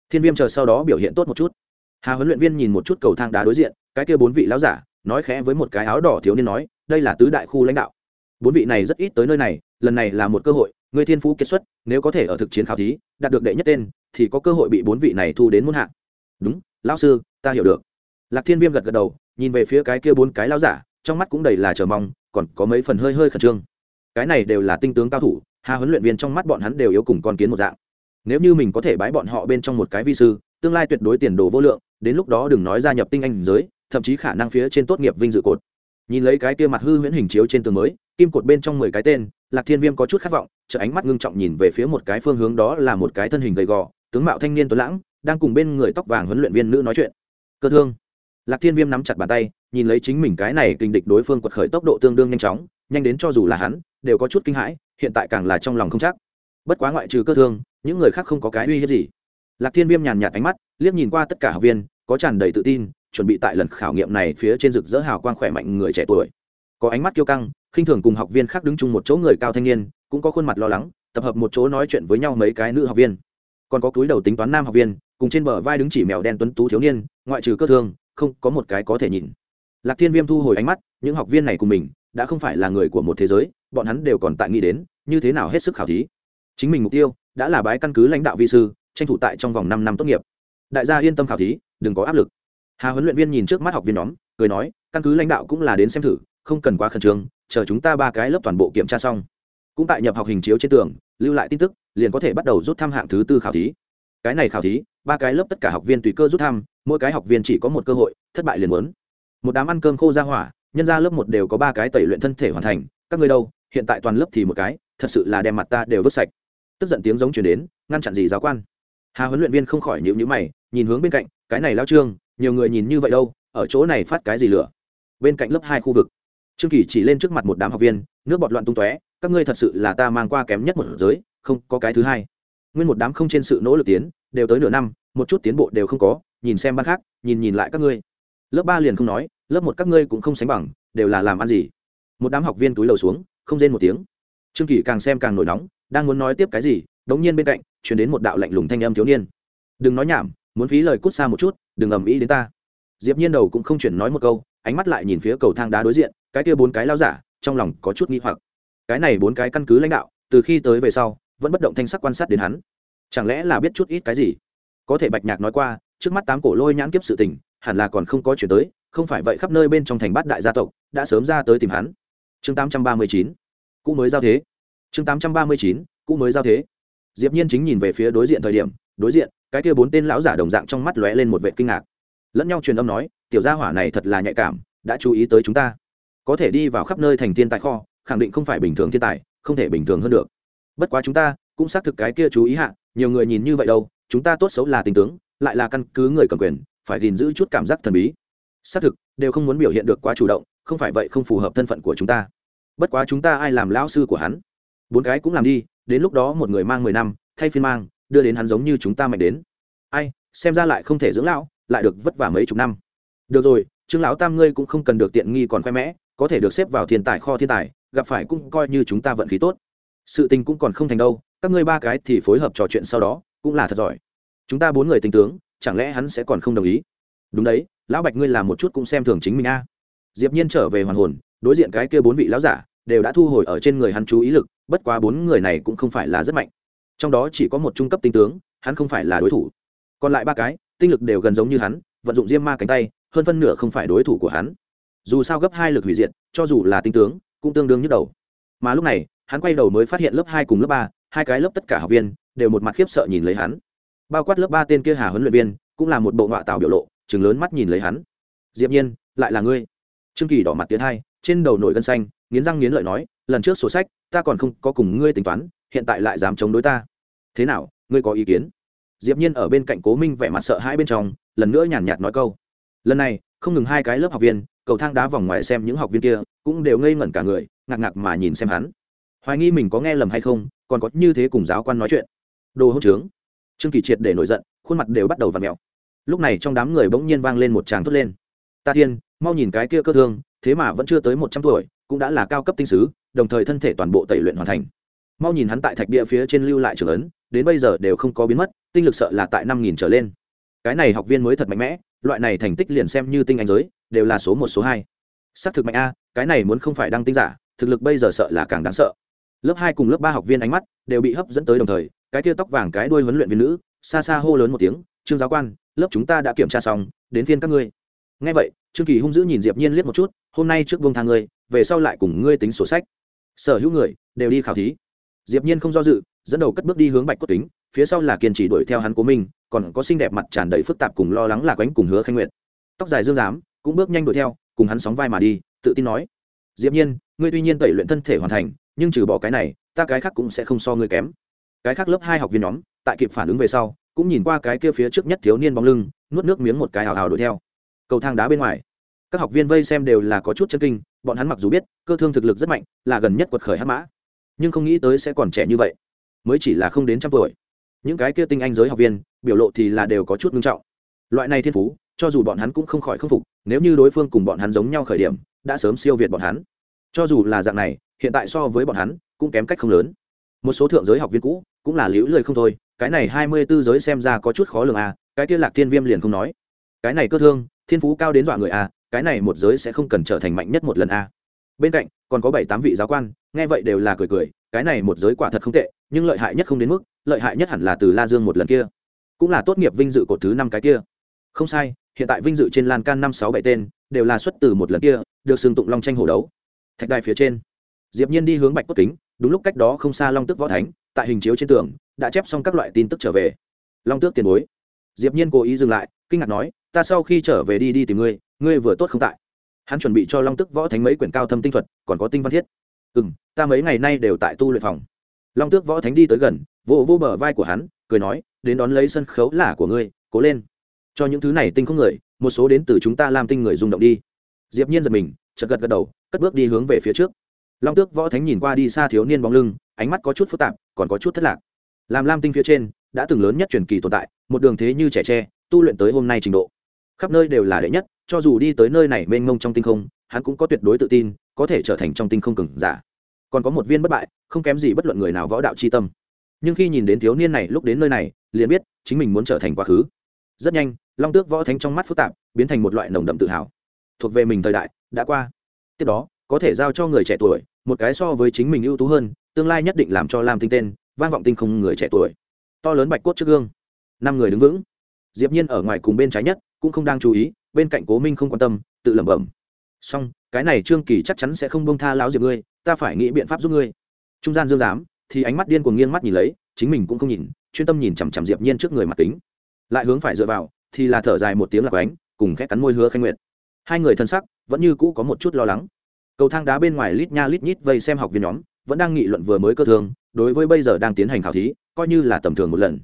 Thiên viêm chờ sau đó biểu hiện tốt một chút. Hà huấn luyện viên nhìn một chút cầu thang đá đối diện, cái kia bốn vị lão giả, nói khẽ với một cái áo đỏ thiếu niên nói, đây là tứ đại khu lãnh đạo. Bốn vị này rất ít tới nơi này, lần này là một cơ hội người thiên phú kết xuất, nếu có thể ở thực chiến khảo thí, đạt được đệ nhất tên, thì có cơ hội bị bốn vị này thu đến muôn hạng. Đúng, lão sư, ta hiểu được. Lạc thiên viêm gật gật đầu, nhìn về phía cái kia bốn cái lão giả, trong mắt cũng đầy là chờ mong, còn có mấy phần hơi hơi khẩn trương. Cái này đều là tinh tướng cao thủ, hà huấn luyện viên trong mắt bọn hắn đều yếu cùng con kiến một dạng. Nếu như mình có thể bái bọn họ bên trong một cái vi sư, tương lai tuyệt đối tiền đồ vô lượng, đến lúc đó đừng nói gia nhập tinh anh giới, thậm chí khả năng phía trên tốt nghiệp vinh dự cột. Nhìn lấy cái kia mặt hư huyễn hình chiếu trên tường mới, kim cột bên trong mười cái tên, lạc thiên viêm có chút khát vọng chợ ánh mắt ngưng trọng nhìn về phía một cái phương hướng đó là một cái thân hình gầy gò, tướng mạo thanh niên tuấn lãng, đang cùng bên người tóc vàng huấn luyện viên nữ nói chuyện. Cơ thương. Lạc thiên viêm nắm chặt bàn tay, nhìn lấy chính mình cái này kinh địch đối phương quật khởi tốc độ tương đương nhanh chóng, nhanh đến cho dù là hắn, đều có chút kinh hãi, hiện tại càng là trong lòng không chắc. Bất quá ngoại trừ cơ thương, những người khác không có cái uy hiếp gì. Lạc thiên viêm nhàn nhạt ánh mắt, liếc nhìn qua tất cả học viên, có tràn đầy tự tin, chuẩn bị tại lần khảo nghiệm này phía trên rực rỡ hào quang khỏe mạnh người trẻ tuổi. Có ánh mắt kiêu căng khinh thường cùng học viên khác đứng chung một chỗ người cao thanh niên, cũng có khuôn mặt lo lắng, tập hợp một chỗ nói chuyện với nhau mấy cái nữ học viên. Còn có túi đầu tính toán nam học viên, cùng trên bờ vai đứng chỉ mèo đen tuấn tú thiếu niên, ngoại trừ cơ thương không có một cái có thể nhìn. Lạc thiên viêm thu hồi ánh mắt, những học viên này cùng mình, đã không phải là người của một thế giới, bọn hắn đều còn tại nghĩ đến, như thế nào hết sức khảo thí. Chính mình mục tiêu, đã là bái căn cứ lãnh đạo vi sư, tranh thủ tại trong vòng năm năm tốt nghiệp. Đại gia yên tâm khảo thí, đừng có áp lực. Hà huấn luyện viên nhìn trước mắt học viên nhóm, cười nói, căn cứ lãnh đạo cũng là đến xem thử, không cần quá khẩn trương chờ chúng ta ba cái lớp toàn bộ kiểm tra xong. Cũng tại nhập học hình chiếu trên tường, lưu lại tin tức, liền có thể bắt đầu rút thăm hạng thứ tư khảo thí. Cái này khảo thí, ba cái lớp tất cả học viên tùy cơ rút thăm, mỗi cái học viên chỉ có một cơ hội, thất bại liền muốn. Một đám ăn cơm khô ra hỏa, nhân ra lớp một đều có ba cái tẩy luyện thân thể hoàn thành, các ngươi đâu, hiện tại toàn lớp thì một cái, thật sự là đem mặt ta đều vứt sạch. Tức giận tiếng giống chuyển đến, ngăn chặn gì giáo quan. Hà huấn luyện viên không khỏi nhịu nhữ mày, nhìn hướng bên cạnh, cái này lao trương, nhiều người nhìn như vậy đâu, ở chỗ này phát cái gì lửa? Bên cạnh lớp hai khu vực trương kỳ chỉ lên trước mặt một đám học viên, nước bọt loạn tung tóe, các ngươi thật sự là ta mang qua kém nhất một giới, không có cái thứ hai. Nguyên một đám không trên sự nỗ lực tiến, đều tới nửa năm, một chút tiến bộ đều không có, nhìn xem ban khác, nhìn nhìn lại các ngươi. Lớp ba liền không nói, lớp một các ngươi cũng không sánh bằng, đều là làm ăn gì. Một đám học viên túi lầu xuống, không rên một tiếng. Trương kỳ càng xem càng nổi nóng, đang muốn nói tiếp cái gì, đống nhiên bên cạnh chuyển đến một đạo lạnh lùng thanh âm thiếu niên. Đừng nói nhảm, muốn phí lời cút xa một chút, đừng ầm ĩ đến ta. Diệp nhiên đầu cũng không chuyển nói một câu, ánh mắt lại nhìn phía cầu thang đá đối diện cái kia bốn cái lao giả, trong lòng có chút nghi hoặc. Cái này bốn cái căn cứ lãnh đạo, từ khi tới về sau, vẫn bất động thanh sắc quan sát đến hắn. Chẳng lẽ là biết chút ít cái gì? Có thể bạch nhạc nói qua, trước mắt tám cổ lôi nhãn kiếp sự tình, hẳn là còn không có chuyển tới, không phải vậy khắp nơi bên trong thành bát đại gia tộc, đã sớm ra tới tìm hắn. Chương 839 cũng mới giao thế. Chương 839 cũng mới giao thế. Diệp nhiên chính nhìn về phía đối diện thời điểm, đối diện, cái kia bốn tên lão giả đồng dạng trong mắt lóe lên một vẻ kinh ngạc. Lẫn nhau truyền âm nói, tiểu gia hỏa này thật là nhạy cảm, đã chú ý tới chúng ta có thể đi vào khắp nơi thành thiên tài kho, khẳng định không phải bình thường thiên tài, không thể bình thường hơn được. Bất quá chúng ta cũng xác thực cái kia chú ý hạ, nhiều người nhìn như vậy đâu, chúng ta tốt xấu là tình tướng, lại là căn cứ người cầm quyền, phải gìn giữ chút cảm giác thần bí. Xác thực, đều không muốn biểu hiện được quá chủ động, không phải vậy không phù hợp thân phận của chúng ta. Bất quá chúng ta ai làm lão sư của hắn? Bốn cái cũng làm đi, đến lúc đó một người mang mười năm, thay phiên mang, đưa đến hắn giống như chúng ta mạnh đến. Ai, xem ra lại không thể dưỡng lão, lại được vất vả mấy chục năm. Được rồi, trương lão tam ngươi cũng không cần được tiện nghi còn khoe mẽ có thể được xếp vào thiên tài kho thiên tài, gặp phải cũng coi như chúng ta vận khí tốt. Sự tình cũng còn không thành đâu, các ngươi ba cái thì phối hợp trò chuyện sau đó, cũng là thật giỏi. Chúng ta bốn người tình tướng, chẳng lẽ hắn sẽ còn không đồng ý? Đúng đấy, lão bạch ngươi làm một chút cũng xem thường chính mình a. Diệp nhiên trở về hoàn hồn, đối diện cái kia bốn vị lão giả, đều đã thu hồi ở trên người hắn chú ý lực, bất quá bốn người này cũng không phải là rất mạnh. Trong đó chỉ có một trung cấp tinh tướng, hắn không phải là đối thủ. Còn lại ba cái, tinh lực đều gần giống như hắn, vận dụng diêm ma cánh tay, hơn phân nửa không phải đối thủ của hắn dù sao gấp hai lực hủy diệt, cho dù là tinh tướng, cũng tương đương nhức đầu. Mà lúc này, hắn quay đầu mới phát hiện lớp hai cùng lớp ba, hai cái lớp tất cả học viên, đều một mặt khiếp sợ nhìn lấy hắn. Bao quát lớp ba tên kia hà huấn luyện viên, cũng là một bộ ngọa tạo biểu lộ chừng lớn mắt nhìn lấy hắn. Diệp nhiên, lại là ngươi? Trương kỳ đỏ mặt tiến hai, trên đầu nổi gân xanh, nghiến răng nghiến lợi nói, lần trước sổ sách, ta còn không có cùng ngươi tính toán, hiện tại lại dám chống đối ta. Thế nào, ngươi có ý kiến? Diệp nhiên ở bên cạnh cố minh vẻ mặt sợ hãi bên trong, lần nữa nhàn nhạt nói câu. Lần này, không ngừng hai cái lớp học viên cầu thang đá vòng ngoài xem những học viên kia, cũng đều ngây ngẩn cả người, ngạc ngạc mà nhìn xem hắn. Hoài nghi mình có nghe lầm hay không, còn có như thế cùng giáo quan nói chuyện. Đồ hỗn trướng. Trương kỳ triệt để nổi giận, khuôn mặt đều bắt đầu v ặ mẹo lúc này trong đám người bỗng nhiên vang lên một tràng thốt lên. Ta thiên, mau nhìn cái kia cơ thương, thế mà vẫn chưa tới một trăm tuổi, cũng đã là cao cấp tinh sứ, đồng thời thân thể toàn bộ tẩy luyện hoàn thành. Mau nhìn hắn tại thạch địa phía trên lưu lại trường ấn, đến bây giờ đều không có biến mất, tinh lực sợ là tại năm nghìn trở lên. Cái này học viên mới thật mạnh mẽ, loại này thành tích liền xem như tinh anh giới đều là số một, số hai. Xác thực mạnh a, cái này muốn không phải đăng tinh giả, thực lực bây giờ sợ là càng đáng sợ. Lớp hai cùng lớp ba học viên ánh mắt đều bị hấp dẫn tới đồng thời, cái tia tóc vàng cái đuôi huấn luyện viên nữ, xa xa hô lớn một tiếng, trương giáo quan, lớp chúng ta đã kiểm tra xong, đến phiên các ngươi. Ngay vậy, trương kỳ hung dữ nhìn diệp nhiên liếc một chút, hôm nay trước vương thang ngươi, về sau lại cùng ngươi tính sổ sách. Sở hữu người đều đi khảo thí. Diệp nhiên không do dự, dẫn đầu cất bước đi hướng bạch cốt tính phía sau là kiên trì đuổi theo hắn cố minh còn có xinh đẹp mặt tràn đầy phức tạp cùng lo lắng là quánh cùng hứa khanh nguyện tóc dài dương dám cũng bước nhanh đuổi theo, cùng hắn sóng vai mà đi, tự tin nói, diệp nhiên, ngươi tuy nhiên tẩy luyện thân thể hoàn thành, nhưng trừ bỏ cái này, ta cái khác cũng sẽ không so ngươi kém. Cái khác lớp hai học viên nhóm, tại kịp phản ứng về sau, cũng nhìn qua cái kia phía trước nhất thiếu niên bóng lưng, nuốt nước miếng một cái hào hào đuổi theo. Cầu thang đá bên ngoài, các học viên vây xem đều là có chút chân kinh, bọn hắn mặc dù biết, cơ thương thực lực rất mạnh, là gần nhất quật khởi hát mã, nhưng không nghĩ tới sẽ còn trẻ như vậy, mới chỉ là không đến trăm tuổi. Những cái kia tinh anh giới học viên, biểu lộ thì là đều có chút ngưng trọng. Loại này thiên phú cho dù bọn hắn cũng không khỏi k phục, nếu như đối phương cùng bọn hắn giống nhau khởi điểm, đã sớm siêu việt bọn hắn. Cho dù là dạng này, hiện tại so với bọn hắn, cũng kém cách không lớn. Một số thượng giới học viên cũ, cũng là liễu lười không thôi, cái này hai mươi tư giới xem ra có chút khó lường à cái kia lạc thiên viêm liền không nói. Cái này cơ thương, thiên phú cao đến dọa người à cái này một giới sẽ không cần trở thành mạnh nhất một lần à. Bên cạnh, còn có bảy tám vị giáo quan, nghe vậy đều là cười cười, cái này một giới quả thật không tệ, nhưng lợi hại nhất không đến mức, lợi hại nhất hẳn là từ la dương một lần kia. Cũng là tốt nghiệp vinh dự cột thứ năm cái kia. Không sai hiện tại vinh dự trên lan can năm sáu bảy tên, đều là xuất từ một lần kia, được xưng tụng long tranh hổ đấu. Thạch đài phía trên, diệp nhiên đi hướng bạch cốt kính, đúng lúc cách đó không xa long tước võ thánh, tại hình chiếu trên tường, đã chép xong các loại tin tức trở về. Long tước tiền bối. Diệp nhiên cố ý dừng lại, kinh ngạc nói, ta sau khi trở về đi đi tìm ngươi ngươi vừa tốt không tại. Hắn chuẩn bị cho long tước võ thánh mấy quyển cao thâm tinh thuật, còn có tinh văn thiết. Ừm, ta mấy ngày nay đều tại tu luyện phòng. Long tước võ thánh đi tới gần, vỗ vỗ bờ vai của hắn, cười nói, đến đón lấy sân khấu là của ngươi, cố lên cho những thứ này tinh không người, một số đến từ chúng ta làm tinh người rung động đi. Diệp nhiên giật mình, chợt gật gật đầu, cất bước đi hướng về phía trước. Long tước võ thánh nhìn qua đi xa thiếu niên bóng lưng, ánh mắt có chút phức tạp, còn có chút thất lạc. Làm lam tinh phía trên, đã từng lớn nhất truyền kỳ tồn tại, một đường thế như trẻ tre, tu luyện tới hôm nay trình độ. Khắp nơi đều là đệ nhất, cho dù đi tới nơi này mênh mông trong tinh không, hắn cũng có tuyệt đối tự tin, có thể trở thành trong tinh không cường giả. Còn có một viên bất bại, không kém gì bất luận người nào võ đạo c h i tâm. Nhưng khi nhìn đến thiếu niên này lúc đến nơi này, liền biết chính mình muốn trở thành quá khứ rất nhanh, long tước võ thánh trong mắt phức tạp, biến thành một loại nồng đậm tự hào. Thuộc về mình thời đại, đã qua. Tiếp đó, có thể giao cho người trẻ tuổi, một cái so với chính mình ưu tú hơn, tương lai nhất định làm cho lam tinh tên, vang vọng tinh không người trẻ tuổi. To lớn bạch cốt trước gương. Năm người đứng vững. Diệp nhiên ở ngoài cùng bên trái nhất, cũng không đang chú ý, bên cạnh cố minh không quan tâm, tự lẩm bẩm. Song cái này trương kỳ chắc chắn sẽ không bông tha lão diệp ngươi, ta phải nghĩ biện pháp giúp ngươi. Trung gian dương giám, thì ánh mắt điên cuồng nghiêng mắt nhìn lấy, chính mình cũng không nhìn, chuyên tâm nhìn chằm chằm diệp nhiên trước người mặt kính lại hướng phải dựa vào, thì là thở dài một tiếng lạc bánh cùng khẽ cắn môi hứa khanh nguyệt. Hai người thân sắc, vẫn như cũ có một chút lo lắng. Cầu thang đá bên ngoài lít nha lít nhít vây xem học viên nhóm, vẫn đang nghị luận vừa mới cơ thương đối với bây giờ đang tiến hành khảo thí, coi như là tầm thường một lần.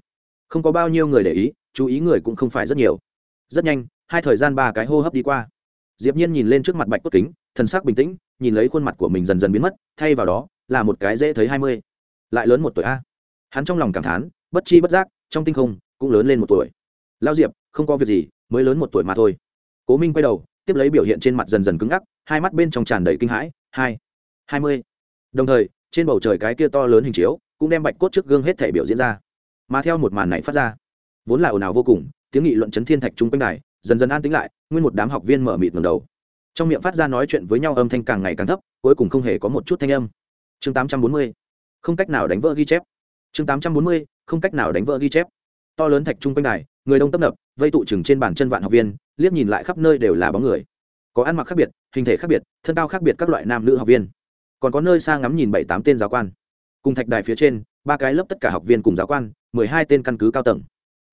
Không có bao nhiêu người để ý, chú ý người cũng không phải rất nhiều. Rất nhanh, hai thời gian ba cái hô hấp đi qua. Diệp nhiên nhìn lên trước mặt bạch cốt kính thần sắc bình tĩnh, nhìn lấy khuôn mặt của mình dần dần biến mất, thay vào đó, là một cái dễ thấy hai mươi. Lại lớn một tuổi a. Hắn trong lòng cảm thán, bất chi bất giác, trong tinh không cũng lớn lên một tuổi. Lao diệp, không có việc gì, mới lớn một tuổi mà thôi. Cố minh quay đầu, tiếp lấy biểu hiện trên mặt dần dần cứng ngắc, hai mắt bên trong tràn đầy kinh hãi, hai hai mươi. Đồng thời, trên bầu trời cái kia to lớn hình chiếu, cũng đem bạch cốt trước gương hết thể biểu diễn ra. Mà theo một màn này phát ra, vốn là ồn ào vô cùng, tiếng nghị luận chấn thiên thạch chung quanh đài, dần dần an tĩnh lại, nguyên một đám học viên mở mịt ngầm đầu. Trong miệng phát ra nói chuyện với nhau âm thanh càng ngày càng thấp, cuối cùng không hề có một chút thanh âm. Chương 840. không cách nào đánh vỡ ghi chép. Chương 840. không cách nào đánh vỡ ghi chép to lớn thạch trung quanh đài, người đông tấp nập, vây tụ chừng trên bàn chân vạn học viên, liếc nhìn lại khắp nơi đều là bóng người. Có ăn mặc khác biệt, hình thể khác biệt, thân cao khác biệt các loại nam nữ học viên. Còn có nơi xa ngắm nhìn bảy tám tên giáo quan. Cùng thạch đài phía trên, ba cái lớp tất cả học viên cùng giáo quan, mười hai tên căn cứ cao tầng.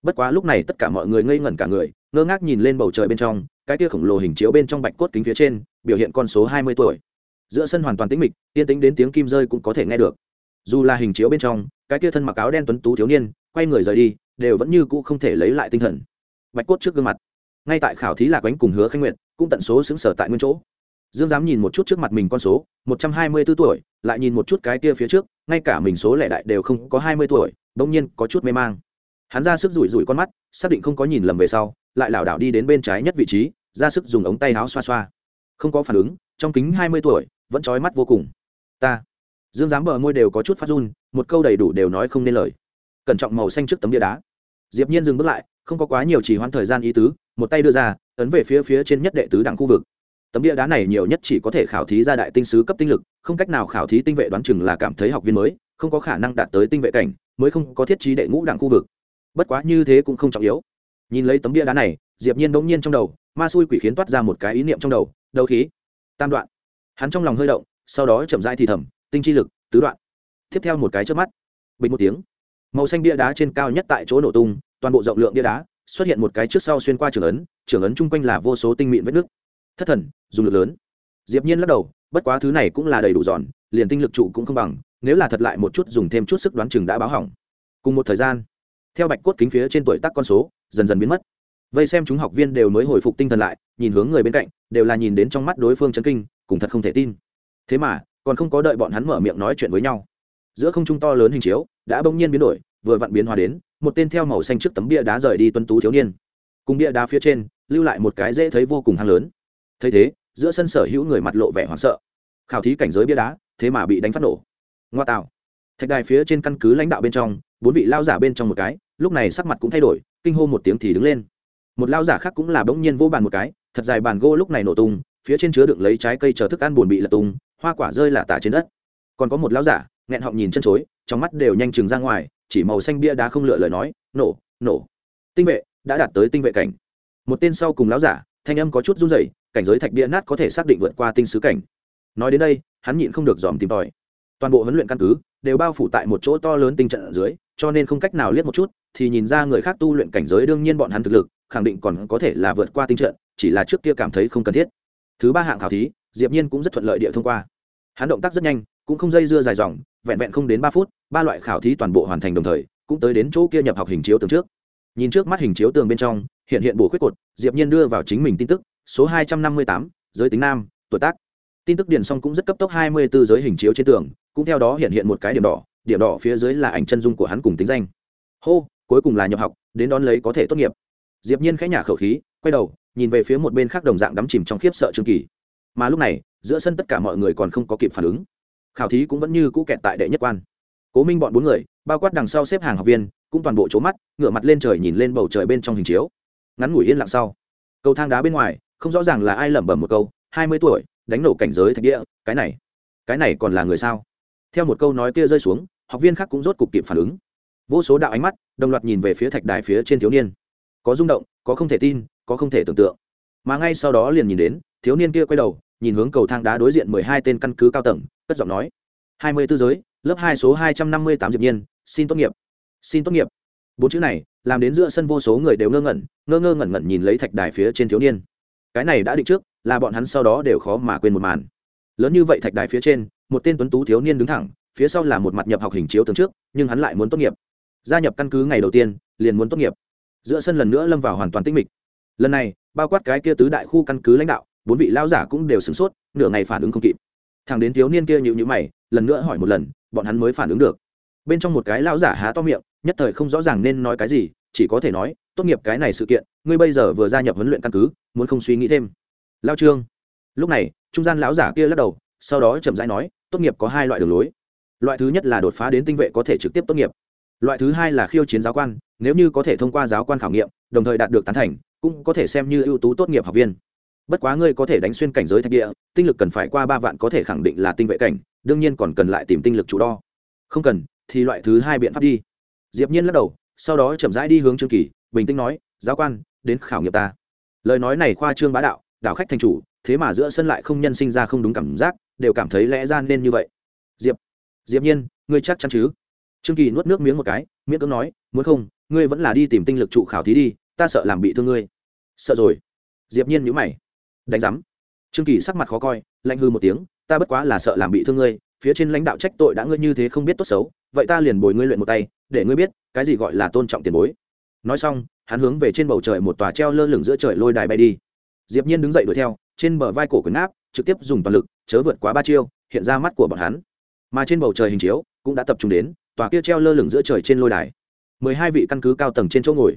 Bất quá lúc này tất cả mọi người ngây ngẩn cả người, ngơ ngác nhìn lên bầu trời bên trong, cái kia khổng lồ hình chiếu bên trong bạch cốt kính phía trên, biểu hiện con số hai mươi tuổi. Giữa sân hoàn toàn tĩnh mịch, yên tĩnh đến tiếng kim rơi cũng có thể nghe được. Dù là hình chiếu bên trong, cái kia thân mặc áo đen tuấn tú thiếu niên, quay người rời đi đều vẫn như cũ không thể lấy lại tinh thần. Bạch cốt trước gương mặt. Ngay tại khảo thí lạc quánh cùng hứa khanh nguyện cũng tận số xứng sở tại nguyên chỗ. Dương dám nhìn một chút trước mặt mình con số, một trăm hai mươi b ố tuổi, lại nhìn một chút cái kia phía trước, ngay cả mình số lẻ đại đều không có hai mươi tuổi, bỗng nhiên có chút mê mang. Hắn ra sức rủi rủi con mắt, xác định không có nhìn lầm về sau, lại lảo đảo đi đến bên trái nhất vị trí, ra sức dùng ống tay áo xoa xoa. Không có phản ứng, trong kính hai mươi tuổi, vẫn trói mắt vô cùng. Ta. Dương dám bờ môi đều có chút phát run, một câu đầy đủ đều nói không nên lời cẩn trọng màu xanh trước tấm bia đá. Diệp nhiên dừng bước lại, không có quá nhiều chỉ hoãn thời gian ý tứ, một tay đưa ra, ấn về phía phía trên nhất đệ tứ đẳng khu vực. Tấm bia đá này nhiều nhất chỉ có thể khảo thí ra đại tinh sứ cấp tinh lực, không cách nào khảo thí tinh vệ đoán chừng là cảm thấy học viên mới, không có khả năng đạt tới tinh vệ cảnh, mới không có thiết trí đệ ngũ đẳng khu vực. Bất quá như thế cũng không trọng yếu. Nhìn lấy tấm bia đá này, diệp nhiên đống nhiên trong đầu, ma xui quỷ khiến toát ra một cái ý niệm trong đầu đầu khí, tam đoạn. Hắn trong lòng hơi động, sau đó chậm rãi thì thầm, tinh chi lực, tứ đoạn. Tiếp theo một cái chớp mắt, bình một tiếng màu xanh bia đá trên cao nhất tại chỗ nổ tung, toàn bộ rộng lượng bia đá xuất hiện một cái trước sau xuyên qua trường ấn trường ấn chung quanh là vô số tinh mịn vết nước thất thần, dùng lực lớn. Diệp nhiên lắc đầu, bất quá thứ này cũng là đầy đủ giòn, liền tinh lực trụ cũng không bằng, nếu là thật lại một chút dùng thêm chút sức đoán chừng đã báo hỏng. Cùng một thời gian, theo bạch cốt kính phía trên tuổi tác con số dần dần biến mất. Vây xem chúng học viên đều mới hồi phục tinh thần lại, nhìn hướng người bên cạnh, đều là nhìn đến trong mắt đối phương chấn kinh, cùng thật không thể tin. Thế mà, còn không có đợi bọn hắn mở miệng nói chuyện với nhau giữa không trung to lớn hình chiếu đã bỗng nhiên biến đổi, vừa vặn biến hóa đến một tên theo màu xanh trước tấm bia đá rời đi tuân tú thiếu niên. Cùng bia đá phía trên lưu lại một cái dễ thấy vô cùng hăng lớn. Thấy thế, giữa sân sở hữu người mặt lộ vẻ hoảng sợ. Khảo thí cảnh giới bia đá, thế mà bị đánh phát nổ. Ngoa tạo. Thạch đài phía trên căn cứ lãnh đạo bên trong, bốn vị lao giả bên trong một cái, lúc này sắc mặt cũng thay đổi, kinh hô một tiếng thì đứng lên. Một lao giả khác cũng là bỗng nhiên vô bàn một cái, thật dài bàn gỗ lúc này nổ tung, phía trên chứa đựng lấy trái cây chờ thức ăn buồn bị lật tung, hoa quả rơi là tả trên đất. Còn có một lao giả nghẹn họng nhìn chân chối, trong mắt đều nhanh chừng ra ngoài, chỉ màu xanh bia đá không lựa lời nói, nổ nổ. Tinh vệ đã đạt tới tinh vệ cảnh. Một tên sau cùng láo giả, thanh âm có chút run rẩy, cảnh giới thạch bia nát có thể xác định vượt qua tinh sứ cảnh. Nói đến đây, hắn nhịn không được dòm tìm tòi. Toàn bộ huấn luyện căn cứ đều bao phủ tại một chỗ to lớn tinh trận ở dưới, cho nên không cách nào liếc một chút, thì nhìn ra người khác tu luyện cảnh giới đương nhiên bọn hắn thực lực, khẳng định còn có thể là vượt qua tinh trận, chỉ là trước kia cảm thấy không cần thiết. Thứ ba hạng khảo thí, diệp nhiên cũng rất thuận lợi địa thông qua. Hắn động tác rất nhanh cũng không dây dưa dài dòng, vẹn vẹn không đến ba phút, ba loại khảo thí toàn bộ hoàn thành đồng thời, cũng tới đến chỗ kia nhập học hình chiếu tường trước. Nhìn trước mắt hình chiếu tường bên trong, hiện hiện bổ khuyết cột, diệp nhiên đưa vào chính mình tin tức, số hai trăm năm mươi tám, giới tính nam, tuổi tác. Tin tức điền xong cũng rất cấp tốc hai mươi 24 giới hình chiếu trên tường, cũng theo đó hiện hiện một cái điểm đỏ điểm đỏ phía dưới là ảnh chân dung của hắn cùng tính danh. Hô, cuối cùng là nhập học, đến đón lấy có thể tốt nghiệp. Diệp nhiên khẽ nhả khẩu khí, quay đầu, nhìn về phía một bên khác đồng dạng đắm chìm trong khiếp sợ trương kỳ. Mà lúc này, giữa sân tất cả mọi người còn không có kịp phản ứng khảo thí cũng vẫn như cũ kẹt tại đệ nhất quan. Cố minh bọn bốn người, bao quát đằng sau xếp hàng học viên, cũng toàn bộ c mắt, ngửa mặt lên trời nhìn lên bầu trời bên trong hình chiếu. Ngắn ngủi yên lặng sau, cầu thang đá bên ngoài, không rõ ràng là ai lẩm bẩm một câu, hai mươi tuổi, đánh nổ cảnh giới thạch địa, cái này cái này còn là người sao? Theo một câu nói kia rơi xuống, học viên khác cũng rốt cục kịp phản ứng. Vô số đạo ánh mắt, đồng loạt nhìn về phía thạch đài phía trên thiếu niên. Có rung động, có không thể tin, có không thể tưởng tượng. Mà ngay sau đó liền nhìn đến, thiếu niên kia quay đầu nhìn hướng cầu thang đá đối diện mười hai tên căn cứ cao tầng, cất giọng nói, hai mươi tư giới, lớp hai số hai trăm năm mươi tám diệp nhiên, xin tốt nghiệp. Xin tốt nghiệp. Bốn chữ này làm đến giữa sân vô số người đều ngơ ngẩn, ngơ ngơ ngẩn ngẩn nhìn lấy thạch đài phía trên thiếu niên. Cái này đã định trước, là bọn hắn sau đó đều khó mà quên một màn. Lớn như vậy thạch đài phía trên, một tên tuấn tú thiếu niên đứng thẳng, phía sau là một mặt nhập học hình chiếu tường trước, nhưng hắn lại muốn tốt nghiệp. Gia nhập căn cứ ngày đầu tiên, liền muốn tốt nghiệp. Giữa sân lần nữa lâm vào hoàn toàn tĩnh mịch. Lần này, bao quát cái kia tứ đại khu căn cứ lãnh đạo bốn vị lao giả cũng đều sửng sốt, nửa ngày phản ứng không kịp. Thằng đến thiếu niên kia nhịu nhữ mày, lần nữa hỏi một lần, bọn hắn mới phản ứng được. Bên trong một cái lao giả há to miệng, nhất thời không rõ ràng nên nói cái gì, chỉ có thể nói, tốt nghiệp cái này sự kiện, ngươi bây giờ vừa gia nhập huấn luyện căn cứ, muốn không suy nghĩ thêm. Lao trương. Lúc này, trung gian lão giả kia lắc đầu, sau đó chậm rãi nói, tốt nghiệp có hai loại đường lối. Loại thứ nhất là đột phá đến tinh vệ có thể trực tiếp tốt nghiệp. Loại thứ hai là khiêu chiến giáo quan, nếu như có thể thông qua giáo quan khảo nghiệm, đồng thời đạt được tán thành, cũng có thể xem như ưu tú tốt nghiệp học viên bất quá ngươi có thể đánh xuyên cảnh giới thạch địa, tinh lực cần phải qua ba vạn có thể khẳng định là tinh vệ cảnh, đương nhiên còn cần lại tìm tinh lực chủ đo. Không cần, thì loại thứ hai biện pháp đi. Diệp nhiên lắc đầu, sau đó chậm rãi đi hướng trương kỳ, bình tĩnh nói, giáo quan, đến khảo nghiệm ta. Lời nói này khoa trương bá đạo đảo khách thành chủ, thế mà giữa sân lại không nhân sinh ra không đúng cảm giác, đều cảm thấy lẽ ra nên như vậy. Diệp diệp nhiên, ngươi chắc chắn chứ? Trương kỳ nuốt nước miếng một cái, miễn cưỡng nói, muốn không, ngươi vẫn là đi tìm tinh lực trụ khảo thí đi, ta sợ làm bị thương ngươi. Sợ rồi. Diệp nhiên nhíu mày đánh giám. Trương kỳ sắc mặt khó coi, lạnh hư một tiếng, ta bất quá là sợ làm bị thương ngươi, phía trên lãnh đạo trách tội đã ngươi như thế không biết tốt xấu, vậy ta liền bồi ngươi luyện một tay, để ngươi biết, cái gì gọi là tôn trọng tiền bối. Nói xong, hắn hướng về trên bầu trời một tòa treo lơ lửng giữa trời lôi đài bay đi. Diệp nhiên đứng dậy đuổi theo, trên bờ vai cổ quyền áp, trực tiếp dùng toàn lực, chớ vượt quá ba chiêu, hiện ra mắt của bọn hắn. Mà trên bầu trời hình chiếu, cũng đã tập trung đến, tòa kia treo lơ lửng giữa trời trên lôi đài. Mười hai vị căn cứ cao tầng trên chỗ ngồi.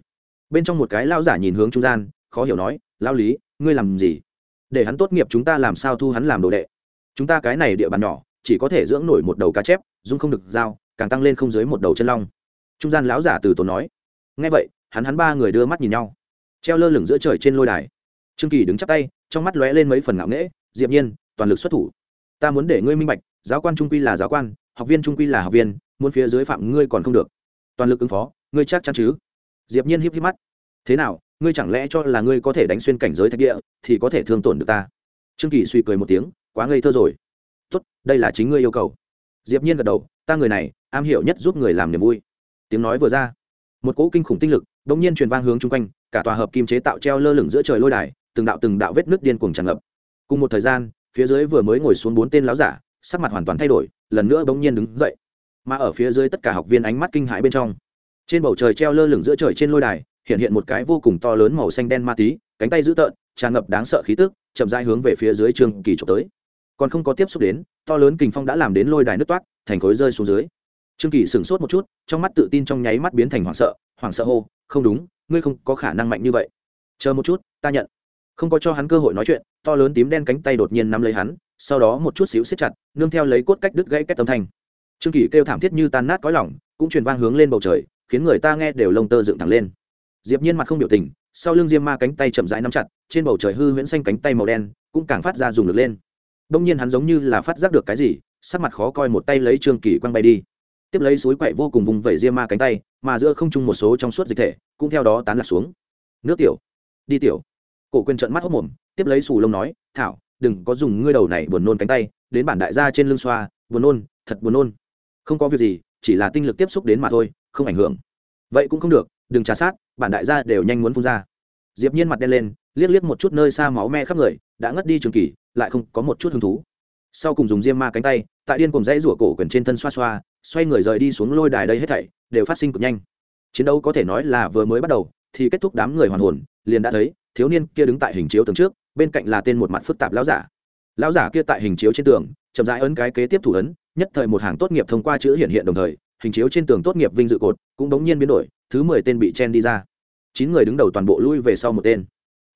Bên trong một cái lao giả nhìn hướng trung gian, khó hiểu nói lao lý, ngươi làm gì? Để hắn tốt nghiệp chúng ta làm sao thu hắn làm đồ đệ. Chúng ta cái này địa bàn nhỏ, chỉ có thể dưỡng nổi một đầu cá chép dung không được dao, càng tăng lên không dưới một đầu chân long. Trung gian lão giả từ tốn nói. Ngay vậy, hắn hắn ba người đưa mắt nhìn nhau. Treo lơ lửng giữa trời trên lôi đài. Trương kỳ đứng chắp tay, trong mắt lóe lên mấy phần ngạo nghễ, diệp nhiên, toàn lực xuất thủ. Ta muốn để ngươi minh bạch, giáo quan trung quy là giáo quan, học viên trung quy là học viên, muốn phía dưới phạm ngươi còn không được. Toàn lực ứng phó, ngươi chắc chắn chứ? Diệp nhiên híp híp mắt. Thế nào ngươi chẳng lẽ cho là ngươi có thể đánh xuyên cảnh giới thạch địa, thì có thể thương tổn được ta? Trương kỳ suy cười một tiếng, quá ngây thơ rồi. Tốt, đây là chính ngươi yêu cầu. Diệp nhiên gật đầu, ta người này, am hiểu nhất giúp người làm niềm vui. Tiếng nói vừa ra, một cỗ kinh khủng tinh lực đột nhiên truyền vang hướng chung quanh, cả tòa hợp kim chế tạo treo lơ lửng giữa trời lôi đài, từng đạo từng đạo vết nước điên cuồng tràn ngập. Cùng một thời gian, phía dưới vừa mới ngồi xuống bốn tên lão giả, sắc mặt hoàn toàn thay đổi, lần nữa bỗng nhiên đứng dậy. Mà ở phía dưới tất cả học viên ánh mắt kinh hãi bên trong trên bầu trời treo lơ lửng giữa trời trên lôi đài, hiện hiện một cái vô cùng to lớn màu xanh đen ma tí, cánh tay dữ tợn, tràn ngập đáng sợ khí tức, chậm rãi hướng về phía dưới trường kỳ trộm tới. Còn không có tiếp xúc đến, to lớn kình phong đã làm đến lôi đài nứt toát thành khối rơi xuống dưới. Trương kỳ sửng sốt một chút, trong mắt tự tin trong nháy mắt biến thành hoảng sợ hoảng sợ hô, không đúng, ngươi không có khả năng mạnh như vậy. Chờ một chút, ta nhận. Không có cho hắn cơ hội nói chuyện, to lớn tím đen cánh tay đột nhiên nắm lấy hắn, sau đó một chút xíu siết chặt, nương theo lấy cốt cách đứt gãy cách tấm thanh. Trương kỳ kêu thảm thiết như tan nát cõi lỏng cũng truyền vang hướng lên bầu trời khiến người ta nghe đều lông tơ dựng thẳng lên. Diệp nhiên mặt không biểu tình, sau lưng diêm ma cánh tay chậm rãi nắm chặt, trên bầu trời hư huyễn xanh cánh tay màu đen cũng càng phát ra dùng lực lên. Đông nhiên hắn giống như là phát giác được cái gì, sắc mặt khó coi một tay lấy trương kỳ quăng bay đi. Tiếp lấy suối quậy vô cùng vùng vẩy diêm ma cánh tay, mà giữa không trung một số trong suốt dịch thể cũng theo đó tán lạc xuống. Nước tiểu, đi tiểu. Cổ quên trợn mắt hốc mồm, tiếp lấy sù lông nói, thảo, đừng có dùng ngươi đầu này buồn nôn cánh tay, đến bản đại gia trên lưng xoa, buồn nôn, thật buồn nôn. Không có việc gì chỉ là tinh lực tiếp xúc đến mà thôi, không ảnh hưởng. Vậy cũng không được, đừng trà sát, bản đại gia đều nhanh muốn phun ra. Diệp nhiên mặt đen lên, liếc liếc một chút nơi xa máu me khắp người, đã ngất đi trường kỳ, lại không có một chút hứng thú. Sau cùng dùng diêm ma cánh tay, tại điên cùng dãy rủa cổ quyền trên thân xoa xoa, xoay người rời đi xuống lôi đài đây hết thảy, đều phát sinh cực nhanh. Chiến đấu có thể nói là vừa mới bắt đầu, thì kết thúc đám người hoàn hồn, liền đã thấy, thiếu niên kia đứng tại hình chiếu tường trước, bên cạnh là tên một mặt phức tạp lão giả. Lão giả kia tại hình chiếu trên tường, chậm rãi ấn cái kế tiếp thủ ấn nhất thời một hàng tốt nghiệp thông qua chữ hiện hiện đồng thời, hình chiếu trên tường tốt nghiệp vinh dự cột cũng đống nhiên biến đổi, thứ mười tên bị chen đi ra. Chín người đứng đầu toàn bộ lui về sau một tên.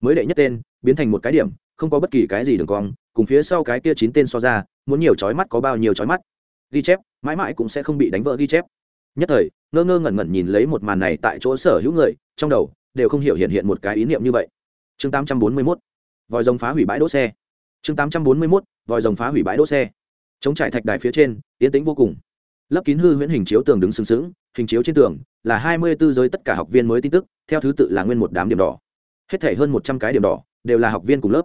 Mới đệ nhất tên, biến thành một cái điểm, không có bất kỳ cái gì đường cong, cùng phía sau cái kia chín tên so ra, muốn nhiều chói mắt có bao nhiêu chói mắt. Ghi chép, mãi mãi cũng sẽ không bị đánh vỡ ghi chép. Nhất thời, ngơ ngơ ngẩn ngẩn nhìn lấy một màn này tại chỗ sở hữu người, trong đầu đều không hiểu hiện hiện một cái ý niệm như vậy. Chương 841 vòi rồng phá hủy bãi đỗ xe. Chương 841 vòi rồng phá hủy bãi đỗ xe chống trải thạch đài phía trên, yên tĩnh vô cùng. Lấp kín hư huyễn hình chiếu tường đứng sừng sững, hình chiếu trên tường là hai mươi 24 giới tất cả học viên mới tin tức, theo thứ tự là nguyên một đám điểm đỏ. Hết thể hơn một trăm cái điểm đỏ đều là học viên cùng lớp.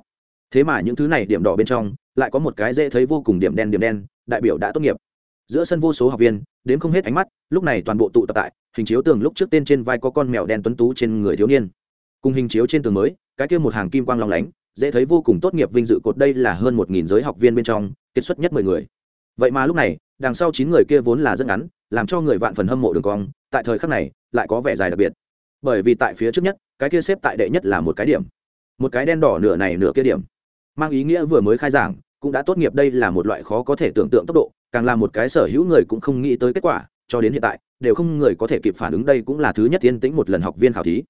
Thế mà những thứ này điểm đỏ bên trong, lại có một cái dễ thấy vô cùng điểm đen điểm đen, đại biểu đã tốt nghiệp. Giữa sân vô số học viên, đến không hết ánh mắt, lúc này toàn bộ tụ tập tại, hình chiếu tường lúc trước tên trên vai có con mèo đen tuấn tú trên người thiếu niên. Cùng hình chiếu trên tường mới, cái kia một hàng kim quang long lánh, dễ thấy vô cùng tốt nghiệp vinh dự cột đây là hơn một nghìn giới học viên bên trong kiệt xuất nhất mười người. Vậy mà lúc này, đằng sau chín người kia vốn là rất ngắn, làm cho người vạn phần hâm mộ đường cong, tại thời khắc này, lại có vẻ dài đặc biệt. Bởi vì tại phía trước nhất, cái kia xếp tại đệ nhất là một cái điểm. Một cái đen đỏ nửa này nửa kia điểm. Mang ý nghĩa vừa mới khai giảng, cũng đã tốt nghiệp đây là một loại khó có thể tưởng tượng tốc độ, càng là một cái sở hữu người cũng không nghĩ tới kết quả, cho đến hiện tại, đều không người có thể kịp phản ứng đây cũng là thứ nhất tiên tĩnh một lần học viên khảo thí.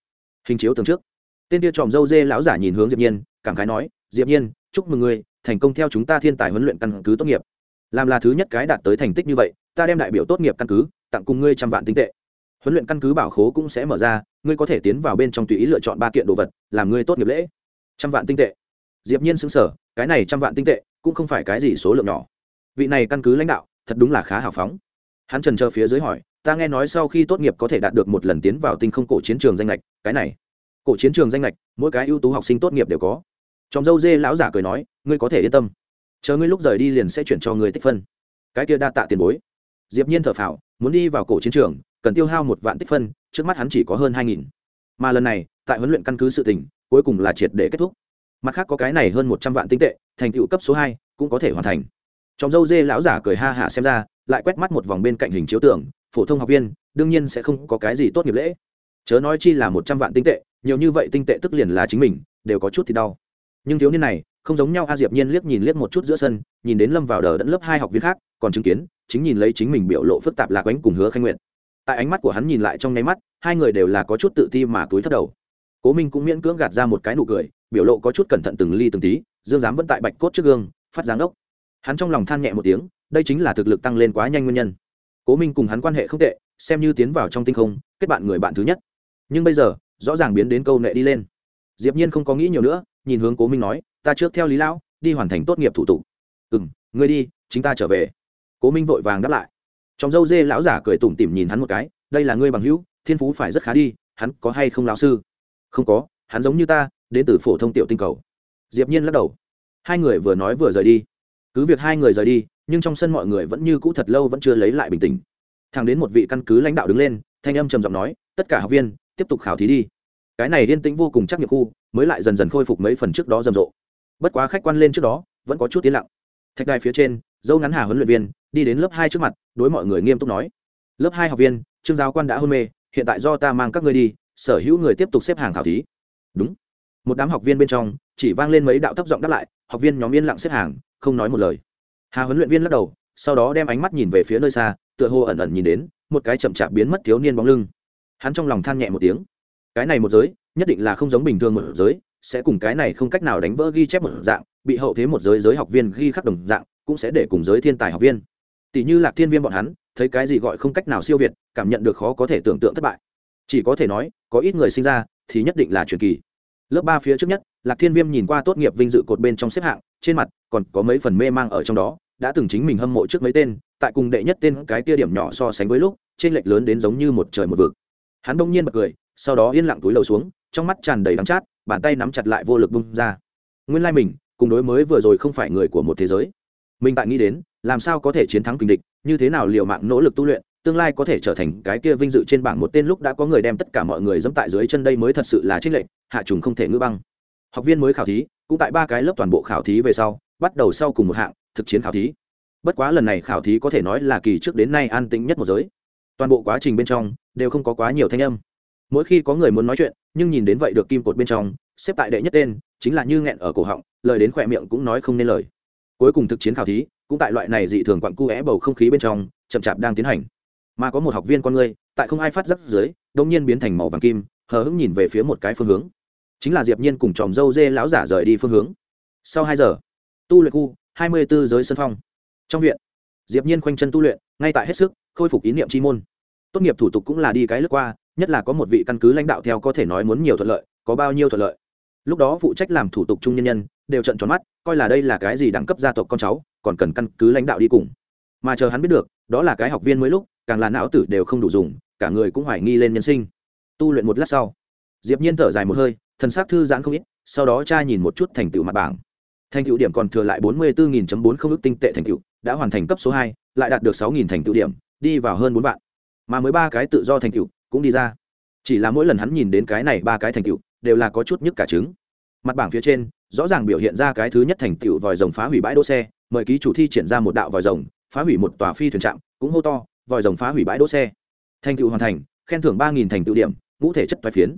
Hình chiếu tường trước. Tên kia tròm dâu dê lão giả nhìn hướng diệp nhiên, cảm khái nói, diệp nhiên, chúc mừng ngươi thành công theo chúng ta thiên tài huấn luyện căn cứ tốt nghiệp. Làm là thứ nhất cái đạt tới thành tích như vậy, ta đem đại biểu tốt nghiệp căn cứ, tặng cùng ngươi trăm vạn tinh tệ. Huấn luyện căn cứ bảo khố cũng sẽ mở ra, ngươi có thể tiến vào bên trong tùy ý lựa chọn ba kiện đồ vật, làm ngươi tốt nghiệp lễ. Trăm vạn tinh tệ. Diệp nhiên sững sờ, cái này trăm vạn tinh tệ cũng không phải cái gì số lượng nhỏ. Vị này căn cứ lãnh đạo, thật đúng là khá hào phóng. Hắn trần chờ phía dưới hỏi, ta nghe nói sau khi tốt nghiệp có thể đạt được một lần tiến vào tinh không cổ chiến trường danh lệch cái này. Cổ chiến trường danh lệch mỗi cái ưu tú học sinh tốt nghiệp đều có trong dâu dê lão giả cười nói, ngươi có thể yên tâm. Chờ ngươi lúc rời đi liền sẽ chuyển cho ngươi tích phân. Cái kia đa tạ tiền bối. Diệp nhiên thở phào, muốn đi vào cổ chiến trường, cần tiêu hao một vạn tích phân, trước mắt hắn chỉ có hơn hai nghìn. Mà lần này, tại huấn luyện căn cứ sự tình, cuối cùng là triệt để kết thúc. Mặt khác có cái này hơn một trăm vạn tinh tệ, thành tựu cấp số hai, cũng có thể hoàn thành. Trong dâu dê lão giả cười ha hả xem ra, lại quét mắt một vòng bên cạnh hình chiếu tưởng phổ thông học viên, đương nhiên sẽ không có cái gì tốt nghiệp lễ. Chớ nói chi là một trăm vạn tinh tệ, nhiều như vậy tinh tệ tức liền là chính mình, đều có chút thì đau nhưng thiếu niên này không giống nhau a diệp nhiên liếc nhìn liếc một chút giữa sân nhìn đến lâm vào đờ đẫn lớp hai học viên khác còn chứng kiến chính nhìn lấy chính mình biểu lộ phức tạp lạc quánh cùng hứa khanh nguyện tại ánh mắt của hắn nhìn lại trong nháy mắt hai người đều là có chút tự ti mà túi thất đầu cố minh cũng miễn cưỡng gạt ra một cái nụ cười biểu lộ có chút cẩn thận từng ly từng tí dương dám vẫn tại bạch cốt trước gương phát giáng đốc hắn trong lòng than nhẹ một tiếng đây chính là thực lực tăng lên quá nhanh nguyên nhân cố minh cùng hắn quan hệ không tệ xem như tiến vào trong tinh không kết bạn người bạn thứ nhất nhưng bây giờ rõ ràng biến đến câu nệ đi lên diệp nhiên không có nghĩ nhiều nữa nhìn hướng cố minh nói, ta trước theo lý lão, đi hoàn thành tốt nghiệp thủ tục. Ừ m ngươi đi, chính ta trở về. Cố minh vội vàng đáp lại. Trong dâu dê lão giả cười tủm tỉm nhìn hắn một cái, đây là ngươi bằng hữu, thiên phú phải rất khá đi, hắn có hay không lão sư? Không có, hắn giống như ta, đến từ phổ thông tiểu tinh cầu. Diệp nhiên lắc đầu. Hai người vừa nói vừa rời đi. Cứ việc hai người rời đi, nhưng trong sân mọi người vẫn như cũ thật lâu vẫn chưa lấy lại bình tĩnh. Thằng đến một vị căn cứ lãnh đạo đứng lên, thanh âm trầm giọng nói, tất cả học viên, tiếp tục khảo thí đi cái này yên tĩnh vô cùng chắc nhiệm khu, mới lại dần dần khôi phục mấy phần trước đó rầm rộ. Bất quá khách quan lên trước đó, vẫn có chút tiến lặng. Thạch đài phía trên, dâu ngắn hà huấn luyện viên, đi đến lớp hai trước mặt, đối mọi người nghiêm túc nói. Lớp hai học viên, trương giáo quan đã hôn mê, hiện tại do ta mang các ngươi đi, sở hữu người tiếp tục xếp hàng khảo thí. Đúng. Một đám học viên bên trong, chỉ vang lên mấy đạo thấp giọng đáp lại, học viên nhóm yên lặng xếp hàng, không nói một lời. Hà huấn luyện viên lắc đầu, sau đó đem ánh mắt nhìn về phía nơi xa, tựa hồ ẩn ẩn nhìn đến, một cái chậm chạp biến mất thiếu niên bóng lưng. Hắn trong lòng than nhẹ một tiếng cái này một giới, nhất định là không giống bình thường một giới, sẽ cùng cái này không cách nào đánh vỡ ghi chép một dạng, bị hậu thế một giới giới học viên ghi khắc đồng dạng, cũng sẽ để cùng giới thiên tài học viên. Tỷ như lạc thiên viên bọn hắn, thấy cái gì gọi không cách nào siêu việt, cảm nhận được khó có thể tưởng tượng thất bại. Chỉ có thể nói, có ít người sinh ra, thì nhất định là truyền kỳ. Lớp ba phía trước nhất, lạc thiên viêm nhìn qua tốt nghiệp vinh dự cột bên trong xếp hạng, trên mặt còn có mấy phần mê mang ở trong đó, đã từng chính mình hâm mộ trước mấy tên, tại cùng đệ nhất tên cái kia điểm nhỏ so sánh với lúc, trên lệch lớn đến giống như một trời một vực. Hắn bỗng nhiên bật cười sau đó yên lặng túi lầu xuống, trong mắt tràn đầy đắng chát, bàn tay nắm chặt lại vô lực bung ra. Nguyên lai mình, cùng đối mới vừa rồi không phải người của một thế giới. Mình tại nghĩ đến, làm sao có thể chiến thắng kình địch, như thế nào liều mạng nỗ lực tu luyện, tương lai có thể trở thành cái kia vinh dự trên bảng một tên lúc đã có người đem tất cả mọi người dẫm tại dưới chân đây mới thật sự là trích lệnh hạ trùng không thể ngư băng. Học viên mới khảo thí, cũng tại ba cái lớp toàn bộ khảo thí về sau, bắt đầu sau cùng một hạng, thực chiến khảo thí. Bất quá lần này khảo thí có thể nói là kỳ trước đến nay an tĩnh nhất một giới. Toàn bộ quá trình bên trong, đều không có quá nhiều thanh âm mỗi khi có người muốn nói chuyện, nhưng nhìn đến vậy được kim cột bên trong, xếp tại đệ nhất tên, chính là như nghẹn ở cổ họng, lời đến khỏe miệng cũng nói không nên lời. Cuối cùng thực chiến khảo thí, cũng tại loại này dị thường quặn cu é bầu không khí bên trong, chậm chạp đang tiến hành. Mà có một học viên con người, tại không ai phát giác dưới đông nhiên biến thành màu vàng kim, hờ hững nhìn về phía một cái phương hướng. Chính là diệp nhiên cùng chòm dâu dê lão giả rời đi phương hướng. Sau hai giờ, tu luyện khu, hai mươi 24 giới sân phong. Trong viện, diệp nhiên khoanh chân tu luyện, ngay tại hết sức, khôi phục ý niệm chi môn. Tốt nghiệp thủ tục cũng là đi cái lướt qua nhất là có một vị căn cứ lãnh đạo theo có thể nói muốn nhiều thuận lợi, có bao nhiêu thuận lợi. Lúc đó phụ trách làm thủ tục trung nhân nhân, đều trận tròn mắt, coi là đây là cái gì đẳng cấp gia tộc con cháu, còn cần căn cứ lãnh đạo đi cùng. Mà chờ hắn biết được, đó là cái học viên mới lúc, càng là não tử đều không đủ dùng, cả người cũng hoài nghi lên nhân sinh. Tu luyện một lát sau, diệp nhiên thở dài một hơi, thần sắc thư giãn không ít, sau đó cha nhìn một chút thành tựu mặt bảng. Thành tựu điểm còn thừa lại bốn mươi bốn bốn không ước tinh tệ thành tựu, đã hoàn thành cấp số hai, lại đạt được sáu thành tựu điểm, đi vào hơn bốn vạn. Mà mới ba cái tự do thành tựu cũng đi ra. Chỉ là mỗi lần hắn nhìn đến cái này ba cái thành tựu, đều là có chút nhức cả trứng. Mặt bảng phía trên, rõ ràng biểu hiện ra cái thứ nhất thành tựu vòi rồng phá hủy bãi đỗ xe, mời ký chủ thi triển ra một đạo vòi rồng, phá hủy một tòa phi thuyền trạm, cũng hô to, vòi rồng phá hủy bãi đỗ xe. Thành tựu hoàn thành, khen thưởng ba nghìn thành tựu điểm, ngũ thể chất toái phiến.